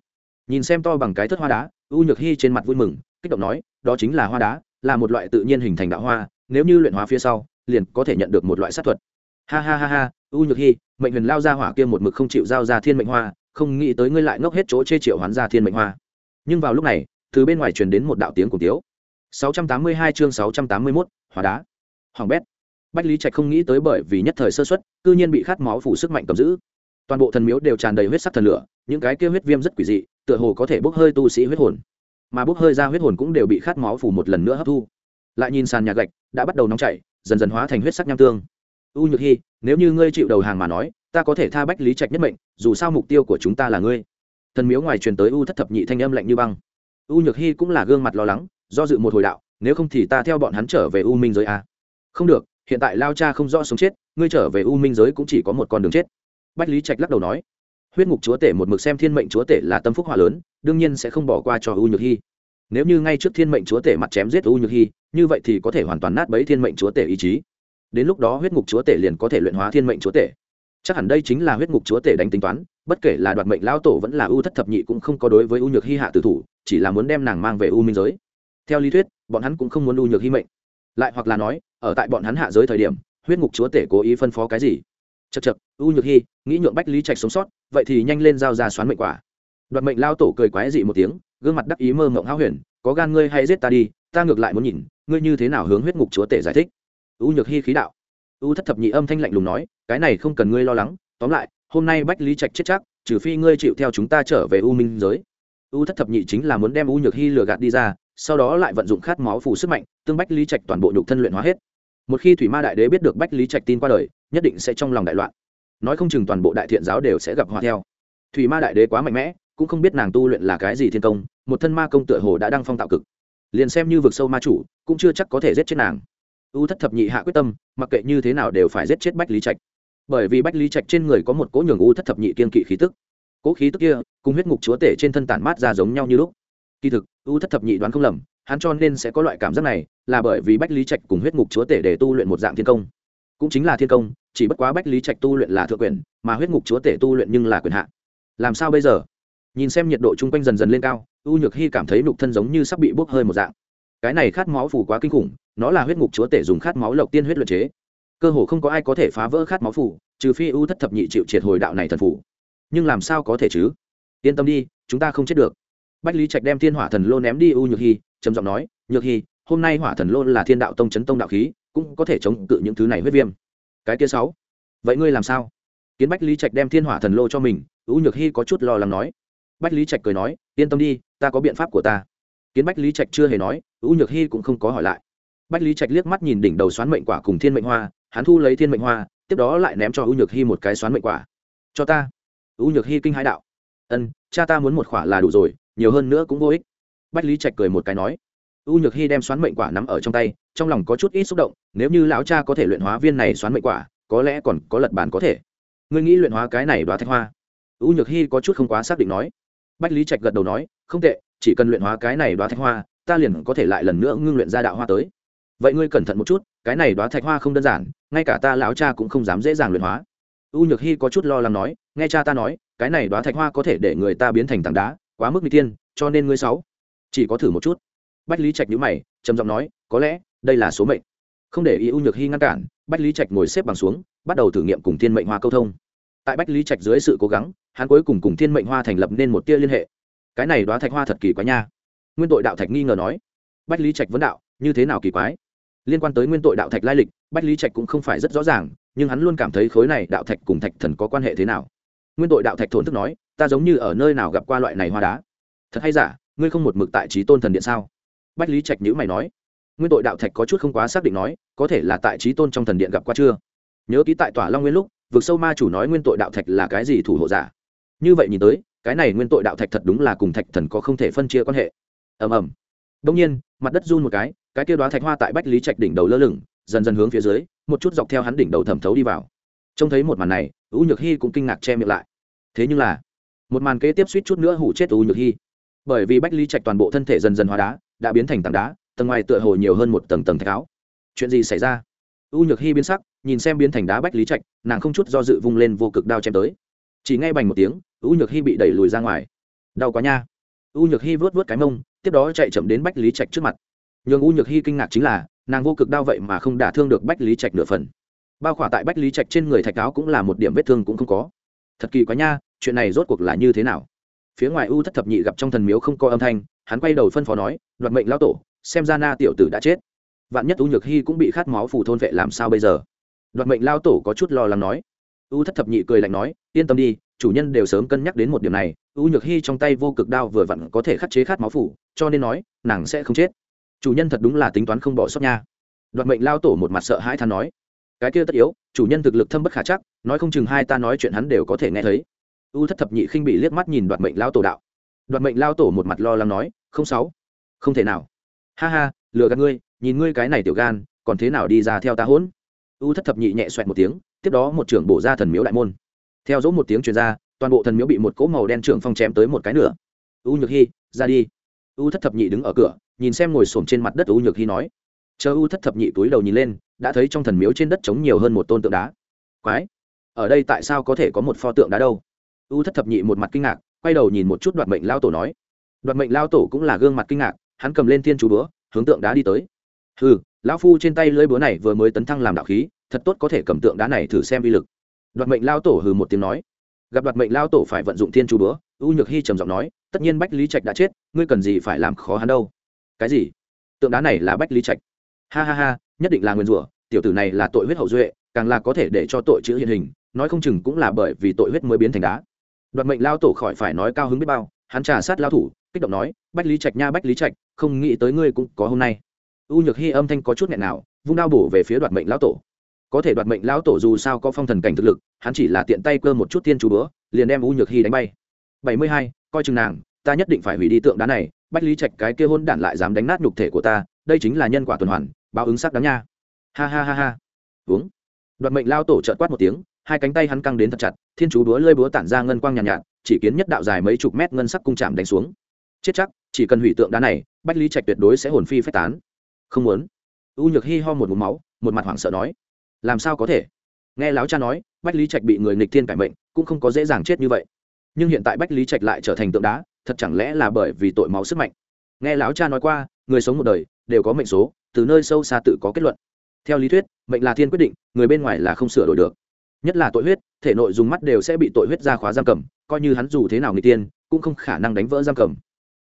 Nhìn xem to bằng cái thất hoa đá, u nhược hy trên mặt vui mừng, kích động nói, đó chính là hoa đá, là một loại tự nhiên hình thành đạo hoa, nếu như luyện hóa phía sau, liền có thể nhận được một loại sát thuật. Ha ha ha ha u nhược hy mệnh huyền lao ra hỏa kia một mực không chịu giao ra thiên mệnh hoa không nghĩ tới ngươi lại ngốc hết chỗ chê triệu hoán ra thiên mệnh hoa. Nhưng vào lúc này từ bên ngoài truyền đến một đạo tiếng cùng tiếu. 682 chương 681, hóa đá. Hoàng bét. Bách lý trạch không nghĩ tới bởi vì nhất thời sơ xuất cư nhiên bị khát máu phủ sức mạnh cầm giữ. Toàn bộ thần miếu đều tràn đầy huyết sắc thần lửa những cái kia huyết viêm rất quỷ dị tựa hồ có thể bốc hơi tu sĩ huyết hồn. Mà bốc hơi ra huyết hồn cũng đều bị khát máu phủ một lần nữa hấp thu. Lại nhìn sàn nhà gạch đã bắt đầu nóng chảy dần dần hóa thành huyết sắc nham tương u nhược hy nếu như ngươi chịu đầu hàng mà nói, ta có thể tha bách lý trạch nhất mệnh, dù sao mục tiêu của chúng ta là ngươi. Thần miếu ngoài truyền tới u thất thập nhị thanh âm lạnh như băng. U nhược hy cũng là gương mặt lo lắng, do dự một hồi đạo, nếu không thì ta theo bọn hắn trở về u minh giới a không được, hiện tại lao cha không rõ sống chết, ngươi trở về u minh giới cũng chỉ có một con đường chết. Bách lý trạch lắc đầu nói, huyết ngục chúa tể một mực xem thiên mệnh chúa tể là tâm phúc hòa lớn, đương nhiên sẽ không bỏ qua cho u nhược hy nếu như ngay trước thiên mệnh chúa tể mặt chém giết u nhược hy như vậy thì có thể hoàn toàn nát bấy thiên mệnh chúa tể ý chí đến lúc đó huyết ngục chúa tể liền có thể luyện hóa thiên mệnh chúa tể. Chắc hẳn đây chính là huyết ngục chúa tể đánh tính toán, bất kể là đoạt mệnh lão tổ vẫn là ưu thất thập nhị cũng không có đối với ưu nhược hy hạ tử thủ, chỉ là muốn đem nàng mang về u minh giới. Theo lý thuyết, bọn hắn cũng không muốn ưu nhược hy mệnh. Lại hoặc là nói, ở tại bọn hắn hạ giới thời điểm, huyết ngục chúa tể cố ý phân phó cái gì? Chật chật ưu nhược hy, nghĩ nhượng bách lý trạch sống sót, vậy thì nhanh lên giao ra xoán mệnh quả. Đoạt mệnh lao tổ cười quái dị một tiếng, gương mặt đắc ý mơ mộng háo huyền, có gan ngươi hay giết ta đi, ta ngược lại muốn nhìn, ngươi như thế nào hướng huyết ngục chúa tể giải thích? U nhược hy khí đạo. U thất thập nhị âm thanh lạnh lùng nói, cái này không cần ngươi lo lắng, tóm lại, hôm nay bách lý trạch chết chắc, trừ phi ngươi chịu theo chúng ta trở về u minh giới. U thất thập nhị chính là muốn đem u nhược hy lừa gạt đi ra, sau đó lại vận dụng khát máu phù sức mạnh, tương bách lý trạch toàn bộ nhục thân luyện hóa hết. Một khi thủy ma đại đế biết được bách lý trạch tin qua đời, nhất định sẽ trong lòng đại loạn. Nói không chừng toàn bộ đại thiện giáo đều sẽ gặp họa theo. Thủy ma đại đế quá mạnh mẽ, cũng không biết nàng tu luyện là cái gì thiên công, một thân ma công tựa hồ đã đăng phong tạo cực. Liền xem như vực sâu ma chủ, cũng chưa chắc có thể giết chết nàng u thất thập nhị hạ quyết tâm, mặc kệ như thế nào đều phải giết chết bách lý trạch. Bởi vì bách lý trạch trên người có một cỗ nhường u thất thập nhị kiên kỵ khí tức. Cỗ khí tức kia, cùng huyết ngục chúa tể trên thân tản mát ra giống nhau như lúc. Kỳ thực, u thất thập nhị đoán không lầm, hắn cho nên sẽ có loại cảm giác này, là bởi vì bách lý trạch cùng huyết ngục chúa tể để tu luyện một dạng thiên công. Cũng chính là thiên công, chỉ bất quá bách lý trạch tu luyện là thượng quyền, mà huyết ngục chúa tể tu luyện nhưng là quyền hạ. làm sao bây giờ? Nhìn xem nhiệt độ chung quanh dần dần lên cao, u nhược hy cảm thấy nhục thân giống như sắp bị bốc hơi một dạng. Cái này khát máu phủ quá kinh khủng nó là huyết ngục chúa tể dùng khát máu lộc tiên huyết luyện chế. Cơ hồ không có ai có thể phá vỡ khát máu phủ, trừ phi ưu thất thập nhị chịu triệt hồi đạo này thần phủ. Nhưng làm sao có thể chứ? Yên tâm đi, chúng ta không chết được. Bách lý trạch đem thiên hỏa thần lô ném đi u nhược hy trầm giọng nói, nhược hy hôm nay hỏa thần lô là thiên đạo tông chấn tông đạo khí, cũng có thể chống cự những thứ này huyết viêm. Cái kia sáu. Vậy ngươi làm sao? Kiến bách lý trạch đem thiên hỏa thần lô cho mình, u nhược hy có chút lo lắng nói. Bách lý trạch cười nói, yên tâm đi, ta có biện pháp của ta. Kiến bách lý trạch chưa hề nói, u nhược hy cũng không có hỏi lại bách lý trạch liếc mắt nhìn đỉnh đầu xoán mệnh quả cùng thiên mệnh hoa, hắn thu lấy thiên mệnh hoa, tiếp đó lại ném cho u nhược hy một cái xoán mệnh quả. Cho ta. U nhược hy kinh hãi đạo. Ân, cha ta muốn một khỏa là đủ rồi, nhiều hơn nữa cũng vô ích. Bách lý trạch cười một cái nói. U nhược hy đem xoán mệnh quả nắm ở trong tay, trong lòng có chút ít xúc động, nếu như lão cha có thể luyện hóa viên này xoán mệnh quả, có lẽ còn có lật bàn có thể. Ngươi nghĩ luyện hóa cái này đoá thạch hoa? U nhược hy có chút không quá xác định nói. Bách lý trạch gật đầu nói, không tệ, chỉ cần luyện hóa cái này đoá thạch hoa, ta liền có thể lại lần nữa ngưng luyện ra đạo hoa tới vậy ngươi cẩn thận một chút, cái này đoá thạch hoa không đơn giản, ngay cả ta lão cha cũng không dám dễ dàng luyện hóa. U nhược hy có chút lo lắng nói, nghe cha ta nói, cái này đoá thạch hoa có thể để người ta biến thành tảng đá, quá mức n g tiên, cho nên ngươi sáu, chỉ có thử một chút. Bách lý trạch nhữ mày, trầm giọng nói, có lẽ, đây là số mệnh. Không để ý u nhược hy ngăn cản, bách lý trạch ngồi xếp bằng xuống, bắt đầu thử nghiệm cùng thiên mệnh hoa câu thông. Tại bách lý trạch dưới sự cố gắng, hắn cuối cùng cùng thiên mệnh hoa thành lập nên một tia liên hệ. Cái này đoá thạch hoa thật kỳ quái nha. Nguyên tội đạo thạch nghi ngờ nói. Bách lý trạch vấn đạo, như thế nào kỳ quái? Liên quan tới nguyên tội đạo thạch lai lịch, bách lý trạch cũng không phải rất rõ ràng, nhưng hắn luôn cảm thấy khối này đạo thạch cùng thạch thần có quan hệ thế nào. Nguyên tội đạo thạch thổn thức nói, ta giống như ở nơi nào gặp qua loại này hoa đá. Thật hay giả, ngươi không một mực tại trí tôn thần điện sao? Bách lý trạch nhữ mày nói. Nguyên tội đạo thạch có chút không quá xác định nói, có thể là tại trí tôn trong thần điện gặp qua chưa? Nhớ ký tại tòa long nguyên lúc, vực sâu ma chủ nói nguyên tội đạo thạch là cái gì thủ hộ giả. Như vậy nhìn tới, cái này nguyên tội đạo thạch thật đúng là cùng thạch thần có không thể phân chia quan hệ. Ầm ầm. Đông nhiên, mặt đất run một cái cái kia đoá thạch hoa tại bách lý trạch đỉnh đầu lơ lửng, dần dần hướng phía dưới, một chút dọc theo hắn đỉnh đầu thẩm thấu đi vào. Trông thấy một màn này, u nhược hy cũng kinh ngạc che miệng lại. Thế nhưng là, một màn kế tiếp suýt chút nữa hủ chết u nhược hy bởi vì bách lý trạch toàn bộ thân thể dần dần hóa đá, đã biến thành tảng đá, tầng ngoài tựa hồ nhiều hơn một tầng tầng thạch áo. Chuyện gì xảy ra? U nhược hy biến sắc, nhìn xem biến thành đá bách lý trạch, nàng không chút do dự vung lên vô cực đao chém tới. Chỉ ngay bành một tiếng, u nhược hy bị đẩy lùi ra ngoài. Đau quá nha. U nhược hy vớt vớt cái mông, tiếp đó chạy chậm đến bách lý trạch trước mặt nhường u nhược hy kinh ngạc chính là, nàng vô cực đau vậy mà không đả thương được bách lý trạch nửa phần. Bao khỏa tại bách lý trạch trên người thạch áo cũng là một điểm vết thương cũng không có. Thật kỳ quá nha, chuyện này rốt cuộc là như thế nào? Phía ngoài u thất thập nhị gặp trong thần miếu không có âm thanh, hắn quay đầu phân phó nói, đoạt mệnh lao tổ, xem ra na tiểu tử đã chết. Vạn nhất u nhược hy cũng bị khát máu phủ thôn vệ làm sao bây giờ? Đoạt mệnh lao tổ có chút lo lắng nói. U thất thập nhị cười lạnh nói, yên tâm đi, chủ nhân đều sớm cân nhắc đến một điểm này, u nhược hy trong tay vô cực đao vừa vặn có thể khắc chế khát máu phủ cho nên nói, nàng sẽ không chết chủ nhân thật đúng là tính toán không bỏ sót nha. Đoạt mệnh lao tổ một mặt sợ hãi than nói. Cái kia tất yếu, chủ nhân thực lực thâm bất khả chắc, nói không chừng hai ta nói chuyện hắn đều có thể nghe thấy. U thất thập nhị khinh bị liếc mắt nhìn đoạt mệnh lao tổ đạo. Đoạt mệnh lao tổ một mặt lo lắng nói, không sáu, không thể nào. Ha ha, lừa gạt ngươi, nhìn ngươi cái này tiểu gan, còn thế nào đi ra theo ta hỗn? U thất thập nhị nhẹ xoẹt một tiếng, tiếp đó một trưởng bổ ra thần miếu đại môn. Theo dỗ một tiếng truyền ra, toàn bộ thần miếu bị một cỗ màu đen trưởng phong chém tới một cái nữa u nhược hy, ra đi. U thất thập nhị đứng ở cửa nhìn xem ngồi xổm trên mặt đất u nhược hy nói. Chờ u thất thập nhị túi đầu nhìn lên, đã thấy trong thần miếu trên đất trống nhiều hơn một tôn tượng đá. Quái! Ở đây tại sao có thể có một pho tượng đá đâu? U thất thập nhị một mặt kinh ngạc, quay đầu nhìn một chút đoạt mệnh lao tổ nói. Đoạt mệnh lao tổ cũng là gương mặt kinh ngạc, hắn cầm lên thiên chú búa, hướng tượng đá đi tới. Hừ, lão phu trên tay lưỡi búa này vừa mới tấn thăng làm đạo khí, thật tốt có thể cầm tượng đá này thử xem vi lực. Đoạt mệnh lao tổ hừ một tiếng nói. Gặp đoạt mệnh lao tổ phải vận dụng thiên chú búa, u nhược hy trầm giọng nói, tất nhiên bách lý trạch đã chết, ngươi cần gì phải làm khó hắn đâu? Cái gì? Tượng đá này là bách lý trạch. Ha ha ha, nhất định là nguyên rủa, tiểu tử này là tội huyết hậu duệ, càng là có thể để cho tội chữ hiện hình, nói không chừng cũng là bởi vì tội huyết mới biến thành đá. Đoạt mệnh lao tổ khỏi phải nói cao hứng biết bao, hắn trà sát lao thủ, kích động nói, bách lý trạch nha, bách lý trạch, không nghĩ tới ngươi cũng có hôm nay. U nhược hy âm thanh có chút nghẹn nào, vung đao bổ về phía đoạt mệnh lão tổ. Có thể đoạt mệnh lão tổ dù sao có phong thần cảnh thực lực, hắn chỉ là tiện tay cơ một chút thiên chú bữa, liền đem u nhược hy đánh bay. Bảy mươi hai, coi chừng nàng, ta nhất định phải hủy đi tượng đá này bách lý trạch cái kia hôn đản lại dám đánh nát nhục thể của ta đây chính là nhân quả tuần hoàn báo ứng sắc đáng nha. Ha ha ha ha. Uống. Đoạt mệnh lao tổ trợn quát một tiếng hai cánh tay hắn căng đến thật chặt thiên chú búa lơi búa tản ra ngân quang nhàn nhạt, nhạt chỉ kiến nhất đạo dài mấy chục mét ngân sắc cung chạm đánh xuống. Chết chắc chỉ cần hủy tượng đá này bách lý trạch tuyệt đối sẽ hồn phi phách tán. Không muốn. U nhược hi ho một mũ máu một mặt hoảng sợ nói. Làm sao có thể? Nghe láo cha nói bách lý trạch bị người nghịch thiên cải mệnh cũng không có dễ dàng chết như vậy. Nhưng hiện tại bách lý trạch lại trở thành tượng đá thật chẳng lẽ là bởi vì tội máu sức mạnh? Nghe lão cha nói qua, người sống một đời đều có mệnh số, từ nơi sâu xa tự có kết luận. Theo lý thuyết, mệnh là thiên quyết định, người bên ngoài là không sửa đổi được. Nhất là tội huyết, thể nội dùng mắt đều sẽ bị tội huyết ra khóa giam cầm, coi như hắn dù thế nào người tiên, cũng không khả năng đánh vỡ giam cầm.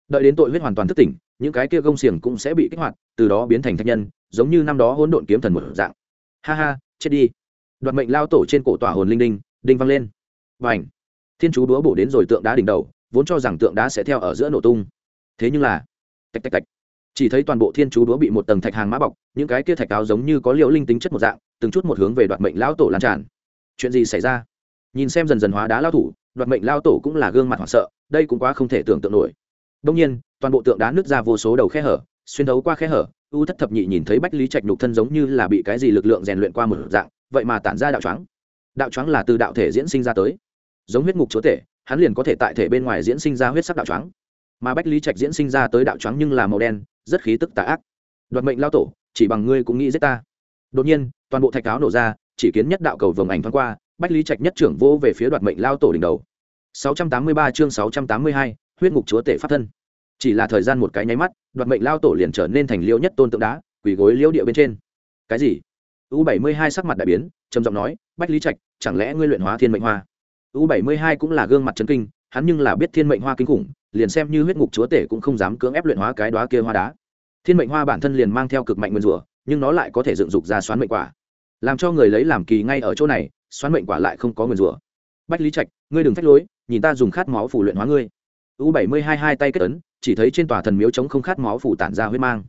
Đợi đến tội huyết hoàn toàn thức tỉnh, những cái kia gông xiềng cũng sẽ bị kích hoạt, từ đó biến thành thạch nhân, giống như năm đó hỗn độn kiếm thần một dạng. Ha ha, chết đi. Đoạt mệnh lao tổ trên cổ tỏa hồn linh đinh đinh văng lên. Và ảnh thiên chú đúa bổ đến rồi tượng đá đỉnh đầu vốn cho rằng tượng đá sẽ theo ở giữa nổ tung. Thế nhưng là, tạch tạch tạch, chỉ thấy toàn bộ thiên chú đũa bị một tầng thạch hàng mã bọc, những cái kia thạch áo giống như có liệu linh tính chất một dạng, từng chút một hướng về đoạt mệnh lao tổ lan tràn. Chuyện gì xảy ra? Nhìn xem dần dần hóa đá lao thủ, đoạt mệnh lao tổ cũng là gương mặt hoảng sợ, đây cũng quá không thể tưởng tượng nổi. Đông nhiên, toàn bộ tượng đá nứt ra vô số đầu khe hở, xuyên thấu qua khe hở, u thất thập nhị nhìn thấy bách lý trạch nhục thân giống như là bị cái gì lực lượng rèn luyện qua một dạng, vậy mà tản ra đạo choáng. Đạo choáng là từ đạo thể diễn sinh ra tới, giống huyết ngục chúa thể hắn liền có thể tại thể bên ngoài diễn sinh ra huyết sắc đạo trắng mà bách lý trạch diễn sinh ra tới đạo trắng nhưng là màu đen rất khí tức tà ác. Đoạt mệnh lao tổ chỉ bằng ngươi cũng nghĩ giết ta. Đột nhiên toàn bộ thạch áo nổ ra chỉ kiến nhất đạo cầu vồng ảnh thoáng qua bách lý trạch nhất trưởng vô về phía đoạt mệnh lao tổ đỉnh đầu. 683 chương 682, huyết ngục chúa tể pháp thân. Chỉ là thời gian một cái nháy mắt đoạt mệnh lao tổ liền trở nên thành liêu nhất tôn tượng đá quỳ gối liêu địa bên trên. Cái gì? U 72 sắc mặt đại biến trầm giọng nói bách lý trạch chẳng lẽ ngươi luyện hóa thiên mệnh hoa? U bảy mươi hai cũng là gương mặt chấn kinh, hắn nhưng là biết thiên mệnh hoa kinh khủng, liền xem như huyết ngục chúa tể cũng không dám cưỡng ép luyện hóa cái đóa kia hoa đá. Thiên mệnh hoa bản thân liền mang theo cực mạnh nguyên rủa, nhưng nó lại có thể dựng dục ra xoán mệnh quả. Làm cho người lấy làm kỳ ngay ở chỗ này, xoán mệnh quả lại không có nguyên rủa. Bách lý trạch, ngươi đừng phách lối, nhìn ta dùng khát máu phủ luyện hóa ngươi. U bảy mươi hai hai tay kết ấn, chỉ thấy trên tòa thần miếu chống không khát máu phủ tản ra huyết mang.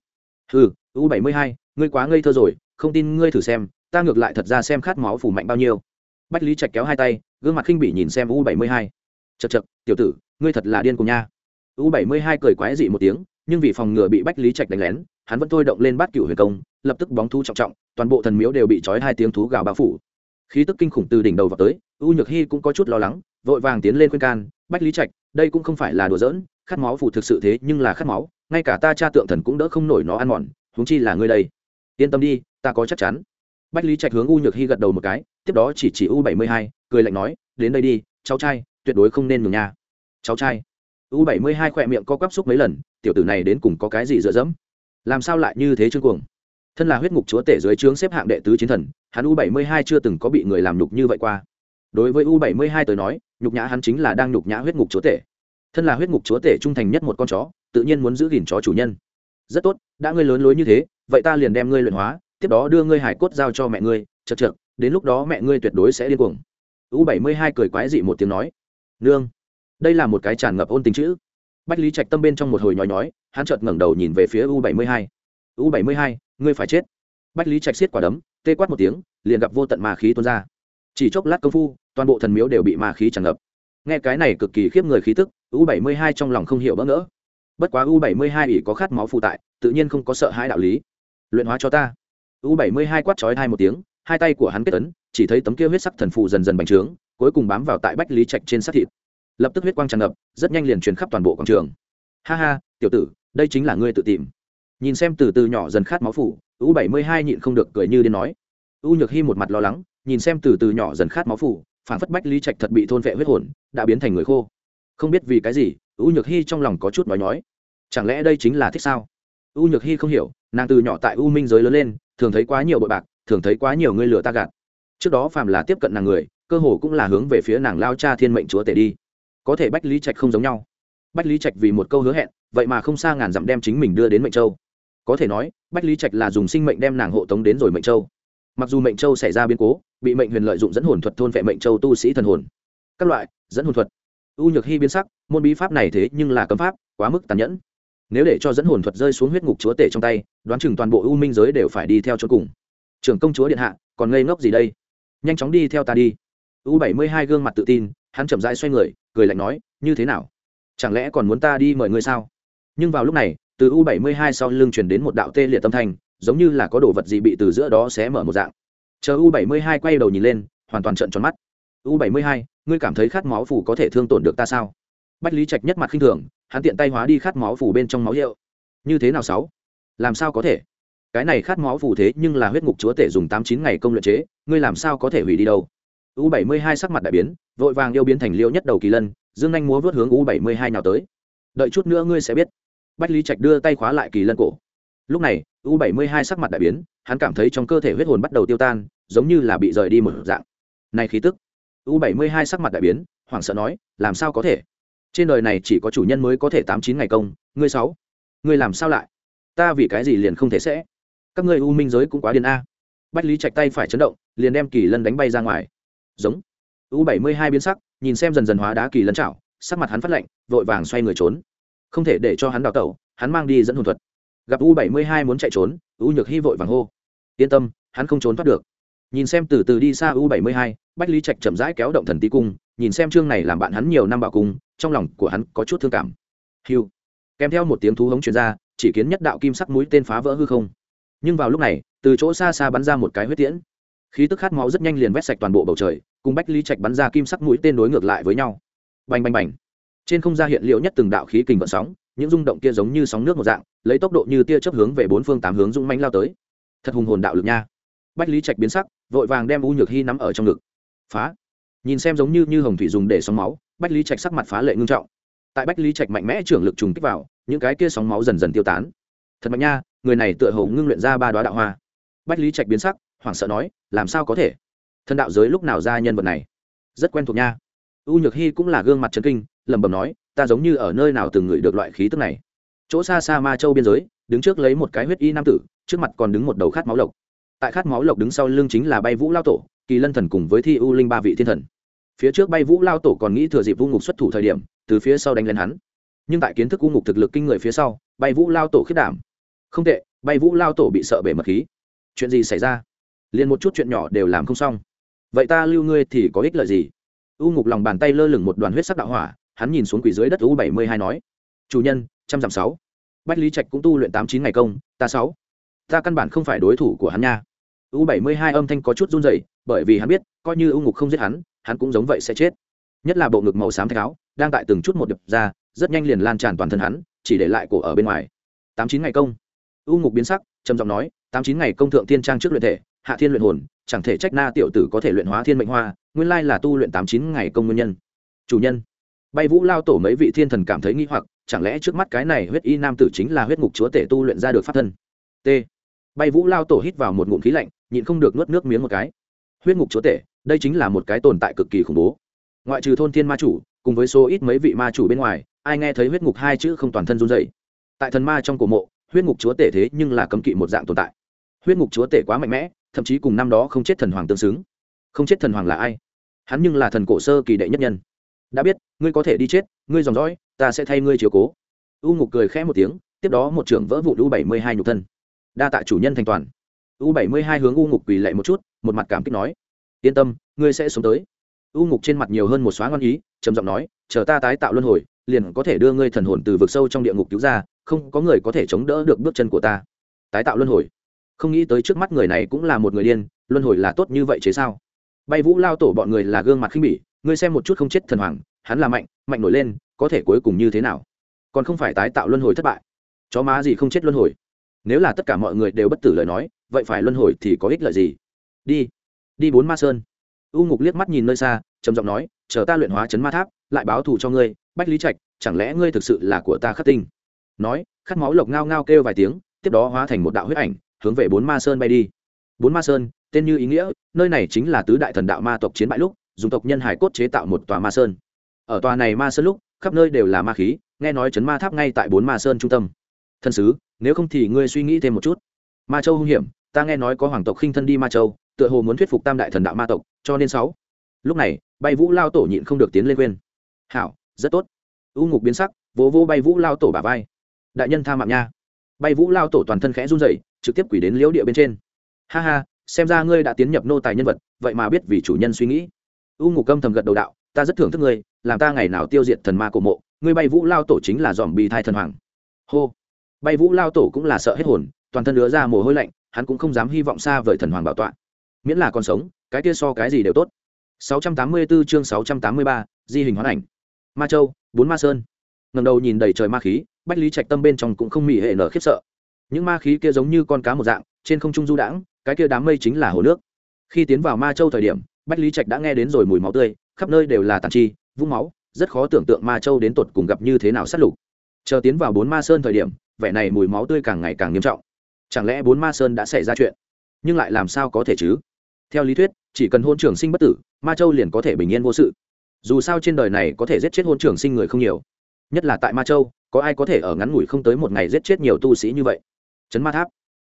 Ừ u bảy mươi hai, ngươi quá ngây thơ rồi, không tin ngươi thử xem, ta ngược lại thật ra xem khát máu phủ mạnh bao nhiêu. Bách lý trạch kéo hai tay gương mặt khinh bỉ nhìn xem u bảy mươi hai. Chật chật tiểu tử, ngươi thật là điên cùng nha. U bảy mươi hai cười quái dị một tiếng, nhưng vì phòng ngừa bị bách lý trạch đánh lén, hắn vẫn thôi động lên bát cựu huyền công, lập tức bóng thú trọng trọng, toàn bộ thần miếu đều bị trói hai tiếng thú gào bao phủ. Khí tức kinh khủng từ đỉnh đầu vào tới, u nhược hy cũng có chút lo lắng, vội vàng tiến lên khuyên can, bách lý trạch, đây cũng không phải là đùa giỡn, khát máu phù thực sự thế nhưng là khát máu, ngay cả ta cha tượng thần cũng đỡ không nổi nó ăn mòn, huống chi là ngươi đây. Yên tâm đi, ta có chắc chắn. Bách lý trạch hướng u nhược hy gật đầu một cái, tiếp đó chỉ chỉ u bảy mươi hai cười lạnh nói, đến đây đi, cháu trai, tuyệt đối không nên ngủ nha cháu trai? U bảy mươi hai khỏe miệng co quắp xúc mấy lần, tiểu tử này đến cùng có cái gì dựa dẫm? Làm sao lại như thế trương cuồng? Thân là huyết ngục chúa tể dưới trướng xếp hạng đệ tứ chiến thần, hắn u bảy mươi hai chưa từng có bị người làm nhục như vậy qua. Đối với u bảy mươi hai tới nói, nhục nhã hắn chính là đang nhục nhã huyết ngục chúa tể. Thân là huyết ngục chúa tể trung thành nhất một con chó, tự nhiên muốn giữ gìn chó chủ nhân. Rất tốt, đã ngươi lớn lối như thế, vậy ta liền đem ngươi luyện hóa, tiếp đó đưa ngươi hải cốt giao cho mẹ ngươi, chật chật đến lúc đó mẹ ngươi tuyệt đối sẽ điên cuồng u bảy mươi hai cười quái dị một tiếng nói, nương, đây là một cái tràn ngập ôn tình chữ. Bách lý trạch tâm bên trong một hồi nhói nhói, hắn chợt ngẩng đầu nhìn về phía u bảy mươi hai. U bảy mươi hai, ngươi phải chết. Bách lý trạch xiết quả đấm, tê quát một tiếng, liền gặp vô tận ma khí tuôn ra. Chỉ chốc lát công phu, toàn bộ thần miếu đều bị ma khí tràn ngập. Nghe cái này cực kỳ khiếp người khí tức, u bảy mươi hai trong lòng không hiểu bỡ ngỡ. Bất quá u bảy mươi hai ỷ có khát máu phụ tại, tự nhiên không có sợ hãi đạo lý. Luyện hóa cho ta. U bảy mươi hai quát chói hai một tiếng, hai tay của hắn kết ấn chỉ thấy tấm kia huyết sắc thần phù dần dần bành trướng, cuối cùng bám vào tại bách lý trạch trên sát thịt. Lập tức huyết quang tràn ngập, rất nhanh liền truyền khắp toàn bộ quảng trường. Ha ha, tiểu tử, đây chính là ngươi tự tìm. Nhìn xem từ từ nhỏ dần khát máu phủ, u bảy mươi hai nhịn không được cười như đến nói. U nhược hy một mặt lo lắng, nhìn xem từ từ nhỏ dần khát máu phủ, phản phất bách lý trạch thật bị thôn vệ huyết hồn, đã biến thành người khô. Không biết vì cái gì, u nhược hy trong lòng có chút nói nhói. Chẳng lẽ đây chính là thích sao? U nhược hy không hiểu, nàng từ nhỏ tại u minh giới lớn lên, thường thấy quá nhiều bội bạc, thường thấy quá nhiều người lừa ta gạt trước đó phàm là tiếp cận nàng người, cơ hồ cũng là hướng về phía nàng lao cha thiên mệnh chúa tể đi. Có thể bách lý trạch không giống nhau. Bách lý trạch vì một câu hứa hẹn, vậy mà không xa ngàn dặm đem chính mình đưa đến mệnh châu. Có thể nói, bách lý trạch là dùng sinh mệnh đem nàng hộ tống đến rồi mệnh châu. Mặc dù mệnh châu xảy ra biến cố, bị mệnh huyền lợi dụng dẫn hồn thuật thôn vệ mệnh châu tu sĩ thần hồn. Các loại, dẫn hồn thuật. U nhược hy biến sắc, môn bí pháp này thế nhưng là cấm pháp, quá mức tàn nhẫn. Nếu để cho dẫn hồn thuật rơi xuống huyết ngục chúa tể trong tay, đoán chừng toàn bộ u minh giới đều phải đi theo cho cùng. Trưởng công chúa điện hạ, còn ngây ngốc gì đây? Nhanh chóng đi theo ta đi. U bảy mươi hai gương mặt tự tin, hắn chậm rãi xoay người, cười lạnh nói, như thế nào? Chẳng lẽ còn muốn ta đi mời ngươi sao? Nhưng vào lúc này, từ u bảy mươi hai sau lưng truyền đến một đạo tê liệt tâm thanh, giống như là có đồ vật gì bị từ giữa đó xé mở một dạng. Chờ u bảy mươi hai quay đầu nhìn lên, hoàn toàn trận tròn mắt. U bảy mươi hai, ngươi cảm thấy khát máu phủ có thể thương tổn được ta sao? Bách lý trạch nhất mặt khinh thường, hắn tiện tay hóa đi khát máu phủ bên trong máu hiệu. Như thế nào sáu? Làm sao có thể? Cái này khát máu phù thế nhưng là huyết ngục chúa tể dùng tám chín ngày công luyện chế, ngươi làm sao có thể hủy đi đâu? U bảy mươi hai sắc mặt đại biến, vội vàng yêu biến thành liêu nhất đầu kỳ lân, dương anh múa vớt hướng u bảy mươi hai nào tới. Đợi chút nữa ngươi sẽ biết. Bách lý trạch đưa tay khóa lại kỳ lân cổ. Lúc này, u bảy mươi hai sắc mặt đại biến, hắn cảm thấy trong cơ thể huyết hồn bắt đầu tiêu tan, giống như là bị rời đi một dạng. Này khí tức. U bảy mươi hai sắc mặt đại biến, hoảng sợ nói, làm sao có thể? Trên đời này chỉ có chủ nhân mới có thể tám chín ngày công, ngươi sáu. Ngươi làm sao lại? Ta vì cái gì liền không thể sẽ? Các ngươi u minh giới cũng quá điên a. Bách lý chạch tay phải chấn động, liền đem kỳ lân đánh bay ra ngoài. Giống. U bảy mươi hai biến sắc, nhìn xem dần dần hóa đá kỳ lân chảo, sắc mặt hắn phát lạnh, vội vàng xoay người trốn. Không thể để cho hắn đào tẩu, hắn mang đi dẫn hồn thuật. Gặp u bảy mươi hai muốn chạy trốn, u nhược hy vội vàng hô. Yên tâm, hắn không trốn thoát được. Nhìn xem từ từ đi xa u bảy mươi hai, bách lý trạch chậm rãi kéo động thần tí cung, nhìn xem chương này làm bạn hắn nhiều năm bảo cung, trong lòng của hắn có chút thương cảm. Hiu kèm theo một tiếng thú hống truyền ra, chỉ kiến nhất đạo kim sắc mũi tên phá vỡ hư không nhưng vào lúc này, từ chỗ xa xa bắn ra một cái huyết tiễn. Khí tức khát máu rất nhanh liền vét sạch toàn bộ bầu trời, cùng bách lý trạch bắn ra kim sắc mũi tên đối ngược lại với nhau. Bành bành bành. Trên không gian hiện liệu nhất từng đạo khí kình vận sóng, những rung động kia giống như sóng nước một dạng, lấy tốc độ như tia chớp hướng về bốn phương tám hướng rung manh lao tới. Thật hùng hồn đạo lực nha. Bách lý trạch biến sắc, vội vàng đem u nhược hy nắm ở trong ngực. Phá. Nhìn xem giống như như hồng thủy dùng để sóng máu, bách lý trạch sắc mặt phá lệ ngưng trọng. Tại bách lý trạch mạnh mẽ trưởng lực trùng kích vào, những cái kia sóng máu dần dần tiêu tán. Thật mạnh nha người này tựa hồ ngưng luyện ra ba đoá đạo hoa. Bách lý trạch biến sắc, hoảng sợ nói, làm sao có thể? Thân đạo giới lúc nào ra nhân vật này? Rất quen thuộc nha. U nhược hy cũng là gương mặt trấn kinh, lẩm bẩm nói, ta giống như ở nơi nào từng ngửi được loại khí tức này. Chỗ xa xa ma châu biên giới, đứng trước lấy một cái huyết y nam tử, trước mặt còn đứng một đầu khát máu lộc. Tại khát máu lộc đứng sau lưng chính là bay vũ lao tổ, kỳ lân thần cùng với thi u linh ba vị thiên thần. Phía trước bay vũ lao tổ còn nghĩ thừa dịp u ngục xuất thủ thời điểm, từ phía sau đánh lên hắn. Nhưng tại kiến thức u ngục thực lực kinh người phía sau, bay vũ lao tổ khiết đảm không tệ, bay vũ lao tổ bị sợ bể mật khí. Chuyện gì xảy ra? Liền một chút chuyện nhỏ đều làm không xong. Vậy ta lưu ngươi thì có ích lợi gì? U ngục lòng bàn tay lơ lửng một đoàn huyết sắc đạo hỏa, hắn nhìn xuống quỷ dưới đất u bảy mươi hai nói. Chủ nhân, trăm dặm sáu. Bách lý trạch cũng tu luyện tám chín ngày công, ta sáu. Ta căn bản không phải đối thủ của hắn nha. U bảy mươi hai âm thanh có chút run rẩy, bởi vì hắn biết, coi như u ngục không giết hắn hắn cũng giống vậy sẽ chết. Nhất là bộ ngực màu xám thạch áo, đang tại từng chút một đập ra, rất nhanh liền lan tràn toàn thân hắn, chỉ để lại cổ ở bên ngoài. Tám chín ngày công u ngục biến sắc, trầm giọng nói, tám chín ngày công thượng thiên trang trước luyện thể, hạ thiên luyện hồn, chẳng thể trách na tiểu tử có thể luyện hóa thiên mệnh hoa, nguyên lai là tu luyện tám chín ngày công nguyên nhân. Chủ nhân, bay vũ lao tổ mấy vị thiên thần cảm thấy nghi hoặc, chẳng lẽ trước mắt cái này huyết y nam tử chính là huyết ngục chúa tể tu luyện ra được pháp thân? T. Bay vũ lao tổ hít vào một ngụm khí lạnh, nhịn không được nuốt nước miếng một cái. Huyết ngục chúa tể, đây chính là một cái tồn tại cực kỳ khủng bố. Ngoại trừ thôn thiên ma chủ, cùng với số ít mấy vị ma chủ bên ngoài, ai nghe thấy huyết ngục hai chữ không toàn thân run rẩy? tại thần ma trong cổ mộ huyết ngục chúa tể thế nhưng là cấm kỵ một dạng tồn tại. Huyết ngục chúa tể quá mạnh mẽ, thậm chí cùng năm đó không chết thần hoàng tương xứng. Không chết thần hoàng là ai? Hắn nhưng là thần cổ sơ kỳ đệ nhất nhân. Đã biết, ngươi có thể đi chết, ngươi dòng dõi, ta sẽ thay ngươi chiều cố. U ngục cười khẽ một tiếng, tiếp đó một trưởng vỡ vụ u bảy mươi hai nhục thân. Đa tạ chủ nhân thành toàn. U bảy mươi hai hướng u ngục quỳ lạy một chút, một mặt cảm kích nói, yên tâm, ngươi sẽ sống tới. U ngục trên mặt nhiều hơn một xóa ngon ý, trầm giọng nói, chờ ta tái tạo luân hồi, liền có thể đưa ngươi thần hồn từ vực sâu trong địa ngục cứu ra không có người có thể chống đỡ được bước chân của ta. Tái tạo luân hồi. Không nghĩ tới trước mắt người này cũng là một người điên, luân hồi là tốt như vậy chế sao? Bay vũ lao tổ bọn người là gương mặt khinh bỉ, ngươi xem một chút không chết thần hoàng, hắn là mạnh mạnh nổi lên, có thể cuối cùng như thế nào? Còn không phải tái tạo luân hồi thất bại. Chó má gì không chết luân hồi? Nếu là tất cả mọi người đều bất tử lời nói, vậy phải luân hồi thì có ích lợi gì? Đi. Đi bốn ma sơn. U ngục liếc mắt nhìn nơi xa, trầm giọng nói, chờ ta luyện hóa chấn ma tháp, lại báo thù cho ngươi, bách lý trạch, chẳng lẽ ngươi thực sự là của ta khắc tinh? Nói, khát máu lộc ngao ngao kêu vài tiếng, tiếp đó hóa thành một đạo huyết ảnh, hướng về bốn ma sơn bay đi. Bốn ma sơn, tên như ý nghĩa, nơi này chính là tứ đại thần đạo ma tộc chiến bại lúc, dùng tộc nhân hải cốt chế tạo một tòa ma sơn. Ở tòa này ma sơn lúc, khắp nơi đều là ma khí, nghe nói chấn ma tháp ngay tại bốn ma sơn trung tâm. Thân sứ, nếu không thì ngươi suy nghĩ thêm một chút. Ma châu hung hiểm, ta nghe nói có hoàng tộc khinh thân đi ma châu, tựa hồ muốn thuyết phục tam đại thần đạo ma tộc, cho nên sáu. Lúc này, bay vũ lao tổ nhịn không được tiến lên quên hảo, rất tốt. U ngục biến sắc, vỗ vỗ bay vũ lao tổ bả vai đại nhân tha mạng nha. Bay vũ lao tổ toàn thân khẽ run rẩy trực tiếp quỷ đến liễu địa bên trên. Ha ha xem ra ngươi đã tiến nhập nô tài nhân vật vậy mà biết vì chủ nhân suy nghĩ. U ngục câm thầm gật đầu đạo ta rất thưởng thức ngươi làm ta ngày nào tiêu diệt thần ma cổ mộ ngươi bay vũ lao tổ chính là dòm bì thai thần hoàng. Hô. Bay vũ lao tổ cũng là sợ hết hồn toàn thân lứa ra mồ hôi lạnh hắn cũng không dám hy vọng xa vời thần hoàng bảo tọa. Miễn là còn sống cái kia so cái gì đều tốt. 684 chương 683, di hình hoán ảnh. Ma châu bốn ma sơn ngầm đầu nhìn đầy trời ma khí, bách lý trạch tâm bên trong cũng không mỉ hệ nở khiếp sợ. Những ma khí kia giống như con cá một dạng, trên không trung du đãng, cái kia đám mây chính là hồ nước. Khi tiến vào ma châu thời điểm, bách lý trạch đã nghe đến rồi mùi máu tươi, khắp nơi đều là tàn chi, vũng máu, rất khó tưởng tượng ma châu đến tột cùng gặp như thế nào sát lục. Chờ tiến vào bốn ma sơn thời điểm, vẻ này mùi máu tươi càng ngày càng nghiêm trọng. Chẳng lẽ bốn ma sơn đã xảy ra chuyện? Nhưng lại làm sao có thể chứ? Theo lý thuyết, chỉ cần hôn trường sinh bất tử, ma châu liền có thể bình yên vô sự. Dù sao trên đời này có thể giết chết hôn trường sinh người không nhiều nhất là tại ma châu, có ai có thể ở ngắn ngủi không tới một ngày giết chết nhiều tu sĩ như vậy? Trấn ma tháp.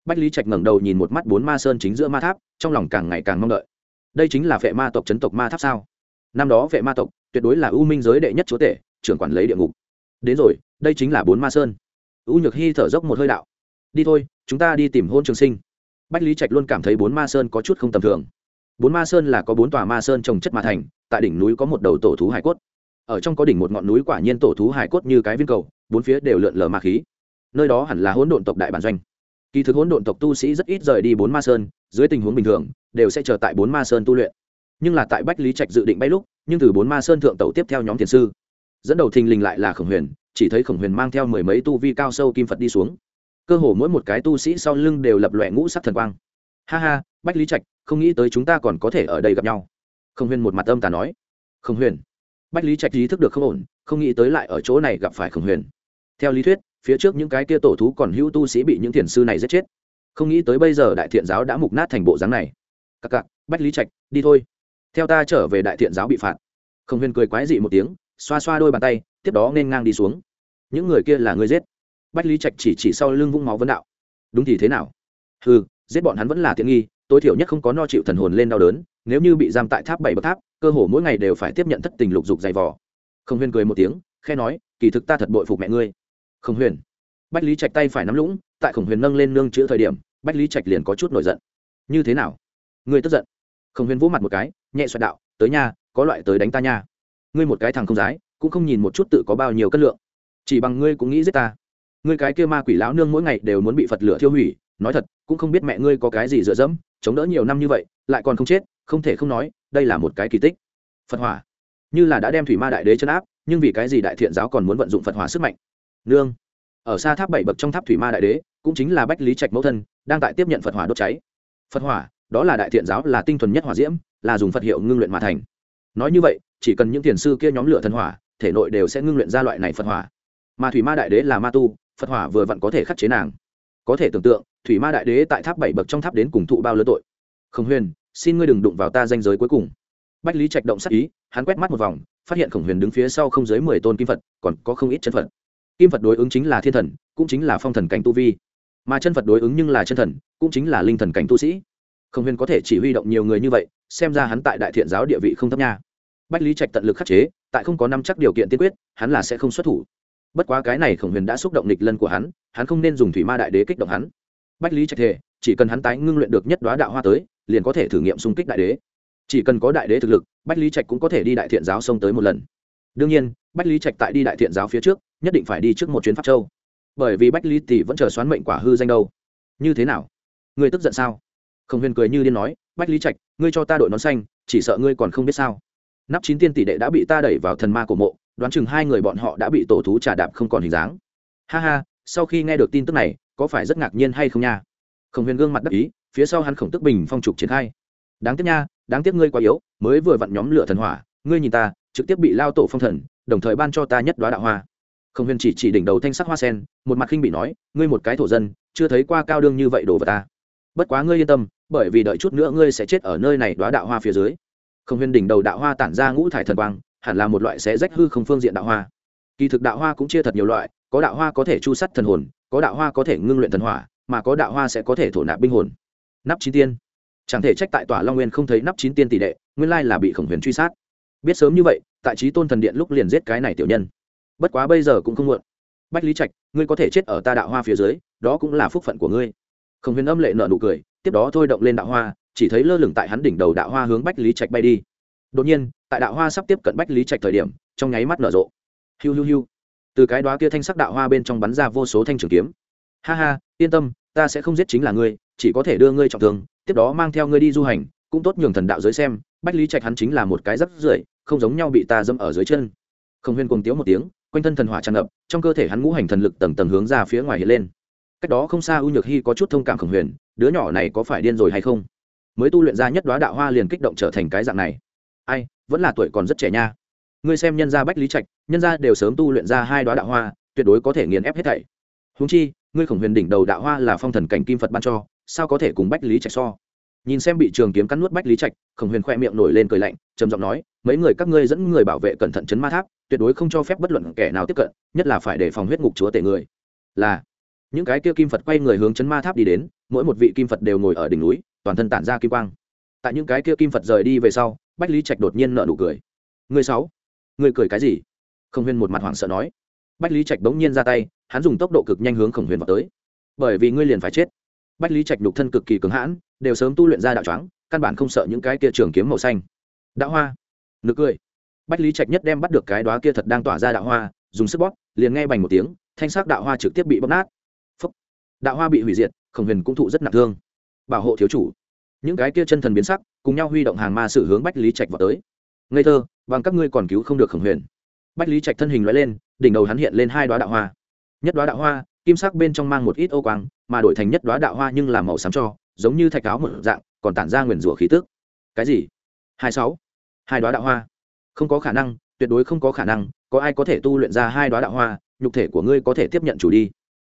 Bách lý trạch ngẩng đầu nhìn một mắt bốn ma sơn chính giữa ma tháp, trong lòng càng ngày càng mong đợi. Đây chính là vệ ma tộc chấn tộc ma tháp sao? Năm đó vệ ma tộc, tuyệt đối là ưu minh giới đệ nhất chúa tể, trưởng quản lấy địa ngục. Đến rồi, đây chính là bốn ma sơn. Ưu nhược hy thở dốc một hơi đạo. Đi thôi, chúng ta đi tìm hôn trường sinh. Bách lý trạch luôn cảm thấy bốn ma sơn có chút không tầm thường. Bốn ma sơn là có bốn tòa ma sơn trồng chất ma thành, tại đỉnh núi có một đầu tổ thú hải cốt ở trong có đỉnh một ngọn núi quả nhiên tổ thú hải cốt như cái viên cầu, bốn phía đều lượn lờ ma khí. Nơi đó hẳn là hỗn độn tộc đại bản doanh. Kỳ thực hỗn độn tộc tu sĩ rất ít rời đi bốn ma sơn, dưới tình huống bình thường, đều sẽ chờ tại bốn ma sơn tu luyện. Nhưng là tại bách lý trạch dự định bay lúc, nhưng từ bốn ma sơn thượng tàu tiếp theo nhóm thiền sư, dẫn đầu thình lình lại là khổng huyền, chỉ thấy khổng huyền mang theo mười mấy tu vi cao sâu kim phật đi xuống. Cơ hồ mỗi một cái tu sĩ sau lưng đều lập lòe ngũ sắc thần quang. Ha ha, bách lý trạch, không nghĩ tới chúng ta còn có thể ở đây gặp nhau. Khổng huyền một mặt âm tà nói. Khổng huyền bách lý trạch ý thức được không ổn, không nghĩ tới lại ở chỗ này gặp phải khổng huyền. Theo lý thuyết, phía trước những cái kia tổ thú còn hữu tu sĩ bị những thiền sư này giết chết. Không nghĩ tới bây giờ đại thiện giáo đã mục nát thành bộ dáng này. Cặc cặc, bách lý trạch, đi thôi. Theo ta trở về đại thiện giáo bị phạt. Khổng huyền cười quái dị một tiếng, xoa xoa đôi bàn tay, tiếp đó nên ngang đi xuống. Những người kia là người giết. Bách lý trạch chỉ chỉ sau lưng vũng máu vấn đạo. Đúng thì thế nào? Ừ giết bọn hắn vẫn là tiện nghi, tối thiểu nhất không có no chịu thần hồn lên đau đớn nếu như bị giam tại tháp bảy bậc tháp, cơ hồ mỗi ngày đều phải tiếp nhận thất tình lục dục dày vò. Khổng huyền cười một tiếng khe nói, kỳ thực ta thật bội phục mẹ ngươi. Khổng huyền. Bách lý trạch tay phải nắm lũng, tại khổng huyền nâng lên nương chữ thời điểm, bách lý trạch liền có chút nổi giận. Như thế nào? Ngươi tức giận. Khổng huyền vỗ mặt một cái, nhẹ xoẹt đạo, tới nha, có loại tới đánh ta nha. Ngươi một cái thằng không dái, cũng không nhìn một chút tự có bao nhiêu cân lượng. Chỉ bằng ngươi cũng nghĩ giết ta. Ngươi cái kia ma quỷ lão nương mỗi ngày đều muốn bị phật lửa thiêu hủy, nói thật, cũng không biết mẹ ngươi có cái gì dựa dẫm, chống đỡ nhiều năm như vậy, lại còn không chết không thể không nói, đây là một cái kỳ tích. Phật hỏa. Như là đã đem thủy ma đại đế chấn áp, nhưng vì cái gì đại thiện giáo còn muốn vận dụng phật hỏa sức mạnh? Nương. Ở xa tháp bảy bậc trong tháp thủy ma đại đế, cũng chính là bách lý trạch mẫu thân, đang tại tiếp nhận phật hỏa đốt cháy. Phật hỏa, đó là đại thiện giáo, là tinh thuần nhất hỏa diễm, là dùng phật hiệu ngưng luyện mà thành. Nói như vậy, chỉ cần những thiền sư kia nhóm lửa thần hỏa, thể nội đều sẽ ngưng luyện ra loại này phật hỏa. Mà thủy ma đại đế là ma tu, phật hỏa vừa vặn có thể khắc chế nàng. Có thể tưởng tượng, thủy ma đại đế tại tháp bảy bậc trong tháp đến cùng thụ bao lớn tội. Khổng huyền xin ngươi đừng đụng vào ta danh giới cuối cùng. Bách lý trạch động sắc ý, hắn quét mắt một vòng, phát hiện khổng huyền đứng phía sau không dưới mười tôn kim phật, còn có không ít chân phật. Kim phật đối ứng chính là thiên thần, cũng chính là phong thần cảnh tu vi. Mà chân phật đối ứng nhưng là chân thần, cũng chính là linh thần cảnh tu sĩ. Khổng huyền có thể chỉ huy động nhiều người như vậy, xem ra hắn tại đại thiện giáo địa vị không thấp nha. Bách lý trạch tận lực khắc chế, tại không có năm chắc điều kiện tiên quyết, hắn là sẽ không xuất thủ. Bất quá cái này khổng huyền đã xúc động nịch lân của hắn hắn không nên dùng thủy ma đại đế kích động hắn. Bách lý trạch thề, chỉ cần hắn tái ngưng luyện được nhất đoá đạo hoa tới liền có thể thử nghiệm xung kích đại đế. Chỉ cần có đại đế thực lực, bách lý trạch cũng có thể đi đại thiện giáo xông tới một lần. Đương nhiên, bách lý trạch tại đi đại thiện giáo phía trước, nhất định phải đi trước một chuyến pháp châu. Bởi vì bách lý tỷ vẫn chờ xoán mệnh quả hư danh đâu. Như thế nào? Ngươi tức giận sao? Khổng huyền cười như điên nói, bách lý trạch, ngươi cho ta đội nón xanh, chỉ sợ ngươi còn không biết sao. Nắp chín tiên tỷ đệ đã bị ta đẩy vào thần ma cổ mộ, đoán chừng hai người bọn họ đã bị tổ thú trà đạp không còn hình dáng. Ha ha, sau khi nghe được tin tức này, có phải rất ngạc nhiên hay không nha? Khổng huyền gương mặt đắc ý phía sau hắn khổng tức bình phong trục triển khai. Đáng tiếc nha, đáng tiếc ngươi quá yếu, mới vừa vặn nhóm lửa thần hỏa, ngươi nhìn ta, trực tiếp bị lao tổ phong thần, đồng thời ban cho ta nhất đoá đạo hoa. Khổng huyền chỉ chỉ đỉnh đầu thanh sắc hoa sen, một mặt khinh bị nói, ngươi một cái thổ dân, chưa thấy qua cao đương như vậy đổ vào ta. Bất quá ngươi yên tâm, bởi vì đợi chút nữa ngươi sẽ chết ở nơi này đoá đạo hoa phía dưới. Khổng huyền đỉnh đầu đạo hoa tản ra ngũ thải thần quang, hẳn là một loại sẽ rách hư không phương diện đạo hoa. Kỳ thực đạo hoa cũng chia thật nhiều loại, có đạo hoa có thể chu sắt thần hồn, có đạo hoa có thể ngưng luyện thần hỏa, mà có đạo hoa sẽ có thể thổ nạp binh hồn nắp chín tiên. Chẳng thể trách tại tòa long nguyên không thấy nắp chín tiên tỷ đệ, nguyên lai là bị khổng huyền truy sát. Biết sớm như vậy, tại trí tôn thần điện lúc liền giết cái này tiểu nhân. Bất quá bây giờ cũng không muộn. Bách lý trạch, ngươi có thể chết ở ta đạo hoa phía dưới, đó cũng là phúc phận của ngươi. Khổng huyền âm lệ nợ nụ cười, tiếp đó thôi động lên đạo hoa, chỉ thấy lơ lửng tại hắn đỉnh đầu đạo hoa hướng bách lý trạch bay đi. Đột nhiên, tại đạo hoa sắp tiếp cận bách lý trạch thời điểm, trong nháy mắt nở rộ. Hiu hiu hiu. Từ cái đó kia thanh sắc đạo hoa bên trong bắn ra vô số thanh trường kiếm. Ha ha, yên tâm, ta sẽ không giết chính là ngươi chỉ có thể đưa ngươi trọng thương, tiếp đó mang theo ngươi đi du hành, cũng tốt nhường thần đạo giới xem, bách lý trạch hắn chính là một cái rất rưởi, không giống nhau bị ta dâm ở dưới chân. Không huyên cùng tiếu một tiếng, quanh thân thần hỏa tràn ngập, trong cơ thể hắn ngũ hành thần lực tầng tầng hướng ra phía ngoài hiện lên. Cách đó không xa u nhược hy có chút thông cảm khổng huyền, đứa nhỏ này có phải điên rồi hay không? Mới tu luyện ra nhất đoá đạo hoa liền kích động trở thành cái dạng này. Ai, vẫn là tuổi còn rất trẻ nha. Ngươi xem nhân gia bách lý trạch, nhân gia đều sớm tu luyện ra hai đoá đạo hoa, tuyệt đối có thể nghiền ép hết thảy. Huống chi, ngươi khổng huyền đỉnh đầu đạo hoa là phong thần cảnh kim phật ban cho sao có thể cùng bách lý trạch so? Nhìn xem bị trường kiếm cắn nuốt bách lý trạch, khổng huyền khoe miệng nổi lên cười lạnh, trầm giọng nói, mấy người các ngươi dẫn người bảo vệ cẩn thận chấn ma tháp, tuyệt đối không cho phép bất luận kẻ nào tiếp cận, nhất là phải đề phòng huyết ngục chúa tể người. Là, những cái kia kim phật quay người hướng chấn ma tháp đi đến, mỗi một vị kim phật đều ngồi ở đỉnh núi, toàn thân tản ra kim quang. Tại những cái kia kim phật rời đi về sau, bách lý trạch đột nhiên nợ nụ cười. Người sáu người cười cái gì? Khổng huyền một mặt hoảng sợ nói. Bách lý trạch bỗng nhiên ra tay, hắn dùng tốc độ cực nhanh hướng khổng huyền vào tới. Bởi vì ngươi liền phải chết bách lý trạch nhục thân cực kỳ cứng hãn, đều sớm tu luyện ra đạo trắng căn bản không sợ những cái kia trường kiếm màu xanh. Đạo hoa. Nực cười. Bách lý trạch nhất đem bắt được cái đó kia thật đang tỏa ra đạo hoa, dùng sức bóp, liền nghe bành một tiếng, thanh sắc đạo hoa trực tiếp bị bóp nát. Phúc. đạo hoa bị hủy diệt, khổng huyền cũng thụ rất nặng thương. Bảo hộ thiếu chủ. Những cái kia chân thần biến sắc, cùng nhau huy động hàng ma sử hướng bách lý trạch vào tới. Ngây thơ, bằng các ngươi còn cứu không được khổng huyền. Bách lý trạch thân hình loại lên, đỉnh đầu hắn hiện lên hai đoá đạo hoa. Nhất đoá đạo hoa kim sắc bên trong mang một ít ô quang, mà đổi thành nhất đoá đạo hoa nhưng là màu xám cho, giống như thạch áo một dạng, còn tản ra nguyền rủa khí tức. Cái gì? Hai sáu. Hai đoá đạo hoa. Không có khả năng, tuyệt đối không có khả năng, có ai có thể tu luyện ra hai đoá đạo hoa, nhục thể của ngươi có thể tiếp nhận chủ đi.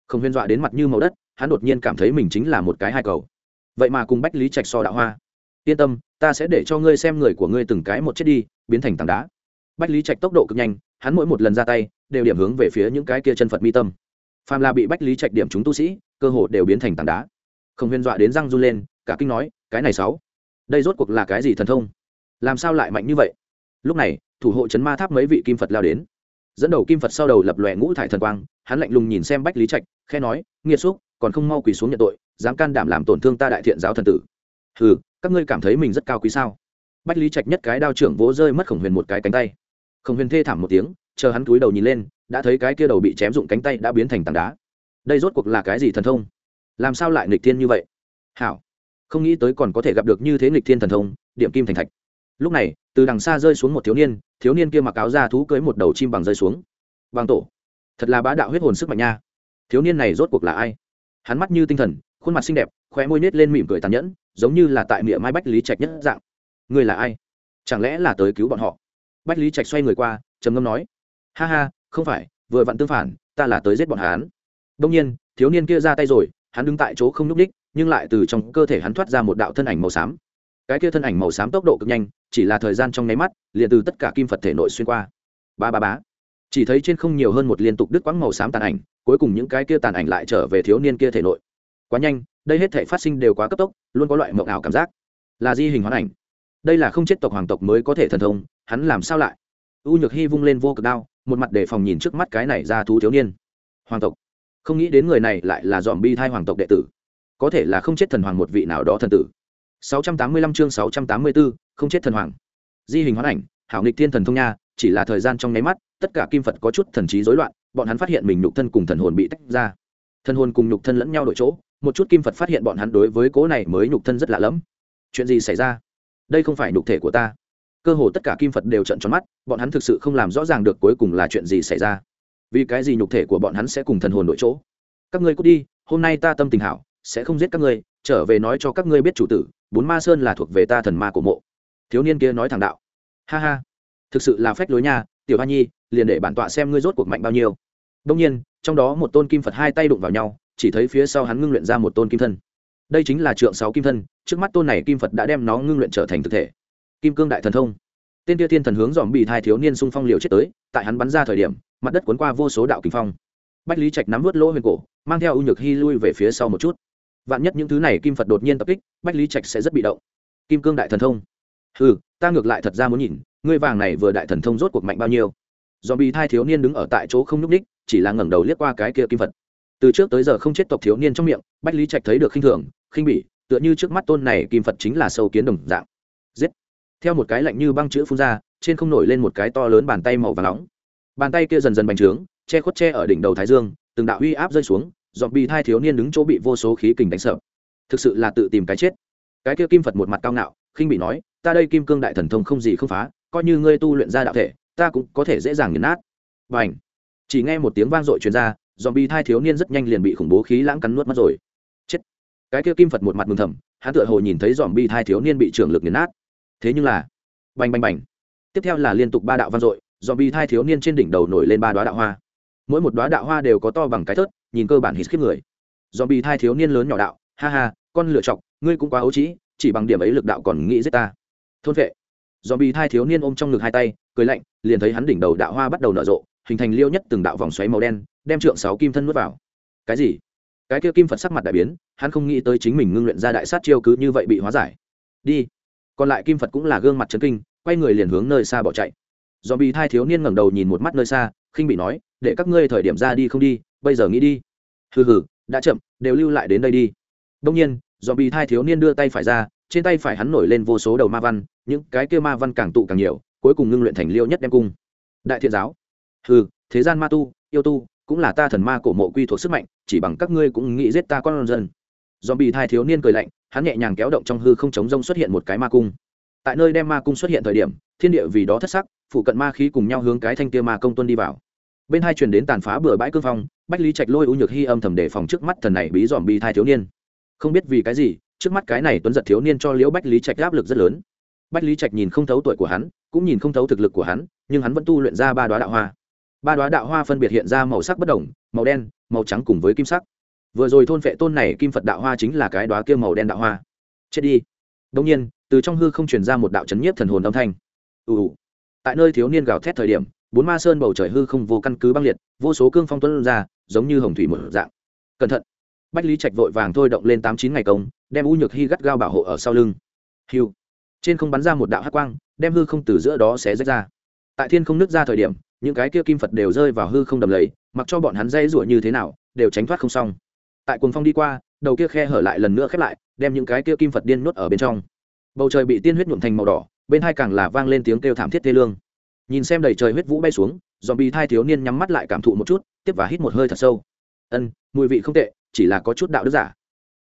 Không huyên dọa đến mặt như màu đất, hắn đột nhiên cảm thấy mình chính là một cái hai cầu. Vậy mà cùng bách lý trạch so đạo hoa. Yên tâm, ta sẽ để cho ngươi xem người của ngươi từng cái một chết đi, biến thành tảng đá. Bách lý trạch tốc độ cực nhanh, hắn mỗi một lần ra tay, đều điểm hướng về phía những cái kia chân phật mi tâm phàm là bị bách lý trạch điểm chúng tu sĩ, cơ hồ đều biến thành tảng đá. Không huyên dọa đến răng run lên, cả kinh nói, cái này sáu, đây rốt cuộc là cái gì thần thông? Làm sao lại mạnh như vậy? Lúc này, thủ hộ chấn ma tháp mấy vị kim phật lao đến. Dẫn đầu kim phật sau đầu lập lòe ngũ thải thần quang, hắn lạnh lùng nhìn xem bách lý trạch khe nói, nghiệt xúc, còn không mau quỳ xuống nhận tội, dám can đảm làm tổn thương ta đại thiện giáo thần tử. Ừ các ngươi cảm thấy mình rất cao quý sao? Bách lý trạch nhất cái đao trưởng vỗ rơi mất khổng huyền một cái cánh tay. Khổng huyền thê thảm một tiếng, chờ hắn cúi đầu nhìn lên đã thấy cái kia đầu bị chém dụng cánh tay đã biến thành tảng đá. Đây rốt cuộc là cái gì thần thông? Làm sao lại nghịch thiên như vậy? Hảo, không nghĩ tới còn có thể gặp được như thế nghịch thiên thần thông, điểm kim thành thạch. Lúc này, từ đằng xa rơi xuống một thiếu niên thiếu niên kia mặc áo da thú cưới một đầu chim bằng rơi xuống. Bằng tổ, thật là bá đạo huyết hồn sức mạnh nha. Thiếu niên này rốt cuộc là ai? Hắn mắt như tinh thần, khuôn mặt xinh đẹp, khóe môi nết lên mỉm cười tàn nhẫn, giống như là tại miệng mai bách lý trạch nhất dạng. Người là ai? Chẳng lẽ là tới cứu bọn họ? Bách lý trạch xoay người qua, trầm ngâm nói. Ha ha không phải, vừa vặn tương phản, ta là tới giết bọn hắn. Đông nhiên, thiếu niên kia ra tay rồi, hắn đứng tại chỗ không n ú c đích nhưng lại từ trong cơ thể hắn thoát ra một đạo thân ảnh màu xám. Cái kia thân ảnh màu xám tốc độ cực nhanh, chỉ là thời gian trong nháy mắt, liền từ tất cả kim phật thể nội xuyên qua. Ba ba bá chỉ thấy trên không nhiều hơn một liên tục đứt quãng màu xám tàn ảnh, cuối cùng những cái kia tàn ảnh lại trở về thiếu niên kia thể nội. Quá nhanh, đây hết thể phát sinh đều quá cấp tốc, luôn có loại mộng ảo cảm giác. Là di hình hoán ảnh. Đây là không chết tộc hoàng tộc mới có thể thần thông, hắn làm sao lại? U nhược hy vung lên vô cực đao một mặt để phòng nhìn trước mắt cái này ra thú thiếu niên hoàng tộc không nghĩ đến người này lại là dòm bi thai hoàng tộc đệ tử có thể là không chết thần hoàng một vị nào đó thần tử 685 chương 684, không chết thần hoàng. Di hình hóa ảnh, hảo nghịch thiên thần thông nha, chỉ là thời gian trong nháy mắt, tất cả kim Phật có chút thần trí rối loạn, bọn hắn phát hiện mình nhục thân cùng thần hồn bị tách ra. Thần hồn cùng nhục thân lẫn nhau đổi chỗ, một chút kim Phật phát hiện bọn hắn đối với cố này mới nhục thân rất lạ lẫm. Chuyện gì xảy ra? Đây không phải nhục thể của ta. Cơ hồ tất cả kim Phật đều trợn tròn mắt, bọn hắn thực sự không làm rõ ràng được cuối cùng là chuyện gì xảy ra. Vì cái gì nhục thể của bọn hắn sẽ cùng thần hồn đổi chỗ? Các ngươi cút đi, hôm nay ta tâm tình hảo, sẽ không giết các ngươi, trở về nói cho các ngươi biết chủ tử, bốn ma sơn là thuộc về ta thần ma của mộ. Thiếu niên kia nói thẳng đạo. Ha ha thực sự là phách lối nha tiểu hoa nhi liền để bản tọa xem ngươi rốt cuộc mạnh bao nhiêu. Đông nhiên trong đó một tôn kim phật hai tay đụng vào nhau chỉ thấy phía sau hắn ngưng luyện ra một tôn kim thân. Đây chính là trượng sáu kim thân trước mắt tôn này kim phật đã đem nó ngưng luyện trở thành thực thể kim cương đại thần thông. Tên tia thiên thần hướng dòm bị thai thiếu niên xung phong liều chết tới, tại hắn bắn ra thời điểm, mặt đất cuốn qua vô số đạo kinh phong. Bách lý trạch nắm vớt lỗ huyền cổ, mang theo ưu nhược hy lui về phía sau một chút. Vạn nhất những thứ này kim phật đột nhiên tập kích, bách lý trạch sẽ rất bị động. Kim cương đại thần thông. Ừ ta ngược lại thật ra muốn nhìn, ngươi vàng này vừa đại thần thông rốt cuộc mạnh bao nhiêu? Dòm bị thai thiếu niên đứng ở tại chỗ không nhúc ních chỉ là ngẩng đầu liếc qua cái kia kim phật. Từ trước tới giờ không chết tộc thiếu niên trong miệng, bách lý trạch thấy được khinh thường, khinh bỉ, tựa như trước mắt tôn này kim phật chính là sâu kiến đồng dạng. Giết! Theo một cái lạnh như băng chữ phun ra, trên không nổi lên một cái to lớn bàn tay màu và nóng. Bàn tay kia dần dần bành trướng, che khuất che ở đỉnh đầu thái dương, từng đạo uy áp rơi xuống dọn bị thai thiếu niên đứng chỗ bị vô số khí kình đánh sợ. Thực sự là tự tìm cái chết. Cái kia kim phật một mặt cao ngạo, khinh bị nói, ta đây kim cương đại thần thông không gì không phá, coi như ngươi tu luyện ra đạo thể, ta cũng có thể dễ dàng nghiền nát. Và ảnh chỉ nghe một tiếng vang dội truyền ra dọn bị thai thiếu niên rất nhanh liền bị khủng bố khí lãng cắn nuốt mất rồi. Chết! Cái kia kim phật một mặt mừng thầm, hắn tựa hồ nhìn thấy dọn bị thai thiếu niên bị trưởng lực nghiền nát thế nhưng là, bành bành bành. Tiếp theo là liên tục ba đạo vang dội do bi thai thiếu niên trên đỉnh đầu nổi lên ba đoá đạo hoa. Mỗi một đoá đạo hoa đều có to bằng cái thớt, nhìn cơ bản hít khiếp người. Do bi thai thiếu niên lớn nhỏ đạo, ha ha, con lựa chọc, ngươi cũng quá ấu trĩ, chỉ bằng điểm ấy lực đạo còn nghĩ giết ta. Thôn vệ. Do bi thai thiếu niên ôm trong ngực hai tay, cười lạnh, liền thấy hắn đỉnh đầu đạo hoa bắt đầu nở rộ, hình thành liêu nhất từng đạo vòng xoáy màu đen, đem trượng sáu kim thân nuốt vào. Cái gì? Cái kia kim phật sắc mặt đại biến, hắn không nghĩ tới chính mình ngưng luyện ra đại sát chiêu cứ như vậy bị hóa giải. Đi còn lại kim phật cũng là gương mặt trấn kinh quay người liền hướng nơi xa bỏ chạy do bị thai thiếu niên ngẩng đầu nhìn một mắt nơi xa, khinh bị nói, để các ngươi thời điểm ra đi không đi, bây giờ nghĩ đi. Hừ hừ, đã chậm, đều lưu lại đến đây đi. Đông nhiên do bị thai thiếu niên đưa tay phải ra, trên tay phải hắn nổi lên vô số đầu ma văn, những cái kia ma văn càng tụ càng nhiều, cuối cùng ngưng luyện thành liêu nhất đem cung. Đại thiện giáo. Hừ, thế gian ma tu, yêu tu, cũng là ta thần ma cổ mộ quy thuộc sức mạnh, chỉ bằng các ngươi cũng nghĩ giết ta con dân. Zombie bị thai thiếu niên cười lạnh, hắn nhẹ nhàng kéo động trong hư không chống rông xuất hiện một cái ma cung. Tại nơi đem ma cung xuất hiện thời điểm, thiên địa vì đó thất sắc, phụ cận ma khí cùng nhau hướng cái thanh kia ma công tuân đi vào. Bên hai truyền đến tàn phá bừa bãi cương phong, bách lý trạch lôi u nhược hy âm thầm đề phòng trước mắt thần này bí dòm bi thai thiếu niên. Không biết vì cái gì, trước mắt cái này tuấn giật thiếu niên cho liễu bách lý trạch áp lực rất lớn. Bách lý trạch nhìn không thấu tuổi của hắn, cũng nhìn không thấu thực lực của hắn, nhưng hắn vẫn tu luyện ra ba đoá đạo hoa. Ba đoá đạo hoa phân biệt hiện ra màu sắc bất đồng, màu đen, màu trắng cùng với kim sắc vừa rồi thôn vệ tôn này kim phật đạo hoa chính là cái đoá kia màu đen đạo hoa. Chết đi. Đông nhiên, từ trong hư không truyền ra một đạo chấn nhiếp thần hồn âm thanh. Ù tại nơi thiếu niên gào thét thời điểm, bốn ma sơn bầu trời hư không vô căn cứ băng liệt, vô số cương phong tuân ra, giống như hồng thủy một dạng. Cẩn thận. Bách lý trạch vội vàng thôi động lên tám chín ngày công, đem u nhược hy gắt gao bảo hộ ở sau lưng. Hiu trên không bắn ra một đạo hát quang, đem hư không từ giữa đó xé rách ra. Tại thiên không nứt ra thời điểm, những cái kia kim phật đều rơi vào hư không đầm lầy, mặc cho bọn hắn dây rủa như thế nào, đều tránh thoát không xong tại cuồng phong đi qua, đầu kia khe hở lại lần nữa khép lại, đem những cái kia kim phật điên nuốt ở bên trong. Bầu trời bị tiên huyết nhuộm thành màu đỏ, bên hai càng là vang lên tiếng kêu thảm thiết thê lương. Nhìn xem đầy trời huyết vũ bay xuống dòm bị thai thiếu niên nhắm mắt lại cảm thụ một chút, tiếp và hít một hơi thật sâu. Ân, mùi vị không tệ, chỉ là có chút đạo đức giả.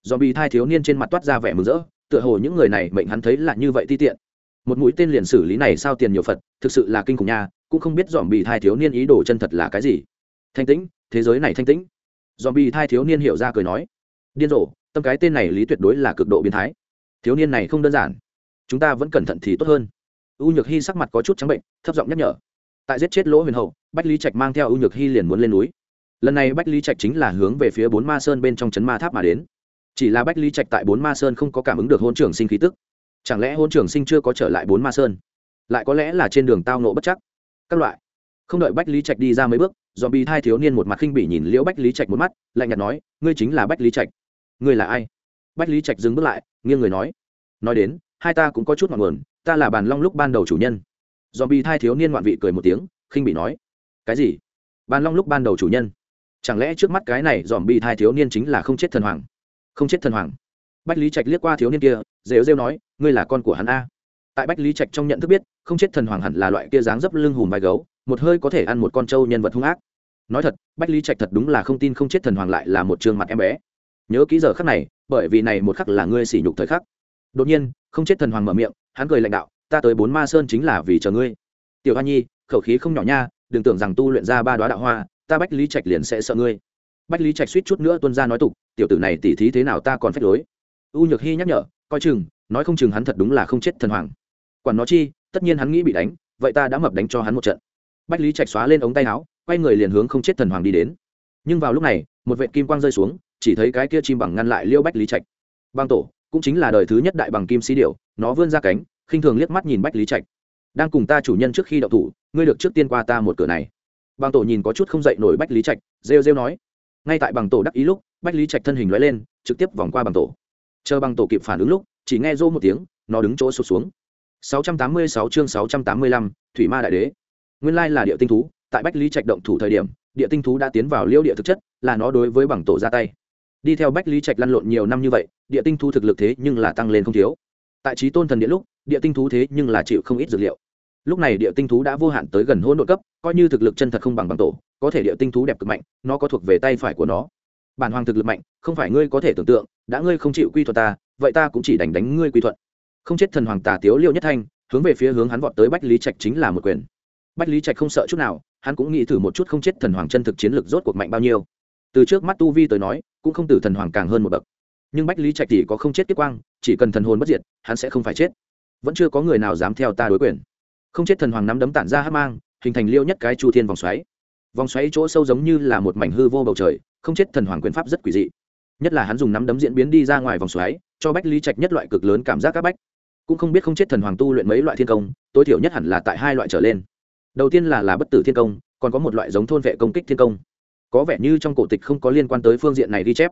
Dòm bị thai thiếu niên trên mặt toát ra vẻ mừng rỡ, tựa hồ những người này mệnh hắn thấy là như vậy ti tiện. Một mũi tên liền xử lý này sao tiền nhiều phật, thực sự là kinh khủng nha, cũng không biết dòm bị thai thiếu niên ý đồ chân thật là cái gì. Thanh tĩnh, thế giới này thanh tĩnh dòm bị thai thiếu niên hiểu ra cười nói, điên rồ, tâm cái tên này lý tuyệt đối là cực độ biến thái. Thiếu niên này không đơn giản. Chúng ta vẫn cẩn thận thì tốt hơn. U nhược hy sắc mặt có chút trắng bệnh, thấp giọng nhắc nhở, tại giết chết lỗ huyền hậu, bách lý trạch mang theo u nhược hy liền muốn lên núi. Lần này bách lý trạch chính là hướng về phía bốn ma sơn bên trong trấn ma tháp mà đến. Chỉ là bách lý trạch tại bốn ma sơn không có cảm ứng được hôn trưởng sinh khí tức. Chẳng lẽ hôn trưởng sinh chưa có trở lại bốn ma sơn? Lại có lẽ là trên đường tao nộ bất chắc. Các loại. Không đợi bách lý trạch đi ra mấy bước dòm bị hai thiếu niên một mặt khinh bỉ nhìn liễu bách lý trạch một mắt, lạnh nhạt nói, ngươi chính là bách lý trạch. Ngươi là ai? Bách lý trạch dừng bước lại, nghiêng người nói nói đến, hai ta cũng có chút ngọn nguồn, ta là bàn long lúc ban đầu chủ nhân. Dòm bị hai thiếu niên ngoạn vị cười một tiếng, khinh bỉ nói, cái gì? Bàn long lúc ban đầu chủ nhân? Chẳng lẽ trước mắt cái này dòm bị hai thiếu niên chính là không chết thần hoàng? Không chết thần hoàng? Bách lý trạch liếc qua thiếu niên kia, rêu rêu nói, ngươi là con của hắn a. Tại bách lý trạch trong nhận thức biết, không chết thần hoàng hẳn là loại kia dáng dấp lưng hùm vai gấu một hơi có thể ăn một con trâu nhân vật hung ác. Nói thật, bách lý trạch thật đúng là không tin không chết thần hoàng lại là một trường mặt em bé. Nhớ kỹ giờ khắc này, bởi vì này một khắc là ngươi sỉ nhục thời khắc. Đột nhiên, không chết thần hoàng mở miệng, hắn cười lãnh đạo, ta tới bốn ma sơn chính là vì chờ ngươi. Tiểu hoa nhi, khẩu khí không nhỏ nha, đừng tưởng rằng tu luyện ra ba đoá đạo hoa, ta bách lý trạch liền sẽ sợ ngươi. Bách lý trạch suýt chút nữa tuân ra nói tục, tiểu tử này tỉ thí thế nào ta còn phép lối. U nhược hy nhắc nhở, coi chừng, nói không chừng hắn thật đúng là không chết thần hoàng. Quản nó chi, tất nhiên hắn nghĩ bị đánh, vậy ta đã mập đánh cho hắn một trận bách lý trạch xóa lên ống tay áo quay người liền hướng không chết thần hoàng đi đến. Nhưng vào lúc này một vệ kim quang rơi xuống chỉ thấy cái kia chim bằng ngăn lại liêu bách lý trạch. Bang tổ cũng chính là đời thứ nhất đại bằng kim sĩ điệu nó vươn ra cánh khinh thường liếc mắt nhìn bách lý trạch. Đang cùng ta chủ nhân trước khi đậu thủ ngươi được trước tiên qua ta một cửa này. Bang tổ nhìn có chút không dậy nổi bách lý trạch rêu rêu nói. Ngay tại bằng tổ đắc ý lúc bách lý trạch thân hình lóe lên trực tiếp vòng qua bằng tổ. Chờ bằng tổ kịp phản ứng lúc chỉ nghe rô một tiếng nó đứng chỗ sụt xuống. 686 chương 685, thủy ma đại đế nguyên lai là địa tinh thú, tại bách lý trạch động thủ thời điểm, địa tinh thú đã tiến vào liêu địa thực chất, là nó đối với bằng tổ ra tay. Đi theo bách lý trạch lăn lộn nhiều năm như vậy, địa tinh thú thực lực thế nhưng là tăng lên không thiếu. Tại trí tôn thần địa lúc, địa tinh thú thế nhưng là chịu không ít dược liệu. Lúc này địa tinh thú đã vô hạn tới gần hỗn độ cấp, coi như thực lực chân thật không bằng bằng tổ, có thể địa tinh thú đẹp cực mạnh, nó có thuộc về tay phải của nó. Bản hoàng thực lực mạnh, không phải ngươi có thể tưởng tượng, đã ngươi không chịu quy thuật ta, vậy ta cũng chỉ đánh đánh ngươi quy thuận không chết thần hoàng tà tiếu liêu nhất thanh, hướng về phía hướng hắn vọt tới bách lý trạch chính là một quyền bách lý trạch không sợ chút nào, hắn cũng nghĩ thử một chút không chết thần hoàng chân thực chiến lược rốt cuộc mạnh bao nhiêu. Từ trước mắt tu vi tới nói, cũng không từ thần hoàng càng hơn một bậc. Nhưng bách lý trạch thì có không chết tiếp quang, chỉ cần thần hồn bất diệt, hắn sẽ không phải chết. Vẫn chưa có người nào dám theo ta đối quyền. Không chết thần hoàng nắm đấm tản ra hát mang, hình thành liêu nhất cái chu thiên vòng xoáy. Vòng xoáy chỗ sâu giống như là một mảnh hư vô bầu trời, không chết thần hoàng quyền pháp rất quỷ dị. Nhất là hắn dùng nắm đấm diễn biến đi ra ngoài vòng xoáy, cho bách lý trạch nhất loại cực lớn cảm giác các bách. Cũng không biết không chết thần hoàng tu luyện mấy loại thiên công, tối thiểu nhất hẳn là tại hai loại trở lên đầu tiên là là bất tử thiên công, còn có một loại giống thôn vệ công kích thiên công. Có vẻ như trong cổ tịch không có liên quan tới phương diện này ghi chép.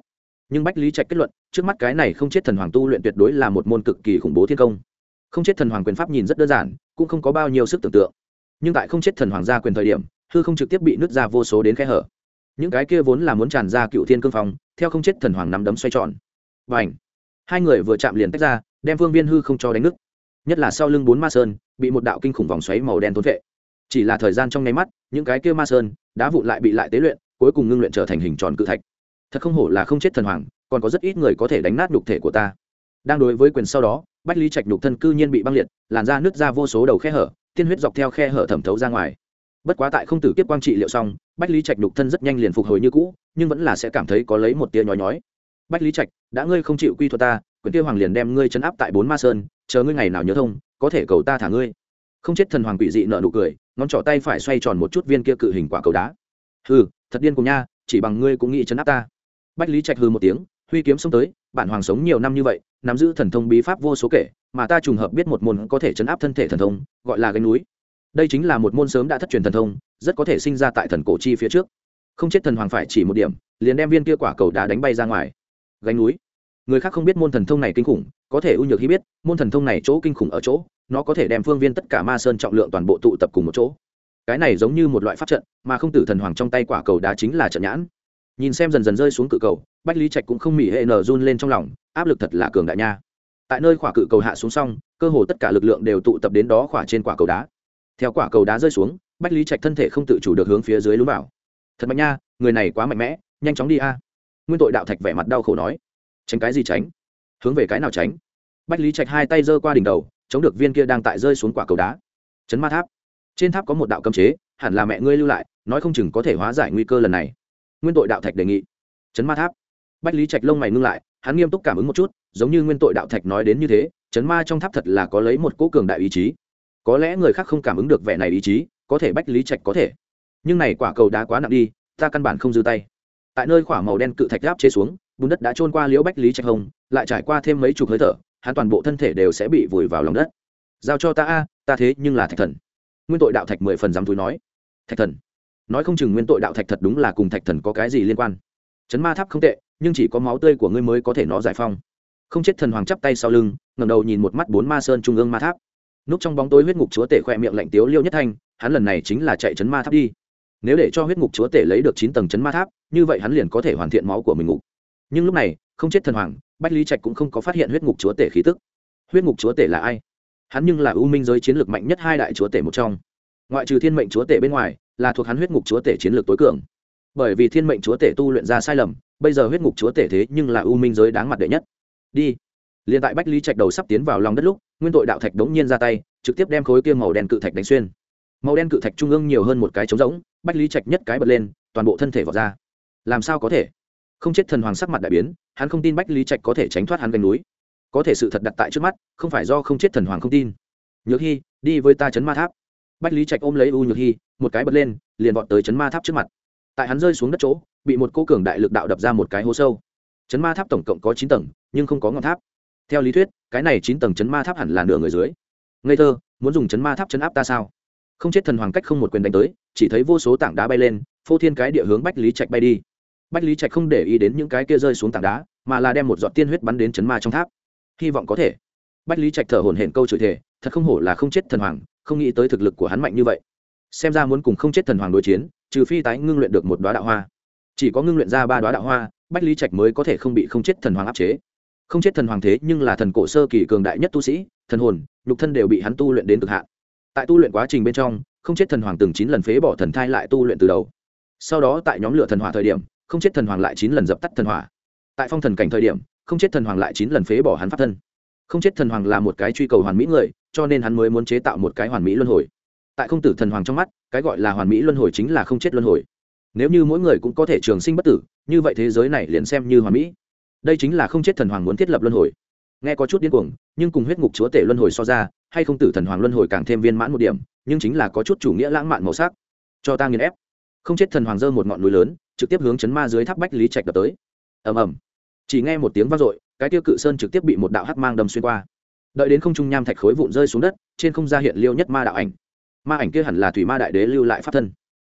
Nhưng bách lý trạch kết luận, trước mắt cái này không chết thần hoàng tu luyện tuyệt đối là một môn cực kỳ khủng bố thiên công. Không chết thần hoàng quyền pháp nhìn rất đơn giản, cũng không có bao nhiêu sức tưởng tượng. Nhưng tại không chết thần hoàng gia quyền thời điểm, hư không trực tiếp bị nứt ra vô số đến khe hở. Những cái kia vốn là muốn tràn ra cựu thiên cương phong, theo không chết thần hoàng nắm đấm xoay tròn. Và ảnh hai người vừa chạm liền tách ra, đem vương viên hư không cho đánh nứt. Nhất là sau lưng bốn ma sơn, bị một đạo kinh khủng vòng xoáy màu đen thốn vệ chỉ là thời gian trong nháy mắt, những cái kia ma sơn đã vụn lại bị lại tế luyện, cuối cùng ngưng luyện trở thành hình tròn cự thạch. Thật không hổ là không chết thần hoàng, còn có rất ít người có thể đánh nát nhục thể của ta. Đang đối với quyền sau đó, bách lý trạch nhục thân cư nhiên bị băng liệt, làn da nước ra vô số đầu khe hở, tiên huyết dọc theo khe hở thẩm thấu ra ngoài. Bất quá tại không tử kiếp quang trị liệu xong, bách lý trạch nhục thân rất nhanh liền phục hồi như cũ, nhưng vẫn là sẽ cảm thấy có lấy một tia nhói nhói. Bách lý trạch, đã ngươi không chịu quy thuật ta, quyền tiêu hoàng liền đem ngươi chấn áp tại bốn ma sơn, chờ ngươi ngày nào nhớ thông, có thể cầu ta thả ngươi. Không chết thần hoàng quỷ dị nợ nụ cười ngón trỏ tay phải xoay tròn một chút viên kia cự hình quả cầu đá. Hừ, thật điên cùng nha, chỉ bằng ngươi cũng nghĩ chấn áp ta. Bách lý trạch hừ một tiếng, huy kiếm xông tới, bản hoàng sống nhiều năm như vậy, nắm giữ thần thông bí pháp vô số kể, mà ta trùng hợp biết một môn có thể chấn áp thân thể thần thông, gọi là gánh núi. Đây chính là một môn sớm đã thất truyền thần thông, rất có thể sinh ra tại thần cổ chi phía trước. Không chết thần hoàng phải chỉ một điểm, liền đem viên kia quả cầu đá đánh bay ra ngoài. Gánh núi. Người khác không biết môn thần thông này kinh khủng, có thể ưu nhược khi biết, môn thần thông này chỗ kinh khủng ở chỗ nó có thể đem phương viên tất cả ma sơn trọng lượng toàn bộ tụ tập cùng một chỗ. Cái này giống như một loại pháp trận, mà không tử thần hoàng trong tay quả cầu đá chính là trận nhãn. Nhìn xem dần dần rơi xuống cự cầu, bách lý trạch cũng không mỉ hệ nở run lên trong lòng, áp lực thật là cường đại nha. Tại nơi quả cự cầu hạ xuống xong, cơ hồ tất cả lực lượng đều tụ tập đến đó khỏa trên quả cầu đá. Theo quả cầu đá rơi xuống, bách lý trạch thân thể không tự chủ được hướng phía dưới lún vào. Thật mạnh nha, người này quá mạnh mẽ, nhanh chóng đi a. Nguyên tội đạo thạch vẻ mặt đau khổ nói. Tránh cái gì tránh? Hướng về cái nào tránh? Bách lý trạch hai tay giơ qua đỉnh đầu chống được viên kia đang tại rơi xuống quả cầu đá. Chấn ma tháp. Trên tháp có một đạo cấm chế, hẳn là mẹ ngươi lưu lại, nói không chừng có thể hóa giải nguy cơ lần này. Nguyên tội đạo thạch đề nghị. Chấn ma tháp. Bách lý trạch lông mày ngưng lại, hắn nghiêm túc cảm ứng một chút, giống như nguyên tội đạo thạch nói đến như thế, chấn ma trong tháp thật là có lấy một cỗ cường đại ý chí. Có lẽ người khác không cảm ứng được vẻ này ý chí, có thể bách lý trạch có thể. Nhưng này quả cầu đá quá nặng đi, ta căn bản không dư tay. Tại nơi quả màu đen cự thạch gáp chế xuống, bùn đất đã trôn qua liễu bách lý trạch hồng, lại trải qua thêm mấy chục hơi thở hắn toàn bộ thân thể đều sẽ bị vùi vào lòng đất. Giao cho ta a, ta thế nhưng là thạch thần. Nguyên tội đạo thạch mười phần dám túi nói. Thạch thần. Nói không chừng nguyên tội đạo thạch thật đúng là cùng thạch thần có cái gì liên quan. Chấn ma tháp không tệ, nhưng chỉ có máu tươi của ngươi mới có thể nó giải phong không chết thần hoàng chắp tay sau lưng ngầm đầu nhìn một mắt bốn ma sơn trung ương ma tháp. Núp trong bóng tối huyết ngục chúa tể khoe miệng lạnh tiếu liêu nhất thanh, hắn lần này chính là chạy chấn ma tháp đi. Nếu để cho huyết ngục chúa tể lấy được chín tầng chấn ma tháp, như vậy hắn liền có thể hoàn thiện máu của mình ngục. Nhưng lúc này, không chết thần hoàng bách lý trạch cũng không có phát hiện huyết ngục chúa tể khí tức. Huyết ngục chúa tể là ai? Hắn nhưng là ưu minh giới chiến lược mạnh nhất hai đại chúa tể một trong. Ngoại trừ thiên mệnh chúa tể bên ngoài, là thuộc hắn huyết ngục chúa tể chiến lược tối cường. Bởi vì thiên mệnh chúa tể tu luyện ra sai lầm, bây giờ huyết ngục chúa tể thế nhưng là ưu minh giới đáng mặt đệ nhất. Đi. Liền tại bách lý trạch đầu sắp tiến vào lòng đất lúc, nguyên tội đạo thạch đống nhiên ra tay, trực tiếp đem khối kia màu đen cự thạch đánh xuyên. Màu đen cự thạch trung ương nhiều hơn một cái trống rỗng, bách lý trạch nhất cái bật lên, toàn bộ thân thể vọt ra. Làm sao có thể? Không chết thần hoàng sắc mặt đại biến hắn không tin bách lý trạch có thể tránh thoát hắn gành núi. Có thể sự thật đặt tại trước mắt, không phải do không chết thần hoàng không tin. Nhược hy, đi với ta chấn ma tháp. Bách lý trạch ôm lấy u nhược hy, một cái bật lên, liền vọt tới chấn ma tháp trước mặt. Tại hắn rơi xuống đất chỗ, bị một cô cường đại lực đạo đập ra một cái hố sâu. Chấn ma tháp tổng cộng có chín tầng, nhưng không có ngọn tháp. Theo lý thuyết, cái này chín tầng chấn ma tháp hẳn là nửa người dưới. Ngây thơ, muốn dùng chấn ma tháp chấn áp ta sao? Không chết thần hoàng cách không một quyền đánh tới, chỉ thấy vô số tảng đá bay lên, phô thiên cái địa hướng bách lý trạch bay đi bách lý trạch không để ý đến những cái kia rơi xuống tảng đá, mà là đem một giọt tiên huyết bắn đến chấn ma trong tháp. Hy vọng có thể. Bách lý trạch thở hổn hển câu chửi thể thật không hổ là không chết thần hoàng, không nghĩ tới thực lực của hắn mạnh như vậy. Xem ra muốn cùng không chết thần hoàng đối chiến, trừ phi tái ngưng luyện được một đoá đạo hoa. Chỉ có ngưng luyện ra ba đoá đạo hoa, bách lý trạch mới có thể không bị không chết thần hoàng áp chế. Không chết thần hoàng thế nhưng là thần cổ sơ kỳ cường đại nhất tu sĩ, thần hồn, nhục thân đều bị hắn tu luyện đến cực hạn. Tại tu luyện quá trình bên trong, không chết thần hoàng từng chín lần phế bỏ thần thai lại tu luyện từ đầu. Sau đó tại nhóm lửa thần hỏa thời điểm không chết thần hoàng lại chín lần dập tắt thần hỏa. Tại phong thần cảnh thời điểm, không chết thần hoàng lại chín lần phế bỏ hắn pháp thân. Không chết thần hoàng là một cái truy cầu hoàn mỹ người, cho nên hắn mới muốn chế tạo một cái hoàn mỹ luân hồi. Tại không tử thần hoàng trong mắt, cái gọi là hoàn mỹ luân hồi chính là không chết luân hồi. Nếu như mỗi người cũng có thể trường sinh bất tử, như vậy thế giới này liền xem như hoàn mỹ. Đây chính là không chết thần hoàng muốn thiết lập luân hồi. Nghe có chút điên cuồng, nhưng cùng huyết ngục chúa tể luân hồi so ra, hay không tử thần hoàng luân hồi càng thêm viên mãn một điểm, nhưng chính là có chút chủ nghĩa lãng mạn màu sắc. Cho ta nghiền ép. Không chết thần hoàng dơ một ngọn núi lớn trực tiếp hướng chấn ma dưới tháp bách lý trạch đập tới. Ầm ầm. Chỉ nghe một tiếng vang dội, cái tiêu cự sơn trực tiếp bị một đạo hắc mang đâm xuyên qua. Đợi đến không trung nham thạch khối vụn rơi xuống đất, trên không ra hiện liêu nhất ma đạo ảnh. Ma ảnh kia hẳn là thủy ma đại đế lưu lại pháp thân.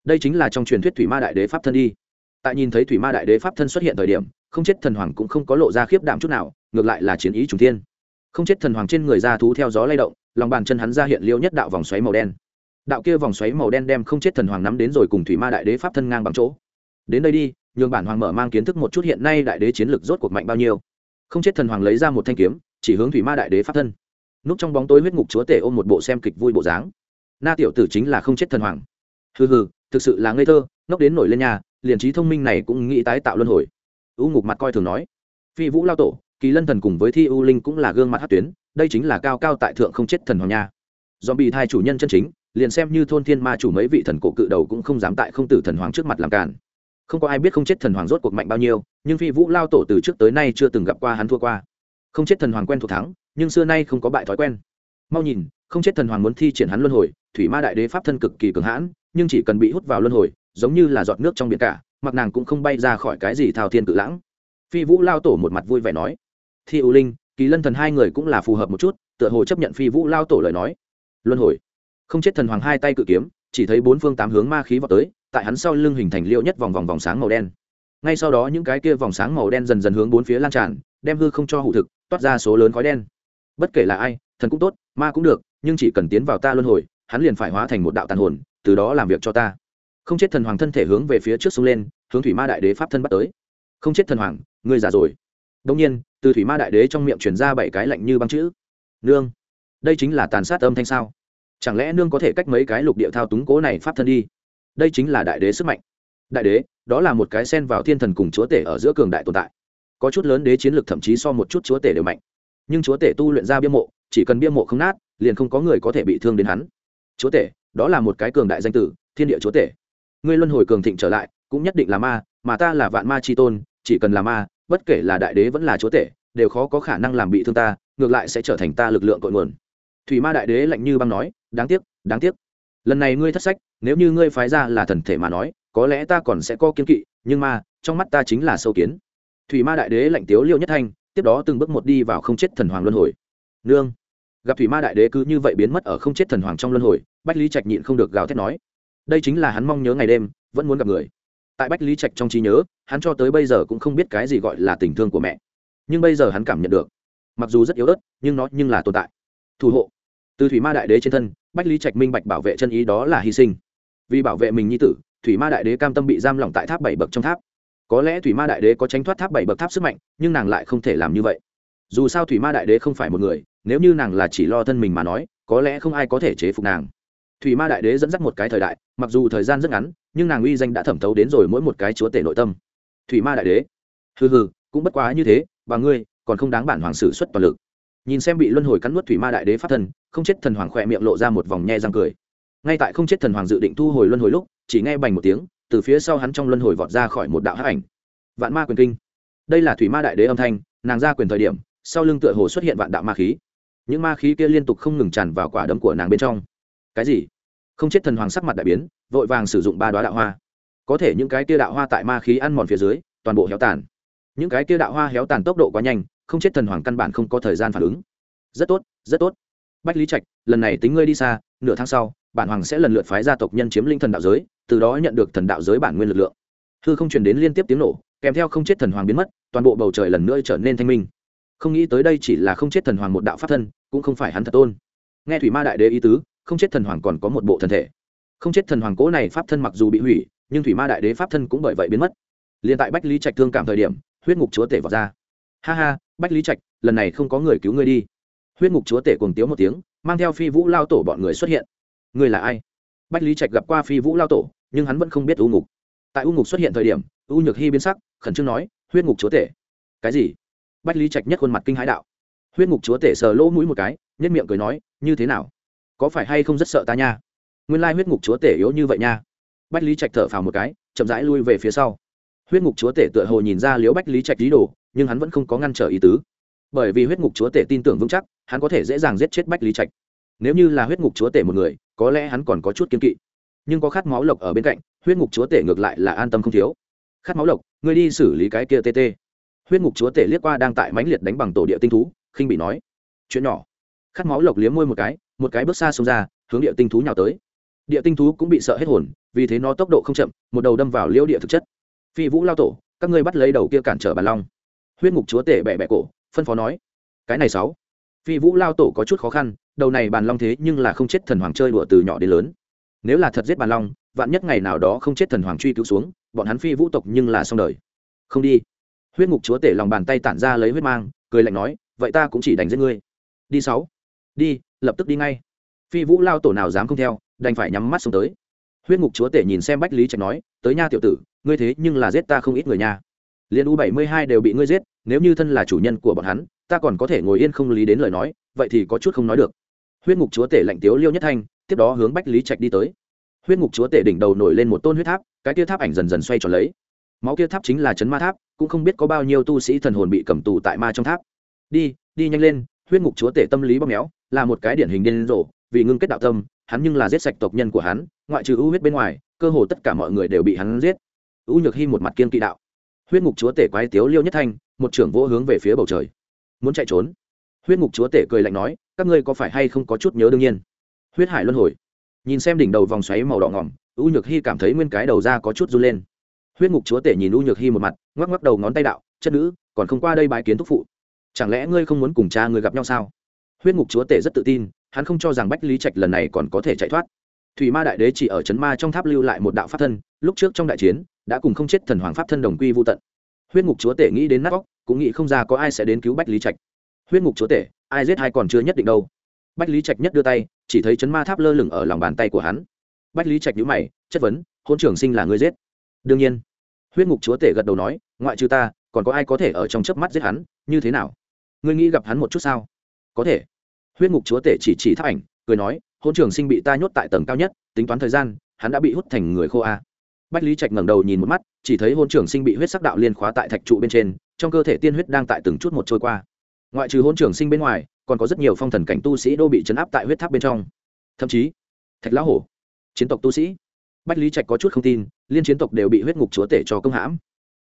Đây chính là trong truyền thuyết thủy ma đại đế pháp thân đi. Tại nhìn thấy thủy ma đại đế pháp thân xuất hiện thời điểm, không chết thần hoàng cũng không có lộ ra khiếp đảm chút nào, ngược lại là chiến ý trùng thiên. Không chết thần hoàng trên người ra thú theo gió lay động, lòng bàn chân hắn ra hiện liêu nhất đạo vòng xoáy màu đen. Đạo kia vòng xoáy màu đen đem không chết thần hoàng nắm đến rồi cùng thủy ma đại đế pháp thân ngang bằng chỗ đến đây đi, nhường bản hoàng mở mang kiến thức một chút hiện nay đại đế chiến lược rốt cuộc mạnh bao nhiêu. Không chết thần hoàng lấy ra một thanh kiếm, chỉ hướng thủy ma đại đế pháp thân. Núp trong bóng tối huyết ngục chúa tể ôm một bộ xem kịch vui bộ dáng. Na tiểu tử chính là không chết thần hoàng. Hừ hừ, thực sự là ngây thơ, ngốc đến nổi lên nhà, liền trí thông minh này cũng nghĩ tái tạo luân hồi. U ngục mặt coi thường nói. Phi vũ lao tổ, kỳ lân thần cùng với thi u linh cũng là gương mặt hát tuyến, đây chính là cao cao tại thượng không chết thần hoàng nha. Do bị thai chủ nhân chân chính, liền xem như thôn thiên ma chủ mấy vị thần cổ cự đầu cũng không dám tại không tử thần hoàng trước mặt làm cản không có ai biết không chết thần hoàng rốt cuộc mạnh bao nhiêu, nhưng phi vũ lao tổ từ trước tới nay chưa từng gặp qua hắn thua qua. Không chết thần hoàng quen thuộc thắng, nhưng xưa nay không có bại thói quen. Mau nhìn, không chết thần hoàng muốn thi triển hắn luân hồi, thủy ma đại đế pháp thân cực kỳ cường hãn, nhưng chỉ cần bị hút vào luân hồi, giống như là giọt nước trong biển cả, mặc nàng cũng không bay ra khỏi cái gì thao thiên cự lãng. Phi vũ lao tổ một mặt vui vẻ nói, thi ưu linh, kỳ lân thần hai người cũng là phù hợp một chút, tựa hồ chấp nhận phi vũ lao tổ lời nói. Luân hồi. Không chết thần hoàng hai tay cự kiếm, chỉ thấy bốn phương tám hướng ma khí vào tới tại hắn sau lưng hình thành liệu nhất vòng vòng vòng sáng màu đen. Ngay sau đó những cái kia vòng sáng màu đen dần dần hướng bốn phía lan tràn, đem hư không cho hụ thực, toát ra số lớn khói đen. Bất kể là ai, thần cũng tốt, ma cũng được, nhưng chỉ cần tiến vào ta luân hồi, hắn liền phải hóa thành một đạo tàn hồn, từ đó làm việc cho ta. Không chết thần hoàng thân thể hướng về phía trước sông lên, hướng thủy ma đại đế pháp thân bắt tới. Không chết thần hoàng, ngươi già rồi. Đông nhiên, từ thủy ma đại đế trong miệng truyền ra bảy cái lạnh như băng chữ. Nương, đây chính là tàn sát âm thanh sao? Chẳng lẽ nương có thể cách mấy cái lục địa thao túng cố này pháp thân đi? Đây chính là đại đế sức mạnh. Đại đế, đó là một cái sen vào thiên thần cùng chúa tể ở giữa cường đại tồn tại. Có chút lớn đế chiến lược thậm chí so một chút chúa tể đều mạnh. Nhưng chúa tể tu luyện ra bia mộ, chỉ cần bia mộ không nát, liền không có người có thể bị thương đến hắn. Chúa tể, đó là một cái cường đại danh tử, thiên địa chúa tể. Ngươi luân hồi cường thịnh trở lại, cũng nhất định là ma, mà ta là vạn ma c h i tôn, chỉ cần là ma, bất kể là đại đế vẫn là chúa tể, đều khó có khả năng làm bị thương ta, ngược lại sẽ trở thành ta lực lượng cội nguồn. Thủy ma đại đế lạnh như băng nói, đáng tiếc đáng tiếc lần này ngươi thất sách, nếu như ngươi phái ra là thần thể mà nói, có lẽ ta còn sẽ có kiên kỵ, nhưng mà, trong mắt ta chính là sâu kiến. Thủy ma đại đế lạnh tiếu liêu nhất thanh, tiếp đó từng bước một đi vào không chết thần hoàng luân hồi. Nương! Gặp thủy ma đại đế cứ như vậy biến mất ở không chết thần hoàng trong luân hồi, bách lý trạch nhịn không được gào thét nói, đây chính là hắn mong nhớ ngày đêm, vẫn muốn gặp người. Tại bách lý trạch trong trí nhớ, hắn cho tới bây giờ cũng không biết cái gì gọi là tình thương của mẹ. Nhưng bây giờ hắn cảm nhận được, mặc dù rất yếu ớt, nhưng nó nhưng là tồn tại. Thủ hộ từ thủy ma đại đế trên thân, bách lý trạch minh bạch bảo vệ chân ý đó là hy sinh. Vì bảo vệ mình nhi tử, thủy ma đại đế cam tâm bị giam lỏng tại tháp bảy bậc trong tháp. Có lẽ thủy ma đại đế có tránh thoát tháp bảy bậc tháp sức mạnh, nhưng nàng lại không thể làm như vậy. Dù sao thủy ma đại đế không phải một người, nếu như nàng là chỉ lo thân mình mà nói, có lẽ không ai có thể chế phục nàng. Thủy ma đại đế dẫn dắt một cái thời đại, mặc dù thời gian rất ngắn, nhưng nàng uy danh đã thẩm thấu đến rồi mỗi một cái chúa tể nội tâm. Thủy ma đại đế. Hừ hừ, cũng bất quá như thế và ngươi, còn không đáng bản hoàng sử xuất toàn lực nhìn xem bị luân hồi cắn nuốt thủy ma đại đế phát thần không chết thần hoàng khỏe miệng lộ ra một vòng nhe răng cười. Ngay tại không chết thần hoàng dự định thu hồi luân hồi lúc, chỉ nghe bành một tiếng, từ phía sau hắn trong luân hồi vọt ra khỏi một đạo hắc ảnh. Vạn ma quyền kinh. Đây là thủy ma đại đế âm thanh, nàng ra quyền thời điểm, sau lưng tựa hồ xuất hiện vạn đạo ma khí. Những ma khí kia liên tục không ngừng tràn vào quả đấm của nàng bên trong. Cái gì? Không chết thần hoàng sắc mặt đại biến, vội vàng sử dụng ba đoá đạo hoa. Có thể những cái kia đạo hoa tại ma khí ăn mòn phía dưới, toàn bộ héo tàn. Những cái kia đạo hoa héo tàn tốc độ quá nhanh không chết thần hoàng căn bản không có thời gian phản ứng. Rất tốt rất tốt. Bách lý trạch, lần này tính ngươi đi xa, nửa tháng sau, bản hoàng sẽ lần lượt phái gia tộc nhân chiếm linh thần đạo giới, từ đó nhận được thần đạo giới bản nguyên lực lượng. Hư không truyền đến liên tiếp tiếng nổ, kèm theo không chết thần hoàng biến mất, toàn bộ bầu trời lần nữa trở nên thanh minh. Không nghĩ tới đây chỉ là không chết thần hoàng một đạo pháp thân, cũng không phải hắn thật tôn. Nghe thủy ma đại đế ý tứ, không chết thần hoàng còn có một bộ thân thể. Không chết thần hoàng cố này pháp thân mặc dù bị hủy, nhưng thủy ma đại đế pháp thân cũng bởi vậy biến mất. Liền tại bách lý trạch thương cảm thời điểm, huyết ngục chúa tể vào ra ha ha, bách lý trạch, lần này không có người cứu ngươi đi. Huyết ngục chúa tể cùng tiếu một tiếng, mang theo phi vũ lao tổ bọn người xuất hiện. Ngươi là ai? Bách lý trạch gặp qua phi vũ lao tổ, nhưng hắn vẫn không biết u ngục. Tại u ngục xuất hiện thời điểm, u nhược hy biến sắc, khẩn trương nói, huyết ngục chúa tể. Cái gì? Bách lý trạch nhất khuôn mặt kinh hãi đạo. Huyết ngục chúa tể sờ lỗ mũi một cái nhất miệng cười nói, như thế nào? Có phải hay không rất sợ ta nha? Nguyên lai huyết ngục chúa tể yếu như vậy nha. Bách lý trạch thở phào một cái, chậm rãi lui về phía sau. Huyết ngục chúa tể tựa hồ nhìn ra liễu bách lý trạch lý đồ nhưng hắn vẫn không có ngăn trở ý tứ. Bởi vì huyết ngục chúa tể tin tưởng vững chắc, hắn có thể dễ dàng giết chết bách lý trạch. Nếu như là huyết ngục chúa tể một người, có lẽ hắn còn có chút kiên kỵ. Nhưng có khát máu lộc ở bên cạnh, huyết ngục chúa tể ngược lại là an tâm không thiếu. Khát máu lộc, ngươi đi xử lý cái kia tt huyết ngục chúa tể liếc qua đang tại mãnh liệt đánh bằng tổ địa tinh thú, khinh bị nói, chuyện nhỏ. Khát máu lộc liếm môi một cái một cái bước xa xông ra, hướng địa tinh thú nhào tới. Địa tinh thú cũng bị sợ hết hồn, vì thế nó tốc độ không chậm, một đầu đâm vào liễu địa thực chất. Phi vũ lao tổ, các ngươi bắt lấy đầu kia cản trở bàn long huyết ngục chúa tể bẹ bẹ cổ, phân phó nói, cái này sáu, phi vũ lao tổ có chút khó khăn, đầu này bàn long thế nhưng là không chết thần hoàng chơi đùa từ nhỏ đến lớn. Nếu là thật giết bàn long, vạn nhất ngày nào đó không chết thần hoàng truy cứu xuống, bọn hắn phi vũ tộc nhưng là xong đời. Không đi. Huyết ngục chúa tể lòng bàn tay tản ra lấy huyết mang, cười lạnh nói, vậy ta cũng chỉ đánh giết ngươi. Đi sáu. Đi, lập tức đi ngay. Phi vũ lao tổ nào dám không theo, đành phải nhắm mắt xuống tới. Huyết ngục chúa tể nhìn xem bách lý trạch nói, tới nha tiểu tử, ngươi thế nhưng là giết ta không ít người nha liên u bảy mươi hai đều bị ngươi giết, nếu như thân là chủ nhân của bọn hắn, ta còn có thể ngồi yên không lý đến lời nói, vậy thì có chút không nói được. Huyết ngục chúa tể lạnh tiếu liêu nhất thanh, tiếp đó hướng bách lý trạch đi tới. Huyết ngục chúa tể đỉnh đầu nổi lên một tôn huyết tháp, cái kia tháp ảnh dần dần xoay tròn lấy. Máu kia tháp chính là chấn ma tháp, cũng không biết có bao nhiêu tu sĩ thần hồn bị cầm tù tại ma trong tháp. Đi đi nhanh lên, huyết ngục chúa tể tâm lý bóp méo, là một cái điển hình điên rồ, vì ngưng kết đạo tâm, hắn nhưng là giết sạch tộc nhân của hắn, ngoại trừ ưu huyết bên ngoài, cơ hồ tất cả mọi người đều bị hắn giết. U nhược hy một mặt kiên kỵ đạo huyết ngục chúa tể quái tiếu liêu nhất thanh, một trưởng vỗ hướng về phía bầu trời. Muốn chạy trốn? Huyết ngục chúa tể cười lạnh nói, các ngươi có phải hay không có chút nhớ đương nhiên? Huyết hải luân hồi. Nhìn xem đỉnh đầu vòng xoáy màu đỏ ngỏm, u nhược hy cảm thấy nguyên cái đầu ra có chút run lên. Huyết ngục chúa tể nhìn u nhược hy một mặt, ngoắc ngoắc đầu ngón tay đạo, chất nữ, còn không qua đây bãi kiến thúc phụ. Chẳng lẽ ngươi không muốn cùng cha ngươi gặp nhau sao? Huyết ngục chúa tể rất tự tin, hắn không cho rằng bách lý trạch lần này còn có thể chạy thoát. Thủy ma đại đế chỉ ở trấn ma trong tháp lưu lại một đạo pháp thân, lúc trước trong đại chiến đã cùng không chết thần hoàng pháp thân đồng quy vô tận. Huyết ngục chúa tể nghĩ đến nát vóc cũng nghĩ không ra có ai sẽ đến cứu bách lý trạch. Huyết ngục chúa tể, ai giết hay còn chưa nhất định đâu. Bách lý trạch nhất đưa tay, chỉ thấy chấn ma tháp lơ lửng ở lòng bàn tay của hắn. Bách lý trạch nhữ mày, chất vấn hôn trưởng sinh là người giết? Đương nhiên. Huyết ngục chúa tể gật đầu nói, ngoại trừ ta, còn có ai có thể ở trong chớp mắt giết hắn? Như thế nào? Ngươi nghĩ gặp hắn một chút sao? Có thể. Huyết ngục chúa tể chỉ chỉ tháp ảnh, cười nói hôn trưởng sinh bị ta nhốt tại tầng cao nhất, tính toán thời gian, hắn đã bị hút thành người khô a bách lý trạch ngẩng đầu nhìn một mắt, chỉ thấy hôn trưởng sinh bị huyết sắc đạo liên khóa tại thạch trụ bên trên, trong cơ thể tiên huyết đang tại từng chút một trôi qua. Ngoại trừ hôn trưởng sinh bên ngoài, còn có rất nhiều phong thần cảnh tu sĩ đô bị chấn áp tại huyết tháp bên trong. Thậm chí, thạch lão hổ, chiến tộc tu sĩ. Bách lý trạch có chút không tin, liên chiến tộc đều bị huyết ngục chúa tể cho công hãm.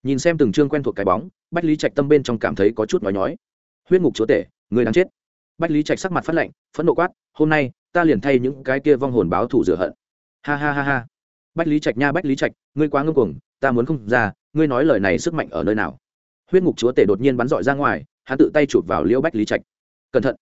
Nhìn xem từng chương quen thuộc cái bóng, bách lý trạch tâm bên trong cảm thấy có chút nói nhói. Huyết ngục chúa tể, người đang chết. Bách lý trạch sắc mặt phát lạnh phẫn nộ quát, hôm nay, ta liền thay những cái kia vong hồn báo thủ rửa hận. Ha ha ha ha bách lý trạch nha, bách lý trạch, ngươi quá ngưng cuồng, ta muốn không ra, ngươi nói lời này sức mạnh ở nơi nào? Huyết ngục chúa tể đột nhiên bắn dọi ra ngoài, hắn tự tay chụp vào liễu bách lý trạch. Cẩn thận.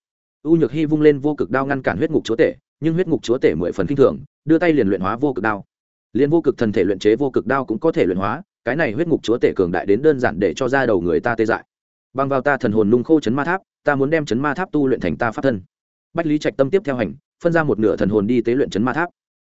U nhược hy vung lên vô cực đao ngăn cản huyết ngục chúa tể, nhưng huyết ngục chúa tể mười phần k i n h thường, đưa tay liền luyện hóa vô cực đao. Liền vô cực thần thể luyện chế vô cực đao cũng có thể luyện hóa, cái này huyết ngục chúa tể cường đại đến đơn giản để cho ra đầu người ta tê dại. Bằng vào ta thần hồn nung khô chấn ma tháp, ta muốn đem chấn ma tháp tu luyện thành ta pháp thân. Bách lý trạch tâm tiếp theo hành, phân ra một nửa thần hồn đi tế luyện chấn ma tháp.